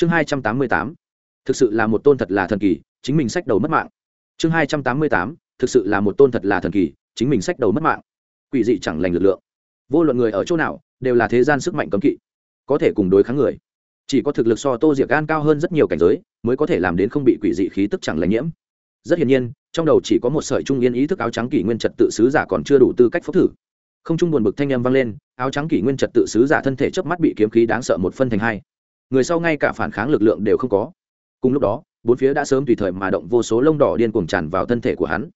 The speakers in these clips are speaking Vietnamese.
chương hai trăm tám mươi tám. Thực sự là một tôn thật là thần kỳ, chính mình sách đầu mất mạng. Chương hai trăm tám mươi tám. Thực sự là một tôn thật là thần kỳ, chính mình sách đầu mất mạng. Quỷ dị chẳng lành lực lượng. Vô luận người ở chỗ nào, đều là thế gian sức mạnh cấm kỵ. Có thể cùng đối kháng người. Chỉ có thực lực so tô diệc gan cao hơn rất nhiều cảnh giới, mới có thể làm đến không bị quỷ dị khí tức chẳng lành nhiễm. Rất hiển nhiên, trong đầu chỉ có một sợi trung yên ý thức áo trắng kỷ nguyên trật tự sứ giả còn chưa đủ tư cách phúc thử. Không trung buồn bực thanh âm vang lên, áo trắng kỷ nguyên trật tự sứ giả thân thể chớp mắt bị kiếm khí đáng sợ một phân thành hai người sau ngay cả phản kháng lực lượng đều không có. Cùng lúc đó bốn phía đã sớm tùy thời mà động vô số lông đỏ điên cuồng tràn vào thân thể của hắn.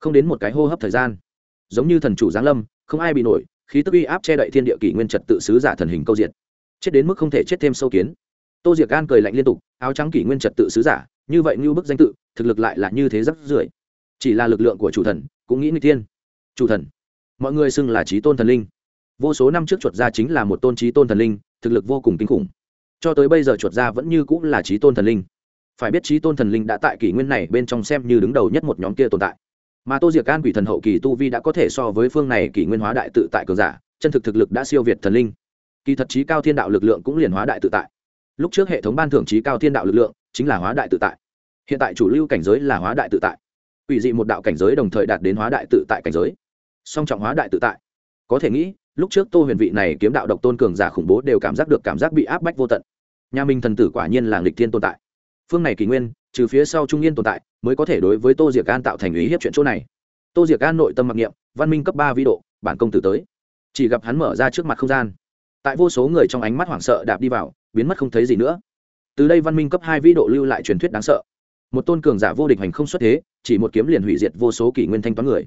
Không đến một cái hô hấp thời gian giống như thần chủ giáng lâm không ai bị nổi khí tức uy áp che đậy thiên địa kỷ nguyên trật tự sứ giả thần hình câu diệt, chết đến mức không thể chết thêm sâu kiến. Tô diệc gan cười lạnh liên tục áo trắng kỷ nguyên trật tự sứ giả như vậy như bức danh tự thực lực lại là như thế rất rưởi chỉ là lực lượng của chủ thần cũng nghĩ người tiên chủ thần mọi người xưng là trí tôn thần linh. Vô số năm trước chuột ra chính là một tôn trí tôn thần linh thực lực vô cùng kinh khủng cho tới bây giờ chuột ra vẫn như cũng là trí tôn thần linh. Phải biết trí tôn thần linh đã tại kỷ nguyên này bên trong xem như đứng đầu nhất một nhóm kia tồn tại. Mà tô diệc an quỷ thần hậu kỳ tu vi đã có thể so với phương này kỷ nguyên hóa đại tự tại cường giả, chân thực thực lực đã siêu việt thần linh. Kỳ thật trí cao thiên đạo lực lượng cũng liền hóa đại tự tại. Lúc trước hệ thống ban thưởng trí cao thiên đạo lực lượng chính là hóa đại tự tại. Hiện tại chủ lưu cảnh giới là hóa đại tự tại. Quỷ dị một đạo cảnh giới đồng thời đạt đến hóa đại tự tại cảnh giới. Song trọng hóa đại tự tại. Có thể nghĩ lúc trước tô huyền vị này kiếm đạo độc tôn cường giả khủng bố đều cảm giác được cảm giác bị áp bách vô tận. Nhà minh thần tử quả nhiên là nghịch thiên tồn tại. Phương này kỳ nguyên, trừ phía sau trung yên tồn tại, mới có thể đối với tô diệc an tạo thành ý hiếp chuyện chỗ này. Tô diệc an nội tâm mặc niệm, văn minh cấp ba vĩ độ, bản công tử tới. Chỉ gặp hắn mở ra trước mặt không gian. Tại vô số người trong ánh mắt hoảng sợ đạp đi vào, biến mất không thấy gì nữa. Từ đây văn minh cấp hai vĩ độ lưu lại truyền thuyết đáng sợ. Một tôn cường giả vô địch hành không xuất thế, chỉ một kiếm liền hủy diệt vô số kỷ nguyên thanh toán người.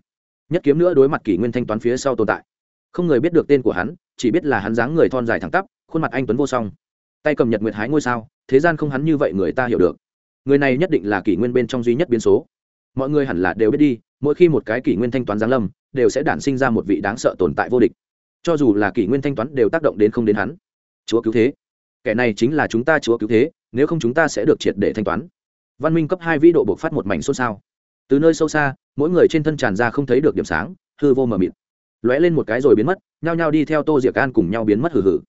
Nhất kiếm nữa đối mặt kỷ nguyên thanh toán phía sau tồn tại không người biết được tên của hắn, chỉ biết là hắn dáng người thon dài thẳng tắp, khuôn mặt anh tuấn vô song. Tay cầm nhật nguyệt hái ngôi sao, thế gian không hắn như vậy người ta hiểu được. Người này nhất định là kỷ nguyên bên trong duy nhất biến số. Mọi người hẳn là đều biết đi, mỗi khi một cái kỷ nguyên thanh toán giáng lâm, đều sẽ đản sinh ra một vị đáng sợ tồn tại vô địch. Cho dù là kỷ nguyên thanh toán đều tác động đến không đến hắn. Chúa cứu thế. Kẻ này chính là chúng ta chúa cứu thế, nếu không chúng ta sẽ được triệt để thanh toán. Văn minh cấp hai vĩ độ bộc phát một mảnh xôn xao. Từ nơi sâu xa, mỗi người trên thân tràn ra không thấy được điểm sáng, hư vô mờ mịt lóe lên một cái rồi biến mất, nhao nhao đi theo tô diệc an cùng nhau biến mất hử hử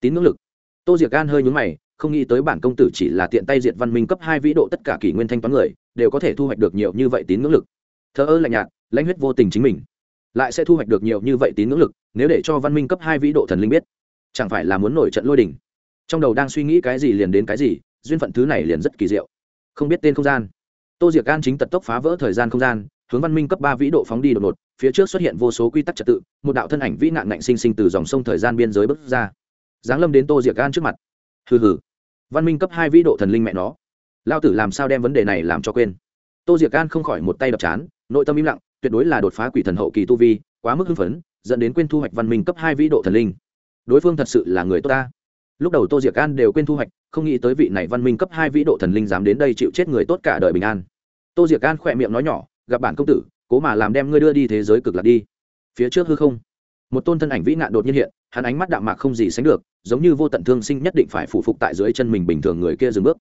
tín ngưỡng lực. Tô diệc an hơi nhúng mày, không nghĩ tới bản công tử chỉ là tiện tay diệt văn minh cấp hai vĩ độ tất cả kỷ nguyên thanh toán người, đều có thể thu hoạch được nhiều như vậy tín ngưỡng lực. Thơ ơ lạnh nhạt, lãnh huyết vô tình chính mình. Lại sẽ thu hoạch được nhiều như vậy tín ngưỡng lực, nếu để cho văn minh cấp hai vĩ độ thần linh biết, chẳng phải là muốn nổi trận lôi đình? Trong đầu đang suy nghĩ cái gì liền đến cái gì, duyên phận thứ này liền rất kỳ diệu. Không biết tên không gian. Tô diệc an chính tật tốc phá vỡ thời gian không gian hướng văn minh cấp ba vĩ độ phóng đi đột ngột, phía trước xuất hiện vô số quy tắc trật tự, một đạo thân ảnh vĩ nạn ngạnh sinh sinh từ dòng sông thời gian biên giới bước ra. Giáng lâm đến tô diệc an trước mặt. Hừ hừ. Văn minh cấp hai vĩ độ thần linh mẹ nó. Lao tử làm sao đem vấn đề này làm cho quên? Tô diệc an không khỏi một tay đập chán, nội tâm im lặng, tuyệt đối là đột phá quỷ thần hậu kỳ tu vi, quá mức hưng phấn, dẫn đến quên thu hoạch văn minh cấp hai vĩ độ thần linh. Đối phương thật sự là người tốt ta. Lúc đầu tô diệc an đều quên thu hoạch, không nghĩ tới vị này văn minh cấp hai vĩ độ thần linh dám đến đây chịu chết người tốt cả đời bình an. Tô diệc an khỏe miệng nói nhỏ gặp bản công tử, cố mà làm đem ngươi đưa đi thế giới cực lạc đi. Phía trước hư không, một tôn thân ảnh vĩ nạn đột nhiên hiện, hắn ánh mắt đạm mạc không gì sánh được, giống như vô tận thương sinh nhất định phải phụ phục tại dưới chân mình bình thường người kia dừng bước.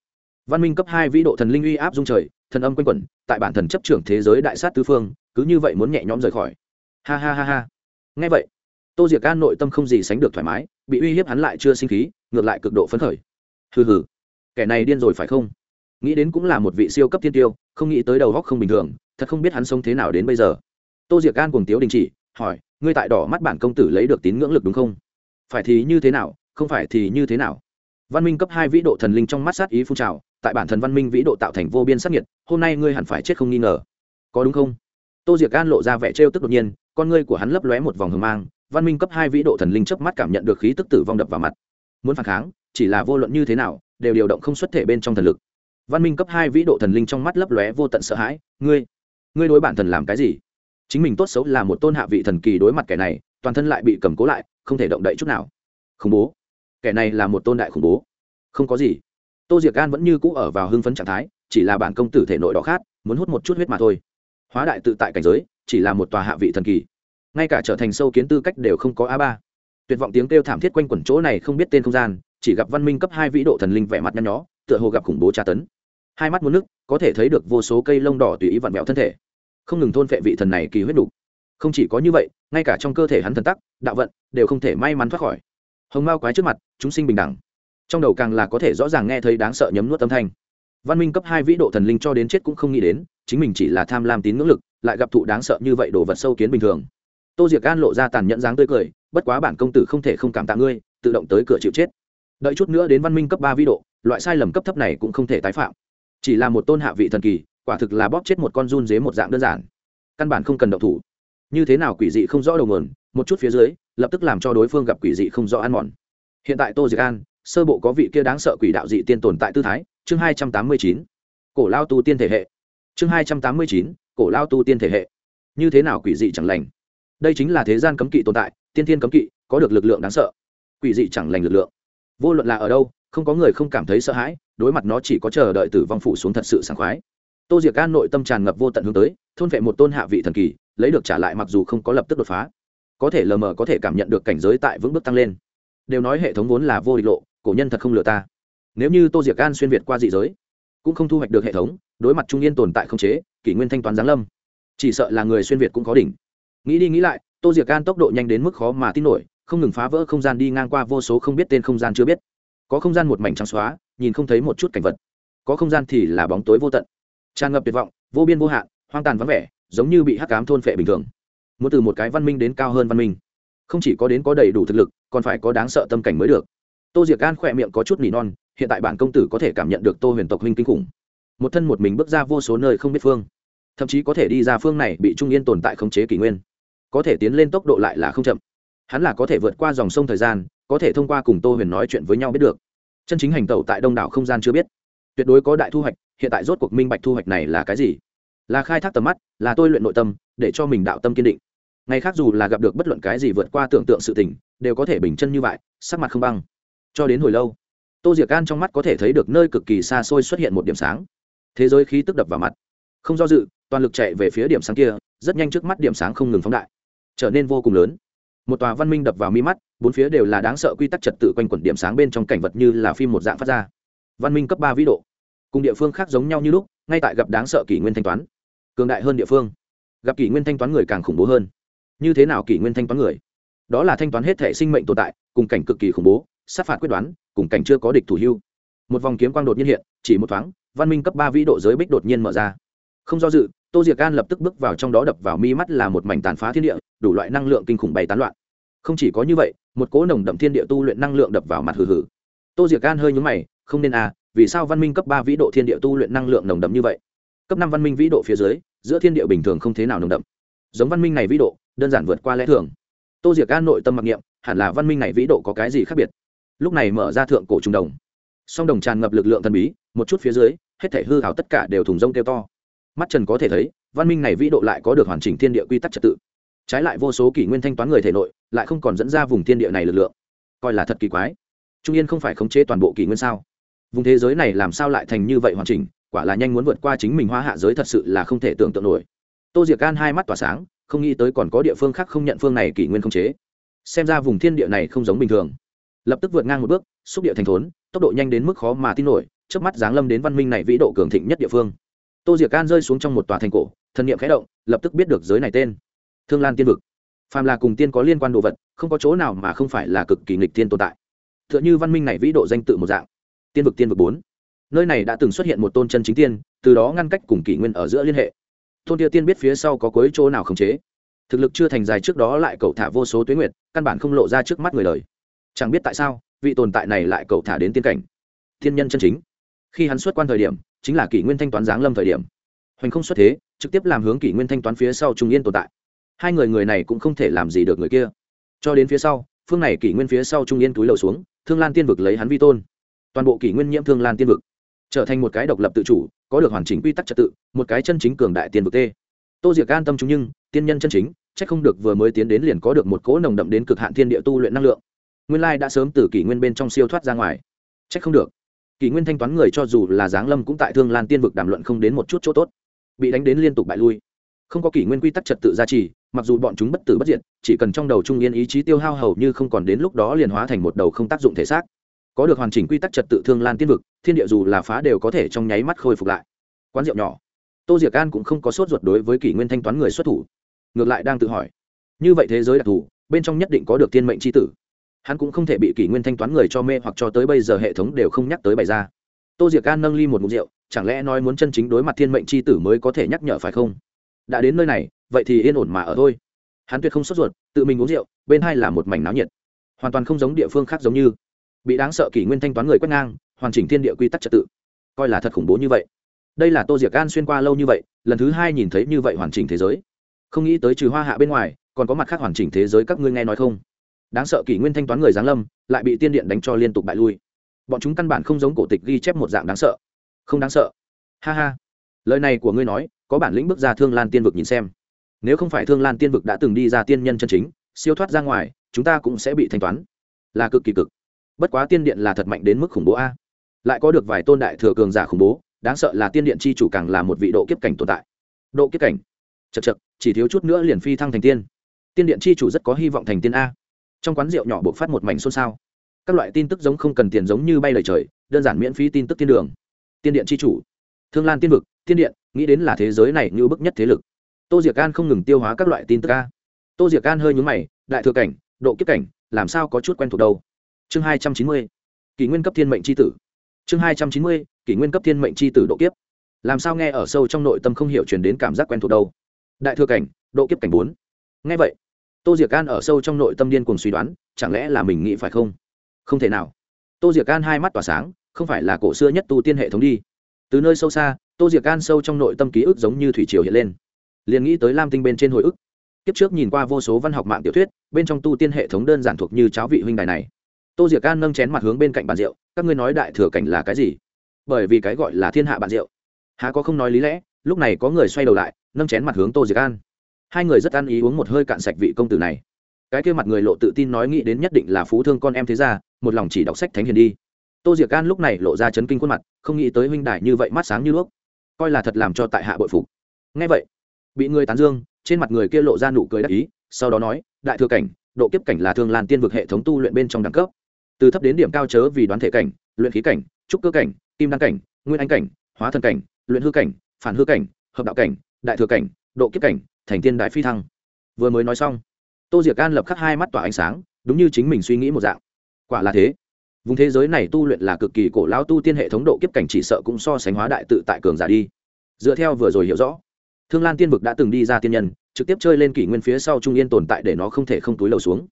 Văn minh cấp hai vĩ độ thần linh uy áp dung trời, thần âm quanh quẩn, tại bản thần chấp trưởng thế giới đại sát tứ phương, cứ như vậy muốn nhẹ nhõm rời khỏi. Ha ha ha ha. Ngay vậy, tô diệc an nội tâm không gì sánh được thoải mái, bị uy hiếp hắn lại chưa sinh khí, ngược lại cực độ phấn khởi. Hừ hừ, kẻ này điên rồi phải không? Nghĩ đến cũng là một vị siêu cấp thiên tiêu, không nghĩ tới đầu góc không bình thường thật không biết hắn sống thế nào đến bây giờ. Tô diệc an cùng tiếu đình chỉ, hỏi, ngươi tại đỏ mắt bản công tử lấy được tín ngưỡng lực đúng không? Phải thì như thế nào, không phải thì như thế nào? Văn minh cấp hai vĩ độ thần linh trong mắt sát ý phun trào, tại bản thần văn minh vĩ độ tạo thành vô biên sắc nhiệt hôm nay ngươi hẳn phải chết không nghi ngờ. Có đúng không? Tô diệc an lộ ra vẻ trêu tức đột nhiên, con ngươi của hắn lấp lóe một vòng hờ mang, văn minh cấp hai vĩ độ thần linh chớp mắt cảm nhận được khí tức tử vong đập vào mặt. Muốn phản kháng, chỉ là vô luận như thế nào, đều điều động không xuất thể bên trong thần lực. Văn minh cấp hai vĩ độ thần linh trong mắt lấp lóe vô tận sợ hãi, ngươi ngươi đối bản thần làm cái gì? Chính mình tốt xấu là một tôn hạ vị thần kỳ đối mặt kẻ này, toàn thân lại bị cầm cố lại, không thể động đậy chút nào. Khủng bố. Kẻ này là một tôn đại khủng bố. Không có gì. Tô diệc gan vẫn như cũ ở vào hưng phấn trạng thái, chỉ là bản công tử thể nội đỏ khát, muốn hút một chút huyết mà thôi. Hóa đại tự tại cảnh giới, chỉ là một tòa hạ vị thần kỳ. Ngay cả trở thành sâu kiến tư cách đều không có a ba. Tuyệt vọng tiếng kêu thảm thiết quanh quẩn chỗ này không biết tên không gian, chỉ gặp văn minh cấp hai vĩ độ thần linh vẻ mặt nhăn nhó, tựa hồ gặp khủng bố tra tấn hai mắt muốn nước, có thể thấy được vô số cây lông đỏ tùy ý vặn vẹo thân thể. Không ngừng thôn phệ vị thần này kỳ huyết đủ. không chỉ có như vậy, ngay cả trong cơ thể hắn thần tắc, đạo vận đều không thể may mắn thoát khỏi. Hồng mao quái trước mặt, chúng sinh bình đẳng. Trong đầu càng là có thể rõ ràng nghe thấy đáng sợ nhấm nuốt âm thanh. Văn minh cấp hai vĩ độ thần linh cho đến chết cũng không nghĩ đến, chính mình chỉ là tham lam tín ngưỡng lực, lại gặp thụ đáng sợ như vậy đồ vật sâu kiến bình thường. Tô diệc gan lộ ra tàn nhẫn dáng tươi cười, bất quá bản công tử không thể không cảm tạ ngươi, tự động tới cửa chịu chết. Đợi chút nữa đến văn minh cấp ba vĩ độ, loại sai lầm cấp thấp này cũng không thể tái phạm chỉ là một tôn hạ vị thần kỳ, quả thực là bóp chết một con run dế một dạng đơn giản. Căn bản không cần động thủ. Như thế nào quỷ dị không rõ đầu nguồn một chút phía dưới, lập tức làm cho đối phương gặp quỷ dị không rõ ăn mòn. Hiện tại tô diệc an, sơ bộ có vị kia đáng sợ quỷ đạo dị tiên tồn tại tư thái, chương hai trăm tám mươi chín. Cổ lao tu tiên thể hệ. Chương hai trăm tám mươi chín, cổ lao tu tiên thể hệ. Như thế nào quỷ dị chẳng lành? Đây chính là thế gian cấm kỵ tồn tại, tiên thiên cấm kỵ, có được lực lượng đáng sợ. Quỷ dị chẳng lành lực lượng. Vô luận là ở đâu, không có người không cảm thấy sợ hãi đối mặt nó chỉ có chờ đợi tử vong phủ xuống thật sự sảng khoái. Tô diệc an nội tâm tràn ngập vô tận hướng tới, thôn vệ một tôn hạ vị thần kỳ, lấy được trả lại mặc dù không có lập tức đột phá. Có thể lờ mờ có thể cảm nhận được cảnh giới tại vững bước tăng lên. Đều nói hệ thống vốn là vô địch lộ, cổ nhân thật không lừa ta. Nếu như tô diệc an xuyên việt qua dị giới, cũng không thu hoạch được hệ thống, đối mặt trung yên tồn tại không chế, kỷ nguyên thanh toán giáng lâm. Chỉ sợ là người xuyên việt cũng có đỉnh. Nghĩ đi nghĩ lại, tô diệc an tốc độ nhanh đến mức khó mà tin nổi, không ngừng phá vỡ không gian đi ngang qua vô số không biết tên không gian chưa biết. Có không gian một mảnh trắng xóa nhìn không thấy một chút cảnh vật. Có không gian thì là bóng tối vô tận. Tràn ngập tuyệt vọng, vô biên vô hạn, hoang tàn vắng vẻ, giống như bị hắc cám thôn phệ bình thường. Muốn từ một cái văn minh đến cao hơn văn minh, không chỉ có đến có đầy đủ thực lực, còn phải có đáng sợ tâm cảnh mới được. Tô diệc gan khỏe miệng có chút nỉ non, hiện tại bản công tử có thể cảm nhận được tô huyền tộc huynh kinh khủng. Một thân một mình bước ra vô số nơi không biết phương, thậm chí có thể đi ra phương này bị trung yên tồn tại khống chế kỷ nguyên. Có thể tiến lên tốc độ lại là không chậm. Hắn là có thể vượt qua dòng sông thời gian, có thể thông qua cùng tô huyền nói chuyện với nhau biết được chân chính hành tẩu tại đông đảo không gian chưa biết. Tuyệt đối có đại thu hoạch, hiện tại rốt cuộc minh bạch thu hoạch này là cái gì. Là khai thác tầm mắt, là tôi luyện nội tâm, để cho mình đạo tâm kiên định. Ngày khác dù là gặp được bất luận cái gì vượt qua tưởng tượng sự tình, đều có thể bình chân như vậy, sắc mặt không băng. Cho đến hồi lâu, tô diệc can trong mắt có thể thấy được nơi cực kỳ xa xôi xuất hiện một điểm sáng. Thế giới khí tức đập vào mặt. Không do dự, toàn lực chạy về phía điểm sáng kia, rất nhanh trước mắt điểm sáng không ngừng phóng đại, trở nên vô cùng lớn. Một tòa văn minh đập vào mi mắt bốn phía đều là đáng sợ quy tắc trật tự quanh quẩn điểm sáng bên trong cảnh vật như là phim một dạng phát ra. Văn minh cấp ba vĩ độ. Cùng địa phương khác giống nhau như lúc, ngay tại gặp đáng sợ kỷ nguyên thanh toán. Cường đại hơn địa phương. Gặp kỷ nguyên thanh toán người càng khủng bố hơn. Như thế nào kỷ nguyên thanh toán người? Đó là thanh toán hết thể sinh mệnh tồn tại, cùng cảnh cực kỳ khủng bố, sát phạt quyết đoán, cùng cảnh chưa có địch thủ hưu. Một vòng kiếm quang đột nhiên hiện, chỉ một thoáng, văn minh cấp ba vĩ độ giới bích đột nhiên mở ra. Không do dự, tô diệc an lập tức bước vào trong đó đập vào mi mắt là một mảnh tàn phá thiên địa, đủ loại năng lượng kinh khủng bày tán loạn không chỉ có như vậy, một cỗ nồng đậm thiên địa tu luyện năng lượng đập vào mặt hừ hừ. Tô diệc an hơi nhúng mày, không nên à vì sao văn minh cấp ba vĩ độ thiên địa tu luyện năng lượng nồng đậm như vậy? Cấp năm văn minh vĩ độ phía dưới, giữa thiên địa bình thường không thế nào nồng đậm. Giống văn minh này vĩ độ, đơn giản vượt qua lẽ thường. Tô diệc an nội tâm mặc niệm, hẳn là văn minh này vĩ độ có cái gì khác biệt? Lúc này mở ra thượng cổ trung đồng. Song đồng tràn ngập lực lượng thần bí, một chút phía dưới, hết thể hư hào tất cả đều thùng rông kêu to. Mắt trần có thể thấy, văn minh này vĩ độ lại có được hoàn chỉnh thiên địa quy tắc trật tự. Trái lại vô số kỷ nguyên thanh toán người thể nội lại không còn dẫn ra vùng thiên địa này lực lượng. Coi là thật kỳ quái. Trung yên không phải khống chế toàn bộ kỷ nguyên sao? Vùng thế giới này làm sao lại thành như vậy hoàn chỉnh? Quả là nhanh muốn vượt qua chính mình hoa hạ giới thật sự là không thể tưởng tượng nổi. Tô diệc gan hai mắt tỏa sáng, không nghĩ tới còn có địa phương khác không nhận phương này kỷ nguyên không chế. Xem ra vùng thiên địa này không giống bình thường. Lập tức vượt ngang một bước, xúc địa thành thốn, tốc độ nhanh đến mức khó mà tin nổi trước mắt giáng lâm đến văn minh này vĩ độ cường thịnh nhất địa phương. Tô diệc can rơi xuống trong một tòa thành cổ, thân nhiệm khẽ động, lập tức biết được giới này tên. Thương lan tiên vực phàm là cùng tiên có liên quan đồ vật, không có chỗ nào mà không phải là cực kỳ nghịch tiên tồn tại. T h ư ợ n h ư văn minh này vĩ độ danh tự một dạng. Tiên vực tiên vực bốn. Nơi này đã từng xuất hiện một tôn chân chính tiên, từ đó ngăn cách cùng kỷ nguyên ở giữa liên hệ. Tôn tiêu tiên biết phía sau có cuối chỗ nào khống chế. Thực lực chưa thành dài trước đó lại cậu thả vô số tuyến nguyệt, căn bản không lộ ra trước mắt người đời. Chẳng biết tại sao, vị tồn tại này lại cậu thả đến tiên cảnh. Thiên nhân chân chính. Khi hắn xuất quan thời điểm, chính là kỷ nguyên thanh toán giáng lâm thời điểm. Hoành không xuất thế, trực tiếp làm hướng kỷ nguyên thanh toán phía sau trung yên tồn tại hai người người này cũng không thể làm gì được người kia. Cho đến phía sau, phương này kỷ nguyên phía sau trung yên túi lầu xuống, thương lan tiên vực lấy hắn vi tôn. Toàn bộ kỷ nguyên nhiễm thương lan tiên vực, trở thành một cái độc lập tự chủ, có được hoàn chỉnh quy tắc trật tự, một cái chân chính cường đại tiên vực tê. Tô diệc an tâm chúng nhưng, tiên nhân chân chính c h ắ c không được vừa mới tiến đến liền có được một cỗ nồng đậm đến cực hạn thiên địa tu luyện năng lượng. Nguyên lai đã sớm từ kỷ nguyên bên trong siêu thoát ra ngoài. C h ắ c không được. Kỷ nguyên thanh toán người cho dù là giáng lâm cũng tại thương lan tiên vực đàm luận không đến một chút chỗ tốt. Bị đánh đến liên tục bại lui. Không có kỷ nguyên quy tắc trật tự gia trì mặc dù bọn chúng bất tử bất diệt, chỉ cần trong đầu trung yên ý chí tiêu hao hầu như không còn đến lúc đó liền hóa thành một đầu không tác dụng thể xác. Có được hoàn chỉnh quy tắc trật tự thương lan tiên vực, thiên địa dù là phá đều có thể trong nháy mắt khôi phục lại. Quán rượu nhỏ. Tô diệc an cũng không có sốt ruột đối với kỷ nguyên thanh toán người xuất thủ. Ngược lại đang tự hỏi, như vậy thế giới đặc thù, bên trong nhất định có được tiên mệnh chi tử. Hắn cũng không thể bị kỷ nguyên thanh toán người cho mê hoặc cho tới bây giờ hệ thống đều không nhắc tới bày ra. Tô diệc An nâng ly một mục rượu, chẳng lẽ nói muốn chân chính đối mặt thiên mệnh chi tử mới có thể nhắc nhở phải không? Đã đến nơi này vậy thì yên ổn mà ở thôi. Hắn tuyệt không sốt ruột, tự mình uống rượu, bên hai là một mảnh náo nhiệt. Hoàn toàn không giống địa phương khác giống như. Bị đáng sợ kỷ nguyên thanh toán người quét ngang, hoàn chỉnh thiên địa quy tắc trật tự. Coi là thật khủng bố như vậy. Đây là tô diệc an xuyên qua lâu như vậy, lần thứ hai nhìn thấy như vậy hoàn chỉnh thế giới. Không nghĩ tới trừ hoa hạ bên ngoài, còn có mặt khác hoàn chỉnh thế giới các ngươi nghe nói không? Đáng sợ kỷ nguyên thanh toán người giáng lâm, lại bị tiên điện đánh cho liên tục bại lui. Bọn chúng căn bản không giống cổ tịch ghi chép một dạng đáng sợ. Không đáng sợ. Ha ha. Lời này của ngươi nói, có bản lĩnh bước ra thương lan tiên vực nhìn xem nếu không phải thương lan tiên vực đã từng đi ra tiên nhân chân chính, siêu thoát ra ngoài, chúng ta cũng sẽ bị thanh toán. Là cực kỳ cực. Bất quá tiên điện là thật mạnh đến mức khủng bố a. Lại có được vài tôn đại thừa cường giả khủng bố, đáng sợ là tiên điện chi chủ càng là một vị độ kiếp cảnh tồn tại. Độ kiếp cảnh. Chật chật chỉ thiếu chút nữa liền phi thăng thành tiên. Tiên điện chi chủ rất có hy vọng thành tiên a. Trong quán rượu nhỏ buộc phát một mảnh xôn xao. Các loại tin tức giống không cần tiền giống như bay lời trời, đơn giản miễn phí tin tức tiên đường. Tiên điện chi chủ. Thương lan tiên vực, tiên điện, nghĩ đến là thế giới này như bức nhất thế lực tô diệc an không ngừng tiêu hóa các loại tin tức ca. tô diệc an hơi nhúng mày, đại thừa cảnh, độ kiếp cảnh, làm sao có chút quen thuộc đâu. Chương hai trăm chín mươi, kỷ nguyên cấp thiên mệnh c h i tử. Chương hai trăm chín mươi, kỷ nguyên cấp thiên mệnh c h i tử độ kiếp. Làm sao nghe ở sâu trong nội tâm không hiểu chuyển đến cảm giác quen thuộc đâu. Đại thừa cảnh, độ kiếp cảnh bốn. Nghe vậy, tô diệc an ở sâu trong nội tâm điên cùng suy đoán, chẳng lẽ là mình nghĩ phải không? Không thể nào. Tô diệc an hai mắt tỏa sáng, không phải là cổ xưa nhất tu tiên hệ thống đi. Từ nơi sâu xa, tô diệc an sâu trong nội tâm ký ức giống như thủy triều hiện lên liền nghĩ tới lam tinh bên trên hồi ức. Kiếp trước nhìn qua vô số văn học mạng tiểu thuyết, bên trong tu tiên hệ thống đơn giản thuộc như cháo vị huynh đài này. Tô diệc an nâng chén mặt hướng bên cạnh bàn rượu, các ngươi nói đại thừa cảnh là cái gì? Bởi vì cái gọi là thiên hạ bàn rượu. Há có không nói lý lẽ, lúc này có người xoay đầu lại, nâng chén mặt hướng tô diệc an. Hai người rất ăn ý uống một hơi cạn sạch vị công tử này. Cái kia mặt người lộ tự tin nói nghĩ đến nhất định là phú thương con em thế ra một lòng chỉ đọc sách thánh hiền đi. Tô diệc an lúc này lộ ra chấn kinh khuôn mặt, không nghĩ tới huynh đại như vậy mắt sáng như đuốc. Coi là thật làm cho tại hạ bội phục. Ngay vậy bị người tán dương, trên mặt người kia lộ ra nụ cười đắc ý, sau đó nói, đại thừa cảnh, độ kiếp cảnh là thường lan tiên vực hệ thống tu luyện bên trong đẳng cấp. Từ thấp đến điểm cao chớ vì đoán thể cảnh, luyện khí cảnh, trúc cơ cảnh, kim đăng cảnh, nguyên anh cảnh, hóa thần cảnh, luyện hư cảnh, phản hư cảnh, hợp đạo cảnh, đại thừa cảnh, độ kiếp cảnh, thành tiên đại phi thăng. Vừa mới nói xong, tô diệc an lập khắc hai mắt tỏa ánh sáng, đúng như chính mình suy nghĩ một dạng. Quả là thế. Vùng thế giới này tu luyện là cực kỳ cổ lao tu tiên hệ thống độ kiếp cảnh chỉ sợ cũng so sánh hóa đại tự tại cường giả đi. Dựa theo vừa rồi hiểu rõ thương lan tiên vực đã từng đi ra tiên nhân, trực tiếp chơi lên kỷ nguyên phía sau trung yên tồn tại để nó không thể không túi lầu xuống.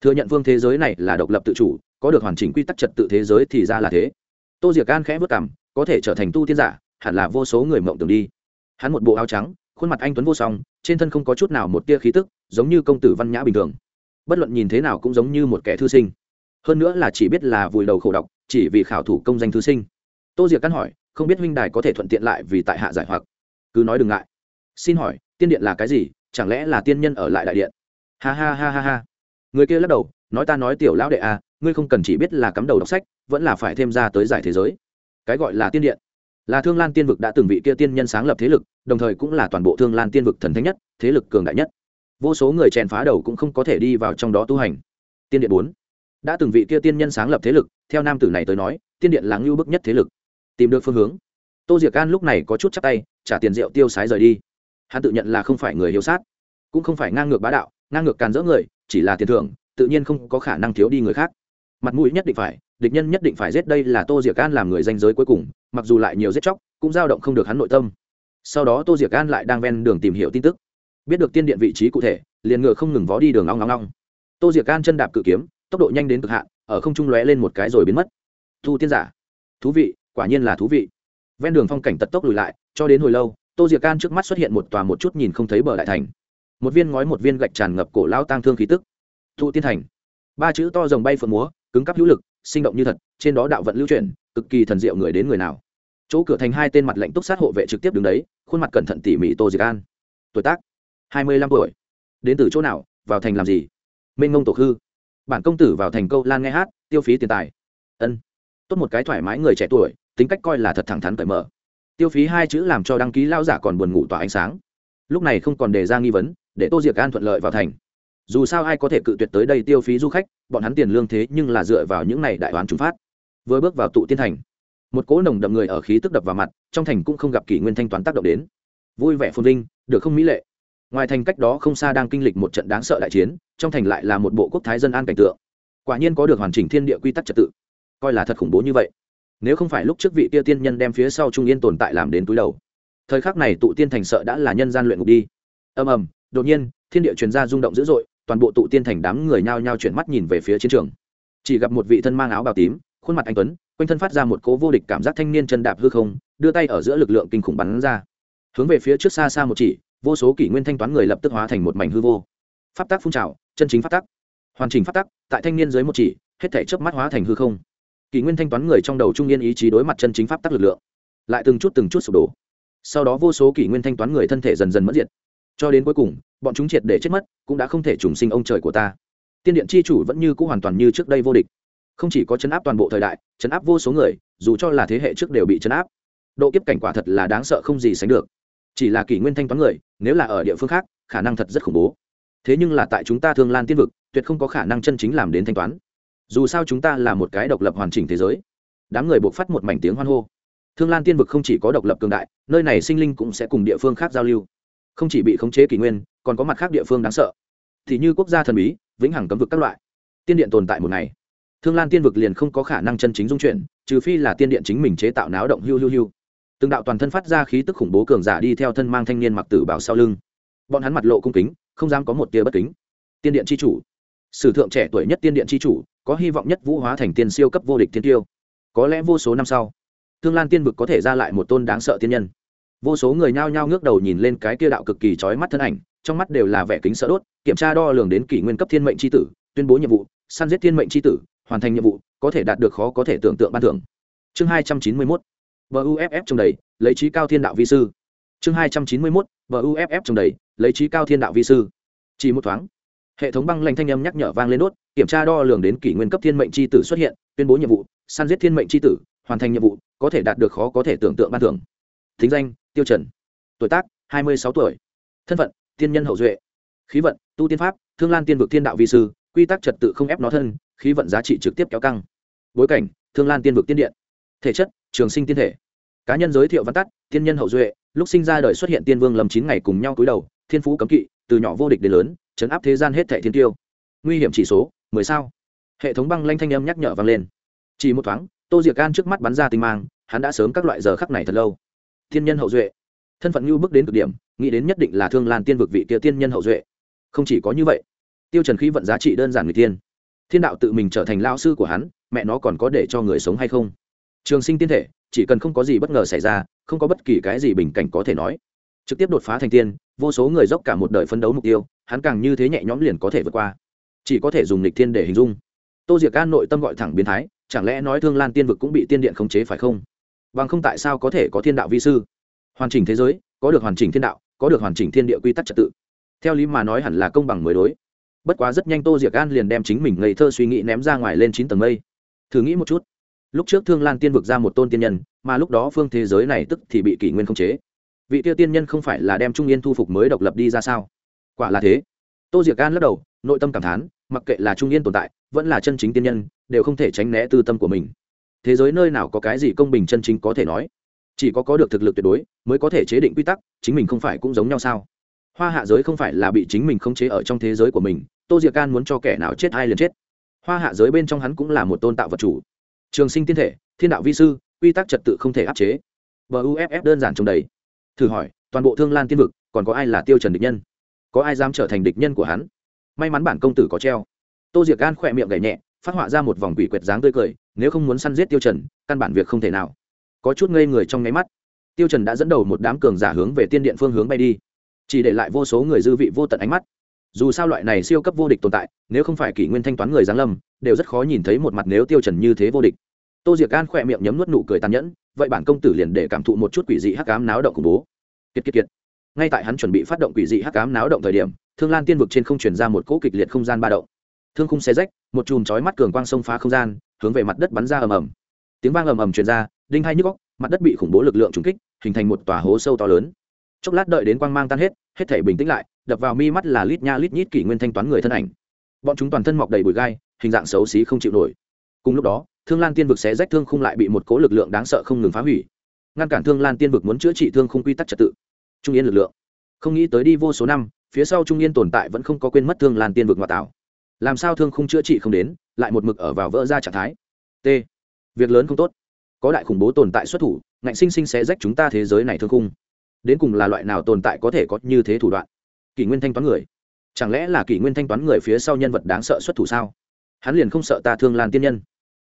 Thừa nhận vương thế giới này là độc lập tự chủ, có được hoàn chỉnh quy tắc trật tự thế giới thì ra là thế. Tô diệc gan khẽ vất cảm có thể trở thành tu tiên giả, hẳn là vô số người mộng tưởng đi. Hắn một bộ áo trắng, khuôn mặt anh tuấn vô song, trên thân không có chút nào một tia khí tức, giống như công tử văn nhã bình thường. Bất luận nhìn thế nào cũng giống như một kẻ thư sinh. Hơn nữa là chỉ biết là vùi đầu khổ đọc chỉ vì khảo thủ công danh thư sinh. Tô diệc căn hỏi, không biết huynh đài có thể thuận tiện lại vì tại hạ giải hoặc. Cứ nói đừng ngại xin hỏi, tiên điện là cái gì? Chẳng lẽ là tiên nhân ở lại đại điện? Ha ha ha ha ha. Người kia lắc đầu, nói ta nói tiểu lão đệ à ngươi không cần chỉ biết là cắm đầu đọc sách, vẫn là phải thêm ra tới giải thế giới. Cái gọi là tiên điện, là thương lan tiên vực đã từng vị kia tiên nhân sáng lập thế lực, đồng thời cũng là toàn bộ thương lan tiên vực thần thánh nhất, thế lực cường đại nhất. Vô số người chèn phá đầu cũng không có thể đi vào trong đó tu hành. Tiên điện bốn, đã từng vị kia tiên nhân sáng lập thế lực, theo nam tử này tới nói, tiên điện là ngưu bức nhất thế lực. Tìm được phương hướng. Tô diệc can lúc này có chút chắc tay, trả tiền rượu tiêu sái rời đi hắn tự nhận là không phải người hiếu sát, cũng không phải ngang ngược bá đạo, ngang ngược càn dỡ người, chỉ là tiền thưởng, tự nhiên không có khả năng thiếu đi người khác. Mặt mũi nhất định phải, địch nhân nhất định phải giết đây là tô diệc an làm người danh giới cuối cùng, mặc dù lại nhiều giết chóc, cũng dao động không được hắn nội tâm. Sau đó tô diệc an lại đang ven đường tìm hiểu tin tức. Biết được tiên điện vị trí cụ thể, liền ngựa không ngừng vó đi đường long long long tô diệc an chân đạp cự kiếm, tốc độ nhanh đến cực hạn, ở không trung lóe lên một cái rồi biến mất. Thu tiên giả. Thú vị, quả nhiên là thú vị. Ven đường phong cảnh tật tốc lùi lại, cho đến hồi lâu tô diệc can trước mắt xuất hiện một tòa một chút nhìn không thấy bờ đại thành. Một viên ngói, một viên gạch tràn ngập cổ lao tang thương khí tức. Thụ tiên thành. Ba chữ to rồng bay phượng múa, cứng cắp hữu lực, sinh động như thật, trên đó đạo vận lưu chuyển, cực kỳ thần diệu người đến người nào. Chỗ cửa thành hai tên mặt lệnh túc sát hộ vệ trực tiếp đứng đấy, khuôn mặt cẩn thận tỉ mỉ tô diệc an. Tuổi tác? Hai mươi lăm tuổi. Đến từ chỗ nào, vào thành làm gì? Minh ngông tổ khư. Bản công tử vào thành câu lan nghe hát, tiêu phí tiền tài. Ân. Tốt một cái thoải mái người trẻ tuổi, tính cách coi là thật thẳng thắn cởi mở tiêu phí hai chữ làm cho đăng ký lao giả còn buồn ngủ tỏa ánh sáng. Lúc này không còn đề ra nghi vấn, để tô diệc an thuận lợi vào thành. Dù sao ai có thể cự tuyệt tới đây tiêu phí du khách, bọn hắn tiền lương thế nhưng là dựa vào những này đại đoán trùng phát. Vừa bước vào tụ tiên thành, một cỗ nồng đậm người ở khí tức đập vào mặt, trong thành cũng không gặp kỷ nguyên thanh toán tác động đến. Vui vẻ phồn vinh, được không mỹ lệ. Ngoài thành cách đó không xa đang kinh lịch một trận đáng sợ đại chiến, trong thành lại là một bộ quốc thái dân an cảnh tượng. Quả nhiên có được hoàn chỉnh thiên địa quy tắc trật tự. Coi là thật khủng bố như vậy nếu không phải lúc trước vị kia tiên nhân đem phía sau trung yên tồn tại làm đến túi đầu, thời khắc này tụ tiên thành sợ đã là nhân gian luyện ngục đi. Ầm ầm, đột nhiên, thiên địa truyền ra rung động dữ dội, toàn bộ tụ tiên thành đám người nhao nhao chuyển mắt nhìn về phía chiến trường. Chỉ gặp một vị thân mang áo bào tím, khuôn mặt anh tuấn, quanh thân phát ra một cố vô địch cảm giác thanh niên chân đạp hư không, đưa tay ở giữa lực lượng kinh khủng bắn ra. Hướng về phía trước xa xa một chỉ, vô số kỷ nguyên thanh toán người lập tức hóa thành một mảnh hư vô. Pháp tắc phun trào, chân chính pháp tắc, hoàn chỉnh pháp tắc, tại thanh niên dưới một chỉ, hết thể chớp mắt hóa thành hư không kỷ nguyên thanh toán người trong đầu trung niên ý chí đối mặt chân chính pháp tắc lực lượng, lại từng chút từng chút sụp đổ. Sau đó vô số kỷ nguyên thanh toán người thân thể dần dần mất diệt. Cho đến cuối cùng, bọn chúng triệt để chết mất, cũng đã không thể trùng sinh ông trời của ta. Tiên điện chi chủ vẫn như c ũ hoàn toàn như trước đây vô địch. Không chỉ có chấn áp toàn bộ thời đại, chấn áp vô số người, dù cho là thế hệ trước đều bị chấn áp. Độ kiếp cảnh quả thật là đáng sợ không gì sánh được. Chỉ là kỷ nguyên thanh toán người, nếu là ở địa phương khác, khả năng thật rất khủng bố. Thế nhưng là tại chúng ta thương lan tiên vực, tuyệt không có khả năng chân chính làm đến thanh toán dù sao chúng ta là một cái độc lập hoàn chỉnh thế giới. Đám người buộc phát một mảnh tiếng hoan hô. Thương lan tiên vực không chỉ có độc lập cường đại, nơi này sinh linh cũng sẽ cùng địa phương khác giao lưu. Không chỉ bị khống chế kỷ nguyên, còn có mặt khác địa phương đáng sợ. Thì như quốc gia thần bí, vĩnh hằng cấm vực các loại. Tiên điện tồn tại một ngày. Thương lan tiên vực liền không có khả năng chân chính dung chuyển trừ phi là tiên điện chính mình chế tạo náo động hiu hiu hiu. Từng đạo toàn thân phát ra khí tức khủng bố cường giả đi theo thân mang thanh niên mặc tử bảo sau lưng. Bọn hắn mặt lộ cung kính, không dám có một tia bất kính. Tiên điện c h i chủ. Sử thượng trẻ tuổi nhất tiên điện c h i chủ có hy vọng nhất vũ hóa thành tiên siêu cấp vô địch tiên tiêu. Có lẽ vô số năm sau, thương lan tiên vực có thể ra lại một tôn đáng sợ tiên nhân. Vô số người nhao nhao ngước đầu nhìn lên cái kia đạo cực kỳ trói mắt thân ảnh, trong mắt đều là vẻ kính sợ đốt, kiểm tra đo lường đến kỷ nguyên cấp thiên mệnh tri tử, tuyên bố nhiệm vụ, săn giết thiên mệnh tri tử, hoàn thành nhiệm vụ, có thể đạt được khó có thể tưởng tượng ban thưởng. Chương hai trăm chín mươi mốt buff trong đầy, lấy trí cao thiên đạo vi sư. Chương hai trăm chín mươi mốt buff trong đầy, lấy trí cao thiên đạo vi sư. Chỉ một thoáng hệ thống băng lanh thanh âm nhắc nhở vang lên đốt, kiểm tra đo lường đến kỷ nguyên cấp thiên mệnh c h i tử xuất hiện, tuyên bố nhiệm vụ, săn giết thiên mệnh c h i tử, hoàn thành nhiệm vụ, có thể đạt được khó có thể tưởng tượng ban thưởng. Thính danh, tiêu trần. Tuổi tác, hai mươi sáu tuổi. Thân phận, tiên nhân hậu duệ. Khí vận, tu tiên pháp, thương lan tiên vực thiên đạo vi sư, quy tắc trật tự không ép nó thân, khí vận giá trị trực tiếp kéo căng. Bối cảnh, thương lan tiên vực tiên điện. Thể chất, trường sinh tiên thể. Cá nhân giới thiệu văn tắt, tiên nhân hậu duệ lúc sinh ra đời xuất hiện tiên vương lầm chín ngày cùng nhau cúi đầu, thiên phú cấm kỵ, từ nhỏ vô địch đến lớn, chấn áp thế gian hết thẻ thiên tiêu. Nguy hiểm chỉ số, mười sao. Hệ thống băng lanh thanh âm nhắc nhở vang lên. Chỉ một thoáng, tô diệc gan trước mắt bắn ra tinh mang, hắn đã sớm các loại giờ khắc này thật lâu. Thiên nhân hậu duệ. Thân phận như bước đến cực điểm, nghĩ đến nhất định là thương lan tiên vực vị kia tiên nhân hậu duệ. Không chỉ có như vậy, tiêu trần khí vận giá trị đơn giản người tiên. Thiên đạo tự mình trở thành lao sư của hắn, mẹ nó còn có để cho người sống hay không? Trường sinh tiên thể, chỉ cần không có gì bất ngờ xảy ra không có bất kỳ cái gì bình cảnh có thể nói. Trực tiếp đột phá thành tiên, vô số người dốc cả một đời phấn đấu mục tiêu, hắn càng như thế nhẹ nhõm liền có thể vượt qua. Chỉ có thể dùng lịch thiên để hình dung. Tô diệc an nội tâm gọi thẳng biến thái, chẳng lẽ nói thương lan tiên vực cũng bị tiên điện khống chế phải không? Bằng không tại sao có thể có thiên đạo vi sư? Hoàn chỉnh thế giới, có được hoàn chỉnh thiên đạo, có được hoàn chỉnh thiên địa quy tắc trật tự. Theo lý mà nói hẳn là công bằng mới đối. Bất quá rất nhanh tô diệc an liền đem chính mình ngây thơ suy nghĩ ném ra ngoài lên chín tầng mây. Thử nghĩ một chút lúc trước thương lan tiên vực ra một tôn tiên nhân, mà lúc đó phương thế giới này tức thì bị kỷ nguyên không chế. Vị tiêu tiên nhân không phải là đem trung yên thu phục mới độc lập đi ra sao? Quả là thế. Tô diệc an lắc đầu, nội tâm cảm thán, mặc kệ là trung yên tồn tại, vẫn là chân chính tiên nhân, đều không thể tránh né tư tâm của mình. Thế giới nơi nào có cái gì công bình chân chính có thể nói? Chỉ có có được thực lực tuyệt đối, mới có thể chế định quy tắc, chính mình không phải cũng giống nhau sao? Hoa hạ giới không phải là bị chính mình khống chế ở trong thế giới của mình, tô diệc can muốn cho kẻ nào chết ai liền chết. Hoa hạ giới bên trong hắn cũng là một tôn tạo vật chủ trường sinh tiên thể, thiên đạo vi sư, quy tắc trật tự không thể áp chế. Buff đơn giản trong đầy. Thử hỏi, toàn bộ thương lan tiên vực, còn có ai là tiêu trần địch nhân? Có ai dám trở thành địch nhân của hắn? May mắn bản công tử có treo. Tô diệc gan khỏe miệng gảy nhẹ, phát họa ra một vòng quỷ quyệt dáng tươi cười, nếu không muốn săn giết tiêu trần, căn bản việc không thể nào. Có chút ngây người trong nháy mắt. Tiêu trần đã dẫn đầu một đám cường giả hướng về tiên điện phương hướng bay đi. Chỉ để lại vô số người dư vị vô tận ánh mắt dù sao loại này siêu cấp vô địch tồn tại, nếu không phải kỷ nguyên thanh toán người giáng lâm, đều rất khó nhìn thấy một mặt nếu tiêu trần như thế vô địch. Tô diệc gan khỏe miệng nhấm nuốt nụ cười tàn nhẫn, vậy bản công tử liền để cảm thụ một chút quỷ dị hắc ám náo động khủng bố. Kiệt kiệt kiệt. Ngay tại hắn chuẩn bị phát động quỷ dị hắc ám náo động thời điểm, thương lan tiên vực trên không truyền ra một cỗ kịch liệt không gian ba động. Thương khung xé rách, một chùm chói mắt cường quang sông phá không gian, hướng về mặt đất bắn ra ầm ầm. Tiếng vang ầm ầm truyền ra, đinh hai nhức góc mặt đất bị khủng bố lực lượng trúng kích, hình thành một tòa hố sâu to lớn. Chốc lát đợi đến quang mang tan hết hết thể bình tĩnh lại đập vào mi mắt là lít nha lít nhít kỷ nguyên thanh toán người thân ảnh. Bọn chúng toàn thân mọc đầy bụi gai, hình dạng xấu xí không chịu nổi. Cùng lúc đó, thương lan tiên vực sẽ rách thương khung lại bị một cố lực lượng đáng sợ không ngừng phá hủy. Ngăn cản thương lan tiên vực muốn chữa trị thương khung quy tắc trật tự. Trung yên lực lượng. Không nghĩ tới đi vô số năm, phía sau trung yên tồn tại vẫn không có quên mất thương lan tiên vực ngoại tảo. Làm sao thương khung chữa trị không đến, lại một mực ở vào vỡ ra trạng thái? T. Việc lớn không tốt. Có đại khủng bố tồn tại xuất thủ, ngạnh sinh sinh sẽ rách chúng ta thế giới này thương khung. Đến cùng là loại nào tồn tại có thể có như thế thủ đoạn? Kỷ nguyên thanh toán người. Chẳng lẽ là kỷ nguyên thanh toán người phía sau nhân vật đáng sợ xuất thủ sao? Hắn liền không sợ ta thương lan tiên nhân.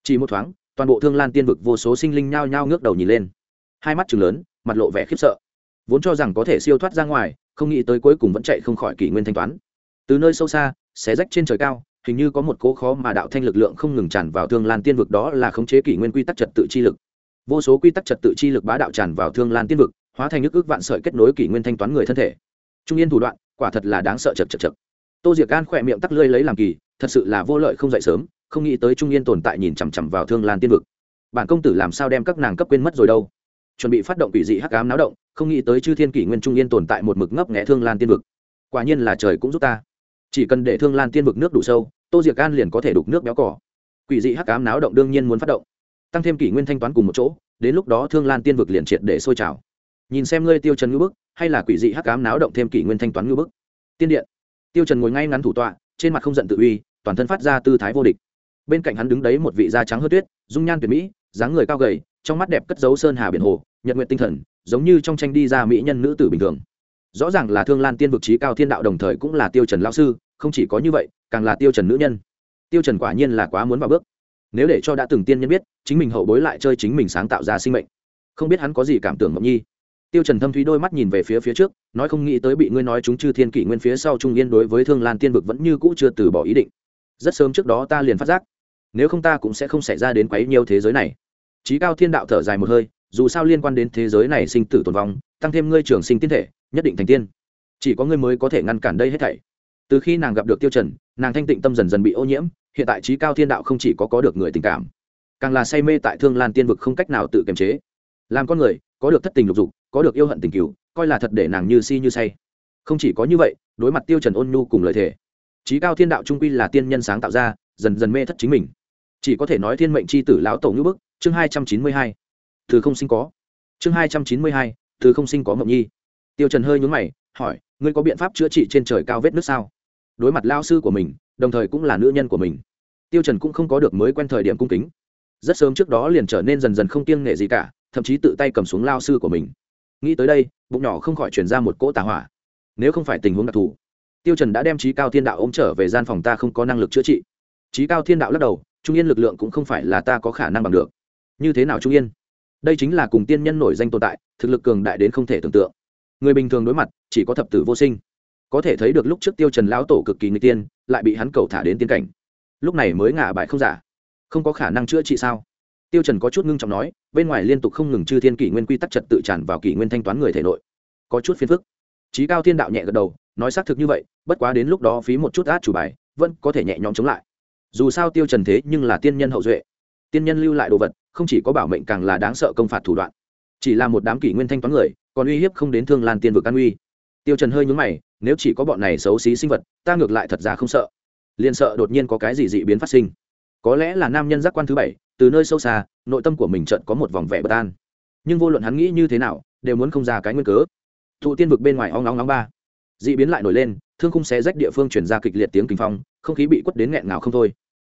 Chỉ một thoáng, toàn bộ thương lan tiên vực vô số sinh linh nhao nhao ngước đầu nhìn lên. Hai mắt chừng lớn, mặt lộ vẻ khiếp sợ. Vốn cho rằng có thể siêu thoát ra ngoài, không nghĩ tới cuối cùng vẫn chạy không khỏi kỷ nguyên thanh toán. Từ nơi sâu xa, xé rách trên trời cao, hình như có một cố khó mà đạo thanh lực lượng không ngừng tràn vào thương lan tiên vực đó là khống chế kỷ nguyên quy tắc trật tự chi lực. Vô số quy tắc trật tự chi lực bá đạo tràn vào thương lan tiên vực, hóa thành nước ước vạn sợi kết nối kỷ nguyên thanh toán người thân thể. Trung yên thủ đoạn quả thật là đáng sợ chật chật chật. Tô diệc gan khỏe miệng tắc lơi lấy làm kỳ, thật sự là vô lợi không dậy sớm, không nghĩ tới trung yên tồn tại nhìn chằm chằm vào thương lan tiên vực. Bản công tử làm sao đem các nàng cấp quên mất rồi đâu? Chuẩn bị phát động quỷ dị hắc ám náo động, không nghĩ tới chư thiên kỷ nguyên trung yên tồn tại một mực ngấp nghẽ thương lan tiên vực. Quả nhiên là trời cũng giúp ta. Chỉ cần để thương lan tiên vực nước đủ sâu, tô diệc gan liền có thể đục nước béo cỏ. Quỷ dị hắc ám náo động đương nhiên muốn phát động. Tăng thêm kỷ nguyên thanh toán cùng một chỗ, đến lúc đó thương lan tiên vực liền triệt để sôi trào. Nhìn xem ngươi tiêu trần ngữ bức hay là quỷ dị hắc ám náo động thêm kỷ nguyên thanh toán ngư bức. Tiên điện. Tiêu trần ngồi ngay ngắn thủ tọa, trên mặt không giận tự uy, toàn thân phát ra tư thái vô địch. Bên cạnh hắn đứng đấy một vị da trắng hớt tuyết, dung nhan tuyệt mỹ, dáng người cao gầy, trong mắt đẹp cất dấu sơn hà biển hồ, nhật nguyện tinh thần, giống như trong tranh đi ra mỹ nhân nữ tử bình thường. Rõ ràng là thương lan tiên vực trí cao thiên đạo đồng thời cũng là tiêu trần lão sư, không chỉ có như vậy, càng là tiêu trần nữ nhân. Tiêu trần quả nhiên là quá muốn vào bước. Nếu để cho đã từng tiên nhân biết, chính mình hậu bối lại chơi chính mình sáng tạo ra sinh mệnh. Không biết hắn có gì cảm tưởng mộng nhi tiêu trần thâm thúy đôi mắt nhìn về phía phía trước, nói không nghĩ tới bị ngươi nói chúng chư thiên kỷ nguyên phía sau trung yên đối với thương lan tiên vực vẫn như cũ chưa từ bỏ ý định. Rất sớm trước đó ta liền phát giác, nếu không ta cũng sẽ không xảy ra đến quấy nhiều thế giới này. Trí cao thiên đạo thở dài một hơi, dù sao liên quan đến thế giới này sinh tử tồn vong, tăng thêm ngươi trường sinh tiên thể, nhất định thành tiên. Chỉ có ngươi mới có thể ngăn cản đây hết thảy. Từ khi nàng gặp được tiêu trần, nàng thanh tịnh tâm dần dần bị ô nhiễm, hiện tại trí cao thiên đạo không chỉ có có được người tình cảm, càng là say mê tại thương lan tiên vực không cách nào tự kiềm chế. Làm con người, có được thất tình lục dục có được yêu hận tình cửu coi là thật để nàng như si như say. Không chỉ có như vậy đối mặt tiêu trần ôn nhu cùng lời thể, trí cao thiên đạo trung quy là tiên nhân sáng tạo ra dần dần mê thất chính mình. Chỉ có thể nói thiên mệnh chi tử lão tổ ngữ bức chương hai trăm chín mươi hai. Từ không sinh có. Chương hai trăm chín mươi hai từ không sinh có ngọc nhi. Tiêu trần hơi nhướng mày hỏi ngươi có biện pháp chữa trị trên trời cao vết nước sao? Đối mặt lao sư của mình đồng thời cũng là nữ nhân của mình. Tiêu trần cũng không có được mới quen thời điểm cung kính. Rất sớm trước đó liền trở nên dần dần không kiêng nghệ gì cả thậm chí tự tay cầm xuống lao sư của mình nghĩ tới đây, bụng nhỏ không khỏi chuyển ra một cỗ tà hỏa. Nếu không phải tình huống đặc thù, tiêu trần đã đem trí cao thiên đạo ôm trở về gian phòng ta không có năng lực chữa trị. Trí cao thiên đạo lắc đầu, trung yên lực lượng cũng không phải là ta có khả năng bằng được. Như thế nào trung yên? Đây chính là cùng tiên nhân nổi danh tồn tại, thực lực cường đại đến không thể tưởng tượng. Người bình thường đối mặt, chỉ có thập tử vô sinh. Có thể thấy được lúc trước tiêu trần lão tổ cực kỳ nguy tiên, lại bị hắn cầu thả đến tiên cảnh. Lúc này mới ngả bại không giả. Không có khả năng chữa trị sao? Tiêu trần có chút ngưng trọng nói, bên ngoài liên tục không ngừng chư thiên kỷ nguyên quy tắc trật tự tràn vào kỷ nguyên thanh toán người thể nội. Có chút phiền phức. Trí cao thiên đạo nhẹ gật đầu, nói xác thực như vậy, bất quá đến lúc đó phí một chút át chủ bài, vẫn có thể nhẹ nhõm chống lại. Dù sao tiêu trần thế nhưng là tiên nhân hậu duệ. Tiên nhân lưu lại đồ vật, không chỉ có bảo mệnh càng là đáng sợ công phạt thủ đoạn. Chỉ là một đám kỷ nguyên thanh toán người, còn uy hiếp không đến thương lan tiên vực an uy. Tiêu trần hơi nhướng mày, nếu chỉ có bọn này xấu xí sinh vật, ta ngược lại thật ra không sợ. Liền sợ đột nhiên có cái gì dị biến phát sinh. Có lẽ là nam nhân giác quan thứ bảy từ nơi sâu xa, nội tâm của mình trận có một vòng vẻ bất an. Nhưng vô luận hắn nghĩ như thế nào, đều muốn không ra cái nguyên cớ. Thụ tiên vực bên ngoài ong nóng nóng ba. Dị biến lại nổi lên, thương khung xé rách địa phương chuyển ra kịch liệt tiếng kinh phong, không khí bị quất đến nghẹn ngào không thôi.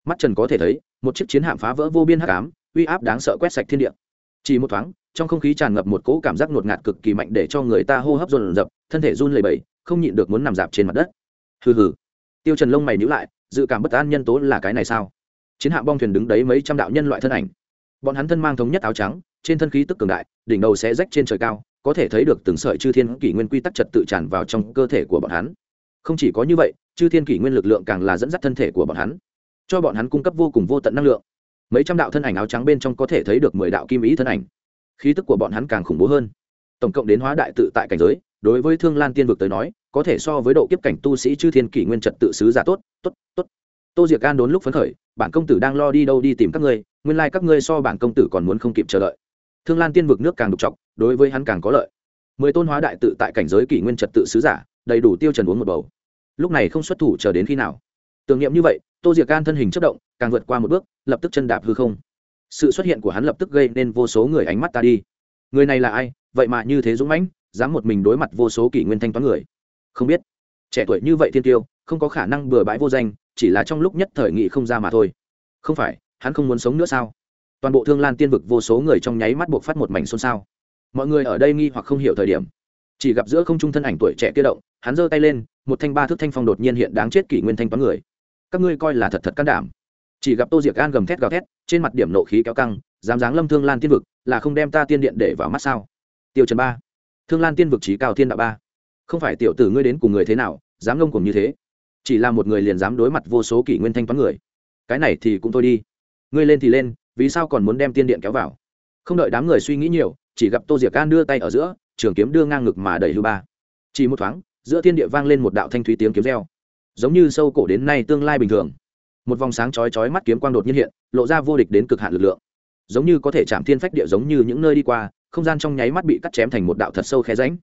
Mắt trần có thể thấy, một chiếc chiến hạm phá vỡ vô biên hắc ám, uy áp đáng sợ quét sạch thiên địa. Chỉ một thoáng, trong không khí tràn ngập một cỗ cảm giác ngột ngạt cực kỳ mạnh để cho người ta hô hấp dồn dập thân thể run lẩy bẩy, không nhịn được muốn nằm dạp trên mặt đất. Hừ hừ. Tiêu trần lông mày nhíu lại, dự cảm bất an nhân tố là cái này sao? Chiến hạm bong thuyền đứng đấy mấy trăm đạo nhân loại thân ảnh. Bọn hắn thân mang thống nhất áo trắng, trên thân khí tức cường đại, đỉnh đầu xé rách trên trời cao, có thể thấy được từng sợi chư thiên kỷ nguyên quy tắc trật tự tràn vào trong cơ thể của bọn hắn. Không chỉ có như vậy, chư thiên kỷ nguyên lực lượng càng là dẫn dắt thân thể của bọn hắn, cho bọn hắn cung cấp vô cùng vô tận năng lượng. Mấy trăm đạo thân ảnh áo trắng bên trong có thể thấy được mười đạo kim ý thân ảnh. Khí tức của bọn hắn càng khủng bố hơn. Tổng cộng đến hóa đại tự tại cảnh giới, đối với thương lan tiên vực tới nói, có thể so với độ kiếp cảnh tu sĩ chư thiên kỷ nguyên trật tự sứ giả tốt tốt tốt. Tô diệc An đốn lúc phấn khởi bản công tử đang lo đi đâu đi tìm các ngươi, nguyên lai、like、các ngươi so bản công tử còn muốn không kịp chờ đợi. Thương lan tiên vực nước càng đục chọc, đối với hắn càng có lợi. Mười tôn hóa đại tự tại cảnh giới kỷ nguyên trật tự sứ giả, đầy đủ tiêu trần uống một bầu. Lúc này không xuất thủ chờ đến khi nào? Tưởng niệm như vậy, tô diệc gan thân hình chất động, càng vượt qua một bước, lập tức chân đạp hư không. Sự xuất hiện của hắn lập tức gây nên vô số người ánh mắt ta đi. Người này là ai? Vậy mà như thế dũng mãnh, dám một mình đối mặt vô số kỷ nguyên thanh toán người. Không biết. Trẻ tuổi như vậy thiên tiêu, không có khả năng bừa bãi vô danh chỉ là trong lúc nhất thời nghị không ra mà thôi. Không phải, hắn không muốn sống nữa sao? Toàn bộ thương lan tiên vực vô số người trong nháy mắt buộc phát một mảnh xôn xao. Mọi người ở đây nghi hoặc không hiểu thời điểm. Chỉ gặp giữa không trung thân ảnh tuổi trẻ kia động, hắn giơ tay lên, một thanh ba thước thanh phong đột nhiên hiện đáng chết kỷ nguyên thanh toán người. Các ngươi coi là thật thật can đảm. Chỉ gặp tô diệc gan gầm thét gào thét, trên mặt điểm nộ khí kéo căng, dám dáng lâm thương lan tiên vực, là không đem ta tiên điện để vào mắt sao? Tiêu trần ba. Thương lan tiên vực trí cao thiên đạo ba. Không phải tiểu tử ngươi đến cùng người thế nào, dám ngông cùng như thế chỉ là một người liền dám đối mặt vô số kỷ nguyên thanh toán người. Cái này thì cũng thôi đi. Ngươi lên thì lên, vì sao còn muốn đem tiên điện kéo vào? Không đợi đám người suy nghĩ nhiều, chỉ gặp tô diệc gan đưa tay ở giữa, trường kiếm đưa ngang ngực mà đẩy hư ba. Chỉ một thoáng, giữa thiên địa vang lên một đạo thanh thúy tiếng kiếm reo. Giống như sâu cổ đến nay tương lai bình thường. Một vòng sáng chói chói mắt kiếm quang đột nhiên hiện, lộ ra vô địch đến cực hạn lực lượng. Giống như có thể chạm thiên phách địa giống như những nơi đi qua, không gian trong nháy mắt bị cắt chém thành một đạo thật sâu khe ránh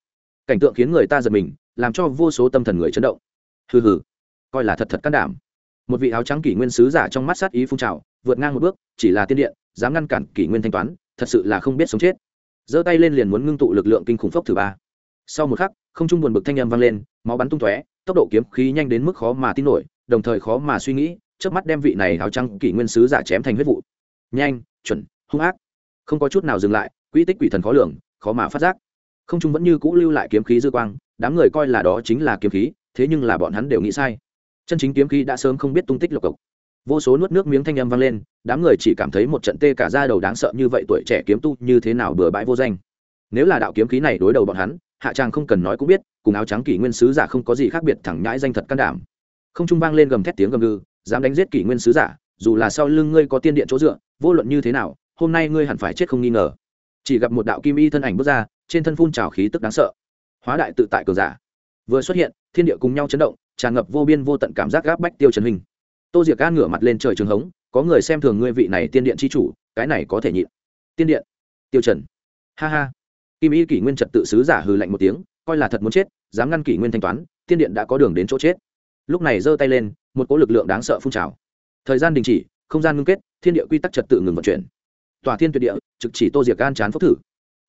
cảnh tượng khiến người ta giật mình, làm cho vô số tâm thần người chấn động. Hừ hừ coi là thật thật can đảm. Một vị áo trắng kỷ nguyên sứ giả trong mắt sát ý phun trào, vượt ngang một bước, chỉ là tiên điện, dám ngăn cản kỷ nguyên thanh toán, thật sự là không biết sống chết. Giơ tay lên liền muốn ngưng tụ lực lượng kinh khủng phốc thứ ba. Sau một khắc, không trung buồn bực thanh âm vang lên, máu bắn tung tóe, tốc độ kiếm khí nhanh đến mức khó mà tin nổi, đồng thời khó mà suy nghĩ trước mắt đem vị này áo trắng kỷ nguyên sứ giả chém thành huyết vụ. Nhanh, chuẩn, hung ác. Không có chút nào dừng lại quỹ tích quỷ thần khó lường, khó mà phát giác. Không trung vẫn như cũ lưu lại kiếm khí dư quang, đám người coi là đó chính là kiếm khí, thế nhưng là bọn hắn đều nghĩ sai chân chính kiếm khí đã sớm không biết tung tích lộc cộc. Vô số nuốt nước miếng thanh âm vang lên, đám người chỉ cảm thấy một trận tê cả da đầu đáng sợ như vậy tuổi trẻ kiếm tu như thế nào bừa bãi vô danh. Nếu là đạo kiếm khí này đối đầu bọn hắn, hạ tràng không cần nói cũng biết, cùng áo trắng kỷ nguyên sứ giả không có gì khác biệt, thẳng nhãi danh thật can đảm. Không trung vang lên gầm thét tiếng gầm gừ, dám đánh giết kỷ nguyên sứ giả, dù là sau lưng ngươi có tiên điện chỗ dựa, vô luận như thế nào, hôm nay ngươi hẳn phải chết không nghi ngờ. Chỉ gặp một đạo kim y thân ảnh bước ra, trên thân phun trào khí tức đáng sợ. Hóa đại tự tại cường giả. Vừa xuất hiện, thiên địa cùng nhau chấn động tràn ngập vô biên vô tận cảm giác gáp bách tiêu trần hình tô diệc an ngửa mặt lên trời trường hống, có người xem thường ngươi vị này tiên điện chi chủ, cái này có thể nhịn. Tiên điện? Tiêu trần. Ha ha. Kim y kỷ nguyên trật tự sứ giả hừ lạnh một tiếng, coi là thật muốn chết, dám ngăn kỷ nguyên thanh toán, tiên điện đã có đường đến chỗ chết. Lúc này giơ tay lên, một cỗ lực lượng đáng sợ phun trào. Thời gian đình chỉ, không gian ngưng kết, thiên địa quy tắc trật tự ngừng vận chuyển. Tòa thiên tuyệt địa, trực chỉ tô diệc gan chán phốc thử.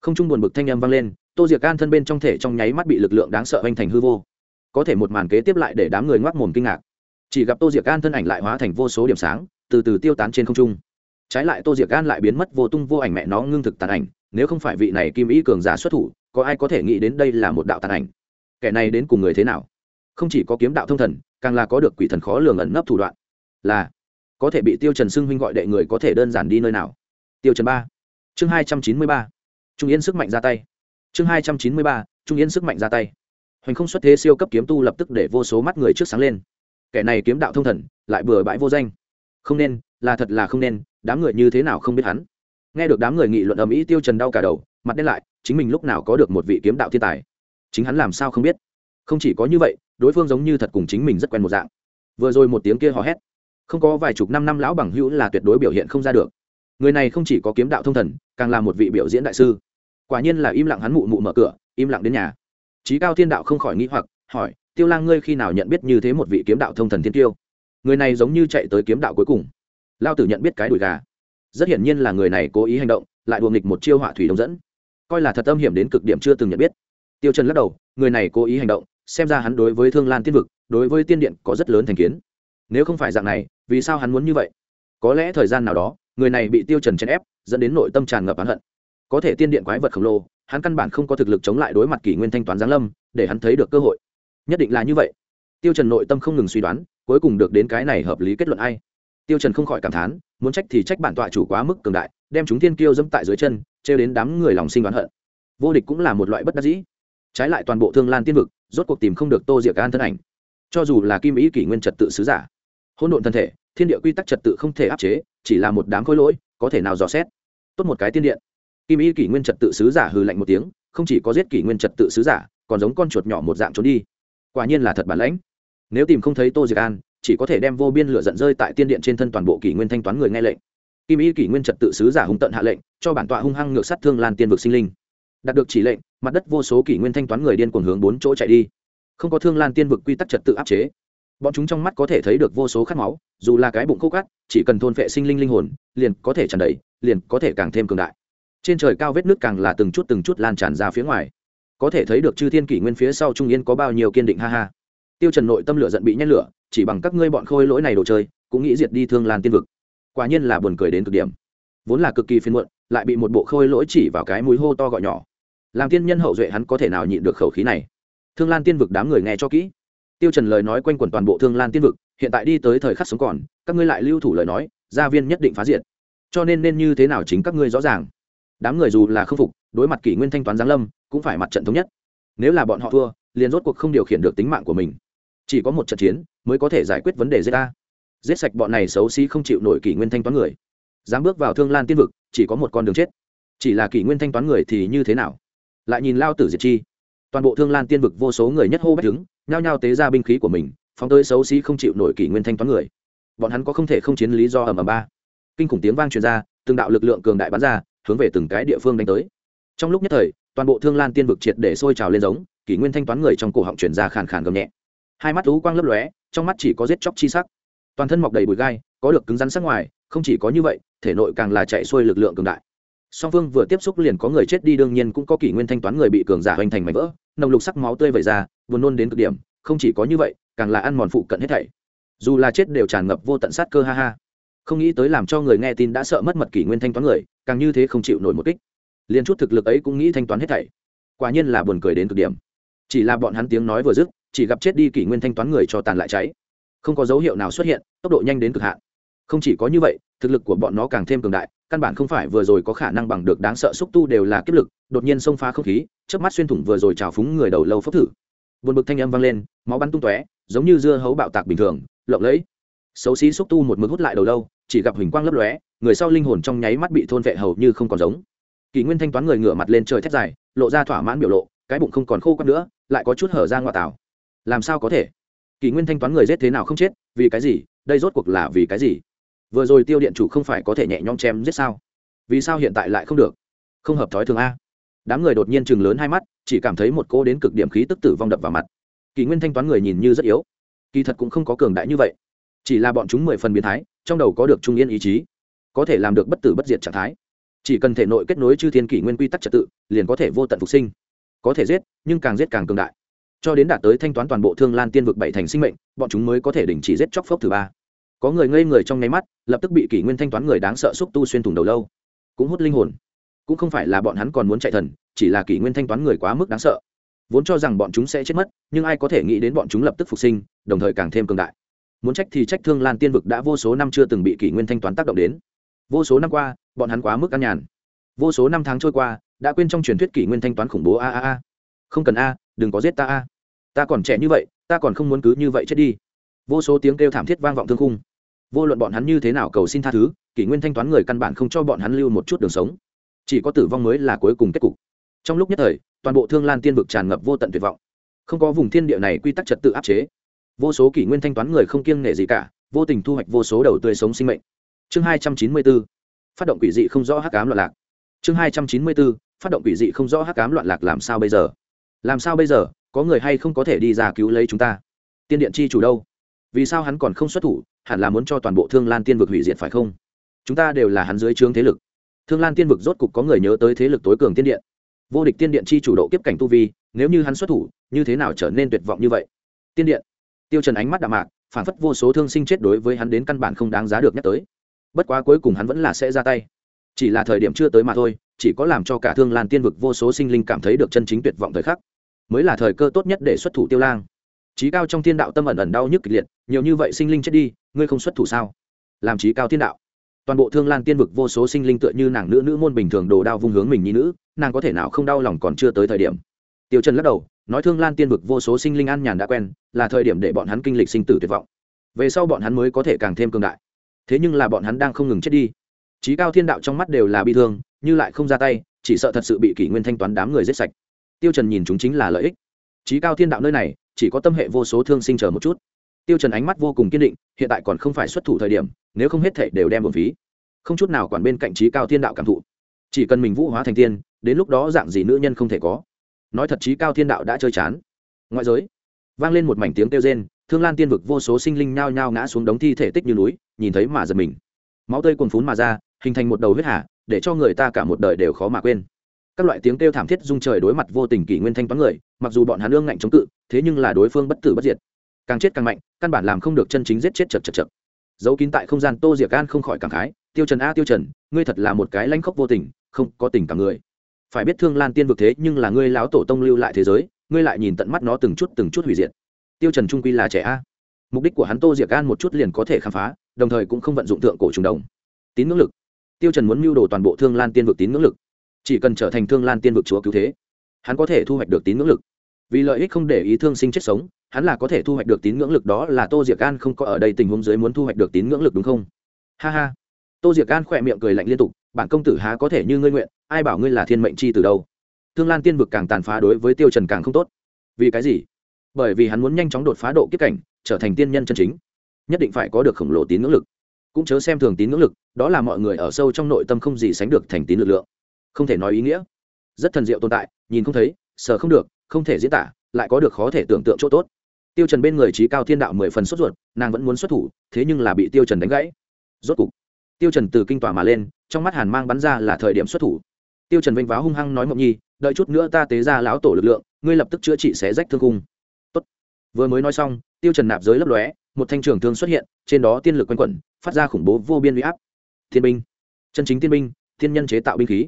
Không trung buồn bực thanh âm vang lên, tô diệc gan thân bên trong thể trong nháy mắt bị lực lượng đáng sợ hoành thành hư vô có thể một màn kế tiếp lại để đám người ngoác mồm kinh ngạc. Chỉ gặp tô diệc gan thân ảnh lại hóa thành vô số điểm sáng, từ từ tiêu tán trên không trung. Trái lại tô diệc gan lại biến mất vô tung vô ảnh mẹ nó ngưng thực tàn ảnh, nếu không phải vị này kim ý cường giả xuất thủ, có ai có thể nghĩ đến đây là một đạo tàn ảnh? Kẻ này đến cùng người thế nào? Không chỉ có kiếm đạo thông thần, càng là có được quỷ thần khó lường ẩn nấp thủ đoạn. Là, có thể bị tiêu trần xưng huynh gọi đệ người có thể đơn giản đi nơi nào? Tiêu trần ba, chương hai trăm chín mươi ba, trung yên sức mạnh ra tay. Chương hai trăm chín mươi ba, trung yên sức mạnh ra tay hoành không xuất thế siêu cấp kiếm tu lập tức để vô số mắt người trước sáng lên. Kẻ này kiếm đạo thông thần, lại bừa bãi vô danh. Không nên, là thật là không nên, đám người như thế nào không biết hắn. Nghe được đám người nghị luận ầm ĩ tiêu trần đau cả đầu, mặt đen lại, chính mình lúc nào có được một vị kiếm đạo thiên tài? Chính hắn làm sao không biết? Không chỉ có như vậy, đối phương giống như thật cùng chính mình rất quen một dạng. Vừa rồi một tiếng kia hò hét. Không có vài chục năm năm lão bằng hữu là tuyệt đối biểu hiện không ra được. Người này không chỉ có kiếm đạo thông thần, càng là một vị biểu diễn đại sư. Quả nhiên là im lặng hắn mụ mụ mở cửa, im lặng đến nhà trí cao thiên đạo không khỏi nghĩ hoặc, hỏi, tiêu lang ngươi khi nào nhận biết như thế một vị kiếm đạo thông thần thiên tiêu? Người này giống như chạy tới kiếm đạo cuối cùng. Lao tử nhận biết cái đùi gà. Rất hiển nhiên là người này cố ý hành động, lại đùa nghịch một chiêu họa thủy đồng dẫn. Coi là thật âm hiểm đến cực điểm chưa từng nhận biết. Tiêu trần lắc đầu, người này cố ý hành động, xem ra hắn đối với thương lan tiên vực, đối với tiên điện có rất lớn thành kiến. Nếu không phải dạng này, vì sao hắn muốn như vậy? Có lẽ thời gian nào đó, người này bị tiêu trần chèn ép, dẫn đến nội tâm tràn ngập oán hận. Có thể tiên điện quái vật khổng lồ hắn căn bản không có thực lực chống lại đối mặt kỷ nguyên thanh toán giáng lâm, để hắn thấy được cơ hội. Nhất định là như vậy. Tiêu trần nội tâm không ngừng suy đoán, cuối cùng được đến cái này hợp lý kết luận ai. Tiêu trần không khỏi cảm thán, muốn trách thì trách bản tọa chủ quá mức cường đại, đem chúng thiên kiêu dẫm tại dưới chân treo đến đám người lòng sinh oán hận. Vô địch cũng là một loại bất đắc dĩ. Trái lại toàn bộ thương lan tiên vực, rốt cuộc tìm không được tô diệc an thân ảnh. Cho dù là kim ý kỷ nguyên trật tự sứ giả, hỗn độn thân thể, thiên địa quy tắc trật tự không thể áp chế, chỉ là một đám khối lỗi, có thể nào dò xét. Tốt một cái tiên điện kim y kỷ nguyên trật tự sứ giả hừ lạnh một tiếng, không chỉ có giết kỷ nguyên trật tự sứ giả, còn giống con chuột nhỏ một dạng trốn đi. Quả nhiên là thật bản lãnh. Nếu tìm không thấy tô diệc an, chỉ có thể đem vô biên lửa giận rơi tại tiên điện trên thân toàn bộ kỷ nguyên thanh toán người nghe lệnh. Kim y kỷ nguyên trật tự sứ giả hung tận hạ lệnh, cho bản tọa hung hăng ngược sát thương lan tiên vực sinh linh. Đạt được chỉ lệnh, mặt đất vô số kỷ nguyên thanh toán người điên cuồng hướng bốn chỗ chạy đi. Không có thương lan tiên vực quy tắc trật tự áp chế, bọn chúng trong mắt có thể thấy được vô số khát máu, dù là cái bụng khô cắt chỉ cần thôn phệ sinh linh linh hồn, liền có thể tràn đầy, liền có thể càng thêm cường đại trên trời cao vết nước càng là từng chút từng chút lan tràn ra phía ngoài. Có thể thấy được chư thiên kỷ nguyên phía sau trung yên có bao nhiêu kiên định ha ha. Tiêu trần nội tâm lửa giận bị nhét lửa, chỉ bằng các ngươi bọn khôi lỗi này đồ chơi, cũng nghĩ diệt đi thương lan tiên vực. Quả nhiên là buồn cười đến cực điểm. Vốn là cực kỳ phiền muộn, lại bị một bộ khôi lỗi chỉ vào cái mũi hô to gọi nhỏ. Làm tiên nhân hậu duệ hắn có thể nào nhịn được khẩu khí này? Thương lan tiên vực đám người nghe cho kỹ. Tiêu trần lời nói quanh quẩn toàn bộ thương lan tiên vực, hiện tại đi tới thời khắc sống còn, các ngươi lại lưu thủ lời nói, gia viên nhất định phá diệt. Cho nên nên như thế nào chính các ngươi rõ ràng? Đám người dù là không phục, đối mặt kỷ nguyên thanh toán giáng lâm, cũng phải mặt trận thống nhất. Nếu là bọn họ thua, liền rốt cuộc không điều khiển được tính mạng của mình. Chỉ có một trận chiến mới có thể giải quyết vấn đề giết ta. Giết sạch bọn này xấu xí không chịu nổi kỷ nguyên thanh toán người. Dám bước vào thương lan tiên vực, chỉ có một con đường chết. Chỉ là kỷ nguyên thanh toán người thì như thế nào? Lại nhìn lao tử diệt chi. Toàn bộ thương lan tiên vực vô số người nhất hô bách đứng, nhao nhao tế ra binh khí của mình, phóng tới xấu xí không chịu nổi kỷ nguyên thanh toán người. Bọn hắn có không thể không chiến lý do ầm ầm ba. Kinh khủng tiếng vang truyền ra, từng đạo lực lượng cường đại bắn ra hướng về từng cái địa phương đánh tới. Trong lúc nhất thời, toàn bộ thương lan tiên vực triệt để sôi trào lên giống, kỷ nguyên thanh toán người trong cổ họng truyền ra khàn khàn gầm nhẹ. Hai mắt lũ quang lấp lóe, trong mắt chỉ có giết chóc chi sắc. Toàn thân mọc đầy bụi gai, có được cứng rắn sắc ngoài, không chỉ có như vậy, thể nội càng là chạy xuôi lực lượng cường đại. Song phương vừa tiếp xúc liền có người chết đi, đương nhiên cũng có kỷ nguyên thanh toán người bị cường giả hoành thành mảnh vỡ, nồng lục sắc máu tươi vẩy ra, buồn nôn đến cực điểm, không chỉ có như vậy, càng là ăn mòn phụ cận hết thảy. Dù là chết đều tràn ngập vô tận sát cơ, ha ha không nghĩ tới làm cho người nghe tin đã sợ mất mật kỷ nguyên thanh toán người, càng như thế không chịu nổi một kích. Liền chút thực lực ấy cũng nghĩ thanh toán hết thảy. Quả nhiên là buồn cười đến cực điểm. Chỉ là bọn hắn tiếng nói vừa dứt, chỉ gặp chết đi kỷ nguyên thanh toán người cho tàn lại cháy. Không có dấu hiệu nào xuất hiện, tốc độ nhanh đến cực hạn. Không chỉ có như vậy, thực lực của bọn nó càng thêm cường đại, căn bản không phải vừa rồi có khả năng bằng được đáng sợ xúc tu đều là kiếp lực, đột nhiên xông phá không khí trước mắt xuyên thủng vừa rồi trào phúng người đầu lâu phốc thử. Buồn bực thanh âm vang lên, máu bắn tung tóe, giống như dưa hấu bạo tạc bình thường, lộng lẫy xấu xí xúc tu một mực hút lại đầu lâu, chỉ gặp huỳnh quang lấp lóe, người sau linh hồn trong nháy mắt bị thôn vệ hầu như không còn giống. Kỷ nguyên thanh toán người ngửa mặt lên trời thét dài, lộ ra thỏa mãn biểu lộ, cái bụng không còn khô quắt nữa, lại có chút hở ra ngoại tảo. Làm sao có thể? Kỷ nguyên thanh toán người giết thế nào không chết, vì cái gì, đây rốt cuộc là vì cái gì? Vừa rồi tiêu điện chủ không phải có thể nhẹ nhõm chém giết sao? Vì sao hiện tại lại không được? Không hợp thói thường a. Đám người đột nhiên chừng lớn hai mắt, chỉ cảm thấy một cô đến cực điểm khí tức tử vong đập vào mặt. Kỷ nguyên thanh toán người nhìn như rất yếu. Kỳ thật cũng không có cường đại như vậy chỉ là bọn chúng mười phần biến thái, trong đầu có được trung yên ý chí, có thể làm được bất tử bất diệt trạng thái. Chỉ cần thể nội kết nối chư thiên kỷ nguyên quy tắc trật tự, liền có thể vô tận phục sinh. Có thể giết, nhưng càng giết càng cường đại. Cho đến đạt tới thanh toán toàn bộ thương lan tiên vực bảy thành sinh mệnh, bọn chúng mới có thể đình chỉ giết chóc phốc thứ ba. Có người ngây người trong nháy mắt, lập tức bị kỷ nguyên thanh toán người đáng sợ xúc tu xuyên thủng đầu lâu. Cũng hút linh hồn. Cũng không phải là bọn hắn còn muốn chạy thần, chỉ là kỷ nguyên thanh toán người quá mức đáng sợ. Vốn cho rằng bọn chúng sẽ chết mất, nhưng ai có thể nghĩ đến bọn chúng lập tức phục sinh, đồng thời càng thêm cường đại muốn trách thì trách thương lan tiên vực đã vô số năm chưa từng bị kỷ nguyên thanh toán tác động đến. Vô số năm qua, bọn hắn quá mức an nhàn. Vô số năm tháng trôi qua, đã quên trong truyền thuyết kỷ nguyên thanh toán khủng bố a a a. Không cần a, đừng có giết ta a. Ta còn trẻ như vậy, ta còn không muốn cứ như vậy chết đi. Vô số tiếng kêu thảm thiết vang vọng thương khung. Vô luận bọn hắn như thế nào cầu xin tha thứ, kỷ nguyên thanh toán người căn bản không cho bọn hắn lưu một chút đường sống. Chỉ có tử vong mới là cuối cùng kết cục. Trong lúc nhất thời, toàn bộ thương lan tiên vực tràn ngập vô tận tuyệt vọng. Không có vùng thiên địa này quy tắc trật tự áp chế vô số kỷ nguyên thanh toán người không kiêng nể gì cả, vô tình thu hoạch vô số đầu tươi sống sinh mệnh. Chương hai trăm chín mươi bốn phát động quỷ dị không rõ hắc cám loạn lạc. Chương hai trăm chín mươi bốn phát động quỷ dị không rõ hắc cám loạn lạc làm sao bây giờ? Làm sao bây giờ, có người hay không có thể đi ra cứu lấy chúng ta? Tiên điện chi chủ đâu? Vì sao hắn còn không xuất thủ, hẳn là muốn cho toàn bộ thương lan tiên vực hủy diệt phải không? Chúng ta đều là hắn dưới trướng thế lực. Thương lan tiên vực rốt cục có người nhớ tới thế lực tối cường tiên điện. Vô địch tiên điện chi chủ độ kiếp cảnh tu vi, nếu như hắn xuất thủ, như thế nào trở nên tuyệt vọng như vậy? Tiên điện tiêu trần ánh mắt đạm mạc phản phất vô số thương sinh chết đối với hắn đến căn bản không đáng giá được nhắc tới. Bất quá cuối cùng hắn vẫn là sẽ ra tay. Chỉ là thời điểm chưa tới mà thôi, chỉ có làm cho cả thương lan tiên vực vô số sinh linh cảm thấy được chân chính tuyệt vọng thời khắc. Mới là thời cơ tốt nhất để xuất thủ tiêu lang. Trí cao trong thiên đạo tâm ẩn ẩn đau nhức kịch liệt, nhiều như vậy sinh linh chết đi, ngươi không xuất thủ sao? Làm trí cao thiên đạo. Toàn bộ thương lan tiên vực vô số sinh linh tựa như nàng nữ nữ môn bình thường đồ đao vung hướng mình như nữ, nàng có thể nào không đau lòng còn chưa tới thời điểm tiêu trần lắc đầu, nói thương lan tiên vực vô số sinh linh an nhàn đã quen, là thời điểm để bọn hắn kinh lịch sinh tử tuyệt vọng. Về sau bọn hắn mới có thể càng thêm cường đại. Thế nhưng là bọn hắn đang không ngừng chết đi. Trí cao thiên đạo trong mắt đều là bi thương, như lại không ra tay, chỉ sợ thật sự bị kỷ nguyên thanh toán đám người giết sạch. Tiêu trần nhìn chúng chính là lợi ích. Trí cao thiên đạo nơi này, chỉ có tâm hệ vô số thương sinh chờ một chút. Tiêu trần ánh mắt vô cùng kiên định, hiện tại còn không phải xuất thủ thời điểm, nếu không hết thể đều đem một phí. Không chút nào quản bên cạnh trí cao thiên đạo cảm thụ. Chỉ cần mình vũ hóa thành tiên, đến lúc đó dạng gì nữ nhân không thể có nói thật chí cao thiên đạo đã chơi chán. Ngoại giới, vang lên một mảnh tiếng kêu rên, thương lan tiên vực vô số sinh linh nhao nhao ngã xuống đống thi thể tích như núi, nhìn thấy mà giật mình. Máu tươi cuồn phún mà ra, hình thành một đầu huyết hạ để cho người ta cả một đời đều khó mà quên. Các loại tiếng kêu thảm thiết dung trời đối mặt vô tình kỷ nguyên thanh toán người, mặc dù bọn hắn ương ngạnh chống cự, thế nhưng là đối phương bất tử bất diệt. Càng chết càng mạnh, căn bản làm không được chân chính giết chết chật chật chật. Giấu kín tại không gian tô diệc gan không khỏi cảm khái, tiêu trần a, tiêu trần, ngươi thật là một cái lãnh khốc vô tình, không có tình cảm người phải biết thương lan tiên vực thế nhưng là ngươi lão tổ tông lưu lại thế giới, ngươi lại nhìn tận mắt nó từng chút từng chút hủy diệt. Tiêu trần trung quy là trẻ a. Mục đích của hắn tô diệc an một chút liền có thể khám phá, đồng thời cũng không vận dụng thượng cổ trùng đồng. Tín ngưỡng lực. Tiêu trần muốn mưu đồ toàn bộ thương lan tiên vực tín ngưỡng lực. Chỉ cần trở thành thương lan tiên vực chúa cứu thế, hắn có thể thu hoạch được tín ngưỡng lực. Vì lợi ích không để ý thương sinh chết sống, hắn là có thể thu hoạch được tín ngưỡng lực đó là tô diệc an không có ở đây tình huống dưới muốn thu hoạch được tín ngưỡng lực đúng không? Ha ha. Tô diệc an khỏe miệng cười lạnh liên tục, bản công tử há có thể như ngươi nguyện ai bảo ngươi là thiên mệnh chi từ đâu? Thương lan tiên vực càng tàn phá đối với tiêu trần càng không tốt. Vì cái gì? Bởi vì hắn muốn nhanh chóng đột phá độ kiếp cảnh, trở thành tiên nhân chân chính. Nhất định phải có được khổng lồ tín ngưỡng lực. Cũng chớ xem thường tín ngưỡng lực, đó là mọi người ở sâu trong nội tâm không gì sánh được thành tín lực lượng. Không thể nói ý nghĩa. Rất thần diệu tồn tại, nhìn không thấy, sờ không được, không thể diễn tả, lại có được khó thể tưởng tượng chỗ tốt. Tiêu trần bên người trí cao thiên đạo mười phần xuất ruột, nàng vẫn muốn xuất thủ, thế nhưng là bị tiêu trần đánh gãy. Rốt cục, tiêu trần từ kinh tòa mà lên, trong mắt hàn mang bắn ra là thời điểm xuất thủ tiêu trần vinh váo hung hăng nói mộng nhi, đợi chút nữa ta tế ra lão tổ lực lượng, ngươi lập tức chữa trị xé rách thương cung tốt. Vừa mới nói xong, tiêu trần nạp giới lấp lóe, một thanh trường thương xuất hiện, trên đó tiên lực quanh quẩn, phát ra khủng bố vô biên uy áp. Thiên binh. Chân chính tiên binh thiên nhân chế tạo binh khí.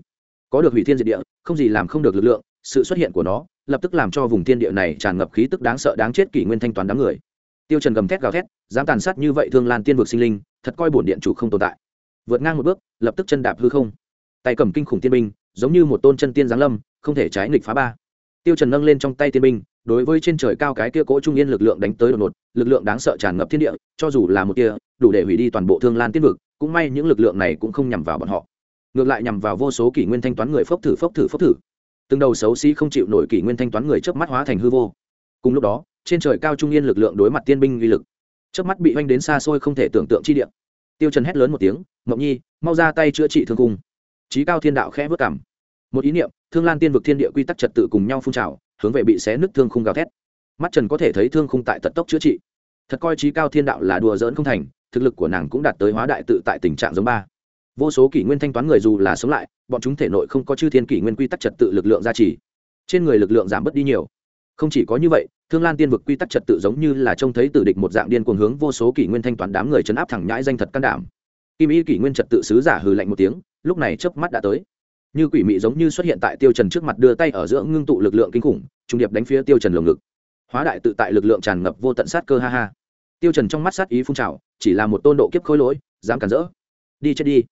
Có được hủy thiên diệt địa, không gì làm không được lực lượng, sự xuất hiện của nó, lập tức làm cho vùng thiên địa này tràn ngập khí tức đáng sợ đáng chết kỷ nguyên thanh toán đám người. Tiêu trần gầm thét gào thét, dám tàn sát như vậy thương lan tiên vực sinh linh, thật coi bổn điện chủ không tồn tại. Vượt ngang một bước, lập tức chân đạp hư không. Tay cầm kinh khủng tiên binh giống như một tôn chân tiên giáng lâm, không thể trái nghịch phá ba. Tiêu trần nâng lên trong tay tiên binh, đối với trên trời cao cái kia cỗ trung yên lực lượng đánh tới đột ngột, lực lượng đáng sợ tràn ngập thiên địa, cho dù là một kia, đủ để hủy đi toàn bộ thương lan tiên vực, cũng may những lực lượng này cũng không nhằm vào bọn họ. Ngược lại nhằm vào vô số kỷ nguyên thanh toán người phốc thử phốc thử phốc thử. Từng đầu xấu xí không chịu nổi kỷ nguyên thanh toán người chớp mắt hóa thành hư vô. Cùng lúc đó, trên trời cao trung yên lực lượng đối mặt tiên binh uy lực, chớp mắt bị oanh đến xa xôi không thể tưởng tượng chi địa. Tiêu trần hét lớn một tiếng ngọc nhi, mau ra tay chữa trị thương cung trí cao thiên đạo khẽ bước cảm. Một ý niệm, thương lan tiên vực thiên địa quy tắc trật tự cùng nhau phun trào, hướng về bị xé nứt thương khung gào thét. Mắt trần có thể thấy thương khung tại tận tốc chữa trị. Thật coi trí cao thiên đạo là đùa giỡn không thành, thực lực của nàng cũng đạt tới hóa đại tự tại tình trạng giống ba. Vô số kỷ nguyên thanh toán người dù là sống lại, bọn chúng thể nội không có chư thiên kỷ nguyên quy tắc trật tự lực lượng gia trì. Trên người lực lượng giảm bớt đi nhiều. Không chỉ có như vậy, thương lan tiên vực quy tắc trật tự giống như là trông thấy tử địch một dạng điên cuồng hướng vô số kỷ nguyên thanh toán đám người chấn áp thẳng nhãi danh thật can đảm. Kim y kỷ nguyên trật tự sứ giả hừ lạnh một tiếng lúc này chớp mắt đã tới. Như quỷ mị giống như xuất hiện tại tiêu trần trước mặt, đưa tay ở giữa ngưng tụ lực lượng kinh khủng, trung điệp đánh phía tiêu trần lồng ngực. Hóa đại tự tại lực lượng tràn ngập vô tận sát cơ, ha ha. Tiêu trần trong mắt sát ý phun trào, chỉ là một tôn độ kiếp khối lỗi, dám cản rỡ. Đi chết đi.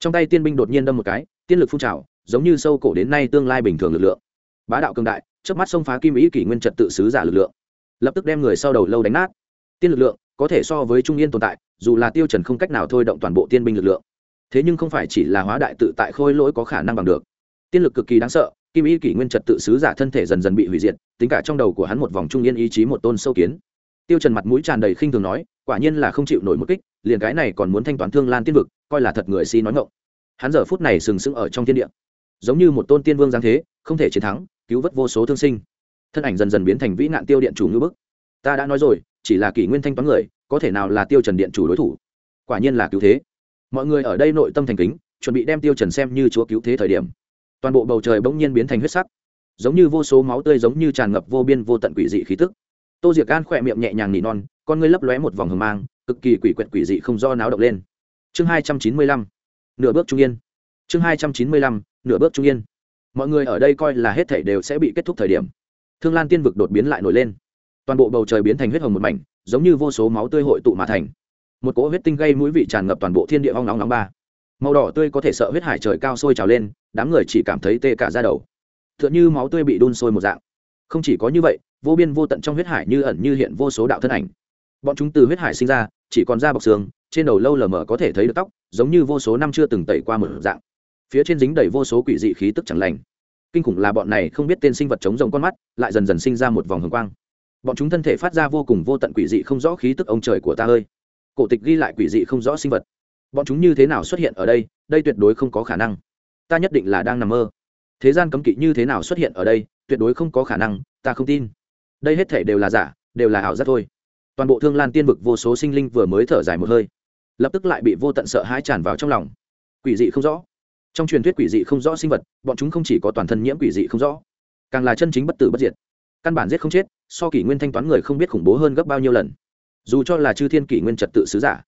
Trong tay tiên binh đột nhiên đâm một cái, tiên lực phun trào, giống như sâu cổ đến nay tương lai bình thường lực lượng. Bá đạo cường đại, chớp mắt xông phá kim ý kỷ nguyên trật tự sứ giả lực lượng. Lập tức đem người sau đầu lâu đánh nát. Tiên lực lượng, có thể so với trung yên tồn tại, dù là tiêu trần không cách nào thôi động toàn bộ tiên binh lực lượng thế nhưng không phải chỉ là hóa đại tự tại khôi lỗi có khả năng bằng được. Tiên lực cực kỳ đáng sợ, kim y kỷ nguyên trật tự sứ giả thân thể dần dần bị hủy diệt, tính cả trong đầu của hắn một vòng trung yên ý chí một tôn sâu kiến. Tiêu trần mặt mũi tràn đầy khinh thường nói, quả nhiên là không chịu nổi một kích, liền cái này còn muốn thanh toán thương lan tiên vực, coi là thật người si nói ngọng. Hắn giờ phút này sừng sững ở trong thiên địa. Giống như một tôn tiên vương giáng thế, không thể chiến thắng, cứu vớt vô số thương sinh. Thân ảnh dần dần biến thành vĩ nạn tiêu điện chủ ngữ bức. Ta đã nói rồi, chỉ là kỷ nguyên thanh toán người, có thể nào là tiêu trần điện chủ đối thủ? Quả nhiên là cứu thế mọi người ở đây nội tâm thành kính, chuẩn bị đem tiêu trần xem như chúa cứu thế thời điểm. Toàn bộ bầu trời bỗng nhiên biến thành huyết sắc, giống như vô số máu tươi giống như tràn ngập vô biên vô tận quỷ dị khí tức. Tô diệc An khỏe miệng nhẹ nhàng nỉ non, con ngươi lấp lóe một vòng hờ mang, cực kỳ quỷ quyệt quỷ dị không do náo động lên. Chương hai trăm chín mươi lăm, nửa bước trung yên. Chương hai trăm chín mươi lăm, nửa bước trung yên. Mọi người ở đây coi là hết thảy đều sẽ bị kết thúc thời điểm. Thương lan tiên vực đột biến lại nổi lên. Toàn bộ bầu trời biến thành huyết hồng một mảnh, giống như vô số máu tươi hội tụ mà thành một cỗ huyết tinh gây mũi vị tràn ngập toàn bộ thiên địa hoang nóng nóng ba. Màu đỏ tươi có thể sợ huyết hải trời cao sôi trào lên, đám người chỉ cảm thấy tê cả ra đầu. T h ư ợ n như máu tươi bị đun sôi một dạng. Không chỉ có như vậy, vô biên vô tận trong huyết hải như ẩn như hiện vô số đạo thân ảnh. Bọn chúng từ huyết hải sinh ra, chỉ còn da bọc xương, trên đầu lâu lờ mờ có thể thấy được tóc, giống như vô số năm chưa từng tẩy qua một dạng. Phía trên dính đầy vô số quỷ dị khí tức chẳng lành. Kinh khủng là bọn này không biết tên sinh vật chống rồng con mắt, lại dần dần sinh ra một vòng hồng quang. Bọn chúng thân thể phát ra vô cùng vô tận quỷ dị không rõ khí tức ông trời của ta ơi cổ tịch ghi lại quỷ dị không rõ sinh vật. Bọn chúng như thế nào xuất hiện ở đây đây tuyệt đối không có khả năng. Ta nhất định là đang nằm mơ. Thế gian cấm kỵ như thế nào xuất hiện ở đây, tuyệt đối không có khả năng, ta không tin. Đây hết thể đều là giả, đều là ảo giác thôi. Toàn bộ thương lan tiên vực vô số sinh linh vừa mới thở dài một hơi, lập tức lại bị vô tận sợ hãi tràn vào trong lòng. Quỷ dị không rõ. Trong truyền thuyết quỷ dị không rõ sinh vật, bọn chúng không chỉ có toàn thân nhiễm quỷ dị không rõ, càng là chân chính bất tử bất diệt. Căn bản giết không chết, so kỷ nguyên thanh toán người không biết khủng bố hơn gấp bao nhiêu lần dù cho là chư thiên kỷ nguyên trật tự sứ giả,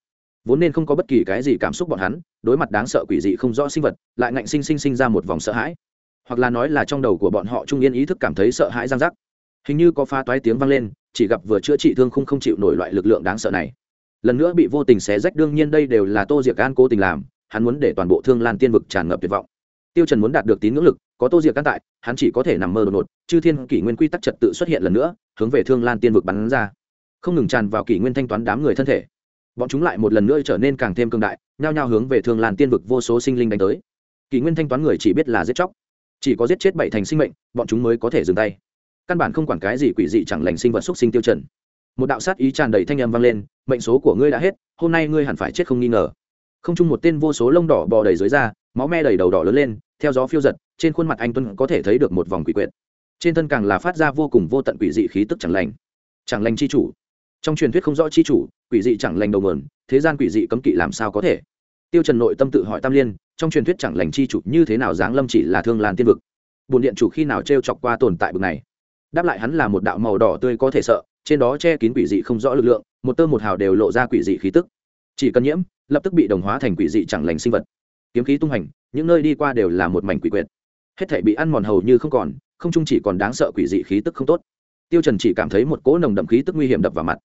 vốn nên không có bất kỳ cái gì cảm xúc bọn hắn, đối mặt đáng sợ quỷ dị không rõ sinh vật, lại ngạnh sinh sinh sinh ra một vòng sợ hãi. Hoặc là nói là trong đầu của bọn họ trung yên ý thức cảm thấy sợ hãi giang giác hình như có pha toái tiếng vang lên, chỉ gặp vừa chữa trị thương không không chịu nổi loại lực lượng đáng sợ này. Lần nữa bị vô tình xé rách đương nhiên đây đều là tô diệc an cố tình làm, hắn muốn để toàn bộ thương lan tiên vực tràn ngập tuyệt vọng. Tiêu trần muốn đạt được tín ngưỡng lực, có tô diệc an tại, hắn chỉ có thể nằm mơ đột ngột, chư thiên kỷ nguyên quy tắc trật tự xuất hiện lần nữa, hướng về thương lan tiên vực bắn ra không ngừng tràn vào kỷ nguyên thanh toán đám người thân thể. Bọn chúng lại một lần nữa trở nên càng thêm cương đại, nhao nhao hướng về thương làn tiên vực vô số sinh linh đánh tới. Kỷ nguyên thanh toán người chỉ biết là giết chóc. Chỉ có giết chết bảy thành sinh mệnh, bọn chúng mới có thể dừng tay. Căn bản không quản cái gì quỷ dị chẳng lành sinh vật xúc sinh tiêu trần. Một đạo sát ý tràn đầy thanh âm vang lên, mệnh số của ngươi đã hết, hôm nay ngươi hẳn phải chết không nghi ngờ. Không chung một tên vô số lông đỏ bò đầy dưới da, máu me đầy đầu đỏ lớn lên, theo gió phiêu giật, trên khuôn mặt anh tuân có thể thấy được một vòng quỷ quyệt. Trên thân càng là phát ra vô cùng vô tận quỷ dị khí tức chẳng lành. Chẳng lành chi chủ trong truyền thuyết không rõ chi chủ, quỷ dị chẳng lành đầu mườn thế gian quỷ dị cấm kỵ làm sao có thể? Tiêu trần nội tâm tự hỏi tam liên, trong truyền thuyết chẳng lành chi chủ như thế nào dáng lâm chỉ là thương lan tiên vực? Bồn điện chủ khi nào treo chọc qua tồn tại bực này? Đáp lại hắn là một đạo màu đỏ tươi có thể sợ, trên đó che kín quỷ dị không rõ lực lượng, một tơ một hào đều lộ ra quỷ dị khí tức. Chỉ cần nhiễm, lập tức bị đồng hóa thành quỷ dị chẳng lành sinh vật. Kiếm khí tung hành, những nơi đi qua đều là một mảnh quỷ quyệt. Hết thể bị ăn mòn hầu như không còn, không chung chỉ còn đáng sợ quỷ dị khí tức không tốt tiêu trần chỉ cảm thấy một cỗ nồng đậm khí tức nguy hiểm đập vào mặt.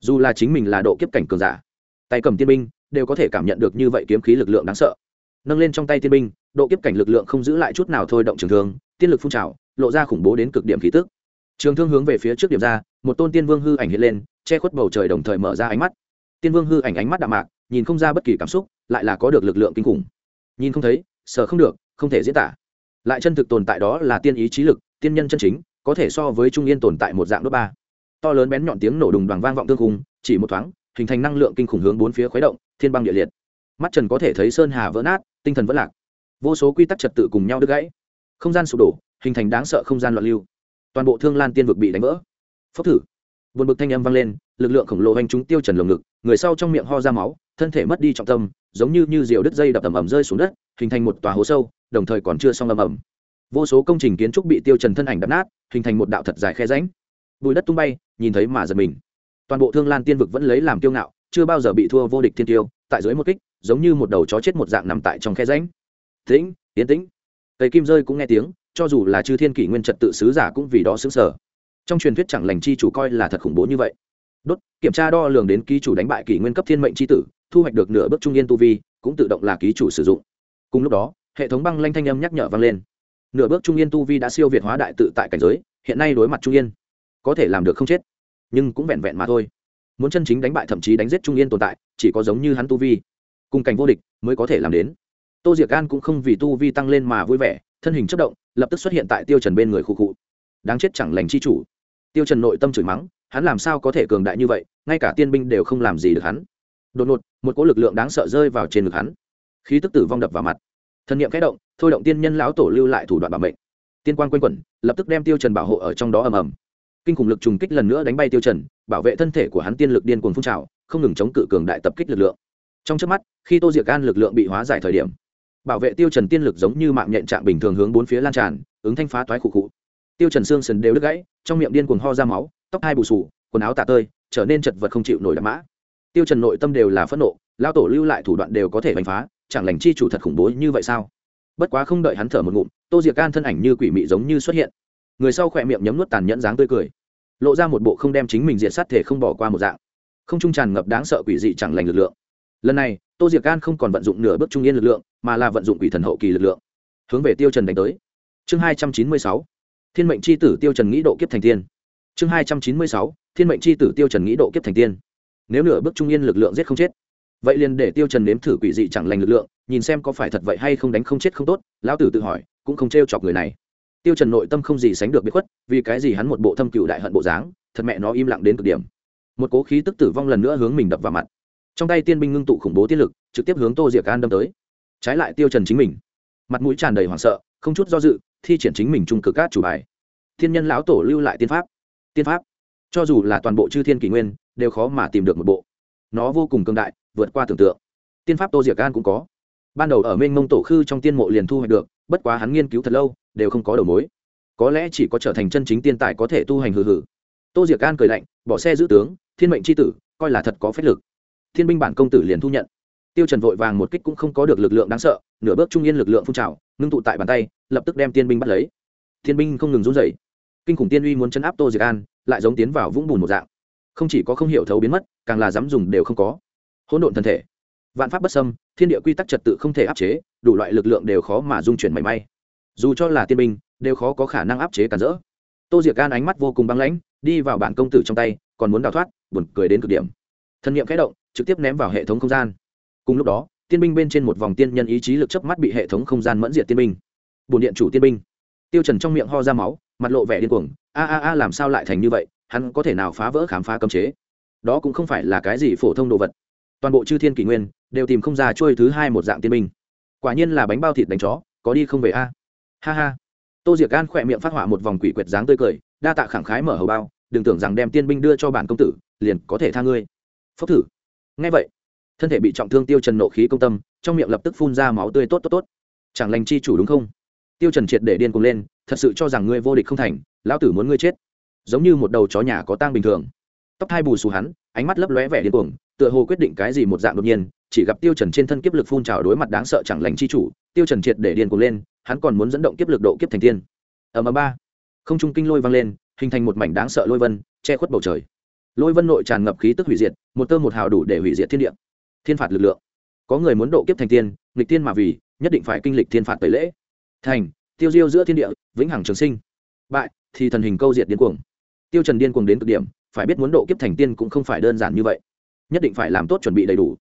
Dù là chính mình là độ kiếp cảnh cường giả, tay cầm tiên binh, đều có thể cảm nhận được như vậy kiếm khí lực lượng đáng sợ. Nâng lên trong tay tiên binh, độ kiếp cảnh lực lượng không giữ lại chút nào thôi động trường thương, tiên lực phun trào, lộ ra khủng bố đến cực điểm khí tức. Trường thương hướng về phía trước điểm ra, một tôn tiên vương hư ảnh hiện lên, che khuất bầu trời đồng thời mở ra ánh mắt. Tiên vương hư ảnh ánh mắt đạm mạc, nhìn không ra bất kỳ cảm xúc, lại là có được lực lượng kinh khủng. Nhìn không thấy, sợ không được, không thể diễn tả. Lại chân thực tồn tại đó là tiên ý trí lực, tiên nhân chân chính có thể so với trung yên tồn tại một dạng đốt ba. To lớn bén nhọn tiếng nổ đùng đoàn vang vọng tương khung, chỉ một thoáng, hình thành năng lượng kinh khủng hướng bốn phía khuấy động, thiên băng địa liệt. Mắt trần có thể thấy sơn hà vỡ nát, tinh thần vỡ lạc. Vô số quy tắc trật tự cùng nhau đứt gãy. Không gian sụp đổ, hình thành đáng sợ không gian loạn lưu. Toàn bộ thương lan tiên vực bị đánh vỡ. Phốc thử. Vượt bực thanh âm vang lên, lực lượng khổng lồ hành chúng tiêu trần lồng ngực, người sau trong miệng ho ra máu, thân thể mất đi trọng tâm, giống như như diều đứt dây đập ầm ầm rơi xuống đất, hình thành một tòa hố sâu, đồng thời còn chưa xong ầm ầm vô số công trình kiến trúc bị tiêu trần thân ảnh đập nát, hình thành một đạo thật dài khe rãnh. Bụi đất tung bay, nhìn thấy mà giật mình. Toàn bộ thương lan tiên vực vẫn lấy làm kiêu ngạo, chưa bao giờ bị thua vô địch thiên tiêu, tại dưới một kích, giống như một đầu chó chết một dạng nằm tại trong khe rãnh. Tĩnh tiến tĩnh. Tây kim rơi cũng nghe tiếng, cho dù là chư thiên kỷ nguyên trật tự sứ giả cũng vì đó xứng sở trong truyền thuyết chẳng lành chi chủ coi là thật khủng bố như vậy. Đốt, kiểm tra đo lường đến ký chủ đánh bại kỷ nguyên cấp thiên mệnh chi tử, thu hoạch được nửa bước trung yên tu vi, cũng tự động là ký chủ sử dụng. Cùng lúc đó, hệ thống băng lanh thanh âm nhắc nhở vang lên nửa bước trung yên tu vi đã siêu việt hóa đại tự tại cảnh giới, hiện nay đối mặt trung yên, có thể làm được không chết, nhưng cũng vẹn vẹn mà thôi. Muốn chân chính đánh bại thậm chí đánh giết trung yên tồn tại, chỉ có giống như hắn tu vi, cùng cảnh vô địch mới có thể làm đến. Tô diệc an cũng không vì tu vi tăng lên mà vui vẻ, thân hình chất động, lập tức xuất hiện tại tiêu trần bên người khu cụ đáng chết chẳng lành chi chủ. Tiêu trần nội tâm chửi mắng, hắn làm sao có thể cường đại như vậy, ngay cả tiên binh đều không làm gì được hắn. Đột ngột, một cỗ lực lượng đáng sợ rơi vào trên ngực hắn. Khí tức tử vong đập vào mặt thần niệm kẽ động, thôi động tiên nhân lão tổ lưu lại thủ đoạn bảo mệnh. Tiên quan quanh quẩn, lập tức đem tiêu trần bảo hộ ở trong đó ầm ầm. Kinh khủng lực trùng kích lần nữa đánh bay tiêu trần, bảo vệ thân thể của hắn tiên lực điên cuồng phun trào, không ngừng chống cự cường đại tập kích lực lượng. Trong chớp mắt, khi tô diệc gan lực lượng bị hóa giải thời điểm, bảo vệ tiêu trần tiên lực giống như mạng nhện trạng bình thường hướng bốn phía lan tràn, ứng thanh phá toái khụ khụ. Tiêu trần xương sườn đều đứt gãy, trong miệng điên cuồng ho ra máu, tóc hai bù sù quần áo tả tơi, trở nên chật vật không chịu nổi đạm mã. Tiêu trần nội tâm đều là phẫn nộ lao tổ lưu lại thủ đoạn đều có thể đánh phá chẳng lành chi chủ thật khủng bố như vậy sao? Bất quá không đợi hắn thở một ngụm, tô diệc can thân ảnh như quỷ mị giống như xuất hiện. Người sau khỏe miệng nhấm nuốt tàn nhẫn dáng tươi cười, lộ ra một bộ không đem chính mình diện sát thể không bỏ qua một dạng. Không trung tràn ngập đáng sợ quỷ dị chẳng lành lực lượng. Lần này, tô diệc can không còn vận dụng nửa bước trung yên lực lượng, mà là vận dụng quỷ thần hậu kỳ lực lượng, hướng về tiêu trần đánh tới. Chương hai trăm chín mươi sáu, thiên mệnh c h i tử tiêu trần nghĩ độ kiếp thành tiên. Chương hai trăm chín mươi sáu, thiên mệnh c h i tử tiêu trần nghĩ độ kiếp thành tiên. Nếu nửa bước trung yên lực lượng giết không chết vậy liền để tiêu trần nếm thử quỷ dị chẳng lành lực lượng, nhìn xem có phải thật vậy hay không đánh không chết không tốt, lão tử tự hỏi, cũng không treo chọc người này. Tiêu trần nội tâm không gì sánh được biết khuất, vì cái gì hắn một bộ thâm cựu đại hận bộ dáng, thật mẹ nó im lặng đến cực điểm. Một cố khí tức tử vong lần nữa hướng mình đập vào mặt. Trong tay tiên binh ngưng tụ khủng bố tiên lực, trực tiếp hướng tô diệc an đâm tới. Trái lại tiêu trần chính mình, mặt mũi tràn đầy hoảng sợ, không chút do dự, thi triển chính mình trung cực cát chủ bài. Thiên nhân lão tổ lưu lại tiên pháp. Tiên pháp. Cho dù là toàn bộ chư thiên kỷ nguyên, đều khó mà tìm được một bộ. Nó vô cùng cường đại vượt qua tưởng tượng. Tiên pháp tô diệc an cũng có. Ban đầu ở mênh mông tổ khư trong tiên mộ liền thu hoạch được, bất quá hắn nghiên cứu thật lâu, đều không có đầu mối. Có lẽ chỉ có trở thành chân chính tiên tài có thể tu hành hừ hừ. Tô diệc an cười lạnh, bỏ xe giữ tướng, thiên mệnh c h i tử, coi là thật có phép lực. Thiên binh bản công tử liền thu nhận. Tiêu trần vội vàng một kích cũng không có được lực lượng đáng sợ, nửa bước trung yên lực lượng phun trào, ngưng tụ tại bàn tay, lập tức đem tiên binh bắt lấy. Thiên binh không ngừng run rẩy. Kinh khủng tiên uy muốn chấn áp tô diệc an, lại giống tiến vào vũng bùn một dạng. Không chỉ có không hiểu thấu biến mất, càng là dám dùng đều không có hỗn độn thân thể. Vạn pháp bất xâm, thiên địa quy tắc trật tự không thể áp chế, đủ loại lực lượng đều khó mà dung chuyển mảy may. Dù cho là tiên binh, đều khó có khả năng áp chế cản rỡ. Tô diệc gan ánh mắt vô cùng băng lãnh, đi vào bản công tử trong tay, còn muốn đào thoát, buồn cười đến cực điểm. Thân nhiệm khẽ động, trực tiếp ném vào hệ thống không gian. Cùng lúc đó, tiên binh bên trên một vòng tiên nhân ý chí lực chớp mắt bị hệ thống không gian mẫn diệt tiên binh. Bồn điện chủ tiên binh. Tiêu trần trong miệng ho ra máu, mặt lộ vẻ điên cuồng, a a a, làm sao lại thành như vậy? Hắn có thể nào phá vỡ khám phá cấm chế? Đó cũng không phải là cái gì phổ thông đồ vật toàn bộ chư thiên kỷ nguyên đều tìm không ra trôi thứ hai một dạng tiên binh quả nhiên là bánh bao thịt đánh chó, có đi không về a? Ha ha. Tô diệc gan khỏe miệng phát họa một vòng quỷ quyệt dáng tươi cười, đa tạ khẳng khái mở hầu bao, đừng tưởng rằng đem tiên binh đưa cho bản công tử, liền có thể tha ngươi. Phốc thử. Ngay vậy, thân thể bị trọng thương tiêu trần nộ khí công tâm, trong miệng lập tức phun ra máu tươi tốt tốt tốt. Chẳng lành chi chủ đúng không? Tiêu trần triệt để điên cuồng lên, thật sự cho rằng ngươi vô địch không thành, lão tử muốn ngươi chết. Giống như một đầu chó nhà có tang bình thường. Tóc hai bù xù hắn ánh mắt lấp lóe vẻ điên cuồng, tựa hồ quyết định cái gì một dạng đột nhiên, chỉ gặp tiêu trần trên thân kiếp lực phun trào đối mặt đáng sợ chẳng lành chi chủ, tiêu trần triệt để điên cuồng lên, hắn còn muốn dẫn động kiếp lực độ kiếp thành tiên. Ầm ầm ba. Không trung kinh lôi vang lên, hình thành một mảnh đáng sợ lôi vân, che khuất bầu trời. Lôi vân nội tràn ngập khí tức hủy diệt, một tơ một hào đủ để hủy diệt thiên địa. Thiên phạt lực lượng. Có người muốn độ kiếp thành tiên, nghịch tiên mà vì, nhất định phải kinh lịch thiên phạt tẩy lễ. Thành, tiêu diêu giữa thiên địa, vĩnh hằng trường sinh. Bại, thì thần hình câu diệt điên cuồng. Tiêu trần điên cuồng đến cực điểm phải biết muốn độ kiếp thành tiên cũng không phải đơn giản như vậy. Nhất định phải làm tốt chuẩn bị đầy đủ.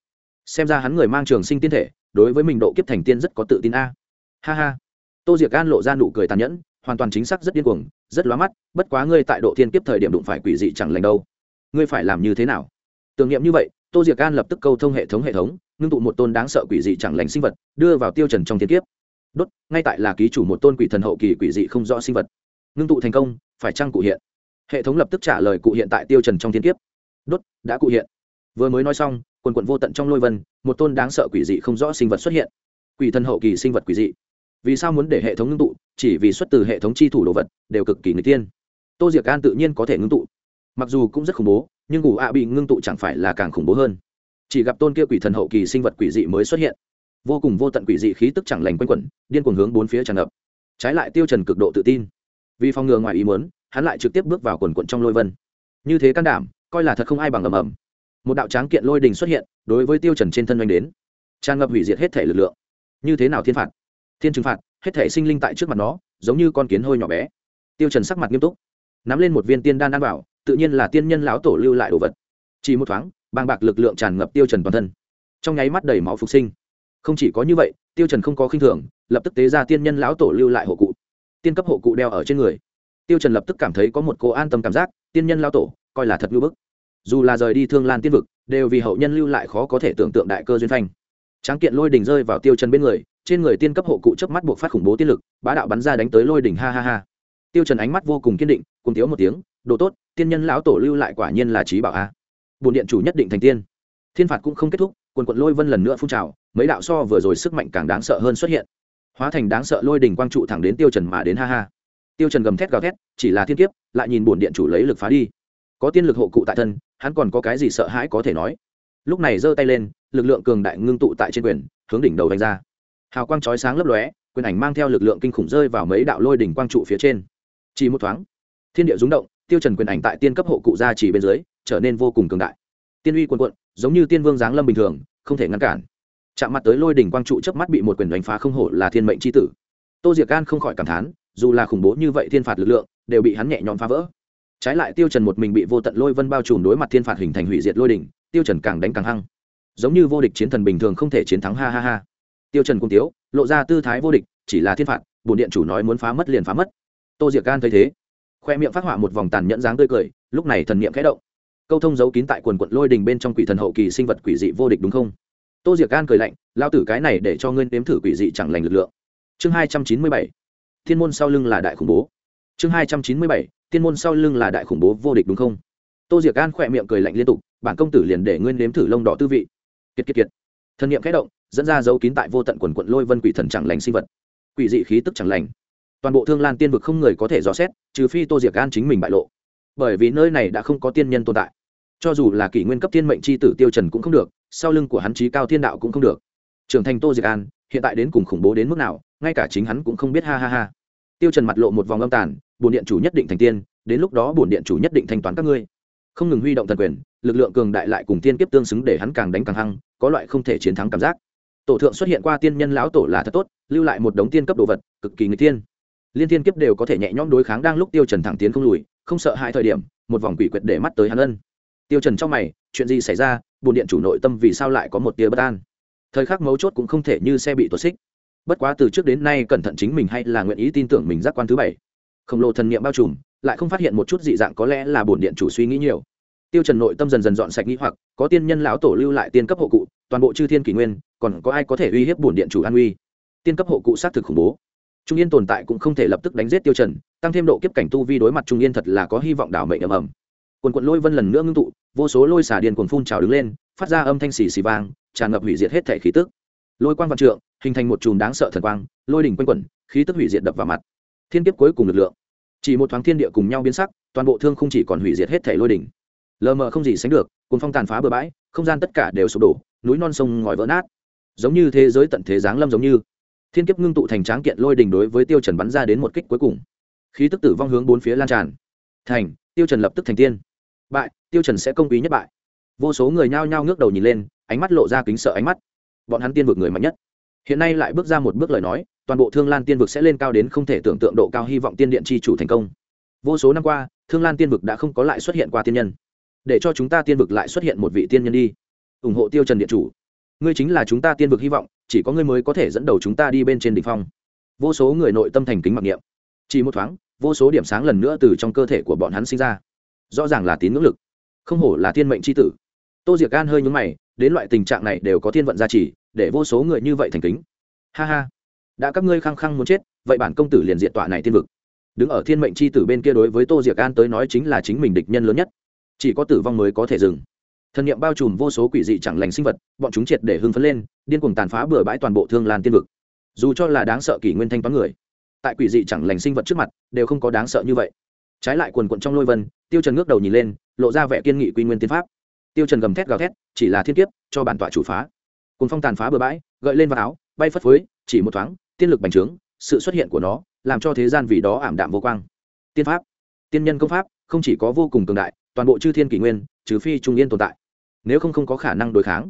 Xem ra hắn người mang trường sinh tiên thể, đối với mình độ kiếp thành tiên rất có tự tin a. Ha ha. Tô diệc gan lộ ra nụ cười tàn nhẫn, hoàn toàn chính xác rất điên cuồng, rất lóa mắt, bất quá ngươi tại độ thiên kiếp thời điểm đụng phải quỷ dị chẳng lành đâu. Ngươi phải làm như thế nào? Tưởng niệm như vậy, tô diệc gan lập tức câu thông hệ thống hệ thống, ngưng tụ một tôn đáng sợ quỷ dị chẳng lành sinh vật, đưa vào tiêu trần trong thiên kiếp. Đốt, ngay tại là ký chủ một tôn quỷ thần hậu kỳ quỷ dị không rõ sinh vật. Ngưng tụ thành công, phải chăng cụ hiện? Hệ thống lập tức trả lời cụ hiện tại tiêu trần trong thiên kiếp. Đốt, đã cụ hiện. Vừa mới nói xong, quần quần vô tận trong lôi vân, một tôn đáng sợ quỷ dị không rõ sinh vật xuất hiện. Quỷ thần hậu kỳ sinh vật quỷ dị. Vì sao muốn để hệ thống ngưng tụ? Chỉ vì xuất từ hệ thống chi thủ đồ vật, đều cực kỳ người tiên tô diệc an tự nhiên có thể ngưng tụ. Mặc dù cũng rất khủng bố, nhưng ngủ ạ bị ngưng tụ chẳng phải là càng khủng bố hơn. Chỉ gặp tôn kia quỷ thần hậu kỳ sinh vật quỷ dị mới xuất hiện. Vô cùng vô tận quỷ dị khí tức chẳng lành quanh quẩn, điên cuồng hướng bốn phía tràn ngập. Trái lại tiêu trần cực độ tự tin. Vì phòng ngừa ngoài ý muốn hắn lại trực tiếp bước vào quần quận trong lôi vân. Như thế can đảm, coi là thật không ai bằng ầm ầm. Một đạo tráng kiện lôi đình xuất hiện, đối với tiêu trần trên thân doanh đến. Tràn ngập hủy diệt hết thể lực lượng. Như thế nào thiên phạt? Thiên trừng phạt, hết thể sinh linh tại trước mặt nó, giống như con kiến hôi nhỏ bé. Tiêu trần sắc mặt nghiêm túc. Nắm lên một viên tiên đan ăn vào, tự nhiên là tiên nhân lão tổ lưu lại đồ vật. Chỉ một thoáng, bàng bạc lực lượng tràn ngập tiêu trần toàn thân. Trong nháy mắt đầy máu phục sinh. Không chỉ có như vậy, tiêu trần không có khinh thường, lập tức tế ra tiên nhân lão tổ lưu lại hộ cụ. Tiên cấp hộ cụ đeo ở trên người tiêu trần lập tức cảm thấy có một cô an tâm cảm giác, tiên nhân lão tổ, coi là thật lưu bức. Dù là rời đi thương lan tiên vực, đều vì hậu nhân lưu lại khó có thể tưởng tượng đại cơ duyên phanh. Tráng kiện lôi đỉnh rơi vào tiêu trần bên người, trên người tiên cấp hộ cụ chớp mắt buộc phát khủng bố tiên lực, bá đạo bắn ra đánh tới lôi đỉnh ha ha ha. Tiêu trần ánh mắt vô cùng kiên định, cùng thiếu một tiếng, đồ tốt, tiên nhân lão tổ lưu lại quả nhiên là trí bảo a. Bồn điện chủ nhất định thành tiên. Thiên phạt cũng không kết thúc, quần quận lôi vân lần nữa phun trào, mấy đạo so vừa rồi sức mạnh càng đáng sợ hơn xuất hiện. Hóa thành đáng sợ lôi đỉnh quang trụ thẳng đến tiêu trần mà đến, ha ha tiêu trần gầm thét gào thét, chỉ là thiên kiếp, lại nhìn bổn điện chủ lấy lực phá đi. Có tiên lực hộ cụ tại thân, hắn còn có cái gì sợ hãi có thể nói. Lúc này giơ tay lên, lực lượng cường đại ngưng tụ tại trên quyền, hướng đỉnh đầu đánh ra. Hào quang chói sáng lấp lóe, quyền ảnh mang theo lực lượng kinh khủng rơi vào mấy đạo lôi đỉnh quang trụ phía trên. Chỉ một thoáng, thiên địa rung động, tiêu trần quyền ảnh tại tiên cấp hộ cụ ra chỉ bên dưới, trở nên vô cùng cường đại. Tiên uy cuồn cuộn, giống như tiên vương giáng lâm bình thường, không thể ngăn cản. Chạm mặt tới lôi đỉnh quang trụ chớp mắt bị một quyền đánh phá không hổ là thiên mệnh chi tử. Tô diệc gan không khỏi cảm thán dù là khủng bố như vậy thiên phạt lực lượng, đều bị hắn nhẹ nhõm phá vỡ. Trái lại tiêu trần một mình bị vô tận lôi vân bao trùm đối mặt thiên phạt hình thành hủy diệt lôi đỉnh, tiêu trần càng đánh càng hăng. Giống như vô địch chiến thần bình thường không thể chiến thắng, ha ha ha. Tiêu trần cung tiếu, lộ ra tư thái vô địch, chỉ là thiên phạt, bổn điện chủ nói muốn phá mất liền phá mất. Tô diệc gan thấy thế, khoe miệng phát họa một vòng tàn nhẫn dáng tươi cười, lúc này thần niệm khẽ động. Câu thông giấu kín tại quần quận lôi đình bên trong quỷ thần hậu kỳ sinh vật quỷ dị vô địch đúng không? Tô diệc gan cười lạnh lao tử cái này để cho ngươi nếm thử quỷ dị chẳng lành lực lượng. Chương hai trăm chín mươi bảy thiên môn sau lưng là đại khủng bố. Chương hai trăm chín mươi bảy, thiên môn sau lưng là đại khủng bố vô địch đúng không? Tô diệc An khỏe miệng cười lạnh liên tục, bản công tử liền để nguyên nếm thử lông đỏ tư vị. Kiệt kiệt kiệt. Thần niệm khẽ động, dẫn ra dấu kín tại vô tận quần quận lôi vân quỷ thần chẳng lành sinh vật. Quỷ dị khí tức chẳng lành. Toàn bộ thương lan tiên vực không người có thể dò xét, trừ phi tô diệc An chính mình bại lộ. Bởi vì nơi này đã không có tiên nhân tồn tại. Cho dù là kỷ nguyên cấp thiên mệnh c h i tử tiêu trần cũng không được, sau lưng của hắn trí cao thiên đạo cũng không được trưởng thành tô diệc an, hiện tại đến cùng khủng bố đến mức nào, ngay cả chính hắn cũng không biết, ha ha ha. Tiêu trần mặt lộ một vòng âm tàn, bổn điện chủ nhất định thành tiên, đến lúc đó bổn điện chủ nhất định thanh toán các ngươi. Không ngừng huy động thần quyền, lực lượng cường đại lại cùng tiên kiếp tương xứng để hắn càng đánh càng hăng, có loại không thể chiến thắng cảm giác. Tổ thượng xuất hiện qua tiên nhân lão tổ là thật tốt, lưu lại một đống tiên cấp đồ vật, cực kỳ người tiên liên tiên kiếp đều có thể nhẹ nhõm đối kháng đang lúc tiêu trần thẳng tiến không lùi, không sợ hãi thời điểm, một vòng quỷ quyệt để mắt tới hắn ân. Tiêu trần trong mày, chuyện gì xảy ra bồn điện chủ nội tâm vì sao lại có một tia bất an? Thời khắc mấu chốt cũng không thể như xe bị tuột xích. Bất quá từ trước đến nay cẩn thận chính mình hay là nguyện ý tin tưởng mình giác quan thứ bảy. Khổng lồ thần niệm bao trùm, lại không phát hiện một chút dị dạng có lẽ là bổn điện chủ suy nghĩ nhiều. Tiêu trần nội tâm dần dần dọn sạch nghĩ hoặc, có tiên nhân lão tổ lưu lại tiên cấp hộ cụ, toàn bộ chư thiên kỷ nguyên, còn có ai có thể uy hiếp bổn điện chủ an uy tiên cấp hộ cụ sát thực khủng bố. Trung yên tồn tại cũng không thể lập tức đánh giết tiêu trần, tăng thêm độ kiếp cảnh tu vi đối mặt trung yên thật là có hy vọng đảo mệnh ầm ầm quần quận lôi vân lần nữa ngưng tụ, vô số lôi xả điền cuồng phun trào đứng lên, phát ra âm thanh xì xì vang, tràn ngập hủy diệt hết thể khí tức. Lôi quang vạn trượng, hình thành một chùm đáng sợ thần quang, lôi đỉnh quanh quẩn, khí tức hủy diệt đập vào mặt. Thiên kiếp cuối cùng lực lượng. Chỉ một thoáng thiên địa cùng nhau biến sắc, toàn bộ thương không chỉ còn hủy diệt hết thể lôi đỉnh. Lờ mờ không gì sánh được cuốn phong tàn phá bừa bãi, không gian tất cả đều sụp đổ, núi non sông ngòi vỡ nát. Giống như thế giới tận thế giáng lâm giống như. Thiên kiếp ngưng tụ thành tráng kiện lôi đỉnh đối với tiêu trần bắn ra đến một kích cuối cùng. Khí tức tử vong hướng bốn phía lan tràn. Thành, tiêu trần lập tức thành tiên bại, tiêu trần sẽ công quý nhất bại. Vô số người nhao nhao ngước đầu nhìn lên, ánh mắt lộ ra kính sợ ánh mắt. Bọn hắn tiên vực người mạnh nhất. Hiện nay lại bước ra một bước lời nói, toàn bộ thương lan tiên vực sẽ lên cao đến không thể tưởng tượng độ cao hy vọng tiên điện chi chủ thành công. Vô số năm qua, thương lan tiên vực đã không có lại xuất hiện qua tiên nhân. Để cho chúng ta tiên vực lại xuất hiện một vị tiên nhân đi. Ủng hộ tiêu trần điện chủ. Ngươi chính là chúng ta tiên vực hy vọng, chỉ có ngươi mới có thể dẫn đầu chúng ta đi bên trên đỉnh phong. Vô số người nội tâm thành kính mặc niệm. Chỉ một thoáng, vô số điểm sáng lần nữa từ trong cơ thể của bọn hắn sinh ra rõ ràng là tín ngưỡng lực, không hổ là thiên mệnh c h i tử. Tô diệc gan hơi nhúng mày, đến loại tình trạng này đều có thiên vận gia trì, để vô số người như vậy thành kính. Ha ha, đã các ngươi khăng khăng muốn chết, vậy bản công tử liền diện tọa này thiên vực. Đứng ở thiên mệnh c h i tử bên kia đối với tô diệc an tới nói chính là chính mình địch nhân lớn nhất. Chỉ có tử vong mới có thể dừng. Thần nghiệm bao trùm vô số quỷ dị chẳng lành sinh vật, bọn chúng triệt để hưng phấn lên, điên cuồng tàn phá bừa bãi toàn bộ thương lan tiên vực. Dù cho là đáng sợ kỷ nguyên thanh toán người, tại quỷ dị chẳng lành sinh vật trước mặt, đều không có đáng sợ như vậy. Trái lại quần quận trong lôi vân tiêu trần ngước đầu nhìn lên, lộ ra vẻ kiên nghị quy nguyên tiên pháp. Tiêu trần gầm thét gào thét, chỉ là thiên kiếp, cho bản tọa chủ phá. Cùng phong tàn phá bừa bãi, gợi lên vào áo, bay phất phới, chỉ một thoáng, tiên lực bành trướng, sự xuất hiện của nó, làm cho thế gian vì đó ảm đạm vô quang. Tiên pháp, tiên nhân công pháp, không chỉ có vô cùng cường đại, toàn bộ chư thiên kỷ nguyên, trừ phi trung yên tồn tại. Nếu không không có khả năng đối kháng.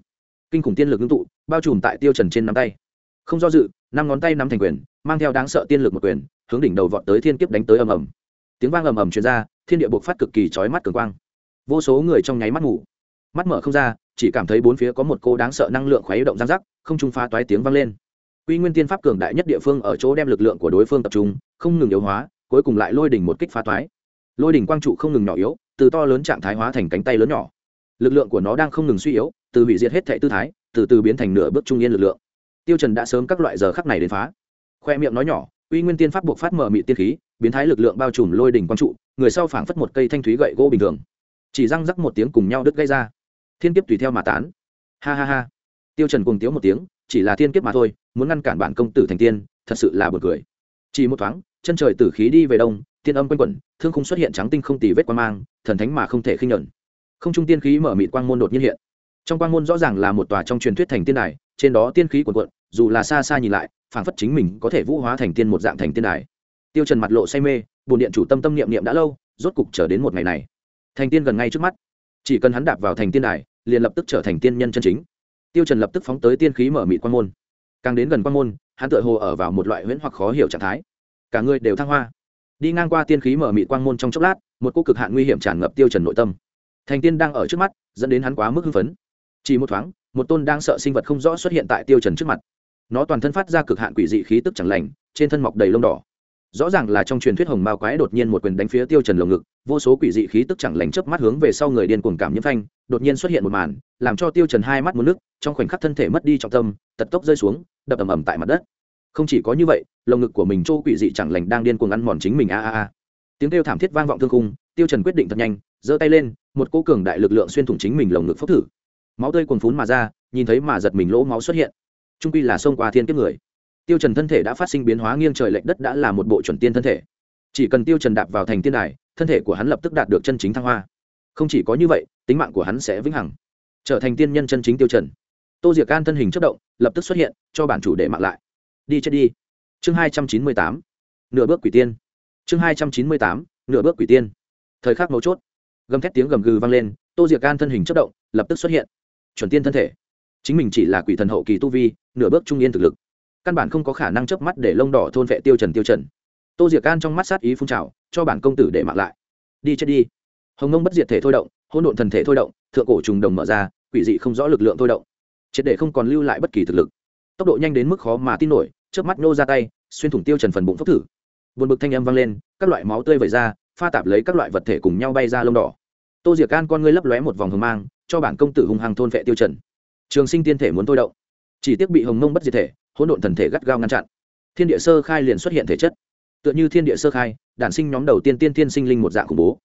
Kinh khủng tiên lực ngưng tụ, bao trùm tại tiêu trần trên nắm tay. Không do dự, năm ngón tay nắm thành quyền, mang theo đáng sợ tiên lực một quyền, hướng đỉnh đầu vọt tới thiên kiếp đánh tới ầm ầm tiếng vang ầm ầm truyền ra, thiên địa buộc phát cực kỳ chói mắt cường quang. Vô số người trong nháy mắt ngủ. Mắt mở không ra, chỉ cảm thấy bốn phía có một cô đáng sợ năng lượng khuấy động giang rắc, không trung phá toái tiếng vang lên. Quy nguyên tiên pháp cường đại nhất địa phương ở chỗ đem lực lượng của đối phương tập trung, không ngừng yếu hóa, cuối cùng lại lôi đỉnh một kích phá toái. Lôi đỉnh quang trụ không ngừng nhỏ yếu, từ to lớn trạng thái hóa thành cánh tay lớn nhỏ. Lực lượng của nó đang không ngừng suy yếu, từ hủy diệt hết thệ tư thái, từ từ biến thành nửa bước trung yên lực lượng. Tiêu trần đã sớm các loại giờ khắc này đến phá. Khoe miệng nói nhỏ uy nguyên tiên pháp buộc phát mở mị tiên khí biến thái lực lượng bao trùm lôi đỉnh quang trụ, người sau phảng phất một cây thanh thúy gậy gỗ bình thường. Chỉ răng rắc một tiếng cùng nhau đứt gây ra. Thiên kiếp tùy theo mà tán. Ha ha ha. Tiêu trần cùng tiếu một tiếng, chỉ là thiên kiếp mà thôi, muốn ngăn cản bản công tử thành tiên, thật sự là buồn cười. Chỉ một thoáng, chân trời tử khí đi về đông, tiên âm quanh quẩn, thương không xuất hiện trắng tinh không tì vết quang mang, thần thánh mà không thể khinh nhẫn không trung tiên khí mở mịt quang môn đột nhiên hiện. Trong quang môn rõ ràng là một tòa trong truyền thuyết thành tiên đài, trên đó tiên khí cuồn cuộn, dù là xa xa nhìn lại, phảng phất chính mình có thể vũ hóa thành tiên một dạng thành tiên đài tiêu trần mặt lộ say mê bồn điện chủ tâm tâm niệm niệm đã lâu, rốt cục chờ đến một ngày này. Thành tiên gần ngay trước mắt. Chỉ cần hắn đạp vào thành tiên đài, liền lập tức trở thành tiên nhân chân chính. Tiêu trần lập tức phóng tới tiên khí mở mịt quan môn. Càng đến gần quan môn, hắn tựa hồ ở vào một loại huyễn hoặc khó hiểu trạng thái. Cả người đều thăng hoa. Đi ngang qua tiên khí mở mịt quang môn trong chốc lát, một cô cực hạn nguy hiểm tràn ngập tiêu trần nội tâm. Thành tiên đang ở trước mắt, dẫn đến hắn quá mức hưng phấn. Chỉ một thoáng, một tôn đang sợ sinh vật không rõ xuất hiện tại tiêu trần trước mặt. Nó toàn thân phát ra cực hạn quỷ dị khí tức chẳng lành, trên thân mọc đầy lông đỏ rõ ràng là trong truyền thuyết hồng mao quái đột nhiên một quyền đánh phía tiêu trần lồng ngực, vô số quỷ dị khí tức chẳng lành chớp mắt hướng về sau người điên cuồng cảm nhiễm phanh, đột nhiên xuất hiện một màn, làm cho tiêu trần hai mắt muốn nước, trong khoảnh khắc thân thể mất đi trọng tâm, tật tốc rơi xuống, đập ầm ầm tại mặt đất. Không chỉ có như vậy, lồng ngực của mình châu quỷ dị chẳng lành đang điên cuồng ăn mòn chính mình a a a. Tiếng kêu thảm thiết vang vọng thương khung, tiêu trần quyết định thật nhanh, giơ tay lên, một cỗ cường đại lực lượng xuyên thủng chính mình lồng ngực phốc thử. Máu tươi cuồn phún mà ra, nhìn thấy mà giật mình lỗ máu xuất hiện. Trung quy là xông qua thiên kiếp người tiêu trần thân thể đã phát sinh biến hóa nghiêng trời lệch đất đã là một bộ chuẩn tiên thân thể. Chỉ cần tiêu trần đạp vào thành tiên đài, thân thể của hắn lập tức đạt được chân chính thăng hoa. Không chỉ có như vậy, tính mạng của hắn sẽ vĩnh hằng. Trở thành tiên nhân chân chính tiêu trần. Tô diệc can thân hình chất động, lập tức xuất hiện, cho bản chủ để mạng lại. Đi chết đi. Chương hai trăm chín mươi tám. Nửa bước quỷ tiên. Chương hai trăm chín mươi tám. Nửa bước quỷ tiên. Thời khắc mấu chốt. Gầm thét tiếng gầm gừ vang lên, tô diệc can thân hình chất động, lập tức xuất hiện. Chuẩn tiên thân thể. Chính mình chỉ là quỷ thần hậu kỳ tu vi, nửa bước trung yên thực lực căn bản không có khả năng chớp mắt để lông đỏ thôn vệ tiêu trần tiêu trần. Tô diệc can trong mắt sát ý phun trào, cho bản công tử để mạng lại. Đi chết đi. Hồng ngông bất diệt thể thôi động, hỗn độn thần thể thôi động, thượng cổ trùng đồng mở ra, quỷ dị không rõ lực lượng thôi động. Triệt để không còn lưu lại bất kỳ thực lực. Tốc độ nhanh đến mức khó mà tin nổi trước mắt nô ra tay, xuyên thủng tiêu trần phần bụng phốc thử. Buồn bực thanh âm vang lên, các loại máu tươi vẩy ra, pha tạp lấy các loại vật thể cùng nhau bay ra lông đỏ. Tô diệc can con ngươi lấp lóe một vòng hồng mang, cho bản công tử hung hăng thôn vệ tiêu trần. Trường sinh tiên thể muốn thôi động. Chỉ tiếc bị hồng mông bất diệt thể hỗn độn thần thể gắt gao ngăn chặn. Thiên địa sơ khai liền xuất hiện thể chất. Tựa như thiên địa sơ khai, đản sinh nhóm đầu tiên tiên tiên sinh linh một dạng khủng bố.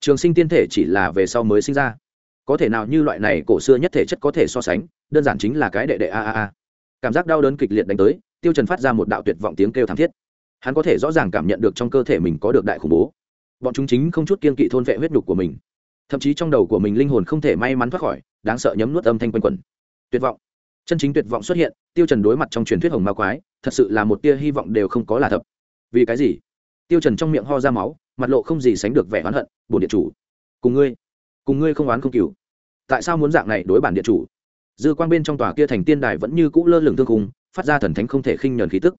Trường sinh tiên thể chỉ là về sau mới sinh ra. Có thể nào như loại này cổ xưa nhất thể chất có thể so sánh, đơn giản chính là cái đệ đệ a a a. Cảm giác đau đớn kịch liệt đánh tới, tiêu trần phát ra một đạo tuyệt vọng tiếng kêu thảm thiết. Hắn có thể rõ ràng cảm nhận được trong cơ thể mình có được đại khủng bố. Bọn chúng chính không chút kiên kỵ thôn vệ huyết nhục của mình. Thậm chí trong đầu của mình linh hồn không thể may mắn thoát khỏi, đáng sợ nhấm nuốt âm thanh quanh quẩn. Tuyệt vọng. Chân chính tuyệt vọng xuất hiện tiêu trần đối mặt trong truyền thuyết hồng ma quái, thật sự là một tia hy vọng đều không có là thật. Vì cái gì? Tiêu trần trong miệng ho ra máu, mặt lộ không gì sánh được vẻ oán hận, bổn điện chủ, cùng ngươi cùng ngươi không oán không cửu tại sao muốn dạng này đối bản điện chủ? Dư quang bên trong tòa kia thành tiên đài vẫn như cũ lơ lửng thương khung, phát ra thần thánh không thể khinh nhẫn khí tức.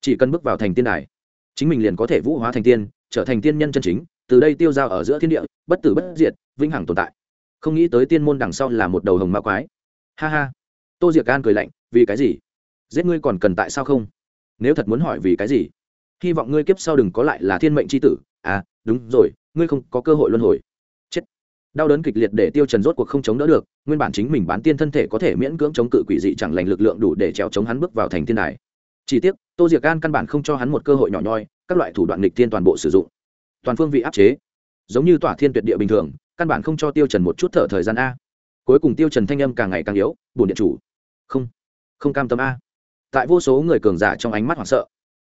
Chỉ cần bước vào thành tiên đài, chính mình liền có thể vũ hóa thành tiên, trở thành tiên nhân chân chính, từ đây tiêu giao ở giữa thiên địa, bất tử bất diệt, vĩnh hằng tồn tại. Không nghĩ tới tiên môn đằng sau là một đầu hồng ma quái. Ha ha. Tô diệc an cười lạnh vì cái gì? Giết ngươi còn cần tại sao không? Nếu thật muốn hỏi vì cái gì? Hy vọng ngươi kiếp sau đừng có lại là thiên mệnh c h i tử. À đúng rồi, ngươi không có cơ hội luân hồi. Chết. Đau đớn kịch liệt để tiêu trần rốt cuộc không chống đỡ được, nguyên bản chính mình bán tiên thân thể có thể miễn cưỡng chống cự quỷ dị chẳng lành lực lượng đủ để trèo chống hắn bước vào thành thiên đài. Chỉ tiếc, tô diệc an căn bản không cho hắn một cơ hội nhỏ nhoi, các loại thủ đoạn nghịch tiên toàn bộ sử dụng. Toàn phương vị áp chế. Giống như tỏa thiên tuyệt địa bình thường, căn bản không cho tiêu trần một chút thở thời gian a. Cuối cùng tiêu trần thanh âm càng ngày càng yếu, bổn điện chủ. Không không cam tâm a. Tại vô số người cường giả trong ánh mắt hoảng sợ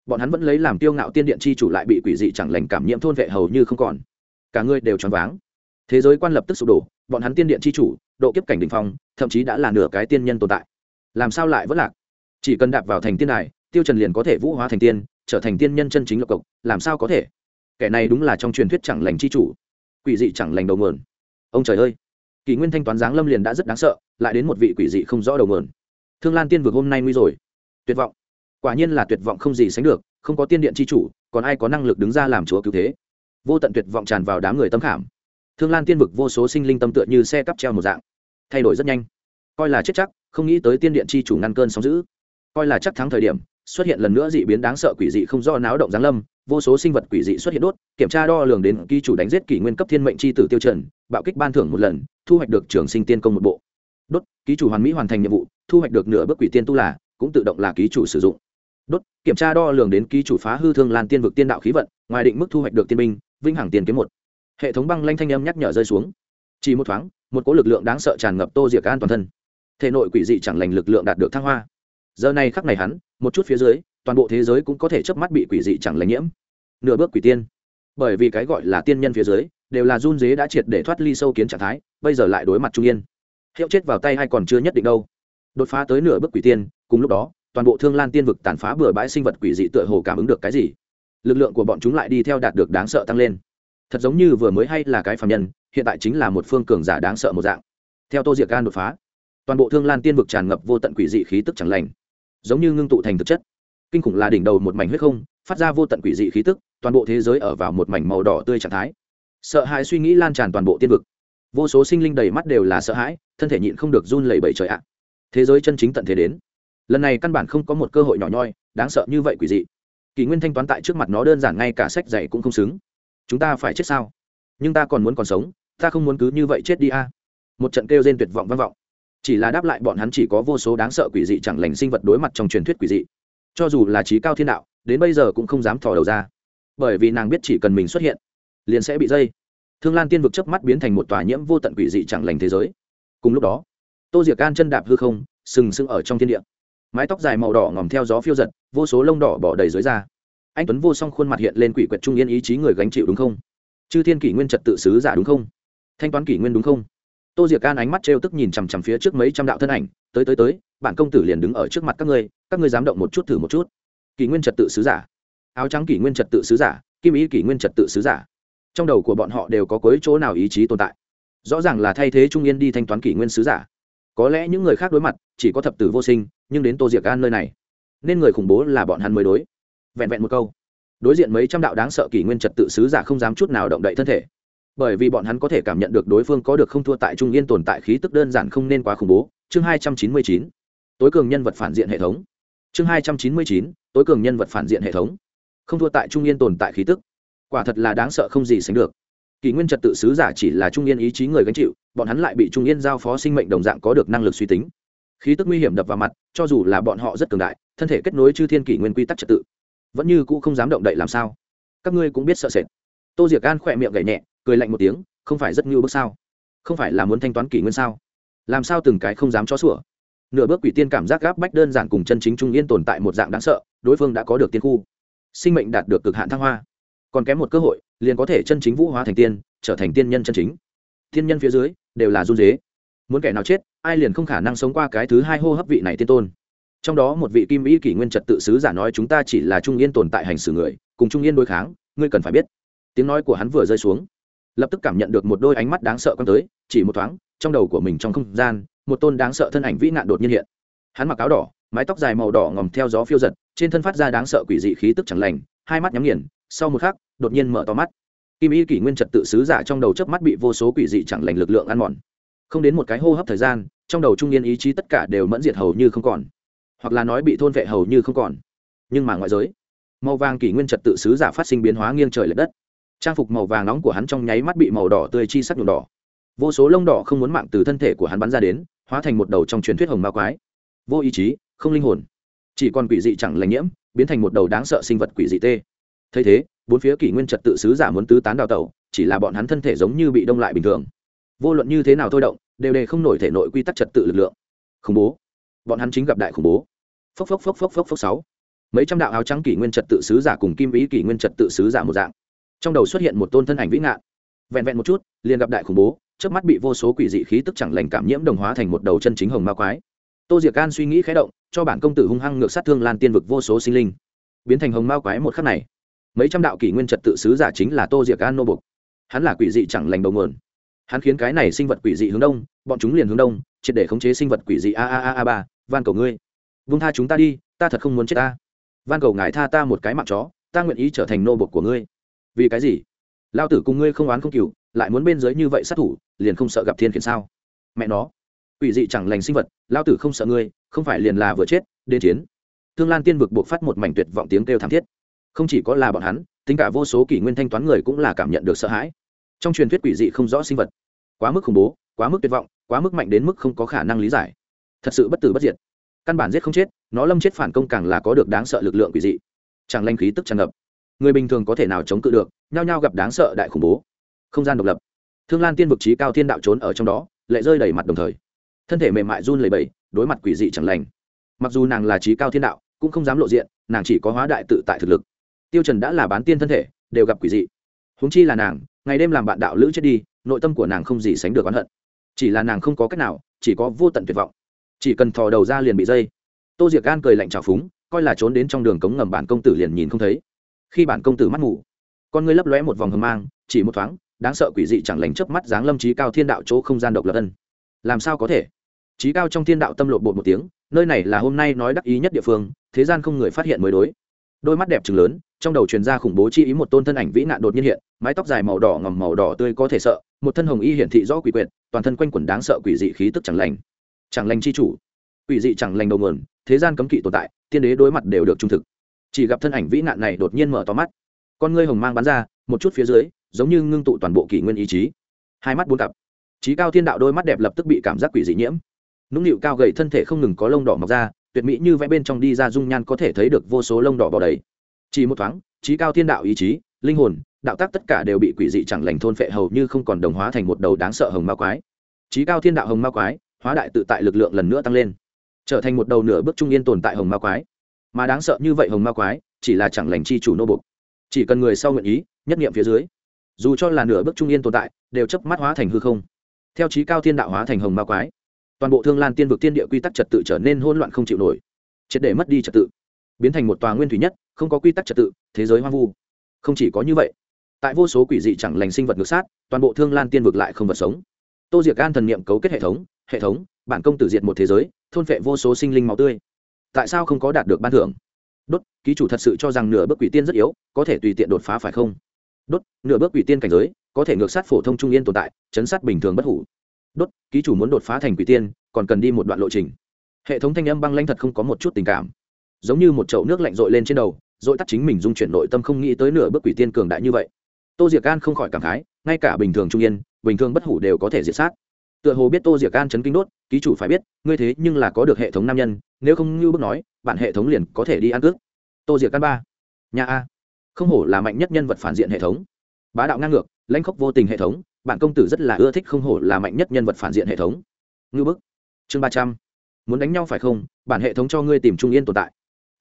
bọn hắn vẫn lấy làm tiêu ngạo tiên điện chi chủ lại bị quỷ dị chẳng lành cảm nhiễm thôn vệ hầu như không còn. Cả người đều choáng váng. Thế giới quan lập tức sụp đổ bọn hắn tiên điện chi chủ độ kiếp cảnh đỉnh phong thậm chí đã là nửa cái tiên nhân tồn tại. Làm sao lại vẫn lạc? Chỉ cần đạp vào thành tiên này, tiêu trần liền có thể vũ hóa thành tiên trở thành tiên nhân chân chính lộc cộc làm sao có thể? Kẻ này đúng là trong truyền thuyết chẳng lành chi chủ. Quỷ dị chẳng lành đầu nguồn. Ông trời ơi! Kỷ nguyên thanh toán giáng lâm liền đã rất đáng sợ lại đến một vị quỷ dị không rõ đầu nguồn thương lan tiên vực hôm nay nguy rồi. Tuyệt vọng. Quả nhiên là tuyệt vọng không gì sánh được, không có tiên điện chi chủ, còn ai có năng lực đứng ra làm chúa cứu thế? Vô tận tuyệt vọng tràn vào đám người tâm khảm. Thương lan tiên vực vô số sinh linh tâm tựa như xe cắp treo một dạng. Thay đổi rất nhanh. Coi là chết chắc, không nghĩ tới tiên điện chi chủ ngăn cơn sóng giữ coi là chắc thắng thời điểm, xuất hiện lần nữa dị biến đáng sợ quỷ dị không do náo động giáng lâm, vô số sinh vật quỷ dị xuất hiện đốt, kiểm tra đo lường đến ký chủ đánh giết kỷ nguyên cấp thiên mệnh c h i tử tiêu trần, bạo kích ban thưởng một lần, thu hoạch được trường sinh tiên công một bộ. Đốt, ký chủ hoàn mỹ hoàn thành nhiệm vụ thu hoạch được nửa bước quỷ tiên tu là, cũng tự động là ký chủ sử dụng. Đốt, kiểm tra đo lường đến ký chủ phá hư thương lan tiên vực tiên đạo khí vận, ngoài định mức thu hoạch được tiên minh vinh hằng tiền kiếm một. Hệ thống băng lanh thanh âm nhắc nhở rơi xuống. Chỉ một thoáng, một cỗ lực lượng đáng sợ tràn ngập tô diệc an toàn thân. Thể nội quỷ dị chẳng lành lực lượng đạt được thăng hoa. Giờ này khắc này hắn, một chút phía dưới, toàn bộ thế giới cũng có thể chớp mắt bị quỷ dị chẳng lành nhiễm. Nửa bước quỷ tiên. Bởi vì cái gọi là tiên nhân phía dưới, đều là run dế đã triệt để thoát ly sâu kiến trạng thái, bây giờ lại đối mặt trung yên. Hiệu chết vào tay hay còn chưa nhất định đâu đột phá tới nửa bước quỷ tiên, cùng lúc đó, toàn bộ thương lan tiên vực tàn phá bừa bãi sinh vật quỷ dị tựa hồ cảm ứng được cái gì. Lực lượng của bọn chúng lại đi theo đạt được đáng sợ tăng lên. Thật giống như vừa mới hay là cái phạm nhân, hiện tại chính là một phương cường giả đáng sợ một dạng. Theo tô diệc gan đột phá, toàn bộ thương lan tiên vực tràn ngập vô tận quỷ dị khí tức chẳng lành, giống như ngưng tụ thành thực chất. Kinh khủng là đỉnh đầu một mảnh huyết không, phát ra vô tận quỷ dị khí tức, toàn bộ thế giới ở vào một mảnh màu đỏ tươi trạng thái. Sợ hãi suy nghĩ lan tràn toàn bộ tiên vực. Vô số sinh linh đầy mắt đều là sợ hãi, thân thể nhịn không được run lẩy bẩy trời ạ thế giới chân chính tận thế đến. Lần này căn bản không có một cơ hội nhỏ nhoi, đáng sợ như vậy quỷ dị. Kỷ nguyên thanh toán tại trước mặt nó đơn giản ngay cả sách dạy cũng không xứng. Chúng ta phải chết sao? Nhưng ta còn muốn còn sống, ta không muốn cứ như vậy chết đi a. Một trận kêu rên tuyệt vọng vang vọng. Chỉ là đáp lại bọn hắn chỉ có vô số đáng sợ quỷ dị chẳng lành sinh vật đối mặt trong truyền thuyết quỷ dị. Cho dù là trí cao thiên đạo, đến bây giờ cũng không dám thò đầu ra. Bởi vì nàng biết chỉ cần mình xuất hiện, liền sẽ bị dây. Thương lan tiên vực chớp mắt biến thành một tòa nhiễm vô tận quỷ dị chẳng lành thế giới. Cùng lúc đó tô diệc can chân đạp hư không, sừng sững ở trong thiên địa. Mái tóc dài màu đỏ ngòm theo gió phiêu giật, vô số lông đỏ bỏ đầy dưới da. Anh tuấn vô song khuôn mặt hiện lên quỷ quyệt trung yên ý chí người gánh chịu đúng không? Chư thiên kỷ nguyên trật tự sứ giả đúng không? Thanh toán kỷ nguyên đúng không? Tô diệc can ánh mắt trêu tức nhìn chằm chằm phía trước mấy trăm đạo thân ảnh, tới tới tới bản công tử liền đứng ở trước mặt các ngươi các ngươi dám động một chút thử một chút. Kỷ nguyên trật tự sứ giả. Áo trắng kỷ nguyên trật tự sứ giả, kim ý kỷ nguyên trật tự sứ giả. Trong đầu của bọn họ đều có cuối chỗ nào ý chí tồn tại. Rõ ràng là thay thế trung yên đi thanh toán kỷ nguyên sứ giả có lẽ những người khác đối mặt, chỉ có thập tử vô sinh, nhưng đến tô diệc an nơi này, nên người khủng bố là bọn hắn mới đối. Vẹn vẹn một câu. Đối diện mấy trăm đạo đáng sợ kỷ nguyên trật tự sứ giả không dám chút nào động đậy thân thể. Bởi vì bọn hắn có thể cảm nhận được đối phương có được không thua tại trung yên tồn tại khí tức đơn giản không nên quá khủng bố. Chương hai trăm chín mươi chín. Tối cường nhân vật phản diện hệ thống. Chương hai trăm chín mươi chín. Tối cường nhân vật phản diện hệ thống. Không thua tại trung yên tồn tại khí tức. Quả thật là đáng sợ không gì sánh được. Kỷ nguyên trật tự sứ giả chỉ là trung yên ý chí người gánh chịu bọn hắn lại bị trung yên giao phó sinh mệnh đồng dạng có được năng lực suy tính. Khí tức nguy hiểm đập vào mặt, cho dù là bọn họ rất cường đại, thân thể kết nối chư thiên kỷ nguyên quy tắc trật tự, vẫn như cũ không dám động đậy làm sao. Các ngươi cũng biết sợ sệt. Tô diệc gan khỏe miệng gậy nhẹ, cười lạnh một tiếng, không phải rất ngưu bước sao? Không phải là muốn thanh toán kỷ nguyên sao? Làm sao từng cái không dám cho sủa? Nửa bước quỷ tiên cảm giác gáp bách đơn giản cùng chân chính trung yên tồn tại một dạng đáng sợ, đối phương đã có được tiên khu. Sinh mệnh đạt được cực hạn thăng hoa. Còn kém một cơ hội, liền có thể chân chính vũ hóa thành tiên, trở thành tiên nhân chân chính. Tiên nhân phía dưới đều là run dế. Muốn kẻ nào chết, ai liền không khả năng sống qua cái thứ hai hô hấp vị này tiên tôn. Trong đó một vị kim y kỷ nguyên trật tự sứ giả nói chúng ta chỉ là trung yên tồn tại hành xử người, cùng trung yên đối kháng, ngươi cần phải biết. Tiếng nói của hắn vừa rơi xuống, lập tức cảm nhận được một đôi ánh mắt đáng sợ quan tới, chỉ một thoáng, trong đầu của mình trong không gian, một tôn đáng sợ thân ảnh vĩ nạn đột nhiên hiện. Hắn mặc áo đỏ, mái tóc dài màu đỏ ngòm theo gió phiêu giật, trên thân phát ra đáng sợ quỷ dị khí tức chẳng lành, hai mắt nhắm nghiền, sau một khắc, đột nhiên mở to mắt kim y kỷ nguyên trật tự sứ giả trong đầu chớp mắt bị vô số quỷ dị chẳng lành lực lượng ăn mòn. Không đến một cái hô hấp thời gian, trong đầu trung niên ý chí tất cả đều mẫn diệt hầu như không còn. Hoặc là nói bị thôn vệ hầu như không còn. Nhưng mà ngoại giới, màu vàng kỷ nguyên trật tự sứ giả phát sinh biến hóa nghiêng trời l ệ đất. Trang phục màu vàng nóng của hắn trong nháy mắt bị màu đỏ tươi chi sắc nhuộm đỏ. Vô số lông đỏ không muốn mạng từ thân thể của hắn bắn ra đến, hóa thành một đầu trong truyền thuyết hồng ma quái. Vô ý chí, không linh hồn. Chỉ còn quỷ dị chẳng lành nhiễm, biến thành một đầu đáng sợ sinh vật quỷ dị tê. Thấy thế bốn phía kỷ nguyên trật tự sứ giả muốn tứ tán đào tẩu, chỉ là bọn hắn thân thể giống như bị đông lại bình thường. Vô luận như thế nào thôi động, đều đề không nổi thể nội quy tắc trật tự lực lượng. Khủng bố. Bọn hắn chính gặp đại khủng bố. Phốc phốc phốc phốc phốc phốc sáu. Mấy trăm đạo áo trắng kỷ nguyên trật tự sứ giả cùng kim ý kỷ nguyên trật tự sứ giả một dạng. Trong đầu xuất hiện một tôn thân ảnh vĩ ngạn. Vẹn vẹn một chút, liền gặp đại khủng bố trước mắt bị vô số quỷ dị khí tức chẳng lành cảm nhiễm đồng hóa thành một đầu chân chính hồng ma quái. Tô diệc an suy nghĩ khé động, cho bản công tử hung hăng ngược sát thương lan tiên vực vô số sinh linh. Biến thành hồng ma quái một khắc này mấy trăm đạo kỷ nguyên trật tự sứ giả chính là tô diệc an nô bục hắn là quỷ dị chẳng lành đầu nguồn. Hắn khiến cái này sinh vật quỷ dị hướng đông, bọn chúng liền hướng đông, triệt để khống chế sinh vật quỷ dị a a a a ba, van cầu ngươi. Vung tha chúng ta đi, ta thật không muốn chết ta. Van cầu ngài tha ta một cái mạng chó, ta nguyện ý trở thành nô bục của ngươi. Vì cái gì? Lao tử cùng ngươi không oán không cừu, lại muốn bên dưới như vậy sát thủ, liền không sợ gặp thiên khiển sao? Mẹ nó. Quỷ dị chẳng lành sinh vật, lao tử không sợ ngươi, không phải liền là vừa chết, đến chiến. Thương lan tiên vực buộc phát một mảnh tuyệt vọng tiếng kêu thảm thiết không chỉ có là bọn hắn, tính cả vô số kỷ nguyên thanh toán người cũng là cảm nhận được sợ hãi. Trong truyền thuyết quỷ dị không rõ sinh vật. Quá mức khủng bố, quá mức tuyệt vọng, quá mức mạnh đến mức không có khả năng lý giải. Thật sự bất tử bất diệt. Căn bản giết không chết, nó lâm chết phản công càng là có được đáng sợ lực lượng quỷ dị. Chẳng lanh khí tức tràn ngập. Người bình thường có thể nào chống cự được, nhao nhao gặp đáng sợ đại khủng bố. Không gian độc lập. Thương lan tiên vực trí cao thiên đạo trốn ở trong đó, lệ rơi đầy mặt đồng thời. Thân thể mềm mại run lầy bẫy đối mặt quỷ dị chẳng lành. Mặc dù nàng là trí cao thiên đạo, cũng không dám lộ diện, nàng chỉ có hóa đại tự tại thực lực tiêu trần đã là bán tiên thân thể, đều gặp quỷ dị. Huống chi là nàng, ngày đêm làm bạn đạo lữ chết đi, nội tâm của nàng không gì sánh được oán hận. Chỉ là nàng không có cách nào, chỉ có vô tận tuyệt vọng. Chỉ cần thò đầu ra liền bị dây. Tô diệc gan cười lạnh trào phúng, coi là trốn đến trong đường cống ngầm bản công tử liền nhìn không thấy. Khi bản công tử mắt ngủ, con ngươi lấp lóe một vòng hầm mang, chỉ một thoáng, đáng sợ quỷ dị chẳng lành chớp mắt dáng lâm trí cao thiên đạo chỗ không gian độc lập ân. Làm sao có thể? Trí cao trong thiên đạo tâm lộ bột một tiếng, nơi này là hôm nay nói đắc ý nhất địa phương, thế gian không người phát hiện mới đối. Đôi mắt đẹp trừng lớn trong đầu truyền ra khủng bố chi ý một tôn thân ảnh vĩ nạn đột nhiên hiện, mái tóc dài màu đỏ ngầm màu đỏ tươi có thể sợ, một thân hồng y hiển thị rõ quỷ quyệt, toàn thân quanh quẩn đáng sợ quỷ dị khí tức chẳng lành. Chẳng lành chi chủ. Quỷ dị chẳng lành đầu nguồn, thế gian cấm kỵ tồn tại, tiên đế đối mặt đều được trung thực. Chỉ gặp thân ảnh vĩ nạn này đột nhiên mở to mắt. Con ngươi hồng mang bắn ra, một chút phía dưới, giống như ngưng tụ toàn bộ kỷ nguyên ý chí. Hai mắt bốn cặp. Trí cao thiên đạo đôi mắt đẹp lập tức bị cảm giác quỷ dị nhiễm. Nũng nịu cao gầy thân thể không ngừng có lông đỏ mọc ra, tuyệt mỹ như vẽ bên trong đi ra dung nhan có thể thấy được vô số lông đỏ bò đầy chỉ một thoáng, trí cao thiên đạo ý chí, linh hồn, đạo tác tất cả đều bị quỷ dị chẳng lành thôn phệ hầu như không còn đồng hóa thành một đầu đáng sợ hồng ma quái. Trí cao thiên đạo hồng ma quái, hóa đại tự tại lực lượng lần nữa tăng lên, trở thành một đầu nửa bước trung yên tồn tại hồng ma quái. Mà đáng sợ như vậy hồng ma quái, chỉ là chẳng lành chi chủ nô bục chỉ cần người sau nguyện ý, nhất nghiệm phía dưới, dù cho là nửa bước trung yên tồn tại, đều chấp mắt hóa thành hư không. Theo trí cao thiên đạo hóa thành hồng ma quái, toàn bộ thương lan tiên vực tiên địa quy tắc trật tự trở nên hỗn loạn không chịu nổi, triệt để mất đi trật tự, biến thành một tòa nguyên thủy nhất không có quy tắc trật tự, thế giới hoang vu. Không chỉ có như vậy, tại vô số quỷ dị chẳng lành sinh vật ngược sát, toàn bộ thương lan tiên vực lại không vật sống. Tô diệc gan thần niệm cấu kết hệ thống hệ thống, bản công tử diệt một thế giới, thôn phệ vô số sinh linh máu tươi. Tại sao không có đạt được ban thưởng? Đốt, ký chủ thật sự cho rằng nửa bước quỷ tiên rất yếu, có thể tùy tiện đột phá phải không? Đốt, nửa bước quỷ tiên cảnh giới, có thể ngược sát phổ thông trung yên tồn tại, chấn sát bình thường bất hủ. Đốt, ký chủ muốn đột phá thành quỷ tiên, còn cần đi một đoạn lộ trình. Hệ thống thanh âm băng lanh thật không có một chút tình cảm giống như một chậu nước lạnh rội lên trên đầu dội tắt chính mình dung chuyển nội tâm không nghĩ tới nửa bước quỷ tiên cường đại như vậy. Tô diệc an không khỏi cảm khái, ngay cả bình thường trung yên, bình thường bất hủ đều có thể diệt sát. Tựa hồ biết tô diệc an chấn kinh đốt, ký chủ phải biết, ngươi thế nhưng là có được hệ thống nam nhân, nếu không như bước nói, bạn hệ thống liền có thể đi ăn cước tô diệc an ba. Nhà a. Không hổ là mạnh nhất nhân vật phản diện hệ thống. Bá đạo ngang ngược, lãnh khốc vô tình hệ thống, bạn công tử rất là ưa thích không hổ là mạnh nhất nhân vật phản diện hệ thống. Ngư bức. Chương ba trăm. Muốn đánh nhau phải không? Bản hệ thống cho ngươi tìm trung yên tồn tại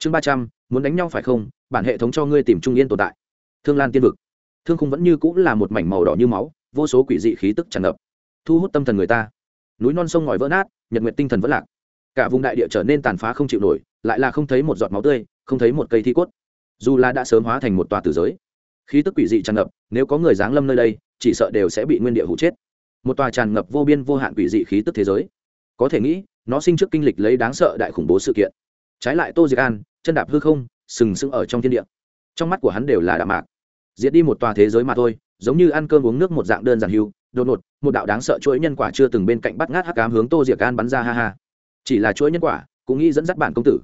chương ba trăm, muốn đánh nhau phải không? Bản hệ thống cho ngươi tìm trung yên tồn tại. Thương lan tiên vực. Thương khung vẫn như cũng là một mảnh màu đỏ như máu, vô số quỷ dị khí tức tràn ngập. Thu hút tâm thần người ta. Núi non sông ngòi vỡ nát, nhật nguyện tinh thần vỡ lạc. Cả vùng đại địa trở nên tàn phá không chịu nổi, lại là không thấy một giọt máu tươi, không thấy một cây thi cốt. Dù là đã sớm hóa thành một tòa tử giới, khí tức quỷ dị tràn ngập, nếu có người giáng lâm nơi đây, chỉ sợ đều sẽ bị nguyên địa hụ chết. Một tòa tràn ngập vô biên vô hạn quỷ dị khí tức thế giới. Có thể nghĩ, nó sinh trước kinh lịch lấy đáng sợ đại khủng bố sự kiện. Trái lại tô diệc an chân đạp hư không, sừng sững ở trong thiên địa. Trong mắt của hắn đều là đạm mạc. Diệt đi một tòa thế giới mà thôi, giống như ăn cơm uống nước một dạng đơn giản hưu, đột ngột, một đạo đáng sợ chuỗi nhân quả chưa từng bên cạnh bắt ngát hắc cám hướng tô diệc an bắn ra ha ha. Chỉ là chuỗi nhân quả, cũng nghĩ dẫn dắt bản công tử.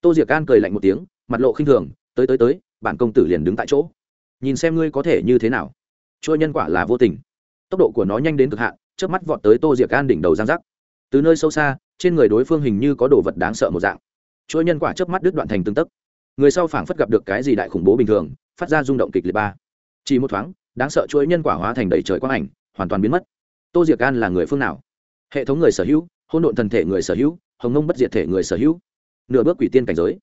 Tô diệc an cười lạnh một tiếng, mặt lộ khinh thường, tới tới tới, bản công tử liền đứng tại chỗ. Nhìn xem ngươi có thể như thế nào. Chuỗi nhân quả là vô tình. Tốc độ của nó nhanh đến cực hạn trước mắt vọt tới tô diệc an đỉnh đầu giang giác. Từ nơi sâu xa, trên người đối phương hình như có đồ vật đáng sợ một dạng chuỗi nhân quả chớp mắt đứt đoạn thành tương tấc. Người sau phảng phất gặp được cái gì đại khủng bố bình thường, phát ra rung động kịch liệt ba. Chỉ một thoáng, đáng sợ chuỗi nhân quả hóa thành đầy trời quang ảnh, hoàn toàn biến mất. Tô diệc an là người phương nào? Hệ thống người sở hữu hôn độn thần thể người sở hữu, hồng nông bất diệt thể người sở hữu. Nửa bước quỷ tiên cảnh giới.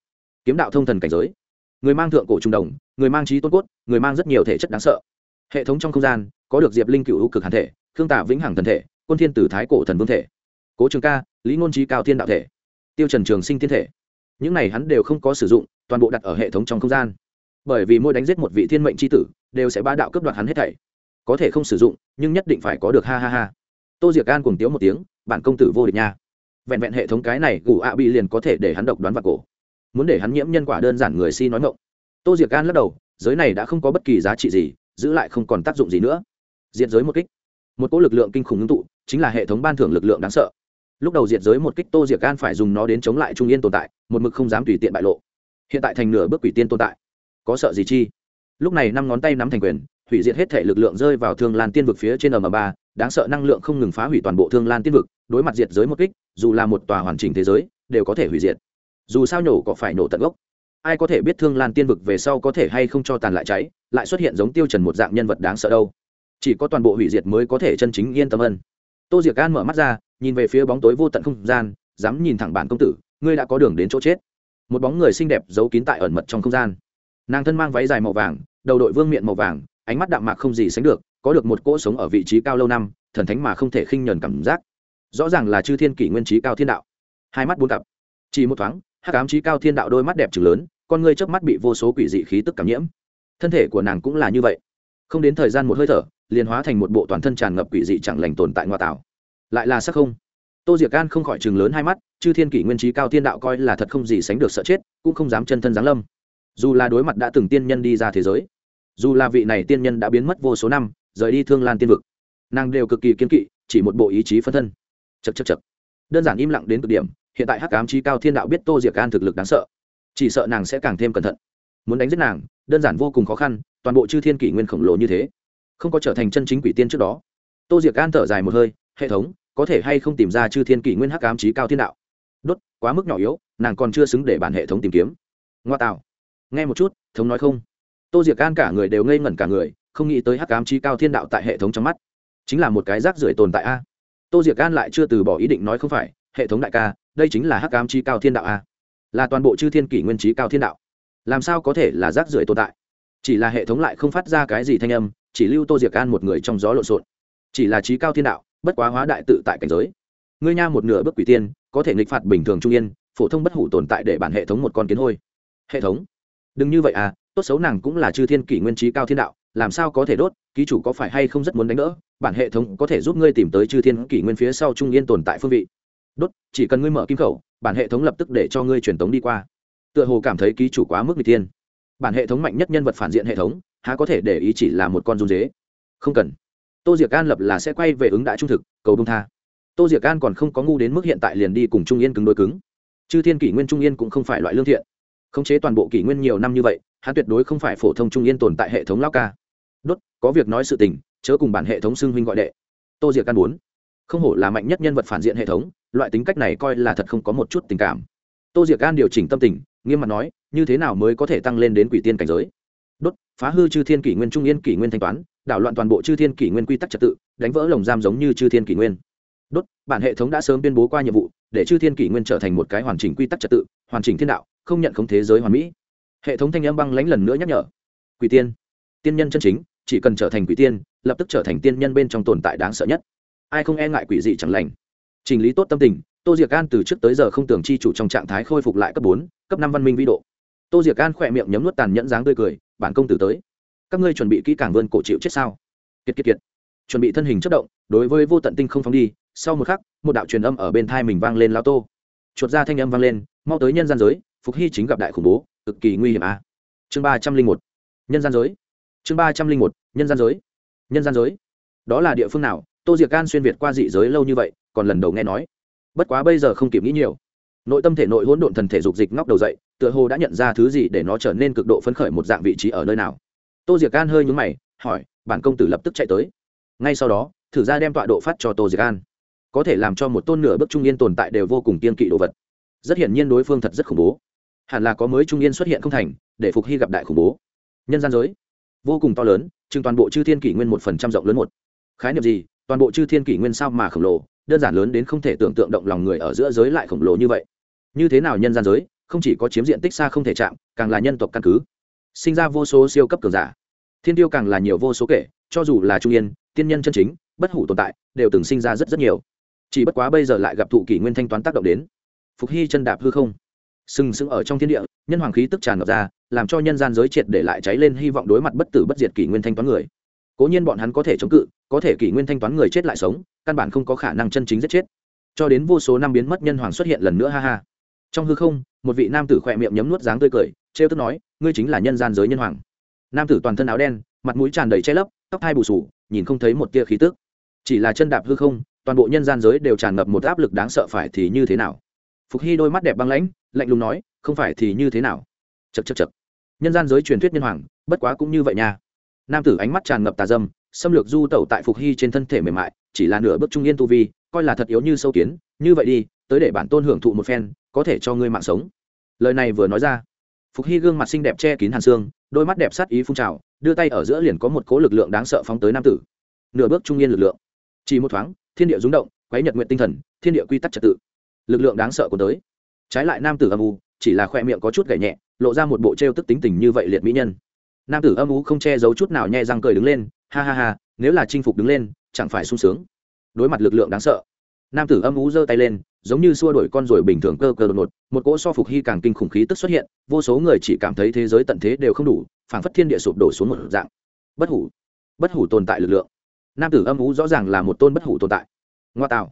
Kiếm đạo thông thần cảnh giới. Người mang thượng cổ trung đồng, người mang trí tôn cốt, người mang rất nhiều thể chất đáng sợ. Hệ thống trong không gian, có được diệp linh cựu hữu cực hàn thể, khương tả vĩnh hằng thần thể, quân thiên tử thái cổ thần vương thể. Cố trường ca, lý ngôn trí cao thiên đạo thể. Tiêu trần trường sinh thiên thể những này hắn đều không có sử dụng, toàn bộ đặt ở hệ thống trong không gian. Bởi vì mỗi đánh giết một vị thiên mệnh c h i tử, đều sẽ ba đạo cướp đoạt hắn hết thảy. Có thể không sử dụng, nhưng nhất định phải có được, ha ha ha. Tô diệc gan cùng tiếu một tiếng, bản công tử vô địch nha. Vẹn vẹn hệ thống cái này, gù ạ bị liền có thể để hắn độc đoán vào cổ. Muốn để hắn nhiễm nhân quả đơn giản người si nói ngộng tô diệc gan lắc đầu, giới này đã không có bất kỳ giá trị gì, giữ lại không còn tác dụng gì nữa. Diệt giới một kích. Một cỗ lực lượng kinh khủng ngưng tụ, chính là hệ thống ban thưởng lực lượng đáng sợ lúc đầu diệt giới một kích tô diệc gan phải dùng nó đến chống lại trung yên tồn tại, một mực không dám tùy tiện bại lộ. Hiện tại thành nửa bước quỷ tiên tồn tại. Có sợ gì chi? Lúc này năm ngón tay nắm thành quyền, hủy diệt hết thể lực lượng rơi vào thương lan tiên vực phía trên m ba, đáng sợ năng lượng không ngừng phá hủy toàn bộ thương lan tiên vực, đối mặt diệt giới một kích, dù là một tòa hoàn chỉnh thế giới, đều có thể hủy diệt. Dù sao nhổ có phải nổ tận gốc? Ai có thể biết thương lan tiên vực về sau có thể hay không cho tàn lại cháy, lại xuất hiện giống tiêu trần một dạng nhân vật đáng sợ đâu. Chỉ có toàn bộ hủy diệt mới có thể chân chính yên tâm ân. Tô diệc gan mở mắt ra nhìn về phía bóng tối vô tận không gian, dám nhìn thẳng bản công tử, ngươi đã có đường đến chỗ chết. Một bóng người xinh đẹp giấu kín tại ẩn mật trong không gian. Nàng thân mang váy dài màu vàng, đầu đội vương miện màu vàng, ánh mắt đạm mạc không gì sánh được, có được một cỗ sống ở vị trí cao lâu năm, thần thánh mà không thể khinh nhờn cảm giác. Rõ ràng là chư thiên kỷ nguyên trí cao thiên đạo. Hai mắt buôn cặp. Chỉ một thoáng hát cám trí cao thiên đạo đôi mắt đẹp trừng lớn, con ngươi trước mắt bị vô số quỷ dị khí tức cảm nhiễm. Thân thể của nàng cũng là như vậy. Không đến thời gian một hơi thở, liền hóa thành một bộ toàn thân tràn ngập quỷ dị chẳng lành tồn tại ngoại tảo lại là sắc không. Tô diệc gan không khỏi chừng lớn hai mắt, chư thiên kỷ nguyên trí cao thiên đạo coi là thật không gì sánh được sợ chết, cũng không dám chân thân giáng lâm. Dù là đối mặt đã từng tiên nhân đi ra thế giới, dù là vị này tiên nhân đã biến mất vô số năm, rời đi thương lan tiên vực, nàng đều cực kỳ kiên kỵ, chỉ một bộ ý chí phân thân. Chật chật chật đơn giản im lặng đến cực điểm, hiện tại hắc ám trí cao thiên đạo biết tô diệc gan thực lực đáng sợ, chỉ sợ nàng sẽ càng thêm cẩn thận. Muốn đánh giết nàng, đơn giản vô cùng khó khăn, toàn bộ chư thiên kỷ nguyên khổng lồ như thế, không có trở thành chân chính quỷ tiên trước đó. Tô diệc gan thở dài một hơi hệ thống, có thể hay không tìm ra chư thiên kỷ nguyên hắc ám trí cao thiên đạo. Đốt, quá mức nhỏ yếu, nàng còn chưa xứng để bản hệ thống tìm kiếm. Ngoa tạo. Nghe một chút, thống nói không. Tô diệc gan cả người đều ngây ngẩn cả người, không nghĩ tới hắc ám trí cao thiên đạo tại hệ thống trong mắt. Chính là một cái rác rưởi tồn tại a. Tô diệc gan lại chưa từ bỏ ý định nói không phải, hệ thống đại ca, đây chính là hắc ám trí cao thiên đạo a. Là toàn bộ chư thiên kỷ nguyên trí cao thiên đạo. Làm sao có thể là rác rưởi tồn tại? Chỉ là hệ thống lại không phát ra cái gì thanh âm, chỉ lưu tô diệc an một người trong gió lộn xộn. Chỉ là trí cao thiên đạo bất quá hóa đại tự tại cảnh giới. Ngươi nha một nửa bước quỷ tiên, có thể nghịch phạt bình thường trung yên, phổ thông bất hủ tồn tại để bản hệ thống một con kiến hôi. Hệ thống? Đừng như vậy à tốt xấu nàng cũng là chư thiên kỷ nguyên trí cao thiên đạo, làm sao có thể đốt, ký chủ có phải hay không rất muốn đánh đỡ, bản hệ thống có thể giúp ngươi tìm tới chư thiên kỷ nguyên phía sau trung yên tồn tại phương vị. Đốt, chỉ cần ngươi mở kim khẩu, bản hệ thống lập tức để cho ngươi truyền tống đi qua. Tựa hồ cảm thấy ký chủ quá mức n g tiên bản hệ thống mạnh nhất nhân vật phản diện hệ thống, há có thể để ý chỉ là một con run dế? Không cần tô diệc an lập là sẽ quay về ứng đại trung thực, cầu bông tha. Tô diệc an còn không có ngu đến mức hiện tại liền đi cùng trung yên cứng đôi cứng. Chư thiên kỷ nguyên trung yên cũng không phải loại lương thiện. Khống chế toàn bộ kỷ nguyên nhiều năm như vậy, hắn tuyệt đối không phải phổ thông trung yên tồn tại hệ thống lao ca. Đốt, có việc nói sự tình, chớ cùng bản hệ thống xưng huynh gọi đệ. Tô diệc an bốn không hổ là mạnh nhất nhân vật phản diện hệ thống, loại tính cách này coi là thật không có một chút tình cảm. Tô diệc an điều chỉnh tâm tình, nghiêm mặt nói, như thế nào mới có thể tăng lên đến quỷ tiên cảnh giới? Đốt, phá hư chư thiên kỷ nguyên trung yên kỷ nguyên thanh toán đảo loạn toàn bộ chư thiên kỷ nguyên quy tắc trật tự, đánh vỡ lồng giam giống như chư thiên kỷ nguyên. Đốt, bản hệ thống đã sớm tuyên bố qua nhiệm vụ, để chư thiên kỷ nguyên trở thành một cái hoàn chỉnh quy tắc trật tự, hoàn chỉnh thiên đạo, không nhận không thế giới hoàn mỹ. Hệ thống thanh âm băng lãnh lần nữa nhắc nhở. Quỷ tiên. Tiên nhân chân chính, chỉ cần trở thành quỷ tiên, lập tức trở thành tiên nhân bên trong tồn tại đáng sợ nhất. Ai không e ngại quỷ dị chẳng lành? Chỉnh lý tốt tâm tình, tô diệc an từ trước tới giờ không tưởng chi chủ trong trạng thái khôi phục lại cấp bốn, cấp năm văn minh vĩ độ. Tô diệc an khỏe miệng nhấm nuốt tàn nhẫn dáng tươi cười, bản công tử tới các ngươi chuẩn bị kỹ càng vươn cổ chịu chết sao? Kiệt kiệt kiệt. Chuẩn bị thân hình chất động, đối với vô tận tinh không phóng đi, sau một khắc, một đạo truyền âm ở bên thai mình vang lên lao tô. Chuột ra thanh âm vang lên, mau tới nhân gian giới, phục hy chính gặp đại khủng bố, cực kỳ nguy hiểm à. chương ba trăm linh một. Nhân gian giới. Chương ba trăm linh một. Nhân gian giới. Nhân gian giới. Đó là địa phương nào? Tô diệc can xuyên việt qua dị giới lâu như vậy, còn lần đầu nghe nói. Bất quá bây giờ không kịp nghĩ nhiều. Nội tâm thể nội hỗn độn thần thể dục dịch ngóc đầu dậy, tựa hồ đã nhận ra thứ gì để nó trở nên cực độ phấn khởi một dạng vị trí ở nơi nào tô diệc gan hơi nhúng mày, hỏi, bản công tử lập tức chạy tới. Ngay sau đó, thử ra đem tọa độ phát cho tô diệc gan có thể làm cho một tôn nửa bước trung yên tồn tại đều vô cùng kiên kỵ đồ vật. Rất hiển nhiên đối phương thật rất khủng bố. Hẳn là có mới trung yên xuất hiện không thành, để phục hy gặp đại khủng bố. Nhân gian giới, vô cùng to lớn, chừng toàn bộ chư thiên kỷ nguyên một phần trăm rộng lớn một. Khái niệm gì? Toàn bộ chư thiên kỷ nguyên sao mà khổng lồ? Đơn giản lớn đến không thể tưởng tượng động lòng người ở giữa giới lại khổng lồ như vậy. Như thế nào nhân gian giới, không chỉ có chiếm diện tích xa không thể chạm, càng là nhân tộc căn cứ sinh ra vô số siêu cấp cường giả. Thiên tiêu càng là nhiều vô số kể, cho dù là trung yên, tiên nhân chân chính, bất hủ tồn tại, đều từng sinh ra rất rất nhiều. Chỉ bất quá bây giờ lại gặp thụ kỷ nguyên thanh toán tác động đến. Phục hy chân đạp hư không. Sừng sững ở trong thiên địa, nhân hoàng khí tức tràn ngập ra, làm cho nhân gian giới triệt để lại cháy lên hy vọng đối mặt bất tử bất diệt kỷ nguyên thanh toán người. Cố nhiên bọn hắn có thể chống cự, có thể kỷ nguyên thanh toán người chết lại sống, căn bản không có khả năng chân chính giết chết. Cho đến vô số năm biến mất nhân hoàng xuất hiện lần nữa, ha ha. Trong hư không, một vị nam tử khỏe miệng nhấm nuốt dáng tươi cười trêu tức nói, ngươi chính là nhân gian giới nhân hoàng. Nam tử toàn thân áo đen, mặt mũi tràn đầy che lấp, tóc hai bù sù, nhìn không thấy một tia khí tức. Chỉ là chân đạp hư không, toàn bộ nhân gian giới đều tràn ngập một áp lực đáng sợ phải thì như thế nào? Phục hy đôi mắt đẹp băng lãnh, lạnh lùng nói, không phải thì như thế nào? Chật chật chật nhân gian giới truyền thuyết nhân hoàng, bất quá cũng như vậy nha. Nam tử ánh mắt tràn ngập tà dâm, xâm lược du tẩu tại phục hy trên thân thể mềm mại, chỉ là nửa bước trung yên tu vi, coi là thật yếu như sâu kiến. Như vậy đi, tới để bản tôn hưởng thụ một phen, có thể cho ngươi mạng sống. Lời này vừa nói ra phục hy gương mặt xinh đẹp che kín hàn xương, đôi mắt đẹp sát ý phun trào, đưa tay ở giữa liền có một cố lực lượng đáng sợ phóng tới nam tử. Nửa bước trung yên lực lượng. Chỉ một thoáng, thiên địa rúng động, quấy nhật nguyện tinh thần, thiên địa quy tắc trật tự. Lực lượng đáng sợ của tới. Trái lại nam tử âm u, chỉ là khoe miệng có chút gậy nhẹ, lộ ra một bộ t r e o tức tính tình như vậy liệt mỹ nhân. Nam tử âm u không che giấu chút nào nhẹ răng cười đứng lên, ha ha ha, nếu là chinh phục đứng lên, chẳng phải sung sướng. Đối mặt lực lượng đáng sợ. Nam tử âm u giơ tay lên giống như xua đổi con rồi bình thường cơ cơ đột ngột, một cỗ so phục hy càng kinh khủng khí tức xuất hiện, vô số người chỉ cảm thấy thế giới tận thế đều không đủ, phảng phất thiên địa sụp đổ xuống một dạng. Bất hủ bất hủ tồn tại lực lượng. Nam tử âm ú rõ ràng là một tôn bất hủ tồn tại. Ngoa tạo.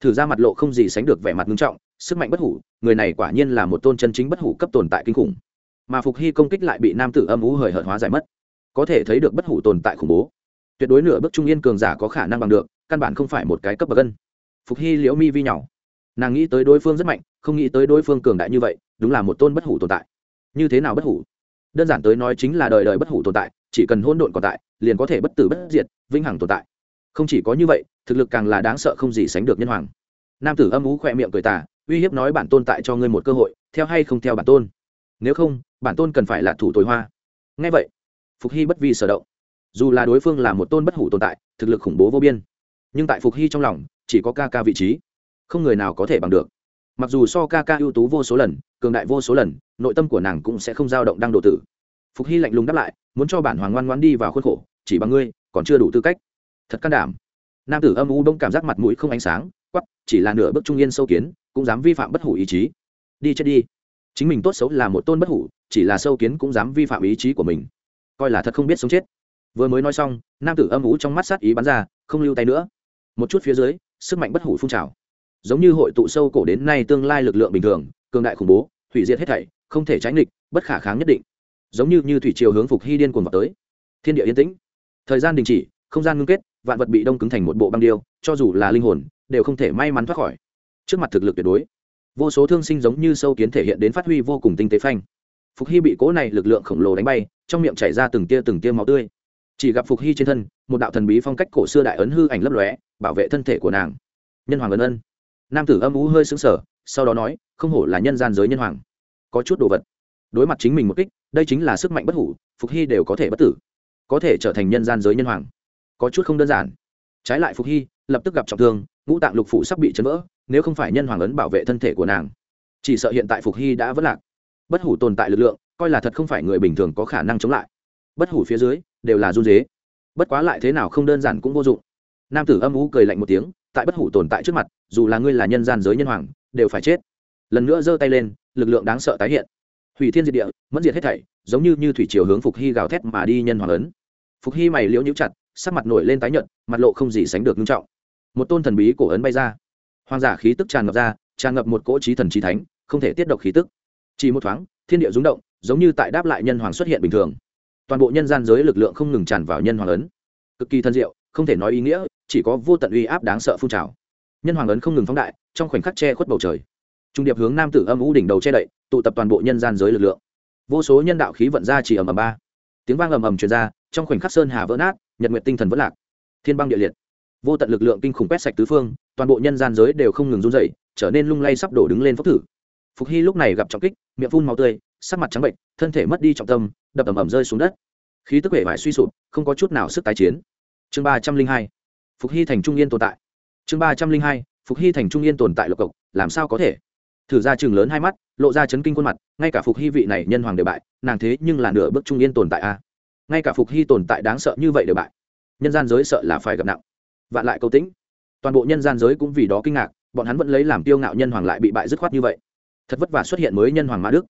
Thử ra mặt lộ không gì sánh được vẻ mặt nghiêm trọng, sức mạnh bất hủ, người này quả nhiên là một tôn chân chính bất hủ cấp tồn tại kinh khủng. Mà phục hy công kích lại bị nam tử âm ú hời hợt hóa giải mất. Có thể thấy được bất hủ tồn tại khủng bố. Tuyệt đối nửa bước trung yên cường giả có khả năng bằng được, căn bản không phải một cái cấp bậc gân phục hy liễu mi vi nhỏ nàng nghĩ tới đối phương rất mạnh, không nghĩ tới đối phương cường đại như vậy, đúng là một tôn bất hủ tồn tại. Như thế nào bất hủ? Đơn giản tới nói chính là đời đời bất hủ tồn tại, chỉ cần hôn độn còn tại, liền có thể bất tử bất diệt, vĩnh hằng tồn tại. Không chỉ có như vậy, thực lực càng là đáng sợ không gì sánh được nhân hoàng. Nam tử âm ú khỏe miệng cười tà, uy hiếp nói bản tôn tại cho ngươi một cơ hội, theo hay không theo bản tôn? Nếu không, bản tôn cần phải là thủ tối hoa. Ngay vậy, phục hy bất vi sở động. Dù là đối phương là một tôn bất hủ tồn tại, thực lực khủng bố vô biên. Nhưng tại phục hy trong lòng, chỉ có ca ca vị trí không người nào có thể bằng được. Mặc dù so ca ca ưu tú vô số lần, cường đại vô số lần, nội tâm của nàng cũng sẽ không dao động đang độ tử. Phục hy lạnh lùng đáp lại, muốn cho bản hoàng ngoan ngoan đi vào khuôn khổ, chỉ bằng ngươi, còn chưa đủ tư cách. Thật can đảm. Nam tử âm u đông cảm giác mặt mũi không ánh sáng quắp chỉ là nửa bước trung yên sâu kiến, cũng dám vi phạm bất hủ ý chí. Đi chết đi. Chính mình tốt xấu là một tôn bất hủ, chỉ là sâu kiến cũng dám vi phạm ý chí của mình. Coi là thật không biết sống chết. Vừa mới nói xong, nam tử âm ú trong mắt sát ý bắn ra, không lưu tay nữa. Một chút phía dưới, sức mạnh bất hủ phun trào giống như hội tụ sâu cổ đến nay tương lai lực lượng bình thường, cường đại khủng bố, hủy diệt hết thảy, không thể tránh địch bất khả kháng nhất định. Giống như như thủy triều hướng phục hy điên cuồng vào tới. Thiên địa yên tĩnh. Thời gian đình chỉ, không gian ngưng kết, vạn vật bị đông cứng thành một bộ băng điêu, cho dù là linh hồn, đều không thể may mắn thoát khỏi. Trước mặt thực lực tuyệt đối. Vô số thương sinh giống như sâu kiến thể hiện đến phát huy vô cùng tinh tế phanh. Phục hy bị cố này lực lượng khổng lồ đánh bay, trong miệng chảy ra từng tia từng tia máu tươi. Chỉ gặp phục hy trên thân, một đạo thần bí phong cách cổ xưa đại ấn hư ảnh lấp lóe, bảo vệ thân thể của nàng. Nhân hoàng ân ân nam tử âm ú hơi xứng sở sau đó nói, không hổ là nhân gian giới nhân hoàng. Có chút đồ vật. Đối mặt chính mình một kích, đây chính là sức mạnh bất hủ, phục hy đều có thể bất tử, có thể trở thành nhân gian giới nhân hoàng. Có chút không đơn giản. Trái lại phục hy lập tức gặp trọng thương, ngũ tạng lục phủ sắp bị chấn vỡ, nếu không phải nhân hoàng ấn bảo vệ thân thể của nàng, chỉ sợ hiện tại phục hy đã vất lạc. Bất hủ tồn tại lực lượng, coi là thật không phải người bình thường có khả năng chống lại. Bất hủ phía dưới đều là run dế bất quá lại thế nào không đơn giản cũng vô dụng nam tử âm ú cười lạnh một tiếng, tại bất hủ tồn tại trước mặt, dù là ngươi là nhân gian giới nhân hoàng, đều phải chết. Lần nữa giơ tay lên, lực lượng đáng sợ tái hiện. Hủy thiên diệt địa, mẫn diệt hết thảy, giống như như thủy chiều hướng phục hy gào thét mà đi nhân hoàng ấn phục hy mày liễu nhũ chặt, sắc mặt nổi lên tái nhợt, mặt lộ không gì sánh được nghiêm trọng. Một tôn thần bí cổ ấn bay ra. Hoàng giả khí tức tràn ngập ra, tràn ngập một cỗ trí thần trí thánh, không thể tiết độc khí tức. Chỉ một thoáng, thiên địa rung động, giống như tại đáp lại nhân hoàng xuất hiện bình thường. Toàn bộ nhân gian giới lực lượng không ngừng tràn vào nhân hoàng ấn cực kỳ thân diệu, không thể nói ý nghĩa chỉ có vô tận uy áp đáng sợ phun trào. Nhân hoàng ấn không ngừng phóng đại, trong khoảnh khắc che khuất bầu trời. Trung điệp hướng nam tử âm u đỉnh đầu che đậy, tụ tập toàn bộ nhân gian giới lực lượng. Vô số nhân đạo khí vận ra chỉ ầm ầm ba. Tiếng vang ầm ầm truyền ra, trong khoảnh khắc sơn hà vỡ nát, nhật nguyện tinh thần vỡ lạc. Thiên băng địa liệt. Vô tận lực lượng kinh khủng quét sạch tứ phương, toàn bộ nhân gian giới đều không ngừng run dậy trở nên lung lay sắp đổ đứng lên phốc thử. Phục hy lúc này gặp trọng kích, miệng phun màu tươi, sắc mặt trắng bệnh, thân thể mất đi trọng tâm, đập ầm ầm rơi xuống đất. Khí tức vẻ vải suy sụp, không có chút nào sức tái chiến. Chương ba trăm linh hai phục hy thành trung yên tồn tại. Chương ba trăm linh hai, phục hy thành trung yên tồn tại lộc cộc, làm sao có thể? Thử ra chừng lớn hai mắt, lộ ra chấn kinh khuôn mặt, ngay cả phục hy vị này nhân hoàng đều bại, nàng thế nhưng là nửa bước trung yên tồn tại a. Ngay cả phục hy tồn tại đáng sợ như vậy đều bại. Nhân gian giới sợ là phải gặp nặng. Vạn lại câu tĩnh. Toàn bộ nhân gian giới cũng vì đó kinh ngạc, bọn hắn vẫn lấy làm tiêu ngạo nhân hoàng lại bị bại dứt khoát như vậy. Thật vất vả xuất hiện mới nhân hoàng mã đức.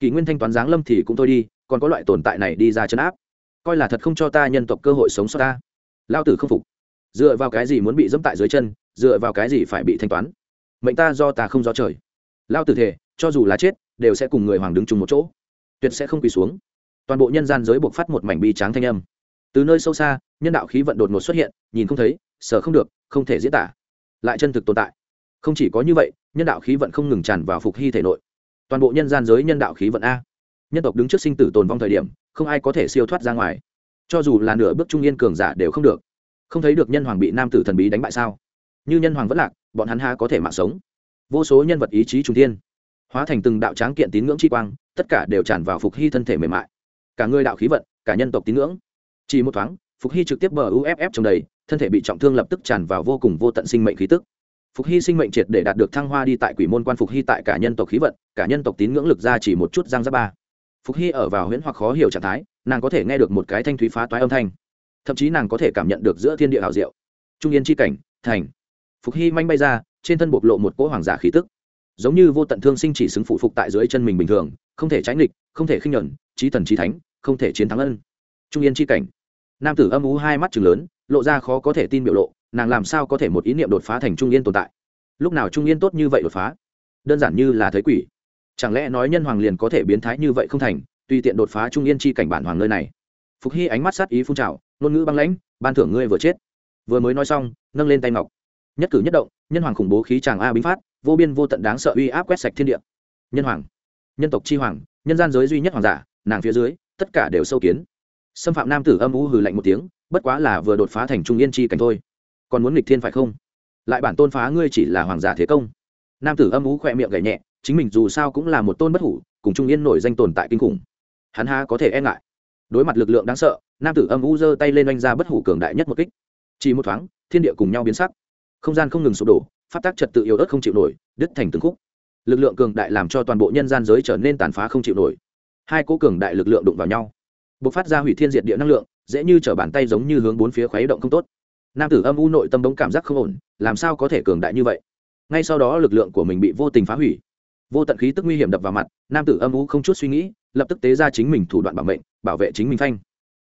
Kỷ nguyên thanh toán giáng lâm thì cũng thôi đi, còn có loại tồn tại này đi ra chấn áp. Coi là thật không cho ta nhân tộc cơ hội sống sót ta. Lao tử không phục dựa vào cái gì muốn bị dẫm tại dưới chân, dựa vào cái gì phải bị thanh toán? Mệnh ta do ta không do trời. Lao tử thể cho dù là chết, đều sẽ cùng người hoàng đứng chung một chỗ. Tuyệt sẽ không quỳ xuống. Toàn bộ nhân gian giới buộc phát một mảnh bi tráng thanh âm. Từ nơi sâu xa, nhân đạo khí vận đột ngột xuất hiện, nhìn không thấy sợ không được, không thể diễn tả. Lại chân thực tồn tại. Không chỉ có như vậy, nhân đạo khí vận không ngừng tràn vào phục hy thể nội. Toàn bộ nhân gian giới nhân đạo khí vận a. Nhân tộc đứng trước sinh tử tồn vong thời điểm, không ai có thể siêu thoát ra ngoài. Cho dù là nửa bước trung yên cường giả đều không được không thấy được nhân hoàng bị nam tử thần bí đánh bại sao? Như nhân hoàng vẫn lạc, bọn hắn ha có thể mạng sống? Vô số nhân vật ý chí trung thiên, hóa thành từng đạo tráng kiện tín ngưỡng chi quang, tất cả đều tràn vào phục hy thân thể mềm mại. Cả người đạo khí vận, cả nhân tộc tín ngưỡng. Chỉ một thoáng, phục hy trực tiếp bờ uff trong đầy, thân thể bị trọng thương lập tức tràn vào vô cùng vô tận sinh mệnh khí tức. Phục hy sinh mệnh triệt để đạt được thăng hoa đi tại quỷ môn quan phục hy tại cả nhân tộc khí vận, cả nhân tộc tín ngưỡng lực ra chỉ một chút giang giáp ba. Phục hy ở vào huyễn hoặc khó hiểu trạng thái, nàng có thể nghe được một cái thanh thúy phá toái âm thanh thậm chí nàng có thể cảm nhận được giữa thiên địa hào diệu. Trung yên c h i cảnh, thành. Phục hy manh bay ra, trên thân bộc lộ một cỗ hoàng giả khí tức. Giống như vô tận thương sinh chỉ xứng phụ phục tại dưới chân mình bình thường, không thể tránh nghịch, không thể khinh nhuận trí thần trí thánh, không thể chiến thắng ân. Trung yên c h i cảnh. Nam tử âm ú hai mắt chừng lớn, lộ ra khó có thể tin biểu lộ, nàng làm sao có thể một ý niệm đột phá thành trung yên tồn tại? Lúc nào trung yên tốt như vậy đột phá? Đơn giản như là thấy quỷ. Chẳng lẽ nói nhân hoàng liền có thể biến thái như vậy không thành, tùy tiện đột phá trung yên chi cảnh bản hoàng nơi này? Phục hy ánh mắt sát ý phun trào ngôn ngữ băng lãnh, ban thưởng ngươi vừa chết. Vừa mới nói xong, nâng lên tay ngọc. Nhất cử nhất động, nhân hoàng khủng bố khí tràng a bính phát, vô biên vô tận đáng sợ uy áp quét sạch thiên địa. Nhân hoàng, nhân tộc chi hoàng, nhân gian giới duy nhất hoàng giả, nàng phía dưới, tất cả đều sâu kiến. Xâm phạm nam tử âm u hừ lạnh một tiếng, bất quá là vừa đột phá thành trung yên chi cảnh thôi. Còn muốn nghịch thiên phải không? Lại bản tôn phá ngươi chỉ là hoàng giả thế công. Nam tử âm u khỏe miệng gảy nhẹ, chính mình dù sao cũng là một tôn bất hủ, cùng trung yên nổi danh tồn tại kinh khủng. Hắn ha có thể e ngại? Đối mặt lực lượng đáng sợ, nam tử âm u giơ tay lên oanh ra bất hủ cường đại nhất một kích. Chỉ một thoáng, thiên địa cùng nhau biến sắc. Không gian không ngừng sụp đổ phát tác trật tự yếu ớt không chịu nổi, đứt thành từng khúc. Lực lượng cường đại làm cho toàn bộ nhân gian giới trở nên tàn phá không chịu nổi. Hai cố cường đại lực lượng đụng vào nhau. B ộ c phát ra hủy thiên diệt địa năng lượng, dễ như t bàn tay giống như hướng bốn phía khuấy động không tốt. Nam tử âm u nội tâm đống cảm giác không ổn, làm sao có thể cường đại như vậy? Ngay sau đó lực lượng của mình bị vô tình phá hủy. Vô tận khí tức nguy hiểm đập vào mặt, nam tử âm u không chút suy nghĩ, lập tức tế ra chính mình thủ đoạn bảo mệnh bảo vệ chính mình phanh.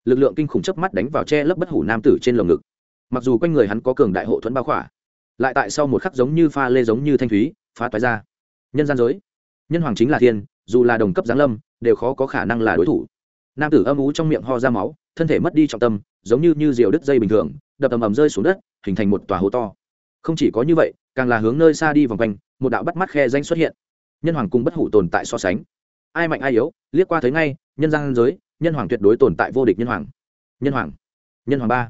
Lực lượng kinh khủng chớp mắt đánh vào che lấp bất hủ nam tử trên lồng ngực. Mặc dù quanh người hắn có cường đại hộ thuẫn bao khỏa, lại tại sau một khắc giống như pha lê giống như thanh thúy, phá toái ra. Nhân gian dối nhân hoàng chính là thiên, dù là đồng cấp giáng lâm, đều khó có khả năng là đối thủ. Nam tử âm ú trong miệng ho ra máu, thân thể mất đi trọng tâm, giống như như diều đứt dây bình thường, đập ầm ầm rơi xuống đất, hình thành một tòa hố to. Không chỉ có như vậy, càng là hướng nơi xa đi vòng quanh, một đạo bắt mắt khe danh xuất hiện. Nhân hoàng cùng bất hủ tồn tại so sánh. Ai mạnh ai yếu, liếc qua thấy ngay, nhân gian giới nhân hoàng tuyệt đối tồn tại vô địch nhân hoàng. Nhân hoàng. Nhân hoàng ba.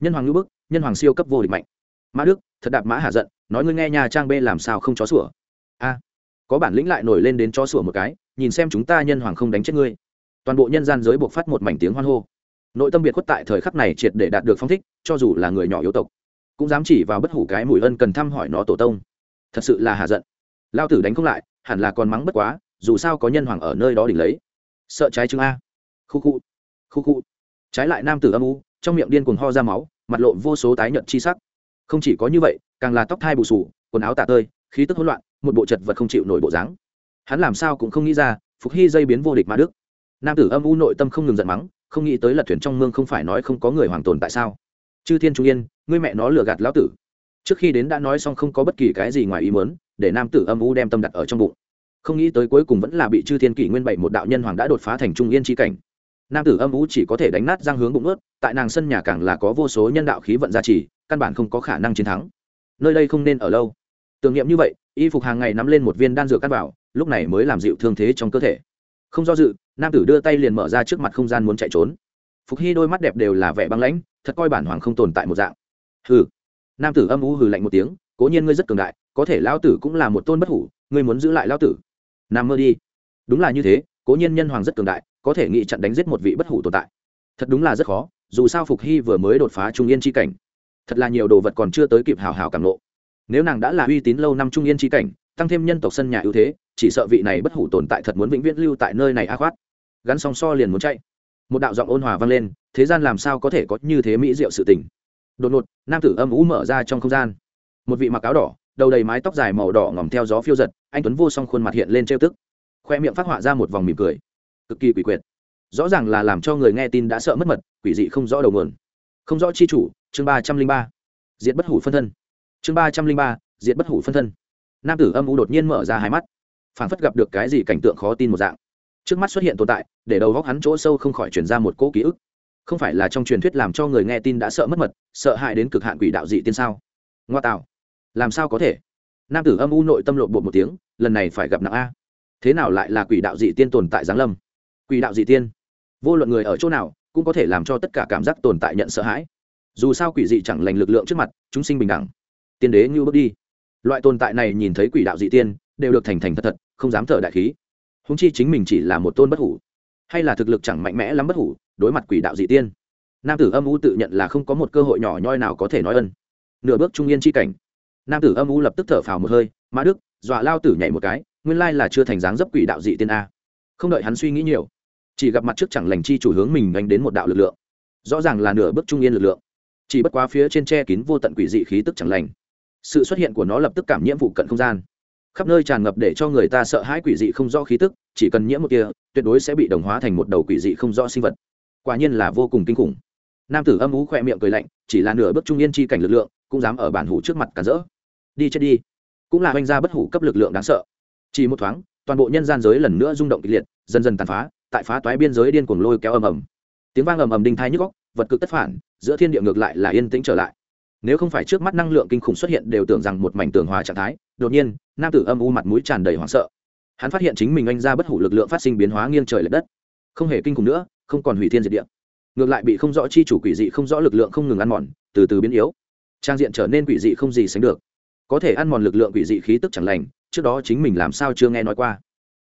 Nhân hoàng ngữ bức, nhân hoàng siêu cấp vô địch mạnh. Mã đức, thật đạp mã hạ giận, nói ngươi nghe nhà trang b làm sao không chó sủa. A. Có bản lĩnh lại nổi lên đến chó sủa một cái, nhìn xem chúng ta nhân hoàng không đánh chết ngươi. Toàn bộ nhân gian giới buộc phát một mảnh tiếng hoan hô. Nội tâm biệt khuất tại thời khắc này triệt để đạt được phong thích, cho dù là người nhỏ yếu tộc, cũng dám chỉ vào bất hủ cái mùi ân cần thăm hỏi nó tổ tông. Thật sự là hạ giận. Lao tử đánh không lại, hẳn là còn mắng bất quá, dù sao có nhân hoàng ở nơi đó đỉnh lấy. Sợ trái chứng a khu khu. Khu khu. Trái lại nam tử âm u, trong miệng điên cuồng ho ra máu, mặt lộ vô số tái nhợt chi sắc. Không chỉ có như vậy, càng là tóc thai bù sù, quần áo tả tơi, khí tức hỗn loạn, một bộ chật vật không chịu nổi bộ dáng. Hắn làm sao cũng không nghĩ ra, phục hy dây biến vô địch mà đức. Nam tử âm u nội tâm không ngừng giận mắng, không nghĩ tới lật thuyền trong mương không phải nói không có người hoàng tồn tại sao. Chư thiên trung yên, ngươi mẹ nó lừa gạt lão tử. Trước khi đến đã nói xong không có bất kỳ cái gì ngoài ý muốn, để nam tử âm u đem tâm đặt ở trong bụng. Không nghĩ tới cuối cùng vẫn là bị chư thiên kỷ nguyên bảy một đạo nhân hoàng đã đột phá thành trung yên tri cảnh nam tử âm u chỉ có thể đánh nát răng hướng bụng ướt, tại nàng sân nhà càng là có vô số nhân đạo khí vận gia trì, căn bản không có khả năng chiến thắng. Nơi đây không nên ở lâu. Tưởng niệm như vậy, y phục hàng ngày nắm lên một viên đan dược cắt vào, lúc này mới làm dịu thương thế trong cơ thể. Không do dự, nam tử đưa tay liền mở ra trước mặt không gian muốn chạy trốn. Phục hy đôi mắt đẹp đều là vẻ băng lãnh, thật coi bản hoàng không tồn tại một dạng. Hừ. Nam tử âm u hừ lạnh một tiếng, cố nhiên ngươi rất cường đại, có thể lao tử cũng là một tôn bất hủ, ngươi muốn giữ lại lao tử. Nam mơ đi. Đúng là như thế, cố nhiên nhân hoàng rất cường đại có thể nghị chặn đánh giết một vị bất hủ tồn tại. Thật đúng là rất khó, dù sao phục hy vừa mới đột phá trung yên c h i cảnh. Thật là nhiều đồ vật còn chưa tới kịp hào hào cảm lộ nếu nàng đã là uy tín lâu năm trung yên c h i cảnh, tăng thêm nhân tộc sân nhà ưu thế, chỉ sợ vị này bất hủ tồn tại thật muốn vĩnh viễn lưu tại nơi này a khoát. Gắn song so liền muốn chạy. Một đạo giọng ôn hòa vang lên, thế gian làm sao có thể có như thế mỹ diệu sự tình. Đột ngột, nam tử âm ú mở ra trong không gian. Một vị mặc áo đỏ, đầu đầy mái tóc dài màu đỏ ngỏm theo gió phiêu giật, anh tuấn vô song khuôn mặt hiện lên trêu tức. Khoe miệng phát họa ra một vòng mỉm cười cực kỳ quỷ quyệt. Rõ ràng là làm cho người nghe tin đã sợ mất mật, quỷ dị không rõ đầu nguồn. Không rõ chi chủ, chương ba trăm linh ba. Diệt bất hủ phân thân. Chương ba trăm linh ba, diệt bất hủ phân thân. Nam tử âm u đột nhiên mở ra hai mắt. Phảng phất gặp được cái gì cảnh tượng khó tin một dạng. Trước mắt xuất hiện tồn tại, để đầu góc hắn chỗ sâu không khỏi chuyển ra một cỗ ký ức. Không phải là trong truyền thuyết làm cho người nghe tin đã sợ mất mật, sợ hãi đến cực hạn quỷ đạo dị tiên sao? Ngoa tạo. Làm sao có thể? Nam tử âm u nội tâm lộn bột một tiếng, lần này phải gặp nặng a. Thế nào lại là quỷ đạo dị tiên tồn tại giáng lâm? Quỷ đạo dị tiên. Vô luận người ở chỗ nào, cũng có thể làm cho tất cả cảm giác tồn tại nhận sợ hãi. Dù sao quỷ dị chẳng lành lực lượng trước mặt, chúng sinh bình đẳng. Tiên đế như bước đi. Loại tồn tại này nhìn thấy quỷ đạo dị tiên, đều được thành thành thật thật, không dám thở đại khí. Húng chi chính mình chỉ là một tôn bất hủ, hay là thực lực chẳng mạnh mẽ lắm bất hủ, đối mặt quỷ đạo dị tiên. Nam tử âm u tự nhận là không có một cơ hội nhỏ nhoi nào có thể nói ân. Nửa bước trung yên c h i cảnh. Nam tử âm u lập tức thở phào một hơi, mã đức, dọa lao tử nhảy một cái, nguyên lai là chưa thành dáng dấp quỷ đạo dị tiên a không đợi hắn suy nghĩ nhiều, chỉ gặp mặt trước chẳng lành chi chủ hướng mình đánh đến một đạo lực lượng, rõ ràng là nửa bước trung yên lực lượng, chỉ bất quá phía trên che kín vô tận quỷ dị khí tức chẳng lành. Sự xuất hiện của nó lập tức cảm nhiễm vụ cận không gian. Khắp nơi tràn ngập để cho người ta sợ hãi quỷ dị không rõ khí tức, chỉ cần nhiễm một kia, tuyệt đối sẽ bị đồng hóa thành một đầu quỷ dị không rõ sinh vật. Quả nhiên là vô cùng kinh khủng. Nam tử âm ú khỏe miệng cười lạnh, chỉ là nửa bước trung yên chi cảnh lực lượng, cũng dám ở bản hủ trước mặt cản rỡ. Đi chết đi. Cũng là oanh gia bất hủ cấp lực lượng đáng sợ. Chỉ một thoáng toàn bộ nhân gian giới lần nữa rung động kịch liệt, dần dần tàn phá, tại phá toái biên giới điên cuồng lôi kéo ầm ầm. Tiếng vang ầm ầm đinh thai nhức góc vật cực tất phản, giữa thiên địa ngược lại là yên tĩnh trở lại. Nếu không phải trước mắt năng lượng kinh khủng xuất hiện đều tưởng rằng một mảnh tường hòa trạng thái, đột nhiên, nam tử âm u mặt mũi tràn đầy hoảng sợ. Hắn phát hiện chính mình anh ra bất hủ lực lượng phát sinh biến hóa nghiêng trời l ệ đất. Không hề kinh khủng nữa, không còn hủy thiên diệt địa. Ngược lại bị không rõ chi chủ quỷ dị không rõ lực lượng không ngừng ăn mòn, từ từ biến yếu. Trang diện trở nên quỷ dị không gì sánh được có thể ăn mòn lực lượng quỷ dị khí tức chẳng lành, trước đó chính mình làm sao chưa nghe nói qua.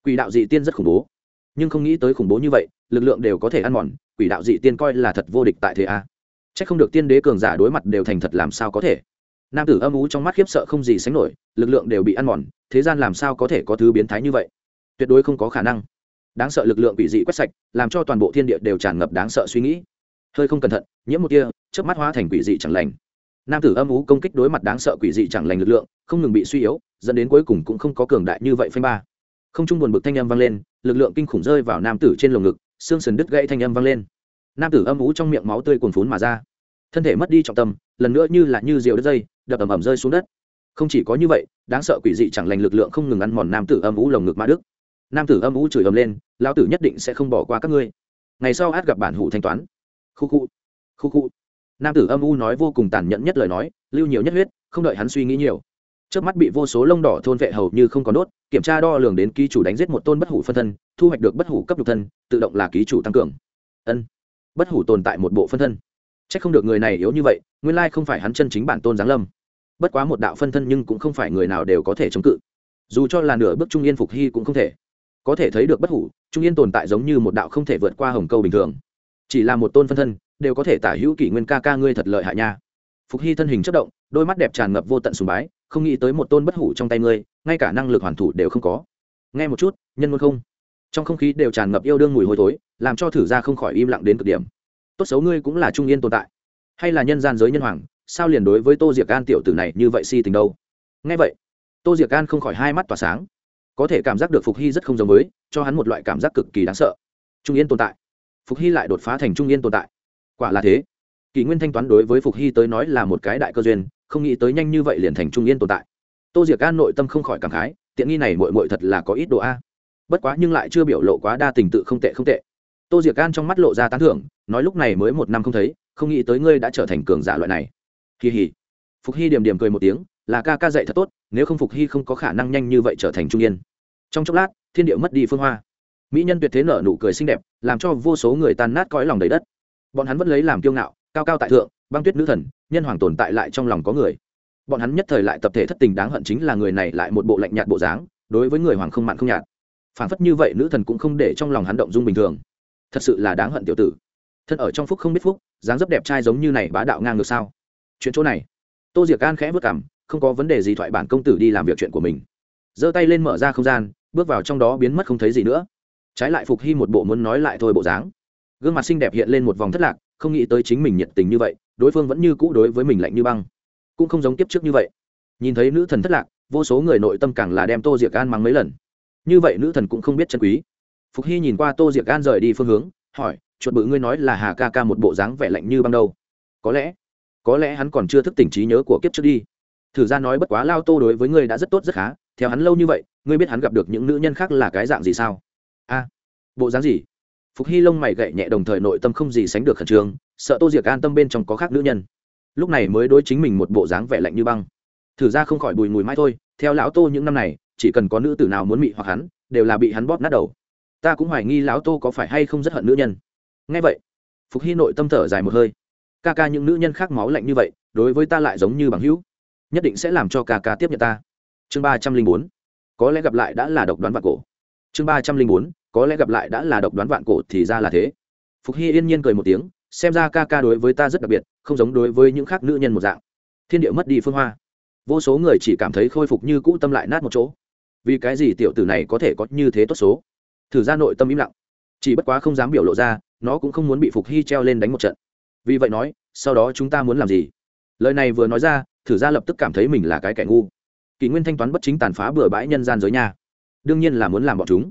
Quỷ đạo dị tiên rất khủng bố. Nhưng không nghĩ tới khủng bố như vậy, lực lượng đều có thể ăn mòn, quỷ đạo dị tiên coi là thật vô địch tại thế a. À. c h ắ c không được tiên đế cường giả đối mặt đều thành thật làm sao có thể. Nam tử âm ú trong mắt khiếp sợ không gì sánh nổi, lực lượng đều bị ăn mòn, thế gian làm sao có thể có thứ biến thái như vậy? Tuyệt đối không có khả năng. Đáng sợ lực lượng quỷ dị quét sạch, làm cho toàn bộ thiên địa đều tràn ngập đáng sợ suy nghĩ. Hơi không cẩn thận, nhiễm một kia trước mắt hóa thành quỷ dị chẳng lành nam tử âm ú công kích đối mặt đáng sợ quỷ dị chẳng lành lực lượng, không ngừng bị suy yếu, dẫn đến cuối cùng cũng không có cường đại như vậy phanh ba. Không trung buồn bực thanh âm vang lên, lực lượng kinh khủng rơi vào nam tử trên lồng ngực, xương sườn đứt gãy thanh âm vang lên. Nam tử âm ú trong miệng máu tươi cuồn phún mà ra. Thân thể mất đi trọng tâm, lần nữa như là như rượu đất dây, đập ầm ầm rơi xuống đất. Không chỉ có như vậy, đáng sợ quỷ dị chẳng lành lực lượng không ngừng ăn mòn nam tử âm ú lồng ngực mã đức. Nam tử âm ú chửi ầm lên, lão tử nhất định sẽ không bỏ qua các ngươi. Ngày sau át gặp bản hủ thanh toán. Khu khu. Khu khu nam tử âm u nói vô cùng tàn nhẫn nhất lời nói, lưu nhiều nhất huyết, không đợi hắn suy nghĩ nhiều. Trước mắt bị vô số lông đỏ thôn vệ hầu như không còn đốt, kiểm tra đo lường đến ký chủ đánh giết một tôn bất hủ phân thân, thu hoạch được bất hủ cấp độc thân, tự động là ký chủ tăng cường. Ân, bất hủ tồn tại một bộ phân thân. C h ắ c không được người này yếu như vậy, nguyên lai không phải hắn chân chính bản tôn giáng lâm. Bất quá một đạo phân thân nhưng cũng không phải người nào đều có thể chống cự. Dù cho là nửa bước trung yên phục hy cũng không thể. Có thể thấy được bất hủ, trung yên tồn tại giống như một đạo không thể vượt qua hồng câu bình thường. Chỉ là một tôn phân thân đều có thể tả hữu kỷ nguyên ca ca ngươi thật lợi hại nha. Phục hy thân hình chất động, đôi mắt đẹp tràn ngập vô tận sùng bái, không nghĩ tới một tôn bất hủ trong tay ngươi, ngay cả năng lực hoàn thủ đều không có. Nghe một chút, nhân luôn không? Trong không khí đều tràn ngập yêu đương mùi hôi thối, làm cho thử ra không khỏi im lặng đến cực điểm. Tốt xấu ngươi cũng là trung yên tồn tại. Hay là nhân gian giới nhân hoàng, sao liền đối với tô diệc an tiểu tử này như vậy si tình đâu? Nghe vậy, tô diệc an không khỏi hai mắt tỏa sáng. Có thể cảm giác được phục hy rất không giống với, cho hắn một loại cảm giác cực kỳ đáng sợ. Trung yên tồn tại. Phục hy lại đột phá thành trung yên tồn tại quả là thế. Kỷ nguyên thanh toán đối với phục hy tới nói là một cái đại cơ duyên, không nghĩ tới nhanh như vậy liền thành trung yên tồn tại. Tô diệc an nội tâm không khỏi cảm khái, tiện nghi này mội mội thật là có ít độ a. Bất quá nhưng lại chưa biểu lộ quá đa tình tự không tệ không tệ. Tô diệc an trong mắt lộ ra tán thưởng, nói lúc này mới một năm không thấy, không nghĩ tới ngươi đã trở thành cường giả loại này. Kỳ hỉ. Phục hy điểm điểm cười một tiếng, là ca ca dạy thật tốt, nếu không phục hy không có khả năng nhanh như vậy trở thành trung yên. Trong chốc lát, thiên điệu mất đi phương hoa. Mỹ nhân tuyệt thế nở nụ cười xinh đẹp, làm cho vô số người tan nát cõi lòng đầy đất bọn hắn vẫn lấy làm kiêu ngạo, cao cao tại thượng, băng tuyết nữ thần, nhân hoàng tồn tại lại trong lòng có người. Bọn hắn nhất thời lại tập thể thất tình đáng hận chính là người này lại một bộ lạnh nhạt bộ dáng, đối với người hoàng không mặn không nhạt. Phản phất như vậy nữ thần cũng không để trong lòng hắn động dung bình thường. Thật sự là đáng hận tiểu tử. Thân ở trong phúc không biết phúc, dáng dấp đẹp trai giống như này bá đạo ngang ngược sao? Chuyện chỗ này. Tô diệc can khẽ vất cảm không có vấn đề gì thoại bản công tử đi làm việc chuyện của mình. Giơ tay lên mở ra không gian, bước vào trong đó biến mất không thấy gì nữa. Trái lại phục hy một bộ muốn nói lại thôi bộ dáng gương mặt xinh đẹp hiện lên một vòng thất lạc, không nghĩ tới chính mình nhiệt tình như vậy, đối phương vẫn như cũ đối với mình lạnh như băng. Cũng không giống kiếp trước như vậy. Nhìn thấy nữ thần thất lạc, vô số người nội tâm càng là đem tô diệc an mắng mấy lần. Như vậy nữ thần cũng không biết chân quý. Phục hy nhìn qua tô diệc an rời đi phương hướng, hỏi, chuột bự ngươi nói là hà ca ca một bộ dáng vẻ lạnh như băng đâu? Có lẽ. Có lẽ hắn còn chưa thức tỉnh trí nhớ của kiếp trước đi. Thử ra nói bất quá lao tô đối với ngươi đã rất tốt rất khá, theo hắn lâu như vậy, ngươi biết hắn gặp được những nữ nhân khác là cái dạng gì sao? A. Bộ dáng gì? Phục hy lông mày gậy nhẹ đồng thời nội tâm không gì sánh được khẩn trương, sợ tô diệc an tâm bên trong có khác nữ nhân. Lúc này mới đối chính mình một bộ dáng vẻ lạnh như băng. Thử ra không khỏi bùi mùi mai thôi, theo lão tô những năm này, chỉ cần có nữ tử nào muốn mị hoặc hắn, đều là bị hắn bóp nát đầu. Ta cũng hoài nghi lão tô có phải hay không rất hận nữ nhân. Ngay vậy, phục hy nội tâm thở dài một hơi. Ca ca những nữ nhân khác máu lạnh như vậy, đối với ta lại giống như bằng hữu. Nhất định sẽ làm cho ca ca tiếp nhận ta. Chương ba trăm linh bốn. Có lẽ gặp lại đã là độc đoán vạn cổ chương ba trăm linh bốn, có lẽ gặp lại đã là độc đoán vạn cổ thì ra là thế. Phục hy yên nhiên cười một tiếng, xem ra ca ca đối với ta rất đặc biệt, không giống đối với những khác nữ nhân một dạng. Thiên địa mất đi phương hoa. Vô số người chỉ cảm thấy khôi phục như cũ tâm lại nát một chỗ. Vì cái gì tiểu tử này có thể có như thế tốt số? Thử ra nội tâm im lặng. Chỉ bất quá không dám biểu lộ ra, nó cũng không muốn bị phục hy treo lên đánh một trận. Vì vậy nói, sau đó chúng ta muốn làm gì? Lời này vừa nói ra, thử ra lập tức cảm thấy mình là cái kẻ ngu. Kỷ nguyên thanh toán bất chính tàn phá bừa bãi nhân gian giới nhà đương nhiên là muốn làm bọn chúng.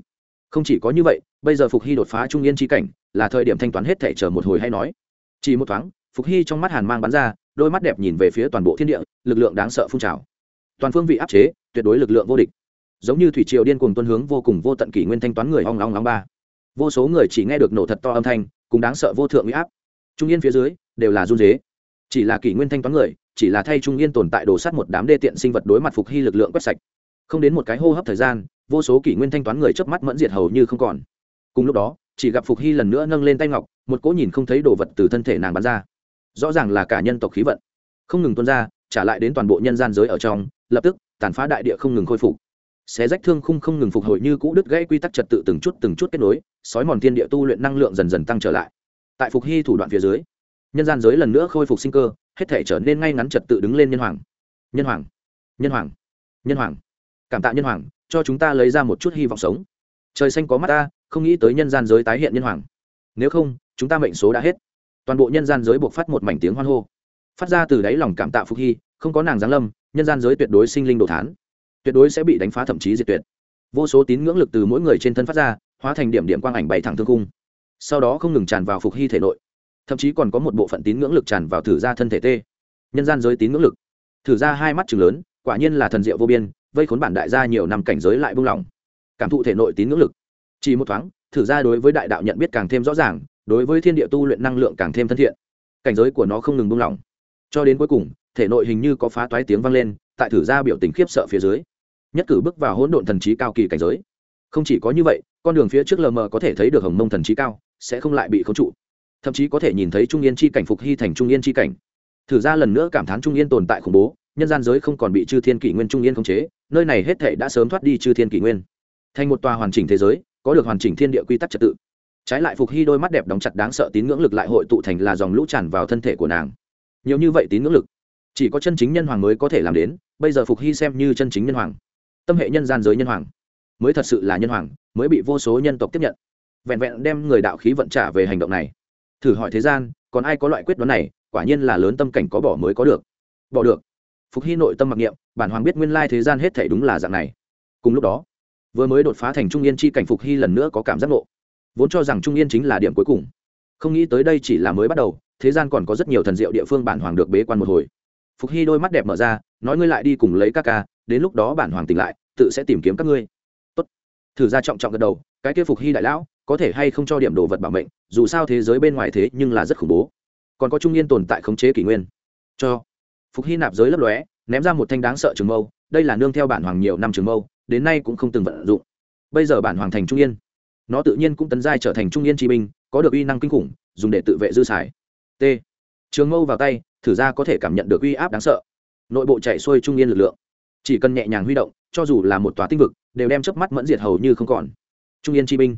Không chỉ có như vậy, bây giờ phục hy đột phá trung yên tri cảnh, là thời điểm thanh toán hết thể chờ một hồi hay nói. Chỉ một thoáng, phục hy trong mắt hàn mang bắn ra, đôi mắt đẹp nhìn về phía toàn bộ thiên địa, lực lượng đáng sợ phun trào. Toàn phương vị áp chế, tuyệt đối lực lượng vô địch. Giống như thủy triều điên cuồng tuân hướng vô cùng vô tận kỷ nguyên thanh toán người ong long ong ba. Vô số người chỉ nghe được nổ thật to âm thanh, cùng đáng sợ vô thượng uy áp. Trung yên phía dưới, đều là run dế chỉ là kỷ nguyên thanh toán người, chỉ là thay trung yên tồn tại đồ sát một đám đê tiện sinh vật đối mặt phục hy lực lượng quét sạch. Không đến một cái hô hấp thời gian vô số kỷ nguyên thanh toán người chớp mắt mẫn diệt hầu như không còn. Cùng lúc đó, chỉ gặp phục hy lần nữa nâng lên tay ngọc, một cỗ nhìn không thấy đồ vật từ thân thể nàng bắn ra. Rõ ràng là cả nhân tộc khí vận. Không ngừng tuôn ra, trả lại đến toàn bộ nhân gian giới ở trong, lập tức, tàn phá đại địa không ngừng khôi phục. Xé rách thương khung không ngừng phục hồi như cũ đứt gãy quy tắc trật tự từng chút từng chút kết nối, sói mòn thiên địa tu luyện năng lượng dần dần tăng trở lại. Tại phục hy thủ đoạn phía dưới, nhân gian giới lần nữa khôi phục sinh cơ, hết thể trở nên ngay ngắn trật tự đứng lên nhân hoàng. Nhân hoàng. Nhân hoàng. Nhân hoàng cảm tạ nhân hoàng, cho chúng ta lấy ra một chút hy vọng sống. Trời xanh có mắt ta, không nghĩ tới nhân gian giới tái hiện nhân hoàng. Nếu không, chúng ta mệnh số đã hết. Toàn bộ nhân gian giới buộc phát một mảnh tiếng hoan hô. Phát ra từ đáy lòng cảm tạ phục hy, không có nàng giáng lâm, nhân gian giới tuyệt đối sinh linh đồ thán. Tuyệt đối sẽ bị đánh phá thậm chí diệt tuyệt. Vô số tín ngưỡng lực từ mỗi người trên thân phát ra, hóa thành điểm điểm quang ảnh bày thẳng thương cung sau đó không ngừng tràn vào phục hy thể nội. Thậm chí còn có một bộ phận tín ngưỡng lực tràn vào thử ra thân thể tê. Nhân gian giới tín ngưỡng lực. Thử ra hai mắt chừng lớn, quả nhiên là thần diệu vô biên vây khốn bản đại gia nhiều năm cảnh giới lại buông lỏng. Cảm thụ thể nội tín ngưỡng lực. Chỉ một thoáng, thử ra đối với đại đạo nhận biết càng thêm rõ ràng, đối với thiên địa tu luyện năng lượng càng thêm thân thiện. Cảnh giới của nó không ngừng buông lỏng. Cho đến cuối cùng, thể nội hình như có phá toái tiếng vang lên, tại thử ra biểu tình khiếp sợ phía dưới, nhất cử bước vào hỗn độn thần trí cao kỳ cảnh giới. Không chỉ có như vậy, con đường phía trước lờ mờ có thể thấy được hồng mông thần trí cao, sẽ không lại bị khống trụ. Thậm chí có thể nhìn thấy trung yên chi cảnh phục hy thành trung yên chi cảnh. Thử ra lần nữa cảm thán trung yên tồn tại khủng bố nhân gian giới không còn bị chư thiên kỷ nguyên trung yên khống chế, nơi này hết thể đã sớm thoát đi chư thiên kỷ nguyên. Thành một tòa hoàn chỉnh thế giới, có được hoàn chỉnh thiên địa quy tắc trật tự. Trái lại phục hy đôi mắt đẹp đóng chặt đáng sợ tín ngưỡng lực lại hội tụ thành là dòng lũ tràn vào thân thể của nàng. Nhiều như vậy tín ngưỡng lực, chỉ có chân chính nhân hoàng mới có thể làm đến, bây giờ phục hy xem như chân chính nhân hoàng, tâm hệ nhân gian giới nhân hoàng, mới thật sự là nhân hoàng, mới bị vô số nhân tộc tiếp nhận. Vẹn vẹn đem người đạo khí vận trả về hành động này. Thử hỏi thế gian, còn ai có loại quyết đoán này, quả nhiên là lớn tâm cảnh có bỏ mới có được. Bỏ được phục hy nội tâm mặc niệm, bản hoàng biết nguyên lai thế gian hết thể đúng là dạng này. Cùng lúc đó, vừa mới đột phá thành trung yên chi cảnh phục hy lần nữa có cảm giác ngộ. Vốn cho rằng trung yên chính là điểm cuối cùng. Không nghĩ tới đây chỉ là mới bắt đầu, thế gian còn có rất nhiều thần diệu địa phương bản hoàng được bế quan một hồi. Phục hy đôi mắt đẹp mở ra, nói ngươi lại đi cùng lấy các ca, đến lúc đó bản hoàng tỉnh lại, tự sẽ tìm kiếm các ngươi. Tốt. thử ra trọng trọng gật đầu, cái kia phục hy đại lão, có thể hay không cho điểm đồ vật bảo mệnh, dù sao thế giới bên ngoài thế nhưng là rất khủng bố. Còn có trung yên tồn tại khống chế kỷ nguyên. Cho phục hy nạp giới lấp lóe, ném ra một thanh đáng sợ trường mâu, đây là nương theo bản hoàng nhiều năm trường mâu, đến nay cũng không từng vận dụng. Bây giờ bản hoàng thành trung yên. Nó tự nhiên cũng tấn giai trở thành trung yên chi binh, có được uy năng kinh khủng, dùng để tự vệ dư xài. T. Trường mâu vào tay, thử ra có thể cảm nhận được uy áp đáng sợ. Nội bộ chạy xuôi trung yên lực lượng. Chỉ cần nhẹ nhàng huy động, cho dù là một tòa tinh vực, đều đem chớp mắt mẫn diệt hầu như không còn. Trung yên chi binh.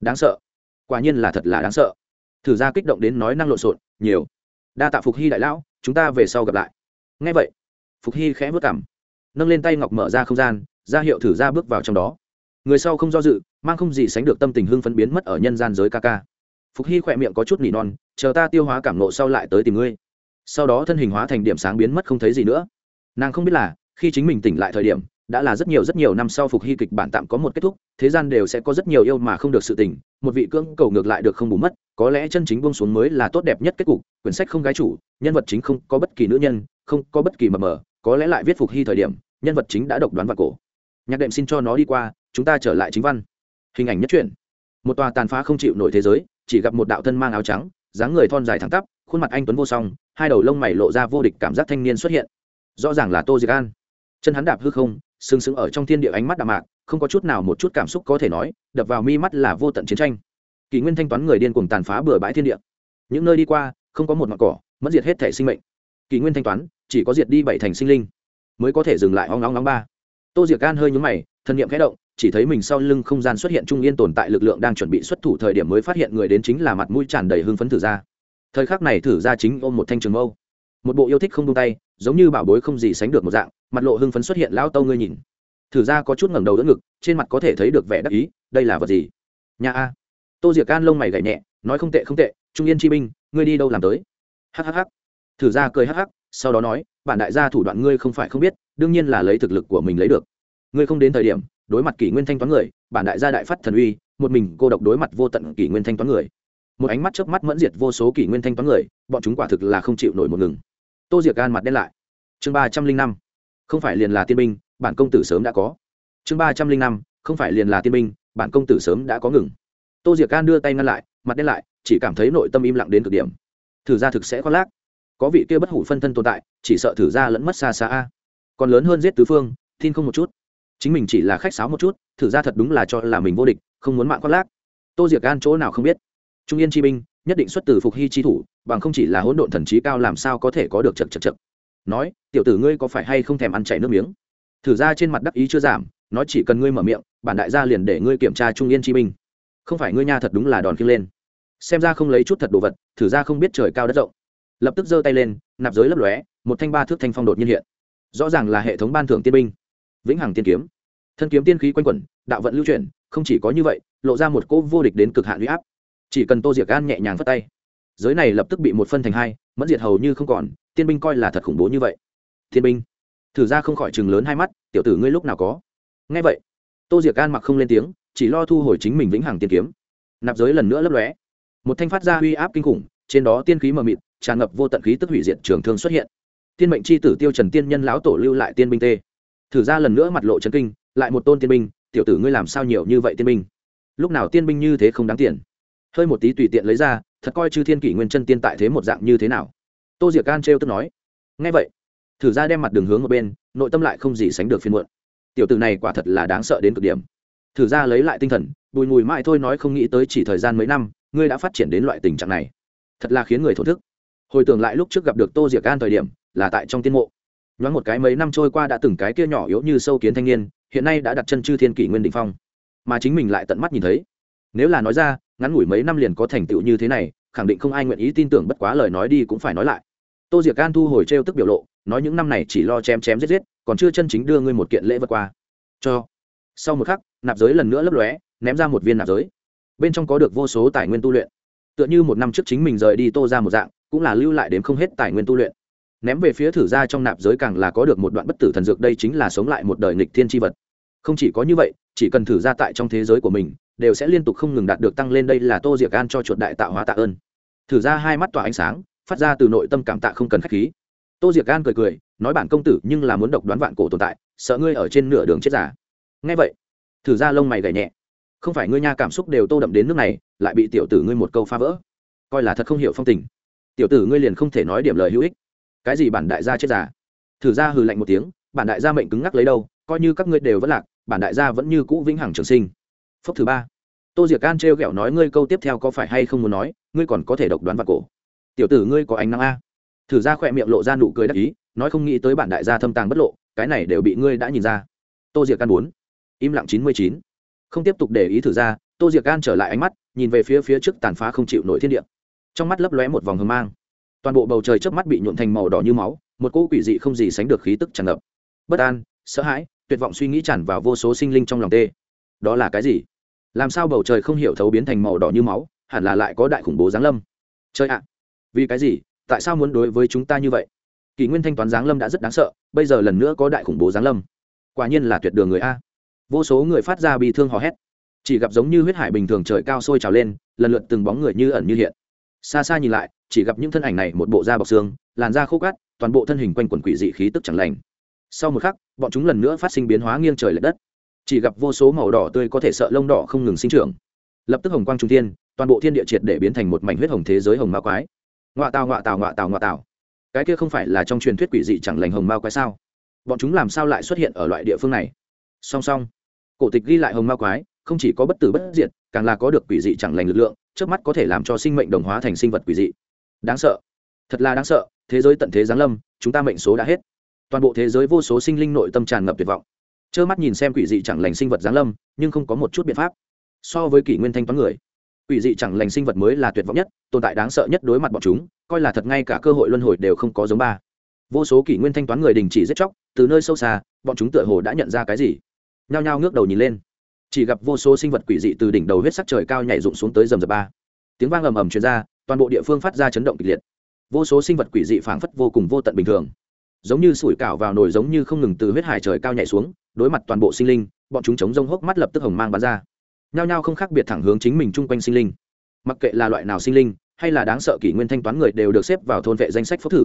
Đáng sợ. Quả nhiên là thật là đáng sợ. Thử ra kích động đến nói năng lộn xộn, nhiều. Đa tạ phục hy đại lão, chúng ta về sau gặp lại ngay vậy, phục hy khẽ vất cảm nâng lên tay ngọc mở ra không gian, ra hiệu thử ra bước vào trong đó. Người sau không do dự, mang không gì sánh được tâm tình hưng phấn biến mất ở nhân gian giới ca ca. Phục hy khỏe miệng có chút nỉ non, chờ ta tiêu hóa cảm nộ sau lại tới tìm ngươi. Sau đó thân hình hóa thành điểm sáng biến mất không thấy gì nữa. Nàng không biết là, khi chính mình tỉnh lại thời điểm đã là rất nhiều rất nhiều năm sau phục hy kịch bản tạm có một kết thúc, thế gian đều sẽ có rất nhiều yêu mà không được sự tỉnh một vị cưỡng cầu ngược lại được không bù mất, có lẽ chân chính buông xuống mới là tốt đẹp nhất kết cục, quyển sách không gái chủ, nhân vật chính không có bất kỳ nữ nhân, không có bất kỳ mờ mờ, có lẽ lại viết phục hy thời điểm, nhân vật chính đã độc đoán và cổ. Nhạc đệm xin cho nó đi qua, chúng ta trở lại chính văn. Hình ảnh nhất truyện. Một tòa tàn phá không chịu nổi thế giới, chỉ gặp một đạo thân mang áo trắng, dáng người thon dài thẳng tắp, khuôn mặt anh tuấn vô song, hai đầu lông mày lộ ra vô địch cảm giác thanh niên xuất hiện. Rõ ràng là tô diệc an. Chân hắn đạp hư không sừng sững ở trong thiên địa ánh mắt đạm mạc, không có chút nào một chút cảm xúc có thể nói, đập vào mi mắt là vô tận chiến tranh. Kỷ nguyên thanh toán người điên cuồng tàn phá bừa bãi thiên địa. Những nơi đi qua, không có một mặt cỏ, mất diệt hết thể sinh mệnh. Kỷ nguyên thanh toán, chỉ có diệt đi bảy thành sinh linh, mới có thể dừng lại hoang nóng nóng ba. Tô diệc gan hơi nhúng mày thân nhiệm khẽ động, chỉ thấy mình sau lưng không gian xuất hiện trung yên tồn tại lực lượng đang chuẩn bị xuất thủ thời điểm mới phát hiện người đến chính là mặt mũi tràn đầy hưng phấn thử ra. Thời khắc này thử ra chính ôm một thanh trường mâu. Một bộ yêu thích không tung tay, giống như bảo bối không gì sánh được một dạng mặt lộ hưng phấn xuất hiện lao tâu ngươi nhìn. Thử ra có chút ngẩng đầu đỡ ngực, trên mặt có thể thấy được vẻ đắc ý, đây là vật gì? Nhà a. Tô diệc can lông mày gảy nhẹ, nói không tệ không tệ, trung yên chi binh ngươi đi đâu làm tới? Hhh thử ra cười hh sau đó nói, bản đại gia thủ đoạn ngươi không phải không biết, đương nhiên là lấy thực lực của mình lấy được. Ngươi không đến thời điểm, đối mặt kỷ nguyên thanh toán người, bản đại gia đại phát thần uy, một mình cô độc đối mặt vô tận kỷ nguyên thanh toán người. Một ánh mắt chớp mắt mẫn diệt vô số kỷ nguyên thanh toán người, bọn chúng quả thực là không chịu nổi một ngừng. Tô diệc gan mặt đen lại. Chương ba trăm linh năm không phải liền là tiên binh, bản công tử sớm đã có. Chương ba trăm linh năm, không phải liền là tiên binh, bản công tử sớm đã có ngừng. Tô diệc can đưa tay ngăn lại, mặt đen lại, chỉ cảm thấy nội tâm im lặng đến cực điểm. Thử ra thực sẽ khoác lác. Có vị kia bất hủ phân thân tồn tại, chỉ sợ thử ra lẫn mất xa xa a. Còn lớn hơn giết tứ phương, tin không một chút. Chính mình chỉ là khách sáo một chút, thử ra thật đúng là cho là mình vô địch, không muốn mạng khoác lác. Tô diệc gan chỗ nào không biết. Trung yên chi binh, nhất định xuất từ phục hy chi thủ, bằng không chỉ là hỗn độn thần trí cao làm sao có thể có được chật chật chật nói, tiểu tử ngươi có phải hay không thèm ăn chảy nước miếng? Thử ra trên mặt đắc ý chưa giảm, nói, chỉ cần ngươi mở miệng, bản đại gia liền để ngươi kiểm tra trung yên chi binh. Không phải ngươi nha thật đúng là đòn khiêng lên. Xem ra không lấy chút thật đồ vật, thử ra không biết trời cao đất rộng. Lập tức giơ tay lên, nạp giới lấp lóe, một thanh ba thước thanh phong đột nhiên hiện. Rõ ràng là hệ thống ban thưởng tiên binh. Vĩnh hằng tiên kiếm. Thân kiếm tiên khí quanh quẩn, đạo vận lưu chuyển, không chỉ có như vậy, lộ ra một cỗ vô địch đến cực hạn huy áp. Chỉ cần tô diệc gan nhẹ nhàng phất tay giới này lập tức bị một phân thành hai, mẫn diệt hầu như không còn, tiên binh coi là thật khủng bố như vậy. Thiên binh, thử ra không khỏi chừng lớn hai mắt, tiểu tử ngươi lúc nào có? Ngay vậy, tô diệc an mặc không lên tiếng, chỉ lo thu hồi chính mình vĩnh hằng tiên kiếm. Nạp giới lần nữa lấp lóe. Một thanh phát ra uy áp kinh khủng, trên đó tiên khí mờ mịt, tràn ngập vô tận khí tức hủy diệt trường thương xuất hiện. Tiên mệnh c h i tử tiêu trần tiên nhân lão tổ lưu lại tiên binh tê. Thử ra lần nữa mặt lộ trấn kinh, lại một tôn tiên binh, tiểu tử ngươi làm sao nhiều như vậy tiên binh? Lúc nào tiên binh như thế không đáng tiền? Hơi một tí tùy tiện lấy ra, thật coi chư thiên kỷ nguyên chân tiên tại thế một dạng như thế nào? Tô diệc can trêu tức nói. Ngay vậy, thử ra đem mặt đường hướng một bên, nội tâm lại không gì sánh được phiên muộn. Tiểu tử này quả thật là đáng sợ đến cực điểm. Thử ra lấy lại tinh thần, bùi ngùi mãi thôi nói không nghĩ tới chỉ thời gian mấy năm, ngươi đã phát triển đến loại tình trạng này. Thật là khiến người thổ thức. Hồi tưởng lại lúc trước gặp được tô diệc an thời điểm, là tại trong tiên mộ. Nhoáng một cái mấy năm trôi qua đã từng cái kia nhỏ yếu như sâu kiến thanh niên, hiện nay đã đặt chân chư thiên kỷ nguyên định phong. Mà chính mình lại tận mắt nhìn thấy. Nếu là nói ra ngắn ngủi mấy năm liền có thành tựu như thế này, khẳng định không ai nguyện ý tin tưởng bất quá lời nói đi cũng phải nói lại. Tô diệc an thu hồi t r e o tức biểu lộ, nói những năm này chỉ lo chém chém giết giết, còn chưa chân chính đưa ngươi một kiện lễ vật qua. Cho. Sau một khắc, nạp giới lần nữa lấp lóe, ném ra một viên nạp giới. Bên trong có được vô số tài nguyên tu luyện. Tựa như một năm trước chính mình rời đi tô ra một dạng, cũng là lưu lại đến không hết tài nguyên tu luyện. Ném về phía thử ra trong nạp giới càng là có được một đoạn bất tử thần dược, đây chính là sống lại một đời nghịch thiên tri vật. Không chỉ có như vậy, chỉ cần thử ra tại trong thế giới của mình đều sẽ liên tục không ngừng đạt được tăng lên. Đây là tô diệc an cho chuột đại tạo hóa tạ ơn. Thử ra hai mắt tỏa ánh sáng, phát ra từ nội tâm cảm tạ không cần k h á c h khí. Tô diệc an cười cười, nói bản công tử, nhưng là muốn độc đoán vạn cổ tồn tại, sợ ngươi ở trên nửa đường chết giả ngay vậy, thử ra lông mày gảy nhẹ. Không phải ngươi nha, cảm xúc đều tô đậm đến nước này, lại bị tiểu tử ngươi một câu phá vỡ. Coi là thật không hiểu phong tình. Tiểu tử ngươi liền không thể nói điểm lời hữu ích. Cái gì bản đại gia chết giả thử ra hừ lạnh một tiếng, bản đại gia mệnh cứng ngắc lấy đâu, coi như các ngươi đều vẫn lạc, bản đại gia vẫn như cũ vĩnh hằng trường sinh phốc thứ ba. Tô diệc can trêu ghẹo nói ngươi câu tiếp theo có phải hay không muốn nói, ngươi còn có thể độc đoán vào cổ. Tiểu tử ngươi có ánh nắng a. Thử ra khỏe miệng lộ ra nụ cười đắc ý, nói không nghĩ tới bản đại gia thâm tàng bất lộ, cái này đều bị ngươi đã nhìn ra. Tô diệc An bốn. Im lặng chín mươi chín. Không tiếp tục để ý thử ra, tô diệc An trở lại ánh mắt, nhìn về phía phía trước tàn phá không chịu nổi thiên địa. Trong mắt lấp lóe một vòng hương mang. Toàn bộ bầu trời chớp mắt bị nhuộn thành màu đỏ như máu, một cỗ quỷ dị không gì sánh được khí tức tràn ngập. Bất an, sợ hãi, tuyệt vọng suy nghĩ tràn vào vô số sinh linh trong lòng tê đó là cái gì? Làm sao bầu trời không hiểu thấu biến thành màu đỏ như máu, hẳn là lại có đại khủng bố giáng lâm? Chơi ạ, vì cái gì? Tại sao muốn đối với chúng ta như vậy? Kỷ nguyên thanh toán giáng lâm đã rất đáng sợ, bây giờ lần nữa có đại khủng bố giáng lâm. Quả nhiên là tuyệt đường người a. Vô số người phát ra bị thương hò hét. Chỉ gặp giống như huyết hải bình thường trời cao sôi trào lên, lần lượt từng bóng người như ẩn như hiện. Xa xa nhìn lại, chỉ gặp những thân ảnh này một bộ da bọc xương, làn da khô cát, toàn bộ thân hình quanh quần quỷ dị khí tức chẳng lành. Sau một khắc, bọn chúng lần nữa phát sinh biến hóa nghiêng trời l ệ đất chỉ gặp vô số màu đỏ tươi có thể sợ lông đỏ không ngừng sinh trưởng. Lập tức hồng quang trung thiên, toàn bộ thiên địa triệt để biến thành một mảnh huyết hồng thế giới hồng ma quái. Ngoạ tào ngoạ tào ngoạ tào ngoạ tào. Cái kia không phải là trong truyền thuyết quỷ dị chẳng lành hồng ma quái sao? Bọn chúng làm sao lại xuất hiện ở loại địa phương này? Song song, cổ tịch ghi lại hồng ma quái, không chỉ có bất tử bất diệt, càng là có được quỷ dị chẳng lành lực lượng, trước mắt có thể làm cho sinh mệnh đồng hóa thành sinh vật quỷ dị. Đáng sợ. Thật là đáng sợ, thế giới tận thế giáng lâm, chúng ta mệnh số đã hết. Toàn bộ thế giới vô số sinh linh nội tâm tràn ngập tuyệt vọng trơ mắt nhìn xem quỷ dị chẳng lành sinh vật giáng lâm, nhưng không có một chút biện pháp. So với kỷ nguyên thanh toán người, quỷ dị chẳng lành sinh vật mới là tuyệt vọng nhất, tồn tại đáng sợ nhất đối mặt bọn chúng, coi là thật ngay cả cơ hội luân hồi đều không có giống ba. Vô số kỷ nguyên thanh toán người đình chỉ giết chóc, từ nơi sâu xa, bọn chúng tựa hồ đã nhận ra cái gì? Nhao nhao ngước đầu nhìn lên. Chỉ gặp vô số sinh vật quỷ dị từ đỉnh đầu huyết sắc trời cao nhảy rụng xuống tới rầm rập ba. Tiếng vang ầm ầm truyền ra, toàn bộ địa phương phát ra chấn động kịch liệt. Vô số sinh vật quỷ dị phảng phất vô cùng vô tận bình thường. Giống như sủi cảo vào nồi giống như không ngừng từ huyết hải trời cao nhảy xuống đối mặt toàn bộ sinh linh, bọn chúng chống rông hốc mắt lập tức hồng mang bắn ra. Nhao nhao không khác biệt thẳng hướng chính mình chung quanh sinh linh. Mặc kệ là loại nào sinh linh, hay là đáng sợ kỷ nguyên thanh toán người đều được xếp vào thôn vệ danh sách phúc thử.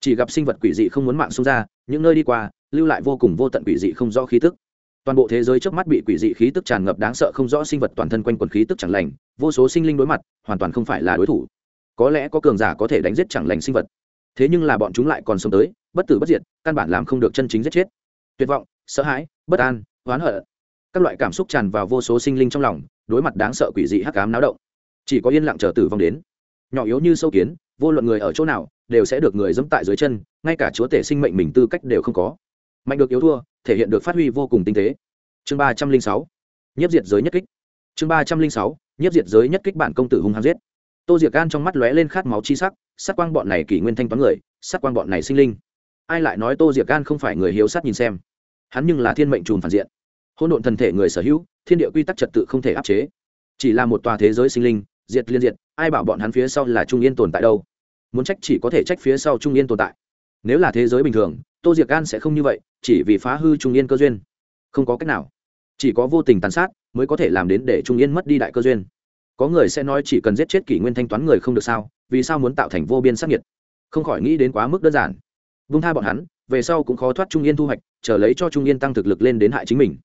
Chỉ gặp sinh vật quỷ dị không muốn mạng xông ra, những nơi đi qua, lưu lại vô cùng vô tận quỷ dị không rõ khí tức. Toàn bộ thế giới trước mắt bị quỷ dị khí tức tràn ngập đáng sợ không rõ sinh vật toàn thân quanh quần khí tức chẳng lành, vô số sinh linh đối mặt, hoàn toàn không phải là đối thủ. Có lẽ có cường giả có thể đánh giết chẳng lành sinh vật. Thế nhưng là bọn chúng lại còn sống tới, bất tử bất diệt, căn bản làm không được chân chính giết chết. Tuyệt vọng sợ hãi, bất an, oán hận. Các loại cảm xúc tràn vào vô số sinh linh trong lòng, đối mặt đáng sợ quỷ dị hắc ám náo động. Chỉ có yên lặng chờ tử vong đến. Nhỏ yếu như sâu kiến, vô luận người ở chỗ nào, đều sẽ được người dẫm tại dưới chân, ngay cả chúa tể sinh mệnh mình tư cách đều không có. Mạnh được yếu thua, thể hiện được phát huy vô cùng tinh tế. Chương ba trăm linh sáu nhất diệt giới nhất kích. Chương ba trăm linh sáu nhất diệt giới nhất kích bản công tử hung hăng giết. Tô diệc gan trong mắt lóe lên khát máu chi sắc, sát quang bọn này kỷ nguyên thanh toán người, sát quang bọn này sinh linh. Ai lại nói tô diệc gan không phải người hiếu sát nhìn xem? Hắn nhưng là thiên mệnh trùm phản diện. Hôn độn thần thể người sở hữu, thiên địa quy tắc trật tự không thể áp chế. Chỉ là một tòa thế giới sinh linh, diệt liên diệt, ai bảo bọn hắn phía sau là trung yên tồn tại đâu? Muốn trách chỉ có thể trách phía sau trung yên tồn tại. Nếu là thế giới bình thường, tô diệc gan sẽ không như vậy, chỉ vì phá hư trung yên cơ duyên. Không có cách nào. Chỉ có vô tình tàn sát mới có thể làm đến để trung yên mất đi đại cơ duyên. Có người sẽ nói chỉ cần giết chết kỷ nguyên thanh toán người không được sao, vì sao muốn tạo thành vô biên sắc nhiệt không khỏi nghĩ đến quá mức đơn giản. Vung tha bọn hắn, về sau cũng khó thoát trung yên thu hoạch chờ lấy cho trung yên tăng thực lực lên đến hại chính mình.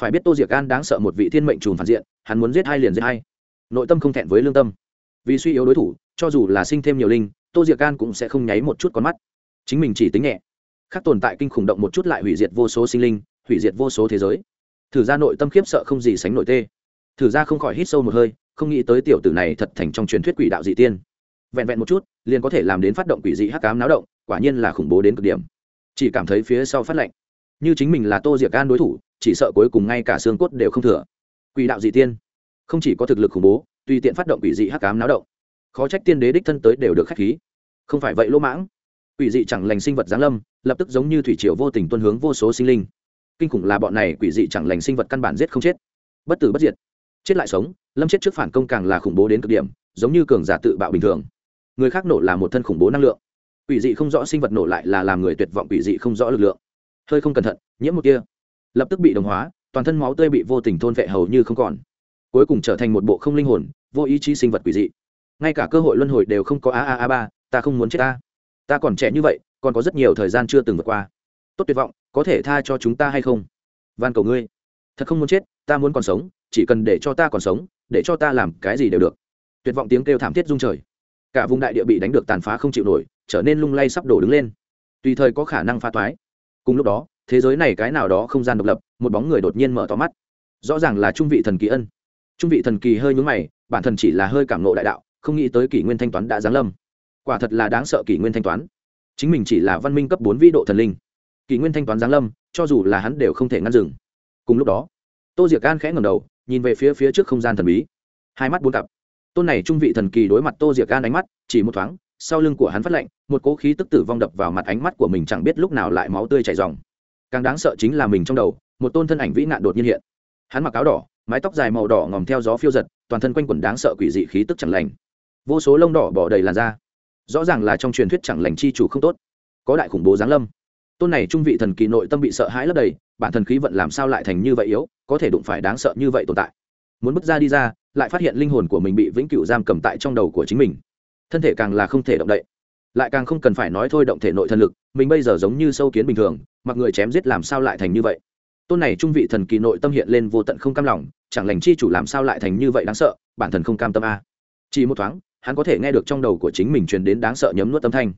Phải biết tô diệc an đáng sợ một vị thiên mệnh trùm phản diện, hắn muốn giết hai liền giết hai. Nội tâm không thẹn với lương tâm. Vì suy yếu đối thủ, cho dù là sinh thêm nhiều linh, tô diệc an cũng sẽ không nháy một chút con mắt. Chính mình chỉ tính nhẹ. Khác tồn tại kinh khủng động một chút lại hủy diệt vô số sinh linh, hủy diệt vô số thế giới. Thử ra nội tâm khiếp sợ không gì sánh nội tê. Thử ra không khỏi hít sâu một hơi, không nghĩ tới tiểu tử này thật thành trong truyền thuyết quỷ đạo dị tiên. Vẹn vẹn một chút, liền có thể làm đến phát động quỷ dị hắc cám náo động, quả nhiên là khủng bố đến cực điểm. Chỉ cảm thấy phía sau phát lệnh như chính mình là tô diệc gan đối thủ, chỉ sợ cuối cùng ngay cả xương cốt đều không thừa. Quỷ đạo dị tiên, không chỉ có thực lực khủng bố, tùy tiện phát động quỷ dị hắc cám náo động, khó trách tiên đế đích thân tới đều được khách khí. Không phải vậy lỗ mãng, quỷ dị chẳng lành sinh vật giáng lâm, lập tức giống như thủy triều vô tình tuân hướng vô số sinh linh. Kinh khủng là bọn này quỷ dị chẳng lành sinh vật căn bản giết không chết. Bất tử bất diệt, chết lại sống, lâm chết trước phản công càng là khủng bố đến cực điểm, giống như cường giả tự bạo bình thường. Người khác nổ là một thân khủng bố năng lượng. Quỷ dị không rõ sinh vật nổ lại là làm người tuyệt vọng, quỷ dị không rõ lực lượng hơi không cẩn thận, nhiễm một kia lập tức bị đồng hóa, toàn thân máu tươi bị vô tình thôn vệ hầu như không còn. Cuối cùng trở thành một bộ không linh hồn, vô ý chí sinh vật quỷ dị. Ngay cả cơ hội luân hồi đều không có a a a ba, ta không muốn chết ta. Ta còn trẻ như vậy, còn có rất nhiều thời gian chưa từng vượt qua. Tốt tuyệt vọng, có thể tha cho chúng ta hay không? Van cầu ngươi. Thật không muốn chết, ta muốn còn sống, chỉ cần để cho ta còn sống, để cho ta làm cái gì đều được. Tuyệt vọng tiếng kêu thảm thiết rung trời. Cả vùng đại địa bị đánh được tàn phá không chịu nổi, trở nên lung lay sắp đổ đứng lên. Tùy thời có khả năng phá toái cùng lúc đó, thế giới này cái nào đó không gian độc lập, một bóng người đột nhiên mở to mắt. Rõ ràng là trung vị thần kỳ ân. Trung vị thần kỳ hơi nhúng mày, bản thân chỉ là hơi cảm nộ đại đạo, không nghĩ tới kỷ nguyên thanh toán đã giáng lâm. Quả thật là đáng sợ kỷ nguyên thanh toán. Chính mình chỉ là văn minh cấp bốn vĩ độ thần linh. Kỷ nguyên thanh toán giáng lâm, cho dù là hắn đều không thể ngăn dừng. Cùng lúc đó, tô diệc gan khẽ ngầm đầu, nhìn về phía phía trước không gian thần bí. Hai mắt bốn cặp. Tôn này trung vị thần kỳ đối mặt tô diệc gan ánh mắt, chỉ một thoáng, sau lưng của hắn phát lệnh một cỗ khí tức tử vong đập vào mặt ánh mắt của mình chẳng biết lúc nào lại máu tươi chảy ròng. càng đáng sợ chính là mình trong đầu, một tôn thân ảnh vĩ nạn đột nhiên hiện. Hắn mặc áo đỏ, mái tóc dài màu đỏ ngòm theo gió phiêu giật, toàn thân quanh quẩn đáng sợ quỷ dị khí tức chẳng lành. Vô số lông đỏ bỏ đầy làn da. Rõ ràng là trong truyền thuyết chẳng lành chi chủ không tốt. Có đại khủng bố giáng lâm. Tôn này trung vị thần kỳ nội tâm bị sợ hãi lấp đầy, bản thần khí vận làm sao lại thành như vậy yếu, có thể đụng phải đáng sợ như vậy tồn tại. Muốn bước ra đi ra, lại phát hiện linh hồn của mình bị vĩnh cửu giam cầm tại trong đầu của chính mình. Thân thể càng là không thể động đậy lại càng không cần phải nói thôi động thể nội thần lực, mình bây giờ giống như sâu kiến bình thường, mặc người chém giết làm sao lại thành như vậy? Tôn này trung vị thần kỳ nội tâm hiện lên vô tận không cam lòng, chẳng lành chi chủ làm sao lại thành như vậy đáng sợ, bản thân không cam tâm a. Chỉ một thoáng, hắn có thể nghe được trong đầu của chính mình truyền đến đáng sợ nhấm nuốt tâm thanh.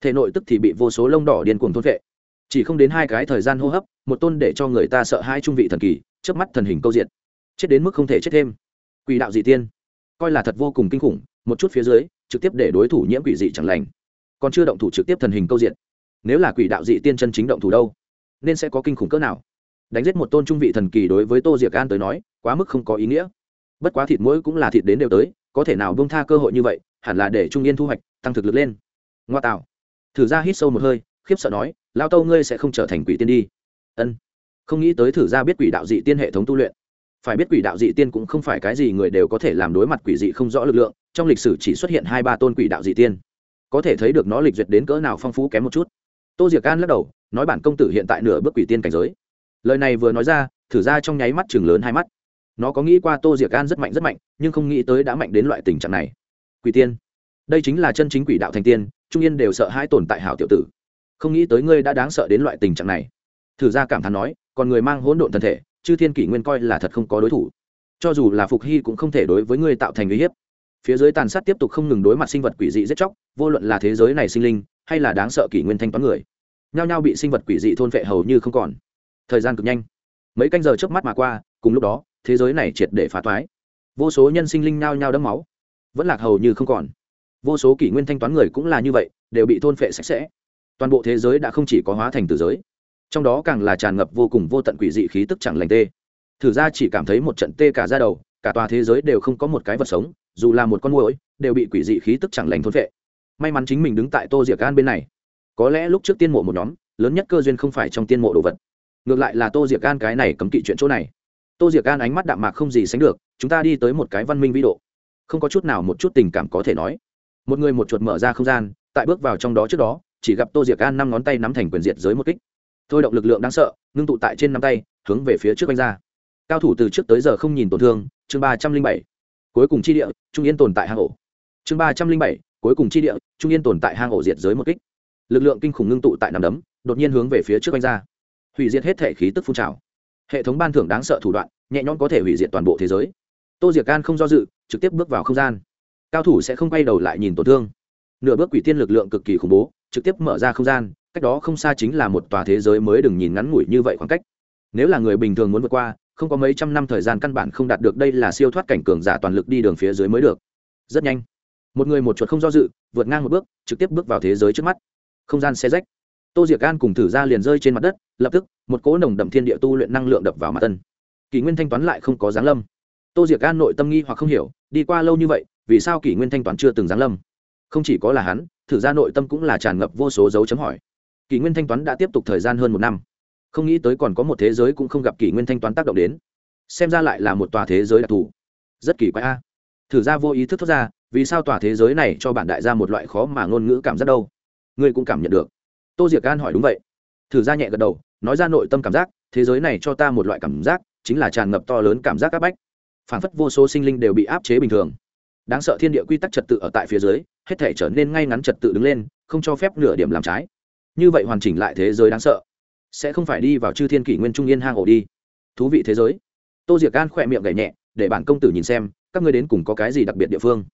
Thể nội tức thì bị vô số lông đỏ điên cuồng thôn vệ chỉ không đến hai cái thời gian hô hấp, một tôn để cho người ta sợ hai trung vị thần kỳ trước mắt thần hình câu diện chết đến mức không thể chết thêm. Quỷ đạo dị tiên. Coi là thật vô cùng kinh khủng, một chút phía dưới, trực tiếp để đối thủ nhiễm quỷ dị chẳng lành còn chưa động thủ trực tiếp thần hình câu diện. Nếu là quỷ đạo dị tiên chân chính động thủ đâu, nên sẽ có kinh khủng cỡ nào? Đánh giết một tôn trung vị thần kỳ đối với tô diệc an tới nói, quá mức không có ý nghĩa. Bất quá thịt mũi cũng là thịt đến đều tới, có thể nào bông tha cơ hội như vậy, hẳn là để trung yên thu hoạch, tăng thực lực lên. Ngoa tạo. Thử ra hít sâu một hơi, khiếp sợ nói lao tâu ngươi sẽ không trở thành quỷ tiên đi. Ân. Không nghĩ tới thử ra biết quỷ đạo dị tiên hệ thống tu luyện. Phải biết quỷ đạo dị tiên cũng không phải cái gì người đều có thể làm đối mặt quỷ dị không rõ lực lượng, trong lịch sử chỉ xuất hiện hai ba tôn quỷ đạo dị tiên có thể thấy được nó lịch duyệt đến cỡ nào phong phú kém một chút. Tô diệc can lắc đầu, nói bản công tử hiện tại nửa bước quỷ tiên cảnh giới. Lời này vừa nói ra, thử ra trong nháy mắt chừng lớn hai mắt. Nó có nghĩ qua tô diệc can rất mạnh rất mạnh, nhưng không nghĩ tới đã mạnh đến loại tình trạng này. Quỷ tiên. Đây chính là chân chính quỷ đạo thành tiên, trung yên đều sợ hai tồn tại hảo tiểu tử. Không nghĩ tới ngươi đã đáng sợ đến loại tình trạng này. Thử ra cảm thán nói, còn người mang hỗn độn thân thể, chư thiên kỷ nguyên coi là thật không có đối thủ. Cho dù là phục hy cũng không thể đối với ngươi tạo thành uy hiếp phía dưới tàn sát tiếp tục không ngừng đối mặt sinh vật quỷ dị giết chóc, vô luận là thế giới này sinh linh, hay là đáng sợ kỷ nguyên thanh toán người. Nhao nhao bị sinh vật quỷ dị thôn vệ hầu như không còn. Thời gian cực nhanh. Mấy canh giờ trước mắt mà qua, cùng lúc đó, thế giới này triệt để phá toái. Vô số nhân sinh linh nhao nhao đẫm máu, vẫn lạc hầu như không còn. Vô số kỷ nguyên thanh toán người cũng là như vậy, đều bị thôn phệ sạch sẽ. Toàn bộ thế giới đã không chỉ có hóa thành từ giới, trong đó càng là tràn ngập vô cùng vô tận quỷ dị khí tức chẳng lành tê. Thử ra chỉ cảm thấy một trận tê cả ra đầu cả tòa thế giới đều không có một cái vật sống, dù là một con mồi đều bị quỷ dị khí tức chẳng lành thôn vệ. may mắn chính mình đứng tại tô diệc gan bên này. Có lẽ lúc trước tiên mộ một nhóm, lớn nhất cơ duyên không phải trong tiên mộ đồ vật. Ngược lại là tô diệc gan cái này cấm kỵ chuyện chỗ này. Tô diệc gan ánh mắt đạm mạc không gì sánh được, chúng ta đi tới một cái văn minh vĩ độ. Không có chút nào một chút tình cảm có thể nói. Một người một chuột mở ra không gian, tại bước vào trong đó trước đó, chỉ gặp tô diệc an năm ngón tay nắm thành quyền diệt giới một kích. Thôi động lực lượng đáng sợ, ngưng tụ tại trên năm tay, hướng về phía trước đánh ra. Cao thủ từ trước tới giờ không nhìn tổn thương chương ba trăm linh bảy, cuối cùng chi địa, trung yên tồn tại hang ổ. Chương ba trăm linh bảy, cuối cùng chi địa, trung yên tồn tại hang ổ diệt giới một kích. Lực lượng kinh khủng ngưng tụ tại nằm đấm, đột nhiên hướng về phía trước anh ra. Hủy diệt hết thể khí tức phun trào. Hệ thống ban thưởng đáng sợ thủ đoạn, nhẹ nhõm có thể hủy diệt toàn bộ thế giới. Tô diệc can không do dự, trực tiếp bước vào không gian. Cao thủ sẽ không quay đầu lại nhìn tổn thương. Nửa bước quỷ tiên lực lượng cực kỳ khủng bố, trực tiếp mở ra không gian, cách đó không xa chính là một tòa thế giới mới đừng nhìn ngắn ngủi như vậy khoảng cách. Nếu là người bình thường muốn vượt qua không có mấy trăm năm thời gian căn bản không đạt được, đây là siêu thoát cảnh cường giả toàn lực đi đường phía dưới mới được. Rất nhanh, một người một chuột không do dự, vượt ngang một bước, trực tiếp bước vào thế giới trước mắt. Không gian xe rách. Tô diệc gan cùng thử ra liền rơi trên mặt đất, lập tức, một cỗ nồng đậm thiên địa tu luyện năng lượng đập vào mặt tân kỷ nguyên thanh toán lại không có giáng lâm. Tô diệc gan nội tâm nghi hoặc không hiểu, đi qua lâu như vậy, vì sao kỷ nguyên thanh toán chưa từng giáng lâm? Không chỉ có là hắn, thử ra nội tâm cũng là tràn ngập vô số dấu chấm hỏi. Kỷ nguyên thanh toán đã tiếp tục thời gian hơn một năm không nghĩ tới còn có một thế giới cũng không gặp kỷ nguyên thanh toán tác động đến. Xem ra lại là một tòa thế giới đặc thù. Rất kỳ quái a. Thử ra vô ý thức thoát ra, vì sao tòa thế giới này cho bản đại gia một loại khó mà ngôn ngữ cảm giác đâu? Ngươi cũng cảm nhận được. Tô diệc an hỏi đúng vậy. Thử ra nhẹ gật đầu, nói ra nội tâm cảm giác, thế giới này cho ta một loại cảm giác, chính là tràn ngập to lớn cảm giác áp bách. Phản phất vô số sinh linh đều bị áp chế bình thường. Đáng sợ thiên địa quy tắc trật tự ở tại phía dưới, hết thể trở nên ngay ngắn trật tự đứng lên, không cho phép nửa điểm làm trái. Như vậy hoàn chỉnh lại thế giới đáng sợ sẽ không phải đi vào chư thiên kỷ nguyên trung yên hang ổ đi. Thú vị thế giới. Tô diệc gan khỏe miệng gảy nhẹ, để bản công tử nhìn xem, các ngươi đến cùng có cái gì đặc biệt địa phương.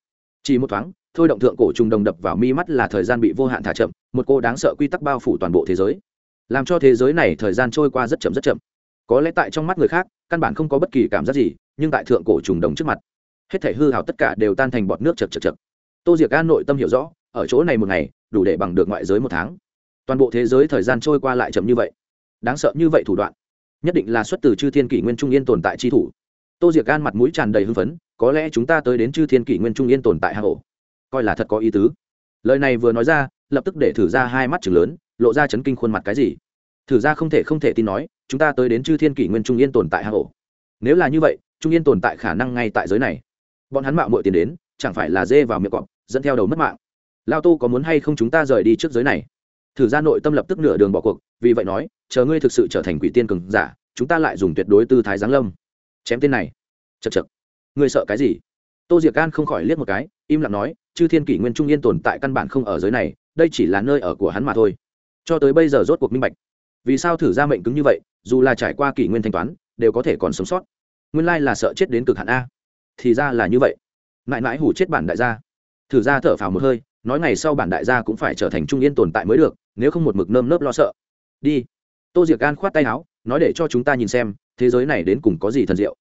Chỉ một thoáng, thôi động thượng cổ trùng đồng đập vào mi mắt là thời gian bị vô hạn thả chậm, một cô đáng sợ quy tắc bao phủ toàn bộ thế giới. Làm cho thế giới này thời gian trôi qua rất chậm rất chậm. Có lẽ tại trong mắt người khác, căn bản không có bất kỳ cảm giác gì, nhưng tại thượng cổ trùng đồng trước mặt, hết thể hư hào tất cả đều tan thành bọt nước chật chật chật. Tô diệc an nội tâm hiểu rõ, ở chỗ này một ngày, đủ để bằng được ngoại giới một tháng. Toàn bộ thế giới thời gian trôi qua lại chậm như vậy đáng sợ như vậy thủ đoạn. Nhất định là xuất từ chư thiên kỷ nguyên trung yên tồn tại chi thủ. Tô diệc an mặt mũi tràn đầy hưng phấn, có lẽ chúng ta tới đến chư thiên kỷ nguyên trung yên tồn tại hạ ổ. Coi là thật có ý tứ. Lời này vừa nói ra, lập tức để thử ra hai mắt chừng lớn, lộ ra chấn kinh khuôn mặt cái gì. Thử ra không thể không thể tin nói, chúng ta tới đến chư thiên kỷ nguyên trung yên tồn tại hạ ổ. Nếu là như vậy, trung yên tồn tại khả năng ngay tại giới này. Bọn hắn mạo muội tiền đến, chẳng phải là dê vào miệng cọp, dẫn theo đầu mất mạng. Lao tô có muốn hay không chúng ta rời đi trước giới này? Thử ra nội tâm lập tức nửa đường bỏ cuộc, vì vậy nói chờ ngươi thực sự trở thành quỷ tiên cường giả, chúng ta lại dùng tuyệt đối tư thái giáng lâm. Chém tên này. Chật chật ngươi sợ cái gì? Tô diệc gan không khỏi liếc một cái, im lặng nói, chư thiên kỷ nguyên trung yên tồn tại căn bản không ở giới này, đây chỉ là nơi ở của hắn mà thôi. Cho tới bây giờ rốt cuộc minh bạch. Vì sao thử ra mệnh cứng như vậy, dù là trải qua kỷ nguyên thanh toán, đều có thể còn sống sót. Nguyên lai là sợ chết đến cực hạn a. Thì ra là như vậy. Mãi mãi hủ chết bản đại gia. Thử ra thở phào một hơi, nói ngày sau bản đại gia cũng phải trở thành trung yên tồn tại mới được, nếu không một mực nơm nớp lo sợ. Đi tô diệc gan khoát tay áo, nói để cho chúng ta nhìn xem, thế giới này đến cùng có gì thần diệu.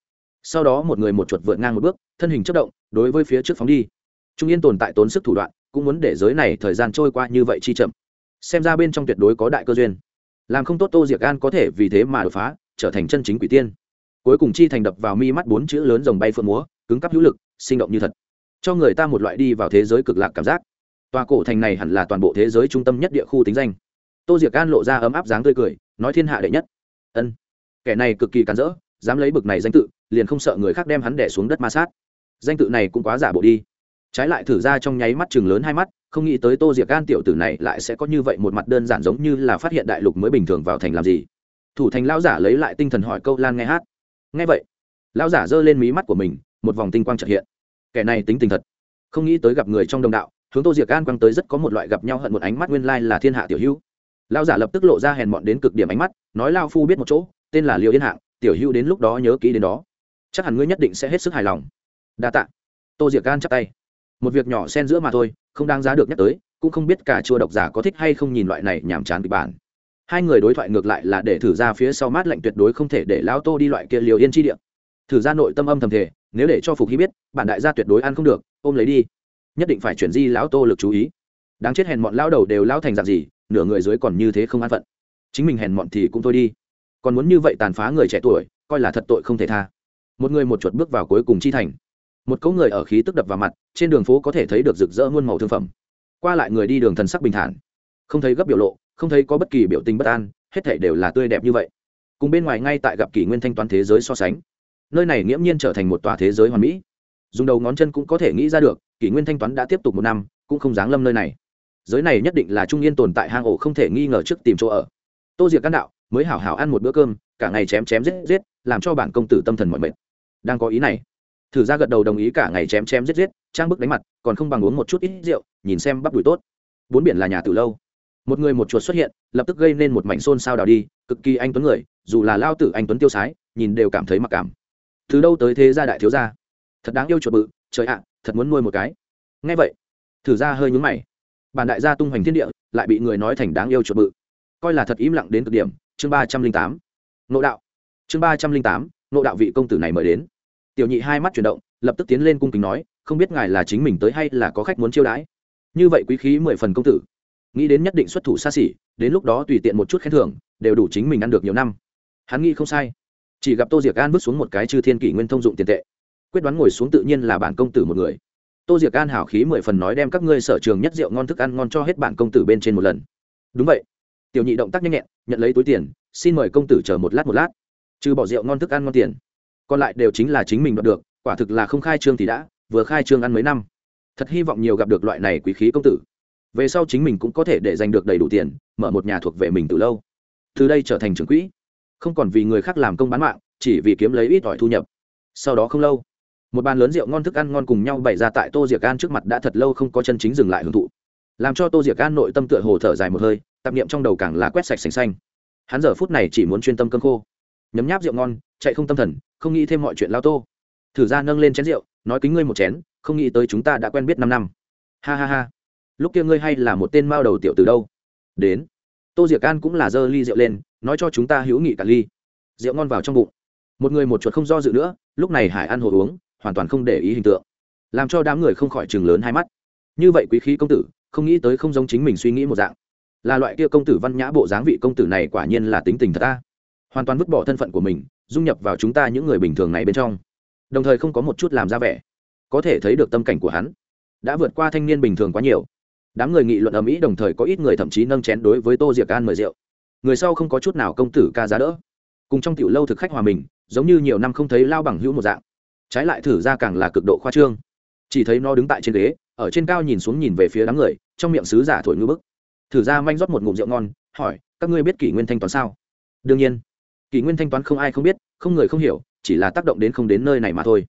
Sau đó một người một chuột vượt ngang một bước, thân hình chất động, đối với phía trước phóng đi. Trung yên tồn tại tốn sức thủ đoạn, cũng muốn để giới này thời gian trôi qua như vậy chi chậm. Xem ra bên trong tuyệt đối có đại cơ duyên. Làm không tốt tô diệc gan có thể vì thế mà đột phá, trở thành chân chính quỷ tiên. Cuối cùng chi thành đập vào mi mắt bốn chữ lớn dòng bay phượng múa, cứng cắp hữu lực, sinh động như thật. Cho người ta một loại đi vào thế giới cực lạc cảm giác. Tòa cổ thành này hẳn là toàn bộ thế giới trung tâm nhất địa khu tính danh tô diệc gan lộ ra ấm áp dáng tươi cười, nói thiên hạ đệ nhất. Ân. Kẻ này cực kỳ cắn rỡ, dám lấy bực này danh tự, liền không sợ người khác đem hắn đẻ xuống đất ma sát. Danh tự này cũng quá giả bộ đi. Trái lại thử ra trong nháy mắt chừng lớn hai mắt, không nghĩ tới tô diệc gan tiểu tử này lại sẽ có như vậy một mặt đơn giản giống như là phát hiện đại lục mới bình thường vào thành làm gì. Thủ thành lão giả lấy lại tinh thần hỏi câu lan nghe hát. Nghe vậy, lão giả giơ lên mí mắt của mình, một vòng tinh quang trật hiện. Kẻ này tính tình thật. Không nghĩ tới gặp người trong đồng đạo, hướng tô diệc gan quăng tới rất có một loại gặp nhau hận một ánh mắt nguyên lai là thiên hạ tiểu hữu lão giả lập tức lộ ra hèn mọn đến cực điểm ánh mắt, nói lao phu biết một chỗ, tên là liêu yên hạng, tiểu hữu đến lúc đó nhớ kỹ đến đó. Chắc hẳn ngươi nhất định sẽ hết sức hài lòng. Đa tạ. Tô diệc gan chắp tay. Một việc nhỏ xen giữa mà thôi, không đáng giá được nhắc tới, cũng không biết cả chùa độc giả có thích hay không nhìn loại này nhàm chán kịch bản. Hai người đối thoại ngược lại là để thử ra phía sau mát lạnh tuyệt đối không thể để lão tô đi loại kia liều yên chi địa. Thử ra nội tâm âm thầm thể nếu để cho phục hy biết, bản đại gia tuyệt đối ăn không được, ôm lấy đi. Nhất định phải chuyển di lão tô lực chú ý. Đáng chết hèn mọn lão đầu đều lao thành dạng gì nửa người dưới còn như thế không an phận. Chính mình hèn mọn thì cũng thôi đi. Còn muốn như vậy tàn phá người trẻ tuổi, coi là thật tội không thể tha. Một người một chuột bước vào cuối cùng chi thành. Một cấu người ở khí tức đập vào mặt, trên đường phố có thể thấy được rực rỡ muôn màu thương phẩm. Qua lại người đi đường thần sắc bình thản. Không thấy gấp biểu lộ, không thấy có bất kỳ biểu tình bất an, hết thể đều là tươi đẹp như vậy. Cùng bên ngoài ngay tại gặp kỷ nguyên thanh toán thế giới so sánh. Nơi này nghiễm nhiên trở thành một tòa thế giới hoàn mỹ. Dùng đầu ngón chân cũng có thể nghĩ ra được, kỷ nguyên thanh toán đã tiếp tục một năm, cũng không dáng lâm nơi này giới này nhất định là trung yên tồn tại hang ổ không thể nghi ngờ trước tìm chỗ ở. Tô diệc căn đạo, mới hảo hảo ăn một bữa cơm, cả ngày chém chém giết giết, làm cho bản công tử tâm thần mọi mệt. Đang có ý này. Thử ra gật đầu đồng ý cả ngày chém chém giết giết, trang bức đánh mặt, còn không bằng uống một chút ít rượu, nhìn xem bắp đùi tốt. Bốn biển là nhà từ lâu. Một người một chuột xuất hiện, lập tức gây nên một mảnh xôn xao đào đi, cực kỳ anh tuấn người, dù là lao tử anh tuấn tiêu sái, nhìn đều cảm thấy mặc cảm. Từ đâu tới thế gia đại thiếu gia? Thật đáng yêu chuột bự, trời ạ, thật muốn nuôi một cái. Ngay vậy, thử ra hơi nhúng mày bản đại gia tung hoành thiên địa, lại bị người nói thành đáng yêu chuột bự. Coi là thật im lặng đến cực điểm. Chương ba trăm linh tám. Nộ đạo. Chương ba trăm linh tám nộ đạo vị công tử này mời đến. Tiểu nhị hai mắt chuyển động, lập tức tiến lên cung kính nói, không biết ngài là chính mình tới hay là có khách muốn chiêu đãi. Như vậy quý khí mười phần công tử. Nghĩ đến nhất định xuất thủ xa xỉ, đến lúc đó tùy tiện một chút khen thưởng, đều đủ chính mình ăn được nhiều năm. Hắn nghĩ không sai. Chỉ gặp tô diệc an bước xuống một cái chư thiên kỷ nguyên thông dụng tiền tệ. Quyết đoán ngồi xuống tự nhiên là bản công tử một người tô diệc an hảo khí mười phần nói đem các ngươi sở trường nhất rượu ngon thức ăn ngon cho hết bản công tử bên trên một lần. Đúng vậy. Tiểu nhị động tác nhanh nhẹn, nhận lấy túi tiền, xin mời công tử chờ một lát một lát. Trừ bỏ rượu ngon thức ăn ngon tiền, còn lại đều chính là chính mình đoạt được, quả thực là không khai trương thì đã, vừa khai trương ăn mấy năm. Thật hy vọng nhiều gặp được loại này quý khí công tử. Về sau chính mình cũng có thể để giành được đầy đủ tiền, mở một nhà thuộc về mình từ lâu. Từ đây trở thành trưởng quỹ. Không còn vì người khác làm công bán mạng, chỉ vì kiếm lấy ít ỏi thu nhập. Sau đó không lâu một bàn lớn rượu ngon thức ăn ngon cùng nhau bày ra tại tô diệc an trước mặt đã thật lâu không có chân chính dừng lại hưởng thụ. Làm cho tô diệc an nội tâm tựa hồ thở dài một hơi, tạp niệm trong đầu càng là quét sạch sành xanh. Hắn giờ phút này chỉ muốn chuyên tâm cơm khô. Nhấm nháp rượu ngon, chạy không tâm thần, không nghĩ thêm mọi chuyện lao tô. Thử ra nâng lên chén rượu, nói kính ngươi một chén, không nghĩ tới chúng ta đã quen biết năm năm. Ha ha ha. Lúc kia ngươi hay là một tên mao đầu tiểu từ đâu? Đến. Tô diệc an cũng là dơ ly rượu lên, nói cho chúng ta hữu nghị cả ly. Rượu ngon vào trong bụng. Một người một chuột không do dự nữa, lúc này hải ăn hồ uống hoàn toàn không để ý hình tượng, làm cho đám người không khỏi chừng lớn hai mắt. Như vậy quý khí công tử, không nghĩ tới không giống chính mình suy nghĩ một dạng. Là loại kia công tử văn nhã bộ dáng vị công tử này quả nhiên là tính tình thật ta hoàn toàn vứt bỏ thân phận của mình, dung nhập vào chúng ta những người bình thường này bên trong. Đồng thời không có một chút làm ra vẻ, có thể thấy được tâm cảnh của hắn. Đã vượt qua thanh niên bình thường quá nhiều. Đám người nghị luận ở mỹ đồng thời có ít người thậm chí nâng chén đối với tô diệc an mời rượu. Người sau không có chút nào công tử ca giá đỡ. Cùng trong tiểu lâu thực khách hòa mình, giống như nhiều năm không thấy lao bằng hữu một dạng trái lại thử ra càng là cực độ khoa trương. Chỉ thấy nó đứng tại trên ghế, ở trên cao nhìn xuống nhìn về phía đám người, trong miệng sứ giả thổi ngư bức. Thử ra manh rót một ngụm rượu ngon, hỏi, các ngươi biết kỷ nguyên thanh toán sao? Đương nhiên. Kỷ nguyên thanh toán không ai không biết, không người không hiểu, chỉ là tác động đến không đến nơi này mà thôi.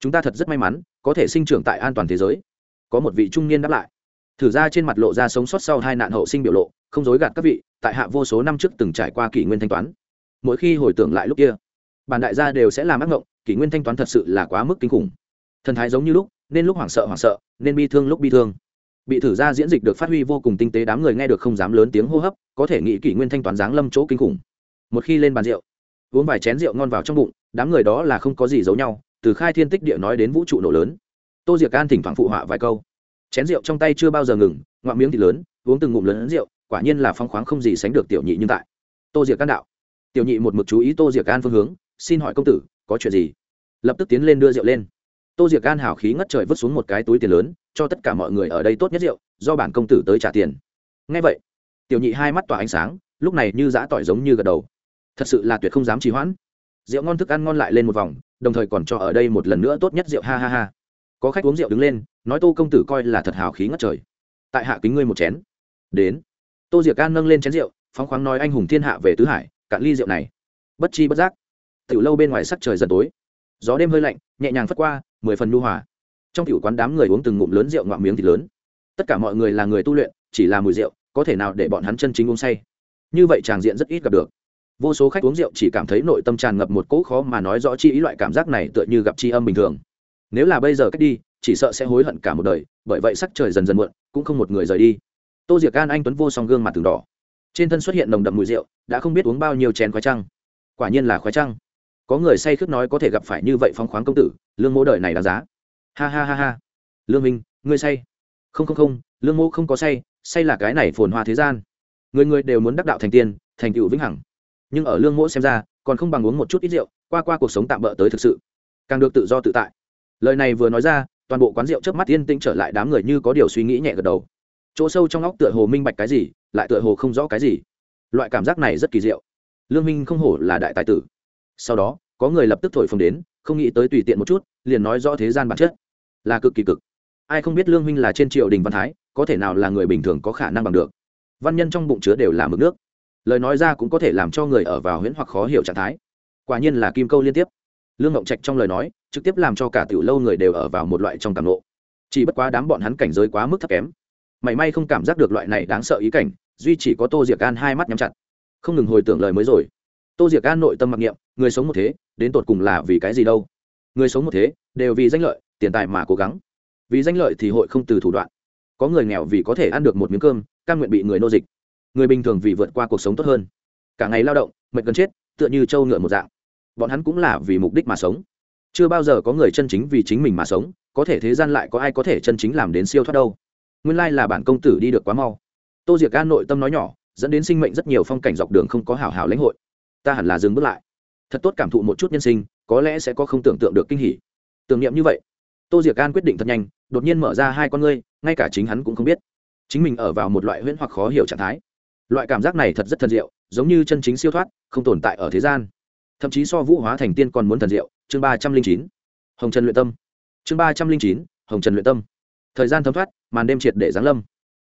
Chúng ta thật rất may mắn, có thể sinh trưởng tại an toàn thế giới. Có một vị trung niên đáp lại. Thử ra trên mặt lộ ra sống sót sau hai nạn hậu sinh biểu lộ, không dối gạt các vị, tại hạ vô số năm trước từng trải qua kỷ nguyên thanh toán. Mỗi khi hồi tưởng lại lúc kia, bản đại gia đều sẽ làm ác mộng kỷ nguyên thanh toán thật sự là quá mức kinh khủng. Thần thái giống như lúc, nên lúc hoảng sợ hoảng sợ, nên bi thương lúc bi thương. Bị thử ra diễn dịch được phát huy vô cùng tinh tế, đám người nghe được không dám lớn tiếng hô hấp, có thể nghĩ kỷ nguyên thanh toán giáng lâm chỗ kinh khủng. Một khi lên bàn rượu, uống vài chén rượu ngon vào trong bụng, đám người đó là không có gì giấu nhau, từ khai thiên tích địa nói đến vũ trụ nổ lớn. Tô diệc an thỉnh thoảng phụ họa vài câu. Chén rượu trong tay chưa bao giờ ngừng, ngoạm miếng thì lớn, uống từng ngụm lớn rượu, quả nhiên là phong khoáng không gì sánh được tiểu nhị như tại. Tô diệc an đạo. Tiểu nhị một mực chú ý tô diệc an phương hướng, xin hỏi công tử có chuyện gì? Lập tức tiến lên đưa rượu lên. Tô diệc an hào khí ngất trời vứt xuống một cái túi tiền lớn, cho tất cả mọi người ở đây tốt nhất rượu, do bản công tử tới trả tiền. Ngay vậy, tiểu nhị hai mắt tỏa ánh sáng, lúc này như giã tỏi giống như gật đầu. Thật sự là tuyệt không dám trì hoãn. Rượu ngon thức ăn ngon lại lên một vòng, đồng thời còn cho ở đây một lần nữa tốt nhất rượu, ha ha ha. Có khách uống rượu đứng lên, nói tô công tử coi là thật hào khí ngất trời. Tại hạ kính ngươi một chén. Đến. Tô diệc an nâng lên chén rượu, phóng khoáng nói anh hùng thiên hạ về tứ hải, cạn ly rượu này. Bất chi bất giác tiểu lâu bên ngoài sắc trời dần tối. Gió đêm hơi lạnh, nhẹ nhàng phất qua, mười phần nhu hòa. Trong tiểu quán đám người uống từng ngụm lớn rượu ngoạm miếng thịt lớn. Tất cả mọi người là người tu luyện, chỉ là mùi rượu, có thể nào để bọn hắn chân chính uống say? Như vậy tràng diện rất ít gặp được. Vô số khách uống rượu chỉ cảm thấy nội tâm tràn ngập một cỗ khó mà nói rõ chi ý loại cảm giác này tựa như gặp chi âm bình thường. Nếu là bây giờ cách đi, chỉ sợ sẽ hối hận cả một đời, bởi vậy sắc trời dần dần muộn, cũng không một người rời đi. Tô diệc an anh tuấn vô song gương mặt từng đỏ. Trên thân xuất hiện nồng đậm mùi rượu, đã không biết uống bao nhiêu chén khoái trăng quả nhiên là khoái trăng có người say khước nói có thể gặp phải như vậy phong khoáng công tử, lương mô đời này đáng giá. Ha ha ha ha. Lương minh, ngươi say. Không không không, lương mô không có say say là cái này phồn hoa thế gian. Người người đều muốn đắc đạo thành tiên, thành tựu vĩnh hằng. Nhưng ở lương mỗ xem ra, còn không bằng uống một chút ít rượu, qua qua cuộc sống tạm bỡ tới thực sự. Càng được tự do tự tại. Lời này vừa nói ra, toàn bộ quán rượu trước mắt yên tĩnh trở lại, đám người như có điều suy nghĩ nhẹ gật đầu. Chỗ sâu trong óc tựa hồ minh bạch cái gì, lại tựa hồ không rõ cái gì. Loại cảm giác này rất kỳ diệu. Lương minh không hổ là đại tài tử sau đó, có người lập tức thổi phồng đến, không nghĩ tới tùy tiện một chút, liền nói rõ thế gian bản chất. Là cực kỳ cực. Ai không biết lương huynh là trên triều đình văn thái, có thể nào là người bình thường có khả năng bằng được. Văn nhân trong bụng chứa đều là mực nước. Lời nói ra cũng có thể làm cho người ở vào huyễn hoặc khó hiểu trạng thái. Quả nhiên là kim câu liên tiếp. Lương ngộng trạch trong lời nói, trực tiếp làm cho cả tiểu lâu người đều ở vào một loại trong cảm nộ chỉ bất quá đám bọn hắn cảnh giới quá mức thấp kém. Mảy may không cảm giác được loại này đáng sợ ý cảnh, duy chỉ có tô diệc an hai mắt nhắm chặt. Không ngừng hồi tưởng lời mới rồi. Tô diệc an nội tâm mặc niệm người sống một thế, đến tột cùng là vì cái gì đâu? Người sống một thế, đều vì danh lợi, tiền tài mà cố gắng. Vì danh lợi thì hội không từ thủ đoạn. Có người nghèo vì có thể ăn được một miếng cơm căn nguyện bị người nô dịch. Người bình thường vì vượt qua cuộc sống tốt hơn. Cả ngày lao động, mệt gần chết, tựa như trâu ngựa một dạng. Bọn hắn cũng là vì mục đích mà sống. Chưa bao giờ có người chân chính vì chính mình mà sống, có thể thế gian lại có ai có thể chân chính làm đến siêu thoát đâu. Nguyên lai là bản công tử đi được quá mau. Tô diệc an nội tâm nói nhỏ, dẫn đến sinh mệnh rất nhiều phong cảnh dọc đường không có hảo hảo lãnh hội. Ta hẳn là dừng bước lại thật tốt cảm thụ một chút nhân sinh, có lẽ sẽ có không tưởng tượng được kinh hỉ. Tưởng niệm như vậy, tô diệc an quyết định thật nhanh, đột nhiên mở ra hai con ngươi, ngay cả chính hắn cũng không biết. Chính mình ở vào một loại huyễn hoặc khó hiểu trạng thái. Loại cảm giác này thật rất thần diệu, giống như chân chính siêu thoát, không tồn tại ở thế gian. Thậm chí so vũ hóa thành tiên còn muốn thần diệu. Chương ba trăm linh chín, hồng trần luyện tâm. Chương ba trăm linh chín, hồng trần luyện tâm. Thời gian thấm thoát, màn đêm triệt để giáng lâm.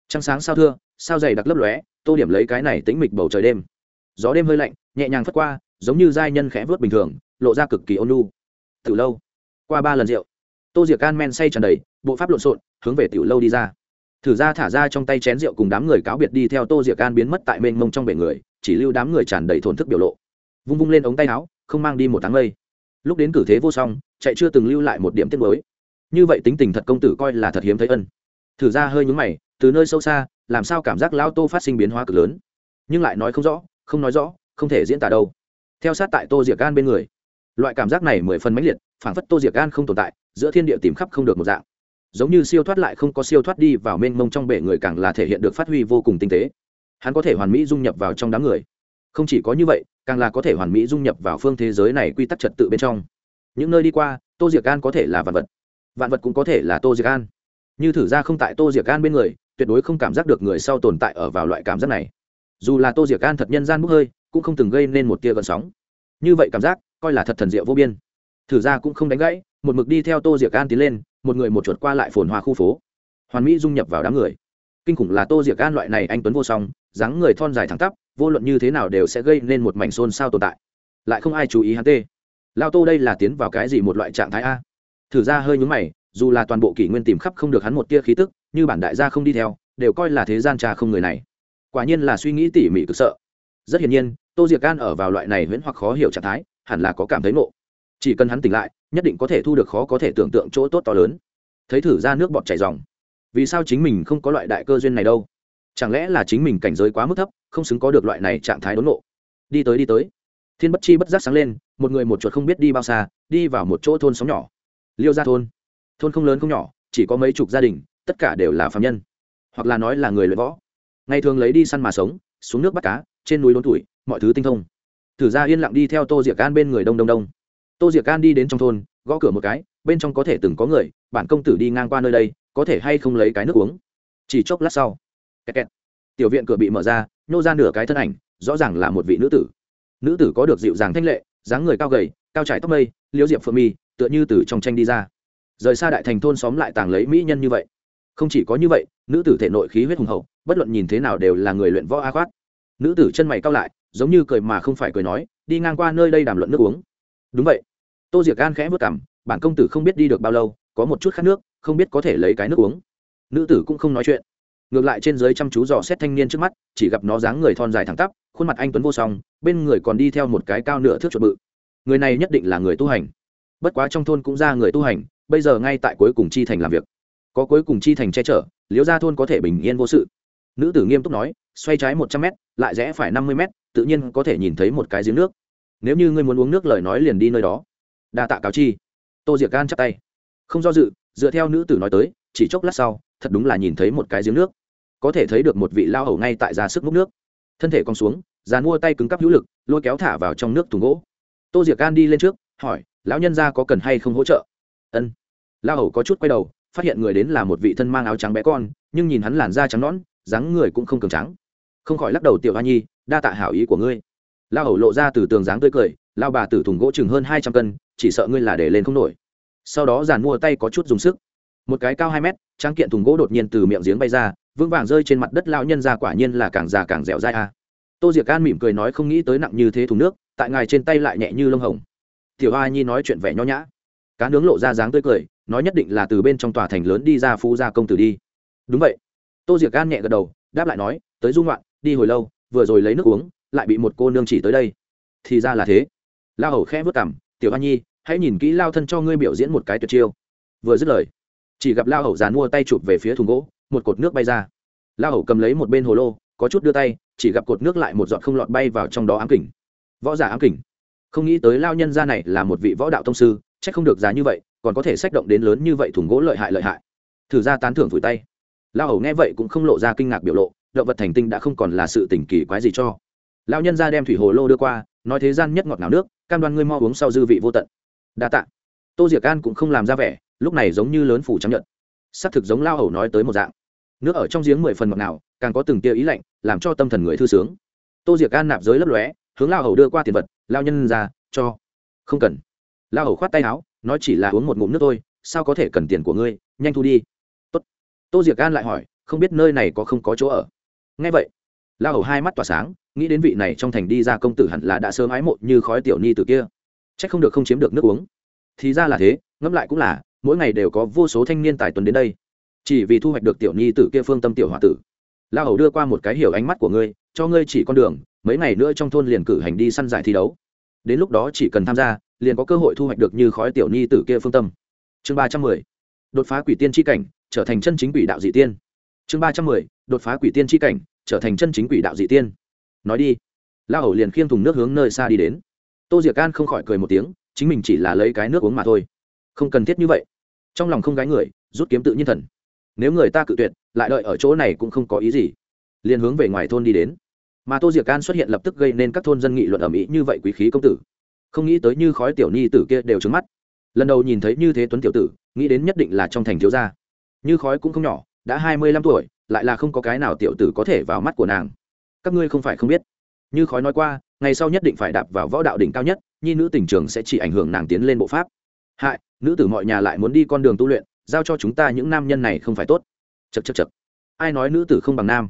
Trăng sáng sao thưa, sao dày đặc lấp lóe, tô điểm lấy cái này tĩnh mịch bầu trời đêm. Gió đêm hơi lạnh, nhẹ nhàng phất qua giống như giai nhân khẽ vớt bình thường, lộ ra cực kỳ ôn lu từ lâu, qua ba lần rượu, tô diệc can men say tràn đầy, bộ pháp lộn xộn, hướng về tiểu lâu đi ra. Thử ra thả ra trong tay chén rượu cùng đám người cáo biệt đi theo tô diệc can biến mất tại mênh mông trong bể người, chỉ lưu đám người tràn đầy thổn thức biểu lộ. Vung vung lên ống tay áo, không mang đi một tháng lây lúc đến cử thế vô song, chạy chưa từng lưu lại một điểm tiết mới. Như vậy tính tình thật công tử coi là thật hiếm thấy ân. Thử ra hơi nhúng mày, từ nơi sâu xa, làm sao cảm giác lão tô phát sinh biến hóa cực lớn? Nhưng lại nói không rõ, không nói rõ, không thể diễn tả đâu theo sát tại tô diệc gan bên người. Loại cảm giác này mười phần mãnh liệt, phảng phất tô diệc gan không tồn tại, giữa thiên địa tìm khắp không được một dạng. Giống như siêu thoát lại không có siêu thoát đi vào mênh mông trong bể người càng là thể hiện được phát huy vô cùng tinh tế. Hắn có thể hoàn mỹ dung nhập vào trong đám người. Không chỉ có như vậy, càng là có thể hoàn mỹ dung nhập vào phương thế giới này quy tắc trật tự bên trong. Những nơi đi qua, tô diệc gan có thể là vạn vật. Vạn vật cũng có thể là tô diệc gan như thử ra không tại tô diệc gan bên người, tuyệt đối không cảm giác được người sau tồn tại ở vào loại cảm giác này. Dù là tô diệc gan thật nhân gian bốc hơi cũng không từng gây nên một tia gợn sóng. Như vậy cảm giác, coi là thật thần diệu vô biên. Thử ra cũng không đánh gãy, một mực đi theo tô diệc an tiến lên, một người một chuột qua lại phồn hoa khu phố. Hoàn mỹ dung nhập vào đám người. Kinh khủng là tô diệc an loại này anh tuấn vô song, dáng người thon dài thẳng tắp, vô luận như thế nào đều sẽ gây nên một mảnh xôn xao tồn tại. Lại không ai chú ý hắn tê. Lao tô đây là tiến vào cái gì một loại trạng thái a? Thử ra hơi nhúng mày, dù là toàn bộ kỷ nguyên tìm khắp không được hắn một tia khí tức, như bản đại gia không đi theo, đều coi là thế gian trà không người này. Quả nhiên là suy nghĩ tỉ mỉ cực sợ. Rất hiển nhiên tô diệc gan ở vào loại này huyễn hoặc khó hiểu trạng thái, hẳn là có cảm thấy ngộ. chỉ cần hắn tỉnh lại, nhất định có thể thu được khó có thể tưởng tượng chỗ tốt to lớn. Thấy thử ra nước bọt chảy dòng. Vì sao chính mình không có loại đại cơ duyên này đâu? Chẳng lẽ là chính mình cảnh giới quá mức thấp, không xứng có được loại này trạng thái đốn nộ đi tới đi tới. Thiên bất chi bất giác sáng lên, một người một chuột không biết đi bao xa, đi vào một chỗ thôn xóm nhỏ. Liêu ra thôn. Thôn không lớn không nhỏ, chỉ có mấy chục gia đình, tất cả đều là phạm nhân. Hoặc là nói là người luyện võ. Ngày thường lấy đi săn mà sống, xuống nước bắt cá, trên núi đốn tuổi mọi thứ tinh thông. Thử ra yên lặng đi theo tô diệc can bên người đông đông đông. Tô diệc can đi đến trong thôn, gõ cửa một cái, bên trong có thể từng có người bản công tử đi ngang qua nơi đây, có thể hay không lấy cái nước uống. Chỉ chốc lát sau, kẹt kẹt. tiểu viện cửa bị mở ra nhô ra nửa cái thân ảnh, rõ ràng là một vị nữ tử. Nữ tử có được dịu dàng thanh lệ, dáng người cao gầy, cao trải tóc mây, liễu diệp phượng mi, tựa như từ trong tranh đi ra. Rời xa đại thành thôn xóm lại tàng lấy mỹ nhân như vậy. Không chỉ có như vậy, nữ tử thể nội khí huyết hùng hậu, bất luận nhìn thế nào đều là người luyện võ a khoát. Nữ tử chân mày cao lại giống như cười mà không phải cười nói, đi ngang qua nơi đây đàm luận nước uống. Đúng vậy. Tô diệc gan khẽ vất cảm bản công tử không biết đi được bao lâu, có một chút khát nước, không biết có thể lấy cái nước uống. Nữ tử cũng không nói chuyện. Ngược lại trên dưới chăm chú dò xét thanh niên trước mắt, chỉ gặp nó dáng người thon dài thẳng tắp, khuôn mặt anh tuấn vô song, bên người còn đi theo một cái cao nửa thước chuột bự. Người này nhất định là người tu hành. Bất quá trong thôn cũng ra người tu hành, bây giờ ngay tại cuối cùng chi thành làm việc. Có cuối cùng chi thành che chở, liễu gia thôn có thể bình yên vô sự. Nữ tử nghiêm túc nói, xoay trái một trăm m lại rẽ phải năm mươi m tự nhiên có thể nhìn thấy một cái giếng nước. Nếu như ngươi muốn uống nước lời nói liền đi nơi đó. Đa tạ cáo chi. Tô diệc gan chắp tay. Không do dự, dựa theo nữ tử nói tới, chỉ chốc lát sau, thật đúng là nhìn thấy một cái giếng nước. Có thể thấy được một vị lao hầu ngay tại ra sức múc nước. Thân thể cong xuống dàn mua tay cứng cắp hữu lực, lôi kéo thả vào trong nước thùng gỗ. Tô diệc gan đi lên trước, hỏi, lão nhân gia có cần hay không hỗ trợ? Ân. Lao hầu có chút quay đầu, phát hiện người đến là một vị thân mang áo trắng bé con, nhưng nhìn hắn làn da trắng nõn, dáng người cũng không cường trắng không khỏi lắc đầu tiểu hoa nhi đa tạ hảo ý của ngươi. Lao hầu lộ ra từ tường dáng tươi cười, lao bà từ thùng gỗ chừng hơn hai trăm cân, chỉ sợ ngươi là để lên không nổi. Sau đó giàn mua tay có chút dùng sức. Một cái cao hai mét trang kiện thùng gỗ đột nhiên từ miệng giếng bay ra, vững vàng rơi trên mặt đất lao nhân ra quả nhiên là càng già càng dẻo dai a. Tô diệc an mỉm cười nói không nghĩ tới nặng như thế thùng nước, tại ngài trên tay lại nhẹ như lông hồng. Tiểu hoa nhi nói chuyện vẻ nho nhã. Cá nướng lộ ra dáng tươi cười, nói nhất định là từ bên trong tòa thành lớn đi ra phú gia công tử đi. Đúng vậy. Tô diệc an nhẹ gật đầu, đáp lại nói, tới dung loạn đi hồi lâu vừa rồi lấy nước uống, lại bị một cô nương chỉ tới đây. Thì ra là thế. Lao hầu khẽ vớt cảm tiểu hoa nhi, hãy nhìn kỹ lao thân cho ngươi biểu diễn một cái tuyệt chiêu. Vừa dứt lời, chỉ gặp lao hầu dàn mua tay chụp về phía thùng gỗ, một cột nước bay ra. Lao hầu cầm lấy một bên hồ lô, có chút đưa tay, chỉ gặp cột nước lại một giọt không lọt bay vào trong đó ám kỉnh võ giả ám kỉnh không nghĩ tới lao nhân gia này là một vị võ đạo thông sư c h ắ c không được giá như vậy, còn có thể sách động đến lớn như vậy thùng gỗ lợi hại lợi hại. Thử ra tán thưởng vùi tay. Lao hầu nghe vậy cũng không lộ ra kinh ngạc biểu lộ động vật thành tinh đã không còn là sự tỉnh kỳ quái gì cho. Lão nhân ra đem thủy hồ lô đưa qua, nói thế gian nhất ngọt ngào nước, cam đoan ngươi mo uống sau dư vị vô tận. Đa tạ. Tô diệc an cũng không làm ra vẻ, lúc này giống như lớn phủ trắng nhận s thực giống lao hầu nói tới một dạng. Nước ở trong giếng mười phần ngọt nào càng có từng tia ý lạnh, làm cho tâm thần người thư sướng. Tô diệc an nạp giới lấp lóe, hướng lao hầu đưa qua tiền vật lao nhân ra, cho. Không cần. Lao hầu khoát tay áo, nói, chỉ là uống một ngụm nước thôi, sao có thể cần tiền của ngươi, nhanh thu đi. Tốt. tô diệc an lại hỏi, không biết nơi này có không có chỗ ở ngay vậy la hầu hai mắt tỏa sáng, nghĩ đến vị này trong thành đi ra công tử hẳn là đã sớm ái mộ như khói tiểu ni từ kia. C h ắ c không được không chiếm được nước uống. Thì ra là thế, ngẫm lại cũng là, mỗi ngày đều có vô số thanh niên tài tuần đến đây. Chỉ vì thu hoạch được tiểu nhi tử kia phương tâm tiểu h o a tử. La hầu đưa qua một cái hiểu ánh mắt của ngươi, cho ngươi chỉ con đường, mấy ngày nữa trong thôn liền cử hành đi săn giải thi đấu. Đến lúc đó chỉ cần tham gia, liền có cơ hội thu hoạch được như khói tiểu nhi tử kia phương tâm. Chương ba trăm mười, đột phá quỷ tiên tri cảnh, trở thành chân chính quỷ đạo dị tiên. Chương ba trăm mười đột phá quỷ tiên tri cảnh, trở thành chân chính quỷ đạo dị tiên. Nói đi. La hầu liền khiêng thùng nước hướng nơi xa đi đến. Tô diệc can không khỏi cười một tiếng, chính mình chỉ là lấy cái nước uống mà thôi. Không cần thiết như vậy. Trong lòng không gái người, rút kiếm tự nhiên thần. Nếu người ta cự tuyệt, lại đợi ở chỗ này cũng không có ý gì. Liền hướng về ngoài thôn đi đến. Mà tô diệc can xuất hiện lập tức gây nên các thôn dân nghị luận ẩm ý như vậy quý khí công tử. Không nghĩ tới như khói tiểu ni tử kia đều trứng mắt. Lần đầu nhìn thấy như thế tuấn tiểu tử, nghĩ đến nhất định là trong thành thiếu gia. Như khói cũng không nhỏ, đã hai mươi lăm tuổi lại là không có cái nào tiểu tử có thể vào mắt của nàng. Các ngươi không phải không biết. Như khói nói qua, ngày sau nhất định phải đạp vào võ đạo đỉnh cao nhất, nhi nữ tình trường sẽ chỉ ảnh hưởng nàng tiến lên bộ pháp. Hại, nữ tử mọi nhà lại muốn đi con đường tu luyện, giao cho chúng ta những nam nhân này không phải tốt. Chật chật chật ai nói nữ tử không bằng nam?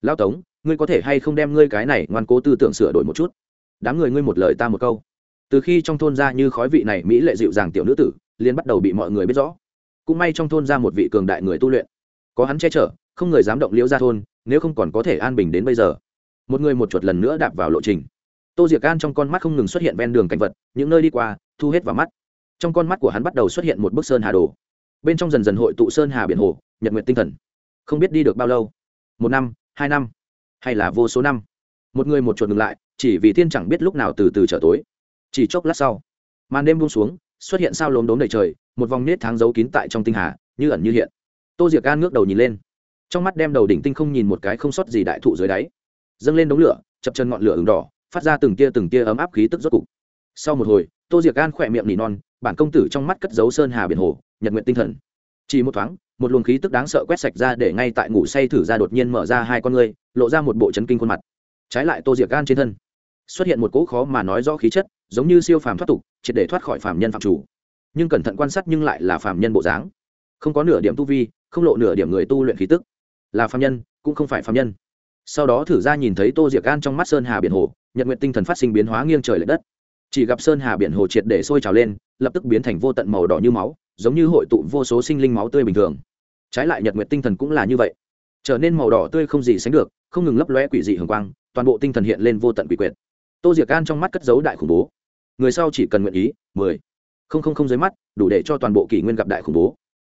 Lao tống, ngươi có thể hay không đem ngươi cái này ngoan cố tư tưởng sửa đổi một chút? Đám người ngươi một lời ta một câu. Từ khi trong thôn ra như khói vị này mỹ lệ dịu dàng tiểu nữ tử, liền bắt đầu bị mọi người biết rõ. Cũng may trong thôn ra một vị cường đại người tu luyện. Có hắn che chở không người dám động liễu ra thôn, nếu không còn có thể an bình đến bây giờ. Một người một chuột lần nữa đạp vào lộ trình. Tô diệc an trong con mắt không ngừng xuất hiện ven đường cảnh vật, những nơi đi qua, thu hết vào mắt. Trong con mắt của hắn bắt đầu xuất hiện một bức sơn hà đồ. Bên trong dần dần hội tụ sơn hà biển hồ, nhật nguyện tinh thần. Không biết đi được bao lâu? Một năm, hai năm, hay là vô số năm? Một người một chuột ngừng lại, chỉ vì thiên chẳng biết lúc nào từ từ trở tối. Chỉ chốc lát sau, màn đêm buông xuống, xuất hiện sao lốm đốm đầy trời, một vòng nết tháng giấu kín tại trong tinh hà, như ẩn như hiện. Tô diệc gan ngước đầu nhìn lên trong mắt đem đầu đỉnh tinh không nhìn một cái không sót gì đại thụ dưới đáy. Dâng lên đống lửa, chập chân ngọn lửa ửng đỏ, phát ra từng tia từng tia ấm áp khí tức rốt cục. Sau một hồi, tô diệc gan khỏe miệng nỉ non, bản công tử trong mắt cất dấu sơn hà biển hồ, nhật nguyện tinh thần. Chỉ một thoáng, một luồng khí tức đáng sợ quét sạch ra để ngay tại ngủ say thử ra đột nhiên mở ra hai con ngươi, lộ ra một bộ chấn kinh khuôn mặt. Trái lại tô diệc gan trên thân, xuất hiện một cỗ khó mà nói rõ khí chất, giống như siêu phàm thoát tục, triệt để thoát khỏi phàm nhân phạm chủ. Nhưng cẩn thận quan sát nhưng lại là phàm nhân bộ dáng. Không có nửa điểm tu vi, không lộ nửa điểm người tu luyện khí tức là phàm nhân, cũng không phải phàm nhân. Sau đó thử ra nhìn thấy tô diệc gan trong mắt sơn hà biển hồ, nhật nguyện tinh thần phát sinh biến hóa nghiêng trời l ệ đất. Chỉ gặp sơn hà biển hồ triệt để sôi trào lên, lập tức biến thành vô tận màu đỏ như máu, giống như hội tụ vô số sinh linh máu tươi bình thường. Trái lại nhật nguyệt tinh thần cũng là như vậy. Trở nên màu đỏ tươi không gì sánh được, không ngừng lấp lóe quỷ dị hường quang, toàn bộ tinh thần hiện lên vô tận quỷ quyệt. Tô diệc gan trong mắt cất giấu đại khủng bố. Người sau chỉ cần nguyện ý, mười. Không không không dưới mắt, đủ để cho toàn bộ kỷ nguyên gặp đại khủng bố.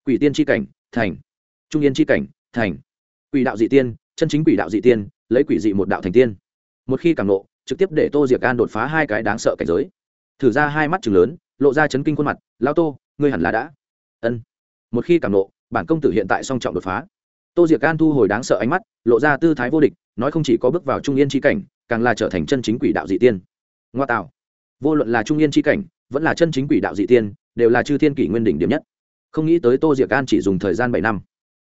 Quỷ tiên tri cảnh, thành. Trung yên tri cảnh, thành quỷ đạo dị tiên, chân chính quỷ đạo dị tiên, lấy quỷ dị một đạo thành tiên. Một khi càng nộ trực tiếp để tô diệc an đột phá hai cái đáng sợ cảnh giới. Thử ra hai mắt chừng lớn, lộ ra chấn kinh khuôn mặt lao tô, ngươi hẳn là đã. Ân. Một khi càng nộ bản công tử hiện tại song trọng đột phá. Tô diệc an thu hồi đáng sợ ánh mắt, lộ ra tư thái vô địch, nói không chỉ có bước vào trung yên tri cảnh, càng là trở thành chân chính quỷ đạo dị tiên. Ngoa tạo. Vô luận là trung yên tri cảnh, vẫn là chân chính quỷ đạo dị tiên, đều là chư thiên kỷ nguyên đỉnh điểm nhất. Không nghĩ tới tô diệc an chỉ dùng thời gian bảy năm,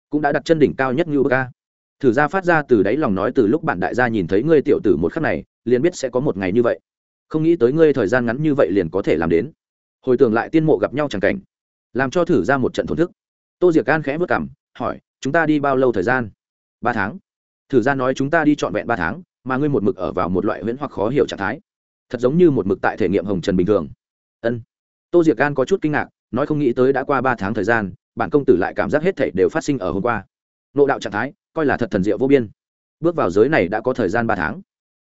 cũng đã đặt chân đỉnh cao nhất như bờ ca thử ra phát ra từ đáy lòng nói từ lúc bạn đại gia nhìn thấy ngươi tiểu tử một khắc này, liền biết sẽ có một ngày như vậy. Không nghĩ tới ngươi thời gian ngắn như vậy liền có thể làm đến. Hồi tưởng lại tiên mộ gặp nhau chẳng cảnh, làm cho thử ra một trận thổn thức. Tô diệc gan khẽ vất cảm hỏi, chúng ta đi bao lâu thời gian? Ba tháng. Thử ra nói, chúng ta đi trọn vẹn ba tháng, mà ngươi một mực ở vào một loại huyễn hoặc khó hiểu trạng thái. Thật giống như một mực tại thể nghiệm hồng trần bình thường. Ân. Tô diệc gan có chút kinh ngạc, nói, không nghĩ tới đã qua ba tháng thời gian, bản công tử lại cảm giác hết thể đều phát sinh ở hôm qua. Nộ đạo trạng thái coi là thật thần diệu vô biên. Bước vào giới này đã có thời gian ba tháng.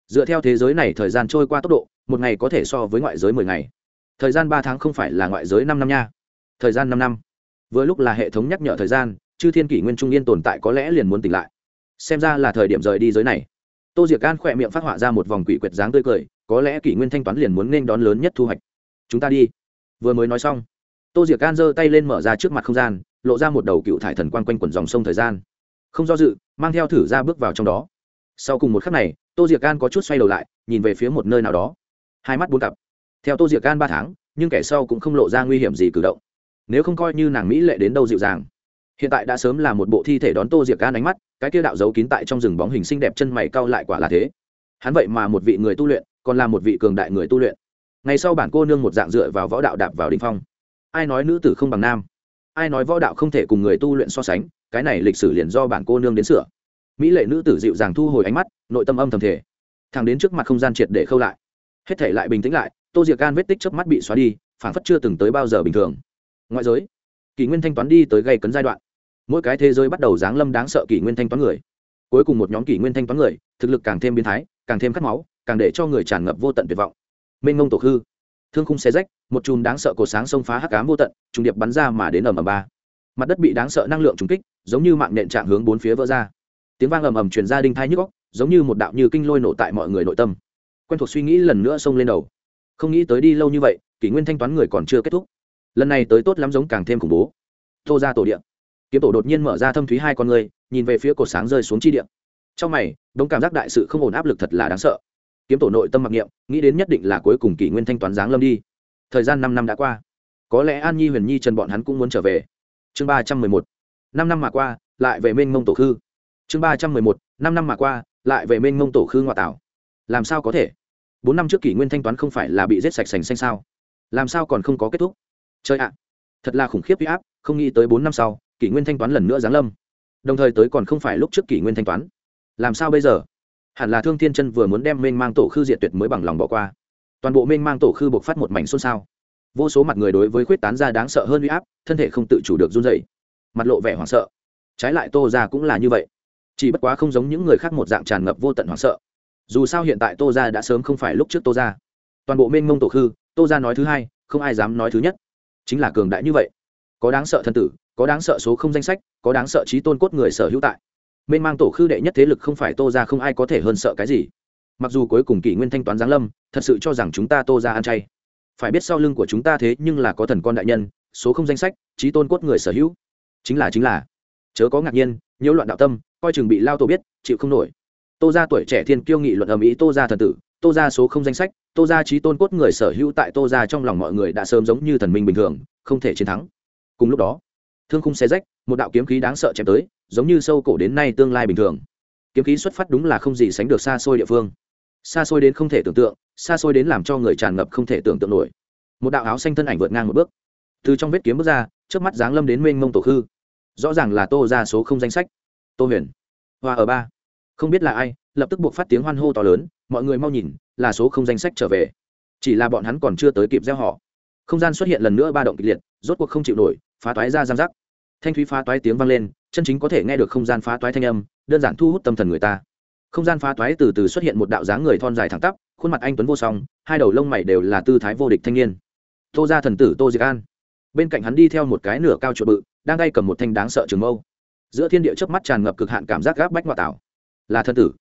Dựa theo thế giới này thời gian trôi qua tốc độ, một ngày có thể so với ngoại giới mười ngày. Thời gian ba tháng không phải là ngoại giới năm năm nha. Thời gian năm năm. Vừa lúc là hệ thống nhắc nhở thời gian, chư thiên kỷ nguyên trung yên tồn tại có lẽ liền muốn tỉnh lại. Xem ra là thời điểm rời đi giới này. Tô diệc an khỏe miệng phát họa ra một vòng quỷ quyệt dáng tươi cười, có lẽ kỷ nguyên thanh toán liền muốn nên đón lớn nhất thu hoạch. Chúng ta đi. Vừa mới nói xong, tô diệc an giơ tay lên mở ra trước mặt không gian, lộ ra một đầu cựu thải thần quang quanh quẩn dòng sông thời gian không do dự, mang theo thử ra bước vào trong đó. Sau cùng một khắc này, tô diệc gan có chút xoay đầu lại, nhìn về phía một nơi nào đó. Hai mắt bốn cặp. Theo tô diệc gan ba tháng, nhưng kẻ sau cũng không lộ ra nguy hiểm gì cử động. Nếu không coi như nàng mỹ lệ đến đâu dịu dàng. Hiện tại đã sớm là một bộ thi thể đón tô diệc gan ánh mắt, cái kia đạo giấu kín tại trong rừng bóng hình xinh đẹp chân mày cau lại quả là thế. Hắn vậy mà một vị người tu luyện, còn là một vị cường đại người tu luyện. Ngày sau bản cô nương một dạng dựa vào võ đạo đạp vào đ phong. Ai nói nữ tử không bằng nam? Ai nói võ đạo không thể cùng người tu luyện so sánh? Cái này lịch sử liền do bản cô nương đến sửa. Mỹ lệ nữ tử dịu dàng thu hồi ánh mắt, nội tâm âm thầm thể thằng đến trước mặt không gian triệt để khâu lại. Hết thể lại bình tĩnh lại, tô diệc can vết tích chớp mắt bị xóa đi phản phất chưa từng tới bao giờ bình thường. Ngoại giới, kỷ nguyên thanh toán đi tới gây cấn giai đoạn. Mỗi cái thế giới bắt đầu giáng lâm đáng sợ kỷ nguyên thanh toán người. Cuối cùng một nhóm kỷ nguyên thanh toán người, thực lực càng thêm biến thái, càng thêm cắt máu, càng để cho người tràn ngập vô tận tuyệt vọng. Mênh ngông tổ hư thương khung xe rách, một chùm đáng sợ cột sáng xông phá hắc cám vô tận, trùng điệp bắn ra mà đến ầm ầm ba mặt đất bị đáng sợ năng lượng trùng kích, giống như mạng nện trạng hướng bốn phía vỡ ra. Tiếng vang ầm ầm truyền ra đinh thai nhức góc giống như một đạo như kinh lôi nổ tại mọi người nội tâm. Quen thuộc suy nghĩ lần nữa xông lên đầu. Không nghĩ tới đi lâu như vậy, kỷ nguyên thanh toán người còn chưa kết thúc. Lần này tới tốt lắm giống càng thêm khủng bố. Tô ra tổ điện kiếm tổ đột nhiên mở ra thâm thúy hai con người, nhìn về phía cột sáng rơi xuống chi điện trong mày, đống cảm giác đại sự không ổn áp lực thật là đáng sợ. Kiếm tổ nội tâm mặc niệm, nghĩ đến nhất định là cuối cùng kỷ nguyên thanh toán giáng lâm đi. Thời gian năm năm đã qua. Có lẽ an nhi, huyền nhi, trần bọn hắn cũng muốn trở về chương ba trăm mười một, năm năm mà qua, lại về mênh mông tổ khư. Chương ba trăm mười một, năm năm mà qua, lại về mênh mông tổ khư ngoại tảo. Làm sao có thể? Bốn năm trước kỷ nguyên thanh toán không phải là bị giết sạch sành xanh sao? Làm sao còn không có kết thúc? Chơi ạ, thật là khủng khiếp huy áp, không nghĩ tới bốn năm sau, kỷ nguyên thanh toán lần nữa giáng lâm. Đồng thời tới còn không phải lúc trước kỷ nguyên thanh toán. Làm sao bây giờ? Hẳn là thương thiên chân vừa muốn đem mênh mang tổ khư diệt tuyệt mới bằng lòng bỏ qua. Toàn bộ mênh mang tổ khư buộc phát một mảnh xôn xao vô số mặt người đối với khuyết tán ra đáng sợ hơn huy áp, thân thể không tự chủ được run dày mặt lộ vẻ hoảng sợ. Trái lại tô ra cũng là như vậy. Chỉ bất quá không giống những người khác một dạng tràn ngập vô tận hoảng sợ. Dù sao hiện tại tô ra đã sớm không phải lúc trước tô ra toàn bộ mênh mông tổ khư, tô ra nói thứ hai, không ai dám nói thứ nhất. Chính là cường đại như vậy. Có đáng sợ thân tử, có đáng sợ số không danh sách, có đáng sợ trí tôn cốt người sở hữu tại. Mênh mang tổ khư đệ nhất thế lực không phải tô ra không ai có thể hơn sợ cái gì. Mặc dù cuối cùng kỷ nguyên thanh toán giáng lâm, thật sự cho rằng chúng ta tô ra ăn chay phải biết sau lưng của chúng ta thế nhưng là có thần con đại nhân, số không danh sách trí tôn cốt người sở hữu. Chính là chính là. Chớ có ngạc nhiên, nhiễu loạn đạo tâm, coi chừng bị lao tổ biết, chịu không nổi. Tô ra tuổi trẻ thiên kiêu nghị luận ầm ĩ tô ra thần tử, tô ra số không danh sách, tô ra trí tôn cốt người sở hữu tại tô ra trong lòng mọi người đã sớm giống như thần minh bình thường, không thể chiến thắng. Cùng lúc đó, thương khung xe rách, một đạo kiếm khí đáng sợ chém tới, giống như sâu cổ đến nay tương lai bình thường. Kiếm khí xuất phát đúng là không gì sánh được xa xôi địa phương xa xôi đến không thể tưởng tượng, xa xôi đến làm cho người tràn ngập không thể tưởng tượng nổi. Một đạo áo xanh thân ảnh vượt ngang một bước. Từ trong vết kiếm bước ra trước mắt dáng lâm đến mênh mông tổ khư. Rõ ràng là tô ra số không danh sách. Tô huyền hoa ở ba. Không biết là ai, lập tức buộc phát tiếng hoan hô to lớn, mọi người mau nhìn, là số không danh sách trở về. Chỉ là bọn hắn còn chưa tới kịp gieo họ. Không gian xuất hiện lần nữa ba động kịch liệt, rốt cuộc không chịu nổi, phá toái ra giam rắc thanh thúy phá toái tiếng vang lên, chân chính có thể nghe được không gian phá toái thanh âm, đơn giản thu hút tâm thần người ta không gian phá toái từ từ xuất hiện một đạo dáng người thon dài thẳng tắp, khuôn mặt anh tuấn vô song, hai đầu lông mày đều là tư thái vô địch thanh niên. Tô ra thần tử tô diệc an. Bên cạnh hắn đi theo một cái nửa cao chuột bự, đang tay cầm một thanh đáng sợ trường mâu. Giữa thiên địa chớp mắt tràn ngập cực hạn cảm giác gáp bách ngoại tảo. Là thần tử.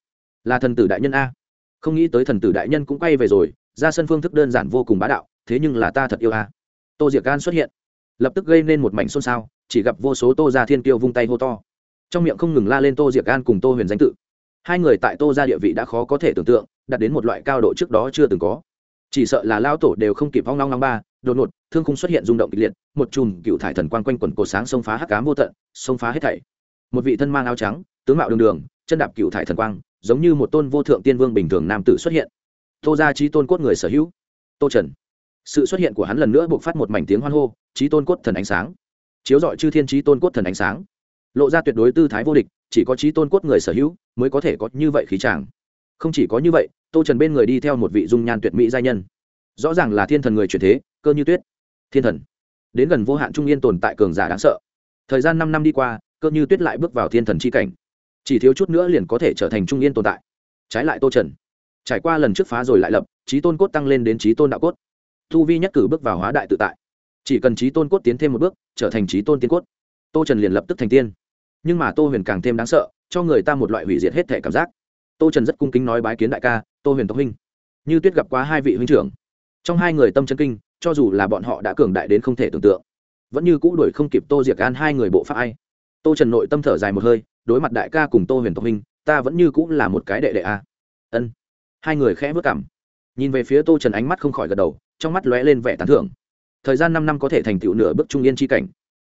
Là thần tử đại nhân a. Không nghĩ tới thần tử đại nhân cũng quay về rồi, ra sân phương thức đơn giản vô cùng bá đạo, thế nhưng là ta thật yêu a. Tô diệc gan xuất hiện. Lập tức gây nên một mảnh xôn xao, chỉ gặp vô số tô ra thiên kiêu vung tay hô to. Trong miệng không ngừng la lên tô diệc gan cùng tô huyền danh tự hai người tại tô ra địa vị đã khó có thể tưởng tượng, đạt đến một loại cao độ trước đó chưa từng có. Chỉ sợ là lao tổ đều không kịp vong long long ba, đột ngột, thương khung xuất hiện rung động kịch liệt, một chùm cựu thải thần quang quanh quần cổ sáng xông phá hắc cám vô tận, xông phá hết thảy. Một vị thân mang áo trắng, tướng mạo đường đường, chân đạp cựu thải thần quang, giống như một tôn vô thượng tiên vương bình thường nam tử xuất hiện. Tô ra trí tôn cốt người sở hữu. Tô trần. Sự xuất hiện của hắn lần nữa buộc phát một mảnh tiếng hoan hô trí tôn cốt thần ánh sáng. Chiếu dọi chư thiên trí tôn cốt thần ánh sáng lộ ra tuyệt đối tư thái vô địch, chỉ có trí tôn cốt người sở hữu mới có thể có như vậy khí tràng không chỉ có như vậy, tô trần bên người đi theo một vị dung nhan tuyệt mỹ giai nhân. Rõ ràng là thiên thần người chuyển thế, cơ như tuyết. Thiên thần. Đến gần vô hạn trung yên tồn tại cường giả đáng sợ. Thời gian năm năm đi qua, cơ như tuyết lại bước vào thiên thần c h i cảnh. Chỉ thiếu chút nữa liền có thể trở thành trung yên tồn tại. Trái lại tô trần. Trải qua lần trước phá rồi lại lập, trí tôn cốt tăng lên đến trí tôn đạo cốt. Thu vi nhất cử bước vào hóa đại tự tại. Chỉ cần trí tôn cốt tiến thêm một bước, trở thành trí tôn tiên cốt. Tô trần liền lập tức thành tiên nhưng mà tô huyền càng thêm đáng sợ, cho người ta một loại hủy diệt hết thể cảm giác. Tô trần rất cung kính nói bái kiến đại ca, tô huyền tộc huynh. Như tuyết gặp quá hai vị huynh trưởng. Trong hai người tâm chân kinh, cho dù là bọn họ đã cường đại đến không thể tưởng tượng, vẫn như cũ đuổi không kịp tô diệc an hai người bộ pháp ai. Tô trần nội tâm thở dài một hơi, đối mặt đại ca cùng tô huyền tộc huynh, ta vẫn như cũ là một cái đệ đệ a. Ân. Hai người khẽ vất cảm. Nhìn về phía tô trần ánh mắt không khỏi gật đầu, trong mắt lóe lên vẻ tán thưởng. Thời gian năm năm có thể thành tựu nửa bước trung yên tri cảnh.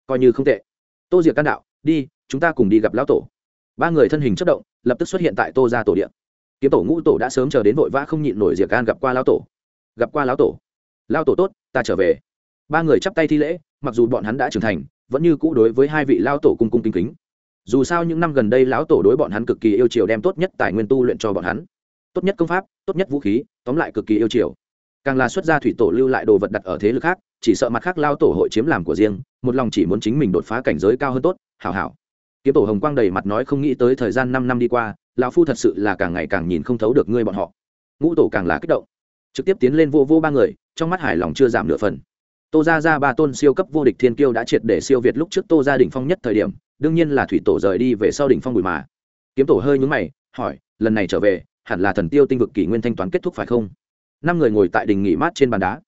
Coi như không tệ. Tô diệc can đạo, đi chúng ta cùng đi gặp lão tổ. Ba người thân hình chất động, lập tức xuất hiện tại tô ra tổ điện. Kiếm tổ ngũ tổ đã sớm chờ đến vội vã không nhịn nổi diệc gan gặp qua lão tổ. Gặp qua lão tổ. Lão tổ tốt, ta trở về. Ba người chắp tay thi lễ, mặc dù bọn hắn đã trưởng thành, vẫn như cũ đối với hai vị lão tổ cung cung kính kính. Dù sao những năm gần đây lão tổ đối bọn hắn cực kỳ yêu chiều đem tốt nhất tài nguyên tu luyện cho bọn hắn. Tốt nhất công pháp, tốt nhất vũ khí, tóm lại cực kỳ yêu chiều. Càng là xuất gia thủy tổ lưu lại đồ vật đặt ở thế lực khác, chỉ sợ mặt khác lao tổ hội chiếm làm của riêng, một lòng chỉ muốn chính mình đột phá cảnh giới cao hơn tốt, hảo hảo kiếm tổ hồng quang đầy mặt nói không nghĩ tới thời gian năm năm đi qua, lão phu thật sự là càng ngày càng nhìn không thấu được ngươi bọn họ. Ngũ tổ càng là kích động. Trực tiếp tiến lên vô vô ba người, trong mắt hải lòng chưa giảm nửa phần. Tô ra ra ba tôn siêu cấp vô địch thiên kiêu đã triệt để siêu việt lúc trước tô ra đỉnh phong nhất thời điểm, đương nhiên là thủy tổ rời đi về sau đỉnh phong bùi mà. Kiếm tổ hơi nhúng mày, hỏi, lần này trở về, hẳn là thần tiêu tinh vực kỷ nguyên thanh toán kết thúc phải không? Năm người ngồi tại đình nghỉ mát trên bàn đá.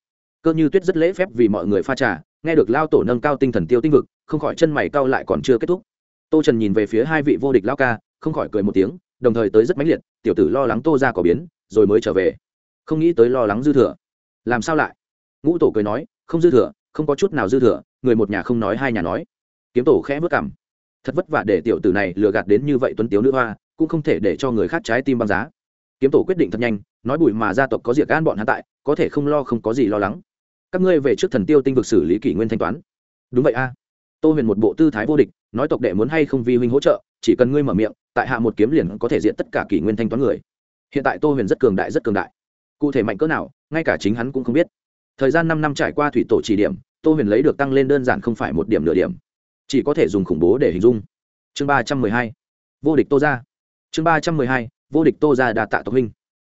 Cơ như tuyết rất lễ phép vì mọi người pha trà, nghe được lao tổ nâng cao tinh thần tiêu tinh vực, không khỏi chân mày cao lại còn chưa kết thúc tô trần nhìn về phía hai vị vô địch lao ca, không khỏi cười một tiếng, đồng thời tới rất mãnh liệt, tiểu tử lo lắng tô ra có biến, rồi mới trở về. Không nghĩ tới lo lắng dư thừa. Làm sao lại? Ngũ tổ cười nói, không dư thừa, không có chút nào dư thừa, người một nhà không nói hai nhà nói. Kiếm tổ khẽ vất cảm thật vất vả để tiểu tử này lừa gạt đến như vậy tuấn tiếu nữ hoa, cũng không thể để cho người khác trái tim băng giá. Kiếm tổ quyết định thật nhanh, nói bùi mà gia tộc có diệt gan bọn hắn tại, có thể không lo không có gì lo lắng. Các ngươi về trước thần tiêu tinh vực xử lý kỷ nguyên thanh toán. Đúng vậy a tô huyền một bộ tư thái vô địch, nói tộc đệ muốn hay không vi huynh hỗ trợ, chỉ cần ngươi mở miệng, tại hạ một kiếm liền có thể diện tất cả kỷ nguyên thanh toán người. Hiện tại tô huyền rất cường đại, rất cường đại. Cụ thể mạnh cỡ nào, ngay cả chính hắn cũng không biết. Thời gian năm năm trải qua thủy tổ chỉ điểm, tô huyền lấy được tăng lên đơn giản không phải một điểm nửa điểm. Chỉ có thể dùng khủng bố để hình dung. Chương ba trăm mười hai, vô địch tô ra chương ba trăm mười hai, vô địch tô ra đà tạ tộc huynh.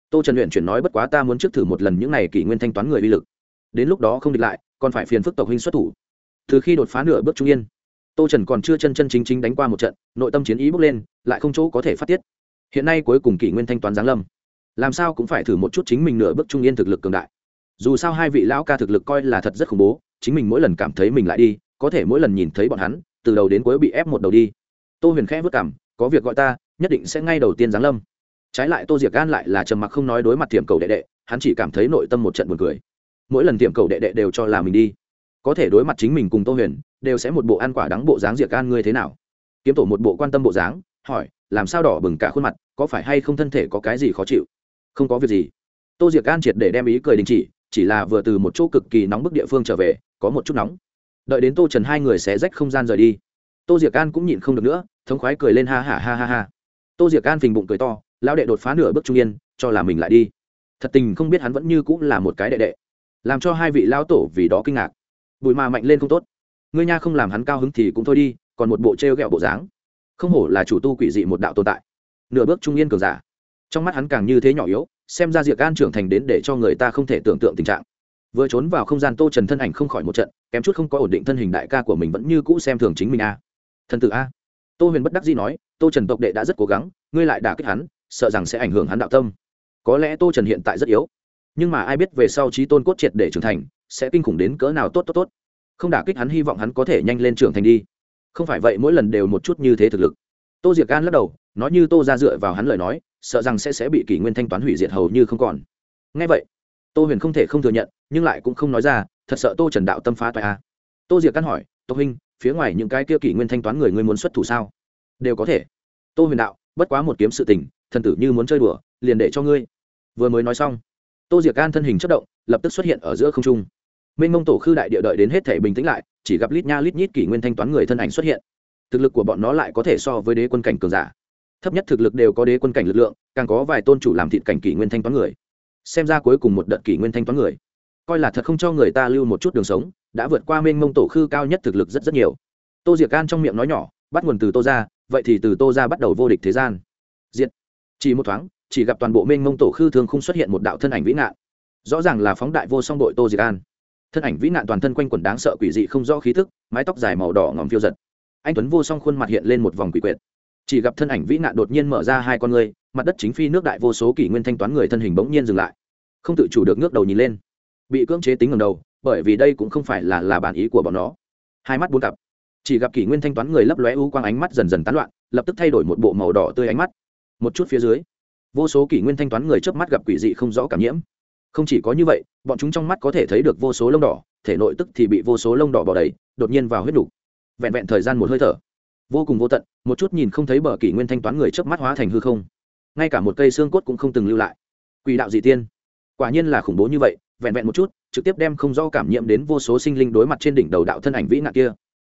Tô trần luyện chuyển nói bất quá ta muốn trước thử một lần những n à y kỷ nguyên thanh toán người uy lực. Đến lúc đó không địch lại, còn phải phiền phức tộc huynh xuất thủ từ khi đột phá nửa bước trung yên, tô trần còn chưa chân chân chính chính đánh qua một trận, nội tâm chiến ý bước lên, lại không chỗ có thể phát tiết. Hiện nay cuối cùng kỷ nguyên thanh toán giáng lâm. Làm sao cũng phải thử một chút chính mình nửa bước trung yên thực lực cường đại. Dù sao hai vị lão ca thực lực coi là thật rất khủng bố, chính mình mỗi lần cảm thấy mình lại đi, có thể mỗi lần nhìn thấy bọn hắn, từ đầu đến cuối bị ép một đầu đi. Tô huyền khẽ vất cảm, có việc gọi ta, nhất định sẽ ngay đầu tiên giáng lâm. Trái lại tô diệc gan lại là trầm mặc không nói đối mặt tiệm cầu đệ đệ, hắn chỉ cảm thấy nội tâm một trận buồn cười. Mỗi lần tiệm cầu đệ đệ đều cho là mình đi có thể đối mặt chính mình cùng tô huyền, đều sẽ một bộ ăn quả đắng bộ dáng diệc an ngươi thế nào? Kiếm tổ một bộ quan tâm bộ dáng, hỏi, làm sao đỏ bừng cả khuôn mặt, có phải hay không thân thể có cái gì khó chịu? Không có việc gì. Tô diệc an triệt để đem ý cười đình chỉ chỉ là vừa từ một chỗ cực kỳ nóng bức địa phương trở về, có một chút nóng. Đợi đến tô trần hai người sẽ rách không gian rời đi, tô diệc an cũng nhịn không được nữa, thống khoái cười lên ha ha ha ha ha. Tô diệc an phình bụng cười to, lão đệ đột phá nửa bước trung yên, cho là mình lại đi. Thật tình không biết hắn vẫn như cũng là một cái đệ đệ. Làm cho hai vị lão tổ vì đó kinh ngạc. Bùi mà mạnh lên không tốt. Ngươi nha không làm hắn cao hứng thì cũng thôi đi, còn một bộ t r e o g ẹ o bộ dáng. Không hổ là chủ tu quỷ dị một đạo tồn tại. Nửa bước trung yên cường giả. Trong mắt hắn càng như thế nhỏ yếu, xem ra diệc gan trưởng thành đến để cho người ta không thể tưởng tượng tình trạng. Vừa trốn vào không gian tô trần thân ảnh không khỏi một trận, kém chút không có ổn định thân hình đại ca của mình vẫn như cũ xem thường chính mình a. Thân tự a. Tô huyền bất đắc dĩ nói, tô trần tộc đệ đã rất cố gắng, ngươi lại đả kích hắn, sợ rằng sẽ ảnh hưởng hắn đạo tâm. Có lẽ tô trần hiện tại rất yếu. Nhưng mà ai biết về sau trí tôn cốt triệt để trưởng thành sẽ kinh khủng đến cỡ nào tốt tốt tốt. Không đả kích hắn, hy vọng hắn có thể nhanh lên trưởng thành đi. Không phải vậy, mỗi lần đều một chút như thế thực lực. Tô diệc gan lắc đầu, nói như tô ra dựa vào hắn lời nói, sợ rằng sẽ sẽ bị kỷ nguyên thanh toán hủy diệt hầu như không còn. Ngay vậy, tô huyền không thể không thừa nhận, nhưng lại cũng không nói ra, thật sợ tô trần đạo tâm phá toại a. Tô diệc căn hỏi tô huynh, phía ngoài những cái kia kỷ nguyên thanh toán người ngươi muốn xuất thủ sao? Đều có thể. Tô huyền đạo, bất quá một kiếm sự tình, thần tử như muốn chơi đùa, liền để cho ngươi. Vừa mới nói xong, tô diệc can thân hình chất động, lập tức xuất hiện ở giữa không trung mênh mông tổ khư đại địa đợi đến hết thể bình tĩnh lại, chỉ gặp lít nha lít nhít kỷ nguyên thanh toán người thân ảnh xuất hiện. Thực lực của bọn nó lại có thể so với đế quân cảnh cường giả. Thấp nhất thực lực đều có đế quân cảnh lực lượng, càng có vài tôn chủ làm thịt cảnh kỷ nguyên thanh toán người. Xem ra cuối cùng một đợt kỷ nguyên thanh toán người. Coi là thật không cho người ta lưu một chút đường sống, đã vượt qua mênh mông tổ khư cao nhất thực lực rất rất nhiều. Tô diệc gan trong miệng nói nhỏ, bắt nguồn từ tô ra vậy thì từ tô ra bắt đầu vô địch thế gian. Diện chỉ một thoáng, chỉ gặp toàn bộ mênh mông tổ khư thường không xuất hiện một đạo thân ảnh vĩ ngạn. Rõ ràng là phóng đại vô song đội tô diệc an thân ảnh vĩ nạn toàn thân quanh quần đáng sợ quỷ dị không rõ khí thức, mái tóc dài màu đỏ ngòm phiêu giật. Anh tuấn vô song khuôn mặt hiện lên một vòng quỷ quyệt. Chỉ gặp thân ảnh vĩ nạn đột nhiên mở ra hai con người mặt đất chính phi nước đại vô số kỷ nguyên thanh toán người thân hình bỗng nhiên dừng lại. Không tự chủ được ngước đầu nhìn lên. Bị cưỡng chế tính ngầm đầu, bởi vì đây cũng không phải là là bản ý của bọn nó. Hai mắt buôn cặp. Chỉ gặp kỷ nguyên thanh toán người lấp lóe u quang ánh mắt dần dần tán loạn, lập tức thay đổi một bộ màu đỏ tươi ánh mắt. Một chút phía dưới, vô số kỷ nguyên thanh toán người chớp mắt gặp quỷ dị không rõ cảm nhiễm không chỉ có như vậy, bọn chúng trong mắt có thể thấy được vô số lông đỏ, thể nội tức thì bị vô số lông đỏ bỏ đầy, đột nhiên vào huyết đủ. vẹn vẹn thời gian một hơi thở. Vô cùng vô tận, một chút nhìn không thấy bờ kỷ nguyên thanh toán người trước mắt hóa thành hư không. Ngay cả một cây xương cốt cũng không từng lưu lại. Quỷ đạo dị tiên. Quả nhiên là khủng bố như vậy, vẹn vẹn một chút, trực tiếp đem không do cảm nhiễm đến vô số sinh linh đối mặt trên đỉnh đầu đạo thân ảnh vĩ nạn kia.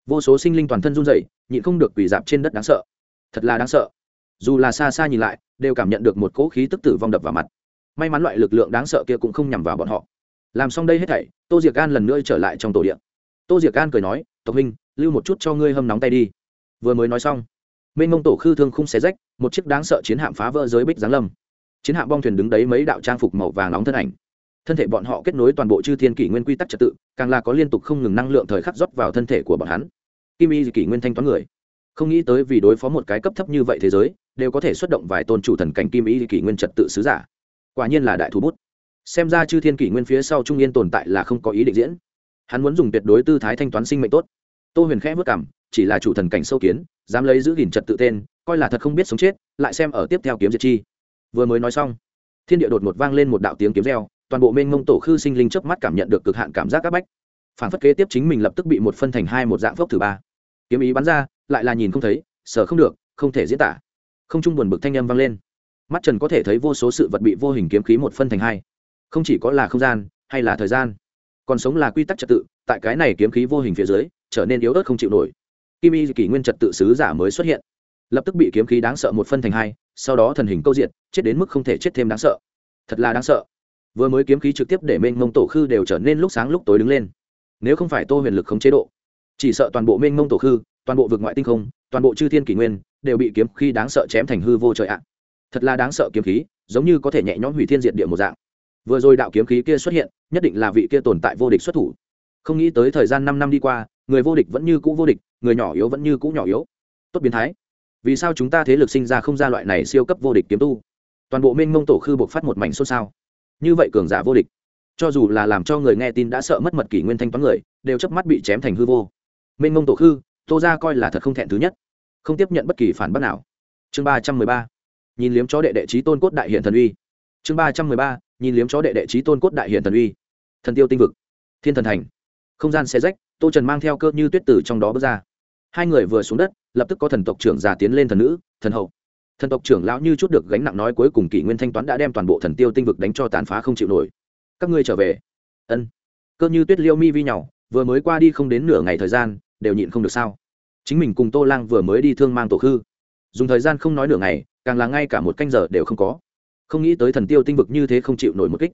Vô số sinh linh toàn thân run rẩy, nhịn không được quỳ dạp trên đất đáng sợ. Thật là đáng sợ. Dù là xa xa nhìn lại, đều cảm nhận được một cỗ khí tức tử vong đập vào mặt may mắn loại lực lượng đáng sợ kia cũng không nhằm vào bọn họ. Làm xong đây hết thảy, tô diệc an lần nữa trở lại trong tổ điện. Tô diệc an cười nói, tộc huynh, lưu một chút cho ngươi hâm nóng tay đi. Vừa mới nói xong, mênh mông tổ khư thương khung xé rách, một chiếc đáng sợ chiến hạm phá vỡ giới bích giáng lâm. Chiến hạm bong thuyền đứng đấy mấy đạo trang phục màu vàng nóng thân ảnh. Thân thể bọn họ kết nối toàn bộ chư thiên kỷ nguyên quy tắc trật tự, càng là có liên tục không ngừng năng lượng thời khắc rót vào thân thể của bọn hắn. Kim y kỷ nguyên thanh toán người. Không nghĩ tới vì đối phó một cái cấp thấp như vậy thế giới, đều có thể xuất động vài tôn chủ thần cảnh kim y kỷ nguyên trật tự sứ giả quả nhiên là đại thủ bút. Xem ra chư thiên kỷ nguyên phía sau trung yên tồn tại là không có ý định diễn. Hắn muốn dùng tuyệt đối tư thái thanh toán sinh mệnh tốt. Tô huyền khẽ vất cảm, chỉ là chủ thần cảnh sâu kiến, dám lấy giữ gìn trật tự tên, coi là thật không biết sống chết, lại xem ở tiếp theo kiếm diệt chi. Vừa mới nói xong, thiên địa đột một vang lên một đạo tiếng kiếm reo, toàn bộ mênh mông tổ khư sinh linh chớp mắt cảm nhận được cực hạn cảm giác áp bách. Phản phất kế tiếp chính mình lập tức bị một phân thành hai một dạng phốc thứ ba. Kiếm ý bắn ra, lại là nhìn không thấy sở không được, không thể diễn tả. Không trung buồn bực thanh âm vang lên mắt trần có thể thấy vô số sự vật bị vô hình kiếm khí một phân thành hai. Không chỉ có là không gian, hay là thời gian. Còn sống là quy tắc trật tự, tại cái này kiếm khí vô hình phía dưới, trở nên yếu ớt không chịu nổi. Kim y kỷ nguyên trật tự sứ giả mới xuất hiện. Lập tức bị kiếm khí đáng sợ một phân thành hai, sau đó thần hình câu diện chết đến mức không thể chết thêm đáng sợ. Thật là đáng sợ. Vừa mới kiếm khí trực tiếp để mênh mông tổ khư đều trở nên lúc sáng lúc tối đứng lên. Nếu không phải tô huyền lực không chế độ, chỉ sợ toàn bộ mênh mông tổ khư, toàn bộ vực ngoại tinh không, toàn bộ chư thiên kỷ nguyên, đều bị kiếm khí đáng sợ chém thành hư vô trời ạ thật là đáng sợ kiếm khí, giống như có thể nhẹ nhõm hủy thiên diệt địa một dạng. Vừa rồi đạo kiếm khí kia xuất hiện, nhất định là vị kia tồn tại vô địch xuất thủ. Không nghĩ tới thời gian năm năm đi qua, người vô địch vẫn như cũ vô địch, người nhỏ yếu vẫn như cũ nhỏ yếu. Tốt biến thái. Vì sao chúng ta thế lực sinh ra không ra loại này siêu cấp vô địch kiếm tu? Toàn bộ minh mông tổ khư buộc phát một mảnh xôn xao. Như vậy cường giả vô địch, cho dù là làm cho người nghe tin đã sợ mất mật kỷ nguyên thanh toán người, đều chớp mắt bị chém thành hư vô. Minh mông tổ khư, tô ra coi là thật không thẹn thứ nhất. Không tiếp nhận bất kỳ phản bác nào. Chương ba trăm mười ba nhìn liếm chó đệ đệ trí tôn cốt đại hiện thần uy. Chương ba trăm mười ba, nhìn liếm chó đệ đệ trí tôn cốt đại hiện thần uy. Thần tiêu tinh vực. Thiên thần thành. Không gian xe rách, tô trần mang theo cơ như tuyết tử trong đó bước ra. Hai người vừa xuống đất, lập tức có thần tộc trưởng già tiến lên thần nữ, thần hậu. Thần tộc trưởng lão như chút được gánh nặng nói cuối cùng kỷ nguyên thanh toán đã đem toàn bộ thần tiêu tinh vực đánh cho tàn phá không chịu nổi. Các ngươi trở về. Ân. Cơ như tuyết liêu mi vi nhỏ vừa mới qua đi không đến nửa ngày thời gian, đều nhịn không được sao. Chính mình cùng tô lang vừa mới đi thương mang tổ khư. Dùng thời gian không nói nửa ngày càng là ngay cả một canh giờ đều không có. Không nghĩ tới thần tiêu tinh vực như thế không chịu nổi một kích.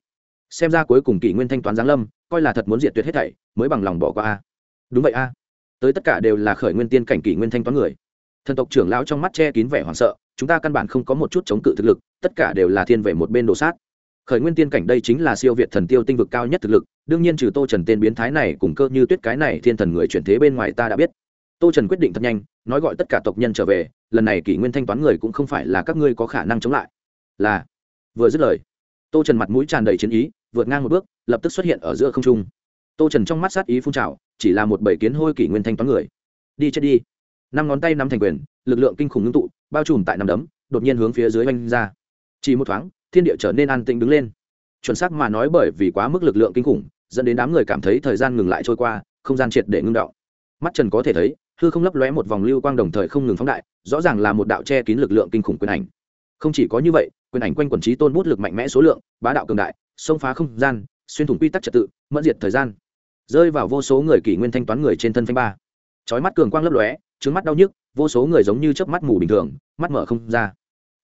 Xem ra cuối cùng kỷ nguyên thanh toán giáng lâm, coi là thật muốn diệt tuyệt hết thảy, mới bằng lòng bỏ qua a. Đúng vậy a. Tới tất cả đều là khởi nguyên tiên cảnh kỷ nguyên thanh toán người. Thần tộc trưởng lão trong mắt che kín vẻ hoảng sợ, chúng ta căn bản không có một chút chống cự thực lực, tất cả đều là thiên về một bên đồ sát. Khởi nguyên tiên cảnh đây chính là siêu việt thần tiêu tinh vực cao nhất thực lực, đương nhiên trừ tô trần tên biến thái này cùng cơ như tuyết cái này thiên thần người chuyển thế bên ngoài ta đã biết tô trần quyết định thật nhanh, nói gọi tất cả tộc nhân trở về, lần này kỷ nguyên thanh toán người cũng không phải là các ngươi có khả năng chống lại. Là, vừa dứt lời, tô trần mặt mũi tràn đầy chiến ý, vượt ngang một bước, lập tức xuất hiện ở giữa không trung. Tô trần trong mắt sát ý phun trào, chỉ là một bảy kiến hôi kỷ nguyên thanh toán người. Đi chết đi. Năm ngón tay nắm thành quyền, lực lượng kinh khủng ngưng tụ, bao trùm tại nằm đấm, đột nhiên hướng phía dưới oanh ra. Chỉ một thoáng, thiên địa trở nên an tĩnh đứng lên. Chuẩn xác mà nói bởi vì quá mức lực lượng kinh khủng, dẫn đến đám người cảm thấy thời gian ngừng lại trôi qua, không gian triệt để ngưng đạo mắt trần có thể thấy hư không lấp lóe một vòng lưu quang đồng thời không ngừng phóng đại rõ ràng là một đạo che kín lực lượng kinh khủng quyền ảnh không chỉ có như vậy quyền ảnh quanh quần trí tôn bút lực mạnh mẽ số lượng bá đạo cường đại xông phá không gian xuyên thủng quy tắc trật tự mẫn diệt thời gian rơi vào vô số người kỷ nguyên thanh toán người trên thân phanh ba chói mắt cường quang lấp lóe trứng mắt đau nhức vô số người giống như chớp mắt mù bình thường mắt mở không ra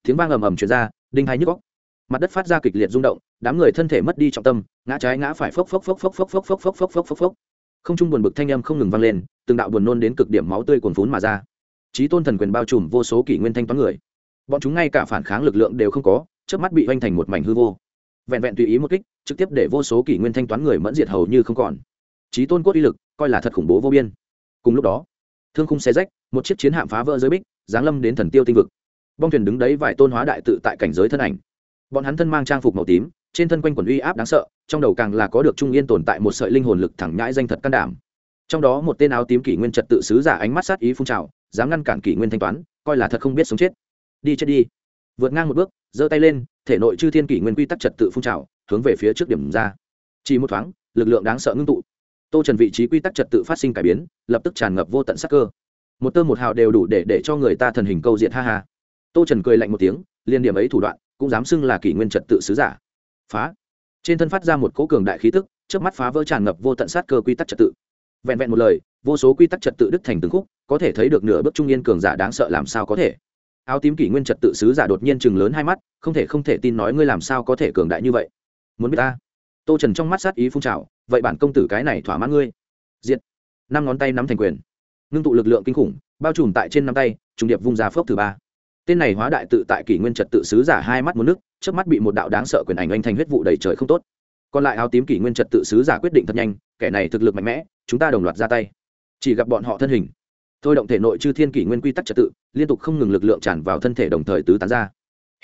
tiếng vang ầm ầm truyền ra đinh hai nhức góc mặt đất phát ra kịch liệt rung động đám người thân thể mất đi trọng tâm ngã trái ngã phải phốc phốc phốc phốc phốc phốc phốc phốc phốc phốc phốc phốc không trung buồn bực thanh âm không ngừng vang lên, từng đạo buồn nôn đến cực điểm máu tươi cuồn phún mà ra. Trí tôn thần quyền bao trùm vô số kỷ nguyên thanh toán người. Bọn chúng ngay cả phản kháng lực lượng đều không có trước mắt bị hoành thành một mảnh hư vô. Vẹn vẹn tùy ý một kích, trực tiếp để vô số kỷ nguyên thanh toán người mẫn diệt hầu như không còn. Trí tôn cốt uy lực, coi là thật khủng bố vô biên. Cùng lúc đó, thương khung xe rách, một chiếc chiến hạm phá vỡ giới bích, giáng lâm đến thần tiêu tinh vực. Bong thuyền đứng đấy vài tôn hóa đại tự tại cảnh giới thân ảnh. Bọn hắn thân mang trang phục màu tím trên thân quanh quần uy áp đáng sợ, trong đầu càng là có được trung yên tồn tại một sợi linh hồn lực thẳng nhãi danh thật can đảm. Trong đó một tên áo tím kỷ nguyên trật tự sứ giả ánh mắt sát ý phun trào, dám ngăn cản kỷ nguyên thanh toán, coi là thật không biết sống chết. Đi chết đi. Vượt ngang một bước, giơ tay lên, thể nội chư thiên kỷ nguyên quy tắc trật tự phun trào, hướng về phía trước điểm ra. Chỉ một thoáng, lực lượng đáng sợ ngưng tụ. Tô trần vị trí quy tắc trật tự phát sinh cải biến, lập tức tràn ngập vô tận sắc cơ. Một tơ một hào đều đủ để để cho người ta thần hình câu diện ha ha. Tô trần cười lạnh một tiếng, liên điểm ấy thủ đoạn, cũng dám xưng là kỷ nguyên trật tự sứ giả phá. Trên thân phát ra một cỗ cường đại khí tức trước mắt phá vỡ tràn ngập vô tận sát cơ quy tắc trật tự. Vẹn vẹn một lời, vô số quy tắc trật tự đứt thành từng khúc, có thể thấy được nửa bước trung yên cường giả đáng sợ làm sao có thể. Áo tím kỷ nguyên trật tự sứ giả đột nhiên chừng lớn hai mắt, không thể không thể tin nói ngươi làm sao có thể cường đại như vậy. Muốn biết ta? Tô trần trong mắt sát ý phun trào, vậy bản công tử cái này thỏa mãn ngươi. Diện năm ngón tay nắm thành quyền. Ngưng tụ lực lượng kinh khủng, bao trùm tại trên năm tay, trùng điệp vung ra phước thứ ba. Tên này hóa đại tự tại kỷ nguyên trật tự sứ giả hai mắt muốn nước trước mắt bị một đạo đáng sợ quyền ảnh anh thành huyết vụ đầy trời không tốt. Còn lại áo tím kỷ nguyên trật tự sứ giả quyết định thật nhanh, kẻ này thực lực mạnh mẽ, chúng ta đồng loạt ra tay. Chỉ gặp bọn họ thân hình, thôi động thể nội chư thiên kỷ nguyên quy tắc trật tự, liên tục không ngừng lực lượng tràn vào thân thể đồng thời tứ tán ra.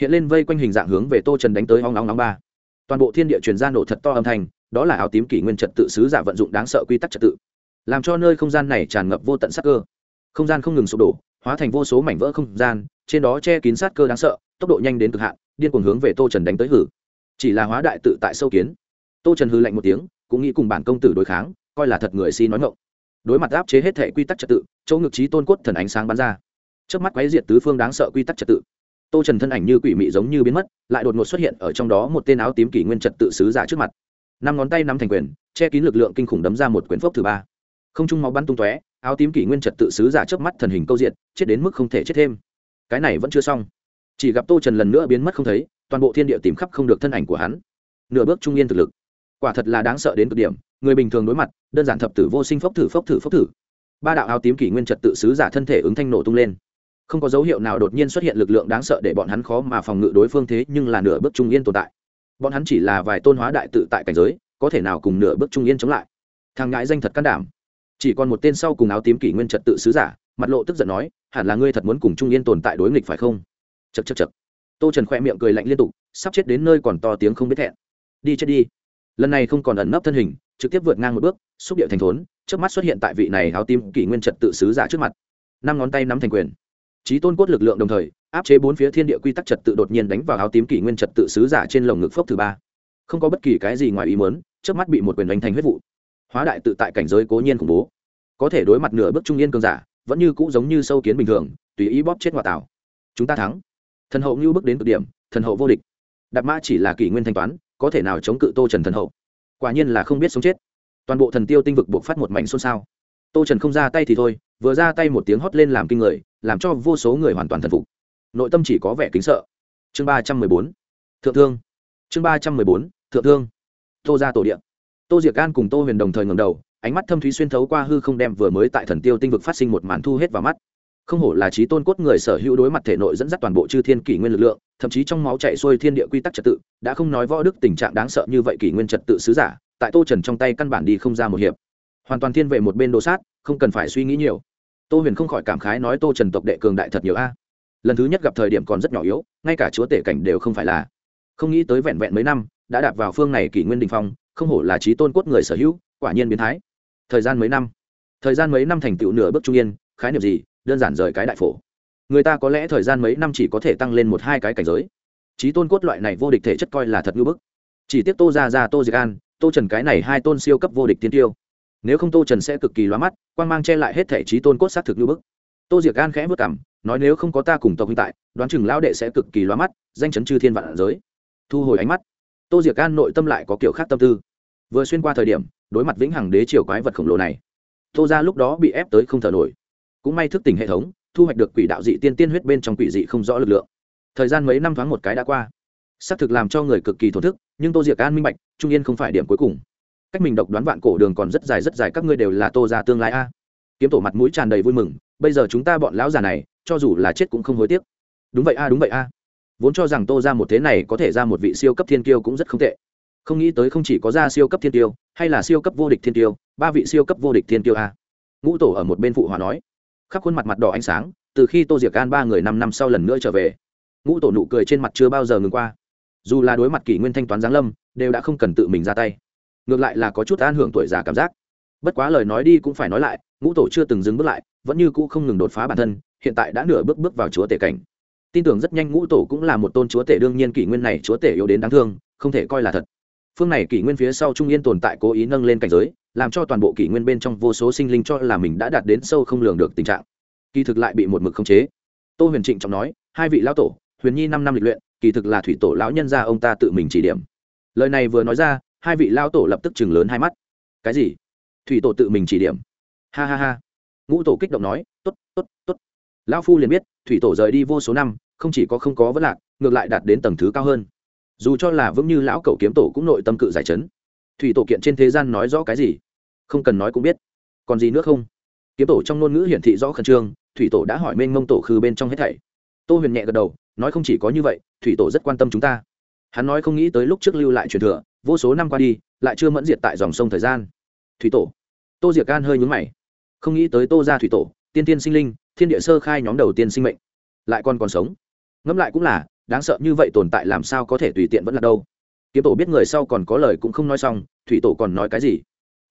Hiện lên vây quanh hình dạng hướng về tô trần đánh tới hong nóng nóng ba. Toàn bộ thiên địa truyền ra nổ thật to âm thanh, đó là áo tím kỷ nguyên trật tự sứ giả vận dụng đáng sợ quy tắc trật tự. Làm cho nơi không gian này tràn ngập vô tận sắc cơ. Không gian không ngừng sụp đổ, hóa thành vô số mảnh vỡ không gian, trên đó che kín sát cơ đáng sợ, tốc độ nhanh đến cực hạn điên cuồng hướng về tô trần đánh tới hử. Chỉ là hóa đại tự tại sâu kiến. Tô trần hư lạnh một tiếng, cũng nghĩ cùng bản công tử đối kháng, coi là thật người si nói ngộng đối mặt áp chế hết thể quy tắc trật tự, chỗ ngực trí tôn cốt thần ánh sáng bắn ra. Trước mắt quái diệt tứ phương đáng sợ quy tắc trật tự. Tô trần thân ảnh như quỷ mị giống như biến mất, lại đột ngột xuất hiện ở trong đó một tên áo tím kỷ nguyên trật tự sứ giả trước mặt. Năm ngón tay nắm thành quyền, che kín lực lượng kinh khủng đấm ra một quyển phốc thứ ba. Không trung máu bắn tung tóe, áo tím kỷ nguyên trật tự sứ giả trước mắt thần hình câu diện, chết đến mức không thể chết thêm. Cái này vẫn chưa xong chỉ gặp tô trần lần nữa biến mất không thấy, toàn bộ thiên địa tìm khắp không được thân ảnh của hắn. Nửa bước trung yên thực lực. Quả thật là đáng sợ đến cực điểm, người bình thường đối mặt, đơn giản thập tử vô sinh phốc thử phốc thử phốc thử. Ba đạo áo tím kỷ nguyên trật tự sứ giả thân thể ứng thanh nổ tung lên. Không có dấu hiệu nào đột nhiên xuất hiện lực lượng đáng sợ để bọn hắn khó mà phòng ngự đối phương thế, nhưng là nửa bước trung yên tồn tại. Bọn hắn chỉ là vài tôn hóa đại tự tại cảnh giới, có thể nào cùng nửa bước trung yên chống lại? Thằng ngãi danh thật can đảm. Chỉ còn một tên sau cùng áo tím kỷ nguyên trật tự sứ giả, mặt lộ tức giận nói, hẳn là ngươi thật muốn cùng trung yên tồn tại đối nghịch phải không? Chật chật chật tô trần khoe miệng cười lạnh liên tục, sắp chết đến nơi còn to tiếng không biết thẹn. Đi chết đi. Lần này không còn ẩn nấp thân hình, trực tiếp vượt ngang một bước, xúc điệu thành thốn trước mắt xuất hiện tại vị này áo tim kỷ nguyên trật tự sứ giả trước mặt. Năm ngón tay nắm thành quyền. Trí tôn cốt lực lượng đồng thời, áp chế bốn phía thiên địa quy tắc trật tự đột nhiên đánh vào áo tím kỷ nguyên trật tự sứ giả trên lồng ngực phốc thứ ba. Không có bất kỳ cái gì ngoài ý muốn trước mắt bị một quyền đánh thành huyết vụ. Hóa đại tự tại cảnh giới cố nhiên khủng bố. Có thể đối mặt nửa bước trung yên cường giả, vẫn như cũ giống như sâu kiến bình thường, tùy ý bóp chết ngoại tảo. Chúng ta thắng thần hậu như bước đến cực điểm, thần hậu vô địch. Đạp mã chỉ là kỷ nguyên thanh toán, có thể nào chống cự tô trần thần hậu? Quả nhiên là không biết sống chết. Toàn bộ thần tiêu tinh vực buộc phát một mảnh xôn xao. Tô trần không ra tay thì thôi, vừa ra tay một tiếng hót lên làm kinh người, làm cho vô số người hoàn toàn thần phục. Nội tâm chỉ có vẻ kính sợ. Chương ba trăm mười bốn, thượng thương. Chương ba trăm mười bốn, thượng thương. Tô ra tổ điện tô diệc An cùng tô huyền đồng thời ngầm đầu, ánh mắt thâm thúy xuyên thấu qua hư không đem vừa mới tại thần tiêu tinh vực phát sinh một màn thu hết vào mắt không hổ là trí tôn cốt người sở hữu đối mặt thể nội dẫn dắt toàn bộ chư thiên kỷ nguyên lực lượng, thậm chí trong máu chạy xuôi thiên địa quy tắc trật tự, đã không nói võ đức tình trạng đáng sợ như vậy kỷ nguyên trật tự sứ giả, tại tô trần trong tay căn bản đi không ra một hiệp. Hoàn toàn thiên về một bên đồ sát, không cần phải suy nghĩ nhiều. Tô huyền không khỏi cảm khái nói tô trần tộc đệ cường đại thật nhiều a. Lần thứ nhất gặp thời điểm còn rất nhỏ yếu, ngay cả chúa tể cảnh đều không phải là. Không nghĩ tới vẹn vẹn mấy năm, đã đạp vào phương này kỷ nguyên đình phong, không hổ là trí tôn cốt người sở hữu, quả nhiên biến thái. Thời gian mấy năm. Thời gian mấy năm thành tựu nửa bước trung yên, khái niệm gì? Đơn giản rời cái đại phổ. Người ta có lẽ thời gian mấy năm chỉ có thể tăng lên một hai cái cảnh giới. Trí tôn cốt loại này vô địch thể chất coi là thật ngưỡng bức. Chỉ tiếp tô ra ra tô diệt an, tô trần cái này hai tôn siêu cấp vô địch tiên tiêu. Nếu không tô trần sẽ cực kỳ loa mắt quan mang che lại hết thể trí tôn cốt xác thực ngưỡng bức. Tô diệt an khẽ vất cảm nói nếu không có ta cùng tộc hiện tại, đoán chừng lão đệ sẽ cực kỳ loa mắt, danh chấn chư thiên vạn giới. Thu hồi ánh mắt. Tô diệc an nội tâm lại có kiểu khác tâm tư. Vừa xuyên qua thời điểm, đối mặt vĩnh hằng đế triều quái vật khổng lồ này, tô ra lúc đó bị ép tới không thở nổi cũng may thức tỉnh hệ thống, thu hoạch được quỷ đạo dị tiên tiên huyết bên trong quỷ dị không rõ lực lượng. Thời gian mấy năm thoáng một cái đã qua. Xác thực làm cho người cực kỳ thổn thức, nhưng tô diệc an minh bạch, trung yên không phải điểm cuối cùng. Cách mình độc đoán vạn cổ đường còn rất dài rất dài, các ngươi đều là tô ra tương lai a. Kiếm tổ mặt mũi tràn đầy vui mừng, bây giờ chúng ta bọn lão già này, cho dù là chết cũng không hối tiếc. Đúng vậy a, đúng vậy a. Vốn cho rằng tô ra một thế này có thể ra một vị siêu cấp thiên kiêu cũng rất không tệ. Không nghĩ tới không chỉ có ra siêu cấp thiên tiêu hay là siêu cấp vô địch thiên tiêu ba vị siêu cấp vô địch thiên tiêu a. Ngũ tổ ở một bên phụ hòa nói khắp khuôn mặt mặt đỏ ánh sáng, từ khi tô diệc an ba người năm năm sau lần nữa trở về. Ngũ tổ nụ cười trên mặt chưa bao giờ ngừng qua. Dù là đối mặt kỷ nguyên thanh toán giáng lâm, đều đã không cần tự mình ra tay. Ngược lại là có chút an hưởng tuổi già cảm giác. Bất quá lời nói đi cũng phải nói lại, ngũ tổ chưa từng dừng bước lại, vẫn như cũ không ngừng đột phá bản thân, hiện tại đã nửa bước bước vào chúa tể cảnh. Tin tưởng rất nhanh ngũ tổ cũng là một tôn chúa tể, đương nhiên kỷ nguyên này chúa tể yếu đến đáng thương, không thể coi là thật. Phương này kỷ nguyên phía sau trung yên tồn tại cố ý nâng lên cảnh giới làm cho toàn bộ kỷ nguyên bên trong vô số sinh linh cho là mình đã đạt đến sâu không lường được tình trạng. Kỳ thực lại bị một mực khống chế. Tô huyền trịnh trọng nói, hai vị lão tổ, huyền nhi năm năm lịch luyện, kỳ thực là thủy tổ lão nhân gia ông ta tự mình chỉ điểm. Lời này vừa nói ra, hai vị lão tổ lập tức chừng lớn hai mắt. Cái gì? Thủy tổ tự mình chỉ điểm? Ha ha ha. Ngũ tổ kích động nói t ố t t ố t t ố t lão phu liền biết, thủy tổ rời đi vô số năm, không chỉ có không có vấn lạc, ngược lại đạt đến tầng thứ cao hơn. Dù cho là vững như lão cậu kiếm tổ cũng nội tâm cự giải chấn thủy tổ kiện trên thế gian nói rõ cái gì? Không cần nói cũng biết. Còn gì nữa không? Kiếm tổ trong ngôn ngữ hiển thị rõ khẩn trương, thủy tổ đã hỏi mênh mông tổ khư bên trong hết thảy. Tô huyền nhẹ gật đầu, nói không chỉ có như vậy, thủy tổ rất quan tâm chúng ta. Hắn nói không nghĩ tới lúc trước lưu lại truyền thừa, vô số năm qua đi, lại chưa mẫn diệt tại dòng sông thời gian. Thủy tổ. Tô diệc gan hơi nhúng mày. Không nghĩ tới tô ra thủy tổ, tiên tiên sinh linh, thiên địa sơ khai nhóm đầu tiên sinh mệnh. Lại còn còn sống. Ngẫm lại cũng là, đáng sợ như vậy tồn tại làm sao có thể tùy tiện vẫn là đâu? Kiếm tổ biết người sau còn có lời cũng không nói xong, thủy tổ còn nói cái gì?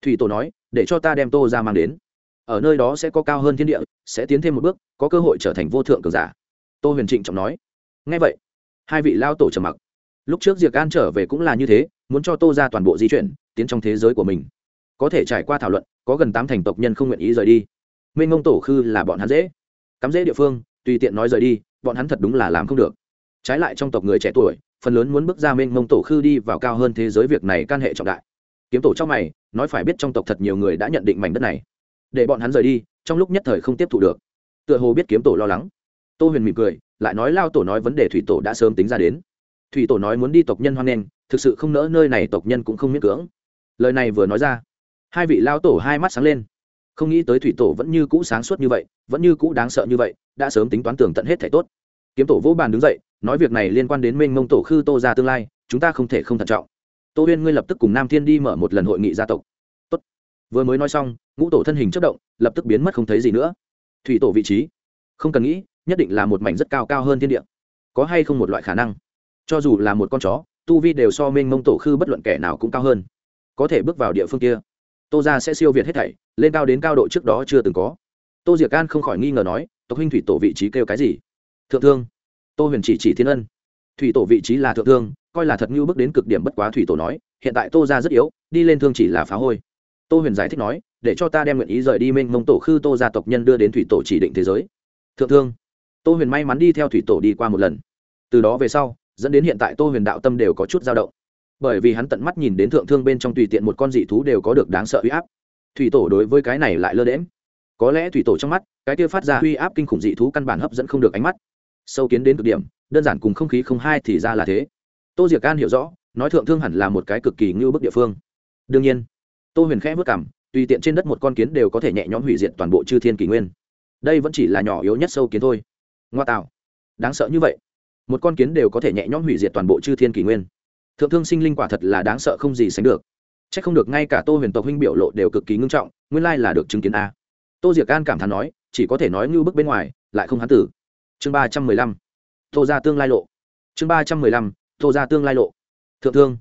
Thủy tổ nói, để cho ta đem tô ra mang đến. Ở nơi đó sẽ có cao hơn thiên địa, sẽ tiến thêm một bước, có cơ hội trở thành vô thượng cường giả. Tô huyền trịnh trọng nói. Ngay vậy, hai vị lao tổ trầm mặc. Lúc trước diệc an trở về cũng là như thế, muốn cho tô ra toàn bộ di chuyển, tiến trong thế giới của mình. Có thể trải qua thảo luận, có gần tám thành tộc nhân không nguyện ý rời đi. Minh ngông tổ khư là bọn hắn dễ. Cắm dễ địa phương, tùy tiện nói rời đi, bọn hắn thật đúng là làm không được. Trái lại trong tộc người trẻ tuổi phần lớn muốn bước ra mênh mông tổ khư đi vào cao hơn thế giới việc này can hệ trọng đại. Kiếm tổ trong mày, nói phải biết trong tộc thật nhiều người đã nhận định mảnh đất này. Để bọn hắn rời đi, trong lúc nhất thời không tiếp thu được. Tựa hồ biết kiếm tổ lo lắng. Tô huyền mỉm cười, lại nói lao tổ nói vấn đề thủy tổ đã sớm tính ra đến. Thủy tổ nói muốn đi tộc nhân hoan nghênh, thực sự không nỡ nơi này tộc nhân cũng không miễn cưỡng. Lời này vừa nói ra, hai vị lao tổ hai mắt sáng lên. Không nghĩ tới thủy tổ vẫn như cũ sáng suốt như vậy, vẫn như cũ đáng sợ như vậy, đã sớm tính toán tường tận hết thể tốt. Kiếm tổ vỗ bàn đứng dậy nói việc này liên quan đến mênh mông tổ khư tô ra tương lai, chúng ta không thể không thận trọng. Tô huyên, ngươi lập tức cùng nam thiên đi mở một lần hội nghị gia tộc. Tốt. vừa mới nói xong, ngũ tổ thân hình chất động, lập tức biến mất không thấy gì nữa. Thủy tổ vị trí. Không cần nghĩ, nhất định là một mảnh rất cao cao hơn thiên địa. Có hay không một loại khả năng? Cho dù là một con chó, tu vi đều so mênh mông tổ khư bất luận kẻ nào cũng cao hơn. Có thể bước vào địa phương kia, tô ra sẽ siêu việt hết thảy, lên cao đến cao độ trước đó chưa từng có. Tô diệc an không khỏi nghi ngờ nói, tộc huynh thủy tổ vị trí kêu cái gì? Thượng thương tô huyền chỉ chỉ thiên ân. Thủy tổ vị trí là thượng thương, coi là thật như bước đến cực điểm bất quá thủy tổ nói, hiện tại tô ra rất yếu, đi lên thương chỉ là phá hôi. Tô huyền giải thích nói, để cho ta đem nguyện ý rời đi mênh mông tổ khư tô gia tộc nhân đưa đến thủy tổ chỉ định thế giới. Thượng thương. Tô huyền may mắn đi theo thủy tổ đi qua một lần. Từ đó về sau, dẫn đến hiện tại tô huyền đạo tâm đều có chút dao động. Bởi vì hắn tận mắt nhìn đến thượng thương bên trong tùy tiện một con dị thú đều có được đáng sợ uy áp. Thủy tổ đối với cái này lại lơ đễm có lẽ thủy tổ trong mắt, cái kia phát ra uy áp kinh khủng dị thú căn bản hấp dẫn không được ánh mắt sâu kiến đến cực điểm, đơn giản cùng không khí không hai thì ra là thế. Tô diệc An hiểu rõ, nói thượng thương hẳn là một cái cực kỳ ngưu bức địa phương. Đương nhiên, tô huyền khẽ vất cảm tùy tiện trên đất một con kiến đều có thể nhẹ nhõm hủy diệt toàn bộ chư thiên kỷ nguyên. Đây vẫn chỉ là nhỏ yếu nhất sâu kiến thôi. Ngoa tạo. Đáng sợ như vậy. Một con kiến đều có thể nhẹ nhõm hủy diệt toàn bộ chư thiên kỷ nguyên. Thượng thương sinh linh quả thật là đáng sợ không gì sánh được. C h ắ c không được ngay cả tô huyền tộc huynh biểu lộ đều cực kỳ ngưng trọng, nguyên lai là được chứng kiến a. Tô diệc an cảm thán nói, chỉ có thể nói ngưu bức bên ngoài, lại không hán tử chương ba trăm mười lăm, tô ra tương lai lộ. Chương ba trăm mười lăm, tô ra tương lai lộ. Thượng thương,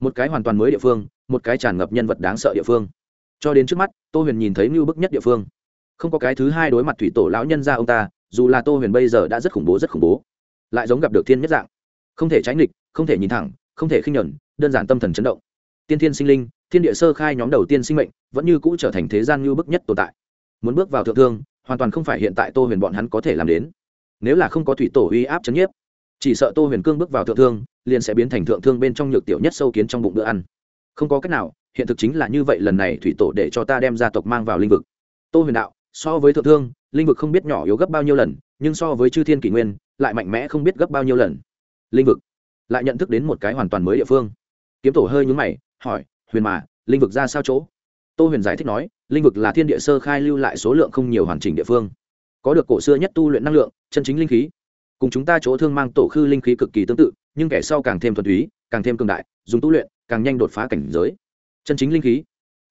một cái hoàn toàn mới địa phương, một cái tràn ngập nhân vật đáng sợ địa phương. Cho đến trước mắt, tô huyền nhìn thấy mưu bức nhất địa phương. Không có cái thứ hai đối mặt thủy tổ lão nhân ra ông ta, dù là tô huyền bây giờ đã rất khủng bố, rất khủng bố. Lại giống gặp được thiên nhất dạng. Không thể tránh nghịch, không thể nhìn thẳng, không thể khinh nhẫn, đơn giản tâm thần chấn động. Tiên thiên sinh linh, thiên địa sơ khai nhóm đầu tiên sinh mệnh, vẫn như cũ trở thành thế gian ngưu bức nhất tồn tại. Muốn bước vào thượng thương, hoàn toàn không phải hiện tại tô huyền bọn hắn có thể làm đến nếu là không có thủy tổ uy áp chấn nhiếp, chỉ sợ tô huyền cương bước vào thượng thương, liền sẽ biến thành thượng thương bên trong nhược tiểu nhất sâu kiến trong bụng bữa ăn. Không có cách nào, hiện thực chính là như vậy, lần này thủy tổ để cho ta đem gia tộc mang vào linh vực. Tô huyền đạo, so với thượng thương, linh vực không biết nhỏ yếu gấp bao nhiêu lần, nhưng so với chư thiên kỷ nguyên, lại mạnh mẽ không biết gấp bao nhiêu lần. Linh vực, lại nhận thức đến một cái hoàn toàn mới địa phương. Kiếm tổ hơi nhúng mày, hỏi, huyền mà, linh vực ra sao chỗ? Tô huyền giải thích nói, linh vực là thiên địa sơ khai lưu lại số lượng không nhiều hoàn chỉnh địa phương có được cổ xưa nhất tu luyện năng lượng, chân chính linh khí. Cùng chúng ta chỗ thương mang tổ khư linh khí cực kỳ tương tự, nhưng kẻ sau càng thêm thuần túy, càng thêm cường đại, dùng tu luyện, càng nhanh đột phá cảnh giới. Chân chính linh khí.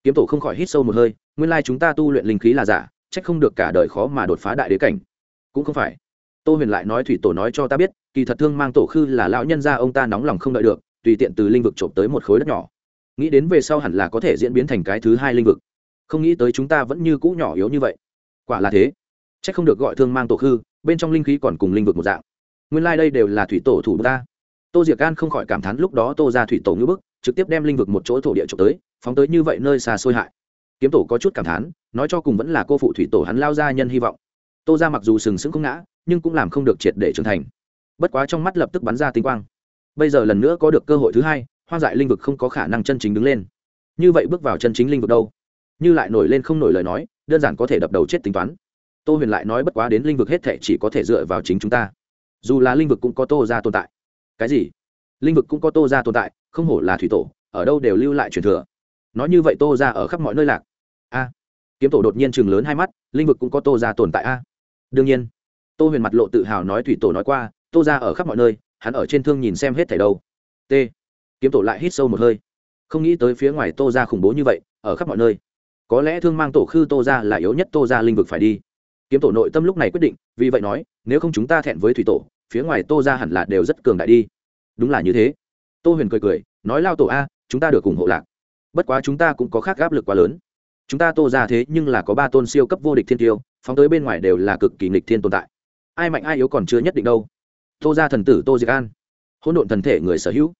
Kiếm tổ không khỏi hít sâu một hơi, nguyên lai chúng ta tu luyện linh khí là giả trách không được cả đời khó mà đột phá đại đế cảnh. Cũng không phải. Tô huyền lại nói thủy tổ nói cho ta biết, kỳ thật thương mang tổ khư là lão nhân gia ông ta nóng lòng không đợi được, tùy tiện từ linh vực trộm tới một khối đất nhỏ. Nghĩ đến về sau hẳn là có thể diễn biến thành cái thứ hai linh vực. Không nghĩ tới chúng ta vẫn như cũ nhỏ yếu như vậy. Quả là thế c h ắ c không được gọi thương mang tổ khư, bên trong linh khí còn cùng linh vực một dạng. Nguyên lai、like、đây đều là thủy tổ thủ ta tô diệc an không khỏi cảm thán lúc đó tô ra thủy tổ ngữ bức, trực tiếp đem linh vực một chỗ thổ địa trộm tới, phóng tới như vậy nơi xa xôi hại. Kiếm tổ có chút cảm thán, nói cho cùng vẫn là cô phụ thủy tổ hắn lao ra nhân hy vọng. Tô ra mặc dù sừng sững không ngã, nhưng cũng làm không được triệt để trưởng thành. Bất quá trong mắt lập tức bắn ra tinh quang. Bây giờ lần nữa có được cơ hội thứ hai, hoang dại linh vực không có khả năng chân chính đứng lên. Như vậy bước vào chân chính linh vực đâu? Như lại nổi lên không nổi lời nói, đơn giản có thể đập đầu chết tính toán tô huyền lại nói bất quá đến linh vực hết thệ chỉ có thể dựa vào chính chúng ta. Dù là linh vực cũng có tô ra tồn tại. Cái gì? Linh vực cũng có tô ra tồn tại, không hổ là thủy tổ, ở đâu đều lưu lại truyền thừa. Nói như vậy tô ra ở khắp mọi nơi lạc. A. Kiếm tổ đột nhiên chừng lớn hai mắt linh vực cũng có tô ra tồn tại a. Đương nhiên, tô huyền mặt lộ tự hào nói thủy tổ nói qua, tô ra ở khắp mọi nơi, hắn ở trên thương nhìn xem hết thảy đâu. T. Kiếm tổ lại hít sâu một hơi. Không nghĩ tới phía ngoài tô ra khủng bố như vậy, ở khắp mọi nơi. Có lẽ thương mang tổ khư tô ra là yếu nhất tô ra linh vực phải đi kiếm tổ nội tâm lúc này quyết định, vì vậy nói, nếu không chúng ta thẹn với thủy tổ, phía ngoài tô ra hẳn là đều rất cường đại đi. Đúng là như thế. Tô huyền cười cười, nói lao tổ a, chúng ta được ủng hộ lạc. Bất quá chúng ta cũng có khác áp lực quá lớn. Chúng ta tô ra thế nhưng là có ba tôn siêu cấp vô địch thiên tiêu, phóng tới bên ngoài đều là cực kỳ nghịch thiên tồn tại. Ai mạnh ai yếu còn chưa nhất định đâu. Tô ra thần tử tô diệc an, hỗn độn thần thể người sở hữu,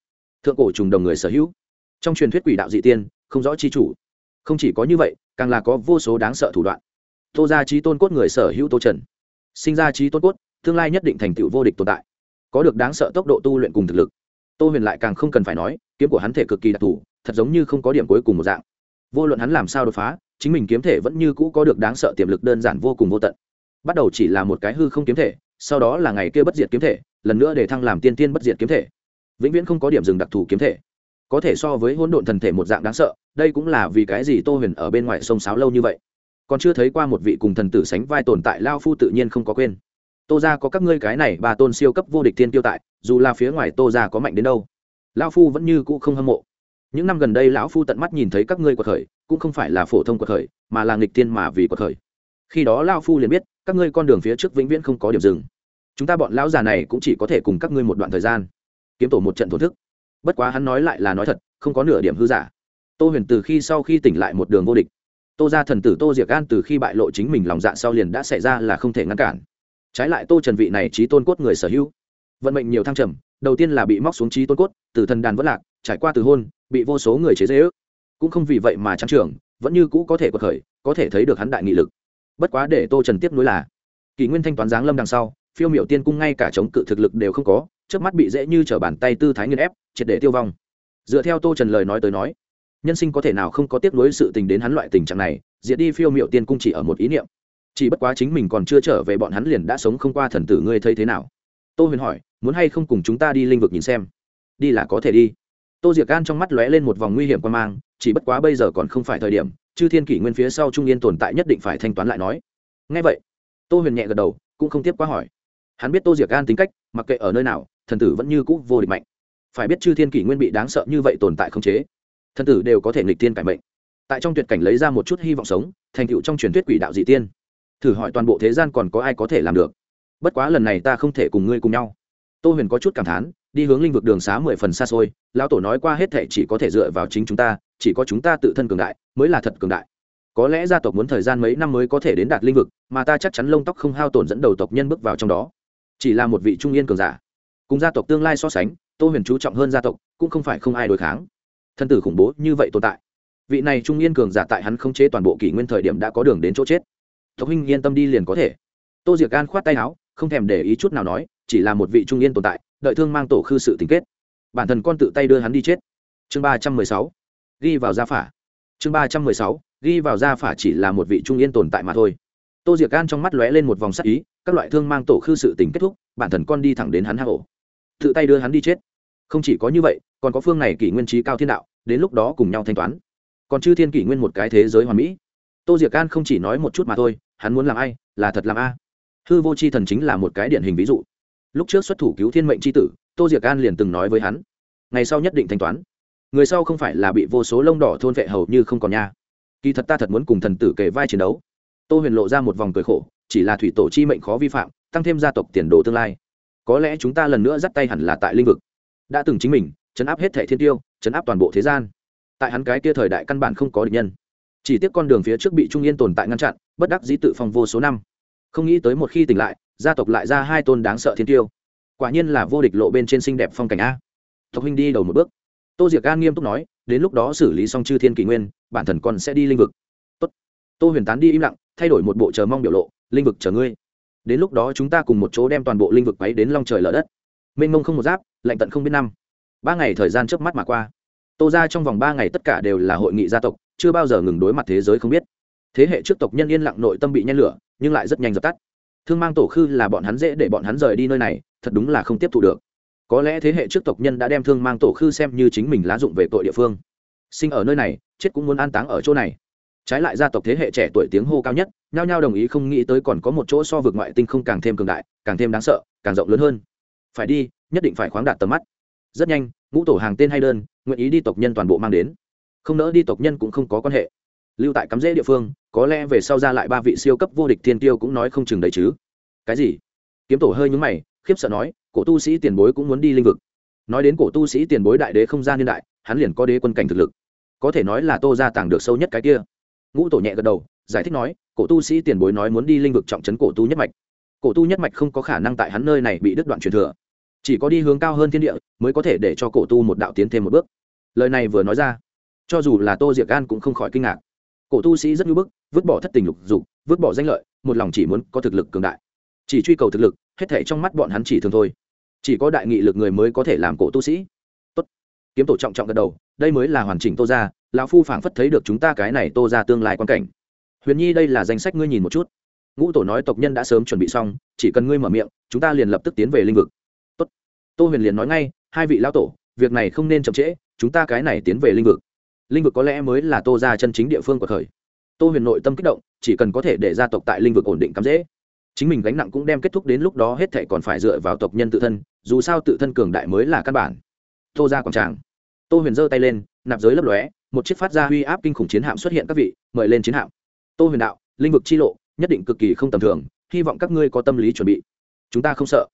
thượng cổ trùng đồng người sở hữu. Trong truyền thuyết quỷ đạo dị tiên, không rõ chi chủ. Không chỉ có như vậy, càng là có vô số đáng sợ thủ đoạn tô ra trí tôn cốt người sở hữu tô trần. Sinh ra trí tôn cốt, tương lai nhất định thành tựu vô địch tồn tại. Có được đáng sợ tốc độ tu luyện cùng thực lực. Tô huyền lại càng không cần phải nói, kiếm của hắn thể cực kỳ đặc thù, thật giống như không có điểm cuối cùng một dạng. Vô luận hắn làm sao đột phá, chính mình kiếm thể vẫn như cũ có được đáng sợ tiềm lực đơn giản vô cùng vô tận. Bắt đầu chỉ là một cái hư không kiếm thể, sau đó là ngày kia bất diệt kiếm thể, lần nữa để thăng làm tiên tiên bất diệt kiếm thể. Vĩnh viễn không có điểm dừng đặc thù kiếm thể. Có thể so với hỗn độn thần thể một dạng đáng sợ, đây cũng là vì cái gì tô huyền ở bên ngoài sông sáo lâu như vậy còn chưa thấy qua một vị cùng thần tử sánh vai tồn tại lao phu tự nhiên không có quên. Tô ra có các ngươi cái này bà tôn siêu cấp vô địch tiên tiêu tại, dù là phía ngoài tô ra có mạnh đến đâu, lao phu vẫn như cũ không hâm mộ. Những năm gần đây lão phu tận mắt nhìn thấy các ngươi cuộc khởi, cũng không phải là phổ thông cuộc khởi, mà là nghịch tiên mà vì cuộc khởi. Khi đó lao phu liền biết, các ngươi con đường phía trước vĩnh viễn không có điểm dừng. Chúng ta bọn lão già này cũng chỉ có thể cùng các ngươi một đoạn thời gian, kiếm tổ một trận thổn thức. Bất quá hắn nói lại là nói thật, không có nửa điểm hư giả. Tô huyền từ khi sau khi tỉnh lại một đường vô địch tô ra thần tử tô diệc gan từ khi bại lộ chính mình lòng dạ sau liền đã xảy ra là không thể ngăn cản. Trái lại tô trần vị này trí tôn cốt người sở hữu. Vận mệnh nhiều thăng trầm, đầu tiên là bị móc xuống trí tôn cốt, từ thần đàn vất lạc, trải qua từ hôn, bị vô số người chế dễ ước cũng không vì vậy mà trang trường, vẫn như cũ có thể bật khởi, có thể thấy được hắn đại nghị lực. Bất quá để tô trần tiếp nối là, kỷ nguyên thanh toán giáng lâm đằng sau, phiêu miểu tiên cung ngay cả chống cự thực lực đều không có trước mắt bị dễ như t bàn tay tư thái nghiên ép, triệt để tiêu vong. Dựa theo tô trần lời nói tới nói nhân sinh có thể nào không có tiếc nuối sự tình đến hắn loại tình trạng này, diệt đi phiêu miệu tiên cung chỉ ở một ý niệm. Chỉ bất quá chính mình còn chưa trở về bọn hắn liền đã sống không qua thần tử ngươi thấy thế nào? Tô huyền hỏi, muốn hay không cùng chúng ta đi linh vực nhìn xem? Đi là có thể đi. Tô diệc gan trong mắt lóe lên một vòng nguy hiểm quan mang, chỉ bất quá bây giờ còn không phải thời điểm, chư thiên kỷ nguyên phía sau trung yên tồn tại nhất định phải thanh toán lại nói. Ngay vậy, tô huyền nhẹ gật đầu, cũng không tiếp quá hỏi. Hắn biết tô diệc gan tính cách, mặc kệ ở nơi nào, thần tử vẫn như cũ vô địch mạnh. Phải biết chư thiên kỷ nguyên bị đáng sợ như vậy tồn tại không chế thân tử đều có thể nghịch tiên cải mệnh. Tại trong tuyệt cảnh lấy ra một chút hy vọng sống, thành tựu trong truyền thuyết quỷ đạo dị tiên. Thử hỏi toàn bộ thế gian còn có ai có thể làm được? Bất quá lần này ta không thể cùng ngươi cùng nhau. Tô huyền có chút cảm thán, đi hướng linh vực đường xá mười phần xa xôi, lão tổ nói qua hết thệ chỉ có thể dựa vào chính chúng ta, chỉ có chúng ta tự thân cường đại mới là thật cường đại. Có lẽ gia tộc muốn thời gian mấy năm mới có thể đến đạt linh vực, mà ta chắc chắn lông tóc không hao tổn dẫn đầu tộc nhân bước vào trong đó. Chỉ là một vị trung yên cường giả. Cùng gia tộc tương lai so sánh, tô huyền chú trọng hơn gia tộc, cũng không phải không ai đối kháng thân tử khủng bố như vậy tồn tại. Vị này trung yên cường giả tại hắn không chế toàn bộ kỷ nguyên thời điểm đã có đường đến chỗ chết. Tộc huynh yên tâm đi liền có thể. Tô diệc gan khoát tay áo, không thèm để ý chút nào nói, chỉ là một vị trung yên tồn tại, đợi thương mang tổ khư sự tình kết. Bản thân con tự tay đưa hắn đi chết. Chương ba trăm mười sáu, ghi vào gia phả. Chương ba trăm mười sáu, ghi vào gia phả chỉ là một vị trung yên tồn tại mà thôi. Tô diệc gan trong mắt lóe lên một vòng sắc ý, các loại thương mang tổ khư sự tình kết thúc, bản thần con đi thẳng đến hắn hạ ổ. Tự tay đưa hắn đi chết. Không chỉ có như vậy, còn có phương này kỷ nguyên trí cao thiên đạo đến lúc đó cùng nhau thanh toán. Còn chư thiên kỷ nguyên một cái thế giới hoàn mỹ. Tô diệc An không chỉ nói một chút mà thôi, hắn muốn làm ai, là thật làm a. Hư vô c h i thần chính là một cái điển hình ví dụ. Lúc trước xuất thủ cứu thiên mệnh c h i tử, tô diệc An liền từng nói với hắn, ngày sau nhất định thanh toán. Người sau không phải là bị vô số lông đỏ thôn vệ hầu như không còn nha. Kỳ thật ta thật muốn cùng thần tử kề vai chiến đấu. Tô huyền lộ ra một vòng cười khổ, chỉ là thủy tổ chi mệnh khó vi phạm, tăng thêm gia tộc tiền đồ tương lai. Có lẽ chúng ta lần nữa dắt tay hẳn là tại lĩnh vực. Đã từng chính mình chấn áp hết thẻ thiên tiêu, chấn áp toàn bộ thế gian. Tại hắn cái kia thời đại căn bản không có địch nhân. Chỉ tiếc con đường phía trước bị trung yên tồn tại ngăn chặn, bất đắc dĩ tự phòng vô số năm. Không nghĩ tới một khi tỉnh lại, gia tộc lại ra hai tôn đáng sợ thiên tiêu. Quả nhiên là vô địch lộ bên trên xinh đẹp phong cảnh a. Tộc huynh đi đầu một bước. Tô diệc an nghiêm túc nói, đến lúc đó xử lý xong chư thiên kỷ nguyên, bản thần còn sẽ đi linh vực. Tốt. tô huyền tán đi im lặng, thay đổi một bộ chờ mong biểu lộ, linh vực chờ ngươi. Đến lúc đó chúng ta cùng một chỗ đem toàn bộ linh vực quấy đến long trời lở đất. Mênh mông không một giáp, lạnh tận không biết năm ba ngày thời gian trước mắt mà qua. Tô ra trong vòng ba ngày tất cả đều là hội nghị gia tộc, chưa bao giờ ngừng đối mặt thế giới không biết. Thế hệ trước tộc nhân yên lặng nội tâm bị nhen lửa, nhưng lại rất nhanh dập tắt. Thương mang tổ khư là bọn hắn dễ để bọn hắn rời đi nơi này, thật đúng là không tiếp thu được. Có lẽ thế hệ trước tộc nhân đã đem thương mang tổ khư xem như chính mình lá dụng về tội địa phương. Sinh ở nơi này, chết cũng muốn an táng ở chỗ này. Trái lại gia tộc thế hệ trẻ tuổi tiếng hô cao nhất, nhao nhao đồng ý không nghĩ tới còn có một chỗ so vực ngoại tinh không càng thêm cường đại, càng thêm đáng sợ, càng rộng lớn hơn. Phải đi, nhất định phải khoáng đạt tầm mắt rất nhanh, ngũ tổ hàng tên hay đơn, nguyện ý đi tộc nhân toàn bộ mang đến. Không nỡ đi tộc nhân cũng không có quan hệ. Lưu tại cắm rễ địa phương, có lẽ về sau ra lại ba vị siêu cấp vô địch thiên tiêu cũng nói không chừng đấy chứ. Cái gì? Kiếm tổ hơi nhúng mày, khiếp sợ nói, cổ tu sĩ tiền bối cũng muốn đi linh vực. Nói đến cổ tu sĩ tiền bối đại đế không gian niên đại, hắn liền có đế quân cảnh thực lực. Có thể nói là tô gia tàng được sâu nhất cái kia. Ngũ tổ nhẹ gật đầu, giải thích nói, cổ tu sĩ tiền bối nói muốn đi linh vực trọng trấn cổ tu nhất mạch. Cổ tu nhất mạch không có khả năng tại hắn nơi này bị đứt đoạn truyền thừa chỉ có đi hướng cao hơn thiên địa mới có thể để cho cổ tu một đạo tiến thêm một bước. Lời này vừa nói ra, cho dù là tô diệc an cũng không khỏi kinh ngạc. Cổ tu sĩ rất ngưỡng bức, vứt bỏ thất tình lục dục, vứt bỏ danh lợi, một lòng chỉ muốn có thực lực cường đại. Chỉ truy cầu thực lực, hết thể trong mắt bọn hắn chỉ thường thôi. Chỉ có đại nghị lực người mới có thể làm cổ tu sĩ. Tốt. Kiếm tổ trọng trọng gật đầu, đây mới là hoàn chỉnh tô ra lão phu phảng phất thấy được chúng ta cái này tô ra tương lai quan cảnh. Huyền nhi đây là danh sách ngươi nhìn một chút. Ngũ tổ nói tộc nhân đã sớm chuẩn bị xong, chỉ cần ngươi mở miệng, chúng ta liền lập tức tiến về linh vực tô huyền liền nói ngay, hai vị lão tổ, việc này không nên chậm trễ, chúng ta cái này tiến về linh vực. Linh vực có lẽ mới là tô ra chân chính địa phương của thời. Tô huyền nội tâm kích động, chỉ cần có thể để gia tộc tại linh vực ổn định cắm dễ. Chính mình gánh nặng cũng đem kết thúc đến lúc đó hết thệ còn phải dựa vào tộc nhân tự thân, dù sao tự thân cường đại mới là căn bản. Tô ra quảng tràng. Tô huyền giơ tay lên, nạp giới lấp lóe, một chiếc phát ra huy áp kinh khủng chiến hạm xuất hiện các vị, mời lên chiến hạm. Tô huyền đạo, linh vực chi lộ, nhất định cực kỳ không tầm thường, hy vọng các ngươi có tâm lý chuẩn bị. Chúng ta không sợ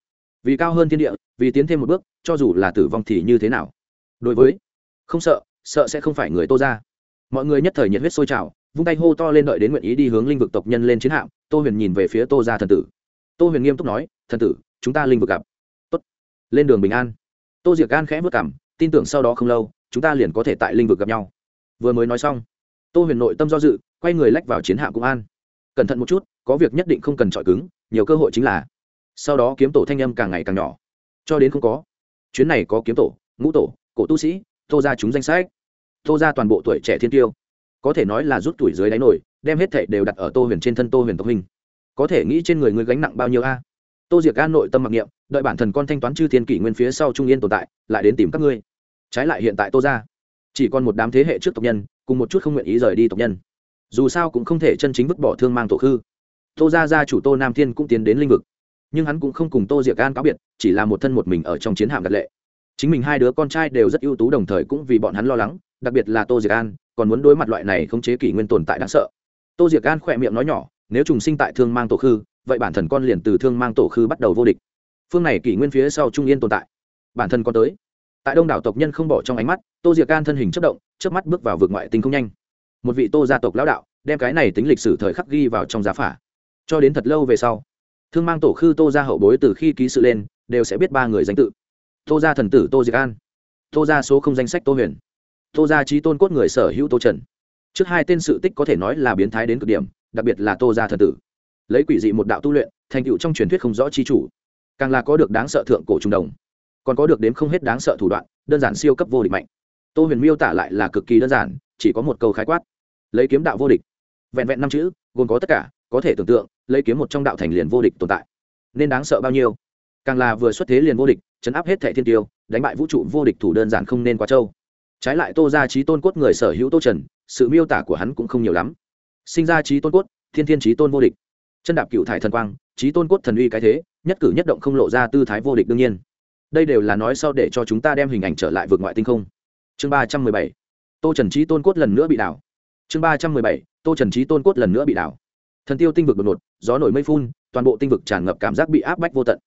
vì cao hơn thiên địa, vì tiến thêm một bước, cho dù là tử vong thì như thế nào? Đối với, không sợ sợ sẽ không phải người tô ra mọi người nhất thời nhiệt huyết sôi trào, vung tay hô to lên đợi đến nguyện ý đi hướng linh vực tộc nhân lên chiến hạm, tô huyền nhìn về phía tô ra thần tử. Tô huyền nghiêm túc nói, thần tử, chúng ta linh vực gặp. Tốt. lên đường bình an. Tô diệc gan khẽ vất cảm tin tưởng sau đó không lâu, chúng ta liền có thể tại linh vực gặp nhau. Vừa mới nói xong, tô huyền nội tâm do dự, quay người lách vào chiến hạm cũng an. Cẩn thận một chút, có việc nhất định không cần chọi cứng, nhiều cơ hội chính là sau đó kiếm tổ thanh âm càng ngày càng nhỏ. Cho đến không có. Chuyến này có kiếm tổ, ngũ tổ, cổ tu sĩ, tô ra chúng danh sách. Tô ra toàn bộ tuổi trẻ thiên tiêu. Có thể nói là rút tuổi dưới đáy nổi, đem hết thệ đều đặt ở tô huyền trên thân tô huyền tộc hình có thể nghĩ trên người ngươi gánh nặng bao nhiêu a? Tô diệc an nội tâm mặc niệm, đợi bản thần con thanh toán chư thiên kỷ nguyên phía sau trung yên tồn tại, lại đến tìm các ngươi. Trái lại hiện tại tô ra, chỉ còn một đám thế hệ trước tộc nhân, cùng một chút không nguyện ý rời đi tộc nhân. Dù sao cũng không thể chân chính vứt bỏ thương mang tổ khư. Tô ra ra chủ tô nam thiên cũng tiến đến l i n h vực nhưng hắn cũng không cùng tô diệc an cáo biệt, chỉ là một thân một mình ở trong chiến hạm gật lệ. Chính mình hai đứa con trai đều rất ưu tú đồng thời cũng vì bọn hắn lo lắng, đặc biệt là tô diệc an, còn muốn đối mặt loại này không chế kỷ nguyên tồn tại đáng sợ. Tô diệc an khỏe miệng nói nhỏ, nếu trùng sinh tại thương mang tổ khư, vậy bản thân con liền từ thương mang tổ khư bắt đầu vô địch. Phương này kỷ nguyên phía sau trung yên tồn tại. Bản thân con tới. Tại đông đảo tộc nhân không bỏ trong ánh mắt, tô diệc an thân hình chất động trước mắt bước vào vực ngoại tinh không nhanh. Một vị tô gia tộc lão đạo, đem cái này tính lịch sử thời khắc ghi vào trong giá phả. Cho đến thật lâu về sau thương mang tổ khư tô gia hậu bối từ khi ký sự lên, đều sẽ biết ba người danh tự. Tô gia thần tử tô diệc an. Tô gia số không danh sách tô huyền. Tô gia trí tôn cốt người sở hữu tô trần. Trước hai tên sự tích có thể nói là biến thái đến cực điểm, đặc biệt là tô gia thần tử. Lấy quỷ dị một đạo tu luyện, thành tựu trong truyền thuyết không rõ chi chủ. Càng là có được đáng sợ thượng cổ trung đồng. Còn có được đến không hết đáng sợ thủ đoạn, đơn giản siêu cấp vô địch mạnh. Tô huyền miêu tả lại là cực kỳ đơn giản, chỉ có một câu khái quát. Lấy kiếm đạo vô địch. Vẹn vẹn năm chữ, gồm có tất cả có thể tưởng tượng, lấy kiếm một trong đạo thành liền vô địch tồn tại. Nên đáng sợ bao nhiêu? Càng là vừa xuất thế liền vô địch, chấn áp hết thẻ thiên tiêu, đánh bại vũ trụ vô địch thủ đơn giản không nên quá trâu. Trái lại tô ra trí tôn cốt người sở hữu tô trần, sự miêu tả của hắn cũng không nhiều lắm. Sinh ra trí tôn cốt, thiên thiên trí tôn vô địch. Chân đạp cựu thải thần quang trí tôn cốt thần uy cái thế, nhất cử nhất động không lộ ra tư thái vô địch đương nhiên. Đây đều là nói sau để cho chúng ta đem hình ảnh trở lại vượt ngoại tinh không. Chương ba trăm mười bảy. Tô trần trí tôn cốt lần nữa bị đảo. Chương ba trăm mười bảy. Tô trần trí tôn cốt lần nữa bị đảo thần tiêu tinh vực đột ngột, gió nổi mây phun, toàn bộ tinh vực tràn ngập cảm giác bị áp bách vô tận.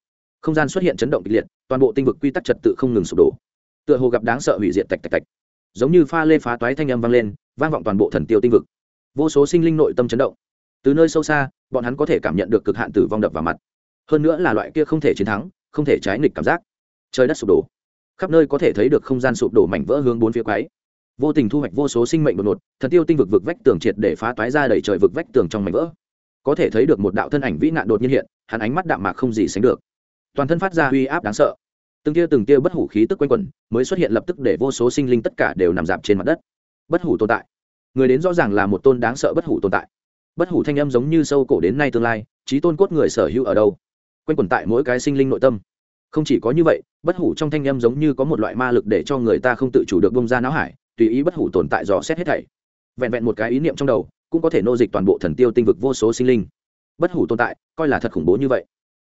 Không gian xuất hiện chấn động kịch liệt, toàn bộ tinh vực quy tắc trật tự không ngừng sụp đổ. Tựa hồ gặp đáng sợ hủy diệt tạch tạch tạch. Giống như pha lê phá toái thanh âm vang lên, vang vọng toàn bộ thần tiêu tinh vực. Vô số sinh linh nội tâm chấn động. Từ nơi sâu xa, bọn hắn có thể cảm nhận được cực hạn tử vong đập vào mặt. Hơn nữa là loại kia không thể chiến thắng, không thể trái nghịch cảm giác. Trời đất sụp đổ. Khắp nơi có thể thấy được không gian sụp đổ mảnh vỡ hướng bốn phía quái. Vô tình thu hoạch vô số sinh mệnh đột ngột, thần tiêu tinh vực vực vách tường triệt để phá toái ra đẩy trời vực vách tường trong mảnh vỡ có thể thấy được một đạo thân ảnh vĩ nạn đột nhiên hiện, hắn ánh mắt đạm mạc không gì sánh được. Toàn thân phát ra uy áp đáng sợ. Từng tia từng tia bất hủ khí tức quanh quẩn, mới xuất hiện lập tức để vô số sinh linh tất cả đều nằm dạp trên mặt đất. Bất hủ tồn tại. Người đến rõ ràng là một tôn đáng sợ bất hủ tồn tại. Bất hủ thanh âm giống như sâu cổ đến nay tương lai trí tôn cốt người sở hữu ở đâu? Quanh quẩn tại mỗi cái sinh linh nội tâm. Không chỉ có như vậy, bất hủ trong thanh âm giống như có một loại ma lực để cho người ta không tự chủ được bông ra não hải, tùy ý bất hủ tồn tại dò xét hết thảy. Vẹn vẹn một cái ý niệm trong đầu cũng có thể nô dịch toàn bộ thần tiêu tinh vực vô số sinh linh. Bất hủ tồn tại, coi là thật khủng bố như vậy.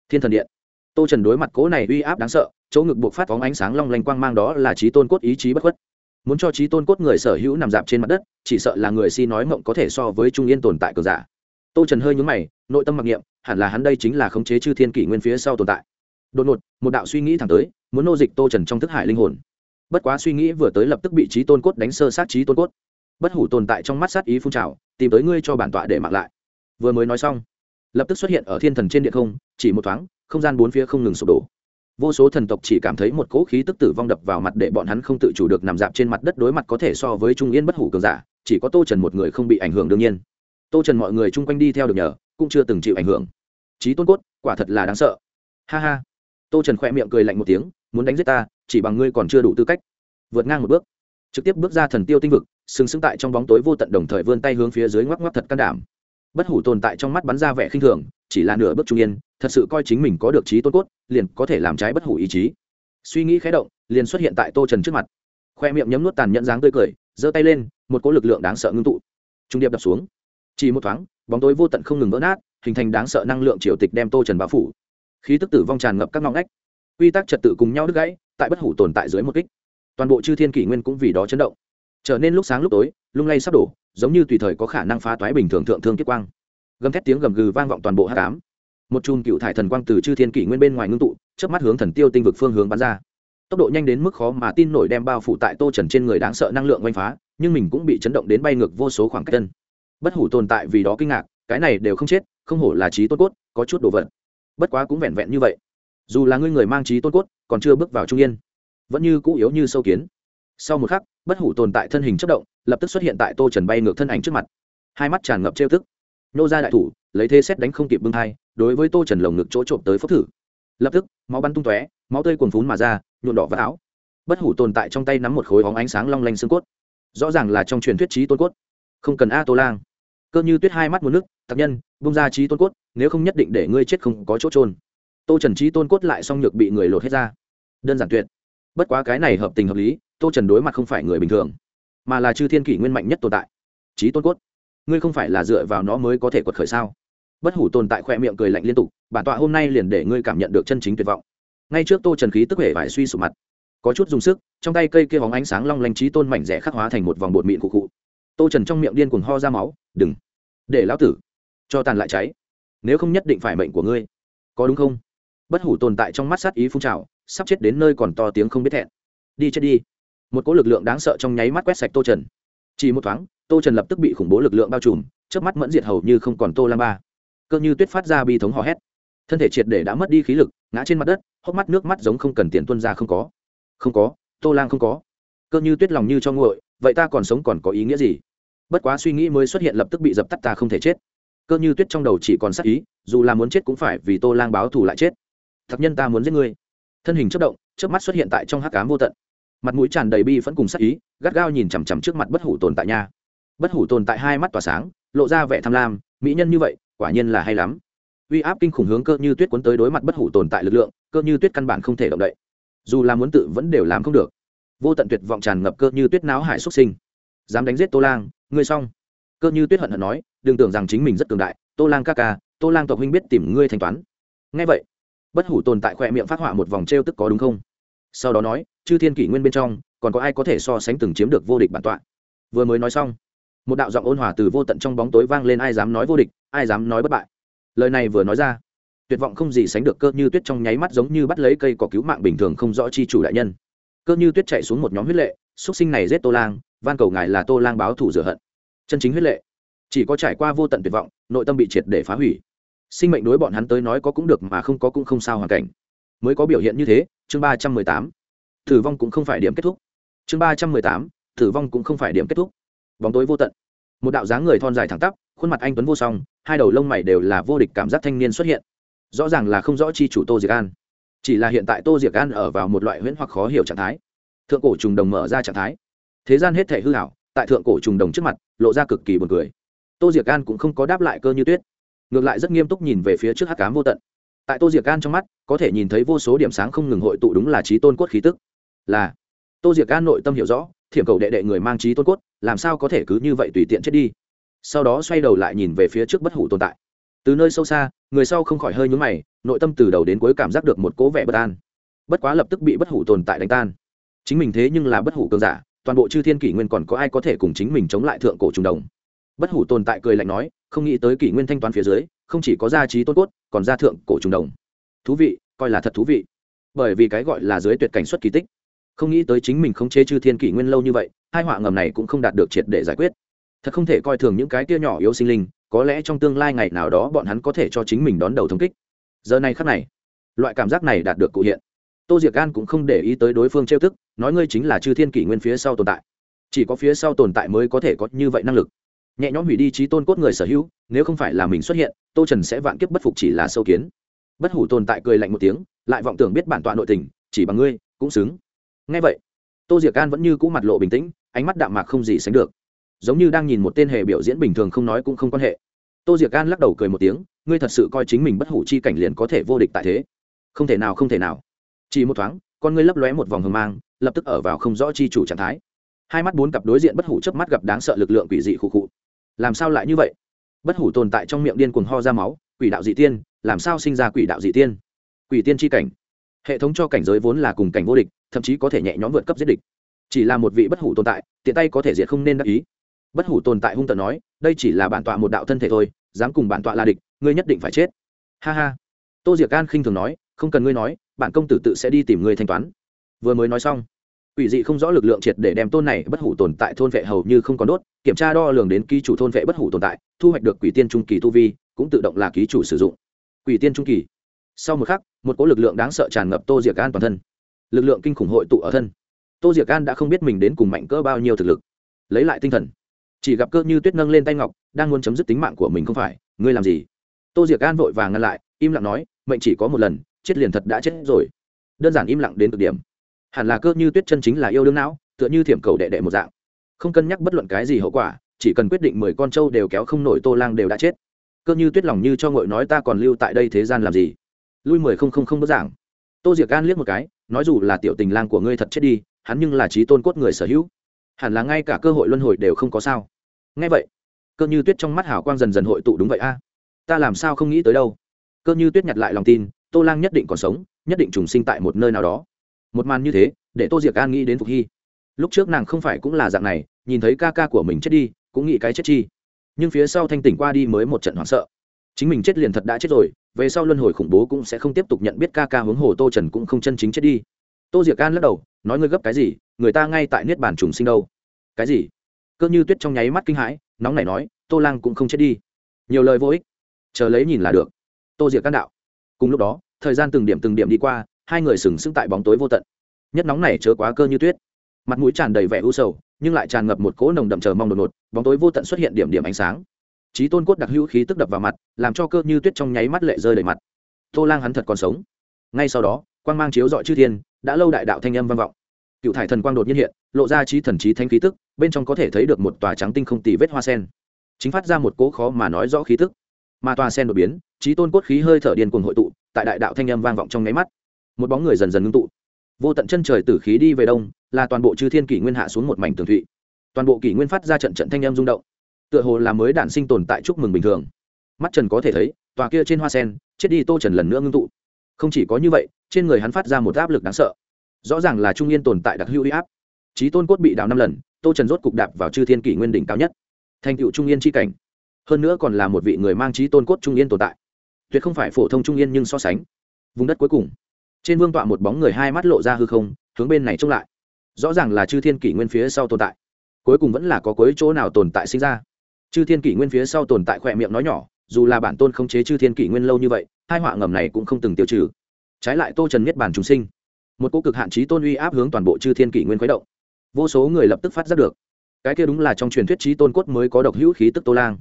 Thiên thần điện. Tô trần đối mặt cố này uy áp đáng sợ, chỗ ngực buộc phát phóng ánh sáng long lanh quang mang đó là trí tôn cốt ý chí bất khuất. Muốn cho trí tôn cốt người sở hữu nằm dạp trên mặt đất, chỉ sợ là người si nói mộng có thể so với trung yên tồn tại cường giả. Tô trần hơi nhúng mày, nội tâm mặc niệm, hẳn là hắn đây chính là khống chế chư thiên kỷ nguyên phía sau tồn tại. Đột ngột, một đạo suy nghĩ thẳng tới, muốn nô dịch tô trần trong thức hải linh hồn. Bất quá suy nghĩ vừa tới lập tức bị trí tôn cốt đánh sơ sát trí tôn cốt bất hủ tồn tại trong mắt sát ý phun trào, tìm tới ngươi cho bản tọa để mạng lại. Vừa mới nói xong, lập tức xuất hiện ở thiên thần trên địa không, chỉ một thoáng, không gian bốn phía không ngừng sụp đổ. Vô số thần tộc chỉ cảm thấy một cỗ khí tức tử vong đập vào mặt để bọn hắn không tự chủ được nằm dạp trên mặt đất đối mặt có thể so với trung yên bất hủ cường giả, chỉ có tô trần một người không bị ảnh hưởng đương nhiên. Tô trần mọi người chung quanh đi theo được nhờ, cũng chưa từng chịu ảnh hưởng. Trí tôn cốt, quả thật là đáng sợ. Ha ha. Tô trần khỏe miệng cười lạnh một tiếng, muốn đánh giết ta, chỉ bằng ngươi còn chưa đủ tư cách. Vượt ngang một bước. Trực tiếp bước ra thần tiêu tinh vực sừng sững tại trong bóng tối vô tận đồng thời vươn tay hướng phía dưới ngoắc ngoắc thật can đảm. Bất hủ tồn tại trong mắt bắn ra vẻ khinh thường, chỉ là nửa bước trung yên, thật sự coi chính mình có được trí tôn cốt, liền có thể làm trái bất hủ ý chí. Suy nghĩ khé động, liền xuất hiện tại tô trần trước mặt. Khoe miệng nhấm nuốt tàn nhẫn dáng tươi cười, giơ tay lên, một cỗ lực lượng đáng sợ ngưng tụ. Trung điệp đập xuống. Chỉ một thoáng, bóng tối vô tận không ngừng vỡ nát, hình thành đáng sợ năng lượng triều tịch đem tô trần bao phủ. Khí tức tử vong tràn ngập các ngõ ngách. Quy tắc trật tự cùng nhau đứt gãy, tại bất hủ tồn tại dưới một kích. Toàn bộ chư thiên kỷ nguyên cũng vì đó chấn động trở nên lúc sáng lúc tối, lung lay sắp đổ, giống như tùy thời có khả năng phá toái bình thường thượng thương kiếp quang. Gầm thét tiếng gầm gừ vang vọng toàn bộ hát cám một chùm cựu thải thần quang từ chư thiên kỷ nguyên bên ngoài ngưng tụ trước mắt hướng thần tiêu tinh vực phương hướng bắn ra. Tốc độ nhanh đến mức khó mà tin nổi đem bao phủ tại tô trần trên người đáng sợ năng lượng oanh phá, nhưng mình cũng bị chấn động đến bay ngược vô số khoảng cách chân. Bất hủ tồn tại vì đó kinh ngạc, cái này đều không chết, không hổ là trí tôn cốt, có chút đồ vật. Bất quá cũng vẹn vẹn như vậy. Dù là ngươi người mang trí tôn cốt, còn chưa bước vào trung yên, vẫn như cũ yếu như sâu kiến. Sau một khắc bất hủ tồn tại thân hình chất động lập tức xuất hiện tại tô trần bay ngược thân ảnh trước mặt. Hai mắt tràn ngập trêu tức. nô ra đại thủ lấy thế xét đánh không kịp bưng thai, đối với tô trần lồng ngực chỗ trộm tới phốc thử. Lập tức máu bắn tung tóe máu tươi cuồn phún mà ra nhuộn đỏ vào áo. Bất hủ tồn tại trong tay nắm một khối hóng ánh sáng long lanh xương cốt. Rõ ràng là trong truyền thuyết trí tôn cốt. Không cần a tô lang. Cơ như tuyết hai mắt một nước tác nhân bung ra trí tôn cốt nếu không nhất định để ngươi chết không có chỗ trôn tô trần trí tôn cốt lại xong nhược bị người lột hết ra. Đơn giản tuyệt. Bất quá cái này hợp tình hợp lý tô trần đối mặt không phải người bình thường, mà là chư thiên kỷ nguyên mạnh nhất tồn tại trí tôn cốt. Ngươi không phải là dựa vào nó mới có thể quật khởi sao? Bất hủ tồn tại khoe miệng cười lạnh liên tục bản tọa hôm nay liền để ngươi cảm nhận được chân chính tuyệt vọng. Ngay trước tô trần khí tức hệ vải suy sụp mặt, có chút dùng sức, trong tay cây kia hóng ánh sáng long lanh trí tôn mảnh rẻ khắc hóa thành một vòng bột mịn cụ cụ tô trần trong miệng điên cuồng ho ra máu, đừng, để lão tử cho tàn lại cháy. Nếu không nhất định phải mệnh của ngươi. Có đúng không? Bất hủ tồn tại trong mắt sát ý phun trào, sắp chết đến nơi còn to tiếng không biết thẹn. Đi chết đi một cỗ lực lượng đáng sợ trong nháy mắt quét sạch tô trần chỉ một thoáng tô trần lập tức bị khủng bố lực lượng bao trùm trước mắt mẫn diệt hầu như không còn tô lam ba cơ như tuyết phát ra bi thống hò hét thân thể triệt để đã mất đi khí lực ngã trên mặt đất hốc mắt nước mắt giống không cần tiền tuân ra không có không có tô lang không có cơ như tuyết lòng như cho nguội vậy ta còn sống còn có ý nghĩa gì bất quá suy nghĩ mới xuất hiện lập tức bị dập tắt ta không thể chết cơ như tuyết trong đầu chỉ còn sắc ý dù là muốn chết cũng phải vì tô lang báo thù lại chết thật nhân ta muốn giết ngươi thân hình chất động trước mắt xuất hiện tại trong hắc cám vô tận mặt mũi tràn đầy bi vẫn cùng sắc ý, gắt gao nhìn chằm chằm trước mặt bất hủ tồn tại nha. Bất hủ tồn tại hai mắt tỏa sáng, lộ ra vẻ tham lam, mỹ nhân như vậy, quả nhiên là hay lắm. Uy áp kinh khủng hướng cơ như tuyết cuốn tới đối mặt bất hủ tồn tại lực lượng, cơ như tuyết căn bản không thể động đậy. Dù là muốn tự vẫn đều làm không được. Vô tận tuyệt vọng tràn ngập cơ như tuyết náo hải xuất sinh. Dám đánh giết tô lang, ngươi xong. Cơ như tuyết hận hận nói, đừng tưởng rằng chính mình rất cường đại, tô lang ca ca, tô lang tộc huynh biết tìm ngươi thanh toán. Ngay vậy, bất hủ tồn tại khoe miệng phát họa một vòng t r e o tức có đúng không? Sau đó nói, chư thiên kỷ nguyên bên trong, còn có ai có thể so sánh từng chiếm được vô địch bản tọa? Vừa mới nói xong, một đạo giọng ôn hòa từ vô tận trong bóng tối vang lên, ai dám nói vô địch, ai dám nói bất bại? Lời này vừa nói ra, tuyệt vọng không gì sánh được cơ như tuyết trong nháy mắt giống như bắt lấy cây cỏ cứu mạng bình thường không rõ chi chủ đại nhân. Cơ như tuyết chạy xuống một nhóm huyết lệ xuất sinh này giết tô lang, van cầu ngài là tô lang báo thủ rửa hận. Chân chính huyết lệ, chỉ có trải qua vô tận tuyệt vọng, nội tâm bị triệt để phá hủy. Sinh mệnh đối bọn hắn tới nói có cũng được mà không có cũng không sao hoàn cảnh mới có biểu hiện như thế, chương ba trăm mười tám. Tử vong cũng không phải điểm kết thúc. Chương ba trăm mười tám, tử vong cũng không phải điểm kết thúc. Bóng tối vô tận. Một đạo dáng người thon dài thẳng tắp, khuôn mặt anh tuấn vô song, hai đầu lông mày đều là vô địch cảm giác thanh niên xuất hiện. Rõ ràng là không rõ chi chủ tô diệc an. Chỉ là hiện tại tô diệc an ở vào một loại huyễn hoặc khó hiểu trạng thái. Thượng cổ trùng đồng mở ra trạng thái. Thế gian hết thể hư hảo tại thượng cổ trùng đồng trước mặt, lộ ra cực kỳ buồn cười. Tô diệc an cũng không có đáp lại cơ như tuyết. Ngược lại rất nghiêm túc nhìn về phía trước hắc cám vô tận tại tô diệc gan trong mắt, có thể nhìn thấy vô số điểm sáng không ngừng hội tụ đúng là trí tôn cốt khí tức. Là, tô diệc gan nội tâm hiểu rõ, thiểm cầu đệ đệ người mang trí tôn cốt, làm sao có thể cứ như vậy tùy tiện chết đi? Sau đó xoay đầu lại nhìn về phía trước bất hủ tồn tại. Từ nơi sâu xa, người sau không khỏi hơi nhúm mày, nội tâm từ đầu đến cuối cảm giác được một cố vẻ bất an. Bất quá lập tức bị bất hủ tồn tại đánh tan. Chính mình thế nhưng là bất hủ cường giả, toàn bộ chư thiên kỷ nguyên còn có ai có thể cùng chính mình chống lại thượng cổ trung đồng? Bất hủ tồn tại cười lạnh nói, không nghĩ tới kỷ nguyên thanh toán phía dưới không chỉ có gia trí tôn cốt, còn gia thượng cổ trùng đồng. Thú vị, coi là thật thú vị. Bởi vì cái gọi là dưới tuyệt cảnh xuất kỳ tích. Không nghĩ tới chính mình không chế chư thiên kỷ nguyên lâu như vậy, hai họa ngầm này cũng không đạt được triệt để giải quyết. Thật không thể coi thường những cái tia nhỏ yếu sinh linh, có lẽ trong tương lai ngày nào đó bọn hắn có thể cho chính mình đón đầu thống kích. Giờ này khắc này, loại cảm giác này đạt được cụ hiện. Tô diệc gan cũng không để ý tới đối phương trêu thức nói ngươi chính là chư thiên kỷ nguyên phía sau tồn tại. Chỉ có phía sau tồn tại mới có thể có như vậy năng lực nhẹ nhõm hủy đi trí tôn cốt người sở hữu, nếu không phải là mình xuất hiện, tô trần sẽ vạn kiếp bất phục chỉ là sâu kiến. Bất hủ tồn tại cười lạnh một tiếng, lại vọng tưởng biết bản tọa nội tình, chỉ bằng ngươi, cũng xứng. Ngay vậy, tô diệc can vẫn như cũ mặt lộ bình tĩnh, ánh mắt đạm mạc không gì sánh được. Giống như đang nhìn một tên hề biểu diễn bình thường không nói cũng không quan hệ. Tô diệc can lắc đầu cười một tiếng, ngươi thật sự coi chính mình bất hủ chi cảnh liền có thể vô địch tại thế. Không thể nào, không thể nào. Chỉ một thoáng, con ngươi lấp lóe một vòng hờ mang, lập tức ở vào không rõ chi chủ trạng thái. Hai mắt bốn cặp đối diện bất hủ chớp mắt gặp đáng sợ lực lượng quỷ dị khụ khụ làm sao lại như vậy? Bất hủ tồn tại trong miệng điên cuồng ho ra máu, quỷ đạo dị tiên, làm sao sinh ra quỷ đạo dị tiên? Quỷ tiên tri cảnh. Hệ thống cho cảnh giới vốn là cùng cảnh vô địch, thậm chí có thể nhẹ nhõm vượt cấp giết địch. Chỉ là một vị bất hủ tồn tại, tiện tay có thể diệt không nên đắc ý. Bất hủ tồn tại hung tận nói, đây chỉ là bản tọa một đạo thân thể thôi, dám cùng bản tọa là địch, ngươi nhất định phải chết. Ha ha. Tô diệc can khinh thường nói, không cần ngươi nói, bản công tử tự sẽ đi tìm ngươi thanh toán. Vừa mới nói xong Quỷ dị không rõ lực lượng triệt để đem tôn này bất hủ tồn tại thôn vệ hầu như không còn đốt, kiểm tra đo lường đến ký chủ thôn vệ bất hủ tồn tại, thu hoạch được quỷ tiên trung kỳ tu vi, cũng tự động là ký chủ sử dụng. Quỷ tiên trung kỳ. Sau một khắc, một cỗ lực lượng đáng sợ tràn ngập Tô Diệc An toàn thân. Lực lượng kinh khủng hội tụ ở thân. Tô Diệc An đã không biết mình đến cùng mạnh cỡ bao nhiêu thực lực. Lấy lại tinh thần, chỉ gặp cơ như tuyết nâng lên tay ngọc, đang muốn chấm dứt tính mạng của mình không phải, ngươi làm gì? Tô Diệc An vội vàng ngăn lại, im lặng nói, mệnh chỉ có một lần, chết liền thật đã chết rồi. Đơn giản im lặng đến cực điểm hẳn là cơ như tuyết chân chính là yêu đương não, tựa như thiểm cầu đệ đệ một dạng. Không cân nhắc bất luận cái gì hậu quả, chỉ cần quyết định mười con trâu đều kéo không nổi tô lang đều đã chết. Cơ như tuyết lòng như cho ngội nói ta còn lưu tại đây thế gian làm gì? Lui mười không không không bất giảng. Tô diệc gan liếc một cái, nói dù là tiểu tình lang của ngươi thật chết đi, hắn nhưng là trí tôn cốt người sở hữu. Hẳn là ngay cả cơ hội luân hồi đều không có sao. Ngay vậy, cơ như tuyết trong mắt hào quang dần dần hội tụ đúng vậy a. Ta làm sao không nghĩ tới đâu? Cơ như tuyết nhặt lại lòng tin, tô lang nhất định còn sống, nhất định trùng sinh tại một nơi nào đó một màn như thế, để tô diệc an nghĩ đến phục hy. Lúc trước nàng không phải cũng là dạng này, nhìn thấy ca ca của mình chết đi, cũng nghĩ cái chết chi. Nhưng phía sau thanh tỉnh qua đi mới một trận hoảng sợ. Chính mình chết liền thật đã chết rồi, về sau luân hồi khủng bố cũng sẽ không tiếp tục nhận biết ca ca hướng hồ tô trần cũng không chân chính chết đi. Tô diệc an lắc đầu, nói ngươi gấp cái gì, người ta ngay tại niết bàn trùng sinh đâu. Cái gì? Cơ như tuyết trong nháy mắt kinh hãi, nóng này nói, tô lang cũng không chết đi. Nhiều lời vô ích. Chờ lấy nhìn là được. Tô diệc can đạo. Cùng lúc đó, thời gian từng điểm từng điểm đi qua hai người sừng sững tại bóng tối vô tận. Nhất nóng này chớ quá cơ như tuyết. Mặt mũi tràn đầy vẻ u sầu, nhưng lại tràn ngập một cỗ nồng đậm chờ mong đột ngột, bóng tối vô tận xuất hiện điểm điểm ánh sáng. Trí tôn cốt đặc hữu khí tức đập vào mặt, làm cho cơ như tuyết trong nháy mắt lệ rơi đầy mặt. Tô lang hắn thật còn sống. Ngay sau đó, quang mang chiếu dọi chư thiên, đã lâu đại đạo thanh âm vang vọng. Cựu thải thần quang đột nhiên hiện, lộ ra trí thần trí thanh khí tức, bên trong có thể thấy được một tòa trắng tinh không tì vết hoa sen. Chính phát ra một cỗ khó mà nói rõ khí tức. Mà tòa sen đột biến trí tôn cốt khí hơi thở điên cuồng hội tụ, tại đại đạo thanh âm vang vọng trong nháy mắt một bóng người dần dần ngưng tụ. Vô tận chân trời tử khí đi về đông, là toàn bộ chư thiên kỷ nguyên hạ xuống một mảnh tường thụy. Toàn bộ kỷ nguyên phát ra trận trận thanh âm rung động. Tựa hồ là mới đản sinh tồn tại chúc mừng bình thường. Mắt trần có thể thấy, tòa kia trên hoa sen, chết đi tô trần lần nữa ngưng tụ. Không chỉ có như vậy, trên người hắn phát ra một áp lực đáng sợ. Rõ ràng là trung yên tồn tại đặc hữu huy áp. Trí tôn cốt bị đào năm lần, tô trần rốt cục đạp vào chư thiên kỷ nguyên đỉnh cao nhất. Thành cựu trung yên c h i cảnh. Hơn nữa còn là một vị người mang trí tôn cốt trung yên tồn tại. Tuyệt không phải phổ thông trung yên nhưng so sánh. Vùng đất cuối cùng trên vương tọa một bóng người hai mắt lộ ra hư không, hướng bên này trông lại. Rõ ràng là chư thiên kỷ nguyên phía sau tồn tại. Cuối cùng vẫn là có cuối chỗ nào tồn tại sinh ra. Chư thiên kỷ nguyên phía sau tồn tại khỏe miệng nói nhỏ, dù là bản tôn không chế chư thiên kỷ nguyên lâu như vậy, hai họa ngầm này cũng không từng tiêu trừ. Trái lại tô trần miết bản chúng sinh. Một cô cực hạn trí tôn uy áp hướng toàn bộ chư thiên kỷ nguyên khuấy động. Vô số người lập tức phát giác được. Cái kia đúng là trong truyền thuyết trí tôn cốt mới có độc hữu khí tức tô lang.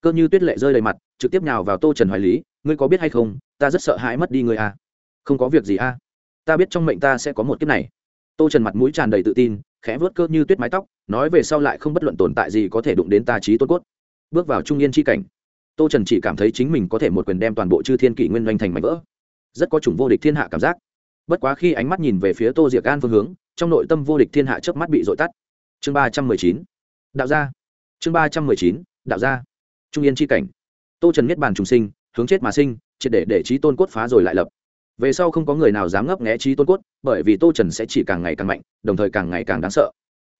Cơ như tuyết lệ rơi đầy mặt, trực tiếp nhào vào tô trần hoài lý, ngươi có biết hay không, ta rất sợ hãi mất đi ngươi à không có việc gì à. ta biết trong mệnh ta sẽ có một kiếp này. Tô trần mặt mũi tràn đầy tự tin, khẽ vớt cơ như tuyết mái tóc, nói về sau lại không bất luận tồn tại gì có thể đụng đến ta trí tôn cốt. Bước vào trung yên c h i cảnh, tô trần chỉ cảm thấy chính mình có thể một quyền đem toàn bộ chư thiên kỷ nguyên doanh thành mảnh vỡ. Rất có chủng vô địch thiên hạ cảm giác. Bất quá khi ánh mắt nhìn về phía tô diệc an phương hướng, trong nội tâm vô địch thiên hạ trước mắt bị dội tắt. Chương ba trăm mười chín, đạo gia. Chương ba trăm mười chín, đạo gia. Trung yên c h i cảnh. Tô trần miết bàn trùng sinh, hướng chết mà sinh, triệt để để trí tôn cốt phá rồi lại lập về sau không có người nào dám ngấp nghẽ trí tôn cốt, bởi vì tô trần sẽ chỉ càng ngày càng mạnh, đồng thời càng ngày càng đáng sợ.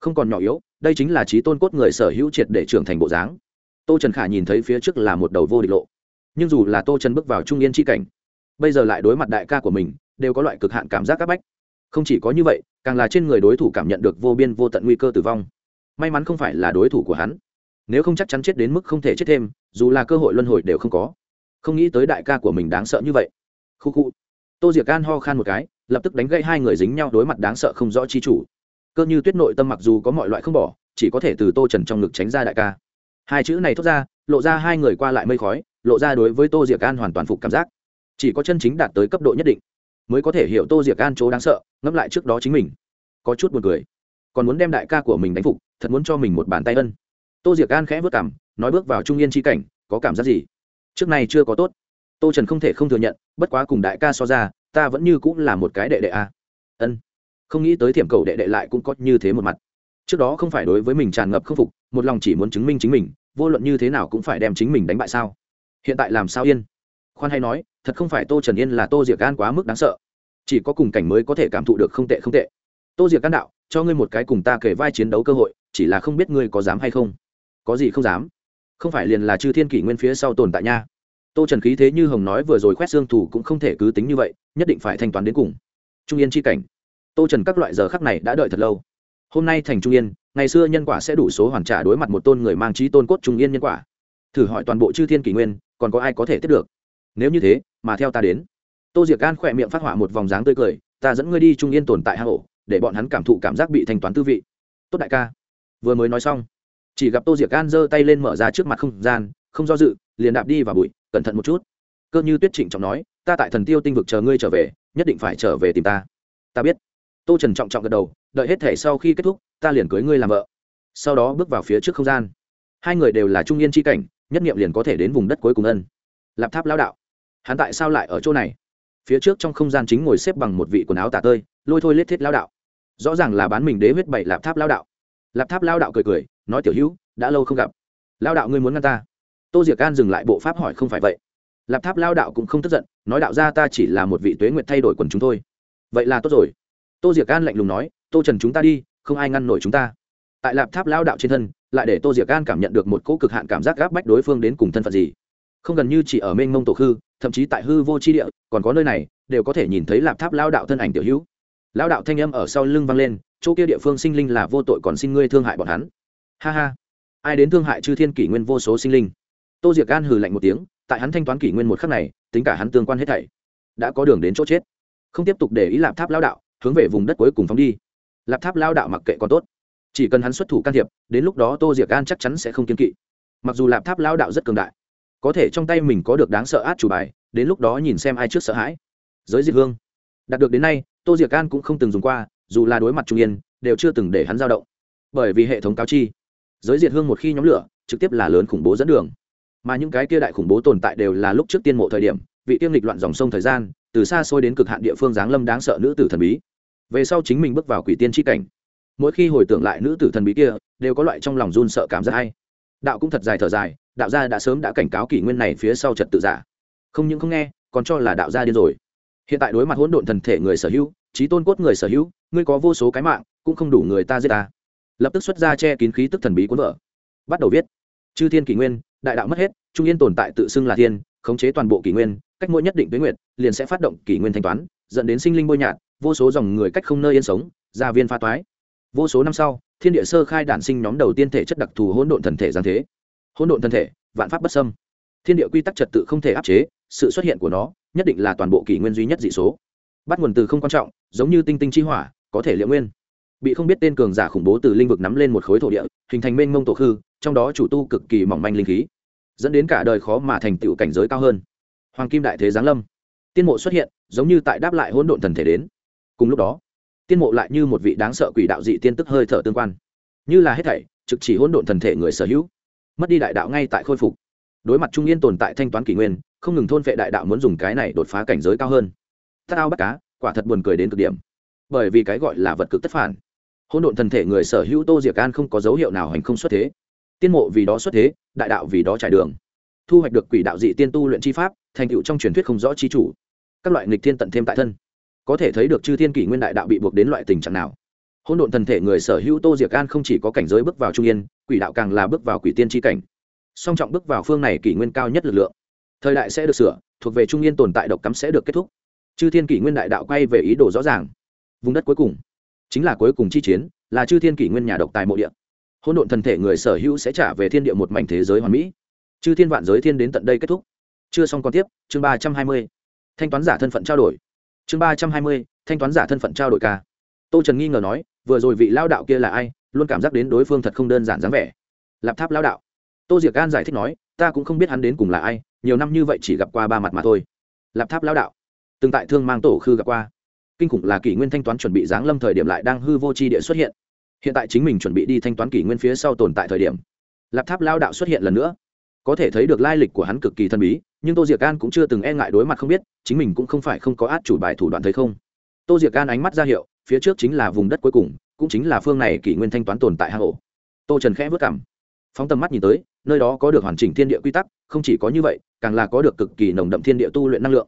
Không còn nhỏ yếu, đây chính là trí tôn cốt người sở hữu triệt để trưởng thành bộ dáng. Tô trần khả nhìn thấy phía trước là một đầu vô địch lộ. Nhưng dù là tô trần bước vào trung yên c cảnh, bây giờ lại đối mặt đại ca của mình, đều có loại cực hạn cảm giác áp bách. Không chỉ có như vậy, càng là trên người đối thủ cảm nhận được vô biên vô tận nguy cơ tử vong. May mắn không phải là đối thủ của hắn. Nếu không chắc chắn chết đến mức không thể chết thêm, dù là cơ hội luân hồi đều không có. Không nghĩ tới đại ca của mình đáng sợ như vậy. Khu khu tô diệc gan ho khan một cái, lập tức đánh gây hai người dính nhau đối mặt đáng sợ không rõ chi chủ. Cơ như tuyết nội tâm mặc dù có mọi loại không bỏ, chỉ có thể từ tô trần trong ngực tránh ra đại ca. Hai chữ này thốt ra, lộ ra hai người qua lại mây khói, lộ ra đối với tô diệc gan hoàn toàn phục cảm giác. Chỉ có chân chính đạt tới cấp độ nhất định, mới có thể hiểu tô diệc gan chỗ đáng sợ, ngẫm lại trước đó chính mình. Có chút buồn cười. Còn muốn đem đại ca của mình đánh phục, thật muốn cho mình một bàn tay ân. Tô diệc gan khẽ vất cảm, nói bước vào trung yên tri cảnh, có cảm giác gì? Trước này chưa có tốt tô trần không thể không thừa nhận, bất quá cùng đại ca so ra, ta vẫn như cũng là một cái đệ đệ a. Ân. Không nghĩ tới thiểm cầu đệ đệ lại cũng có như thế một mặt. Trước đó không phải đối với mình tràn ngập k phục, một lòng chỉ muốn chứng minh chính mình, vô luận như thế nào cũng phải đem chính mình đánh bại sao? Hiện tại làm sao yên? Khoan hay nói, thật không phải tô trần yên là tô diệc gan quá mức đáng sợ. Chỉ có cùng cảnh mới có thể cảm thụ được không tệ không tệ. Tô diệc gan đạo, cho ngươi một cái cùng ta kể vai chiến đấu cơ hội, chỉ là không biết ngươi có dám hay không. Có gì không dám? Không phải liền là chư thiên kỷ nguyên phía sau tồn tại nha tô trần khí thế như hồng nói vừa rồi khoét xương thủ cũng không thể cứ tính như vậy, nhất định phải thanh toán đến cùng. Trung yên c h i cảnh. Tô trần các loại giờ khắc này đã đợi thật lâu. Hôm nay thành trung yên, ngày xưa nhân quả sẽ đủ số hoàn trả đối mặt một tôn người mang trí tôn cốt trung yên nhân quả. Thử hỏi toàn bộ chư thiên kỷ nguyên, còn có ai có thể tiếp được? Nếu như thế, mà theo ta đến. Tô diệc gan khỏe miệng phát họa một vòng dáng tươi cười, ta dẫn ngươi đi trung yên tồn tại hang ổ, để bọn hắn cảm thụ cảm giác bị thanh toán tư vị. Tốt đại ca. Vừa mới nói xong, chỉ gặp tô diệc gan giơ tay lên mở ra trước mặt không gian, không do dự, liền đạp đi vào bụi cẩn thận một chút. Cơ như tuyết trịnh trọng nói, ta tại thần tiêu tinh vực chờ ngươi trở về, nhất định phải trở về tìm ta. Ta biết. Tô trần trọng trọng gật đầu, đợi hết thể sau khi kết thúc, ta liền cưới ngươi làm vợ. Sau đó bước vào phía trước không gian. Hai người đều là trung yên c h i cảnh, nhất nghiệm liền có thể đến vùng đất cuối cùng ân. Lạp tháp lao đạo, hắn tại sao lại ở chỗ này? Phía trước trong không gian chính ngồi xếp bằng một vị quần áo tả tơi, lôi thôi lết thiết lao đạo. Rõ ràng là bán mình đế huyết bảy lạp tháp lao đạo. Lạp tháp lao đạo cười cười, nói, tiểu hữu, đã lâu không gặp. Lao đạo ngươi muốn ngăn ta? Tô diệc can dừng lại bộ pháp hỏi không phải vậy. Lạp tháp lao đạo cũng không tức giận, nói đạo ra ta chỉ là một vị tuế nguyện thay đổi quần chúng thôi. Vậy là tốt rồi. Tô diệc can lạnh lùng nói, tô trần chúng ta đi, không ai ngăn nổi chúng ta. Tại lạp tháp lao đạo trên thân, lại để tô diệc can cảm nhận được một cỗ cực hạn cảm giác gáp bách đối phương đến cùng thân phận gì. Không gần như chỉ ở mênh mông tổ khư, thậm chí tại hư vô tri địa, còn có nơi này, đều có thể nhìn thấy lạp tháp lao đạo thân ảnh tiểu hữu. Lao đạo thanh âm ở sau lưng vang lên, chỗ kia địa phương sinh linh là vô tội còn xin ngươi thương hại bọn hắn. Ha ha. Ai đến thương hại chư thiên kỷ nguyên vô số sinh linh? Tô diệc gan hừ lạnh một tiếng, tại hắn thanh toán kỷ nguyên một khắc này, tính cả hắn tương quan hết thảy, đã có đường đến chỗ chết. Không tiếp tục để ý lạp tháp lao đạo, hướng về vùng đất cuối cùng phóng đi. Lạp tháp lao đạo mặc kệ còn tốt. Chỉ cần hắn xuất thủ can thiệp, đến lúc đó tô diệc gan chắc chắn sẽ không kiên kỵ. Mặc dù lạp tháp lao đạo rất cường đại, có thể trong tay mình có được đáng sợ át chủ bài, đến lúc đó nhìn xem ai trước sợ hãi. Giới diệt hương. Đạt được đến nay, tô diệc gan cũng không từng dùng qua, dù là đối mặt trung yên, đều chưa từng để hắn dao động. Bởi vì hệ thống cáo chi, giới diệt hương một khi nhóm lửa, trực tiếp là lớn khủng bố dẫn đường mà những cái kia đại khủng bố tồn tại đều là lúc trước tiên mộ thời điểm, vị tiêm lịch loạn dòng sông thời gian, từ xa xôi đến cực hạn địa phương giáng lâm đáng sợ nữ tử thần bí. Về sau chính mình bước vào quỷ tiên tri cảnh. Mỗi khi hồi tưởng lại nữ tử thần bí kia, đều có loại trong lòng run sợ cảm giác hay. Đạo cũng thật dài thở dài, đạo gia đã sớm đã cảnh cáo kỷ nguyên này phía sau trật tự giả. Không những không nghe, còn cho là đạo gia điên rồi. Hiện tại đối mặt hỗn độn thần thể người sở hữu trí tôn cốt người sở hữu, ngươi có vô số cái mạng, cũng không đủ người ta giết ta. Lập tức xuất ra che kín khí tức thần bí cuốn vợ. Bắt đầu viết chư thiên kỷ nguyên, đại đạo mất hết, trung yên tồn tại tự xưng là thiên, khống chế toàn bộ kỷ nguyên, cách mỗi nhất định tuyến nguyện liền sẽ phát động kỷ nguyên thanh toán, dẫn đến sinh linh bôi nhạt, vô số dòng người cách không nơi yên sống, gia viên pha toái. Vô số năm sau, thiên địa sơ khai đản sinh nhóm đầu tiên thể chất đặc thù hỗn độn thần thể giáng thế. Hỗn độn thần thể, vạn pháp bất xâm. Thiên địa quy tắc trật tự không thể áp chế, sự xuất hiện của nó, nhất định là toàn bộ kỷ nguyên duy nhất dị số. Bắt nguồn từ không quan trọng, giống như tinh tinh chi hỏa, có thể liệu nguyên bị không biết tên cường giả khủng bố từ linh vực nắm lên một khối thổ địa, hình thành mênh mông tổ khư, trong đó chủ tu cực kỳ mỏng manh linh khí, dẫn đến cả đời khó mà thành tựu cảnh giới cao hơn. Hoàng kim đại thế giáng lâm. Tiên mộ xuất hiện, giống như tại đáp lại hỗn độn thần thể đến. Cùng lúc đó, tiên mộ lại như một vị đáng sợ quỷ đạo dị tiên tức hơi thở tương quan. Như là hết thảy, trực chỉ hỗn độn thần thể người sở hữu. Mất đi đại đạo ngay tại khôi phục. Đối mặt trung yên tồn tại thanh toán kỷ nguyên, không ngừng thôn vệ đại đạo muốn dùng cái này đột phá cảnh giới cao hơn. Tao ao bắt cá, quả thật buồn cười đến cực điểm. Bởi vì cái gọi là vật cực tất phản hỗn độn thần thể người sở hữu tô diệc an không có dấu hiệu nào hành không xuất thế. Tiên mộ vì đó xuất thế, đại đạo vì đó trải đường. Thu hoạch được quỷ đạo dị tiên tu luyện chi pháp, thành tựu trong truyền thuyết không rõ chi chủ. Các loại nghịch thiên tận thêm tại thân. Có thể thấy được chư thiên kỷ nguyên đại đạo bị buộc đến loại tình trạng nào. Hỗn độn thần thể người sở hữu tô diệc an không chỉ có cảnh giới bước vào trung yên, quỷ đạo càng là bước vào quỷ tiên tri cảnh. Song trọng bước vào phương này kỷ nguyên cao nhất lực lượng. Thời đại sẽ được sửa, thuộc về trung yên tồn tại độc cắm sẽ được kết thúc. Chư thiên kỷ nguyên đại đạo quay về ý đồ rõ ràng. Vùng đất cuối cùng chính là cuối cùng chi chiến, là chư thiên kỷ nguyên nhà độc tài mộ địa. Hỗn độn thần thể người sở hữu sẽ trả về thiên địa một mảnh thế giới hoàn mỹ. Chư thiên vạn giới thiên đến tận đây kết thúc. Chưa xong còn tiếp, chương ba trăm hai mươi. Thanh toán giả thân phận trao đổi. Chương ba trăm hai mươi, thanh toán giả thân phận trao đổi ca. Tô trần nghi ngờ nói, vừa rồi vị lao đạo kia là ai, luôn cảm giác đến đối phương thật không đơn giản dáng vẻ. Lạp tháp lao đạo. Tô diệc gan giải thích nói, ta cũng không biết hắn đến cùng là ai, nhiều năm như vậy chỉ gặp qua ba mặt mà thôi. Lạp tháp lao đạo. Từng tại thương mang tổ khư gặp qua kinh khủng là kỷ nguyên thanh toán chuẩn bị giáng lâm thời điểm lại đang hư vô c h i địa xuất hiện. Hiện tại chính mình chuẩn bị đi thanh toán kỷ nguyên phía sau tồn tại thời điểm, lạp tháp lao đạo xuất hiện lần nữa. Có thể thấy được lai lịch của hắn cực kỳ thần bí, nhưng tô diệc an cũng chưa từng e ngại đối mặt không biết, chính mình cũng không phải không có át chủ bài thủ đoạn thấy không. Tô diệc an ánh mắt ra hiệu, phía trước chính là vùng đất cuối cùng, cũng chính là phương này kỷ nguyên thanh toán tồn tại hạ hộ tô trần khẽ vất cảm phóng tầm mắt nhìn tới, nơi đó có được hoàn chỉnh thiên địa quy tắc, không chỉ có như vậy, càng là có được cực kỳ nồng đậm thiên địa tu luyện năng lượng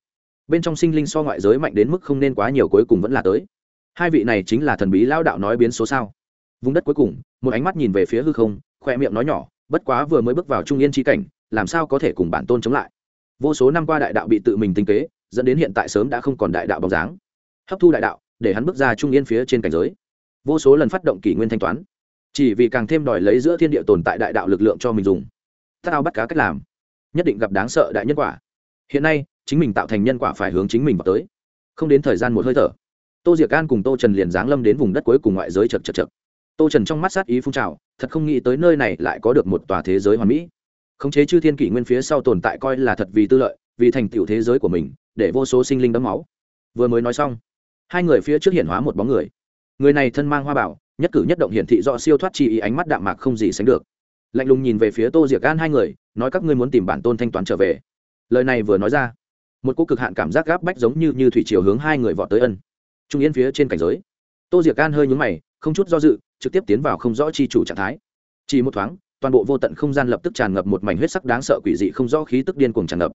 bên trong sinh linh so ngoại giới mạnh đến mức không nên quá nhiều cuối cùng vẫn là tới. Hai vị này chính là thần bí lao đạo nói biến số sao? Vùng đất cuối cùng, một ánh mắt nhìn về phía hư không khoe miệng nói nhỏ, bất quá vừa mới bước vào trung yên trí cảnh, làm sao có thể cùng bản tôn chống lại? Vô số năm qua đại đạo bị tự mình tinh kế, dẫn đến hiện tại sớm đã không còn đại đạo bóng dáng. Hấp thu đại đạo, để hắn bước ra trung yên phía trên cảnh giới. Vô số lần phát động kỷ nguyên thanh toán. Chỉ vì càng thêm đòi lấy giữa thiên địa tồn tại đại đạo lực lượng cho mình dùng. Thao bắt cá cách làm. Nhất định gặp đáng sợ đại nhân quả. Hiện nay chính mình tạo thành nhân quả phải hướng chính mình vào tới. Không đến thời gian một hơi thở, tô diệc an cùng tô trần liền giáng lâm đến vùng đất cuối cùng ngoại giới chật chật chật. Tô trần trong mắt sát ý phun trào, thật không nghĩ tới nơi này lại có được một tòa thế giới hoàn mỹ. Khống chế chư thiên kỷ nguyên phía sau tồn tại coi là thật vì tư lợi, vì thành tựu thế giới của mình, để vô số sinh linh đấm máu. Vừa mới nói xong, hai người phía trước hiển hóa một bóng người. Người này thân mang hoa bảo, nhất cử nhất động hiển thị do siêu thoát chi ý ánh mắt đạm mạc không gì sánh được. Lạnh lùng nhìn về phía tô diệc gan hai người, nói các ngươi muốn tìm bản tôn thanh toán trở về. Lời này vừa nói ra một cô cực hạn cảm giác gáp bách giống như như thủy chiều hướng hai người vọt tới ân. Trung yên phía trên cảnh giới. Tô diệc gan hơi nhúng mày, không chút do dự, trực tiếp tiến vào không rõ chi chủ trạng thái. Chỉ một thoáng, toàn bộ vô tận không gian lập tức tràn ngập một mảnh huyết sắc đáng sợ quỷ dị không rõ khí tức điên cuồng tràn ngập.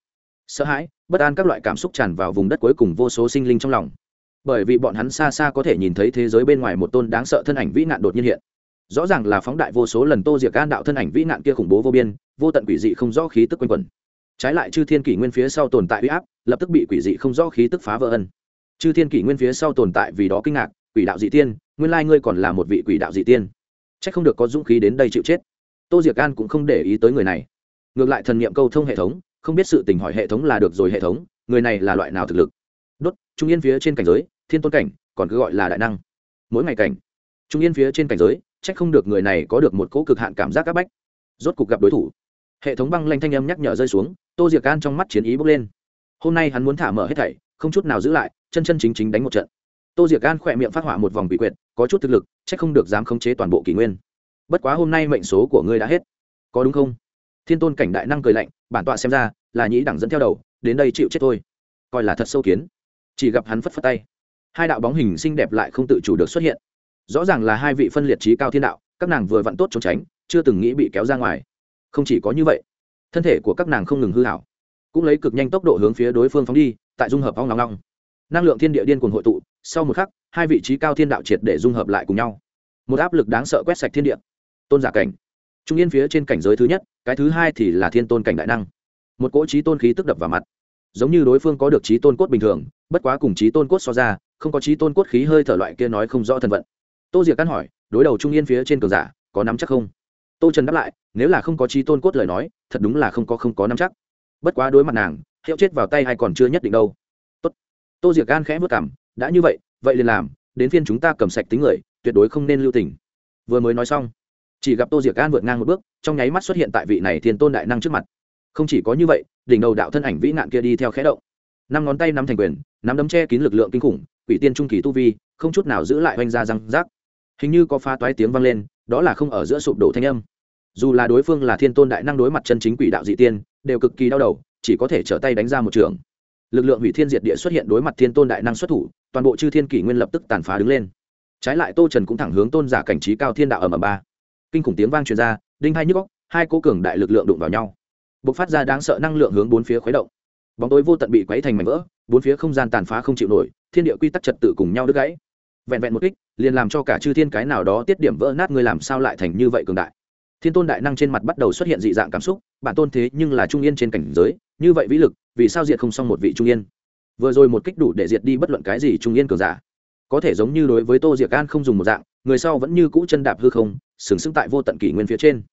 Sợ hãi, bất an các loại cảm xúc tràn vào vùng đất cuối cùng vô số sinh linh trong lòng. Bởi vì bọn hắn xa xa có thể nhìn thấy thế giới bên ngoài một tôn đáng sợ thân ảnh vĩ nạn đột nhiên hiện. Rõ ràng là phóng đại vô số lần tô diệc gan đạo thân ảnh vĩ nạn kia khủng bố vô biên, vô tận quỷ dị không rõ khí tức quanh quẩn trái lại chư thiên kỷ nguyên phía sau tồn tại uy áp, lập tức bị quỷ dị không rõ khí tức phá vỡ ân. Chư thiên kỷ nguyên phía sau tồn tại vì đó kinh ngạc, quỷ đạo dị tiên, nguyên lai ngươi còn là một vị quỷ đạo dị tiên. C h ắ c không được có dũng khí đến đây chịu chết. Tô diệc an cũng không để ý tới người này. Ngược lại thần niệm câu thông hệ thống, không biết sự tình hỏi hệ thống là được rồi hệ thống, người này là loại nào thực lực? Đốt, trung yên phía trên cảnh giới, thiên tôn cảnh, còn cứ gọi là đại năng. Mỗi ngày cảnh, trung yên phía trên cảnh giới c h ắ c không được người này có được một cỗ cực hạn cảm giác áp bách. Rốt cuộc gặp đối thủ hệ thống băng lanh thanh âm nhắc nhở rơi xuống, tô diệc an trong mắt chiến ý bốc lên. Hôm nay hắn muốn thả mở hết thảy, không chút nào giữ lại, chân chân chính chính đánh một trận. Tô diệc gan khỏe miệng phát họa một vòng bị quyệt, có chút thực lực c h ắ c không được dám khống chế toàn bộ kỷ nguyên. Bất quá hôm nay mệnh số của ngươi đã hết. Có đúng không? Thiên tôn cảnh đại năng cười lạnh, bản tọa xem ra là nhĩ đẳng dẫn theo đầu, đến đây chịu chết thôi. Coi là thật sâu kiến. Chỉ gặp hắn phất phất tay. Hai đạo bóng hình xinh đẹp lại không tự chủ được xuất hiện. Rõ ràng là hai vị phân liệt trí cao thiên đạo, các nàng vừa vặn tốt trốn tránh, chưa từng nghĩ bị kéo ra ngoài không chỉ có như vậy, thân thể của các nàng không ngừng hư hảo, cũng lấy cực nhanh tốc độ hướng phía đối phương phóng đi, tại dung hợp ong long long. Năng lượng thiên địa điên cuồng hội tụ, sau một khắc, hai vị trí cao thiên đạo triệt để dung hợp lại cùng nhau. Một áp lực đáng sợ quét sạch thiên địa. Tôn giả cảnh. Trung yên phía trên cảnh giới thứ nhất, cái thứ hai thì là thiên tôn cảnh đại năng. Một cỗ trí tôn khí tức đập vào mặt. Giống như đối phương có được trí tôn cốt bình thường, bất quá cùng trí tôn cốt so ra, không có trí tôn cốt khí hơi thở loại kia nói không rõ thân vận tô diệc căn hỏi, đối đầu trung yên phía trên cường giả, có nắm chắc không? Tô trần đáp lại, nếu là không có trí tôn cốt lời nói, thật đúng là không có không có nắm chắc. Bất quá đối mặt nàng, hiệu chết vào tay hay còn chưa nhất định đâu. Tốt. tô diệc gan khẽ vất cảm đã như vậy vậy liền làm, đến phiên chúng ta cầm sạch tính người, tuyệt đối không nên lưu tình. Vừa mới nói xong, chỉ gặp tô diệc gan vượt ngang một bước, trong nháy mắt xuất hiện tại vị này thiên tôn đại năng trước mặt. Không chỉ có như vậy, đỉnh đầu đạo thân ảnh vĩ nạn kia đi theo khẽ động. Năm ngón tay nắm thành quyền, nắm đấm che kín lực lượng kinh khủng, quỷ tiên trung kỳ tu vi, không chút nào giữ lại oanh ra răng rác. Hình như có pha toái tiếng vang lên, đó là không ở giữa sụp đổ thanh âm dù là đối phương là thiên tôn đại năng đối mặt chân chính quỷ đạo dị tiên, đều cực kỳ đau đầu, chỉ có thể trở tay đánh ra một trường. Lực lượng hủy thiên diệt địa xuất hiện đối mặt thiên tôn đại năng xuất thủ, toàn bộ chư thiên kỷ nguyên lập tức tàn phá đứng lên. Trái lại tô trần cũng thẳng hướng tôn giả cảnh trí cao thiên đạo ở m ba. Kinh khủng tiếng vang truyền ra, đinh hai nhức góc hai cố cường đại lực lượng đụng vào nhau. B ộ c phát ra đáng sợ năng lượng hướng bốn phía khuấy động. Bóng tối vô tận bị quấy thành mảnh vỡ, bốn phía không gian tàn phá không chịu nổi, thiên địa quy tắc trật tự cùng nhau đứt gãy. Vẹn vẹn một kích, liền làm cho cả chư thiên cái nào đó tiết điểm vỡ nát ngươi làm sao lại thành như vậy cường đại thiên tôn đại năng trên mặt bắt đầu xuất hiện dị dạng cảm xúc, bản tôn thế nhưng là trung yên trên cảnh giới, như vậy vĩ lực, vì sao diệt không xong một vị trung yên? Vừa rồi một kích đủ để diệt đi bất luận cái gì trung yên cường giả. Có thể giống như đối với tô diệc an không dùng một dạng, người sau vẫn như cũ chân đạp hư không, sừng sững tại vô tận kỷ nguyên phía trên.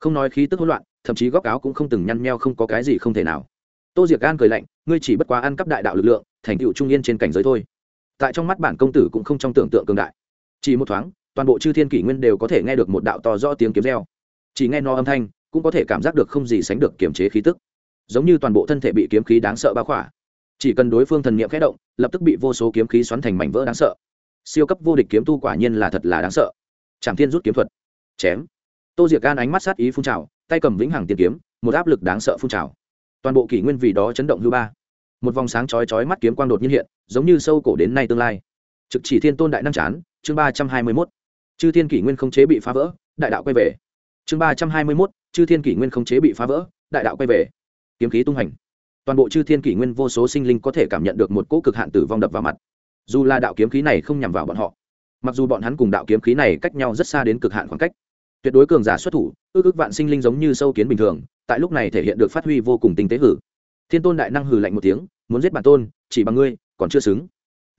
Không nói khí tức hỗn loạn, thậm chí góc áo cũng không từng nhăn nheo không có cái gì không thể nào. Tô diệc an cười lạnh, ngươi chỉ bất quá ăn cắp đại đạo lực lượng, thành tựu trung yên trên cảnh giới thôi. Tại trong mắt bản công tử cũng không trong tưởng tượng cường đại. Chỉ một thoáng, toàn bộ chư thiên kỷ nguyên đều có thể nghe được một đạo to rõ tiếng kiếm reo chỉ nghe no âm thanh, cũng có thể cảm giác được không gì sánh được kiềm chế khí tức. Giống như toàn bộ thân thể bị kiếm khí đáng sợ bao khỏa. Chỉ cần đối phương thần niệm khẽ động, lập tức bị vô số kiếm khí xoắn thành mảnh vỡ đáng sợ. Siêu cấp vô địch kiếm tu quả nhiên là thật là đáng sợ. Trảm thiên rút kiếm thuật. Chém. Tô diệc gan ánh mắt sát ý phun trào, tay cầm vĩnh hằng tiền kiếm, một áp lực đáng sợ phun trào. Toàn bộ kỷ nguyên vì đó chấn động hư ba. Một vòng sáng chói chói mắt kiếm quang đột nhiên hiện, giống như sâu cổ đến nay tương lai. Trực chỉ thiên tôn đại năng chán, chương ba trăm hai mươi mốt. Chư thiên kỷ nguyên không chế bị phá vỡ, đại đạo quay về chương ba trăm hai mươi mốt, chư thiên kỷ nguyên không chế bị phá vỡ, đại đạo quay về. Kiếm khí tung hành. Toàn bộ chư thiên kỷ nguyên vô số sinh linh có thể cảm nhận được một cỗ cực hạn tử vong đập vào mặt. Dù là đạo kiếm khí này không nhằm vào bọn họ, mặc dù bọn hắn cùng đạo kiếm khí này cách nhau rất xa đến cực hạn khoảng cách, tuyệt đối cường giả xuất thủ, ước ước vạn sinh linh giống như sâu kiến bình thường, tại lúc này thể hiện được phát huy vô cùng tinh tế hử. Thiên tôn đại năng hừ lạnh một tiếng, muốn giết bản tôn, chỉ bằng ngươi, còn chưa xứng.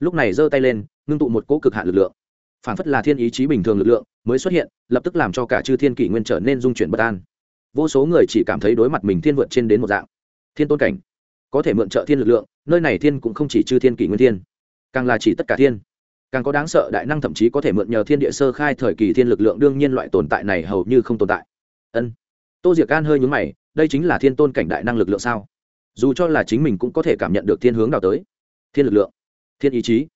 Lúc này giơ tay lên, ngưng tụ một cỗ cực hạn lực lượng phản phất là thiên ý chí bình thường lực lượng mới xuất hiện, lập tức làm cho cả chư thiên kỷ nguyên trở nên dung chuyển bất an. Vô số người chỉ cảm thấy đối mặt mình thiên vượt trên đến một dạng. Thiên tôn cảnh, có thể mượn trợ thiên lực lượng, nơi này thiên cũng không chỉ chư thiên kỷ nguyên thiên, càng là chỉ tất cả thiên. Càng có đáng sợ, đại năng thậm chí có thể mượn nhờ thiên địa sơ khai thời kỳ thiên lực lượng, đương nhiên loại tồn tại này hầu như không tồn tại. Ân. Tô diệc an hơi nhúng mày, đây chính là thiên tôn cảnh đại năng lực lượng sao? Dù cho là chính mình cũng có thể cảm nhận được thiên hướng nào tới. Thiên lực lượng, thiên ý chí,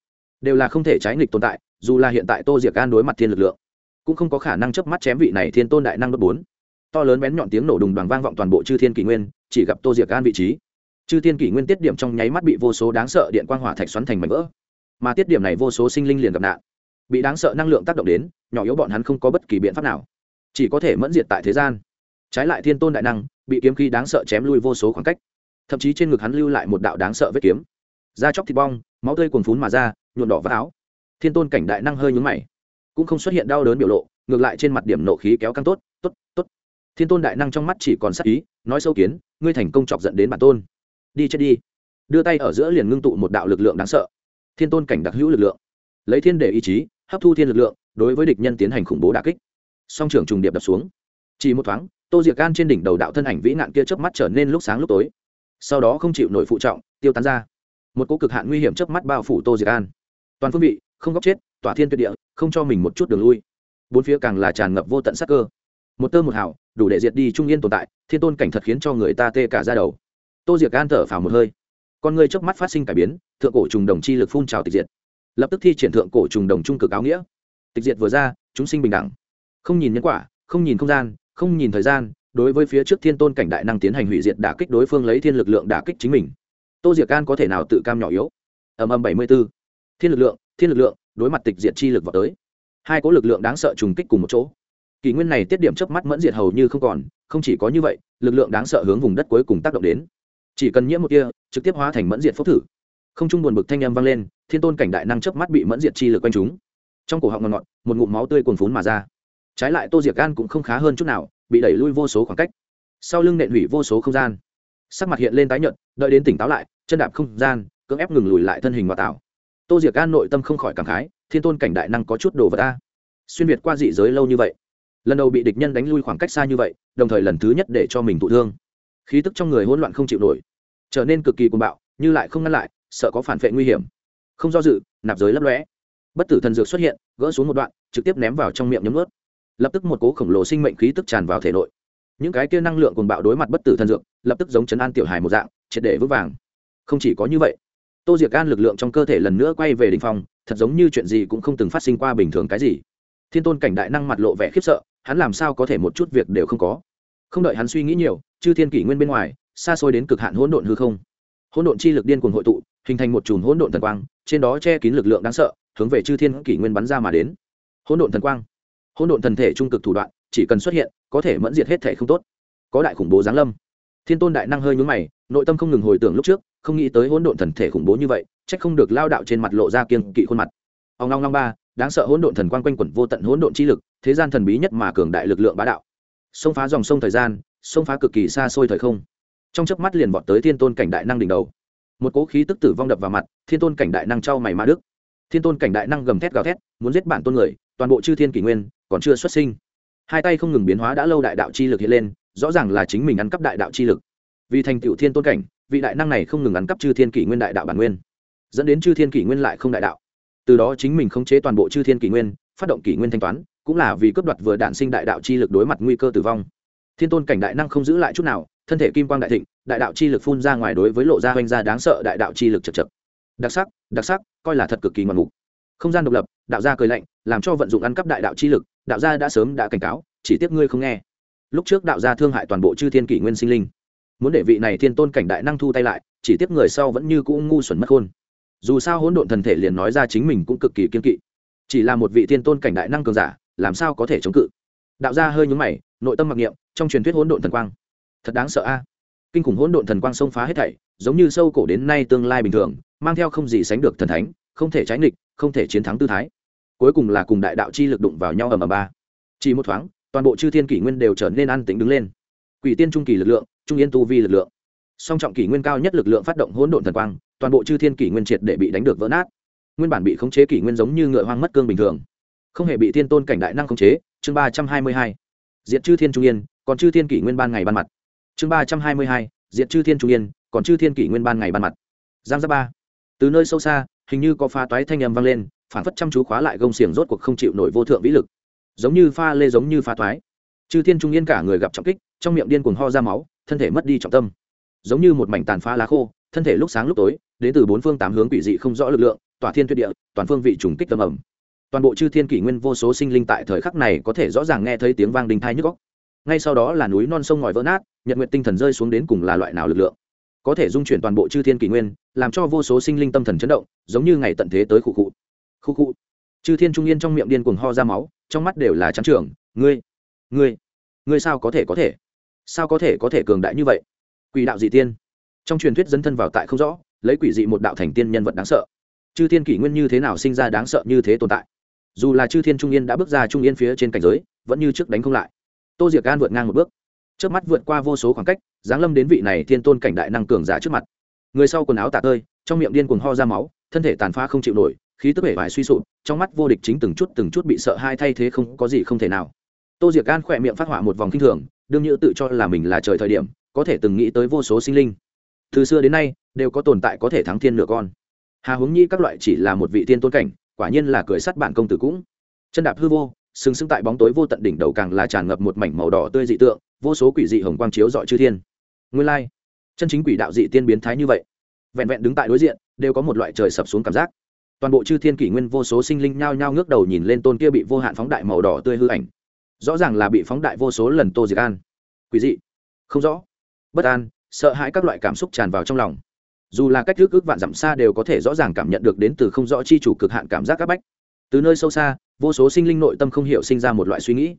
đều là không thể trái nghịch tồn tại dù là hiện tại tô diệc an đối mặt thiên lực lượng, cũng không có khả năng chớp mắt chém vị này thiên tôn đại năng đốt bốn. To lớn bén nhọn tiếng nổ đùng đoàn vang vọng toàn bộ chư thiên kỷ nguyên, chỉ gặp tô diệc an vị trí. Chư thiên kỷ nguyên tiết điểm trong nháy mắt bị vô số đáng sợ điện quang hỏa thạch xoắn thành mảnh vỡ. Mà tiết điểm này vô số sinh linh liền gặp nạn. Bị đáng sợ năng lượng tác động đến, nhỏ yếu bọn hắn không có bất kỳ biện pháp nào. Chỉ có thể mẫn diệt tại thế gian. Trái lại thiên tôn đại năng, bị kiếm khí đáng sợ chém lui vô số khoảng cách. Thậm chí trên ngực hắn lưu lại một đạo đáng sợ vết kiếm. Da chóc thịt bong, máu tươi cuồn phún mà ra nhuộn đỏ vác áo thiên tôn cảnh đại năng hơi nhúng mày. Cũng không xuất hiện đau đớn biểu lộ, ngược lại trên mặt điểm nộ khí kéo căng tốt t ố t t ố t thiên tôn đại năng trong mắt chỉ còn sắc ý, nói sâu kiến, ngươi thành công chọc dẫn đến bản tôn. Đi chết đi. Đưa tay ở giữa liền ngưng tụ một đạo lực lượng đáng sợ. Thiên tôn cảnh đặc hữu lực lượng. Lấy thiên để ý chí, hấp thu thiên lực lượng, đối với địch nhân tiến hành khủng bố đà kích. Song trưởng trùng điệp đập xuống. Chỉ một thoáng, tô diệc can trên đỉnh đầu đạo thân ảnh vĩ nạn kia chớp mắt trở nên lúc sáng lúc tối. Sau đó không chịu nổi phụ trọng, tiêu tán ra. Một cỗ cực hạn nguy hiểm chớp mắt bao phủ tô diệc an. Toàn phương vị không góc chết, tỏa thiên tuyệt địa, không cho mình một chút đường lui. Bốn phía càng là tràn ngập vô tận sắc cơ. Một tơ một hào, đủ để diệt đi trung yên tồn tại, thiên tôn cảnh thật khiến cho người ta tê cả ra đầu. Tô diệc an thở phào một hơi. Con người chớp mắt phát sinh cải biến, thượng cổ trùng đồng chi lực phun trào tịch diệt. Lập tức thi triển thượng cổ trùng đồng trung cực áo nghĩa. Tịch diệt vừa ra, chúng sinh bình đẳng. Không nhìn nhân quả, không nhìn không gian, không nhìn thời gian, đối với phía trước thiên tôn cảnh đại năng tiến hành hủy diệt đả kích đối phương lấy thiên lực lượng đả kích chính mình. Tô diệc gan có thể nào tự cam nhỏ yếu? Ầm ầm bảy mươi b ố thiên lực lượng thiên lực lượng, đối mặt tịch diệt chi lực vào tới. Hai cỗ lực lượng đáng sợ trùng kích cùng một chỗ. Kỷ nguyên này tiết điểm chớp mắt mẫn diệt hầu như không còn, không chỉ có như vậy, lực lượng đáng sợ hướng vùng đất cuối cùng tác động đến. Chỉ cần nhiễm một kia trực tiếp hóa thành mẫn diệt phốc thử. Không trung buồn bực thanh âm vang lên, thiên tôn cảnh đại năng chớp mắt bị mẫn diệt chi lực quanh chúng trong cổ họng ngọt ngọt một ngụm máu tươi cuồn phún mà ra. Trái lại tô diệc gan cũng không khá hơn chút nào, bị đẩy lui vô số khoảng cách. Sau lưng nện hủy vô số không gian. Sắc mặt hiện lên tái nhợt, đợi đến tỉnh táo lại, chân đạp không gian, cưỡng ép ngừng lùi lại thân hình và tạo tô diệc an nội tâm không khỏi cảm khái, thiên tôn cảnh đại năng có chút đồ vật ta xuyên việt qua dị giới lâu như vậy, lần đầu bị địch nhân đánh lui khoảng cách xa như vậy, đồng thời lần thứ nhất để cho mình thụ thương. Khí tức trong người hỗn loạn không chịu nổi, trở nên cực kỳ cuồng bạo, như lại không ngăn lại, sợ có phản vệ nguy hiểm. Không do dự, nạp giới lấp lóe. Bất tử thần dược xuất hiện, gỡ xuống một đoạn, trực tiếp ném vào trong miệng nhấm ướt lập tức một cố khổng lồ sinh mệnh khí tức tràn vào thể nội. Những cái kia năng lượng cuồng bạo đối mặt bất tử thần dược, lập tức giống chấn an tiểu hài một dạng, triệt để vững vàng. Không chỉ có như vậy tô diệc gan lực lượng trong cơ thể lần nữa quay về đình phong phòng thật giống như chuyện gì cũng không từng phát sinh qua bình thường cái gì. Thiên tôn cảnh đại năng mặt lộ vẻ khiếp sợ, hắn làm sao có thể một chút việc đều không có? Không đợi hắn suy nghĩ nhiều, chư thiên kỷ nguyên bên ngoài, xa xôi đến cực hạn hỗn độn hư không. Hỗn độn chi lực điên cuồng hội tụ, hình thành một chùm hỗn độn thần quang, trên đó che kín lực lượng đáng sợ, hướng về chư thiên kỷ nguyên bắn ra mà đến. Hỗn độn thần quang. Hỗn độn thần thể trung cực thủ đoạn, chỉ cần xuất hiện, có thể mẫn diệt hết thể không tốt. Có đại khủng bố giáng lâm. Thiên tôn đại năng hơi nhúng mày, nội tâm không ngừng hồi tưởng lúc trước không nghĩ tới hỗn độn thần thể khủng bố như vậy trách không được lao đạo trên mặt lộ ra kiên kỵ khuôn mặt. Ông long long ba, đáng sợ hỗn độn thần quang quanh quẩn vô tận hỗn độn chi lực, thế gian thần bí nhất mà cường đại lực lượng bá đạo. Xông phá dòng sông thời gian, xông phá cực kỳ xa xôi thời không. Trong chớp mắt liền vọt tới thiên tôn cảnh đại năng đỉnh đầu. Một cỗ khí tức tử vong đập vào mặt, thiên tôn cảnh đại năng trao mày ma đức. Thiên tôn cảnh đại năng gầm thét gào thét, muốn giết bản tôn người, toàn bộ chư thiên kỷ nguyên còn chưa xuất sinh. Hai tay không ngừng biến hóa đã lâu đại đạo chi lực hiện lên, rõ ràng là chính mình ăn cắp đại đạo chi lực. Vì thành tựu thiên tôn cảnh vị đại năng này không ngừng ăn cắp chư thiên kỷ nguyên đại đạo bản nguyên, dẫn đến chư thiên kỷ nguyên lại không đại đạo. Từ đó chính mình khống chế toàn bộ chư thiên kỷ nguyên, phát động kỷ nguyên thanh toán, cũng là vì cướp đoạt vừa đạn sinh đại đạo chi lực đối mặt nguy cơ tử vong. Thiên tôn cảnh đại năng không giữ lại chút nào, thân thể kim quang đại thịnh, đại đạo chi lực phun ra ngoài đối với lộ ra hoành ra đáng sợ đại đạo chi lực chật chật. Đặc sắc đặc sắc, coi là thật cực kỳ ngoạn mục. Không gian độc lập, đạo gia cười lạnh, làm cho vận dụng ăn cắp đại đạo chi lực, đạo gia đã sớm đã cảnh cáo, chỉ tiếc ngươi không nghe. Lúc trước đạo gia thương hại toàn bộ chư thiên kỷ nguyên sinh linh muốn để vị này thiên tôn cảnh đại năng thu tay lại, chỉ tiếc người sau vẫn như cũ ngu xuẩn mất khôn. Dù sao hỗn độn thần thể liền nói ra chính mình cũng cực kỳ kiên kỵ. Chỉ là một vị thiên tôn cảnh đại năng cường giả, làm sao có thể chống cự? Đạo gia hơi nhúng mày, nội tâm mặc niệm, trong truyền thuyết hỗn độn thần quang. Thật đáng sợ a. Kinh khủng hỗn độn thần quang xông phá hết thảy, giống như sâu cổ đến nay tương lai bình thường, mang theo không gì sánh được thần thánh, không thể tránh nghịch, không thể chiến thắng tư thái. Cuối cùng là cùng đại đạo chi lực đụng vào nhau ở ầm ba. Chỉ một thoáng, toàn bộ chư thiên kỷ nguyên đều trở nên an tĩnh đứng lên. Quỷ tiên trung kỳ lực lượng trung yên tu vi lực lượng. Song trọng kỷ nguyên cao nhất lực lượng phát động hỗn độn thần quang, toàn bộ chư thiên kỷ nguyên triệt để bị đánh được vỡ nát. Nguyên bản bị khống chế kỷ nguyên giống như ngựa hoang mất cương bình thường. Không hề bị thiên tôn cảnh đại năng khống chế, chương ba trăm hai mươi hai. Diện chư thiên trung yên, còn chư thiên kỷ nguyên ban ngày ban mặt. Chương ba trăm hai mươi hai diện chư thiên trung yên, còn chư thiên kỷ nguyên ban ngày ban mặt. Giang gia ba. Từ nơi sâu xa, hình như có pha toái thanh âm vang lên, phản phất chăm chú khóa lại gông xiềng rốt cuộc không chịu nổi vô thượng vĩ lực. Giống như pha lê giống như pha toái. Chư thiên trung yên cả người gặp trọng kích, trong miệng điên cuồng ho ra máu thân thể mất đi trọng tâm. Giống như một mảnh tàn phá lá khô, thân thể lúc sáng lúc tối, đến từ bốn phương tám hướng quỷ dị không rõ lực lượng, tỏa thiên tuyệt địa, toàn phương vị trùng kích tầm ẩm. Toàn bộ chư thiên kỷ nguyên vô số sinh linh tại thời khắc này có thể rõ ràng nghe thấy tiếng vang đinh thai nhức góc ngay sau đó là núi non sông ngòi vỡ nát, nhật nguyện tinh thần rơi xuống đến cùng là loại nào lực lượng? Có thể dung chuyển toàn bộ chư thiên kỷ nguyên, làm cho vô số sinh linh tâm thần chấn động, giống như ngày tận thế tới khu cụ khu cụ chư thiên trung yên trong miệng điên cuồng ho ra máu, trong mắt đều là trắng trưởng ngươi ngươi ngươi sao có thể có thể? Sao có thể có thể cường đại như vậy? Quỷ đạo dị tiên. Trong truyền thuyết dấn thân vào tại không rõ, lấy quỷ dị một đạo thành tiên nhân vật đáng sợ. Chư thiên kỷ nguyên như thế nào sinh ra đáng sợ như thế tồn tại? Dù là chư thiên trung yên đã bước ra trung yên phía trên cảnh giới, vẫn như trước đánh không lại. Tô diệc gan vượt ngang một bước. Trước mắt vượt qua vô số khoảng cách, giáng lâm đến vị này thiên tôn cảnh đại năng cường giả trước mặt. Người sau quần áo tạ tơi, trong miệng điên cuồng ho ra máu, thân thể tàn pha không chịu nổi, khí tức bể vải suy sụp, trong mắt vô địch chính từng chút từng chút bị sợ hai thay thế không có gì không thể nào. Tô diệc gan khỏe miệng phát họa một vòng k i n h thường đương như tự cho là mình là trời thời điểm, có thể từng nghĩ tới vô số sinh linh. Từ xưa đến nay, đều có tồn tại có thể thắng thiên nửa con. Hà hướng nhi các loại chỉ là một vị tiên tôn cảnh, quả nhiên là cười sắt bản công tử cũng. Chân đạp hư vô, sừng sững tại bóng tối vô tận đỉnh đầu càng là tràn ngập một mảnh màu đỏ tươi dị tượng, vô số quỷ dị hồng quang chiếu dọi chư thiên. Nguyên lai, chân chính quỷ đạo dị tiên biến thái như vậy. Vẹn vẹn đứng tại đối diện, đều có một loại trời sập xuống cảm giác. Toàn bộ chư thiên kỷ nguyên vô số sinh linh nhao nhao ngước đầu nhìn lên tôn kia bị vô hạn phóng đại màu đỏ tươi hư ảnh rõ ràng là bị phóng đại vô số lần tô diệt an. Quý dị. Không rõ. Bất an, sợ hãi các loại cảm xúc tràn vào trong lòng. Dù là cách thức ước vạn dặm xa đều có thể rõ ràng cảm nhận được đến từ không rõ chi chủ cực hạn cảm giác các bách. Từ nơi sâu xa, vô số sinh linh nội tâm không hiểu sinh ra một loại suy nghĩ.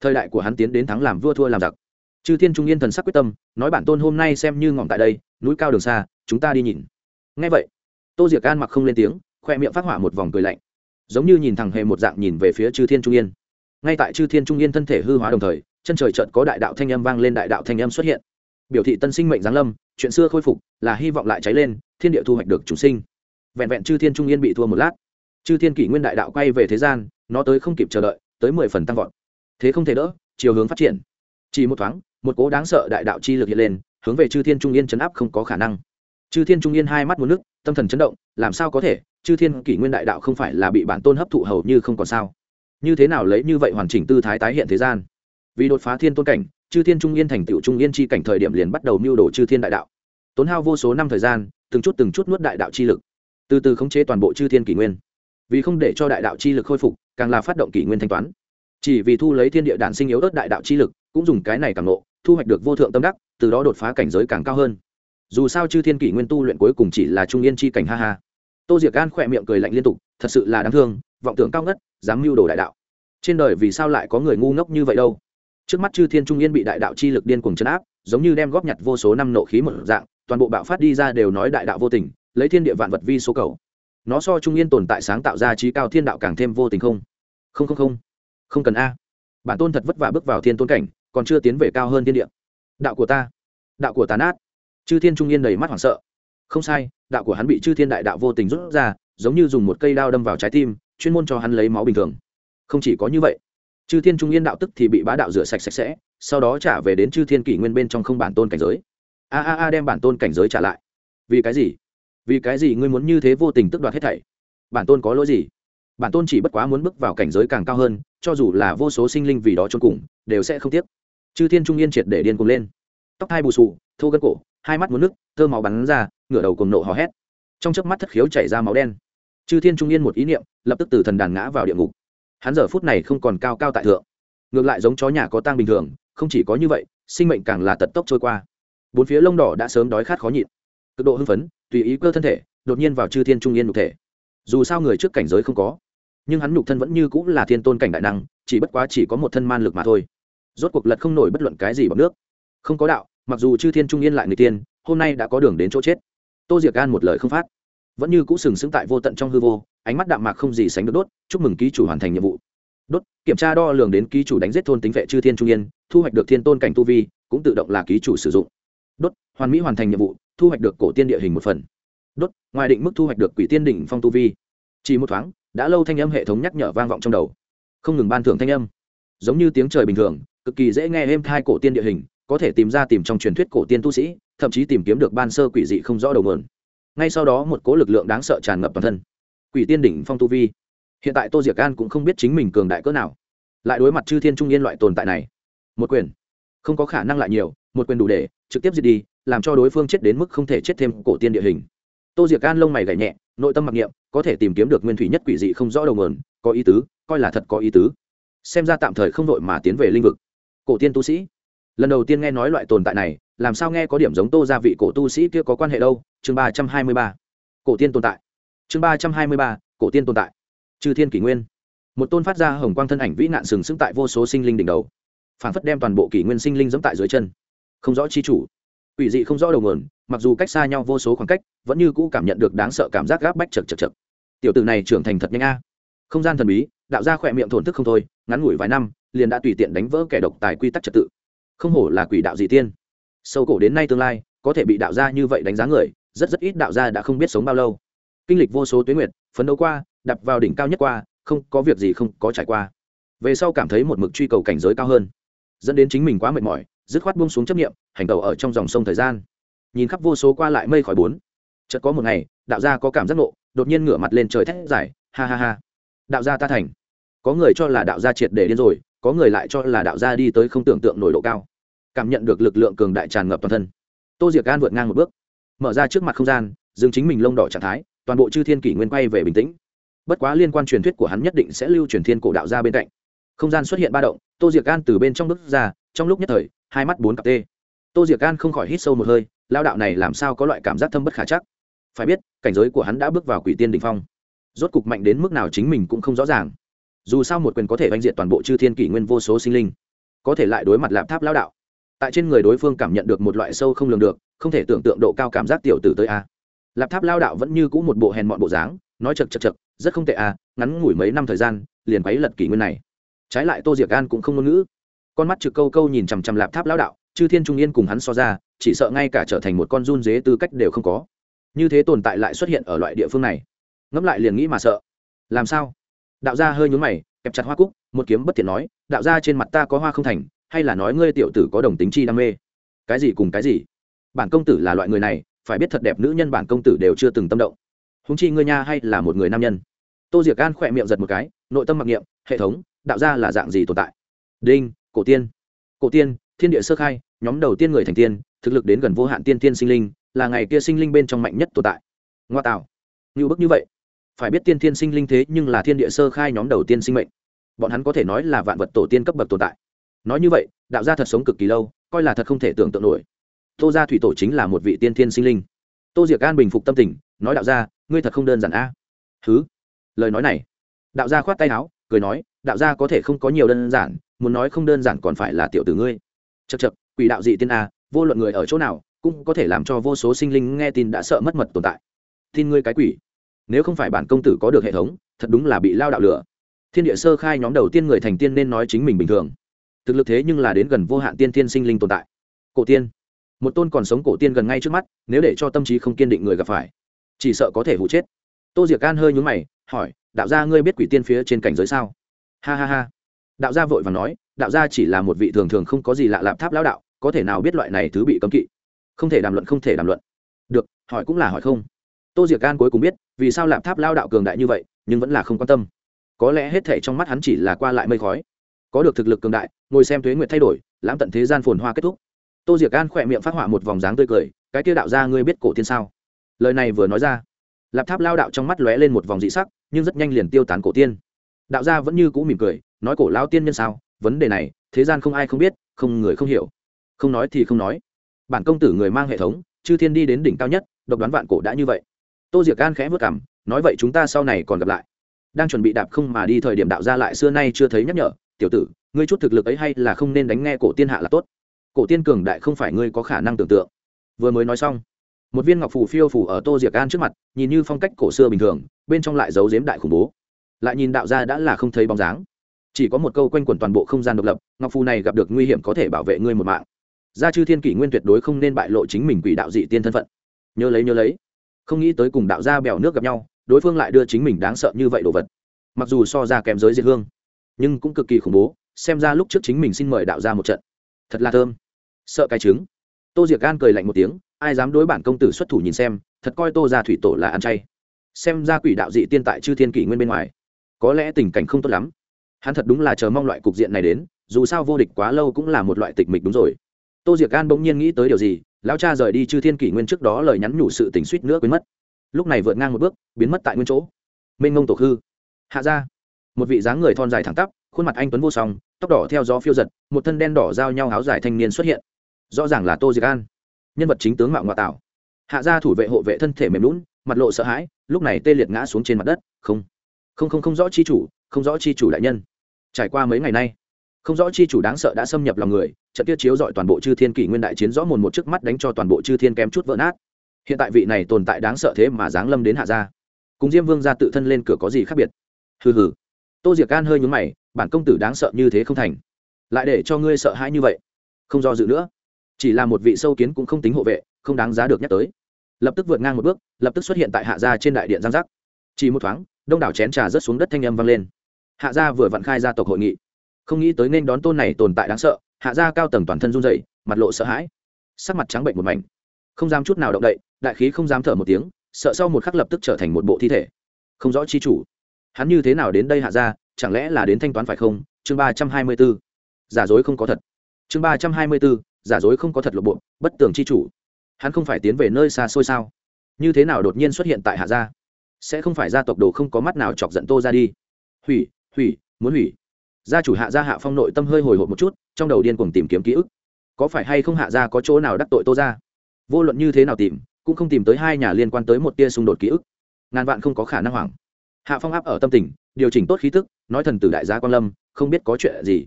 Thời đại của hắn tiến đến thắng làm vua thua làm giặc. Chư thiên trung yên thần sắc quyết tâm, nói bản tôn hôm nay xem như ngọn tại đây, núi cao đường xa, chúng ta đi nhìn. Ngay vậy, tô diệc an mặc không lên tiếng, khoe miệng phát họa một vòng cười lạnh. Giống như nhìn thẳng hề một dạng nhìn về phía chư thiên trung yên ngay tại chư thiên trung yên thân thể hư hóa đồng thời, chân trời trận có đại đạo thanh âm vang lên đại đạo thanh âm xuất hiện. Biểu thị tân sinh mệnh giáng lâm, chuyện xưa khôi phục, là hy vọng lại cháy lên, thiên địa thu hoạch được chủ sinh. Vẹn vẹn chư thiên trung yên bị thua một lát. Chư thiên kỷ nguyên đại đạo quay về thế gian, nó tới không kịp chờ đợi, tới mười phần tăng vọt. Thế không thể đỡ, chiều hướng phát triển. Chỉ một thoáng, một cố đáng sợ đại đạo chi lực hiện lên, hướng về chư thiên trung yên chấn áp không có khả năng. Chư thiên trung yên hai mắt một nước, tâm thần chấn động, làm sao có thể? Chư thiên kỷ nguyên đại đạo không phải là bị bản tôn hấp thụ hầu như không còn sao? Như thế nào lấy như vậy hoàn chỉnh tư thái tái hiện thế gian? Vì đột phá thiên tôn cảnh, chư thiên trung yên thành tựu trung yên chi cảnh thời điểm liền bắt đầu mưu đồ chư thiên đại đạo. Tốn hao vô số năm thời gian, từng chút từng chút nuốt đại đạo chi lực. Từ từ khống chế toàn bộ chư thiên kỷ nguyên. Vì không để cho đại đạo chi lực khôi phục, càng là phát động kỷ nguyên thanh toán. Chỉ vì thu lấy thiên địa đản sinh yếu ớt đại đạo chi lực, cũng dùng cái này càng nộ thu hoạch được vô thượng tâm đắc, từ đó đột phá cảnh giới càng cao hơn. Dù sao chư thiên kỷ nguyên tu luyện cuối cùng chỉ là trung yên chi cảnh, ha ha. Tô diệc gan khỏe miệng cười lạnh liên tục, thật sự là đáng thương, vọng tưởng cao ngất dám mưu đồ đại đạo. Trên đời vì sao lại có người ngu ngốc như vậy đâu? Trước mắt chư thiên trung yên bị đại đạo chi lực điên cuồng chấn áp, giống như đem góp nhặt vô số năm nộ khí một dạng, toàn bộ bạo phát đi ra đều nói đại đạo vô tình, lấy thiên địa vạn vật vi số cầu. Nó so trung yên tồn tại sáng tạo ra trí cao thiên đạo càng thêm vô tình không? Không không không. Không cần a. Bản tôn thật vất vả bước vào thiên tôn cảnh, còn chưa tiến về cao hơn thiên địa. Đạo của ta. Đạo của ta nát. Chư thiên trung yên đầy mắt hoảng sợ. Không sai, đạo của hắn bị chư thiên đại đạo vô tình rút ra, giống như dùng một cây đao đâm vào trái tim chuyên môn cho hắn lấy máu bình thường. Không chỉ có như vậy chư thiên trung yên đạo tức thì bị bá đạo rửa sạch sạch sẽ sau đó trả về đến chư thiên kỷ nguyên bên trong không bản tôn cảnh giới. A a a đem bản tôn cảnh giới trả lại. Vì cái gì? Vì cái gì ngươi muốn như thế vô tình tức đoạt hết thảy? Bản tôn có lỗi gì? Bản tôn chỉ bất quá muốn bước vào cảnh giới càng cao hơn cho dù là vô số sinh linh vì đó trốn cùng đều sẽ không tiếc. Chư thiên trung yên triệt để điên cùng lên. Tóc hai bù xù, thô gân cổ hai mắt muốn nước thơ máu bắn ra ngửa đầu cùng nộ hò hét. Trong chớp mắt thất khiếu chảy ra máu đen chư thiên trung yên một ý niệm, lập tức từ thần đàn ngã vào địa ngục. Hắn giờ phút này không còn cao cao tại thượng. Ngược lại giống chó nhà có tang bình thường, không chỉ có như vậy, sinh mệnh càng là tật tốc trôi qua. Bốn phía lông đỏ đã sớm đói khát khó nhịn. Cực độ hưng phấn, tùy ý cơ thân thể, đột nhiên vào chư thiên trung yên nhục thể. Dù sao người trước cảnh giới không có, nhưng hắn nhục thân vẫn như cũng là thiên tôn cảnh đại năng, chỉ bất quá chỉ có một thân man lực mà thôi. Rốt cuộc lật không nổi bất luận cái gì bằng nước. Không có đạo, mặc dù chư thiên trung yên lại người tiên, hôm nay đã có đường đến chỗ chết. Tô diệc gan một lời không phát vẫn như cũ sừng sững tại vô tận trong hư vô, ánh mắt đạm mạc không gì sánh được đốt, chúc mừng ký chủ hoàn thành nhiệm vụ. Đốt, kiểm tra đo lường đến ký chủ đánh giết thôn tính vệ chư thiên trung yên, thu hoạch được thiên tôn cảnh tu vi, cũng tự động là ký chủ sử dụng. Đốt, hoàn mỹ hoàn thành nhiệm vụ, thu hoạch được cổ tiên địa hình một phần. Đốt, ngoài định mức thu hoạch được quỷ tiên đỉnh phong tu vi. Chỉ một thoáng, đã lâu thanh âm hệ thống nhắc nhở vang vọng trong đầu. Không ngừng ban thưởng thanh âm. Giống như tiếng trời bình thường, cực kỳ dễ nghe êm thai cổ tiên địa hình, có thể tìm ra tìm trong truyền thuyết cổ tiên tu sĩ, thậm chí tìm kiếm được ban sơ quỷ dị không rõ đầu mượn ngay sau đó một cố lực lượng đáng sợ tràn ngập toàn thân. Quỷ tiên đỉnh phong tu vi. Hiện tại tô diệc an cũng không biết chính mình cường đại cỡ nào. Lại đối mặt chư thiên trung yên loại tồn tại này, một quyền không có khả năng lại nhiều, một quyền đủ để trực tiếp diệt đi, làm cho đối phương chết đến mức không thể chết thêm cổ tiên địa hình. Tô diệc an lông mày gảy nhẹ, nội tâm mặc niệm, có thể tìm kiếm được nguyên thủy nhất quỷ dị không rõ đầu mườn có ý tứ, coi là thật có ý tứ. Xem ra tạm thời không đội mà tiến về linh vực. Cổ tiên tu sĩ. Lần đầu tiên nghe nói loại tồn tại này, làm sao nghe có điểm giống tô gia vị cổ tu sĩ kia có quan hệ đâu? Chương ba trăm hai mươi ba, cổ tiên tồn tại. Chương ba trăm hai mươi ba, cổ tiên tồn tại. Chư thiên kỷ nguyên. Một tôn phát ra hồng quang thân ảnh vĩ nạn sừng sững tại vô số sinh linh đỉnh đầu. Phản phất đem toàn bộ kỷ nguyên sinh linh dẫm tại dưới chân. Không rõ chi chủ. Quỷ dị không rõ đầu nguồn, mặc dù cách xa nhau vô số khoảng cách, vẫn như cũ cảm nhận được đáng sợ cảm giác gáp bách chật chật chật. Tiểu tử này trưởng thành thật nhanh a. Không gian thần bí, đạo ra khỏe miệng thổn thức không thôi, ngắn ngủi vài năm, liền đã tùy tiện đánh vỡ kẻ độc tài quy tắc trật tự. Không hổ là quỷ đạo dị tiên. Sâu cổ đến nay tương lai, có thể bị đạo gia như vậy đánh giá người rất rất ít đạo gia đã không biết sống bao lâu. Kinh lịch vô số tuyến nguyệt, phấn đấu qua đập vào đỉnh cao nhất qua, không có việc gì không có trải qua. Về sau cảm thấy một mực truy cầu cảnh giới cao hơn. Dẫn đến chính mình quá mệt mỏi, dứt khoát buông xuống chấp nghiệm hành tàu ở trong dòng sông thời gian. Nhìn khắp vô số qua lại mây khỏi bốn, chợt có một ngày, đạo gia có cảm giác nộ đột nhiên ngửa mặt lên trời thét giải ha ha ha. Đạo gia ta thành. Có người cho là đạo gia triệt để điên rồi, có người lại cho là đạo gia đi tới không tưởng tượng nổi độ cao. Cảm nhận được lực lượng cường đại tràn ngập toàn thân. Tô diệc gan vượt ngang một bước mở ra trước mặt không gian, dừng chính mình lông đỏ trạng thái, toàn bộ chư thiên kỷ nguyên quay về bình tĩnh. Bất quá liên quan truyền thuyết của hắn nhất định sẽ lưu truyền thiên cổ đạo ra bên cạnh. Không gian xuất hiện ba động, tô diệc gan từ bên trong bước ra, trong lúc nhất thời, hai mắt bốn cặp tê. Tô diệc gan không khỏi hít sâu một hơi lao đạo này làm sao có loại cảm giác thâm bất khả chắc? Phải biết, cảnh giới của hắn đã bước vào quỷ tiên đình phong. Rốt cục mạnh đến mức nào chính mình cũng không rõ ràng. Dù sao một quyền có thể oanh diện toàn bộ chư thiên kỷ nguyên vô số sinh linh, có thể lại đối mặt lạp tháp lao đạo. Tại trên người đối phương cảm nhận được một loại sâu không lường được không thể tưởng tượng độ cao cảm giác tiểu tử tới a. Lạp tháp lao đạo vẫn như cũ một bộ hèn mọn bộ dáng, nói chật chật chật rất không tệ a, ngắn ngủi mấy năm thời gian, liền quấy lật kỷ nguyên này. Trái lại tô diệc an cũng không ngôn ngữ. Con mắt trực câu câu nhìn chằm chằm lạp tháp lao đạo, chư thiên trung yên cùng hắn so ra, chỉ sợ ngay cả trở thành một con run dế tư cách đều không có. Như thế tồn tại lại xuất hiện ở loại địa phương này. Ngẫm lại liền nghĩ mà sợ. Làm sao? Đạo gia hơi nhún mày, kẹp chặt hoa cúc, một kiếm bất thiện nói, đạo gia trên mặt ta có hoa không thành, hay là nói ngươi tiểu tử có đồng tính chi đam mê? Cái gì cùng cái gì? Bản công tử là loại người này, phải biết thật đẹp nữ nhân bản công tử đều chưa từng tâm động. Húng chi ngươi nha hay là một người nam nhân. Tô diệc gan khỏe miệng giật một cái, nội tâm mặc niệm, hệ thống, đạo gia là dạng gì tồn tại? Đinh, cổ tiên. Cổ tiên, thiên địa sơ khai, nhóm đầu tiên người thành tiên, thực lực đến gần vô hạn tiên tiên sinh linh, là ngày kia sinh linh bên trong mạnh nhất tồn tại. Ngoa tạo. Như bức như vậy. Phải biết tiên tiên sinh linh thế nhưng là thiên địa sơ khai nhóm đầu tiên sinh mệnh. Bọn hắn có thể nói là vạn vật tổ tiên cấp bậc tồn tại. Nói như vậy, đạo gia thật sống cực kỳ lâu, coi là thật không thể tưởng tượng nổi tô gia thủy tổ chính là một vị tiên thiên sinh linh. Tô diệc an bình phục tâm tình, nói đạo gia, ngươi thật không đơn giản a. À? thứ lời nói này. Đạo gia khoát tay áo, cười nói, đạo gia có thể không có nhiều đơn giản, muốn nói không đơn giản còn phải là tiểu tử ngươi. Chật chật quỷ đạo dị tiên a, vô luận người ở chỗ nào, cũng có thể làm cho vô số sinh linh nghe tin đã sợ mất mật tồn tại. Tin ngươi cái quỷ. Nếu không phải bản công tử có được hệ thống, thật đúng là bị lao đạo lửa. Thiên địa sơ khai nhóm đầu tiên người thành tiên nên nói chính mình bình thường. Thực lực thế nhưng là đến gần vô hạn tiên tiên sinh linh tồn tại. Cổ tiên một tôn còn sống cổ tiên gần ngay trước mắt, nếu để cho tâm trí không kiên định người gặp phải, chỉ sợ có thể hụ chết. Tô diệc can hơi nhún mày, hỏi, đạo gia ngươi biết quỷ tiên phía trên cảnh giới sao? Ha ha ha. Đạo gia vội và nói, đạo gia chỉ là một vị thường thường không có gì lạ lạp tháp lão đạo, có thể nào biết loại này thứ bị cấm kỵ? Không thể đàm luận, không thể đàm luận. Được, hỏi cũng là hỏi không. Tô diệc can cuối cùng biết, vì sao lạp tháp lao đạo cường đại như vậy, nhưng vẫn là không quan tâm. Có lẽ hết thể trong mắt hắn chỉ là qua lại mây khói. Có được thực lực cường đại, ngồi xem thuế nguyệt thay đổi, lãm tận thế gian phồn hoa kết thúc tô diệc an khỏe miệng phát họa một vòng dáng tươi cười, cái kia đạo ra ngươi biết cổ tiên sao? Lời này vừa nói ra, lạp tháp lao đạo trong mắt lóe lên một vòng dị sắc, nhưng rất nhanh liền tiêu tán cổ tiên. Đạo gia vẫn như cũ mỉm cười, nói cổ lao tiên nhân sao? Vấn đề này, thế gian không ai không biết, không người không hiểu. Không nói thì không nói. Bản công tử người mang hệ thống, chư thiên đi đến đỉnh cao nhất, độc đoán vạn cổ đã như vậy. Tô diệc an khẽ vất cảm nói vậy chúng ta sau này còn gặp lại. Đang chuẩn bị đạp không mà đi thời điểm đạo gia lại xưa nay chưa thấy nhắc nhở, tiểu tử, ngươi chút thực lực ấy hay là không nên đánh nghe cổ tiên hạ là tốt cổ tiên cường đại không phải ngươi có khả năng tưởng tượng. Vừa mới nói xong, một viên ngọc phù phiêu phủ ở tô diệc an trước mặt, nhìn như phong cách cổ xưa bình thường, bên trong lại giấu giếm đại khủng bố. Lại nhìn đạo gia đã là không thấy bóng dáng. Chỉ có một câu quanh quẩn toàn bộ không gian độc lập, ngọc phù này gặp được nguy hiểm có thể bảo vệ ngươi một mạng. Gia chư thiên kỷ nguyên tuyệt đối không nên bại lộ chính mình quỷ đạo dị tiên thân phận. Nhớ lấy nhớ lấy. Không nghĩ tới cùng đạo gia bèo nước gặp nhau, đối phương lại đưa chính mình đáng sợ như vậy đồ vật. Mặc dù so ra kém giới diệt hương, nhưng cũng cực kỳ khủng bố, xem ra lúc trước chính mình xin mời đạo gia một trận. Thật là thơm sợ cái trứng. Tô diệc gan cười lạnh một tiếng, ai dám đối bản công tử xuất thủ nhìn xem, thật coi tô ra thủy tổ là ăn chay. Xem ra quỷ đạo dị tiên tại chư thiên kỷ nguyên bên ngoài, có lẽ tình cảnh không tốt lắm. Hắn thật đúng là chờ mong loại cục diện này đến, dù sao vô địch quá lâu cũng là một loại tịch mịch đúng rồi. Tô diệc gan bỗng nhiên nghĩ tới điều gì, lão cha rời đi chư thiên kỷ nguyên trước đó lời nhắn nhủ sự tình suýt nữa quên mất. Lúc này vượt ngang một bước, biến mất tại nguyên chỗ. Mênh ngông tổ khư. Hạ ra một vị dáng người thon dài thẳng tắp, khuôn mặt anh tuấn vô song, tóc đỏ theo gió phiêu giật, một thân đen đỏ giao nhau áo dài thanh niên xuất hiện rõ ràng là tô diệc an nhân vật chính tướng mạo ngoại tạo hạ gia thủ vệ hộ vệ thân thể mềm lún, mặt lộ sợ hãi, lúc này tê liệt ngã xuống trên mặt đất, không không không không rõ chi chủ, không rõ chi chủ đại nhân. Trải qua mấy ngày nay, không rõ chi chủ đáng sợ đã xâm nhập lòng người, trận tiết chiếu dọi toàn bộ chư thiên kỷ nguyên đại chiến rõ mồn một trước mắt đánh cho toàn bộ chư thiên kém chút vỡ nát. Hiện tại vị này tồn tại đáng sợ thế mà giáng lâm đến hạ gia. Cùng diêm vương ra tự thân lên cửa có gì khác biệt? Hừ hừ. Tô diệc can hơi nhúng mày, bản công tử đáng sợ như thế không thành. Lại để cho ngươi sợ hãi như vậy. Không do dự nữa chỉ là một vị sâu kiến cũng không tính hộ vệ không đáng giá được nhắc tới. Lập tức vượt ngang một bước lập tức xuất hiện tại hạ gia trên đại điện giang giác. Chỉ một thoáng đông đảo chén trà rớt xuống đất thanh âm vang lên. Hạ gia vừa vặn khai gia tộc hội nghị. Không nghĩ tới nên đón tôn này tồn tại đáng sợ hạ gia cao tầng toàn thân run dậy mặt lộ sợ hãi. Sắc mặt trắng bệnh một mảnh. Không dám chút nào động đậy đại khí không dám thở một tiếng sợ sau một khắc lập tức trở thành một bộ thi thể. Không rõ chi chủ. Hắn như thế nào đến đây hạ gia, chẳng lẽ là đến thanh toán phải không? Chương ba trăm hai mươi b ố giả dối không có thật. Chương ba trăm hai mươi b ố giả dối không có thật lộ bộ, bất tường chi chủ. Hắn không phải tiến về nơi xa xôi sao? Như thế nào đột nhiên xuất hiện tại hạ gia? Sẽ không phải gia tộc đồ không có mắt nào chọc giận tô ra đi. Hủy hủy, muốn hủy. Gia chủ hạ gia hạ phong nội tâm hơi hồi hộp một chút, trong đầu điên cuồng tìm kiếm ký ức. Có phải hay không hạ gia có chỗ nào đắc tội tô ra vô luận như thế nào tìm, cũng không tìm tới hai nhà liên quan tới một tia xung đột ký ức. Ngàn vạn không có khả năng hoảng. Hạ phong áp ở tâm tình, điều chỉnh tốt khí tức, nói thần tử đại gia quan lâm, không biết có chuyện gì.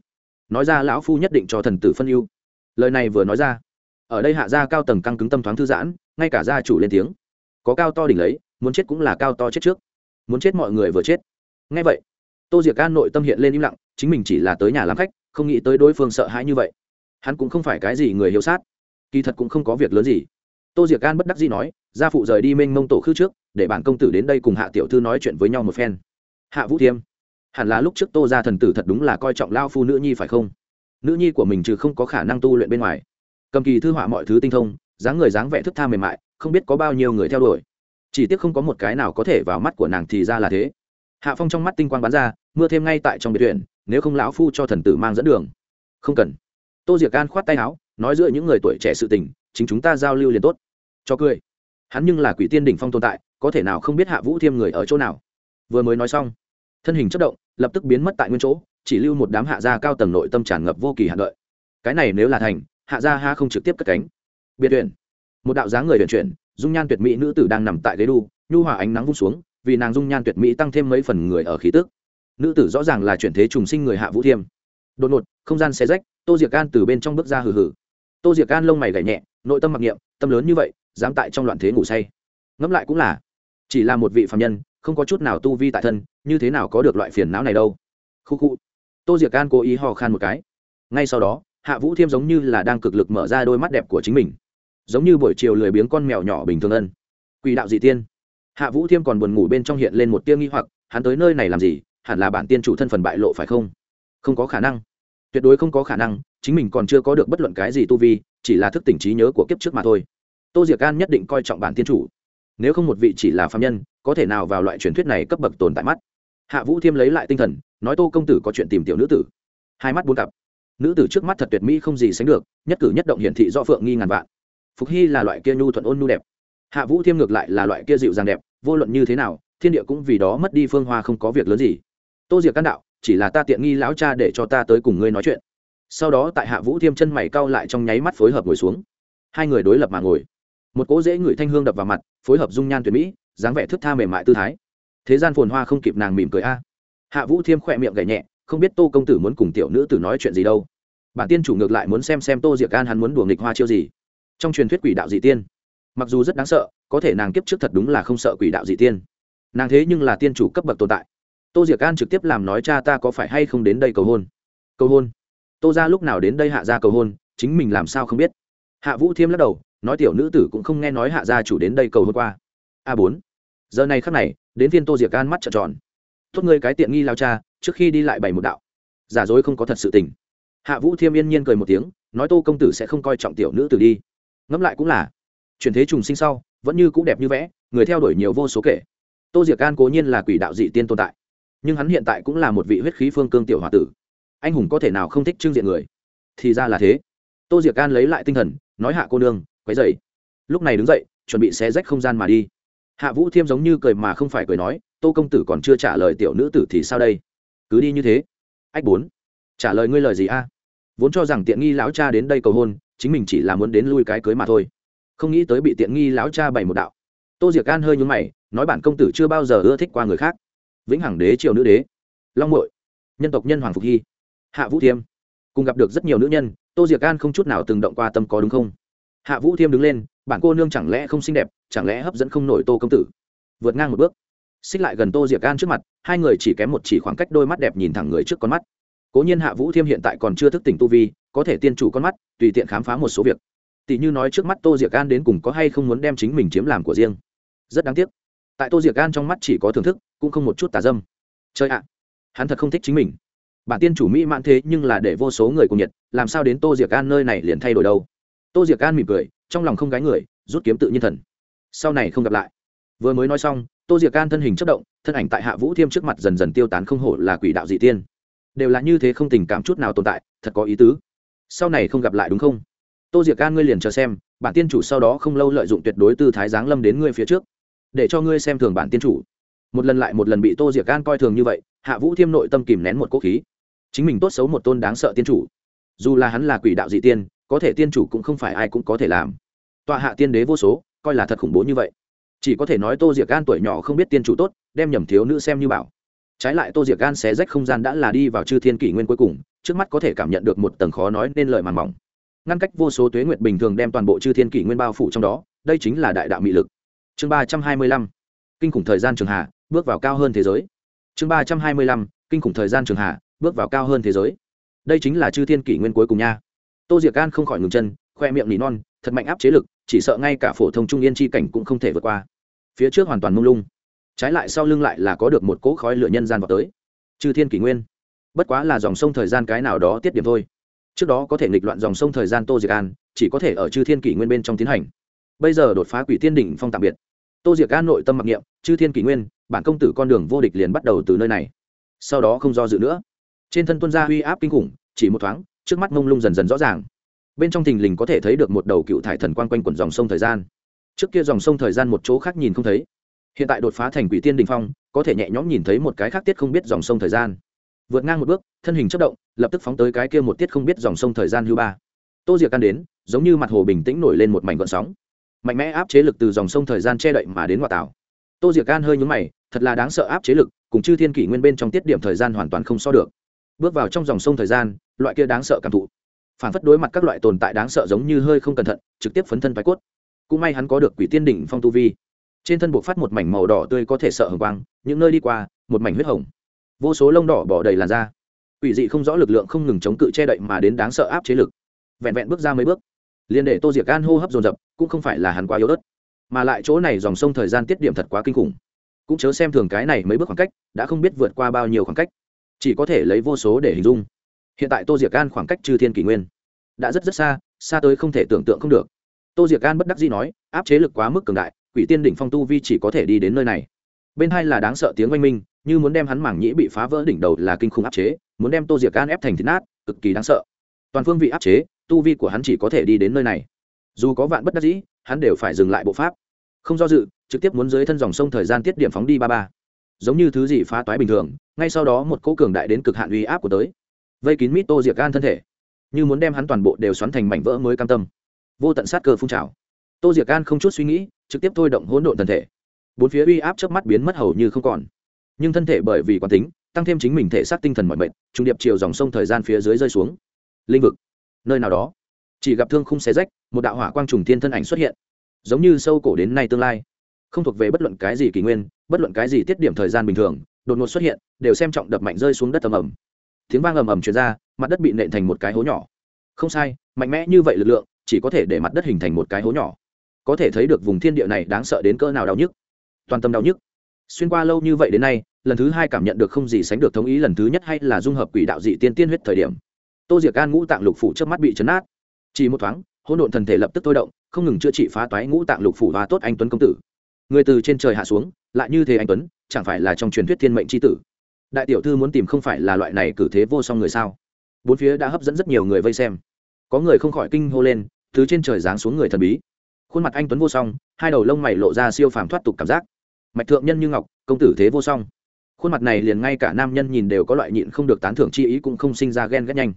Nói ra lão phu nhất định cho thần tử phân ưu lời này vừa nói ra, ở đây hạ gia cao tầng căng cứng tâm thoáng thư giãn, ngay cả gia chủ lên tiếng. Có cao to đỉnh lấy, muốn chết cũng là cao to chết trước. Muốn chết mọi người vừa chết. Ngay vậy, tô diệc an nội tâm hiện lên im lặng, chính mình chỉ là tới nhà làm khách, không nghĩ tới đối phương sợ hãi như vậy. Hắn cũng không phải cái gì người hiếu sát, kỳ thật cũng không có việc lớn gì. Tô diệc an bất đắc dĩ nói, gia phụ rời đi mênh mông tổ khư trước, để bản công tử đến đây cùng hạ tiểu thư nói chuyện với nhau một phen. Hạ vũ thiêm, hẳn là lúc trước tô ra thần tử thật đúng là coi trọng lao phu nữ nhi phải không? Nữ nhi của mình trừ không có khả năng tu luyện bên ngoài. Cầm kỳ thư họa mọi thứ tinh thông, dáng người dáng vẻ thức tha mềm mại, không biết có bao nhiêu người theo đuổi. Chỉ tiếc không có một cái nào có thể vào mắt của nàng thì ra là thế. Hạ phong trong mắt tinh quang bắn ra, mưa thêm ngay tại trong biệt thuyền nếu không lão phu cho thần tử mang dẫn đường. Không cần. Tô diệc can khoát tay áo, nói giữa những người tuổi trẻ sự tình, chính chúng ta giao lưu liền tốt. Cho cười. Hắn nhưng là quỷ tiên đỉnh phong tồn tại, có thể nào không biết hạ vũ thiêm người ở chỗ nào. Vừa mới nói xong, thân hình chất động, lập tức biến mất tại nguyên chỗ chỉ lưu một đám hạ gia cao tầng nội tâm tràn ngập vô kỳ hạn đợi. Cái này nếu là thành, hạ gia ha không trực tiếp cất cánh. Biệt tuyển. Một đạo dáng người tuyển chuyển, dung nhan tuyệt mỹ nữ tử đang nằm tại ghế đu, nhu hòa ánh nắng vung xuống, vì nàng dung nhan tuyệt mỹ tăng thêm mấy phần người ở khí tức. Nữ tử rõ ràng là chuyển thế trùng sinh người hạ vũ thiêm. Đột ngột, không gian xe rách, tô diệc an từ bên trong bước ra hừ hừ. Tô diệc an lông mày gảy nhẹ, nội tâm mặc niệm, tâm lớn như vậy, dám tại trong loạn thế ngủ say. Ngẫm lại cũng là, chỉ là một vị phạm nhân, không có chút nào tu vi tại thân, như thế nào có được loại phiền não này đâu? Khu khu tô diệc can cố ý ho khan một cái. Ngay sau đó, hạ vũ thiêm giống như là đang cực lực mở ra đôi mắt đẹp của chính mình. Giống như buổi chiều lười biếng con mèo nhỏ bình thường ân. Quỷ đạo dị tiên. Hạ vũ thiêm còn buồn ngủ bên trong hiện lên một tia nghi hoặc, hắn tới nơi này làm gì? Hẳn là bản tiên chủ thân phần bại lộ phải không? Không có khả năng. Tuyệt đối không có khả năng, chính mình còn chưa có được bất luận cái gì tu vi, chỉ là thức tỉnh trí nhớ của kiếp trước mà thôi. Tô diệc an nhất định coi trọng bản tiên chủ. Nếu không một vị chỉ là phạm nhân, có thể nào vào loại truyền thuyết này cấp bậc tồn tại mắt? Hạ vũ thiêm lấy lại tinh thần nói tô công tử có chuyện tìm tiểu nữ tử. Hai mắt bốn cặp. Nữ tử trước mắt thật tuyệt mỹ không gì sánh được, nhất cử nhất động hiển thị do phượng nghi ngàn vạn. Phục hy là loại kia nhu thuận ôn nhu đẹp. Hạ vũ thiêm ngược lại là loại kia dịu dàng đẹp, vô luận như thế nào, thiên địa cũng vì đó mất đi phương hoa không có việc lớn gì. Tô diệc căn đạo, chỉ là ta tiện nghi lão cha để cho ta tới cùng ngươi nói chuyện. Sau đó tại hạ vũ thiêm chân mày cau lại trong nháy mắt phối hợp ngồi xuống. Hai người đối lập mà ngồi. Một cỗ dễ ngửi thanh hương đập vào mặt, phối hợp dung nhan tuyệt mỹ, dáng vẻ thức tha mềm mại tư thái. Thế gian phồn hoa không kịp nàng mỉm cười a hạ vũ thiêm khỏe miệng gảy nhẹ, không biết tô công tử muốn cùng tiểu nữ tử nói chuyện gì đâu. Bản tiên chủ ngược lại muốn xem xem tô diệc can hắn muốn đùa nghịch hoa chiêu gì. Trong truyền thuyết quỷ đạo dị tiên, mặc dù rất đáng sợ, có thể nàng kiếp trước thật đúng là không sợ quỷ đạo dị tiên. Nàng thế nhưng là tiên chủ cấp bậc tồn tại. Tô diệc an trực tiếp làm nói cha ta có phải hay không đến đây cầu hôn? Cầu hôn? Tô ra lúc nào đến đây hạ ra cầu hôn, chính mình làm sao không biết? Hạ vũ thiêm lắc đầu, nói tiểu nữ tử cũng không nghe nói hạ gia chủ đến đây cầu hôn qua. A bốn. Giờ này khắc này, đến viên tô diệc an mắt trợn tròn thốt ngươi cái tiện nghi lao cha, trước khi đi lại bày một đạo. Giả dối không có thật sự tình. Hạ vũ thiêm yên nhiên cười một tiếng, nói tô công tử sẽ không coi trọng tiểu nữ tử đi. Ngẫm lại cũng là, chuyển thế trùng sinh sau, vẫn như cũng đẹp như vẽ, người theo đuổi nhiều vô số kể. Tô diệc an cố nhiên là quỷ đạo dị tiên tồn tại, nhưng hắn hiện tại cũng là một vị huyết khí phương cương tiểu h o a tử. Anh hùng có thể nào không thích trưng diện người? Thì ra là thế. Tô diệc an lấy lại tinh thần, nói hạ cô nương, quấy dày lúc này đứng dậy, chuẩn bị xé rách không gian mà đi. Hạ vũ thiêm giống như cười mà không phải cười nói tô công tử còn chưa trả lời tiểu nữ tử thì sao đây? Cứ đi như thế. Ách bốn. Trả lời ngươi lời gì a? Vốn cho rằng tiện nghi lão cha đến đây cầu hôn, chính mình chỉ là muốn đến lui cái cưới mà thôi. Không nghĩ tới bị tiện nghi lão cha bày một đạo. Tô diệc an hơi nhúng mày, nói bản công tử chưa bao giờ ưa thích qua người khác. Vĩnh hằng đế, triều nữ đế. Long mội nhân tộc nhân hoàng phục hy. Hạ vũ thiêm. Cùng gặp được rất nhiều nữ nhân, tô diệc an không chút nào từng động qua tâm có đúng không? Hạ vũ thiêm đứng lên, bản cô nương chẳng lẽ không xinh đẹp, chẳng lẽ hấp dẫn không nổi tô công tử? Vượt ngang một bước xích lại gần tô diệc an trước mặt, hai người chỉ kém một chỉ khoảng cách đôi mắt đẹp nhìn thẳng người trước con mắt. Cố nhiên hạ vũ thiêm hiện tại còn chưa thức tỉnh tu vi, có thể tiên chủ con mắt, tùy tiện khám phá một số việc. Tỷ như nói trước mắt tô diệc an đến cùng có hay không muốn đem chính mình chiếm làm của riêng. Rất đáng tiếc. Tại tô diệc an trong mắt chỉ có thưởng thức, cũng không một chút tà dâm. Chơi ạ, hắn thật không thích chính mình. Bản tiên chủ mỹ mãn thế nhưng là để vô số người cùng nhiệt, làm sao đến tô diệc an nơi này liền thay đổi đâu? Tô diệc an mỉm cười, trong lòng không gái người, rút kiếm tự nhiên thần. Sau này không gặp lại vừa mới nói xong, tô diệc an thân hình chất động, thân ảnh tại hạ vũ thiêm trước mặt dần dần tiêu tán không hổ là quỷ đạo dị tiên. Đều là như thế không tình cảm chút nào tồn tại, thật có ý tứ. Sau này không gặp lại đúng không? Tô diệc an ngươi liền chờ xem, bản tiên chủ sau đó không lâu lợi dụng tuyệt đối tư thái giáng lâm đến ngươi phía trước, để cho ngươi xem thường bản tiên chủ. Một lần lại một lần bị tô diệc can coi thường như vậy, hạ vũ thiêm nội tâm kìm nén một cỗ khí. Chính mình tốt xấu một tôn đáng sợ tiên chủ. Dù là hắn là quỷ đạo dị tiên, có thể tiên chủ cũng không phải ai cũng có thể làm. Tọa hạ tiên đế vô số, coi là thật khủng bố như vậy chỉ có thể nói tô diệc gan tuổi nhỏ không biết tiên chủ tốt, đem nhầm thiếu nữ xem như bảo. Trái lại tô diệc gan xé rách không gian đã là đi vào chư thiên kỷ nguyên cuối cùng, trước mắt có thể cảm nhận được một tầng khó nói nên lời màn mỏng. Ngăn cách vô số tuế nguyệt bình thường đem toàn bộ chư thiên kỷ nguyên bao phủ trong đó, đây chính là đại đạo mị lực. Chương ba trăm hai mươi lăm, kinh khủng thời gian trường hạ, bước vào cao hơn thế giới. Chương ba trăm hai mươi lăm, kinh khủng thời gian trường hạ, bước vào cao hơn thế giới. Đây chính là chư thiên kỷ nguyên cuối cùng nha. Tô diệc gan không khỏi ngừng chân, khoe miệng nỉ non, thật mạnh áp chế lực chỉ sợ ngay cả phổ thông trung yên chi cảnh cũng không thể vượt qua. Phía trước hoàn toàn mông lung. Trái lại sau lưng lại là có được một cỗ khói lửa nhân gian vào tới. Chư thiên kỷ nguyên. Bất quá là dòng sông thời gian cái nào đó tiết điểm thôi. Trước đó có thể nghịch loạn dòng sông thời gian tô diệc an, chỉ có thể ở chư thiên kỷ nguyên bên trong tiến hành. Bây giờ đột phá quỷ tiên đỉnh phong tạm biệt. Tô diệc an nội tâm mặc niệm, chư thiên kỷ nguyên, bản công tử con đường vô địch liền bắt đầu từ nơi này. Sau đó không do dự nữa. Trên thân tuân gia uy áp kinh khủng, chỉ một thoáng, trước mắt mông lung dần dần rõ ràng bên trong thình lình có thể thấy được một đầu cựu thải thần quang quanh quẩn dòng sông thời gian. Trước kia dòng sông thời gian một chỗ khác nhìn không thấy. Hiện tại đột phá thành quỷ tiên đình phong, có thể nhẹ nhõm nhìn thấy một cái khác tiết không biết dòng sông thời gian. Vượt ngang một bước, thân hình chất động, lập tức phóng tới cái kia một tiết không biết dòng sông thời gian hưu ba. Tô diệc can đến, giống như mặt hồ bình tĩnh nổi lên một mảnh gọn sóng. Mạnh mẽ áp chế lực từ dòng sông thời gian che đậy mà đến ngoại tảo tô diệc can hơi nhúng mày, thật là đáng sợ áp chế lực, cùng chư thiên kỷ nguyên bên trong tiết điểm thời gian hoàn toàn không so được. Bước vào trong dòng sông thời gian, loại kia đáng sợ cảm thụ phản phất đối mặt các loại tồn tại đáng sợ giống như hơi không cẩn thận, trực tiếp phấn thân phái cốt. Cũng may hắn có được quỷ tiên đỉnh phong tu vi. Trên thân buộc phát một mảnh màu đỏ tươi có thể sợ hồng quang, những nơi đi qua, một mảnh huyết hồng. Vô số lông đỏ bỏ đầy làn da. Quỷ dị không rõ lực lượng không ngừng chống cự che đậy mà đến đáng sợ áp chế lực. Vẹn vẹn bước ra mấy bước, liền để tô diệc gan hô hấp dồn dập, cũng không phải là hắn quá yếu ớt. Mà lại chỗ này dòng sông thời gian tiết điểm thật quá kinh khủng. Cũng chớ xem thường cái này mấy bước khoảng cách, đã không biết vượt qua bao nhiêu khoảng cách. Chỉ có thể lấy vô số để hình dung hiện tại tô diệc gan khoảng cách trừ thiên kỷ nguyên đã rất rất xa xa tới không thể tưởng tượng không được. Tô diệc gan bất đắc dĩ nói, áp chế lực quá mức cường đại, quỷ tiên đỉnh phong tu vi chỉ có thể đi đến nơi này. Bên hai là đáng sợ tiếng oanh minh, như muốn đem hắn mảng nhĩ bị phá vỡ đỉnh đầu là kinh khủng áp chế, muốn đem tô diệc gan ép thành thịt nát, cực kỳ đáng sợ. Toàn phương vị áp chế, tu vi của hắn chỉ có thể đi đến nơi này. Dù có vạn bất đắc dĩ, hắn đều phải dừng lại bộ pháp. Không do dự, trực tiếp muốn dưới thân dòng sông thời gian tiết điểm phóng đi ba ba. Giống như thứ gì phá toái bình thường, ngay sau đó một cỗ cường đại đến cực hạn uy áp của tới vây kín mít tô diệc gan thân thể. Như muốn đem hắn toàn bộ đều xoắn thành mảnh vỡ mới cam tâm. Vô tận sát cơ phun trào. Tô diệc gan không chút suy nghĩ, trực tiếp thôi động hỗn độn thân thể. Bốn phía uy áp chớp mắt biến mất hầu như không còn. Nhưng thân thể bởi vì quán tính, tăng thêm chính mình thể xác tinh thần mọi mệnh trung điệp chiều dòng sông thời gian phía dưới rơi xuống. Linh vực. Nơi nào đó. Chỉ gặp thương khung xé rách, một đạo hỏa quang trùng thiên thân ảnh xuất hiện. Giống như sâu cổ đến nay tương lai. Không thuộc về bất luận cái gì kỷ nguyên, bất luận cái gì tiết điểm thời gian bình thường, đột ngột xuất hiện, đều xem trọng đập mạnh rơi xuống đất tầm ầm tiếng vang ầm ầm truyền ra, mặt đất bị nện thành một cái hố nhỏ. Không sai, mạnh mẽ như vậy lực lượng, chỉ có thể để mặt đất hình thành một cái hố nhỏ. Có thể thấy được vùng thiên địa này đáng sợ đến cỡ nào đau nhức. Toàn tâm đau nhức. Xuyên qua lâu như vậy đến nay, lần thứ hai cảm nhận được không gì sánh được thống ý lần thứ nhất hay là dung hợp quỷ đạo dị tiên tiên huyết thời điểm. Tô diệc an ngũ tạng lục phủ trước mắt bị chấn át chỉ một thoáng, hỗn độn thần thể lập tức thôi động, không ngừng chữa trị phá toái ngũ tạng lục phủ và tốt anh tuấn công tử. Người từ trên trời hạ xuống, lại như thế anh tuấn, chẳng phải là trong truyền thuyết thiên mệnh c tử đại tiểu thư muốn tìm không phải là loại này cử thế vô song người sao? Bốn phía đã hấp dẫn rất nhiều người vây xem. Có người không khỏi kinh hô lên, thứ trên trời giáng xuống người thần bí. Khuôn mặt anh tuấn vô song, hai đầu lông mày lộ ra siêu phàm thoát tục cảm giác. Mạch thượng nhân như ngọc, công tử thế vô song. Khuôn mặt này liền ngay cả nam nhân nhìn đều có loại nhịn không được tán thưởng chi ý cũng không sinh ra ghen ghét nhanh.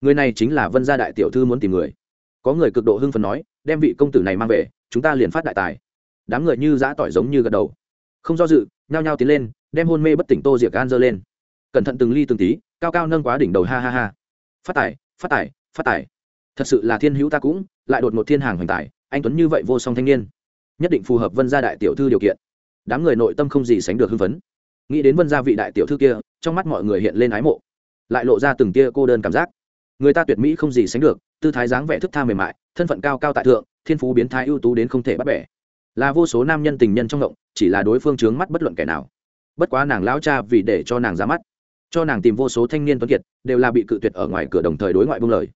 Người này chính là vân gia đại tiểu thư muốn tìm người. Có người cực độ hưng phấn nói, đem vị công tử này mang về, chúng ta liền phát đại tài. Đám người như giã tỏi giống như gật đầu. Không do dự, nhao nhao tiến lên đem hôn mê bất tỉnh tô diệc an dơ lên. Cẩn thận từng ly từng tí, cao cao nâng quá đỉnh đầu ha ha ha. Phát tài phát tài phát tài. Thật sự là thiên hữu ta cũng, lại đột một thiên hàng hoành tài, anh tuấn như vậy vô song thanh niên. Nhất định phù hợp vân gia đại tiểu thư điều kiện. Đám người nội tâm không gì sánh được hưng phấn. Nghĩ đến vân gia vị đại tiểu thư kia, trong mắt mọi người hiện lên ái mộ. Lại lộ ra từng tia cô đơn cảm giác. Người ta tuyệt mỹ không gì sánh được, tư thái dáng vẻ thức tha mềm mại, thân phận cao cao tại thượng, thiên phú biến thái ưu tú đến không thể bắt bẻ. Là vô số nam nhân tình nhân trong động chỉ là đối phương trướng mắt bất luận kẻ nào bất quá nàng lão cha vì để cho nàng ra mắt, cho nàng tìm vô số thanh niên tuấn kiệt, đều là bị cự tuyệt ở ngoài cửa đồng thời đối ngoại buông lời.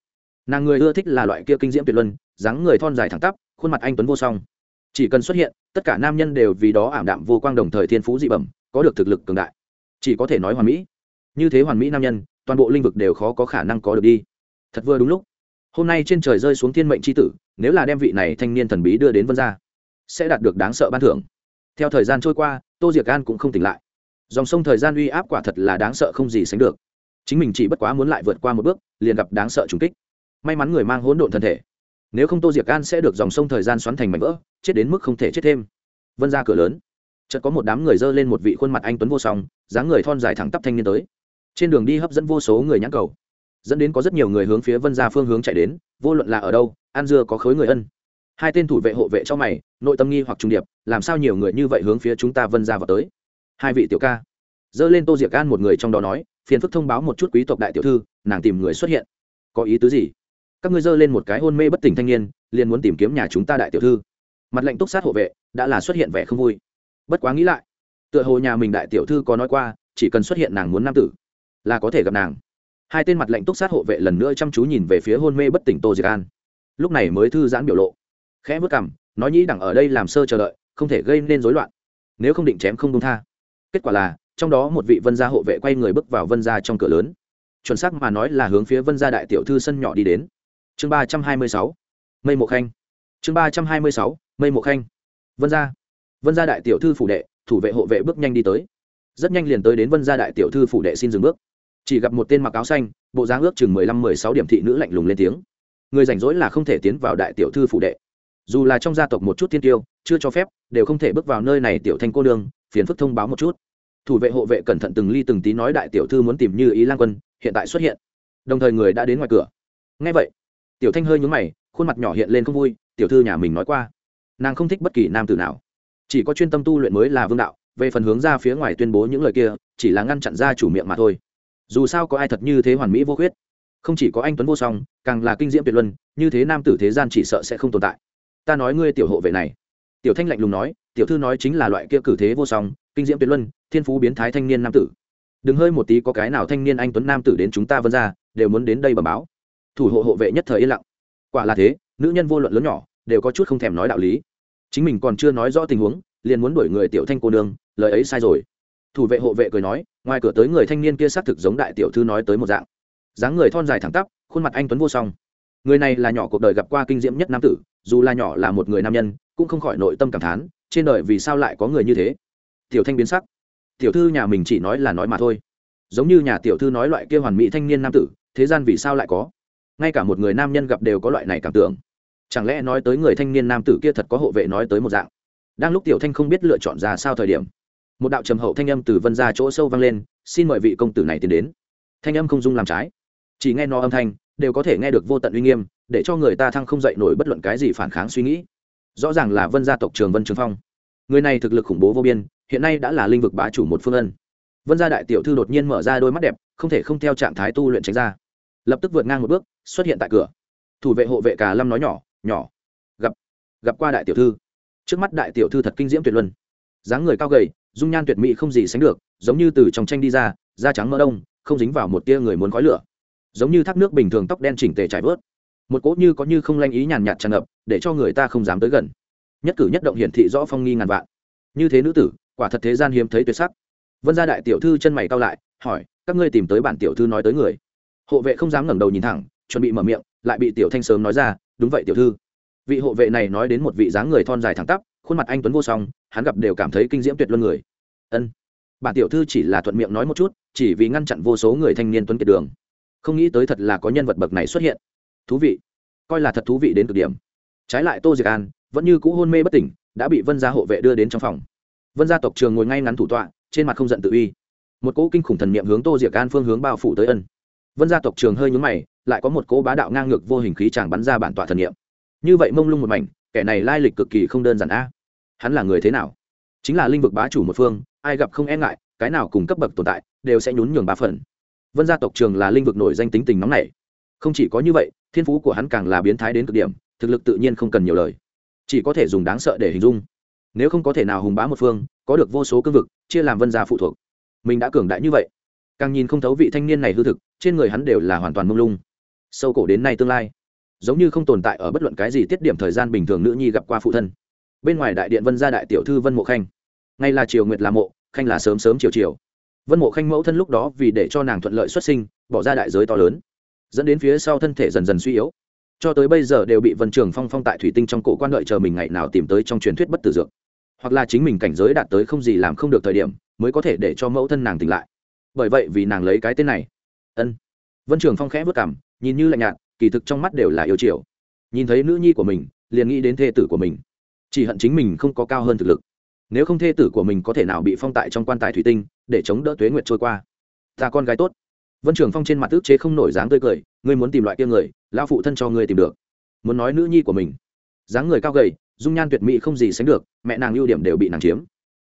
Nàng người ưa thích là loại kia kinh diễm tuyệt luân, dáng người thon dài thẳng tắp, khuôn mặt anh tuấn vô song. Chỉ cần xuất hiện, tất cả nam nhân đều vì đó ảm đạm vô quang đồng thời thiên phú dị bẩm, có được thực lực cường đại. Chỉ có thể nói hoàn mỹ. Như thế hoàn mỹ nam nhân, toàn bộ lĩnh vực đều khó có khả năng có được đi. Thật vừa đúng lúc. Hôm nay trên trời rơi xuống thiên mệnh tri tử, nếu là đem vị này thanh niên thần bí đưa đến vân gia, sẽ đạt được đáng sợ ban thưởng. Theo thời gian trôi qua, tô diệc an cũng không tỉnh lại dòng sông thời gian uy áp quả thật là đáng sợ không gì sánh được. Chính mình chỉ bất quá muốn lại vượt qua một bước, liền gặp đáng sợ trùng kích. May mắn người mang hỗn độn thân thể. Nếu không tô diệc an sẽ được dòng sông thời gian xoắn thành mảnh vỡ, chết đến mức không thể chết thêm. Vân ra cửa lớn. Chợt có một đám người dơ lên một vị khuôn mặt anh tuấn vô song, dáng người thon dài thẳng tắp thanh niên tới. Trên đường đi hấp dẫn vô số người nhãn cầu. Dẫn đến có rất nhiều người hướng phía vân ra phương hướng chạy đến, vô luận là ở đâu, an dưa có khối người ân. Hai tên thủ vệ hộ vệ cho mày, nội tâm nghi hoặc trung điệp, làm sao nhiều người như vậy hướng phía chúng ta vân ra vào tới? Hai vị tiểu ca. Dơ lên tô diệc gan một người trong đó nói, phiền phức thông báo một chút quý tộc đại tiểu thư, nàng tìm người xuất hiện. Có ý tứ gì? Các ngươi dơ lên một cái hôn mê bất tỉnh thanh niên, liền muốn tìm kiếm nhà chúng ta đại tiểu thư. Mặt lệnh túc sát hộ vệ, đã là xuất hiện vẻ không vui. Bất quá nghĩ lại, tựa hồ nhà mình đại tiểu thư có nói qua, chỉ cần xuất hiện nàng muốn nam tử, là có thể gặp nàng. Hai tên mặt lệnh túc sát hộ vệ lần nữa chăm chú nhìn về phía hôn mê bất tỉnh tô diệc an. Lúc này mới thư giãn biểu lộ. Khẽ vất cằm, nói nhĩ đẳng ở đây làm sơ chờ đợi, không thể gây nên rối loạn. Nếu không định chém không công tha kết quả là, trong đó một vị vân gia hộ vệ quay người bước vào vân gia trong cửa lớn. Chuẩn xác mà nói là hướng phía vân gia đại tiểu thư sân nhỏ đi đến. Chương ba trăm hai mươi sáu, mây mộ khanh. Chương ba trăm hai mươi sáu, mây mộ khanh. Vân gia. Vân gia đại tiểu thư phủ đệ, thủ vệ hộ vệ bước nhanh đi tới. Rất nhanh liền tới đến vân gia đại tiểu thư phủ đệ xin dừng bước. Chỉ gặp một tên mặc áo xanh, bộ dáng ước chừng mười lăm, mười sáu điểm thị nữ lạnh lùng lên tiếng. Người rảnh rỗi là không thể tiến vào đại tiểu thư phủ đệ. Dù là trong gia tộc một chút thiên tiêu, chưa cho phép, đều không thể bước vào nơi này tiểu thanh cô đương phiền phức thông báo một chút. Thủ vệ hộ vệ cẩn thận từng ly từng tí nói đại tiểu thư muốn tìm như ý lan quân, hiện tại xuất hiện. Đồng thời người đã đến ngoài cửa. Ngay vậy, tiểu thanh hơi nhúng mày, khuôn mặt nhỏ hiện lên không vui, tiểu thư nhà mình nói qua. Nàng không thích bất kỳ nam tử nào. Chỉ có chuyên tâm tu luyện mới là vương đạo, về phần hướng ra phía ngoài tuyên bố những lời kia, chỉ là ngăn chặn ra chủ miệng mà thôi. Dù sao có ai thật như thế hoàn mỹ vô khuyết. Không chỉ có anh tuấn vô song, càng là kinh diễm tuyệt luân, như thế nam tử thế gian chỉ sợ sẽ không tồn tại. Ta nói ngươi tiểu hộ vệ này. Tiểu thanh lạnh lùng nói tiểu thư nói chính là loại kia cử thế vô song, kinh diễm tuyệt luân, thiên phú biến thái thanh niên nam tử. Đừng hơi một tí có cái nào thanh niên anh tuấn nam tử đến chúng ta vân ra đều muốn đến đây bẩm báo. Thủ hộ hộ vệ nhất thời yên lặng. Quả là thế, nữ nhân vô luận lớn nhỏ, đều có chút không thèm nói đạo lý. Chính mình còn chưa nói rõ tình huống, liền muốn đuổi người tiểu thanh cô nương, lời ấy sai rồi. Thủ vệ hộ vệ cười nói, ngoài cửa tới người thanh niên kia xác thực giống đại tiểu thư nói tới một dạng. Dáng người thon dài thẳng tắp, khuôn mặt anh tuấn vô song. Người này là nhỏ cuộc đời gặp qua kinh diễm nhất nam tử, dù là nhỏ là một người nam nhân cũng không khỏi nội tâm cảm thán, trên đời vì sao lại có người như thế? Tiểu thanh biến sắc. Tiểu thư nhà mình chỉ nói là nói mà thôi. Giống như nhà tiểu thư nói loại kia hoàn mỹ thanh niên nam tử, thế gian vì sao lại có? Ngay cả một người nam nhân gặp đều có loại này cảm tưởng. Chẳng lẽ nói tới người thanh niên nam tử kia thật có hộ vệ nói tới một dạng? Đang lúc tiểu thanh không biết lựa chọn ra sao thời điểm, một đạo trầm hậu thanh âm từ vân ra chỗ sâu vang lên, xin mời vị công tử này tiến đến. Thanh âm không dung làm trái. Chỉ nghe no âm thanh, đều có thể nghe được vô tận uy nghiêm, để cho người ta thăng không dậy nổi bất luận cái gì phản kháng suy nghĩ rõ ràng là vân gia tộc trường vân trường phong. Người này thực lực khủng bố vô biên, hiện nay đã là linh vực bá chủ một phương ân. Vân gia đại tiểu thư đột nhiên mở ra đôi mắt đẹp, không thể không theo trạng thái tu luyện tránh ra. Lập tức vượt ngang một bước, xuất hiện tại cửa. Thủ vệ hộ vệ cà lâm nói nhỏ nhỏ, gặp gặp qua đại tiểu thư. Trước mắt đại tiểu thư thật kinh diễm tuyệt luân. Dáng người cao gầy, dung nhan tuyệt mỹ không gì sánh được, giống như từ trong tranh đi ra, da trắng mỡ đông, không dính vào một tia người muốn khói lửa. Giống như thác nước bình thường tóc đen chỉnh tề trải vớt một cỗ như có như không lanh ý nhàn nhạt tràn ngập, để cho người ta không dám tới gần. Nhất cử nhất động hiển thị rõ phong nghi ngàn vạn. Như thế nữ tử, quả thật thế gian hiếm thấy tuyệt sắc. Vân gia đại tiểu thư chân mày cao lại, hỏi, các ngươi tìm tới bản tiểu thư nói tới người. Hộ vệ không dám ngẩng đầu nhìn thẳng, chuẩn bị mở miệng, lại bị tiểu thanh sớm nói ra, đúng vậy tiểu thư. Vị hộ vệ này nói đến một vị dáng người thon dài thẳng tắp, khuôn mặt anh tuấn vô song, hắn gặp đều cảm thấy kinh diễm tuyệt luân người. Ân. Bản tiểu thư chỉ là thuận miệng nói một chút, chỉ vì ngăn chặn vô số người thanh niên tuấn kiệt đường. Không nghĩ tới thật là có nhân vật bậc này xuất hiện thú vị. Coi là thật thú vị đến cực điểm. Trái lại tô diệc an vẫn như cũ hôn mê bất tỉnh, đã bị vân gia hộ vệ đưa đến trong phòng. Vân gia tộc trường ngồi ngay ngắn thủ tọa, trên mặt không giận tự uy. Một cỗ kinh khủng thần niệm hướng tô diệc an phương hướng bao phủ tới ân. Vân gia tộc trường hơi nhúng mày, lại có một cỗ bá đạo ngang ngược vô hình khí chàng bắn ra bản tọa thần niệm. Như vậy mông lung một mảnh, kẻ này lai lịch cực kỳ không đơn giản a. Hắn là người thế nào? Chính là linh vực bá chủ một phương, ai gặp không e ngại, cái nào cùng cấp bậc tồn tại, đều sẽ nhún nhường ba phần. Vân gia tộc trường là linh vực nổi danh tính tình nóng này không chỉ có như vậy thiên phú của hắn càng là biến thái đến cực điểm, thực lực tự nhiên không cần nhiều lời. Chỉ có thể dùng đáng sợ để hình dung. Nếu không có thể nào hùng bá một phương, có được vô số cương vực, chia làm vân gia phụ thuộc. Mình đã cường đại như vậy. Càng nhìn không thấu vị thanh niên này hư thực, trên người hắn đều là hoàn toàn mông lung. Sâu cổ đến nay tương lai, giống như không tồn tại ở bất luận cái gì tiết điểm thời gian bình thường nữ nhi gặp qua phụ thân. Bên ngoài đại điện vân gia đại tiểu thư vân mộ khanh. Ngay là triều nguyệt là mộ, khanh là sớm sớm chiều chiều. Vân mộ khanh mẫu thân lúc đó vì để cho nàng thuận lợi xuất sinh, bỏ ra đại giới to lớn dẫn đến phía sau thân thể dần dần suy yếu. Cho tới bây giờ đều bị vân trường phong phong tại thủy tinh trong cổ quan đợi chờ mình ngày nào tìm tới trong truyền thuyết bất tử dược. Hoặc là chính mình cảnh giới đạt tới không gì làm không được thời điểm, mới có thể để cho mẫu thân nàng tỉnh lại. Bởi vậy vì nàng lấy cái tên này. Ân. Vân trường phong khẽ vất cảm nhìn như lạnh nhạt, kỳ thực trong mắt đều là yêu chiều. Nhìn thấy nữ nhi của mình, liền nghĩ đến thê tử của mình. Chỉ hận chính mình không có cao hơn thực lực. Nếu không thê tử của mình có thể nào bị phong tại trong quan tài thủy tinh, để chống đỡ tuế nguyệt trôi qua. Ta con gái tốt vân trường phong trên mặt ước chế không nổi dáng tươi cười, ngươi muốn tìm loại kia người, lão phụ thân cho ngươi tìm được. Muốn nói nữ nhi của mình. Dáng người cao gầy, dung nhan tuyệt mỹ không gì sánh được, mẹ nàng ưu điểm đều bị nàng chiếm.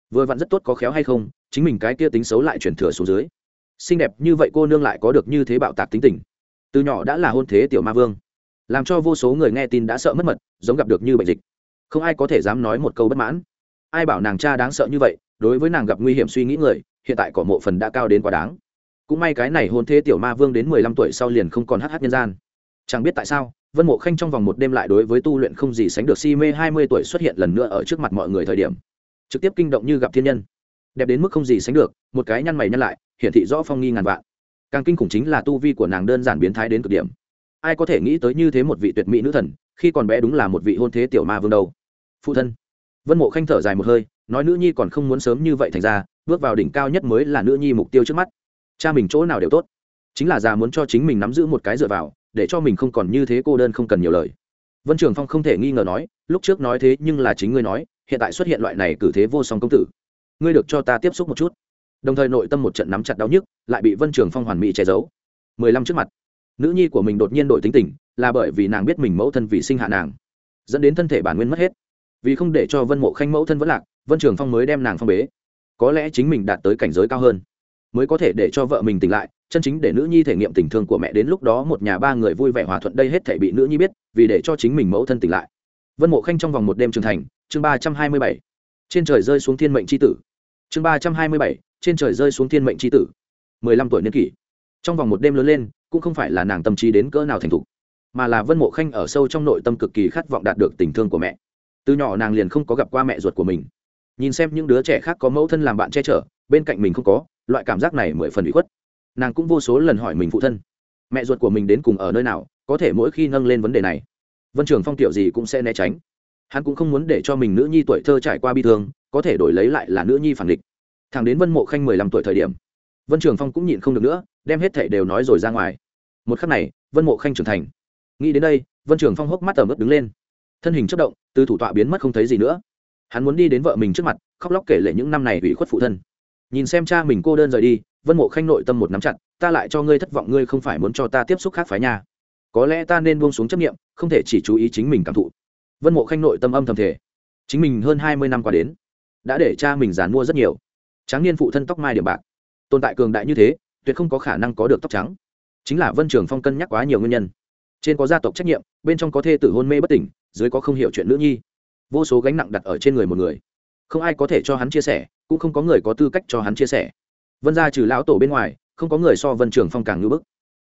Vừa vặn rất tốt có khéo hay không, chính mình cái kia tính xấu lại chuyển thừa xuống dưới. Xinh đẹp như vậy cô nương lại có được như thế bạo tạc tính tình. Từ nhỏ đã là hôn thế tiểu ma vương. Làm cho vô số người nghe tin đã sợ mất mật, giống gặp được như bệnh dịch. Không ai có thể dám nói một câu bất mãn. Ai bảo nàng cha đáng sợ như vậy, đối với nàng gặp nguy hiểm suy nghĩ người, hiện tại cỏ mộ phần đã cao đến quá đáng cũng may cái này hôn thế tiểu ma vương đến mười lăm tuổi sau liền không còn hát hát nhân gian. Chẳng biết tại sao, vân mộ khanh trong vòng một đêm lại đối với tu luyện không gì sánh được si mê hai mươi tuổi xuất hiện lần nữa ở trước mặt mọi người thời điểm. Trực tiếp kinh động như gặp thiên nhân. Đẹp đến mức không gì sánh được, một cái nhăn mày nhăn lại, hiển thị rõ phong nghi ngàn vạn. Càng kinh khủng chính là tu vi của nàng đơn giản biến thái đến cực điểm. Ai có thể nghĩ tới như thế một vị tuyệt mỹ nữ thần, khi còn bé đúng là một vị hôn thế tiểu ma vương đâu. Phụ thân. Vân mộ khanh thở dài một hơi, nói nữ nhi còn không muốn sớm như vậy thành ra, bước vào đỉnh cao nhất mới là nữ nhi mục tiêu trước mắt cha mình chỗ nào đều tốt. Chính là già muốn cho chính mình nắm giữ một cái dựa vào, để cho mình không còn như thế cô đơn không cần nhiều lời. Vân trường phong không thể nghi ngờ nói, lúc trước nói thế nhưng là chính ngươi nói, hiện tại xuất hiện loại này cử thế vô song công tử. Ngươi được cho ta tiếp xúc một chút. Đồng thời nội tâm một trận nắm chặt đau nhức, lại bị vân trường phong hoàn mỹ che giấu. Mười lăm trước mặt, nữ nhi của mình đột nhiên đổi tính tình, là bởi vì nàng biết mình mẫu thân vì sinh hạ nàng, dẫn đến thân thể bản nguyên mất hết. Vì không để cho vân mộ khanh mẫu thân vẫn lạc, vân trường phong mới đem nàng phong bế. Có lẽ chính mình đạt tới cảnh giới cao hơn mới có thể để cho vợ mình tỉnh lại, chân chính để nữ nhi thể nghiệm tình thương của mẹ đến lúc đó một nhà ba người vui vẻ hòa thuận đây hết thể bị nữ nhi biết, vì để cho chính mình mẫu thân tỉnh lại. Vân mộ khanh trong vòng một đêm trưởng thành, chương ba trăm hai mươi bảy. Trên trời rơi xuống thiên mệnh tri tử. Chương ba trăm hai mươi bảy, trên trời rơi xuống thiên mệnh tri tử. Mười lăm tuổi niên kỷ. Trong vòng một đêm lớn lên, cũng không phải là nàng tâm trí đến cỡ nào thành thục, mà là vân mộ khanh ở sâu trong nội tâm cực kỳ khát vọng đạt được tình thương của mẹ. Từ nhỏ nàng liền không có gặp qua mẹ ruột của mình. Nhìn xem những đứa trẻ khác có mẫu thân làm bạn che chở, bên cạnh mình không có loại cảm giác này mười phần bị khuất. Nàng cũng vô số lần hỏi mình phụ thân, mẹ ruột của mình đến cùng ở nơi nào, có thể mỗi khi nâng lên vấn đề này, vân trường phong tiểu gì cũng sẽ né tránh. Hắn cũng không muốn để cho mình nữ nhi tuổi thơ trải qua bi thương, có thể đổi lấy lại là nữ nhi phản địch. Thằng đến vân mộ khanh mười lăm tuổi thời điểm, vân trường phong cũng nhịn không được nữa, đem hết thảy đều nói rồi ra ngoài. Một khắc này, vân mộ khanh trưởng thành. Nghĩ đến đây, vân trường phong hốc mắt tầm ướp đứng lên. Thân hình chất động, từ thủ tọa biến mất không thấy gì nữa. Hắn muốn đi đến vợ mình trước mặt, khóc lóc kể lệ những năm này ủy khuất phụ thân nhìn xem cha mình cô đơn rời đi, vân mộ khanh nội tâm một nắm chặt, ta lại cho ngươi thất vọng, ngươi không phải muốn cho ta tiếp xúc khác phái nha. Có lẽ ta nên buông xuống chấp nghiệm không thể chỉ chú ý chính mình cảm thụ. Vân mộ khanh nội tâm âm thầm thể chính mình hơn hai mươi năm qua đến, đã để cha mình giàn mua rất nhiều. Tráng niên phụ thân tóc mai điểm bạc. Tồn tại cường đại như thế, tuyệt không có khả năng có được tóc trắng. Chính là vân trường phong cân nhắc quá nhiều nguyên nhân. Trên có gia tộc trách nhiệm, bên trong có thê tử hôn mê bất tỉnh, dưới có không hiểu chuyện nữ nhi. Vô số gánh nặng đặt ở trên người một người. Không ai có thể cho hắn chia sẻ cũng không có người có tư cách cho hắn chia sẻ. Vân ra trừ lão tổ bên ngoài, không có người so vân trường phong càng ngưỡng bức.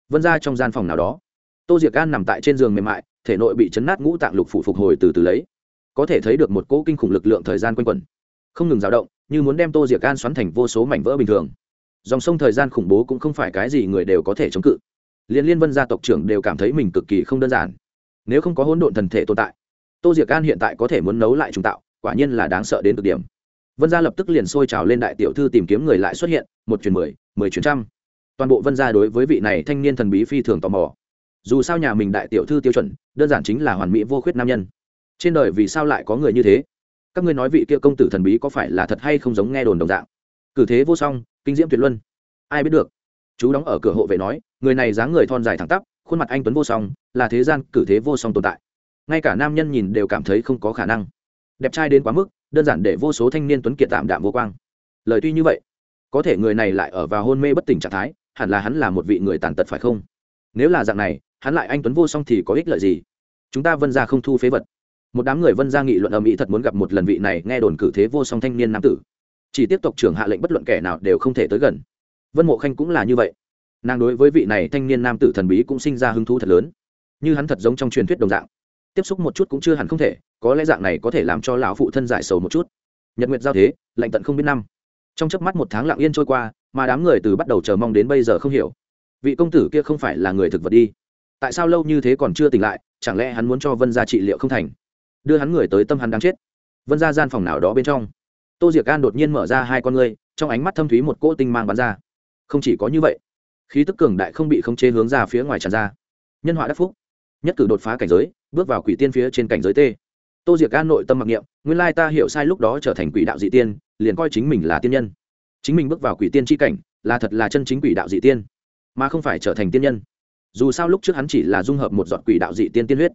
Vân ra trong gian phòng nào đó, tô diệc an nằm tại trên giường mềm mại, thể nội bị chấn nát ngũ tạng lục phủ phục hồi từ từ lấy. Có thể thấy được một cỗ kinh khủng lực lượng thời gian quanh quẩn. Không ngừng dao động, như muốn đem tô diệc an xoắn thành vô số mảnh vỡ bình thường. Dòng sông thời gian khủng bố cũng không phải cái gì người đều có thể chống cự. Liên liên vân gia tộc trưởng đều cảm thấy mình cực kỳ không đơn giản. Nếu không có hỗn độn thần thể tồn tại, tô diệc an hiện tại có thể muốn nấu lại trùng tạo, quả nhiên là đáng sợ đến cực điểm vân gia lập tức liền sôi trào lên đại tiểu thư tìm kiếm người lại xuất hiện, một chuyển mười mười chuyển trăm. Toàn bộ vân gia đối với vị này thanh niên thần bí phi thường tò mò. Dù sao nhà mình đại tiểu thư tiêu chuẩn, đơn giản chính là hoàn mỹ vô khuyết nam nhân. Trên đời vì sao lại có người như thế? Các ngươi nói vị kia công tử thần bí có phải là thật hay không giống nghe đồn đồng dạng? Cử thế vô song, kinh diễm tuyệt luân. Ai biết được? Chú đóng ở cửa hộ vệ nói, người này dáng người thon dài thẳng tắp, khuôn mặt anh tuấn vô song, là thế gian cử thế vô song tồn tại. Ngay cả nam nhân nhìn đều cảm thấy không có khả năng. Đẹp trai đến quá mức đơn giản để vô số thanh niên tuấn kiệt tạm đạm vô quang. Lời tuy như vậy, có thể người này lại ở vào hôn mê bất tỉnh trạng thái, hẳn là hắn là một vị người tàn tật phải không? Nếu là dạng này, hắn lại anh tuấn vô song thì có ích lợi gì? Chúng ta vân ra không thu phế vật. Một đám người vân ra nghị luận ầm ĩ thật muốn gặp một lần vị này nghe đồn cử thế vô song thanh niên nam tử. Chỉ tiếp tục trưởng hạ lệnh bất luận kẻ nào đều không thể tới gần. Vân mộ khanh cũng là như vậy. Nàng đối với vị này thanh niên nam tử thần bí cũng sinh ra hứng thú thật lớn. Như hắn thật giống trong truyền thuyết đồng dạng tiếp xúc một chút cũng chưa hẳn không thể, có lẽ dạng này có thể làm cho lão phụ thân giải sầu một chút. Nhật nguyệt giao thế, lạnh tận không biết năm. Trong chớp mắt một tháng lặng yên trôi qua, mà đám người từ bắt đầu chờ mong đến bây giờ không hiểu. Vị công tử kia không phải là người thực vật đi. Tại sao lâu như thế còn chưa tỉnh lại, chẳng lẽ hắn muốn cho vân gia trị liệu không thành? Đưa hắn người tới tâm hắn đáng chết. Vân gia gian phòng nào đó bên trong. Tô diệc an đột nhiên mở ra hai con ngươi, trong ánh mắt thâm thúy một cỗ tinh mang bắn ra. Không chỉ có như vậy, khí tức cường đại không bị khống chế hướng ra phía ngoài tràn ra. Nhân họa đắc phúc nhất cử đột phá cảnh giới, bước vào quỷ tiên phía trên cảnh giới t. Tô diệc an nội tâm mặc niệm, nguyên lai ta hiểu sai lúc đó trở thành quỷ đạo dị tiên, liền coi chính mình là tiên nhân. Chính mình bước vào quỷ tiên tri cảnh, là thật là chân chính quỷ đạo dị tiên, mà không phải trở thành tiên nhân. Dù sao lúc trước hắn chỉ là dung hợp một giọt quỷ đạo dị tiên tiên huyết.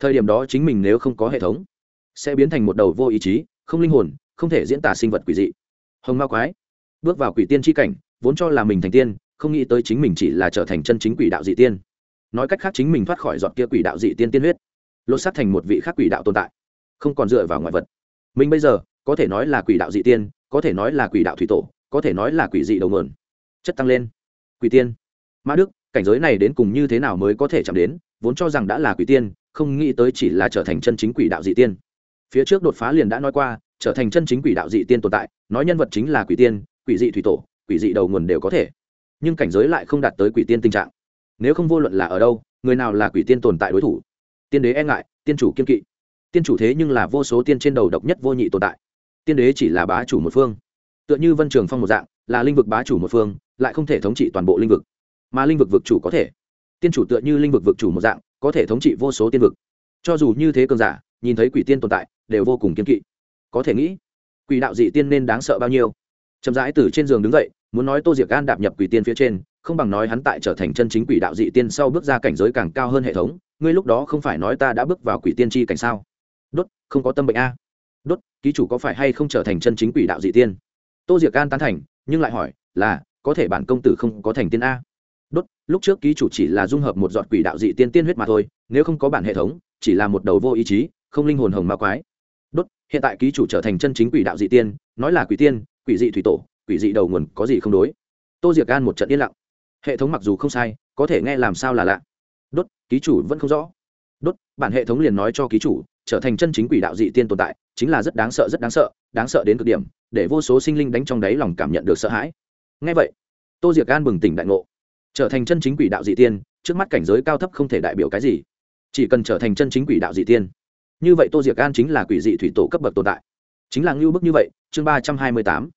Thời điểm đó chính mình nếu không có hệ thống, sẽ biến thành một đầu vô ý chí, không linh hồn, không thể diễn tả sinh vật quỷ dị. Hồng ma quái, bước vào quỷ tiên tri cảnh, vốn cho là mình thành tiên, không nghĩ tới chính mình chỉ là trở thành chân chính quỷ đạo dị tiên nói cách khác chính mình thoát khỏi giọt kia quỷ đạo dị tiên tiên huyết, lột xác thành một vị khác quỷ đạo tồn tại, không còn dựa vào ngoại vật. Mình bây giờ, có thể nói là quỷ đạo dị tiên, có thể nói là quỷ đạo thủy tổ, có thể nói là quỷ dị đầu mượn chất tăng lên. Quỷ tiên. Mã đức, cảnh giới này đến cùng như thế nào mới có thể chạm đến, vốn cho rằng đã là quỷ tiên, không nghĩ tới chỉ là trở thành chân chính quỷ đạo dị tiên. Phía trước đột phá liền đã nói qua, trở thành chân chính quỷ đạo dị tiên tồn tại, nói nhân vật chính là quỷ tiên, quỷ dị thủy tổ, quỷ dị đầu nguồn đều có thể. Nhưng cảnh giới lại không đạt tới quỷ tiên tình trạng nếu không vô luận là ở đâu, người nào là quỷ tiên tồn tại đối thủ? Tiên đế e ngại, tiên chủ kiên kỵ. Tiên chủ thế nhưng là vô số tiên trên đầu độc nhất vô nhị tồn tại. Tiên đế chỉ là bá chủ một phương. Tựa như vân trường phong một dạng, là linh vực bá chủ một phương, lại không thể thống trị toàn bộ linh vực. Mà linh vực vực chủ có thể. Tiên chủ tựa như linh vực vực chủ một dạng, có thể thống trị vô số tiên vực. Cho dù như thế cường giả, nhìn thấy quỷ tiên tồn tại, đều vô cùng kiên kỵ. Có thể nghĩ, quỷ đạo dị tiên nên đáng sợ bao nhiêu? Chậm rãi từ trên giường đứng dậy, muốn nói tô diệc gan đạp nhập quỷ tiên phía trên không bằng nói hắn tại trở thành chân chính quỷ đạo dị tiên sau bước ra cảnh giới càng cao hơn hệ thống, ngươi lúc đó không phải nói ta đã bước vào quỷ tiên tri cảnh sao? Đốt, không có tâm bệnh a. Đốt, ký chủ có phải hay không trở thành chân chính quỷ đạo dị tiên? Tô diệc an tán thành, nhưng lại hỏi, là, có thể bản công tử không có thành tiên a? Đốt, lúc trước ký chủ chỉ là dung hợp một giọt quỷ đạo dị tiên tiên huyết mà thôi, nếu không có bản hệ thống, chỉ là một đầu vô ý chí, không linh hồn hồng ma quái. Đốt, hiện tại ký chủ trở thành chân chính quỷ đạo dị tiên, nói là quỷ tiên, quỷ dị thủy tổ, quỷ dị đầu nguồn có gì không đối? Tô diệc gan một trận yên lặng hệ thống mặc dù không sai, có thể nghe làm sao là lạ. Đốt, ký chủ vẫn không rõ. Đốt, bản hệ thống liền nói cho ký chủ, trở thành chân chính quỷ đạo dị tiên tồn tại, chính là rất đáng sợ, rất đáng sợ đáng sợ đến cực điểm, để vô số sinh linh đánh trong đáy lòng cảm nhận được sợ hãi. Ngay vậy, tô diệc gan bừng tỉnh đại ngộ. Trở thành chân chính quỷ đạo dị tiên, trước mắt cảnh giới cao thấp không thể đại biểu cái gì. Chỉ cần trở thành chân chính quỷ đạo dị tiên. Như vậy tô diệc gan chính là quỷ dị thủy tổ cấp bậc tồn tại. Chính là ngưu bức như vậy, chương ba trăm hai mươi tám.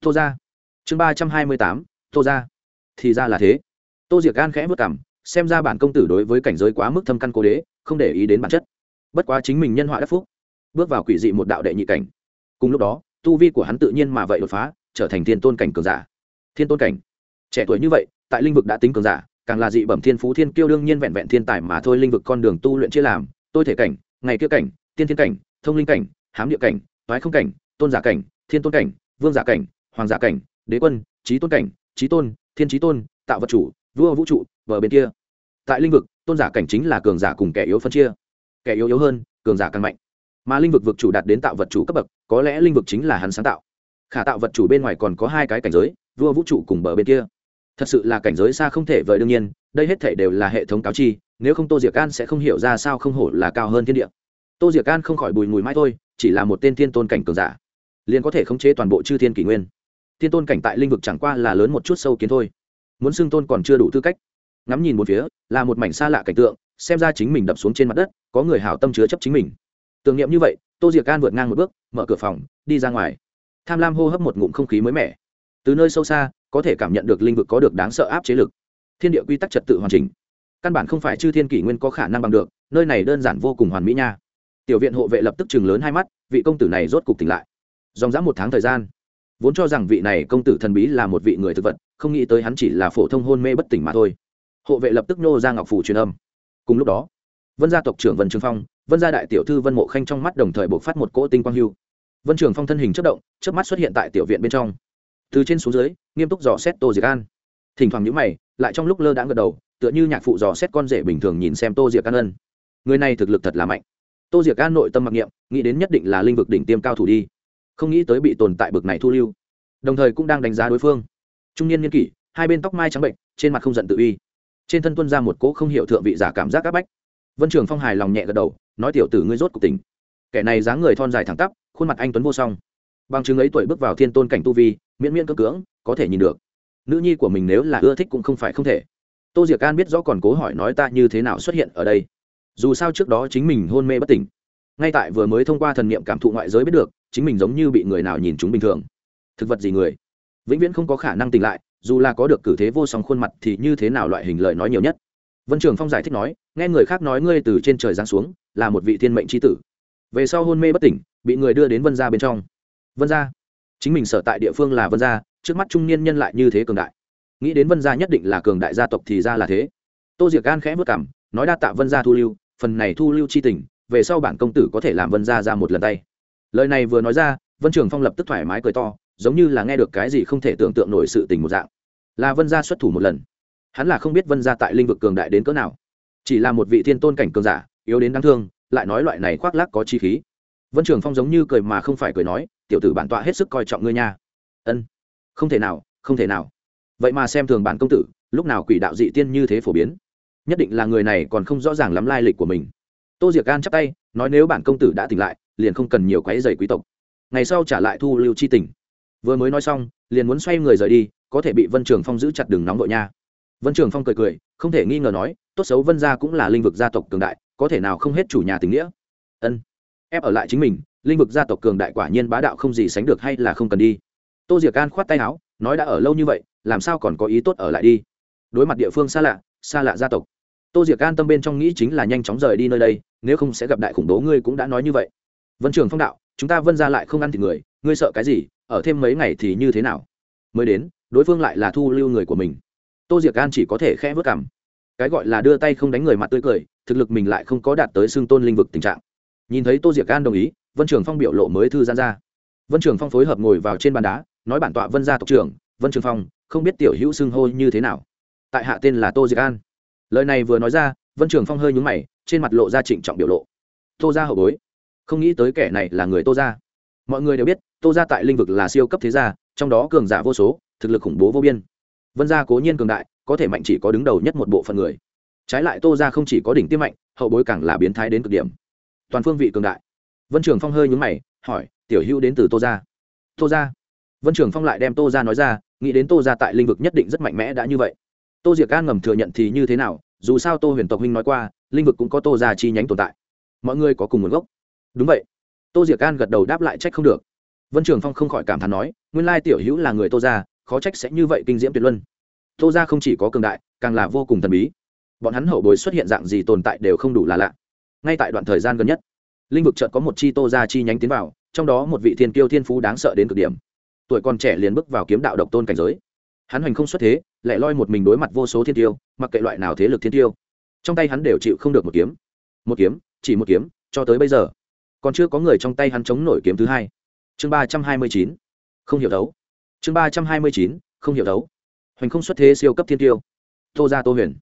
Tô ra chương ba trăm hai mươi tám, tô ra thì ra là thế. Tô diệc gan khẽ vất cảm xem ra bản công tử đối với cảnh giới quá mức thâm căn cố đế, không để ý đến bản chất. Bất quá chính mình nhân họa đắc phúc, bước vào quỷ dị một đạo đệ nhị cảnh. Cùng lúc đó, tu vi của hắn tự nhiên mà vậy đột phá, trở thành thiên tôn cảnh cường giả. Thiên tôn cảnh? Trẻ tuổi như vậy, tại linh vực đã tính cường giả, càng là dị bẩm thiên phú thiên kiêu đương nhiên vẹn vẹn thiên tài mà thôi, linh vực con đường tu luyện chia làm, tôi thể cảnh, ngày kia cảnh, tiên thiên cảnh, thông linh cảnh, hám địa cảnh, toái không cảnh, tôn giả cảnh, thiên tôn cảnh, vương giả cảnh, hoàng giả cảnh, đế quân trí tôn cảnh trí tôn thiên trí tôn, tạo vật chủ, vua vũ trụ vờ bên kia. Tại linh vực, tôn giả cảnh chính là cường giả cùng kẻ yếu phân chia. Kẻ yếu yếu hơn, cường giả càng mạnh. Mà linh vực vực chủ đạt đến tạo vật chủ cấp bậc, có lẽ linh vực chính là hắn sáng tạo. Khả tạo vật chủ bên ngoài còn có hai cái cảnh giới, vua vũ trụ cùng bờ bên kia. Thật sự là cảnh giới xa không thể vời đương nhiên, đây hết thể đều là hệ thống cáo chi, nếu không tô diệc an sẽ không hiểu ra sao không hổ là cao hơn thiên địa. Tô diệc an không khỏi bùi mùi mãi thôi, chỉ là một tên thiên tôn cảnh cường giả, liền có thể khống chế toàn bộ chư thiên kỷ nguyên thiên tôn cảnh tại linh vực chẳng qua là lớn một chút sâu kiến thôi. Muốn xưng tôn còn chưa đủ tư cách. Ngắm nhìn một phía, là một mảnh xa lạ cảnh tượng, xem ra chính mình đập xuống trên mặt đất, có người hảo tâm chứa chấp chính mình. Tưởng niệm như vậy, tô diệc can vượt ngang một bước, mở cửa phòng, đi ra ngoài. Tham lam hô hấp một ngụm không khí mới mẻ. Từ nơi sâu xa, có thể cảm nhận được linh vực có được đáng sợ áp chế lực. Thiên địa quy tắc trật tự hoàn chỉnh. Căn bản không phải chư thiên kỷ nguyên có khả năng bằng được, nơi này đơn giản vô cùng hoàn mỹ nha. Tiểu viện hộ vệ lập tức chừng lớn hai mắt, vị công tử này rốt cục tỉnh lại. Dòng dã một tháng thời gian vốn cho rằng vị này công tử thần bí là một vị người thực vật, không nghĩ tới hắn chỉ là phổ thông hôn mê bất tỉnh mà thôi. Hộ vệ lập tức nô ra ngọc phủ truyền âm. Cùng lúc đó, vân gia tộc trưởng vân trường phong, vân gia đại tiểu thư vân mộ khanh trong mắt đồng thời bộc phát một cỗ tinh quang hưu. Vân trường phong thân hình chất động trước mắt xuất hiện tại tiểu viện bên trong. Từ trên xuống dưới, nghiêm túc dò xét tô diệc an. Thỉnh thoảng nhữ mày, lại trong lúc lơ đãng gật đầu, tựa như nhạc phụ dò xét con rể bình thường nhìn xem tô diệc an ân. Người này thực lực thật là mạnh. Tô diệc an nội tâm mặc niệm, nghĩ đến nhất định là linh vực đỉnh tiêm cao thủ đi không nghĩ tới bị tồn tại bực này thu lưu. Đồng thời cũng đang đánh giá đối phương. Trung niên niên kỷ, hai bên tóc mai trắng bệnh, trên mặt không giận tự uy. Trên thân tuân ra một cỗ không hiểu thượng vị giả cảm giác áp bách. Vân trường phong hài lòng nhẹ gật đầu, nói tiểu tử ngươi rốt cuộc tình kẻ này dáng người thon dài thẳng tắp, khuôn mặt anh tuấn vô song. Bằng chứng ấy tuổi bước vào thiên tôn cảnh tu vi, miễn miễn cưỡng cưỡng, có thể nhìn được. Nữ nhi của mình nếu là ưa thích cũng không phải không thể. Tô diệc an biết rõ còn cố hỏi nói ta như thế nào xuất hiện ở đây. Dù sao trước đó chính mình hôn mê bất tỉnh. Ngay tại vừa mới thông qua thần niệm cảm thụ ngoại giới biết được chính mình giống như bị người nào nhìn chúng bình thường. Thực vật gì người? Vĩnh viễn không có khả năng tỉnh lại, dù là có được cử thế vô song khuôn mặt thì như thế nào loại hình lợi nói nhiều nhất? Vân trường phong giải thích nói, nghe người khác nói ngươi từ trên trời giáng xuống, là một vị thiên mệnh tri tử. Về sau hôn mê bất tỉnh, bị người đưa đến vân gia bên trong. Vân gia? Chính mình sở tại địa phương là vân gia, trước mắt trung niên nhân lại như thế cường đại. Nghĩ đến vân gia nhất định là cường đại gia tộc thì ra là thế. Tô diệc gan khẽ vất cảm, nói đa tạ vân gia thu lưu, phần này thu lưu c h i tình, về sau bản công tử có thể làm vân gia ra một lần tay lời này vừa nói ra, vân trường phong lập tức thoải mái cười to, giống như là nghe được cái gì không thể tưởng tượng nổi sự tình một dạng. Là vân gia xuất thủ một lần. Hắn là không biết vân gia tại l i n h vực cường đại đến cỡ nào. Chỉ là một vị thiên tôn cảnh cường giả, yếu đến đáng thương, lại nói loại này khoác lác có chi khí. Vân trường phong giống như cười mà không phải cười nói, tiểu tử bản tọa hết sức coi trọng ngươi nha. Ân, không thể nào, không thể nào. Vậy mà xem thường bản công tử, lúc nào quỷ đạo dị tiên như thế phổ biến? Nhất định là người này còn không rõ ràng lắm lai lịch của mình. Tô diệc gan chắc tay, nói, nếu bản công tử đã tỉnh lại liền không cần nhiều quái dày quý tộc. Ngày sau trả lại thu lưu chi tỉnh vừa mới nói xong, liền muốn xoay người rời đi, có thể bị vân trường phong giữ chặt đường nóng độ nha. Vân trường phong cười cười, không thể nghi ngờ nói, tốt xấu vân gia cũng là linh vực gia tộc cường đại, có thể nào không hết chủ nhà tình nghĩa? Ân. Ép ở lại chính mình, linh vực gia tộc cường đại quả nhiên bá đạo không gì sánh được hay là không cần đi. Tô diệc can khoát tay áo, nói đã ở lâu như vậy, làm sao còn có ý tốt ở lại đi? Đối mặt địa phương xa lạ xa lạ gia tộc. Tô diệc can tâm bên trong nghĩ chính là nhanh chóng rời đi nơi đây, nếu không sẽ gặp đại khủng bố, ngươi cũng đã nói như vậy vân trường phong đạo, chúng ta vân ra lại không ăn thịt người, ngươi sợ cái gì? Ở thêm mấy ngày thì như thế nào? Mới đến, đối phương lại là thu lưu người của mình. Tô diệc an chỉ có thể khẽ vớt cảm. Cái gọi là đưa tay không đánh người mặt tươi cười, thực lực mình lại không có đạt tới xưng tôn linh vực tình trạng. Nhìn thấy tô diệc an đồng ý, vân trường phong biểu lộ mới thư gian ra. Vân trường phong phối hợp ngồi vào trên bàn đá, nói bản tọa vân gia tộc trưởng, vân trường phong, không biết tiểu hữu xưng hô như thế nào? Tại hạ tên là tô diệc an. Lời này vừa nói ra, vân trường phong hơi nhúng mày, trên mặt lộ ra trịnh trọng biểu lộ. Tô ra hậu bối không nghĩ tới kẻ này là người tô gia. mọi người đều biết, tô gia tại linh vực là siêu cấp thế gia, trong đó cường giả vô số, thực lực khủng bố vô biên. Vân gia cố nhiên cường đại, có thể mạnh chỉ có đứng đầu nhất một bộ phận người. Trái lại tô gia không chỉ có đỉnh tiêm mạnh, hậu bối càng là biến thái đến cực điểm. Toàn phương vị cường đại. Vân trường phong hơi nhúng mày, hỏi, tiểu hữu đến từ tô gia. tô gia. vân trường phong lại đem tô gia nói ra, nghĩ đến tô gia tại lĩnh vực nhất định rất mạnh mẽ đã như vậy. Tô diệc an ngầm thừa nhận thì như thế nào, dù sao tô huyền tộc huynh nói qua lĩnh vực cũng có tô gia chi nhánh tồn tại. Mọi người có cùng nguồn gốc đúng vậy. Tô diệc an gật đầu đáp lại trách không được. Vân trường phong không khỏi cảm thán nói nguyên lai tiểu hữu là người tô gia, khó trách sẽ như vậy kinh diễm tuyệt luân. Tô gia không chỉ có cường đại càng là vô cùng thần bí. Bọn hắn hậu bối xuất hiện dạng gì tồn tại đều không đủ là lạ. Ngay tại đoạn thời gian gần nhất linh vực chợt có một chi tô gia chi nhánh tiến vào trong đó một vị thiên kiêu thiên phú đáng sợ đến cực điểm. Tuổi còn trẻ liền bước vào kiếm đạo độc tôn cảnh giới. Hắn hoành không xuất thế lại loi một mình đối mặt vô số thiên tiêu mặc kệ loại nào thế lực thiên tiêu. Trong tay hắn đều chịu không được một kiếm. Một kiếm chỉ một kiếm cho tới bây giờ còn chưa có người trong tay hắn chống nổi kiếm thứ hai. Chương ba trăm hai mươi chín. Không hiểu đấu. Chương ba trăm hai mươi chín, không hiểu đấu. Hoành không xuất thế siêu cấp thiên tiêu. Tô ra tô huyền.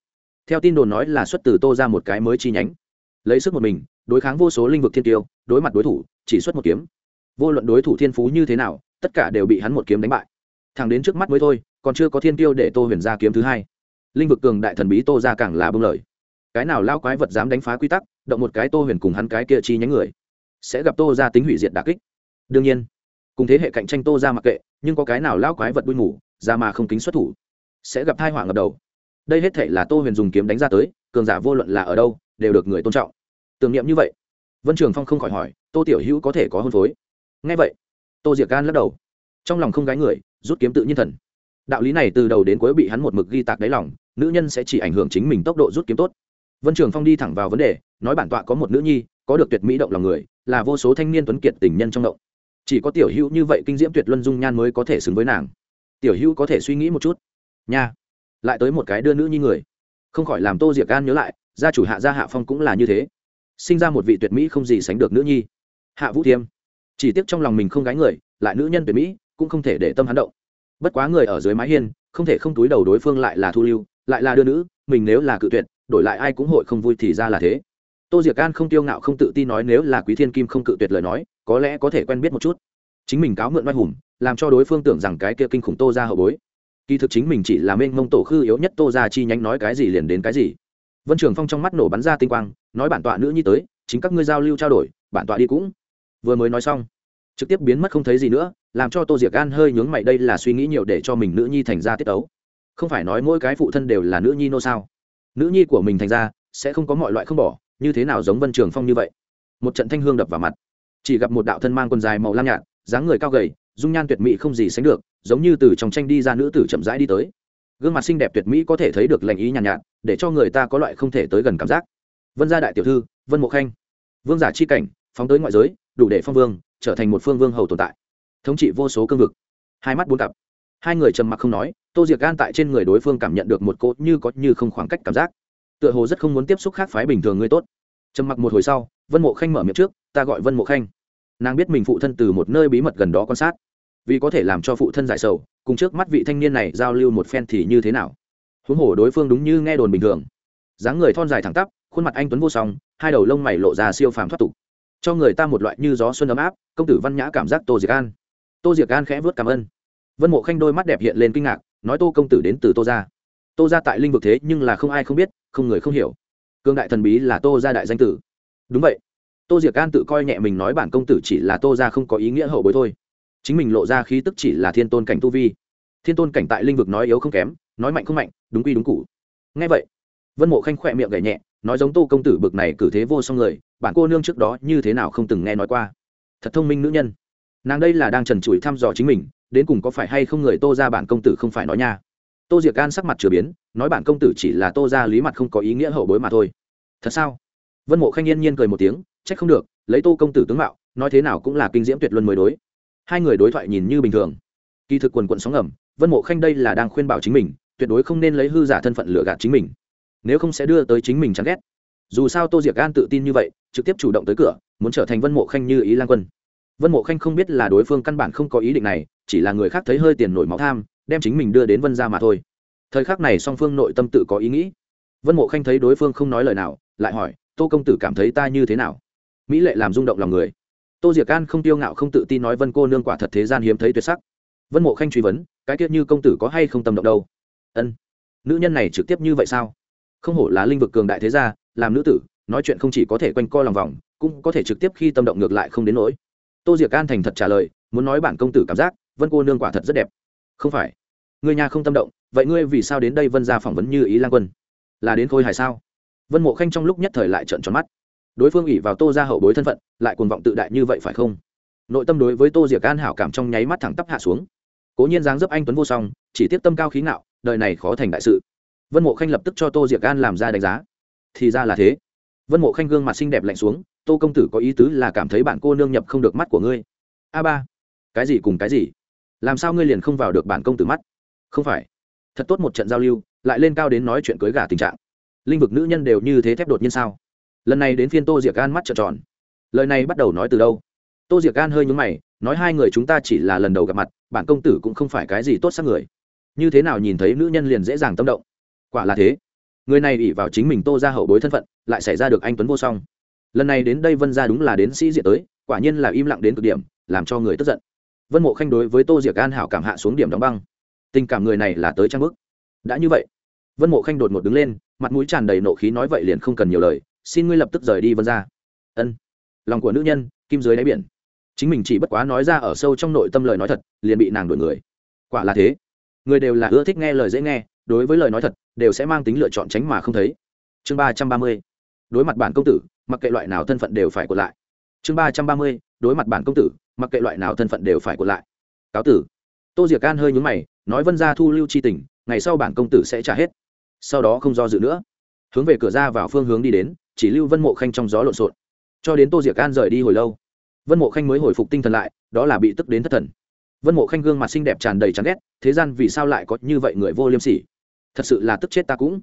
Theo tin đồn nói là xuất từ tô ra một cái mới chi nhánh. Lấy sức một mình, đối kháng vô số linh vực thiên tiêu, đối mặt đối thủ, chỉ xuất một kiếm. Vô luận đối thủ thiên phú như thế nào, tất cả đều bị hắn một kiếm đánh bại. Thẳng đến trước mắt mới thôi, còn chưa có thiên tiêu để tô huyền ra kiếm thứ hai. Linh vực cường đại thần bí tô ra càng là bưng lời cái nào lao quái vật dám đánh phá quy tắc, động một cái tô huyền cùng hắn cái kia chi nhánh người sẽ gặp tô ra tính hủy diệt đà kích. Đương nhiên, cùng thế hệ cạnh tranh tô ra mặc kệ, nhưng có cái nào lao quái vật đuôi ngủ, ra mà không kính xuất thủ, sẽ gặp thai họa ngập đầu. Đây hết thể là tô huyền dùng kiếm đánh ra tới, cường giả vô luận là ở đâu, đều được người tôn trọng. Tưởng niệm như vậy, vân trường phong không khỏi hỏi, tô tiểu hữu có thể có hôn phối? Ngay vậy, tô diệc gan lắc đầu. Trong lòng không gái người, rút kiếm tự nhiên thần. Đạo lý này từ đầu đến cuối bị hắn một mực ghi tạc đáy lòng, nữ nhân sẽ chỉ ảnh hưởng chính mình tốc độ rút kiếm tốt. Vân trường phong đi thẳng vào vấn đề, nói bản tọa có một nữ nhi, có được tuyệt mỹ động lòng người là vô số thanh niên tuấn kiệt tình nhân trong động. Chỉ có tiểu hữu như vậy kinh diễm tuyệt luân dung nhan mới có thể xứng với nàng. Tiểu hữu có thể suy nghĩ một chút. Nha. Lại tới một cái đưa nữ như người. Không khỏi làm tô diệc gan nhớ lại, gia chủ hạ gia hạ phong cũng là như thế. Sinh ra một vị tuyệt mỹ không gì sánh được nữ nhi. Hạ vũ thiêm. Chỉ tiếc trong lòng mình không gái người, lại nữ nhân tuyệt mỹ, cũng không thể để tâm hắn động. Bất quá người ở dưới mái hiên, không thể không túi đầu đối phương lại là thu lưu, lại là đưa nữ, mình nếu là cự tuyệt, đổi lại ai cũng hội không vui thì ra là thế tô diệc an không tiêu ngạo, không tự tin nói nếu là quý thiên kim không cự tuyệt lời nói, có lẽ có thể quen biết một chút. Chính mình cáo mượn oai hùng, làm cho đối phương tưởng rằng cái kia kinh khủng tô ra hậu bối. Kỳ thực chính mình chỉ là mênh mông tổ khư yếu nhất tô ra chi nhánh nói cái gì liền đến cái gì. Vân trường phong trong mắt nổ bắn ra tinh quang, nói bản tọa nữ nhi tới, chính các ngươi giao lưu trao đổi, bản tọa đi cũng. Vừa mới nói xong, trực tiếp biến mất không thấy gì nữa, làm cho tô diệc gan hơi nhướng mày đây là suy nghĩ nhiều để cho mình nữ nhi thành ra tiết tấu. Không phải nói mỗi cái phụ thân đều là nữ nhi nô sao? Nữ nhi của mình thành ra, sẽ không có mọi loại không bỏ như thế nào giống vân trường phong như vậy? Một trận thanh hương đập vào mặt. Chỉ gặp một đạo thân mang quần dài màu lam nhạt dáng người cao gầy dung nhan tuyệt mỹ không gì sánh được giống như từ trong tranh đi ra nữ tử chậm rãi đi tới. Gương mặt xinh đẹp tuyệt mỹ có thể thấy được lành ý nhàn nhạt, nhạt để cho người ta có loại không thể tới gần cảm giác. Vân gia đại tiểu thư vân mộ khanh. Vương giả chi cảnh phóng tới ngoại giới đủ để phong vương trở thành một phương vương hầu tồn tại. Thống trị vô số cương vực. Hai mắt bốn cặp. Hai người trầm mặc không nói tô diệc gan tại trên người đối phương cảm nhận được một cốt như có như không khoảng cách cảm giác tựa hồ rất không muốn tiếp xúc khác phái bình thường ngươi tốt. Trầm mặc một hồi sau, vân mộ khanh mở miệng trước, ta gọi vân mộ khanh. Nàng biết mình phụ thân từ một nơi bí mật gần đó quan sát. Vì có thể làm cho phụ thân giải sầu, cùng trước mắt vị thanh niên này giao lưu một phen thì như thế nào? Huống hồ đối phương đúng như nghe đồn bình thường. Dáng người thon dài thẳng tắp, khuôn mặt anh tuấn vô song, hai đầu lông mày lộ ra siêu phàm thoát tục. Cho người ta một loại như gió xuân ấm áp, công tử văn nhã cảm giác tô diệc an. Tô diệc an khẽ vớt cảm ơn. Vân mộ khanh đôi mắt đẹp hiện lên kinh ngạc, nói tô công tử đến từ tô gia. Tô gia tại linh vực thế nhưng là không ai không biết không người không hiểu. Cương đại thần bí là tô gia đại danh tử. Đúng vậy. Tô diệc an tự coi nhẹ mình nói bản công tử chỉ là tô gia không có ý nghĩa hậu bối thôi. Chính mình lộ ra khí tức chỉ là thiên tôn cảnh tu vi. Thiên tôn cảnh tại linh vực nói yếu không kém, nói mạnh không mạnh, đúng quy đúng cụ ngay vậy, vân mộ khanh khỏe miệng gậy nhẹ, nói giống tô công tử bực này cử thế vô song người, bản cô nương trước đó như thế nào không từng nghe nói qua. Thật thông minh nữ nhân. Nàng đây là đang trần trụi thăm dò chính mình, đến cùng có phải hay không người tô ra bản công tử không phải nói nha tô diệc An sắc mặt chửa biến, nói bản công tử chỉ là tô ra lý mặt không có ý nghĩa hậu bối mà thôi. Thật sao? Vân mộ khanh nhiên nhiên cười một tiếng, trách không được, lấy tô công tử tướng mạo, nói thế nào cũng là kinh diễm tuyệt luân mới đối. Hai người đối thoại nhìn như bình thường. Kỳ thực quần quận sóng ẩm vân mộ khanh đây là đang khuyên bảo chính mình, tuyệt đối không nên lấy hư giả thân phận lựa gạt chính mình. Nếu không sẽ đưa tới chính mình chán ghét. Dù sao tô diệc gan tự tin như vậy, trực tiếp chủ động tới cửa, muốn trở thành vân mộ khanh như ý lan quân. Vân mộ khanh không biết là đối phương căn bản không có ý định này, chỉ là người khác thấy hơi tiền nổi máu tham đem chính mình đưa đến vân ra mà thôi. Thời khắc này song phương nội tâm tự có ý nghĩ. Vân mộ khanh thấy đối phương không nói lời nào, lại hỏi, tô công tử cảm thấy ta như thế nào? Mỹ lệ làm rung động lòng người. Tô diệc an không tiêu ngạo không tự tin nói, vân cô nương quả thật thế gian hiếm thấy tuyệt sắc. Vân mộ khanh truy vấn, cái tiết như công tử có hay không tâm động đâu? Ân, nữ nhân này trực tiếp như vậy sao? Không hổ là linh vực cường đại thế gia, làm nữ tử, nói chuyện không chỉ có thể quanh co lòng vòng, cũng có thể trực tiếp khi tâm động ngược lại không đến nỗi. Tô diệc an thành thật trả lời, muốn nói bản công tử cảm giác, vân cô nương quả thật rất đẹp. Không phải. Ngươi nhà không tâm động, vậy ngươi vì sao đến đây vân ra phỏng vấn như ý lan quân? Là đến khôi hài sao? Vân mộ khanh trong lúc nhất thời lại trợn tròn mắt. Đối phương ỉ vào tô ra hậu bối thân phận, lại cuồng vọng tự đại như vậy phải không? Nội tâm đối với tô diệc an hảo cảm trong nháy mắt thẳng tắp hạ xuống. Cố nhiên dáng dấp anh tuấn vô song, chỉ tiếp tâm cao khí ngạo, đời này khó thành đại sự. Vân mộ khanh lập tức cho tô diệc an làm ra đánh giá. Thì ra là thế. Vân mộ khanh gương mặt xinh đẹp lạnh xuống, tô công tử có ý tứ là cảm thấy bạn cô nương nhập không được mắt của ngươi. A ba, cái gì cùng cái gì? Làm sao ngươi liền không vào được bản công tử mắt? Không phải. Thật tốt một trận giao lưu, lại lên cao đến nói chuyện cưới gà tình trạng. Linh vực nữ nhân đều như thế thép đột nhiên sao? Lần này đến phiên tô diệc Gan mắt trợn tròn. Lời này bắt đầu nói từ đâu? Tô diệc Gan hơi nhúng mày, nói hai người chúng ta chỉ là lần đầu gặp mặt, bản công tử cũng không phải cái gì tốt sắc người. Như thế nào nhìn thấy nữ nhân liền dễ dàng tâm động? Quả là thế. Người này ỉ vào chính mình tô ra hậu bối thân phận, lại xảy ra được anh tuấn vô song. Lần này đến đây vân ra đúng là đến sĩ diện tới, quả nhiên là im lặng đến cực điểm, làm cho người tức giận. Vân mộ khanh đối với tô diệc an hảo cảm hạ xuống điểm đóng băng tình cảm người này là tới trang bức. Đã như vậy, vân mộ khanh đột ngột đứng lên, mặt mũi tràn đầy nộ khí nói vậy liền không cần nhiều lời, xin ngươi lập tức rời đi vân ra ân. Lòng của nữ nhân, kim dưới đáy biển. Chính mình chỉ bất quá nói ra ở sâu trong nội tâm lời nói thật, liền bị nàng đổi người. Quả là thế. Người đều là ưa thích nghe lời dễ nghe, đối với lời nói thật, đều sẽ mang tính lựa chọn tránh mà không thấy. Chương ba trăm ba mươi. Đối mặt bản công tử, mặc kệ loại nào thân phận đều phải của lại. Chương ba trăm ba mươi. Đối mặt bản công tử, mặc kệ loại nào thân phận đều phải của lại. Cáo tử. Tô diệc can hơi nhúng mày nói vân gia thu lưu c h i tình, ngày sau bản công tử sẽ trả hết. Sau đó không do dự nữa. Hướng về cửa ra vào phương hướng đi đến, chỉ lưu vân mộ khanh trong gió lộn xộn. Cho đến tô diệc an rời đi hồi lâu, vân mộ khanh mới hồi phục tinh thần lại, đó là bị tức đến thất thần. Vân mộ khanh gương mặt xinh đẹp tràn đầy chán ghét, thế gian vì sao lại có như vậy người vô liêm sỉ? Thật sự là tức chết ta cũng.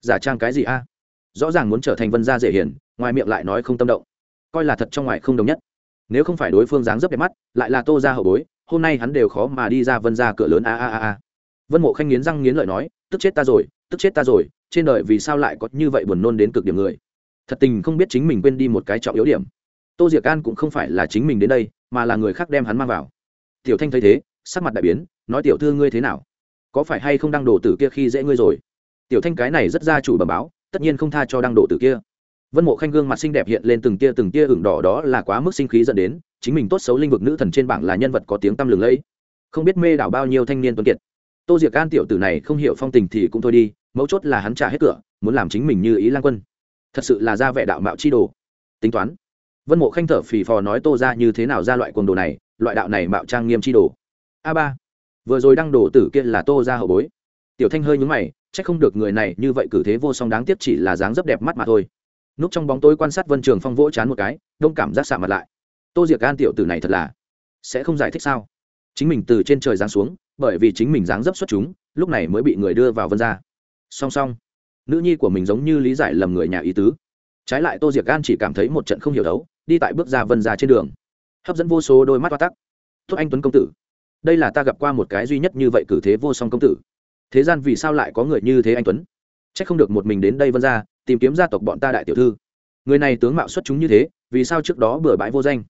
Giả trang cái gì a? Rõ ràng muốn trở thành vân gia dễ hiền, ngoài miệng lại nói không tâm động. Coi là thật trong ngoài không đồng nhất. Nếu không phải đối phương dáng dấp đẹp mắt, lại là tô ra hậu bối hôm nay hắn đều khó mà đi ra vân ra cửa lớn a a a a. Vân mộ khanh nghiến răng nghiến lợi nói, tức chết ta rồi, tức chết ta rồi, trên đời vì sao lại có như vậy buồn nôn đến cực điểm người? Thật tình không biết chính mình quên đi một cái trọng yếu điểm. Tô diệc an cũng không phải là chính mình đến đây, mà là người khác đem hắn mang vào. Tiểu thanh thấy thế, sắc mặt đại biến, nói, tiểu thư ngươi thế nào? Có phải hay không đăng đồ tử kia khi dễ ngươi rồi? Tiểu thanh cái này rất ra chủ bẩm báo, tất nhiên không tha cho đăng đồ tử kia vân mộ khanh gương mặt xinh đẹp hiện lên từng tia từng tia ửng đỏ, đó là quá mức sinh khí dẫn đến, chính mình tốt xấu linh vực nữ thần trên bảng là nhân vật có tiếng tăm lừng lẫy. Không biết mê đảo bao nhiêu thanh niên tuấn kiệt. Tô diệc can tiểu tử này không hiểu phong tình thì cũng thôi đi, mấu chốt là hắn trả hết cửa, muốn làm chính mình như ý lan quân. Thật sự là ra vẻ đạo mạo chi đồ. Tính toán. Vân mộ khanh thở phì phò nói tô ra như thế nào ra loại quần đồ này, loại đạo này mạo trang nghiêm chi đồ. A ba. Vừa rồi đăng đồ tử kia là tô ra hậu bối. Tiểu thanh hơi nhúng mày c không được người này như vậy cử thế vô song đáng tiếc chỉ là dáng dấp đẹp mắt mà thôi núp trong bóng tối quan sát vân trường phong vỗ chán một cái, đông cảm giác xạ mặt lại. Tô diệc gan tiểu tử này thật là sẽ không giải thích sao? Chính mình từ trên trời giáng xuống, bởi vì chính mình dáng dấp xuất chúng, lúc này mới bị người đưa vào vân ra song song, nữ nhi của mình giống như lý giải lầm người nhà ý tứ. Trái lại tô diệc gan chỉ cảm thấy một trận không hiểu đấu, đi tại bước ra vân ra trên đường. Hấp dẫn vô số đôi mắt toa tắc. Tốt anh tuấn công tử, đây là ta gặp qua một cái duy nhất như vậy cử thế vô song công tử. Thế gian vì sao lại có người như thế anh tuấn? C h ắ c không được một mình đến đây vân ra tìm kiếm gia tộc bọn ta đại tiểu thư. Người này tướng mạo xuất chúng như thế, vì sao trước đó bừa bãi vô danh?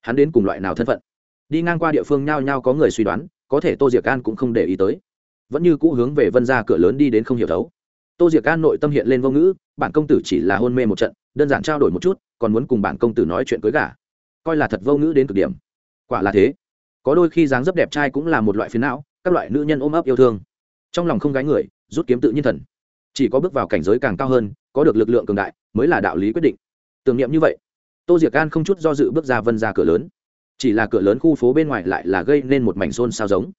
Hắn đến cùng loại nào thân phận? Đi ngang qua địa phương nhao nhao có người suy đoán, có thể tô diệc an cũng không để ý tới. Vẫn như cũ hướng về vân ra cửa lớn đi đến không hiểu thấu. Tô diệc an nội tâm hiện lên vô ngữ, bản công tử chỉ là hôn mê một trận, đơn giản trao đổi một chút, còn muốn cùng bản công tử nói chuyện cưới gả. Coi là thật vô ngữ đến cực điểm. Quả là thế. Có đôi khi dáng dấp đẹp trai cũng là một loại phiến não, các loại nữ nhân ôm ấp yêu thương. Trong lòng không gái người, rút kiếm tự nhiên thần chỉ có bước vào cảnh giới càng cao hơn, có được lực lượng cường đại, mới là đạo lý quyết định. Tưởng niệm như vậy, tô diệc an không chút do dự bước ra vân ra cửa lớn. Chỉ là cửa lớn khu phố bên ngoài lại là gây nên một mảnh xôn xao giống.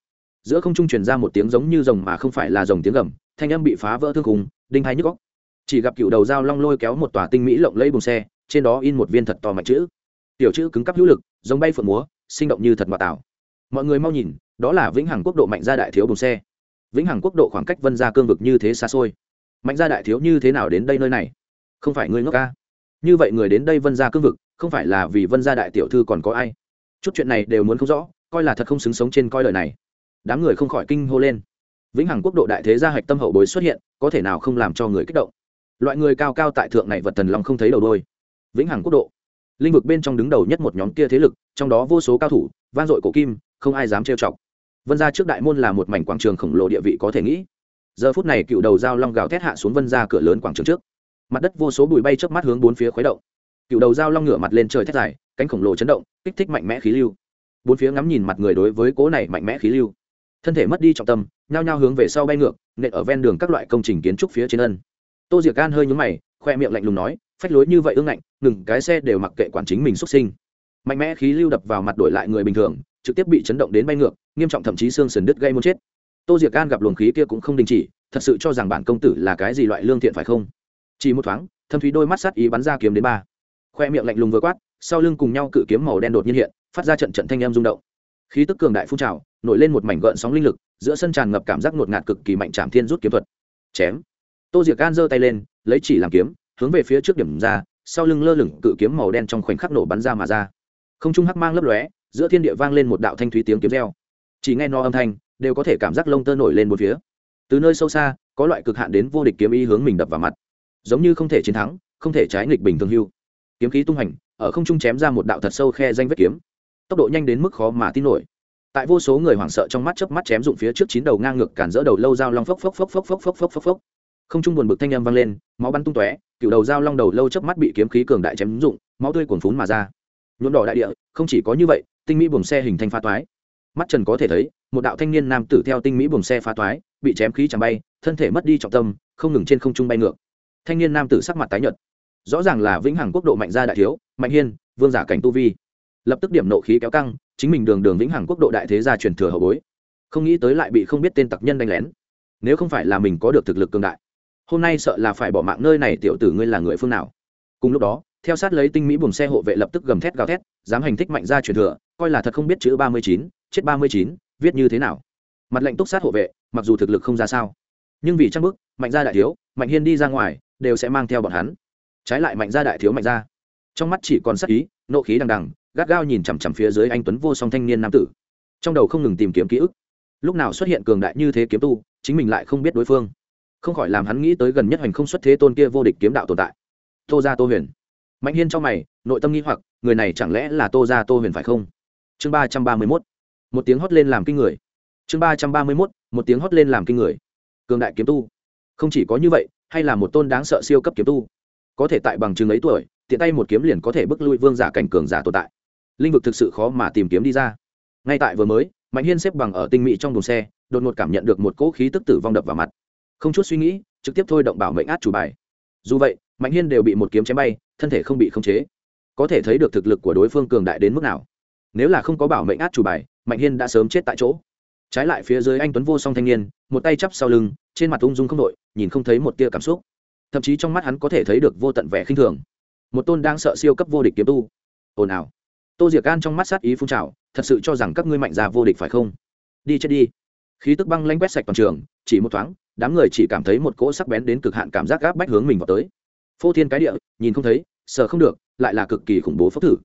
Giữa không trung truyền ra một tiếng giống như rồng mà không phải là rồng tiếng gầm, thanh âm bị phá vỡ thương khùng đinh hai nhức góc chỉ gặp cựu đầu dao long lôi kéo một tòa tinh mỹ lộng lẫy bùng xe, trên đó in một viên thật to mạnh chữ. Tiểu chữ cứng cắp hữu lực, giống bay phượng múa, sinh động như thật mà tạo. Mọi người mau nhìn, đó là vĩnh hằng quốc độ mạnh gia đại thiếu bùng xe. Vĩnh hằng quốc độ khoảng cách vân ra cương vực như thế xa xôi mạnh gia đại thiếu như thế nào đến đây nơi này? Không phải người ngốc ca. Như vậy người đến đây vân gia cương vực, không phải là vì vân gia đại tiểu thư còn có ai? Chút chuyện này đều muốn không rõ, coi là thật không xứng sống trên coi lời này. Đám người không khỏi kinh hô lên. Vĩnh hằng quốc độ đại thế gia hạch tâm hậu bối xuất hiện, có thể nào không làm cho người kích động? Loại người cao cao tại thượng này vật thần long không thấy đầu đôi vĩnh hằng quốc độ. Linh vực bên trong đứng đầu nhất một nhóm kia thế lực, trong đó vô số cao thủ van dội cổ kim, không ai dám trêu chọc. Vân gia trước đại môn là một mảnh quảng trường khổng lồ địa vị có thể nghĩ giờ phút này cựu đầu dao long gào thét hạ xuống vân ra cửa lớn quảng trường trước. Mặt đất vô số bụi bay trước mắt hướng bốn phía khuấy động. Cựu đầu dao long ngửa mặt lên trời thét dài, cánh khổng lồ chấn động, kích thích mạnh mẽ khí lưu. Bốn phía ngắm nhìn mặt người đối với cố này mạnh mẽ khí lưu. Thân thể mất đi trọng tâm, nhao nhao hướng về sau bay ngược, nện ở ven đường các loại công trình kiến trúc phía trên ân. Tô diệc gan hơi nhúng mày, khoe miệng lạnh lùng nói, phách lối như vậy ương ngạnh, ngừng, cái xe đều mặc kệ quản chính mình xuất sinh. Mạnh mẽ khí lưu đập vào mặt đổi lại người bình thường, trực tiếp bị chấn động đến bay ngược, nghiêm trọng thậm chí xương sườn đứt gây muốn chết tô diệc gan gặp luồng khí kia cũng không đình chỉ, thật sự cho rằng bản công tử là cái gì loại lương thiện phải không? Chỉ một thoáng, thâm thúy đôi mắt sắt ý bắn ra kiếm đến ba. Khoe miệng lạnh lùng vừa quát, sau lưng cùng nhau cự kiếm màu đen đột nhiên hiện, phát ra trận trận thanh em rung động. Khí tức cường đại phun trào, nổi lên một mảnh gợn sóng linh lực, giữa sân tràn ngập cảm giác ngột ngạt cực kỳ mạnh chạm thiên rút kiếm thuật. Chém. Tô diệc gan giơ tay lên, lấy chỉ làm kiếm, hướng về phía trước điểm ra, sau lưng lơ lửng cự kiếm màu đen trong khoảnh khắc nổ bắn ra mà ra. Không trung hắc mang lấp lóe, giữa thiên địa vang lên một đạo thanh thúy tiếng kiếm reo. Chỉ nghe no âm thanh đều có thể cảm giác lông tơ nổi lên một phía. Từ nơi sâu xa, có loại cực hạn đến vô địch kiếm ý hướng mình đập vào mặt. Giống như không thể chiến thắng, không thể trái nghịch bình thường hưu. Kiếm khí tung hành, ở không trung chém ra một đạo thật sâu khe danh vết kiếm. Tốc độ nhanh đến mức khó mà tin nổi. Tại vô số người hoảng sợ trong mắt chớp mắt chém dụng phía trước chín đầu ngang ngược cản dỡ đầu lâu dao long phốc phốc phốc phốc phốc phốc phốc phốc phốc. Không trung buồn bực thanh âm vang lên, máu bắn tung tóe, cựu đầu dao long đầu lâu chớp mắt bị kiếm khí cường đại chém dụng, máu tươi cuồn phún mà ra. Nhuộm đỏ đại địa, không chỉ có như vậy, tinh mỹ buồng xe hình thành pha toái mắt trần có thể thấy, một đạo thanh niên nam tử theo tinh mỹ buồng xe phá toái bị chém khí chẳng bay, thân thể mất đi trọng tâm, không ngừng trên không trung bay ngược. Thanh niên nam tử sắc mặt tái nhợt. Rõ ràng là vĩnh hằng quốc độ mạnh gia đại thiếu, mạnh hiên, vương giả cảnh tu vi. Lập tức điểm nộ khí kéo căng, chính mình đường đường vĩnh hằng quốc độ đại thế gia truyền thừa hậu bối. Không nghĩ tới lại bị không biết tên tặc nhân đánh lén. Nếu không phải là mình có được thực lực cường đại, hôm nay sợ là phải bỏ mạng nơi này tiểu tử ngươi là người phương nào. Cùng lúc đó, theo sát lấy tinh mỹ buồng xe hộ vệ lập tức gầm thét gào thét, dám hành thích mạnh ra truyền thừa, coi là thật không biết chữ ba mươi chín chết ba mươi chín, viết như thế nào? Mặt lệnh túc sát hộ vệ, mặc dù thực lực không ra sao, nhưng vì trang bức, mạnh gia đại thiếu, mạnh hiên đi ra ngoài, đều sẽ mang theo bọn hắn. Trái lại mạnh gia đại thiếu mạnh gia. Trong mắt chỉ còn sắc ý, nộ khí đằng đằng, gắt gao nhìn chằm chằm phía dưới anh tuấn vô song thanh niên nam tử. Trong đầu không ngừng tìm kiếm ký ức. Lúc nào xuất hiện cường đại như thế kiếm tu, chính mình lại không biết đối phương. Không khỏi làm hắn nghĩ tới gần nhất hành không xuất thế tôn kia vô địch kiếm đạo tồn tại. Tô gia tô huyền. Mạnh hiên trong mày, nội tâm nghi hoặc, người này chẳng lẽ là tô gia tô huyền phải không? Chương ba trăm ba mươi mốt một tiếng hót lên làm kinh người. Chương ba trăm ba mươi mốt, một tiếng hót lên làm kinh người. Cường đại kiếm tu. Không chỉ có như vậy, hay là một tôn đáng sợ siêu cấp kiếm tu. Có thể tại bằng chứng ấy tuổi, tiện tay một kiếm liền có thể bức lui vương giả cảnh cường giả tồn tại. Linh vực thực sự khó mà tìm kiếm đi ra. Ngay tại vừa mới, mạnh hiên xếp bằng ở tinh mỹ trong đồn xe, đột ngột cảm nhận được một cỗ khí tức tử vong đập vào mặt. Không chút suy nghĩ, trực tiếp thôi động bảo mệnh át chủ bài. Dù vậy, mạnh hiên đều bị một kiếm chém bay, thân thể không bị khống chế. Có thể thấy được thực lực của đối phương cường đại đến mức nào. Nếu là không có bảo mệnh át chủ bài mạnh hiên đã sớm chết tại chỗ. Trái lại phía dưới anh tuấn vô song thanh niên, một tay chắp sau lưng, trên mặt ung dung không đội nhìn không thấy một tia cảm xúc. Thậm chí trong mắt hắn có thể thấy được vô tận vẻ khinh thường. Một tôn đang sợ siêu cấp vô địch kiếm tu. Ồn ào. Tô diệc gan trong mắt sát ý phun trào, thật sự cho rằng các ngươi mạnh già vô địch phải không? Đi chết đi. Khí tức băng lanh quét sạch toàn trường, chỉ một thoáng, đám người chỉ cảm thấy một cỗ sắc bén đến cực hạn cảm giác gáp bách hướng mình vào tới. Phô thiên cái địa, nhìn không thấy, sợ không được, lại là cực kỳ khủng bố phốc thử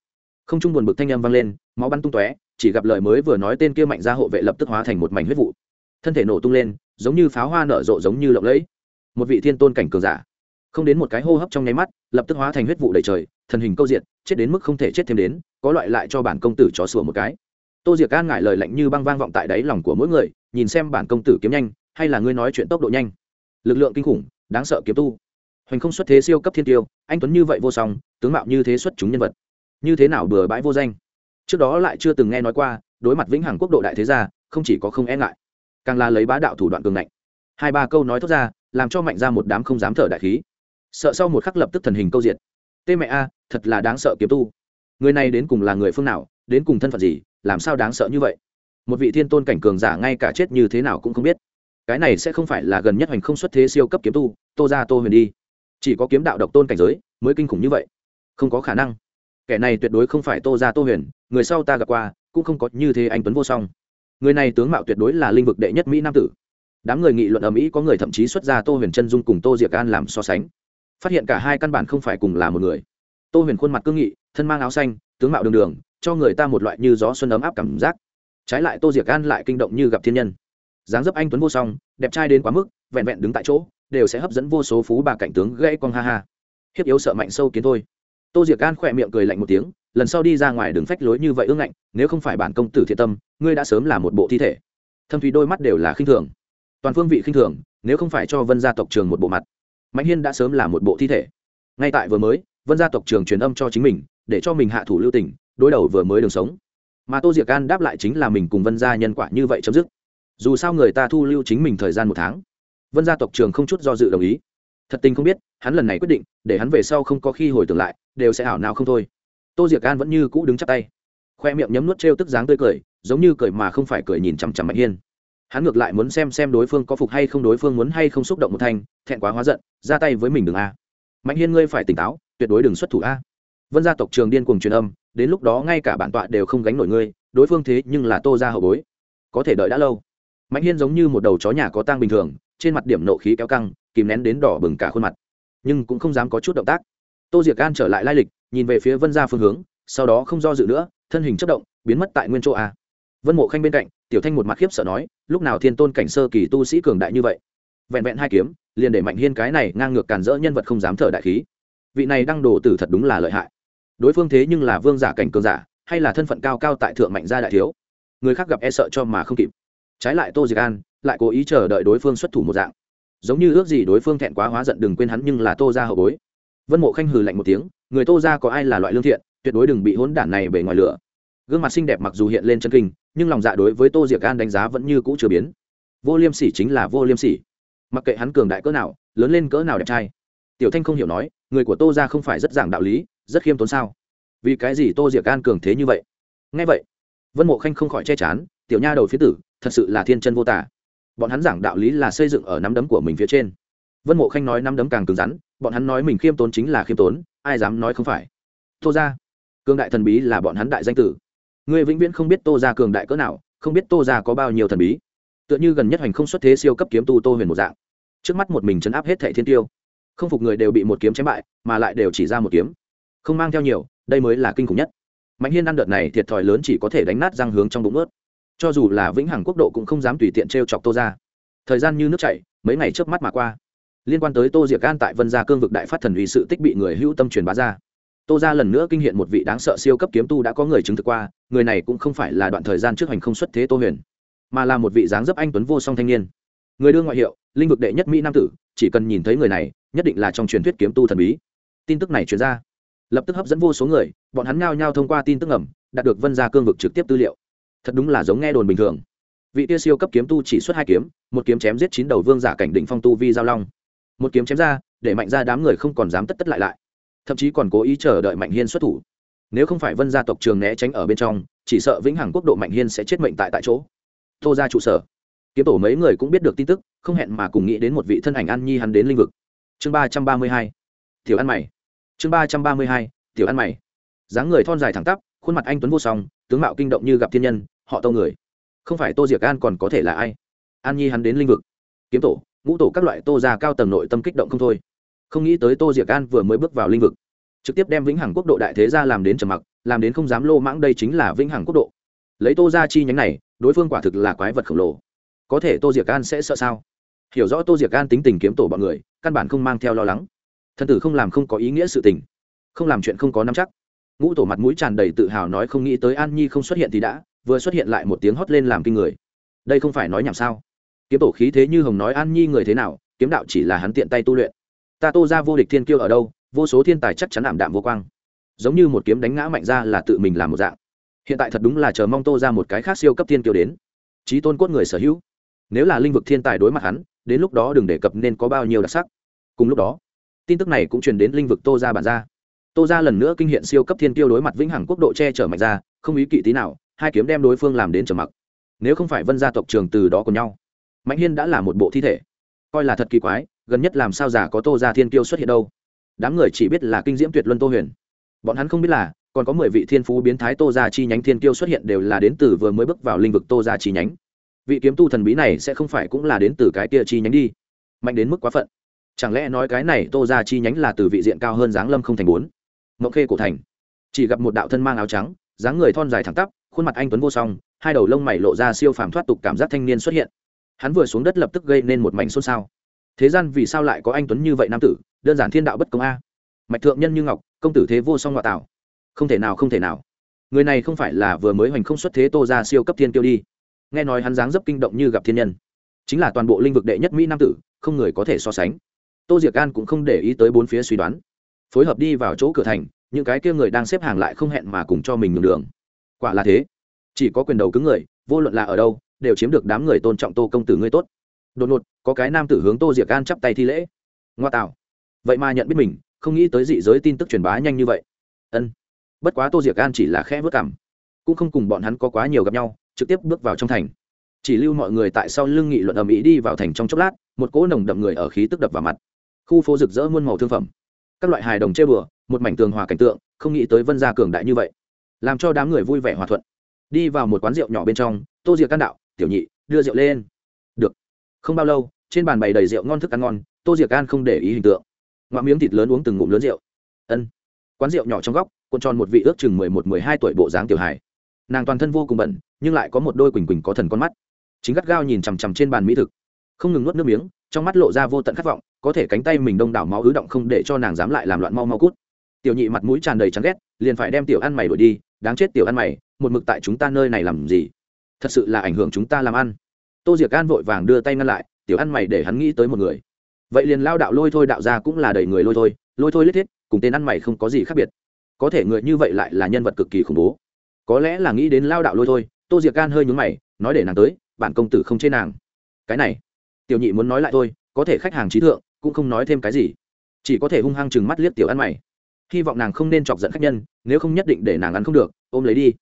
không trung buồn bực thanh âm vang lên, máu bắn tung tóe, chỉ gặp lời mới vừa nói tên kia mạnh ra hộ vệ lập tức hóa thành một mảnh huyết vụ. Thân thể nổ tung lên, giống như pháo hoa nở rộ giống như lộng lẫy. Một vị thiên tôn cảnh cường giả. Không đến một cái hô hấp trong nháy mắt, lập tức hóa thành huyết vụ đầy trời, thần hình câu diện chết đến mức không thể chết thêm đến, có loại lại cho bản công tử chó sủa một cái. Tô diệc an ngại lời lạnh như băng vang vọng tại đáy lòng của mỗi người, nhìn xem bản công tử kiếm nhanh, hay là ngươi nói chuyện tốc độ nhanh. Lực lượng kinh khủng, đáng sợ kiếm tu. Hoành không xuất thế siêu cấp thiên tiêu, anh tuấn như vậy vô song, tướng mạo như thế xuất chúng nhân vật như thế nào bừa bãi vô danh? Trước đó lại chưa từng nghe nói qua, đối mặt vĩnh hằng quốc độ đại thế gia, không chỉ có không e ngại, càng là lấy bá đạo thủ đoạn cường ngạnh. Hai ba câu nói thốt ra, làm cho mạnh ra một đám không dám thở đại khí. Sợ sau một khắc lập tức thần hình câu diệt. Tê mẹ a, thật là đáng sợ kiếm tu. Người này đến cùng là người phương nào, đến cùng thân phận gì, làm sao đáng sợ như vậy? Một vị thiên tôn cảnh cường giả ngay cả chết như thế nào cũng không biết. Cái này sẽ không phải là gần nhất hoành không xuất thế siêu cấp kiếm tu, tô ra tô huyền đi. Chỉ có kiếm đạo độc tôn cảnh giới mới kinh khủng như vậy. Không có khả năng kẻ này tuyệt đối không phải tô ra tô huyền, người sau ta gặp qua, cũng không có như thế anh tuấn vô song. Người này tướng mạo tuyệt đối là linh vực đệ nhất mỹ nam tử. Đám người nghị luận ở mỹ có người thậm chí xuất ra tô huyền chân dung cùng tô diệc an làm so sánh. Phát hiện cả hai căn bản không phải cùng là một người. Tô huyền khuôn mặt cương nghị, thân mang áo xanh, tướng mạo đường đường, cho người ta một loại như gió xuân ấm áp cảm giác. Trái lại tô diệc an lại kinh động như gặp thiên nhân. Dáng dấp anh tuấn vô song, đẹp trai đến quá mức, vẹn vẹn đứng tại chỗ, đều sẽ hấp dẫn vô số phú bà cảnh tướng gãy con ha ha. Hiếp yếu sợ mạnh sâu kiến thôi tô diệc an khỏe miệng cười lạnh một tiếng, lần sau đi ra ngoài đường phách lối như vậy ương ngạnh, nếu không phải bản công tử thiện tâm, ngươi đã sớm là một bộ thi thể. Thâm thủy đôi mắt đều là khinh thường. Toàn phương vị khinh thường, nếu không phải cho vân gia tộc trường một bộ mặt. Mạnh hiên đã sớm là một bộ thi thể. Ngay tại vừa mới, vân gia tộc trường truyền âm cho chính mình, để cho mình hạ thủ lưu tình, đối đầu vừa mới đường sống. Mà tô diệc an đáp lại chính là mình cùng vân gia nhân quả như vậy chấm dứt. Dù sao người ta thu lưu chính mình thời gian một tháng. Vân gia tộc trường không chút do dự đồng ý thật tình không biết, hắn lần này quyết định, để hắn về sau không có khi hồi tưởng lại, đều sẽ ảo nào không thôi. Tô diệc an vẫn như cũ đứng chắp tay. Khoe miệng nhấm nuốt t r e o tức dáng tươi cười, giống như cười mà không phải cười nhìn chằm chằm mạnh hiên. Hắn ngược lại muốn xem xem đối phương có phục hay không, đối phương muốn hay không xúc động một thanh, thẹn quá hóa giận, ra tay với mình đừng a. Mạnh hiên ngươi phải tỉnh táo, tuyệt đối đừng xuất thủ a. Vân gia tộc trường điên cùng truyền âm, đến lúc đó ngay cả bản tọa đều không gánh nổi ngươi, đối phương thế nhưng là tô ra hậu bối. Có thể đợi đã lâu. Mạnh hiên giống như một đầu chó nhà có tang bình thường, trên mặt điểm nộ khí kéo căng kìm nén đến đỏ bừng cả khuôn mặt, nhưng cũng không dám có chút động tác. Tô diệc An trở lại lai lịch, nhìn về phía vân gia phương hướng, sau đó không do dự nữa, thân hình chất động, biến mất tại nguyên chỗ a. Vân mộ khanh bên cạnh, tiểu thanh một mặt khiếp sợ nói, lúc nào thiên tôn cảnh sơ kỳ tu sĩ cường đại như vậy? Vẹn vẹn hai kiếm, liền để mạnh hiên cái này ngang ngược càn rỡ nhân vật không dám thở đại khí. Vị này đăng đồ tử thật đúng là lợi hại. Đối phương thế nhưng là vương giả cảnh cường giả, hay là thân phận cao cao tại thượng mạnh gia đại thiếu? Người khác gặp e sợ cho mà không kịp. Trái lại tô diệc an, lại cố ý chờ đợi đối phương xuất thủ một dạng giống như ước gì đối phương thẹn quá hóa giận đừng quên hắn nhưng là tô ra hậu bối. Vân mộ khanh hừ lạnh một tiếng, người tô ra có ai là loại lương thiện, tuyệt đối đừng bị hỗn đản này bề ngoài lửa. Gương mặt xinh đẹp mặc dù hiện lên chân kinh, nhưng lòng dạ đối với tô diệc an đánh giá vẫn như cũ chưa biến. Vô liêm sỉ chính là vô liêm sỉ. Mặc kệ hắn cường đại cỡ nào, lớn lên cỡ nào đẹp trai. Tiểu thanh không hiểu nói, người của tô ra không phải rất giảng đạo lý, rất khiêm tốn sao? Vì cái gì tô diệc an cường thế như vậy? Ngay vậy, vân mộ khanh không khỏi che chán, tiểu nha đầu phía tử, thật sự là thiên chân vô tả bọn hắn giảng đạo lý là xây dựng ở nắm đấm của mình phía trên. Vân mộ khanh nói nắm đấm càng cứng rắn, bọn hắn nói mình khiêm tốn chính là khiêm tốn, ai dám nói không phải. Tô ra cường đại thần bí là bọn hắn đại danh tử. Người vĩnh viễn không biết tô ra cường đại cỡ nào, không biết tô ra có bao nhiêu thần bí. Tựa như gần nhất hành không xuất thế siêu cấp kiếm tu tô huyền một dạng. Trước mắt một mình chấn áp hết thẻ thiên tiêu, không phục người đều bị một kiếm chém bại, mà lại đều chỉ ra một kiếm. Không mang theo nhiều, đây mới là kinh khủng nhất. Mạnh hiên ăn đợt này thiệt thòi lớn chỉ có thể đánh nát răng hướng trong bụng ướt cho dù là vĩnh hằng quốc độ cũng không dám tùy tiện t r e o chọc tô ra. Thời gian như nước chảy, mấy ngày trước mắt mà qua. Liên quan tới tô diệc gan tại vân gia cương vực đại phát thần uy sự tích bị người hữu tâm truyền bá ra. Tô ra lần nữa kinh hiện một vị đáng sợ siêu cấp kiếm tu đã có người chứng thực qua, người này cũng không phải là đoạn thời gian trước hành không xuất thế tô huyền, mà là một vị dáng dấp anh tuấn vô song thanh niên. Người đương ngoại hiệu, linh vực đệ nhất mỹ nam tử, chỉ cần nhìn thấy người này, nhất định là trong truyền thuyết kiếm tu thần bí. Tin tức này truyền ra, lập tức hấp dẫn vô số người, bọn hắn ngao nhao thông qua tin tức ẩm đạt được vân gia cương vực trực tiếp tư liệu thật đúng là giống nghe đồn bình thường. Vị tia siêu cấp kiếm tu chỉ xuất hai kiếm, một kiếm chém giết chín đầu vương giả cảnh đỉnh phong tu vi giao long. Một kiếm chém ra, để mạnh ra đám người không còn dám tất tất lại lại. Thậm chí còn cố ý chờ đợi mạnh hiên xuất thủ. Nếu không phải vân gia tộc trường né tránh ở bên trong, chỉ sợ vĩnh hằng quốc độ mạnh hiên sẽ chết mệnh tại tại chỗ. Tô ra trụ sở. Kiếm tổ mấy người cũng biết được tin tức, không hẹn mà cùng nghĩ đến một vị thân ảnh an nhi hắn đến linh vực. Chương ba trăm ba mươi hai. Tiểu ăn mày. Chương ba trăm ba mươi hai. Tiểu ăn mày. Dáng người thon dài thẳng tắp khuôn mặt anh tuấn vô song, tướng mạo kinh động như gặp thiên nhân, họ tâu người. Không phải tô diệc an còn có thể là ai? An nhi hắn đến linh vực. Kiếm tổ, ngũ tổ các loại tô ra cao tầng nội tâm kích động không thôi. Không nghĩ tới tô diệc an vừa mới bước vào linh vực. Trực tiếp đem vĩnh hằng quốc độ đại thế gia làm đến trầm mặc, làm đến không dám lô mãng đây chính là vĩnh hằng quốc độ. Lấy tô ra chi nhánh này, đối phương quả thực là quái vật khổng lồ. Có thể tô diệc an sẽ sợ sao? Hiểu rõ tô diệc an tính tình kiếm tổ bọn người, căn bản không mang theo lo lắng. Thân tử không làm không có ý nghĩa sự tình. Không làm chuyện không có nắm chắc ngũ tổ mặt mũi tràn đầy tự hào nói không nghĩ tới an nhi không xuất hiện thì đã, vừa xuất hiện lại một tiếng hót lên làm kinh người. Đây không phải nói nhảm sao? Kiếm tổ khí thế như hồng nói an nhi người thế nào, kiếm đạo chỉ là hắn tiện tay tu luyện. Ta tô ra vô địch thiên kiêu ở đâu, vô số thiên tài chắc chắn ảm đạm vô quang. Giống như một kiếm đánh ngã mạnh ra là tự mình làm một dạng. Hiện tại thật đúng là chờ mong tô ra một cái khác siêu cấp thiên kiêu đến. Trí tôn cốt người sở hữu. Nếu là linh vực thiên tài đối mặt hắn, đến lúc đó đừng đề cập nên có bao nhiêu đặc sắc. Cùng lúc đó, tin tức này cũng truyền đến linh vực tô ra bản ra tô ra lần nữa kinh hiện siêu cấp thiên kiêu đối mặt vĩnh hằng quốc độ che chở mạnh ra, không ý kỵ tí nào, hai kiếm đem đối phương làm đến trở mặc. Nếu không phải vân gia tộc trường từ đó cùng nhau, mạnh hiên đã là một bộ thi thể. Coi là thật kỳ quái, gần nhất làm sao giả có tô ra thiên kiêu xuất hiện đâu? Đám người chỉ biết là kinh diễm tuyệt luân tô huyền. Bọn hắn không biết là, còn có mười vị thiên phú biến thái tô ra chi nhánh thiên kiêu xuất hiện đều là đến từ vừa mới bước vào linh vực tô ra chi nhánh. Vị kiếm tu thần bí này sẽ không phải cũng là đến từ cái kia chi nhánh đi. Mạnh đến mức quá phận. Chẳng lẽ nói cái này tô ra chi nhánh là từ vị diện cao hơn dáng lâm không thành bốn? Mộng khê cổ thành. Chỉ gặp một đạo thân mang áo trắng, dáng người thon dài thẳng tắp, khuôn mặt anh tuấn vô song, hai đầu lông mày lộ ra siêu phàm thoát tục cảm giác thanh niên xuất hiện. Hắn vừa xuống đất lập tức gây nên một mảnh xôn xao. Thế gian vì sao lại có anh tuấn như vậy nam tử, đơn giản thiên đạo bất công a. Mạch thượng nhân như ngọc, công tử thế vô song ngoại tạo. Không thể nào, không thể nào. Người này không phải là vừa mới hoành không xuất thế tô ra siêu cấp thiên tiêu đi. Nghe nói hắn dáng dấp kinh động như gặp thiên nhân. Chính là toàn bộ linh vực đệ nhất mỹ nam tử, không người có thể so sánh. Tô diệc an cũng không để ý tới bốn phía suy đoán phối hợp đi vào chỗ cửa thành, những cái kia người đang xếp hàng lại không hẹn mà cùng cho mình nhường đường. Quả là thế. Chỉ có quyền đầu cứng người, vô luận là ở đâu, đều chiếm được đám người tôn trọng tô công tử ngươi tốt. Đột ngột, có cái nam tử hướng tô diệc an chắp tay thi lễ. Ngoa tạo. Vậy mà nhận biết mình, không nghĩ tới dị giới tin tức truyền bá nhanh như vậy. Ân. Bất quá tô diệc an chỉ là khẽ vớt cảm. Cũng không cùng bọn hắn có quá nhiều gặp nhau, trực tiếp bước vào trong thành. Chỉ lưu mọi người tại sau lưng nghị luận ầm ĩ đi vào thành trong chốc lát, một cỗ nồng đậm người ở khí tức đập vào mặt. Khu phố rực rỡ muôn màu thương phẩm các loại hài đồng chơi bừa một mảnh tường hòa cảnh tượng, không nghĩ tới vân gia cường đại như vậy. Làm cho đám người vui vẻ hòa thuận. Đi vào một quán rượu nhỏ bên trong, tô diệc can đạo, tiểu nhị, đưa rượu lên. Được. Không bao lâu, trên bàn bày đầy rượu ngon thức ăn ngon, tô diệc can không để ý hình tượng. Ngoạ miếng thịt lớn uống từng ngụm lớn rượu. Ân. Quán rượu nhỏ trong góc, cuộn tròn một vị ước chừng mười một, mười hai tuổi bộ dáng tiểu hài. Nàng toàn thân vô cùng bẩn, nhưng lại có một đôi quỳnh quỳnh có thần con mắt. Chính gắt gao nhìn chằm chằm trên bàn mỹ thực. Không ngừng nuốt nước miếng, trong mắt lộ ra vô tận khát vọng có thể cánh tay mình đông đảo máu ứ động không để cho nàng dám lại làm loạn mau mau cút. Tiểu nhị mặt mũi tràn đầy chán ghét, liền phải đem tiểu ăn mày đuổi đi, đáng chết tiểu ăn mày, một mực tại chúng ta nơi này làm gì? Thật sự là ảnh hưởng chúng ta làm ăn. Tô diệc an vội vàng đưa tay ngăn lại, tiểu ăn mày để hắn nghĩ tới một người. Vậy liền lao đạo lôi thôi đạo ra cũng là đầy người lôi thôi lôi thôi lết thiết, cùng tên ăn mày không có gì khác biệt. Có thể người như vậy lại là nhân vật cực kỳ khủng bố. Có lẽ là nghĩ đến lao đạo lôi thôi, tô diệc can hơi nhúng mày, nói để nàng tới, bản công tử không chê nàng. Cái này, tiểu nhị muốn nói lại thôi, có thể khách hàng trí thượng cũng không nói thêm cái gì. Chỉ có thể hung hăng chừng mắt liếc tiểu ăn mày. Hy vọng nàng không nên chọc giận khách nhân, nếu không nhất định để nàng ăn không được, ôm lấy đi.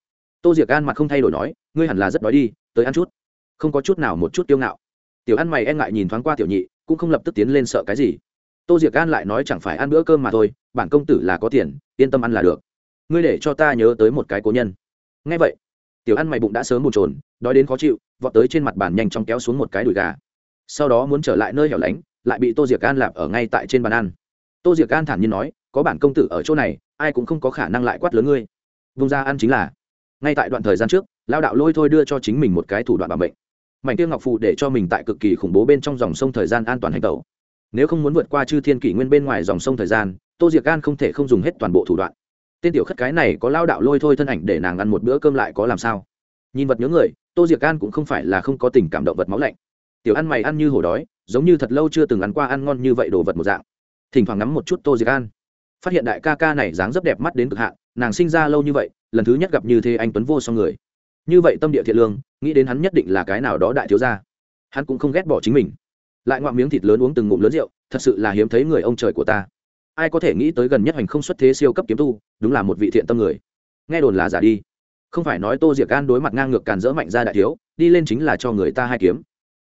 Tô diệc an mặt không thay đổi nói, ngươi hẳn là rất đói đi, tới ăn chút. Không có chút nào một chút tiêu ngạo. Tiểu ăn mày e ngại nhìn thoáng qua tiểu nhị, cũng không lập tức tiến lên sợ cái gì. Tô diệc an lại nói chẳng phải ăn bữa cơm mà thôi, bản công tử là có tiền, yên tâm ăn là được. Ngươi để cho ta nhớ tới một cái cố nhân. Ngay vậy, tiểu ăn mày bụng đã sớm bùn trồn đói đến khó chịu, vọt tới trên mặt bàn nhanh chóng kéo xuống một cái đùi gà. Sau đó muốn trở lại nơi hẻo lánh lại bị tô diệc an lạp ở ngay tại trên bàn ăn tô diệc an thản nhiên nói có bản công tử ở chỗ này ai cũng không có khả năng lại quát lớn ngươi vung ra ăn chính là ngay tại đoạn thời gian trước lao đạo lôi thôi đưa cho chính mình một cái thủ đoạn bảo mệnh mảnh tiêu ngọc phụ để cho mình tại cực kỳ khủng bố bên trong dòng sông thời gian an toàn hành tẩu nếu không muốn vượt qua chư thiên kỷ nguyên bên ngoài dòng sông thời gian tô diệc an không thể không dùng hết toàn bộ thủ đoạn tên tiểu khất cái này có lao đạo lôi thôi thân ảnh để nàng ăn một bữa cơm lại có làm sao nhìn vật nhớ người tô diệc an cũng không phải là không có tình cảm động vật máu lạnh tiểu ăn mày ăn như hổ đói giống như thật lâu chưa từng ăn qua ăn ngon như vậy đồ vật một dạng. Thỉnh thoảng ngắm một chút tô diệc an. Phát hiện đại ca ca này dáng rất đẹp mắt đến cực hạn, nàng sinh ra lâu như vậy, lần thứ nhất gặp như thế anh tuấn vô so người. Như vậy tâm địa thiện lương, nghĩ đến hắn nhất định là cái nào đó đại thiếu gia. Hắn cũng không ghét bỏ chính mình. Lại ngoạm miếng thịt lớn uống từng ngụm lớn rượu, thật sự là hiếm thấy người ông trời của ta. Ai có thể nghĩ tới gần nhất hành không xuất thế siêu cấp kiếm tu, đúng là một vị thiện tâm người. Nghe đồn là giả đi. Không phải nói tô diệc an đối mặt ngang ngược càn dỡ mạnh ra đại thiếu, đi lên chính là cho người ta hai kiếm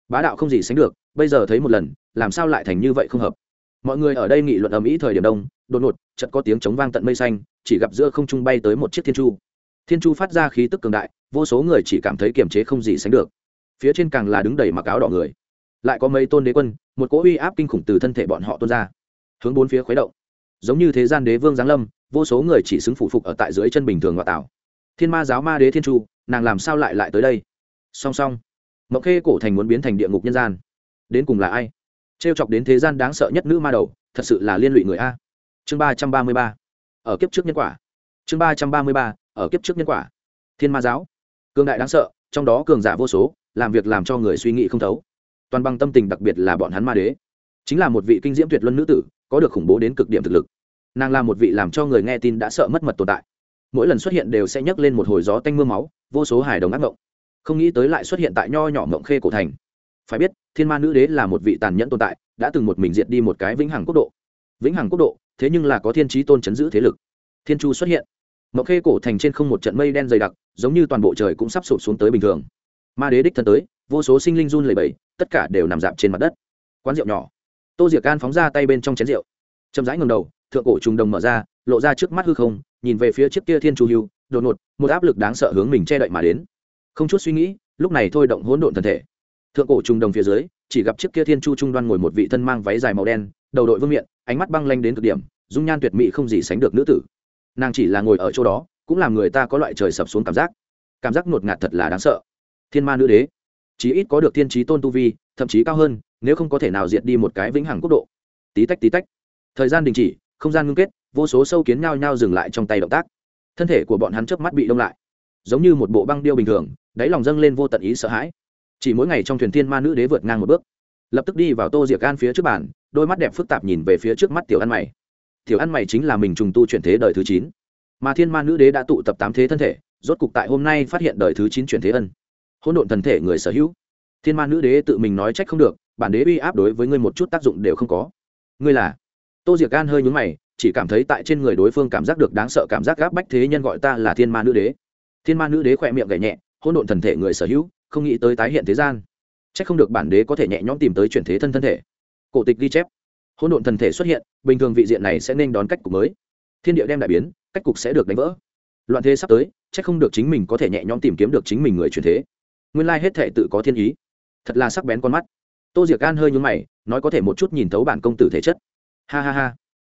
bá đạo không gì sánh được, bây giờ thấy một lần, làm sao lại thành như vậy không hợp? Mọi người ở đây nghị luận ầm ĩ thời điểm đông, đột ngột, chợt có tiếng chống vang tận mây xanh, chỉ gặp giữa không trung bay tới một chiếc thiên chu. Thiên chu phát ra khí tức cường đại, vô số người chỉ cảm thấy kiềm chế không gì sánh được. Phía trên càng là đứng đầy mặc áo đỏ người. Lại có mấy tôn đế quân, một cỗ uy áp kinh khủng từ thân thể bọn họ tuôn ra. Hướng bốn phía khuấy động. Giống như thế gian đế vương giáng lâm, vô số người chỉ xứng phủ phục ở tại dưới chân bình thường ngoại tảo thiên ma giáo ma đế thiên chu, nàng làm sao lại lại tới đây? Song song mộng khê cổ thành muốn biến thành địa ngục nhân gian. Đến cùng là ai? Trêu chọc đến thế gian đáng sợ nhất nữ ma đầu, thật sự là liên lụy người a. Chương ba trăm ba mươi ba. Ở kiếp trước nhân quả. Chương ba trăm ba mươi ba, ở kiếp trước nhân quả. Thiên ma giáo. Cường đại đáng sợ, trong đó cường giả vô số, làm việc làm cho người suy nghĩ không thấu. Toàn bằng tâm tình đặc biệt là bọn hắn ma đế. Chính là một vị kinh diễm tuyệt luân nữ tử, có được khủng bố đến cực điểm thực lực. Nàng là một vị làm cho người nghe tin đã sợ mất mật tồn tại. Mỗi lần xuất hiện đều sẽ nhấc lên một hồi gió tanh m ư a máu, vô số hài đồng ác mộng không nghĩ tới lại xuất hiện tại nho nhỏ mộng khê cổ thành. Phải biết, thiên ma nữ đế là một vị tàn nhẫn tồn tại, đã từng một mình diệt đi một cái vĩnh hằng quốc độ. Vĩnh hằng quốc độ, thế nhưng là có thiên trí tôn chấn giữ thế lực. Thiên chu xuất hiện. Mộng khê cổ thành trên không một trận mây đen dày đặc, giống như toàn bộ trời cũng sắp sụp xuống tới bình thường. Ma đế đích thân tới, vô số sinh linh run lầy bầy tất cả đều nằm dạp trên mặt đất. Quán rượu nhỏ. Tô diệc can phóng ra tay bên trong chén rượu. Chậm rãi ngầm đầu, thượng cổ trùng đồng mở ra, lộ ra trước mắt hư không, nhìn về phía trước kia thiên chu hưu, đột ngột, một áp lực đáng sợ hướng mình che đậy mà đến không chút suy nghĩ, lúc này thôi động hỗn độn thân thể. Thượng cổ trùng đồng phía dưới, chỉ gặp chiếc kia thiên chu trung đoan ngồi một vị thân mang váy dài màu đen, đầu đội vương miện, ánh mắt băng lanh đến cực điểm, dung nhan tuyệt mỹ không gì sánh được nữ tử. Nàng chỉ là ngồi ở chỗ đó, cũng làm người ta có loại trời sập xuống cảm giác. Cảm giác ngột ngạt thật là đáng sợ. Thiên ma nữ đế, chí ít có được thiên trí tôn tu vi, thậm chí cao hơn, nếu không có thể nào diệt đi một cái vĩnh hằng quốc độ. Tí tách tí tách. Thời gian đình chỉ, không gian ngưng kết, vô số sâu kiến nhao nhao dừng lại trong tay động tác. Thân thể của bọn hắn chớp mắt bị đông lại giống như một bộ băng điêu bình thường, đáy lòng dâng lên vô tận ý sợ hãi. Chỉ mỗi ngày trong thuyền thiên ma nữ đế vượt ngang một bước. Lập tức đi vào tô diệc an phía trước bàn, đôi mắt đẹp phức tạp nhìn về phía trước mắt tiểu ăn mày. Tiểu ăn mày chính là mình trùng tu chuyển thế đời thứ chín. Mà thiên ma nữ đế đã tụ tập tám thế thân thể, rốt cục tại hôm nay phát hiện đời thứ chín chuyển thế ân. Hỗn độn thần thể người sở hữu. Thiên ma nữ đế tự mình nói trách không được, bản đế uy áp đối với ngươi một chút tác dụng đều không có. Ngươi là? Tô diệc an hơi nhúng mày, chỉ cảm thấy tại trên người đối phương cảm giác được đáng sợ cảm giác gáp bách thế nhân gọi ta là thiên ma nữ đế thiên ma nữ đế khỏe miệng gảy nhẹ, hỗn độn thần thể người sở hữu, không nghĩ tới tái hiện thế gian. C h ắ c không được bản đế có thể nhẹ nhõm tìm tới chuyển thế thân thân thể. Cổ tịch ghi chép. Hỗn độn thần thể xuất hiện, bình thường vị diện này sẽ nên đón cách cục mới. Thiên địa đem đại biến, cách cục sẽ được đánh vỡ. Loạn thế sắp tới c h ắ c không được chính mình có thể nhẹ nhõm tìm kiếm được chính mình người chuyển thế. Nguyên lai hết thể tự có thiên ý. Thật là sắc bén con mắt. Tô diệc an hơi nhún mày, nói có thể một chút nhìn thấu bản công tử thể chất. Ha ha ha.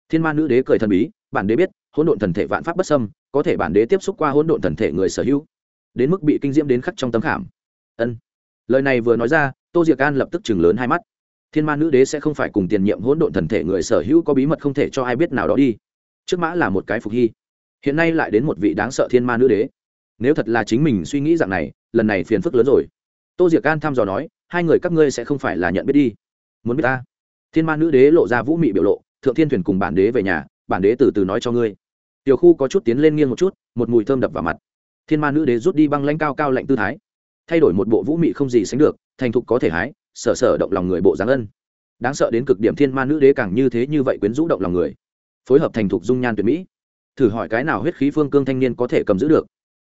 Thiên ma nữ đế cười thần bí, bản đế biết, hỗn độn thần thể vạn pháp bất sâm có thể bản đế tiếp xúc qua hỗn độn thần thể người sở hữu, đến mức bị kinh diễm đến khắc trong tấm khảm. Ân. Lời này vừa nói ra, tô diệc an lập tức chừng lớn hai mắt. Thiên ma nữ đế sẽ không phải cùng tiền nhiệm hỗn độn thần thể người sở hữu có bí mật không thể cho ai biết nào đó đi. Trước mã là một cái phục hy, hiện nay lại đến một vị đáng sợ thiên ma nữ đế. Nếu thật là chính mình suy nghĩ dạng này, lần này phiền phức lớn rồi. Tô diệc an thăm dò nói, hai người các ngươi sẽ không phải là nhận biết đi. Muốn biết ta? Thiên ma nữ đế lộ ra vũ mị biểu lộ, thượng thiên thuyền cùng bản đế về nhà, bản đế từ từ nói cho ngươi tiểu khu có chút tiến lên nghiêng một chút, một mùi thơm đập vào mặt. Thiên ma nữ đế rút đi băng lanh cao cao lạnh tư thái, thay đổi một bộ vũ mị không gì sánh được, thành thục có thể hái, sở sở động lòng người bộ dáng ân. Đáng sợ đến cực điểm thiên ma nữ đế càng như thế như vậy quyến rũ động lòng người. Phối hợp thành thục dung nhan tuyệt mỹ. Thử hỏi cái nào huyết khí phương cương thanh niên có thể cầm giữ được?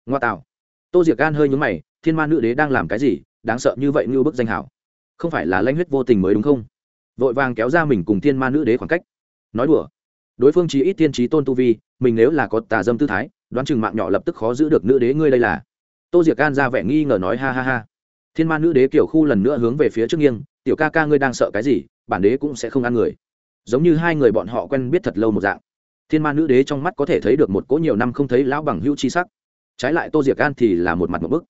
Ngoa tạo. Tô diệc gan hơi nhúng mày, thiên ma nữ đế đang làm cái gì? Đáng sợ như vậy như bức danh hảo. Không phải là lanh huyết vô tình mới đúng không? Vội vàng kéo ra mình cùng thiên ma nữ đế khoảng cách. Nói đùa đối phương chí ít tiên trí tôn tu vi, mình nếu là có tà dâm tư thái, đoán chừng mạng nhỏ lập tức khó giữ được nữ đế ngươi đây là. Tô diệc can ra vẻ nghi ngờ nói ha ha ha. Thiên ma nữ đế kiểu khu lần nữa hướng về phía trước nghiêng, tiểu ca ca ngươi đang sợ cái gì, bản đế cũng sẽ không ăn người. Giống như hai người bọn họ quen biết thật lâu một dạng. Thiên ma nữ đế trong mắt có thể thấy được một cỗ nhiều năm không thấy lão bằng hữu chi sắc. Trái lại tô diệc An thì là một mặt một bức.